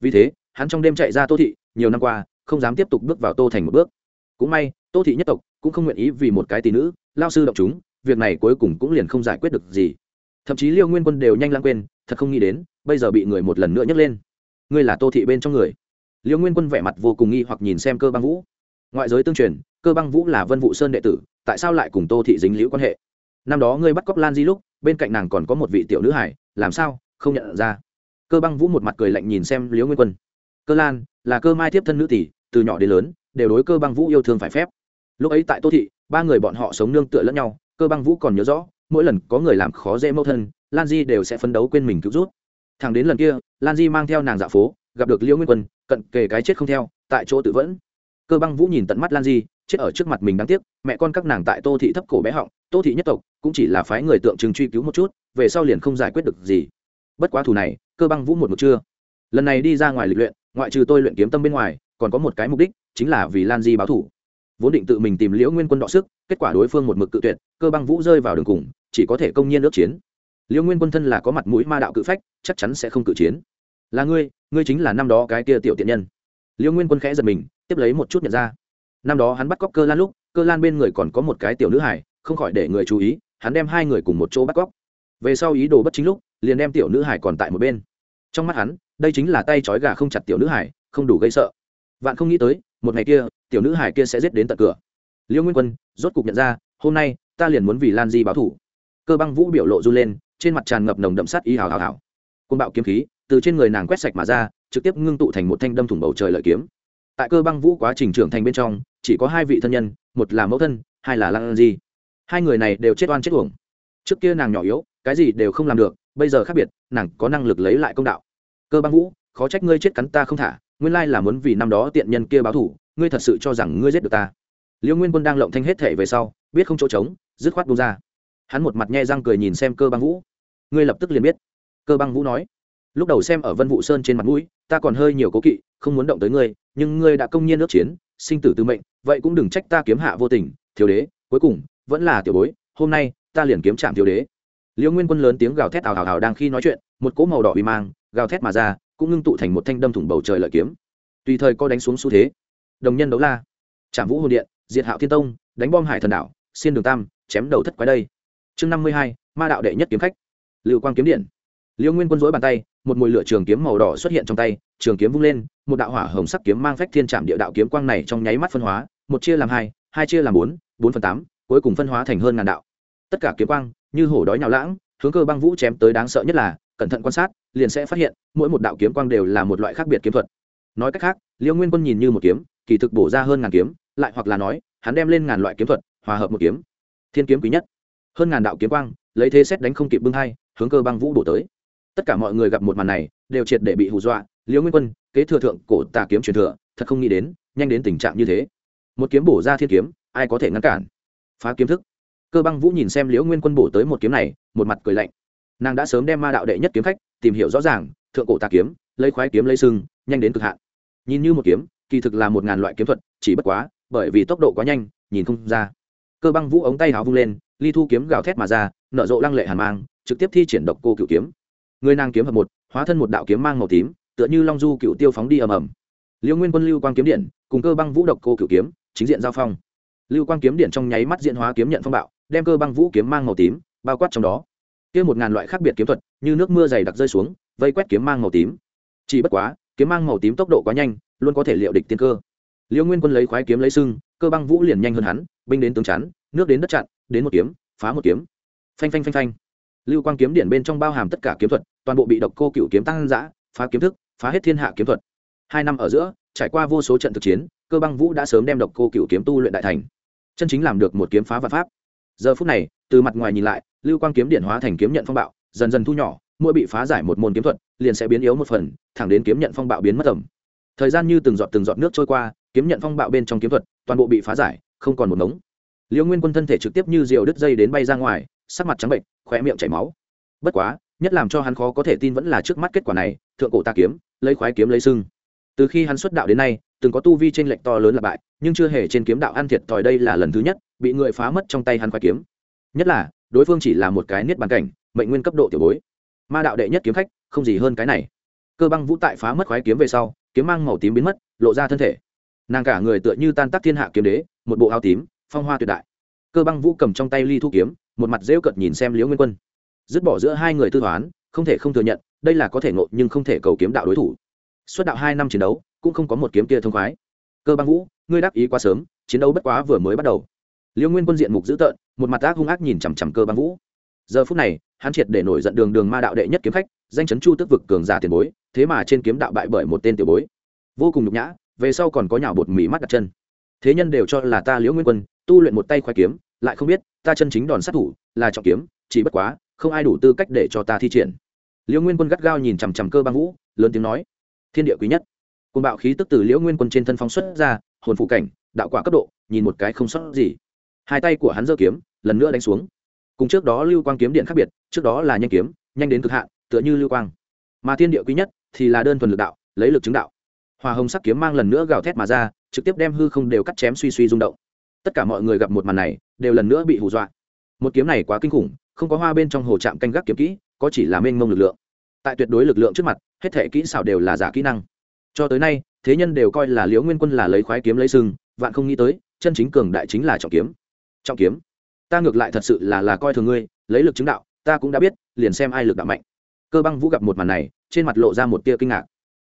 vì thế, hắn trong đêm chạy ra tô thị, nhiều năm qua, không dám tiếp tục bước vào tô thành một bước. Cũng may, tô thị nhất tộc cũng không nguyện ý vì một cái tỷ nữ, lao sư động chúng, việc này cuối cùng cũng liền không giải quyết được gì. Thậm chí liêu nguyên quân đều nhanh lãng quên, thật không nghĩ đến, bây giờ bị người một lần nữa nhấc lên. Ngươi là tô thị bên trong người. Liêu nguyên quân vẻ mặt vô cùng nghi hoặc nhìn xem cơ băng vũ. Ngoại giới tương truyền, cơ băng vũ là vân vũ sơn đệ tử, tại sao lại cùng tô thị dính liễu quan hệ? Năm đó ngươi bắt cóc lan di lúc, bên cạnh nàng còn có một vị tiểu nữ hải làm sao, không nhận ra? Cơ băng vũ một mặt cười lạnh nhìn xem Liễu nguyên quân. Cơ lan, là cơ mai tiếp thân nữ tỷ, từ nhỏ đến lớn, đều đối cơ băng vũ yêu thương phải phép. Lúc ấy tại tô thị, ba người bọn họ sống nương tựa lẫn nhau, cơ băng vũ còn nhớ rõ, mỗi lần có người làm khó dễ mâu thân, lan di đều sẽ phấn đấu quên mình cứu rút. Thằng đến lần kia, lan di mang theo nàng dạ phố, gặp được liễu nguyên quân, cận kề cái chết không theo, tại chỗ tự vẫn. Cơ băng vũ nhìn tận mắt lan di, chết ở trước mặt mình đáng tiếc, mẹ con các nàng tại tô thị thấp cổ bé họng, tô thị nhất tộc, cũng chỉ là phái người tượng trưng truy cứu một chút, về sau liền không giải quyết được gì. Bất quá thù này cơ băng vũ một một chưa. Lần này đi ra ngoài lịch luyện, ngoại trừ tôi luyện kiếm tâm bên ngoài, còn có một cái mục đích, chính là vì lan di báo thủ. Vốn định tự mình tìm liễu nguyên quân đọ sức, kết quả đối phương một mực cự tuyệt, cơ băng vũ rơi vào đường cùng, chỉ có thể công nhiên ước chiến. Liễu nguyên quân thân là có mặt mũi ma đạo cự phách, chắc chắn sẽ không cự chiến. Là ngươi ngươi chính là năm đó cái kia tiểu tiện nhân. Liễu nguyên quân khẽ giật mình, tiếp lấy một chút nhận ra. Năm đó hắn bắt cóc cơ lan lúc, cơ lan bên người còn có một cái tiểu nữ hải không khỏi để người chú ý, hắn đem hai người cùng một chỗ bắt cóc. Về sau ý đồ bất chính lúc liền đem tiểu nữ hải còn tại một bên. Trong mắt hắn, đây chính là tay trói gà không chặt tiểu nữ hải, không đủ gây sợ. Vạn không nghĩ tới, một ngày kia, tiểu nữ hải kia sẽ giết đến tận cửa. Liễu nguyên quân, rốt cục nhận ra, hôm nay, ta liền muốn vì lan di báo thủ. Cơ băng vũ biểu lộ r u lên, trên mặt tràn ngập nồng đậm sắt y hào hào hào. Côn bạo kiếm khí, từ trên người nàng quét sạch mà ra, trực tiếp ngưng tụ thành một thanh đâm thủng bầu trời lợi kiếm. Tại cơ băng vũ quá trình trưởng thành bên trong, chỉ có hai vị thân nhân, một là mẫu thân, hai là lan di. Hai người này đều chết oan chết uổng. Trước kia nàng nhỏ yếu, cái gì đều không làm được bây giờ khác biệt, nàng có năng lực lấy lại công đạo. Cơ băng vũ, khó trách ngươi chết cắn ta không thả, nguyên lai là muốn vì năm đó tiện nhân kia báo thủ ngươi thật sự cho rằng ngươi giết được ta. Liêu nguyên quân đang lộng thanh hết thể về sau, biết không chỗ trống, dứt khoát bung ra. Hắn một mặt nhe răng cười nhìn xem cơ băng vũ. Ngươi lập tức liền biết. Cơ băng vũ nói, lúc đầu xem ở vân vũ sơn trên mặt mũi, ta còn hơi nhiều cố kỵ, không muốn động tới ngươi, nhưng ngươi đã công nhiên ước chiến, sinh tử tư mệnh, vậy cũng đừng trách ta kiếm hạ vô tình, thiếu đế, cuối cùng, vẫn là tiểu bối, hôm nay, ta liền kiếm chạm thiếu đế liễu nguyên quân lớn tiếng gào thét ào ào ào đang khi nói chuyện, một cỗ màu đỏ uy mang, gào thét mà ra, cũng ngưng tụ thành một thanh đâm thủng bầu trời lợi kiếm. Tùy thời có đánh xuống xu thế. Đồng nhân đấu la. Trảm vũ hồn điện, diệt hạo thiên tông, đánh bom hải thần đảo, xiên đường tam, chém đầu thất quái đây. Chương năm mươi hai, ma đạo đệ nhất kiếm khách. Lưu quang kiếm điện. Liêu nguyên quân dối bàn tay, một mùi lửa trường kiếm màu đỏ xuất hiện trong tay, trường kiếm vung lên, một đạo hỏa hồng sắc kiếm mang phách thiên trạm địa đạo kiếm quang này trong nháy mắt phân hóa, một chia làm hai hai chia làm bốn bốn phần tám, cuối cùng phân hóa thành hơn ngàn đạo. Tất cả kiếm quang như hổ đói nhào lãng, hướng cơ băng vũ chém tới đáng sợ nhất là, cẩn thận quan sát, liền sẽ phát hiện, mỗi một đạo kiếm quang đều là một loại khác biệt kiếm thuật. Nói cách khác, liêu nguyên quân nhìn như một kiếm, kỳ thực bổ ra hơn ngàn kiếm, lại hoặc là nói, hắn đem lên ngàn loại kiếm thuật, hòa hợp một kiếm. Thiên kiếm quý nhất. Hơn ngàn đạo kiếm quang, lấy thế xét đánh không kịp bưng hai, hướng cơ băng vũ bổ tới. Tất cả mọi người gặp một màn này, đều triệt để bị hù dọa, Liêu nguyên quân, kế thừa thượng cổ tà kiếm truyền thừa, thật không nghĩ đến, nhanh đến tình trạng như thế. Một kiếm bổ ra thiên kiếm, ai có thể ngăn cản? Phá kiếm thức cơ băng vũ nhìn xem liễu nguyên quân bổ tới một kiếm này, một mặt cười lạnh. Nàng đã sớm đem ma đạo đệ nhất kiếm khách, tìm hiểu rõ ràng, thượng cổ tà kiếm, lấy khoái kiếm lấy sưng nhanh đến cực hạn. Nhìn như một kiếm, kỳ thực là một ngàn loại kiếm thuật, chỉ bất quá, bởi vì tốc độ quá nhanh, nhìn không ra. Cơ băng vũ ống tay háo vung lên, ly thu kiếm gào thét mà ra, nở rộ lăng lệ hàn mang, trực tiếp thi triển độc cô cựu kiếm. Người nàng kiếm hợp một, hóa thân một đạo kiếm mang màu tím, tựa như long du cựu tiêu phóng đi ầm ầm. Liêu nguyên quân lưu quang kiếm điện, cùng cơ băng vũ độc cô cựu kiếm, chính diện giao phong. Lưu quang kiếm điện trong nháy mắt diện hóa kiếm nhận phong bạo đem cơ băng vũ kiếm mang màu tím bao quát trong đó. Kia một ngàn loại khác biệt kiếm thuật, như nước mưa dày đặc rơi xuống, vây quét kiếm mang màu tím. Chỉ bất quá, kiếm mang màu tím tốc độ quá nhanh, luôn có thể liệu địch tiên cơ. Liêu nguyên quân lấy khoái kiếm lấy sưng, cơ băng vũ liền nhanh hơn hắn, binh đến tướng chắn, nước đến đất chặn, đến một kiếm, phá một kiếm. Phanh phanh phanh phanh. Lưu quang kiếm điện bên trong bao hàm tất cả kiếm thuật, toàn bộ bị độc cô cựu kiếm tăng giã phá kiếm thức, phá hết thiên hạ kiếm thuật. Hai năm ở giữa, trải qua vô số trận thực chiến, cơ băng vũ đã sớm đem độc cô cựu kiếm tu luyện đại thành. Chân chính làm được một kiếm phá và pháp giờ phút này, từ mặt ngoài nhìn lại, lưu quang kiếm điện hóa thành kiếm nhận phong bạo, dần dần thu nhỏ, mỗi bị phá giải một môn kiếm thuật, liền sẽ biến yếu một phần, thẳng đến kiếm nhận phong bạo biến mất tầm thời gian như từng giọt từng giọt nước trôi qua, kiếm nhận phong bạo bên trong kiếm thuật, toàn bộ bị phá giải, không còn một ngống. Liễu nguyên quân thân thể trực tiếp như diều đứt dây đến bay ra ngoài, sắc mặt trắng bệnh khỏe miệng chảy máu. Bất quá, nhất làm cho hắn khó có thể tin vẫn là trước mắt kết quả này, thượng cổ ta kiếm, lấy khoái kiếm lấy sưng. Từ khi hắn xuất đạo đến nay từng có tu vi trên lệnh to lớn là bại, nhưng chưa hề trên kiếm đạo ăn thiệt thòi đây là lần thứ nhất, bị người phá mất trong tay hắn khoái kiếm. Nhất là, đối phương chỉ là một cái niết bàn cảnh, mệnh nguyên cấp độ tiểu bối. Ma đạo đệ nhất kiếm khách, không gì hơn cái này. Cơ băng vũ tại phá mất khoái kiếm về sau, kiếm mang màu tím biến mất, lộ ra thân thể. Nàng cả người tựa như tan tác thiên hạ kiếm đế, một bộ áo tím, phong hoa tuyệt đại. Cơ băng vũ cầm trong tay ly thu kiếm, một mặt rêu cợt nhìn xem liễu nguyên quân. Dứt bỏ giữa hai người tư toán, không thể không thừa nhận, đây là có thể ngộ nhưng không thể cầu kiếm đạo đối thủ. Xuất đạo hai năm chiến đấu cũng không có một kiếm kia thông khoái. Cơ băng vũ, ngươi đắc ý quá sớm, chiến đấu bất quá vừa mới bắt đầu. Liễu nguyên quân diện mục dữ tợn, một mặt ác hung ác nhìn chằm chằm cơ băng vũ. Giờ phút này, hắn triệt để nổi giận đường đường ma đạo đệ nhất kiếm khách, danh chấn chu tức vực cường giả tiền bối, thế mà trên kiếm đạo bại bởi một tên tiểu bối. Vô cùng nhục nhã, về sau còn có nhào bột mì mắt đặt chân. Thế nhân đều cho là ta liễu nguyên quân, tu luyện một tay khoai kiếm, lại không biết, ta chân chính đòn sát thủ là trọng kiếm, chỉ bất quá, không ai đủ tư cách để cho ta thi triển. Liễu nguyên quân gắt gao nhìn chằm chằm cơ băng vũ, lớn tiếng nói, thiên địa quý nhất côn bạo khí tức từ liễu nguyên quân trên thân phóng xuất ra, hồn phụ cảnh, đạo quả cấp độ, nhìn một cái không sót gì. Hai tay của hắn giơ kiếm, lần nữa đánh xuống. Cùng trước đó lưu quang kiếm điện khác biệt, trước đó là nhanh kiếm, nhanh đến cực hạn, tựa như lưu quang. Mà thiên địa quý nhất thì là đơn thuần lực đạo, lấy lực chứng đạo. Hòa hồng sắc kiếm mang lần nữa gào thét mà ra, trực tiếp đem hư không đều cắt chém suy suy rung động. Tất cả mọi người gặp một màn này, đều lần nữa bị hù dọa. Một kiếm này quá kinh khủng, không có hoa bên trong hồ trạm canh gác kiếm kỹ, có chỉ là mênh mông lực lượng. Tại tuyệt đối lực lượng trước mặt, hết thể kỹ xảo đều là giả kỹ năng cho tới nay, thế nhân đều coi là liễu nguyên quân là lấy khoái kiếm lấy sừng, vạn không nghĩ tới, chân chính cường đại chính là trọng kiếm. Trọng kiếm? Ta ngược lại thật sự là là coi thường ngươi, lấy lực chứng đạo, ta cũng đã biết, liền xem ai lực đạo mạnh. Cơ băng vũ gặp một màn này, trên mặt lộ ra một tia kinh ngạc.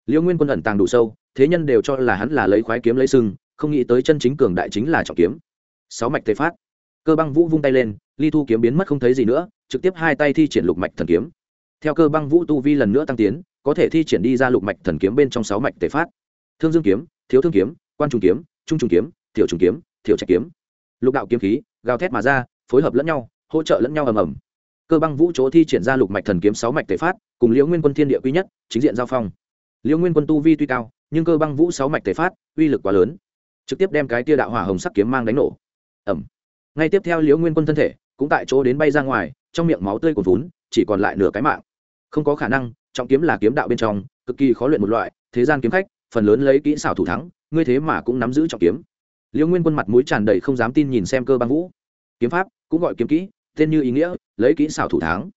Liễu nguyên quân ẩn tàng đủ sâu, thế nhân đều cho là hắn là lấy khoái kiếm lấy sừng, không nghĩ tới chân chính cường đại chính là trọng kiếm. Sáu mạch tề phát. Cơ băng vũ vung tay lên, ly thu kiếm biến mất không thấy gì nữa, trực tiếp hai tay thi triển lục mạch thần kiếm. Theo cơ băng vũ tu vi lần nữa tăng tiến có thể thi triển đi ra lục mạch thần kiếm bên trong sáu mạch tề phát. Thương dương kiếm, thiếu thương kiếm, quan trung kiếm, trung trung kiếm, tiểu trung kiếm, tiểu trạch kiếm. Lục đạo kiếm khí, gào thét mà ra, phối hợp lẫn nhau, hỗ trợ lẫn nhau ầm ầm. Cơ băng vũ chỗ thi triển ra lục mạch thần kiếm sáu mạch tề phát, cùng liễu nguyên quân thiên địa quý nhất, chính diện giao phong. Liễu nguyên quân tu vi tuy cao, nhưng cơ băng vũ sáu mạch tề phát, uy lực quá lớn. Trực tiếp đem cái tia đạo hỏa hồng sắc kiếm mang đánh nổ. Ẩm ngay tiếp theo liễu nguyên quân thân thể cũng tại chỗ đến bay ra ngoài, trong miệng máu tươi còn vốn chỉ còn lại nửa cái mạng. Không có khả năng trọng kiếm là kiếm đạo bên trong, cực kỳ khó luyện một loại, thế gian kiếm khách, phần lớn lấy kỹ xảo thủ thắng, ngươi thế mà cũng nắm giữ trọng kiếm. Liễu nguyên quân mặt mũi tràn đầy không dám tin nhìn xem cơ băng vũ. Kiếm pháp, cũng gọi kiếm kỹ, tên như ý nghĩa, lấy kỹ xảo thủ thắng.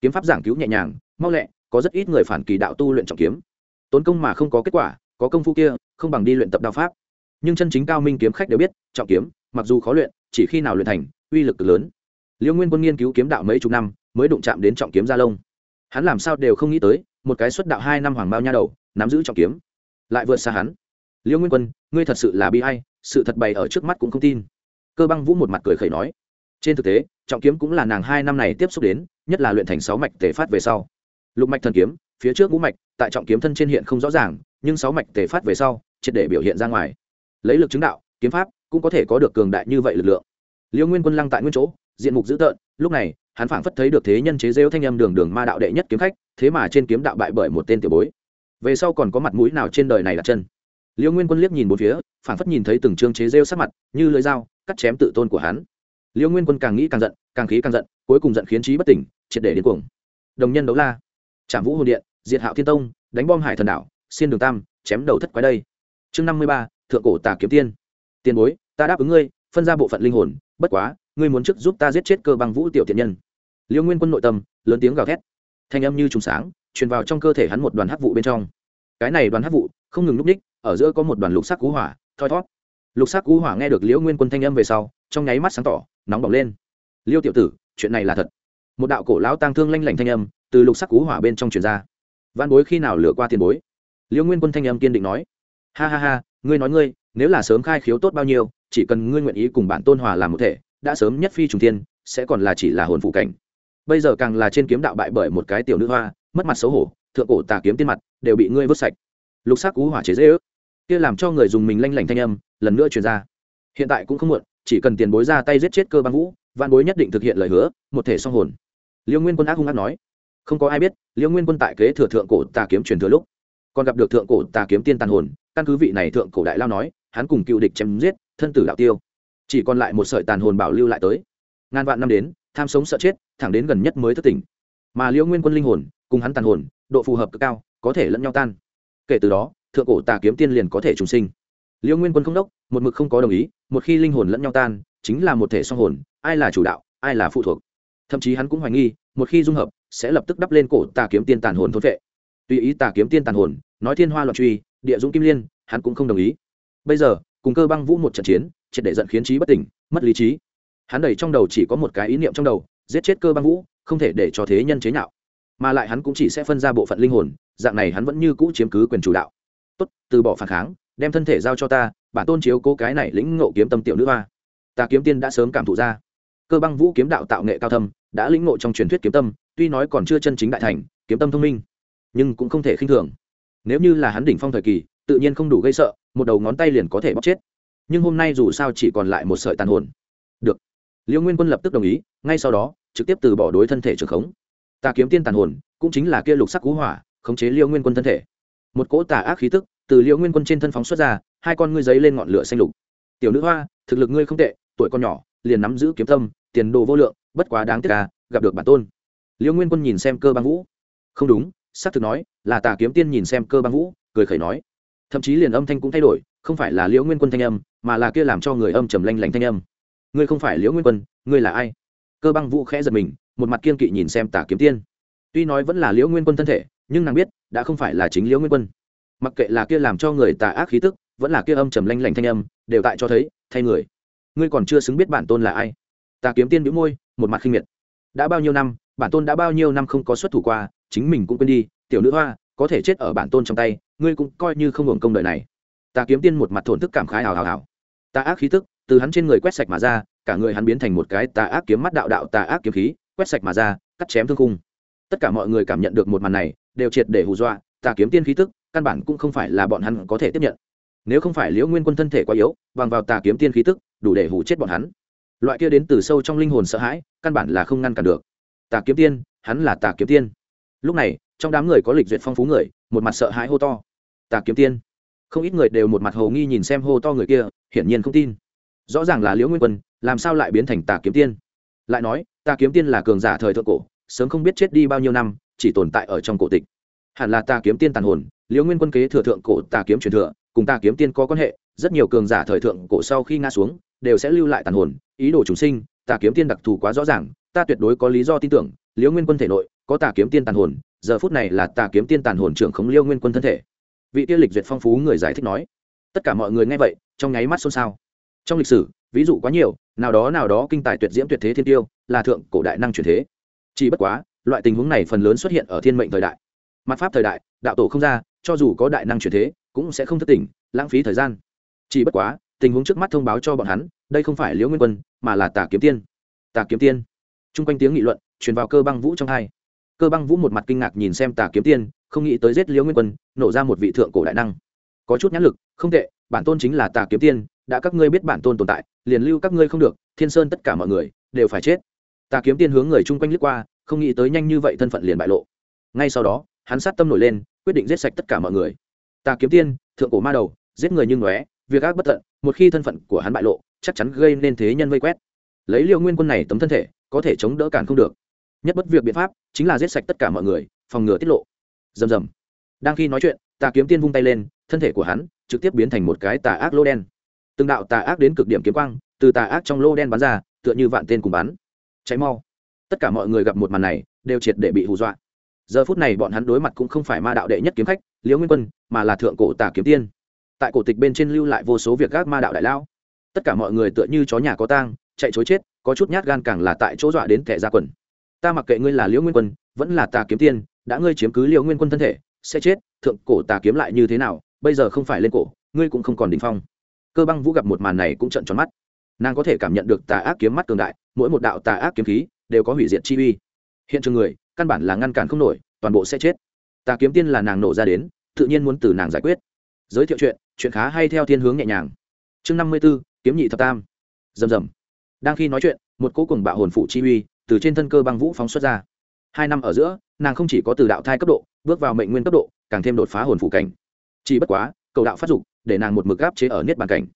Kiếm pháp giảng cứu nhẹ nhàng, mau lẹ, có rất ít người phản kỳ đạo tu luyện trọng kiếm. Tốn công mà không có kết quả, có công phu kia, không bằng đi luyện tập đao pháp. Nhưng chân chính cao minh kiếm khách đều biết, trọng kiếm, mặc dù khó luyện, chỉ khi nào luyện thành, uy lực cực lớn. Liễu nguyên quân nghiên cứu kiếm đạo mấy chục năm, mới đụng chạm đến trọng kiếm gia lông hắn làm sao đều không nghĩ tới, một cái xuất đạo hai năm hoàng bao nha đầu, nắm giữ trọng kiếm, lại vượt xa hắn. Liễu nguyên quân, ngươi thật sự là bi hay sự thật bày ở trước mắt cũng không tin. Cơ băng vũ một mặt cười khẩy nói. Trên thực tế, trọng kiếm cũng là nàng hai năm này tiếp xúc đến, nhất là luyện thành sáu mạch tề phát về sau. Lục mạch thần kiếm, phía trước ngũ mạch, tại trọng kiếm thân trên hiện không rõ ràng, nhưng sáu mạch tề phát về sau, triệt để biểu hiện ra ngoài. Lấy lực chứng đạo, kiếm pháp, cũng có thể có được cường đại như vậy lực lượng. Liêu nguyên quân lăng tại nguyên chỗ, diện mục dữ tợn, lúc này hắn phảng phất thấy được thế nhân chế rêu thanh âm đường đường ma đạo đệ nhất kiếm khách, thế mà trên kiếm đạo bại bởi một tên tiểu bối. Về sau còn có mặt mũi nào trên đời này đặt chân? Liêu nguyên quân liếc nhìn bốn phía, phảng phất nhìn thấy từng chương chế rêu sát mặt, như lưỡi dao, cắt chém tự tôn của hắn. Liêu nguyên quân càng nghĩ càng giận, càng khí càng giận, cuối cùng giận khiến trí bất tỉnh, triệt để đến cuồng. Đồng nhân đấu la. Trảm vũ hồn điện, diệt hạo thiên tông, đánh bom hải thần đảo, xiên đường tam, chém đầu thất quái đây. Chương năm mươi ba, thượng cổ tà kiếm tiên. Tiền bối, ta đáp ứng ngươi, phân ra bộ phận linh hồn, bất quá, ngươi muốn trước giúp ta giết chết cơ băng vũ tiểu thiện nhân liêu nguyên quân nội tâm, lớn tiếng gào thét. Thanh âm như trùng sáng, truyền vào trong cơ thể hắn một đoàn hắc vụ bên trong. Cái này đoàn hắc vụ, không ngừng lúc ních, ở giữa có một đoàn lục sắc cú hỏa, thoi thót lục sắc cú hỏa nghe được liễu nguyên quân thanh âm về sau, trong nháy mắt sáng tỏ, nóng bỏng lên. Liêu tiểu tử, chuyện này là thật. Một đạo cổ lão tang thương lanh lảnh thanh âm, từ lục sắc cú hỏa bên trong truyền ra. Văn bối khi nào lừa qua tiền bối? Liễu nguyên quân thanh âm kiên định nói. Ha ha ha, ngươi nói ngươi, nếu là sớm khai khiếu tốt bao nhiêu, chỉ cần ngươi nguyện ý cùng bản tôn hòa làm một thể, đã sớm nhất phi trùng thiên, sẽ còn là chỉ là hồn phụ cảnh bây giờ càng là trên kiếm đạo bại bởi một cái tiểu nữ hoa, mất mặt xấu hổ, thượng cổ tà kiếm tiên mặt, đều bị ngươi vứt sạch. Lục sắc cú hỏa chế dễ ước. Kia làm cho người dùng mình lanh lảnh thanh âm, lần nữa truyền ra. Hiện tại cũng không muộn, chỉ cần tiền bối ra tay giết chết cơ băng vũ văn bối nhất định thực hiện lời hứa, một thể song hồn. Liêu nguyên quân ác hung ác nói. Không có ai biết, liêu nguyên quân tại kế thừa thượng cổ tà kiếm truyền thừa lúc, còn gặp được thượng cổ tà kiếm tiên tàn hồn, căn cứ vị này thượng cổ đại lao nói, hắn cùng cựu địch chém giết, thân tử đạo tiêu. Chỉ còn lại một sợi tàn hồn bảo lưu lại tới. Ngàn vạn năm đến tham sống sợ chết, thẳng đến gần nhất mới thất tỉnh. Mà liễu nguyên quân linh hồn, cùng hắn tàn hồn, độ phù hợp cực cao, có thể lẫn nhau tan. Kể từ đó, thượng cổ tà kiếm tiên liền có thể trùng sinh. Liễu nguyên quân không đốc, một mực không có đồng ý, một khi linh hồn lẫn nhau tan, chính là một thể song hồn, ai là chủ đạo, ai là phụ thuộc. Thậm chí hắn cũng hoài nghi, một khi dung hợp, sẽ lập tức đắp lên cổ tà kiếm tiên tàn hồn thôn vệ. Tùy ý tà kiếm tiên tàn hồn, nói thiên hoa loạn truy, địa dũng kim liên, hắn cũng không đồng ý. Bây giờ, cùng cơ băng vũ một trận chiến, triệt để giận khiến trí bất tỉnh, mất lý trí hắn đầy trong đầu chỉ có một cái ý niệm trong đầu, giết chết cơ băng vũ, không thể để cho thế nhân chế nhạo. Mà lại hắn cũng chỉ sẽ phân ra bộ phận linh hồn, dạng này hắn vẫn như cũ chiếm cứ quyền chủ đạo. Tốt, từ bỏ phản kháng, đem thân thể giao cho ta, bản tôn chiếu cố cái này lĩnh ngộ kiếm tâm tiểu nữ hoa. Ta kiếm tiên đã sớm cảm thụ ra. Cơ băng vũ kiếm đạo tạo nghệ cao thâm, đã lĩnh ngộ trong truyền thuyết kiếm tâm, tuy nói còn chưa chân chính đại thành, kiếm tâm thông minh, nhưng cũng không thể khinh thường. Nếu như là hắn đỉnh phong thời kỳ, tự nhiên không đủ gây sợ, một đầu ngón tay liền có thể bóc chết. Nhưng hôm nay dù sao chỉ còn lại một sợi tàn hồn. Được. Liêu nguyên quân lập tức đồng ý, ngay sau đó, trực tiếp từ bỏ đối thân thể trường khống. Tà kiếm tiên tàn hồn, cũng chính là kia lục sắc cú hỏa, khống chế Liêu nguyên quân thân thể. Một cỗ tà ác khí tức từ Liêu nguyên quân trên thân phóng xuất ra, hai con ngươi giấy lên ngọn lửa xanh lục. Tiểu nữ hoa, thực lực ngươi không tệ, tuổi con nhỏ, liền nắm giữ kiếm tâm, tiền đồ vô lượng, bất quá đáng tiếc à gặp được bản tôn. Liêu nguyên quân nhìn xem cơ băng vũ. Không đúng, xác thực nói, là tà kiếm tiên nhìn xem cơ băng vũ, cười khẩy nói. Thậm chí liền âm thanh cũng thay đổi, không phải là liễu nguyên quân thanh âm, mà là kia làm cho người âm trầm lanh lảnh thanh âm ngươi không phải liễu nguyên quân, ngươi là ai? Cơ băng vũ khẽ giật mình, một mặt kiên kỵ nhìn xem Tả kiếm tiên. Tuy nói vẫn là liễu nguyên quân thân thể, nhưng nàng biết, đã không phải là chính liễu nguyên quân. Mặc kệ là kia làm cho người tà ác khí tức, vẫn là kia âm trầm lanh lảnh thanh âm, đều tại cho thấy, thay người. Ngươi còn chưa xứng biết bản tôn là ai. Tà kiếm tiên bĩu môi, một mặt khinh miệt. Đã bao nhiêu năm, bản tôn đã bao nhiêu năm không có xuất thủ qua, chính mình cũng quên đi, tiểu nữ hoa, có thể chết ở bản tôn trong tay, ngươi cũng coi như không hưởng công đời này. Tà kiếm tiên một mặt thổn thức cảm khái hào hào hào. Tà ác khí tức từ hắn trên người quét sạch mà ra, cả người hắn biến thành một cái tà ác kiếm mắt đạo đạo tà ác kiếm khí, quét sạch mà ra, cắt chém thương khung. Tất cả mọi người cảm nhận được một màn này, đều triệt để hù dọa, tà kiếm tiên khí tức, căn bản cũng không phải là bọn hắn có thể tiếp nhận. Nếu không phải liễu nguyên quân thân thể quá yếu, bằng vào tà kiếm tiên khí tức, đủ để hù chết bọn hắn. Loại kia đến từ sâu trong linh hồn sợ hãi, căn bản là không ngăn cản được. Tà kiếm tiên, hắn là tà kiếm tiên. Lúc này, trong đám người có lịch duyệt phong phú người, một mặt sợ hãi hô to. Tà kiếm tiên. Không ít người đều một mặt hồ nghi nhìn xem hô to người kia, hiển nhiên không tin rõ ràng là liễu nguyên quân, làm sao lại biến thành tà kiếm tiên? Lại nói, tà kiếm tiên là cường giả thời thượng cổ, sớm không biết chết đi bao nhiêu năm, chỉ tồn tại ở trong cổ tịch. Hẳn là tà kiếm tiên tàn hồn, liễu nguyên quân kế thừa thượng cổ tà kiếm truyền thừa, cùng tà kiếm tiên có quan hệ, rất nhiều cường giả thời thượng cổ sau khi ngã xuống, đều sẽ lưu lại tàn hồn, ý đồ chúng sinh, tà kiếm tiên đặc thù quá rõ ràng, ta tuyệt đối có lý do tin tưởng, liễu nguyên quân thể nội, có tà kiếm tiên tàn hồn, giờ phút này là tà kiếm tiên tàn hồn trưởng khống liêu nguyên quân thân thể. Vị tiêu lịch duyệt phong phú người giải thích nói. Tất cả mọi người nghe vậy, trong nháy mắt xôn xao trong lịch sử, ví dụ quá nhiều, nào đó nào đó kinh tài tuyệt diễm tuyệt thế thiên tiêu, là thượng cổ đại năng truyền thế. Chỉ bất quá, loại tình huống này phần lớn xuất hiện ở thiên mệnh thời đại. Mặt pháp thời đại, đạo tổ không ra, cho dù có đại năng truyền thế, cũng sẽ không thất tỉnh, lãng phí thời gian. Chỉ bất quá, tình huống trước mắt thông báo cho bọn hắn, đây không phải liễu nguyên quân, mà là tà kiếm tiên. Tà kiếm tiên. T r u n g quanh tiếng nghị luận, truyền vào cơ băng vũ trong hai. Cơ băng vũ một mặt kinh ngạc nhìn xem tà kiếm tiên, không nghĩ tới giết liễu nguyên quân, nổ ra một vị thượng cổ đại năng. Có chút nhãn lực, không tệ, bản tôn chính là tà kiếm tiên đã các ngươi biết bản tôn tồn tại, liền lưu các ngươi không được, thiên sơn tất cả mọi người đều phải chết. Ta kiếm tiên hướng người chung quanh lướt qua, không nghĩ tới nhanh như vậy thân phận liền bại lộ. Ngay sau đó, hắn sát tâm nổi lên, quyết định giết sạch tất cả mọi người. Ta kiếm tiên, thượng cổ ma đầu, giết người như ngóe, việc ác bất tận, một khi thân phận của hắn bại lộ, chắc chắn gây nên thế nhân vây quét. Lấy liệu nguyên quân này tấm thân thể, có thể chống đỡ cản không được. Nhất bất việc biện pháp, chính là giết sạch tất cả mọi người, phòng ngừa tiết lộ. Rầm rầm. Đang khi nói chuyện, Ta kiếm tiên vung tay lên, thân thể của hắn trực tiếp biến thành một cái tà ác lô đen từng đạo tà ác đến cực điểm kiếm quang, từ tà ác trong lô đen bắn ra, tựa như vạn tên cùng bắn. Cháy mau. Tất cả mọi người gặp một màn này, đều triệt để bị hù dọa. Giờ phút này bọn hắn đối mặt cũng không phải ma đạo đệ nhất kiếm khách, liễu nguyên quân, mà là thượng cổ tà kiếm tiên. Tại cổ tịch bên trên lưu lại vô số việc gác ma đạo đại lao tất cả mọi người tựa như chó nhà có tang, chạy chối chết, có chút nhát gan càng là tại chỗ dọa đến kẻ ra quần. Ta mặc kệ ngươi là liễu nguyên quân, vẫn là tà kiếm tiên, đã ngươi chiếm cứ liễu nguyên quân thân thể, sẽ chết, thượng cổ tà kiếm lại như thế nào, bây giờ không phải lên cổ, ngươi cũng không còn đình phong cơ băng vũ gặp một màn này cũng trận tròn mắt. Nàng có thể cảm nhận được tà ác kiếm mắt cường đại, mỗi một đạo tà ác kiếm khí đều có hủy diệt chi uy. Hiện trường người, căn bản là ngăn cản không nổi, toàn bộ sẽ chết. Tà kiếm tiên là nàng nổ ra đến, tự nhiên muốn từ nàng giải quyết. Giới thiệu chuyện chuyện khá hay theo thiên hướng nhẹ nhàng. Chương năm mươi b ố kiếm nhị thập tam. Rầm rầm. Đang khi nói chuyện, một cố cùng bạo hồn phụ chi uy từ trên thân cơ băng vũ phóng xuất ra. Hai năm ở giữa, nàng không chỉ có từ đạo thai cấp độ, bước vào mệnh nguyên cấp độ, càng thêm đột phá hồn phụ cảnh. Chỉ bất quá, cầu đạo phát dục để nàng một mực gáp chế ở niết bàn cảnh.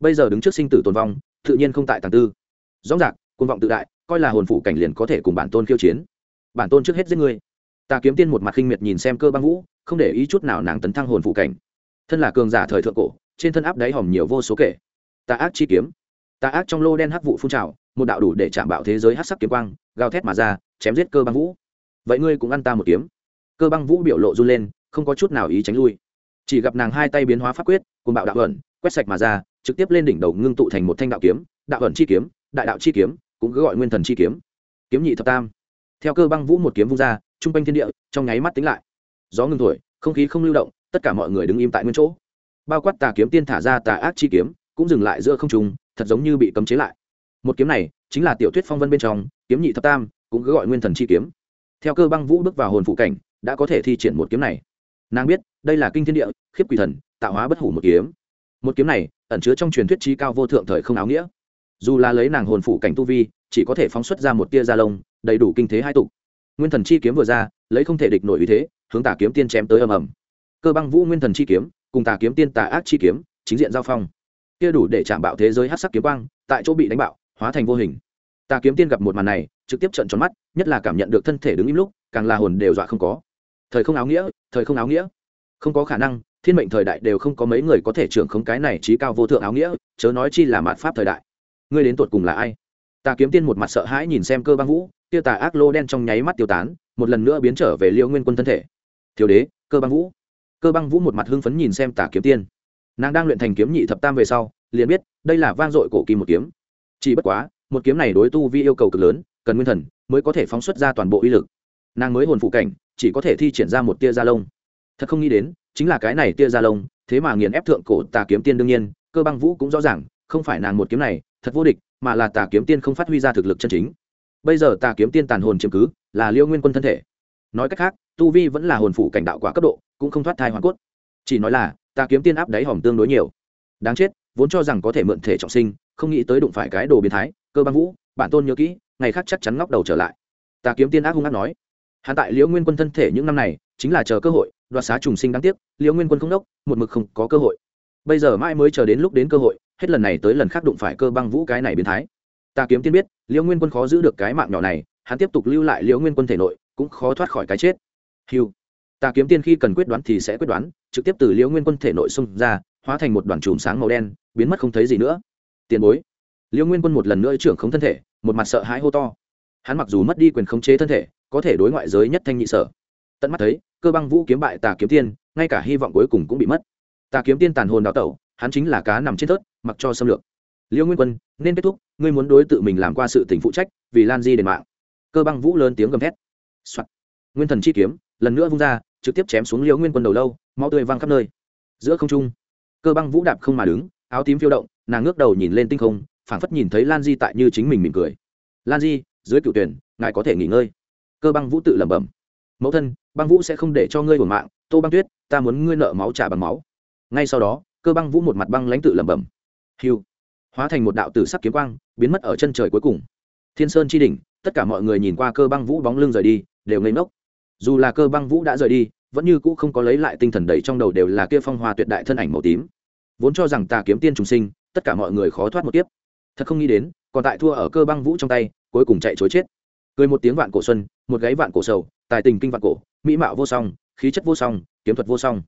Bây giờ đứng trước sinh tử tồn vong, tự nhiên không tại tàng tư. Rõ ràng côn vọng tự đại, coi là hồn phụ cảnh liền có thể cùng bản tôn khiêu chiến. Bản tôn trước hết giết ngươi. Ta kiếm tiên một mặt khinh miệt nhìn xem cơ băng vũ, không để ý chút nào nàng tấn thăng hồn phụ cảnh. Thân là cường giả thời thượng cổ, trên thân áp đáy hòm nhiều vô số kể. Ta ác chi kiếm. Ta ác trong lô đen hắc vụ phun trào, một đạo đủ để chạm bạo thế giới hắc sắc kiếm quang, gào thét mà ra, chém giết cơ băng vũ. Vậy ngươi cũng ăn ta một kiếm. Cơ băng vũ biểu lộ run lên, không có chút nào ý tránh lui chỉ gặp nàng hai tay biến hóa pháp quyết cùng bạo đạo ẩn, quét sạch mà ra, trực tiếp lên đỉnh đầu ngưng tụ thành một thanh đạo kiếm, đạo ẩn chi kiếm, đại đạo chi kiếm, cũng cứ gọi nguyên thần chi kiếm. Kiếm nhị thập tam. Theo cơ băng vũ một kiếm vung ra, trung quanh thiên địa, trong nháy mắt tính lại. Gió ngưng thổi, không khí không lưu động, tất cả mọi người đứng im tại nguyên chỗ. Bao quát tà kiếm tiên thả ra tà ác chi kiếm, cũng dừng lại giữa không trung, thật giống như bị cấm chế lại. Một kiếm này, chính là tiểu thuyết phong vân bên trong, kiếm nhị thập tam, cũng cứ gọi nguyên thần chi kiếm. Theo cơ băng vũ bước vào hồn phụ cảnh, đã có thể thi triển một kiếm này nàng biết, đây là kinh thiên địa, khiếp quỷ thần, tạo hóa bất hủ một kiếm. Một kiếm này, ẩn chứa trong truyền thuyết trí cao vô thượng thời không áo nghĩa. Dù là lấy nàng hồn phủ cảnh tu vi, chỉ có thể phóng xuất ra một tia da lông, đầy đủ kinh thế hai tục. Nguyên thần chi kiếm vừa ra, lấy không thể địch nổi ý thế, hướng tà kiếm tiên chém tới ầm ầm. Cơ băng vũ nguyên thần chi kiếm, cùng tà kiếm tiên tà ác chi kiếm, chính diện giao phong. Kia đủ để chạm bạo thế giới hát sắc kiếm quang, tại chỗ bị đánh bạo, hóa thành vô hình. Tà kiếm tiên gặp một màn này, trực tiếp trận tròn mắt, nhất là cảm nhận được thân thể đứng im lúc, càng là hồn đều dọa không có thời không áo nghĩa, thời không áo nghĩa. Không có khả năng, thiên mệnh thời đại đều không có mấy người có thể trưởng không cái này trí cao vô thượng áo nghĩa, chớ nói chi là mạt pháp thời đại. Ngươi đến tột cùng là ai? Ta kiếm tiên một mặt sợ hãi nhìn xem cơ băng vũ tiêu tà ác lô đen trong nháy mắt tiêu tán, một lần nữa biến trở về liêu nguyên quân thân thể. Thiếu đế, cơ băng vũ. Cơ băng vũ một mặt hưng phấn nhìn xem tà kiếm tiên. Nàng đang luyện thành kiếm nhị thập tam về sau, liền biết, đây là vang dội cổ kim một kiếm. Chỉ bất quá, một kiếm này đối tu vi yêu cầu cực lớn, cần nguyên thần mới có thể phóng xuất ra toàn bộ uy lực. Nàng mới hồn phụ cảnh chỉ có thể thi triển ra một tia da lông. Thật không nghĩ đến, chính là cái này tia da lông, thế mà nghiền ép thượng cổ tà kiếm tiên đương nhiên, cơ băng vũ cũng rõ ràng, không phải nàng một kiếm này, thật vô địch, mà là tà kiếm tiên không phát huy ra thực lực chân chính. Bây giờ tà kiếm tiên tàn hồn chiếm cứ, là liêu nguyên quân thân thể. Nói cách khác, tu vi vẫn là hồn phụ cảnh đạo quả cấp độ, cũng không thoát thai hoàn cốt. Chỉ nói là, tà kiếm tiên áp đáy hòm tương đối nhiều. Đáng chết, vốn cho rằng có thể mượn thể trọng sinh, không nghĩ tới đụng phải cái đồ biến thái, cơ băng vũ, bản tôn nhớ kỹ, ngày khác chắc chắn ngóc đầu trở lại. Tà kiếm tiên ác hung ác nói hắn tại liễu nguyên quân thân thể những năm này, chính là chờ cơ hội, đoạt xá trùng sinh đáng tiếc, liễu nguyên quân không đốc, một mực không có cơ hội. Bây giờ mãi mới chờ đến lúc đến cơ hội, hết lần này tới lần khác đụng phải cơ băng vũ cái này biến thái. Ta kiếm tiên biết, liễu nguyên quân khó giữ được cái mạng nhỏ này, hắn tiếp tục lưu lại liễu nguyên quân thể nội, cũng khó thoát khỏi cái chết. Hiu ta kiếm tiên khi cần quyết đoán thì sẽ quyết đoán, trực tiếp từ liễu nguyên quân thể nội xông ra, hóa thành một đoàn chùm sáng màu đen, biến mất không thấy gì nữa. Tiền bối. Liễu nguyên quân một lần nữa trưởng không thân thể, một mặt sợ hãi hô to. Hắn mặc dù mất đi quyền khống chế thân thể có thể đối ngoại giới nhất thanh nhị sở. Tận mắt thấy, cơ băng vũ kiếm bại tà kiếm tiên, ngay cả hy vọng cuối cùng cũng bị mất. Tà kiếm tiên tàn hồn đào tẩu, hắn chính là cá nằm trên thớt, mặc cho xâm lược. Liêu nguyên quân, nên kết thúc, ngươi muốn đối tự mình làm qua sự tình phụ trách, vì lan di đền mạng. Cơ băng vũ lớn tiếng gầm thét、Soạn. nguyên thần chi kiếm, lần nữa vung ra, trực tiếp chém xuống liêu nguyên quân đầu lâu, máu tươi văng khắp nơi. Giữa không trung, cơ băng vũ đạp không mà đứng, áo tím phiêu động, nàng ngước đầu nhìn lên tinh không, phảng phất nhìn thấy lan di tại như chính mình mỉm cười. Lan di, dưới cựu tuyển, ngài có thể nghỉ ngơi cơ băng vũ tự lẩm bẩm. Mẫu thân, băng vũ sẽ không để cho ngươi hưởng mạng, tô băng tuyết, ta muốn ngươi nợ máu trả bằng máu. Ngay sau đó, cơ băng vũ một mặt băng lãnh tự lẩm bẩm. Hiu hóa thành một đạo tử sắc kiếm quang, biến mất ở chân trời cuối cùng. Thiên sơn chi đỉnh, tất cả mọi người nhìn qua cơ băng vũ bóng lưng rời đi, đều ngây ngốc. Dù là cơ băng vũ đã rời đi, vẫn như cũ không có lấy lại tinh thần đầy trong đầu đều là kia phong hoa tuyệt đại thân ảnh màu tím. Vốn cho rằng tà kiếm tiên trùng sinh, tất cả mọi người khó thoát một tiếp thật không nghĩ đến, còn tại thua ở cơ băng vũ trong tay, cuối cùng chạy chối chết cười một tiếng vạn cổ xuân, một gáy vạn cổ sầu, tài tình kinh vạn cổ, mỹ mạo vô song, khí chất vô song, kiếm thuật vô song.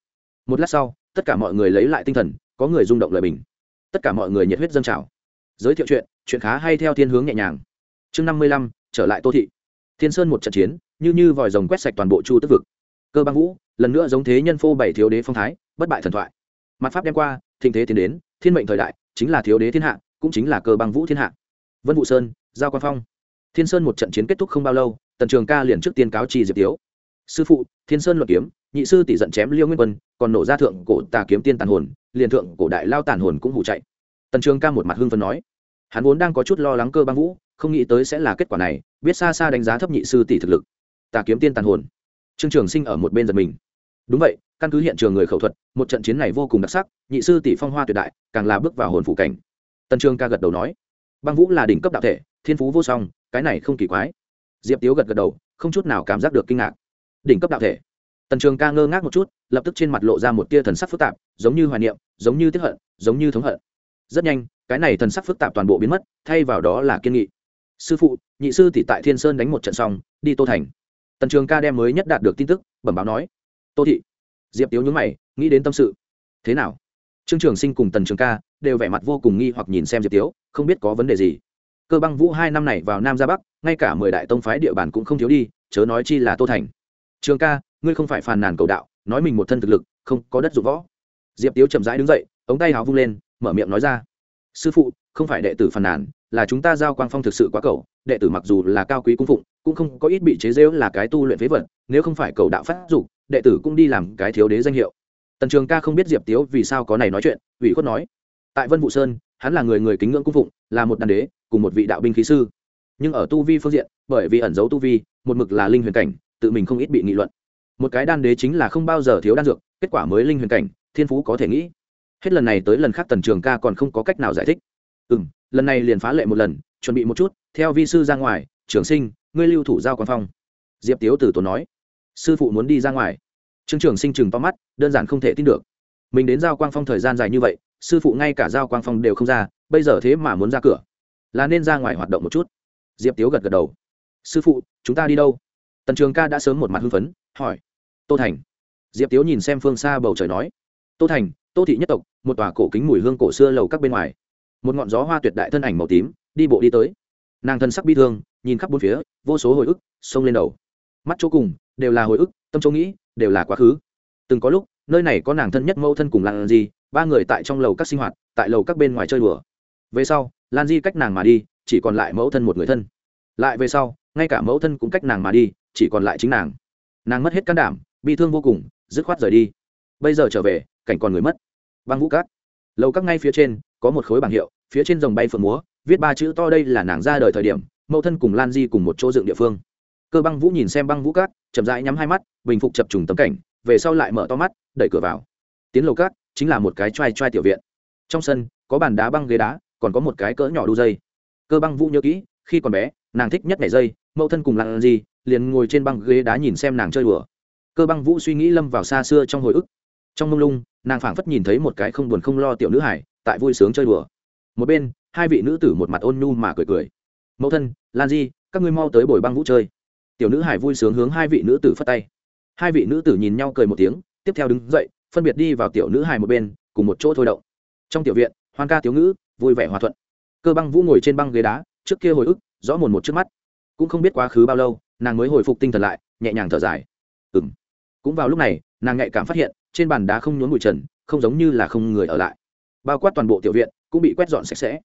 Một lát sau, tất cả mọi người lấy lại tinh thần, có người rung động lời bình. Tất cả mọi người nhiệt huyết dâng trào. Giới thiệu chuyện chuyện khá hay theo thiên hướng nhẹ nhàng. Chương năm mươi lăm, trở lại tô thị. Thiên sơn một trận chiến, như như vòi rồng quét sạch toàn bộ chu tức vực. Cơ băng vũ, lần nữa giống thế nhân phô bảy thiếu đế phong thái, bất bại thần thoại. Mặt pháp đem qua, thịnh thế tiến đến, thiên mệnh thời đại, chính là thiếu đế thiên hạ, cũng chính là cơ băng vũ thiên hạ. Vân vũ sơn, giao quan phong thiên sơn một trận chiến kết thúc không bao lâu, tần trường ca liền trước tiên cáo trì diệp tiếu. Sư phụ, thiên sơn luận kiếm, nhị sư tỷ giận chém liêu nguyên quân, còn nổ ra thượng cổ tà kiếm tiên tàn hồn, liền thượng cổ đại lao tàn hồn cũng hủ chạy. Tần trường ca một mặt hưng phấn nói. Hắn vốn đang có chút lo lắng cơ băng vũ, không nghĩ tới sẽ là kết quả này, biết xa xa đánh giá thấp nhị sư tỷ thực lực. Tà kiếm tiên tàn hồn. Trương trường sinh ở một bên giật mình. Đúng vậy, căn cứ hiện trường người khẩu thuật, một trận chiến này vô cùng đặc sắc, nhị sư tỷ phong hoa tuyệt đại, càng là bước vào hồn phủ cảnh. Tần trường ca gật đầu nói. Băng vũ là đỉnh cấp đạo thể thiên phú vô song, cái này không kỳ quái. Diệp tiếu gật gật đầu, không chút nào cảm giác được kinh ngạc. Đỉnh cấp đạo thể. Tần trường ca ngơ ngác một chút, lập tức trên mặt lộ ra một tia thần sắc phức tạp, giống như hoài niệm, giống như tiếp hận, giống như thống hận. Rất nhanh, cái này thần sắc phức tạp toàn bộ biến mất, thay vào đó là kiên nghị. Sư phụ, nhị sư thì tại thiên sơn đánh một trận xong, đi tô thành. Tần trường ca đem mới nhất đạt được tin tức, bẩm báo nói. Tô thị. Diệp tiếu nhúng mày, nghĩ đến tâm sự. Thế nào? Trương trường sinh cùng tần trường ca đều vẻ mặt vô cùng nghi hoặc nhìn xem diệp tiếu, không biết có vấn đề gì cơ băng vũ hai năm này vào nam ra bắc, ngay cả mười đại tông phái địa bàn cũng không thiếu đi, chớ nói chi là tô thành. Trường ca, ngươi không phải phàn nàn cầu đạo, nói mình một thân thực lực, không có đất dụng võ. Diệp tiếu chậm rãi đứng dậy, ống tay hào vung lên, mở miệng nói ra. Sư phụ, không phải đệ tử phàn nàn, là chúng ta giao quang phong thực sự quá cầu, đệ tử mặc dù là cao quý cung phụng, cũng không có ít bị chế rêu là cái tu luyện phế vật, nếu không phải cầu đạo phát dục, đệ tử cũng đi làm cái thiếu đế danh hiệu. Tần trường ca không biết diệp tiếu vì sao có này nói chuyện, ủy khuất nói. Tại vân vũ sơn, hắn là người người kính ngưỡng cung phụng, là một đàn đế cùng một vị đạo binh khí sư. Nhưng ở tu vi phương diện, bởi vì ẩn giấu tu vi, một mực là linh huyền cảnh, tự mình không ít bị nghị luận. Một cái đan đế chính là không bao giờ thiếu đan dược, kết quả mới linh huyền cảnh, thiên phú có thể nghĩ. Hết lần này tới lần khác tần trường ca còn không có cách nào giải thích. Ừ m lần này liền phá lệ một lần, chuẩn bị một chút, theo vi sư ra ngoài, trường sinh, ngươi lưu thủ giao quan phong. Diệp tiếu tử tốn nói. Sư phụ muốn đi ra ngoài. Trương trường sinh chừng to mắt, đơn giản không thể tin được. Mình đến giao quang phong thời gian dài như vậy, sư phụ ngay cả giao quang phong đều không ra, bây giờ thế mà muốn ra cửa là nên ra ngoài hoạt động một chút. Diệp tiếu gật gật đầu. Sư phụ, chúng ta đi đâu? Tần trường ca đã sớm một mặt hưng phấn, hỏi. Tô thành. Diệp tiếu nhìn xem phương xa bầu trời nói. Tô thành, tô thị nhất tộc, một tòa cổ kính mùi hương cổ xưa lầu các bên ngoài. Một ngọn gió hoa tuyệt đại thân ảnh màu tím, đi bộ đi tới. Nàng thân sắc bi thương, nhìn khắp bốn phía, vô số hồi ức, xông lên đầu. Mắt chỗ cùng, đều là hồi ức, tâm chỗ nghĩ, đều là quá khứ. Từng có lúc, nơi này có nàng thân nhất mẫu thân cùng làng gì, ba người tại trong lầu các sinh hoạt, tại lầu các bên ngoài chơi đùa về sau, lan di cách nàng mà đi, chỉ còn lại mẫu thân một người thân. Lại về sau, ngay cả mẫu thân cũng cách nàng mà đi, chỉ còn lại chính nàng. Nàng mất hết can đảm, bi thương vô cùng, dứt khoát rời đi. Bây giờ trở về, cảnh còn người mất. Băng vũ cát. Lầu các ngay phía trên, có một khối bảng hiệu, phía trên dòng bay phượng múa, viết ba chữ to đây là nàng ra đời thời điểm, mẫu thân cùng lan di cùng một chỗ dựng địa phương. Cơ băng vũ nhìn xem băng vũ cát, chậm rãi nhắm hai mắt, bình phục chập trùng tấm cảnh, về sau lại mở to mắt, đẩy cửa vào. Tiến lầu cát chính là một cái t r a i t r a i tiểu viện. Trong sân, có bàn đá băng ghế đá còn có một cái cỡ nhỏ đu dây. Cơ băng vũ nhớ kỹ, khi còn bé, nàng thích nhất nhảy dây, mẫu thân cùng lan gì, liền ngồi trên băng ghế đá nhìn xem nàng chơi đùa. Cơ băng vũ suy nghĩ lâm vào xa xưa trong hồi ức. Trong mông lung, nàng phảng phất nhìn thấy một cái không buồn không lo tiểu nữ hải, tại vui sướng chơi đùa. Một bên, hai vị nữ tử một mặt ôn nhu mà cười cười. Mẫu thân, lan di, các ngươi mau tới bồi băng vũ chơi. Tiểu nữ hải vui sướng hướng hai vị nữ tử phất tay. Hai vị nữ tử nhìn nhau cười một tiếng, tiếp theo đứng dậy, phân biệt đi vào tiểu nữ hải một bên, cùng một chỗ thôi động. Trong tiểu viện, hoan ca tiểu ngữ vui vẻ hòa thuận. Cơ băng vũ ngồi trên băng ghế đá, trước kia hồi ức, rõ mồn một trước mắt. Cũng không biết quá khứ bao lâu, nàng mới hồi phục tinh thần lại, nhẹ nhàng thở dài. Ừ m cũng vào lúc này, nàng nhạy cảm phát hiện, trên bàn đá không nhốn bụi trần, không giống như là không người ở lại. Bao quát toàn bộ tiểu viện, cũng bị quét dọn sạch sẽ.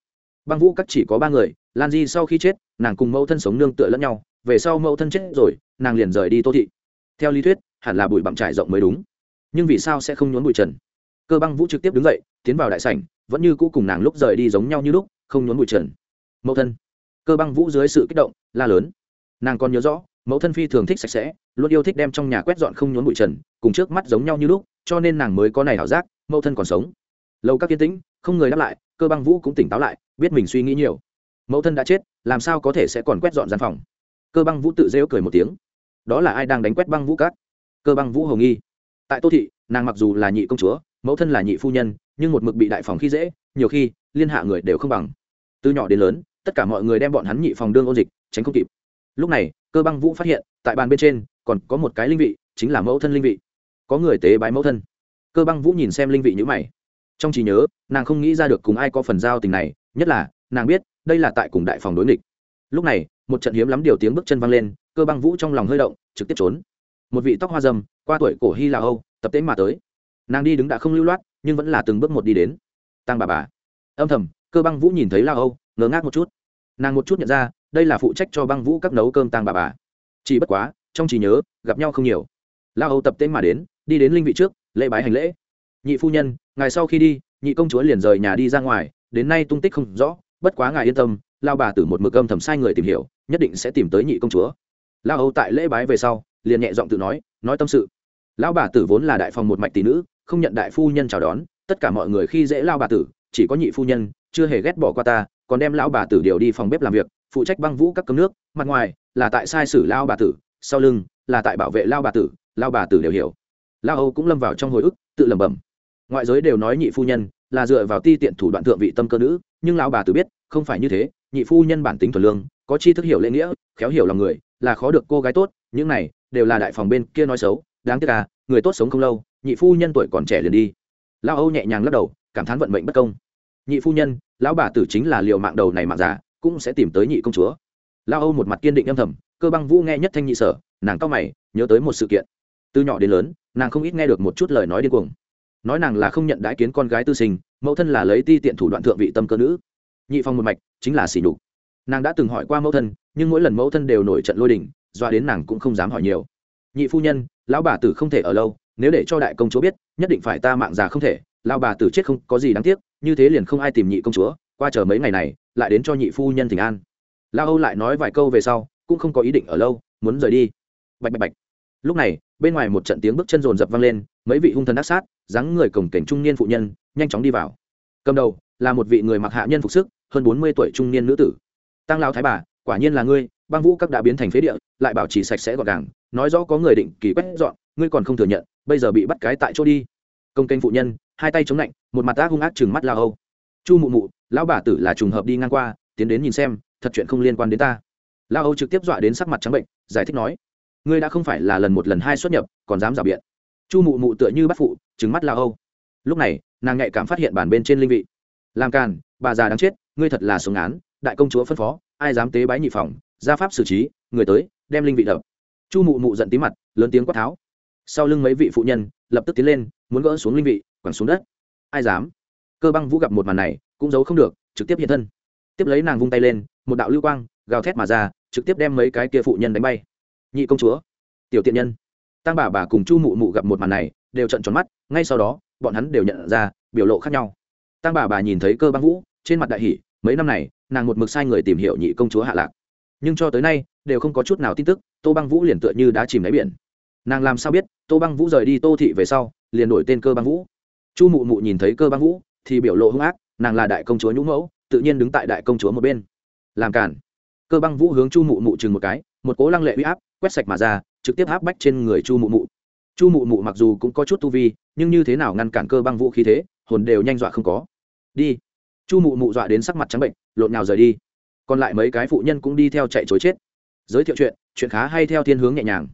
Băng vũ cắt chỉ có ba người, lan di sau khi chết, nàng cùng mẫu thân sống nương tựa lẫn nhau, về sau mẫu thân chết rồi, nàng liền rời đi tô thị. Theo lý thuyết, hẳn là bụi bặm trải rộng mới đúng. Nhưng vì sao sẽ không nhốn bụi trần? Cơ băng vũ trực tiếp đứng dậy, tiến vào đại sảnh, vẫn như cũ cùng nàng lúc rời đi giống nhau như lúc, không nhốn bụi trần. Mẫu thân. Cơ băng vũ dưới sự kích động, la lớn. Nàng còn nhớ rõ, mẫu thân phi thường thích sạch sẽ, luôn yêu thích đem trong nhà quét dọn không nhốn bụi trần, cùng trước mắt giống nhau như lúc, cho nên nàng mới có này ảo giác, mẫu thân còn sống. Lâu các kiên tĩnh, không người đáp lại, cơ băng vũ cũng tỉnh táo lại, biết mình suy nghĩ nhiều. Mẫu thân đã chết, làm sao có thể sẽ còn quét dọn gian phòng? Cơ băng vũ tự rêu cười một tiếng. Đó là ai đang đánh quét băng vũ cát cơ băng vũ hồng nghi. Tại tô thị, nàng mặc dù là nhị công chúa mẫu thân là nhị phu nhân, nhưng một mực bị đại phòng khi dễ, nhiều khi, liên hạ người đều không bằng. Từ nhỏ đến lớn, tất cả mọi người đem bọn hắn nhị phòng đương ôn dịch, tránh không kịp. Lúc này, cơ băng vũ phát hiện, tại bàn bên trên, còn có một cái linh vị, chính là mẫu thân linh vị. Có người tế bái mẫu thân. Cơ băng vũ nhìn xem linh vị nhữ mày. Trong trí nhớ, nàng không nghĩ ra được cùng ai có phần giao tình này, nhất là, nàng biết, đây là tại cùng đại phòng đối nghịch. Lúc này, một trận hiếm lắm điều tiếng bước chân văng lên, cơ băng vũ trong lòng hơi động, trực tiếp trốn. Một vị tóc hoa dâm, qua tuổi cổ hy lạ âu, tập tễnh mà tới nàng đi đứng đã không lưu loát, nhưng vẫn là từng bước một đi đến. Tăng bà bà. Âm thầm, cơ băng vũ nhìn thấy lao âu, ngớ ngác một chút. Nàng một chút nhận ra, đây là phụ trách cho băng vũ các nấu cơm tăng bà bà. Chỉ bất quá, trong trí nhớ, gặp nhau không nhiều. Lao âu tập tên mà đến, đi đến linh vị trước, lễ bái hành lễ. Nhị phu nhân, ngài sau khi đi, nhị công chúa liền rời nhà đi ra ngoài, đến nay tung tích không rõ, bất quá ngài yên tâm, lao bà tử một mực âm thầm sai người tìm hiểu, nhất định sẽ tìm tới nhị công chúa. Lao âu tại lễ bái về sau, liền nhẹ giọng tự nói nói tâm sự. Lao bà tử vốn là đại phòng một mạch tỷ nữ không nhận đại phu nhân chào đón, tất cả mọi người khi dễ lao bà tử, chỉ có nhị phu nhân, chưa hề ghét bỏ qua ta, còn đem lão bà tử điều đi phòng bếp làm việc, phụ trách băng vũ các cấm nước, mặt ngoài là tại sai sử lao bà tử, sau lưng là tại bảo vệ lao bà tử, lao bà tử đều hiểu. Lao âu cũng lâm vào trong hồi ức, tự lẩm bẩm. Ngoại giới đều nói nhị phu nhân là dựa vào ti tiện thủ đoạn thượng vị tâm cơ nữ, nhưng lão bà tử biết, không phải như thế, nhị phu nhân bản tính thuần lương, có chi thức hiểu lễ nghĩa, khéo hiểu lòng người, là khó được cô gái tốt, những này đều là đại phòng bên kia nói xấu, đáng tiếc à người tốt sống không lâu nhị phu nhân tuổi còn trẻ liền đi. Lão âu nhẹ nhàng lắc đầu, cảm thán vận mệnh bất công. Nhị phu nhân, lão bà tử chính là liều mạng đầu này mạng giả cũng sẽ tìm tới nhị công chúa. Lão âu một mặt kiên định âm thầm, cơ băng vũ nghe nhất thanh nhị sở, nàng cao mày, nhớ tới một sự kiện. Từ nhỏ đến lớn, nàng không ít nghe được một chút lời nói điên cuồng. Nói nàng là không nhận đãi kiến con gái tư sinh, mẫu thân là lấy ti tiện thủ đoạn thượng vị tâm cơ nữ. Nhị phong một mạch, chính là xỉ nhục. Nàng đã từng hỏi qua mẫu thân, nhưng mỗi lần mẫu thân đều nổi trận lôi đình, doa đến nàng cũng không dám hỏi nhiều. Nhị phu nhân, lão bà tử không thể ở lâu nếu để cho đại công chúa biết, nhất định phải ta mạng già không thể, lao bà tử chết không có gì đáng tiếc, như thế liền không ai tìm nhị công chúa, qua chờ mấy ngày này, lại đến cho nhị phu nhân thỉnh an. Lao âu lại nói vài câu về sau, cũng không có ý định ở lâu, muốn rời đi. Bạch bạch bạch. Lúc này, bên ngoài một trận tiếng bước chân rồn rập vang lên, mấy vị hung thần ác sát, dáng người cổng cảnh trung niên phụ nhân, nhanh chóng đi vào. Cầm đầu, là một vị người mặc hạ nhân phục sức, hơn bốn mươi tuổi trung niên nữ tử. Tăng lao thái bà, quả nhiên là ngươi, băng vũ các đã biến thành phế địa, lại bảo trì sạch sẽ gọn gàng, nói rõ có người định kỳ quét dọn, ngươi còn không thừa nhận bây giờ bị bắt cái tại chỗ đi. Công kênh phụ nhân, hai tay chống lạnh, một mặt ác hung ác chừng mắt la âu. Chu mụ mụ, lão bà tử là trùng hợp đi ngang qua, tiến đến nhìn xem, thật chuyện không liên quan đến ta. La âu trực tiếp dọa đến sắc mặt trắng bệnh, giải thích nói, ngươi đã không phải là lần một lần hai xuất nhập, còn dám rào biện. Chu mụ mụ tựa như bắt phụ trứng mắt la âu. Lúc này, nàng nhạy cảm phát hiện bản bên trên linh vị. Làm càn, bà già đáng chết, ngươi thật là sống án, đại công chúa phân phó, ai dám tế bái nhị phòng, gia pháp xử trí, người tới, đem linh vị đập. Chu mụ mụ giận tí mặt, lớn tiếng quát tháo sau lưng mấy vị phụ nhân lập tức tiến lên, muốn gỡ xuống linh vị, quẳng xuống đất. Ai dám? Cơ băng vũ gặp một màn này, cũng giấu không được, trực tiếp hiện thân. Tiếp lấy nàng vung tay lên, một đạo lưu quang, gào thét mà ra, trực tiếp đem mấy cái kia phụ nhân đánh bay. Nhị công chúa, tiểu tiện nhân. Tăng bà bà cùng chu mụ mụ gặp một màn này, đều trận tròn mắt, ngay sau đó, bọn hắn đều nhận ra, biểu lộ khác nhau. Tăng bà bà nhìn thấy cơ băng vũ, trên mặt đại hỷ mấy năm này, nàng một mực sai người tìm hiểu nhị công chúa hạ lạc. Nhưng cho tới nay, đều không có chút nào tin tức, tô băng vũ liền tựa như đã chìm đáy biển nàng làm sao biết, tô băng vũ rời đi tô thị về sau, liền đổi tên cơ băng vũ. Chu mụ mụ nhìn thấy cơ băng vũ, thì biểu lộ hung ác, nàng là đại công chúa nhũ mẫu, tự nhiên đứng tại đại công chúa một bên. Làm cản. Cơ băng vũ hướng chu mụ mụ chừng một cái, một cố lăng lệ uy áp quét sạch mà ra, trực tiếp áp bách trên người chu mụ mụ. Chu mụ mụ mặc dù cũng có chút tu vi, nhưng như thế nào ngăn cản cơ băng vũ khí thế, hồn đều nhanh dọa không có. Đi. Chu mụ mụ dọa đến sắc mặt trắng bệnh, lộn nào rời đi. Còn lại mấy cái phụ nhân cũng đi theo chạy chối chết. Giới thiệu chuyện chuyện khá hay theo thiên hướng nhẹ nhàng.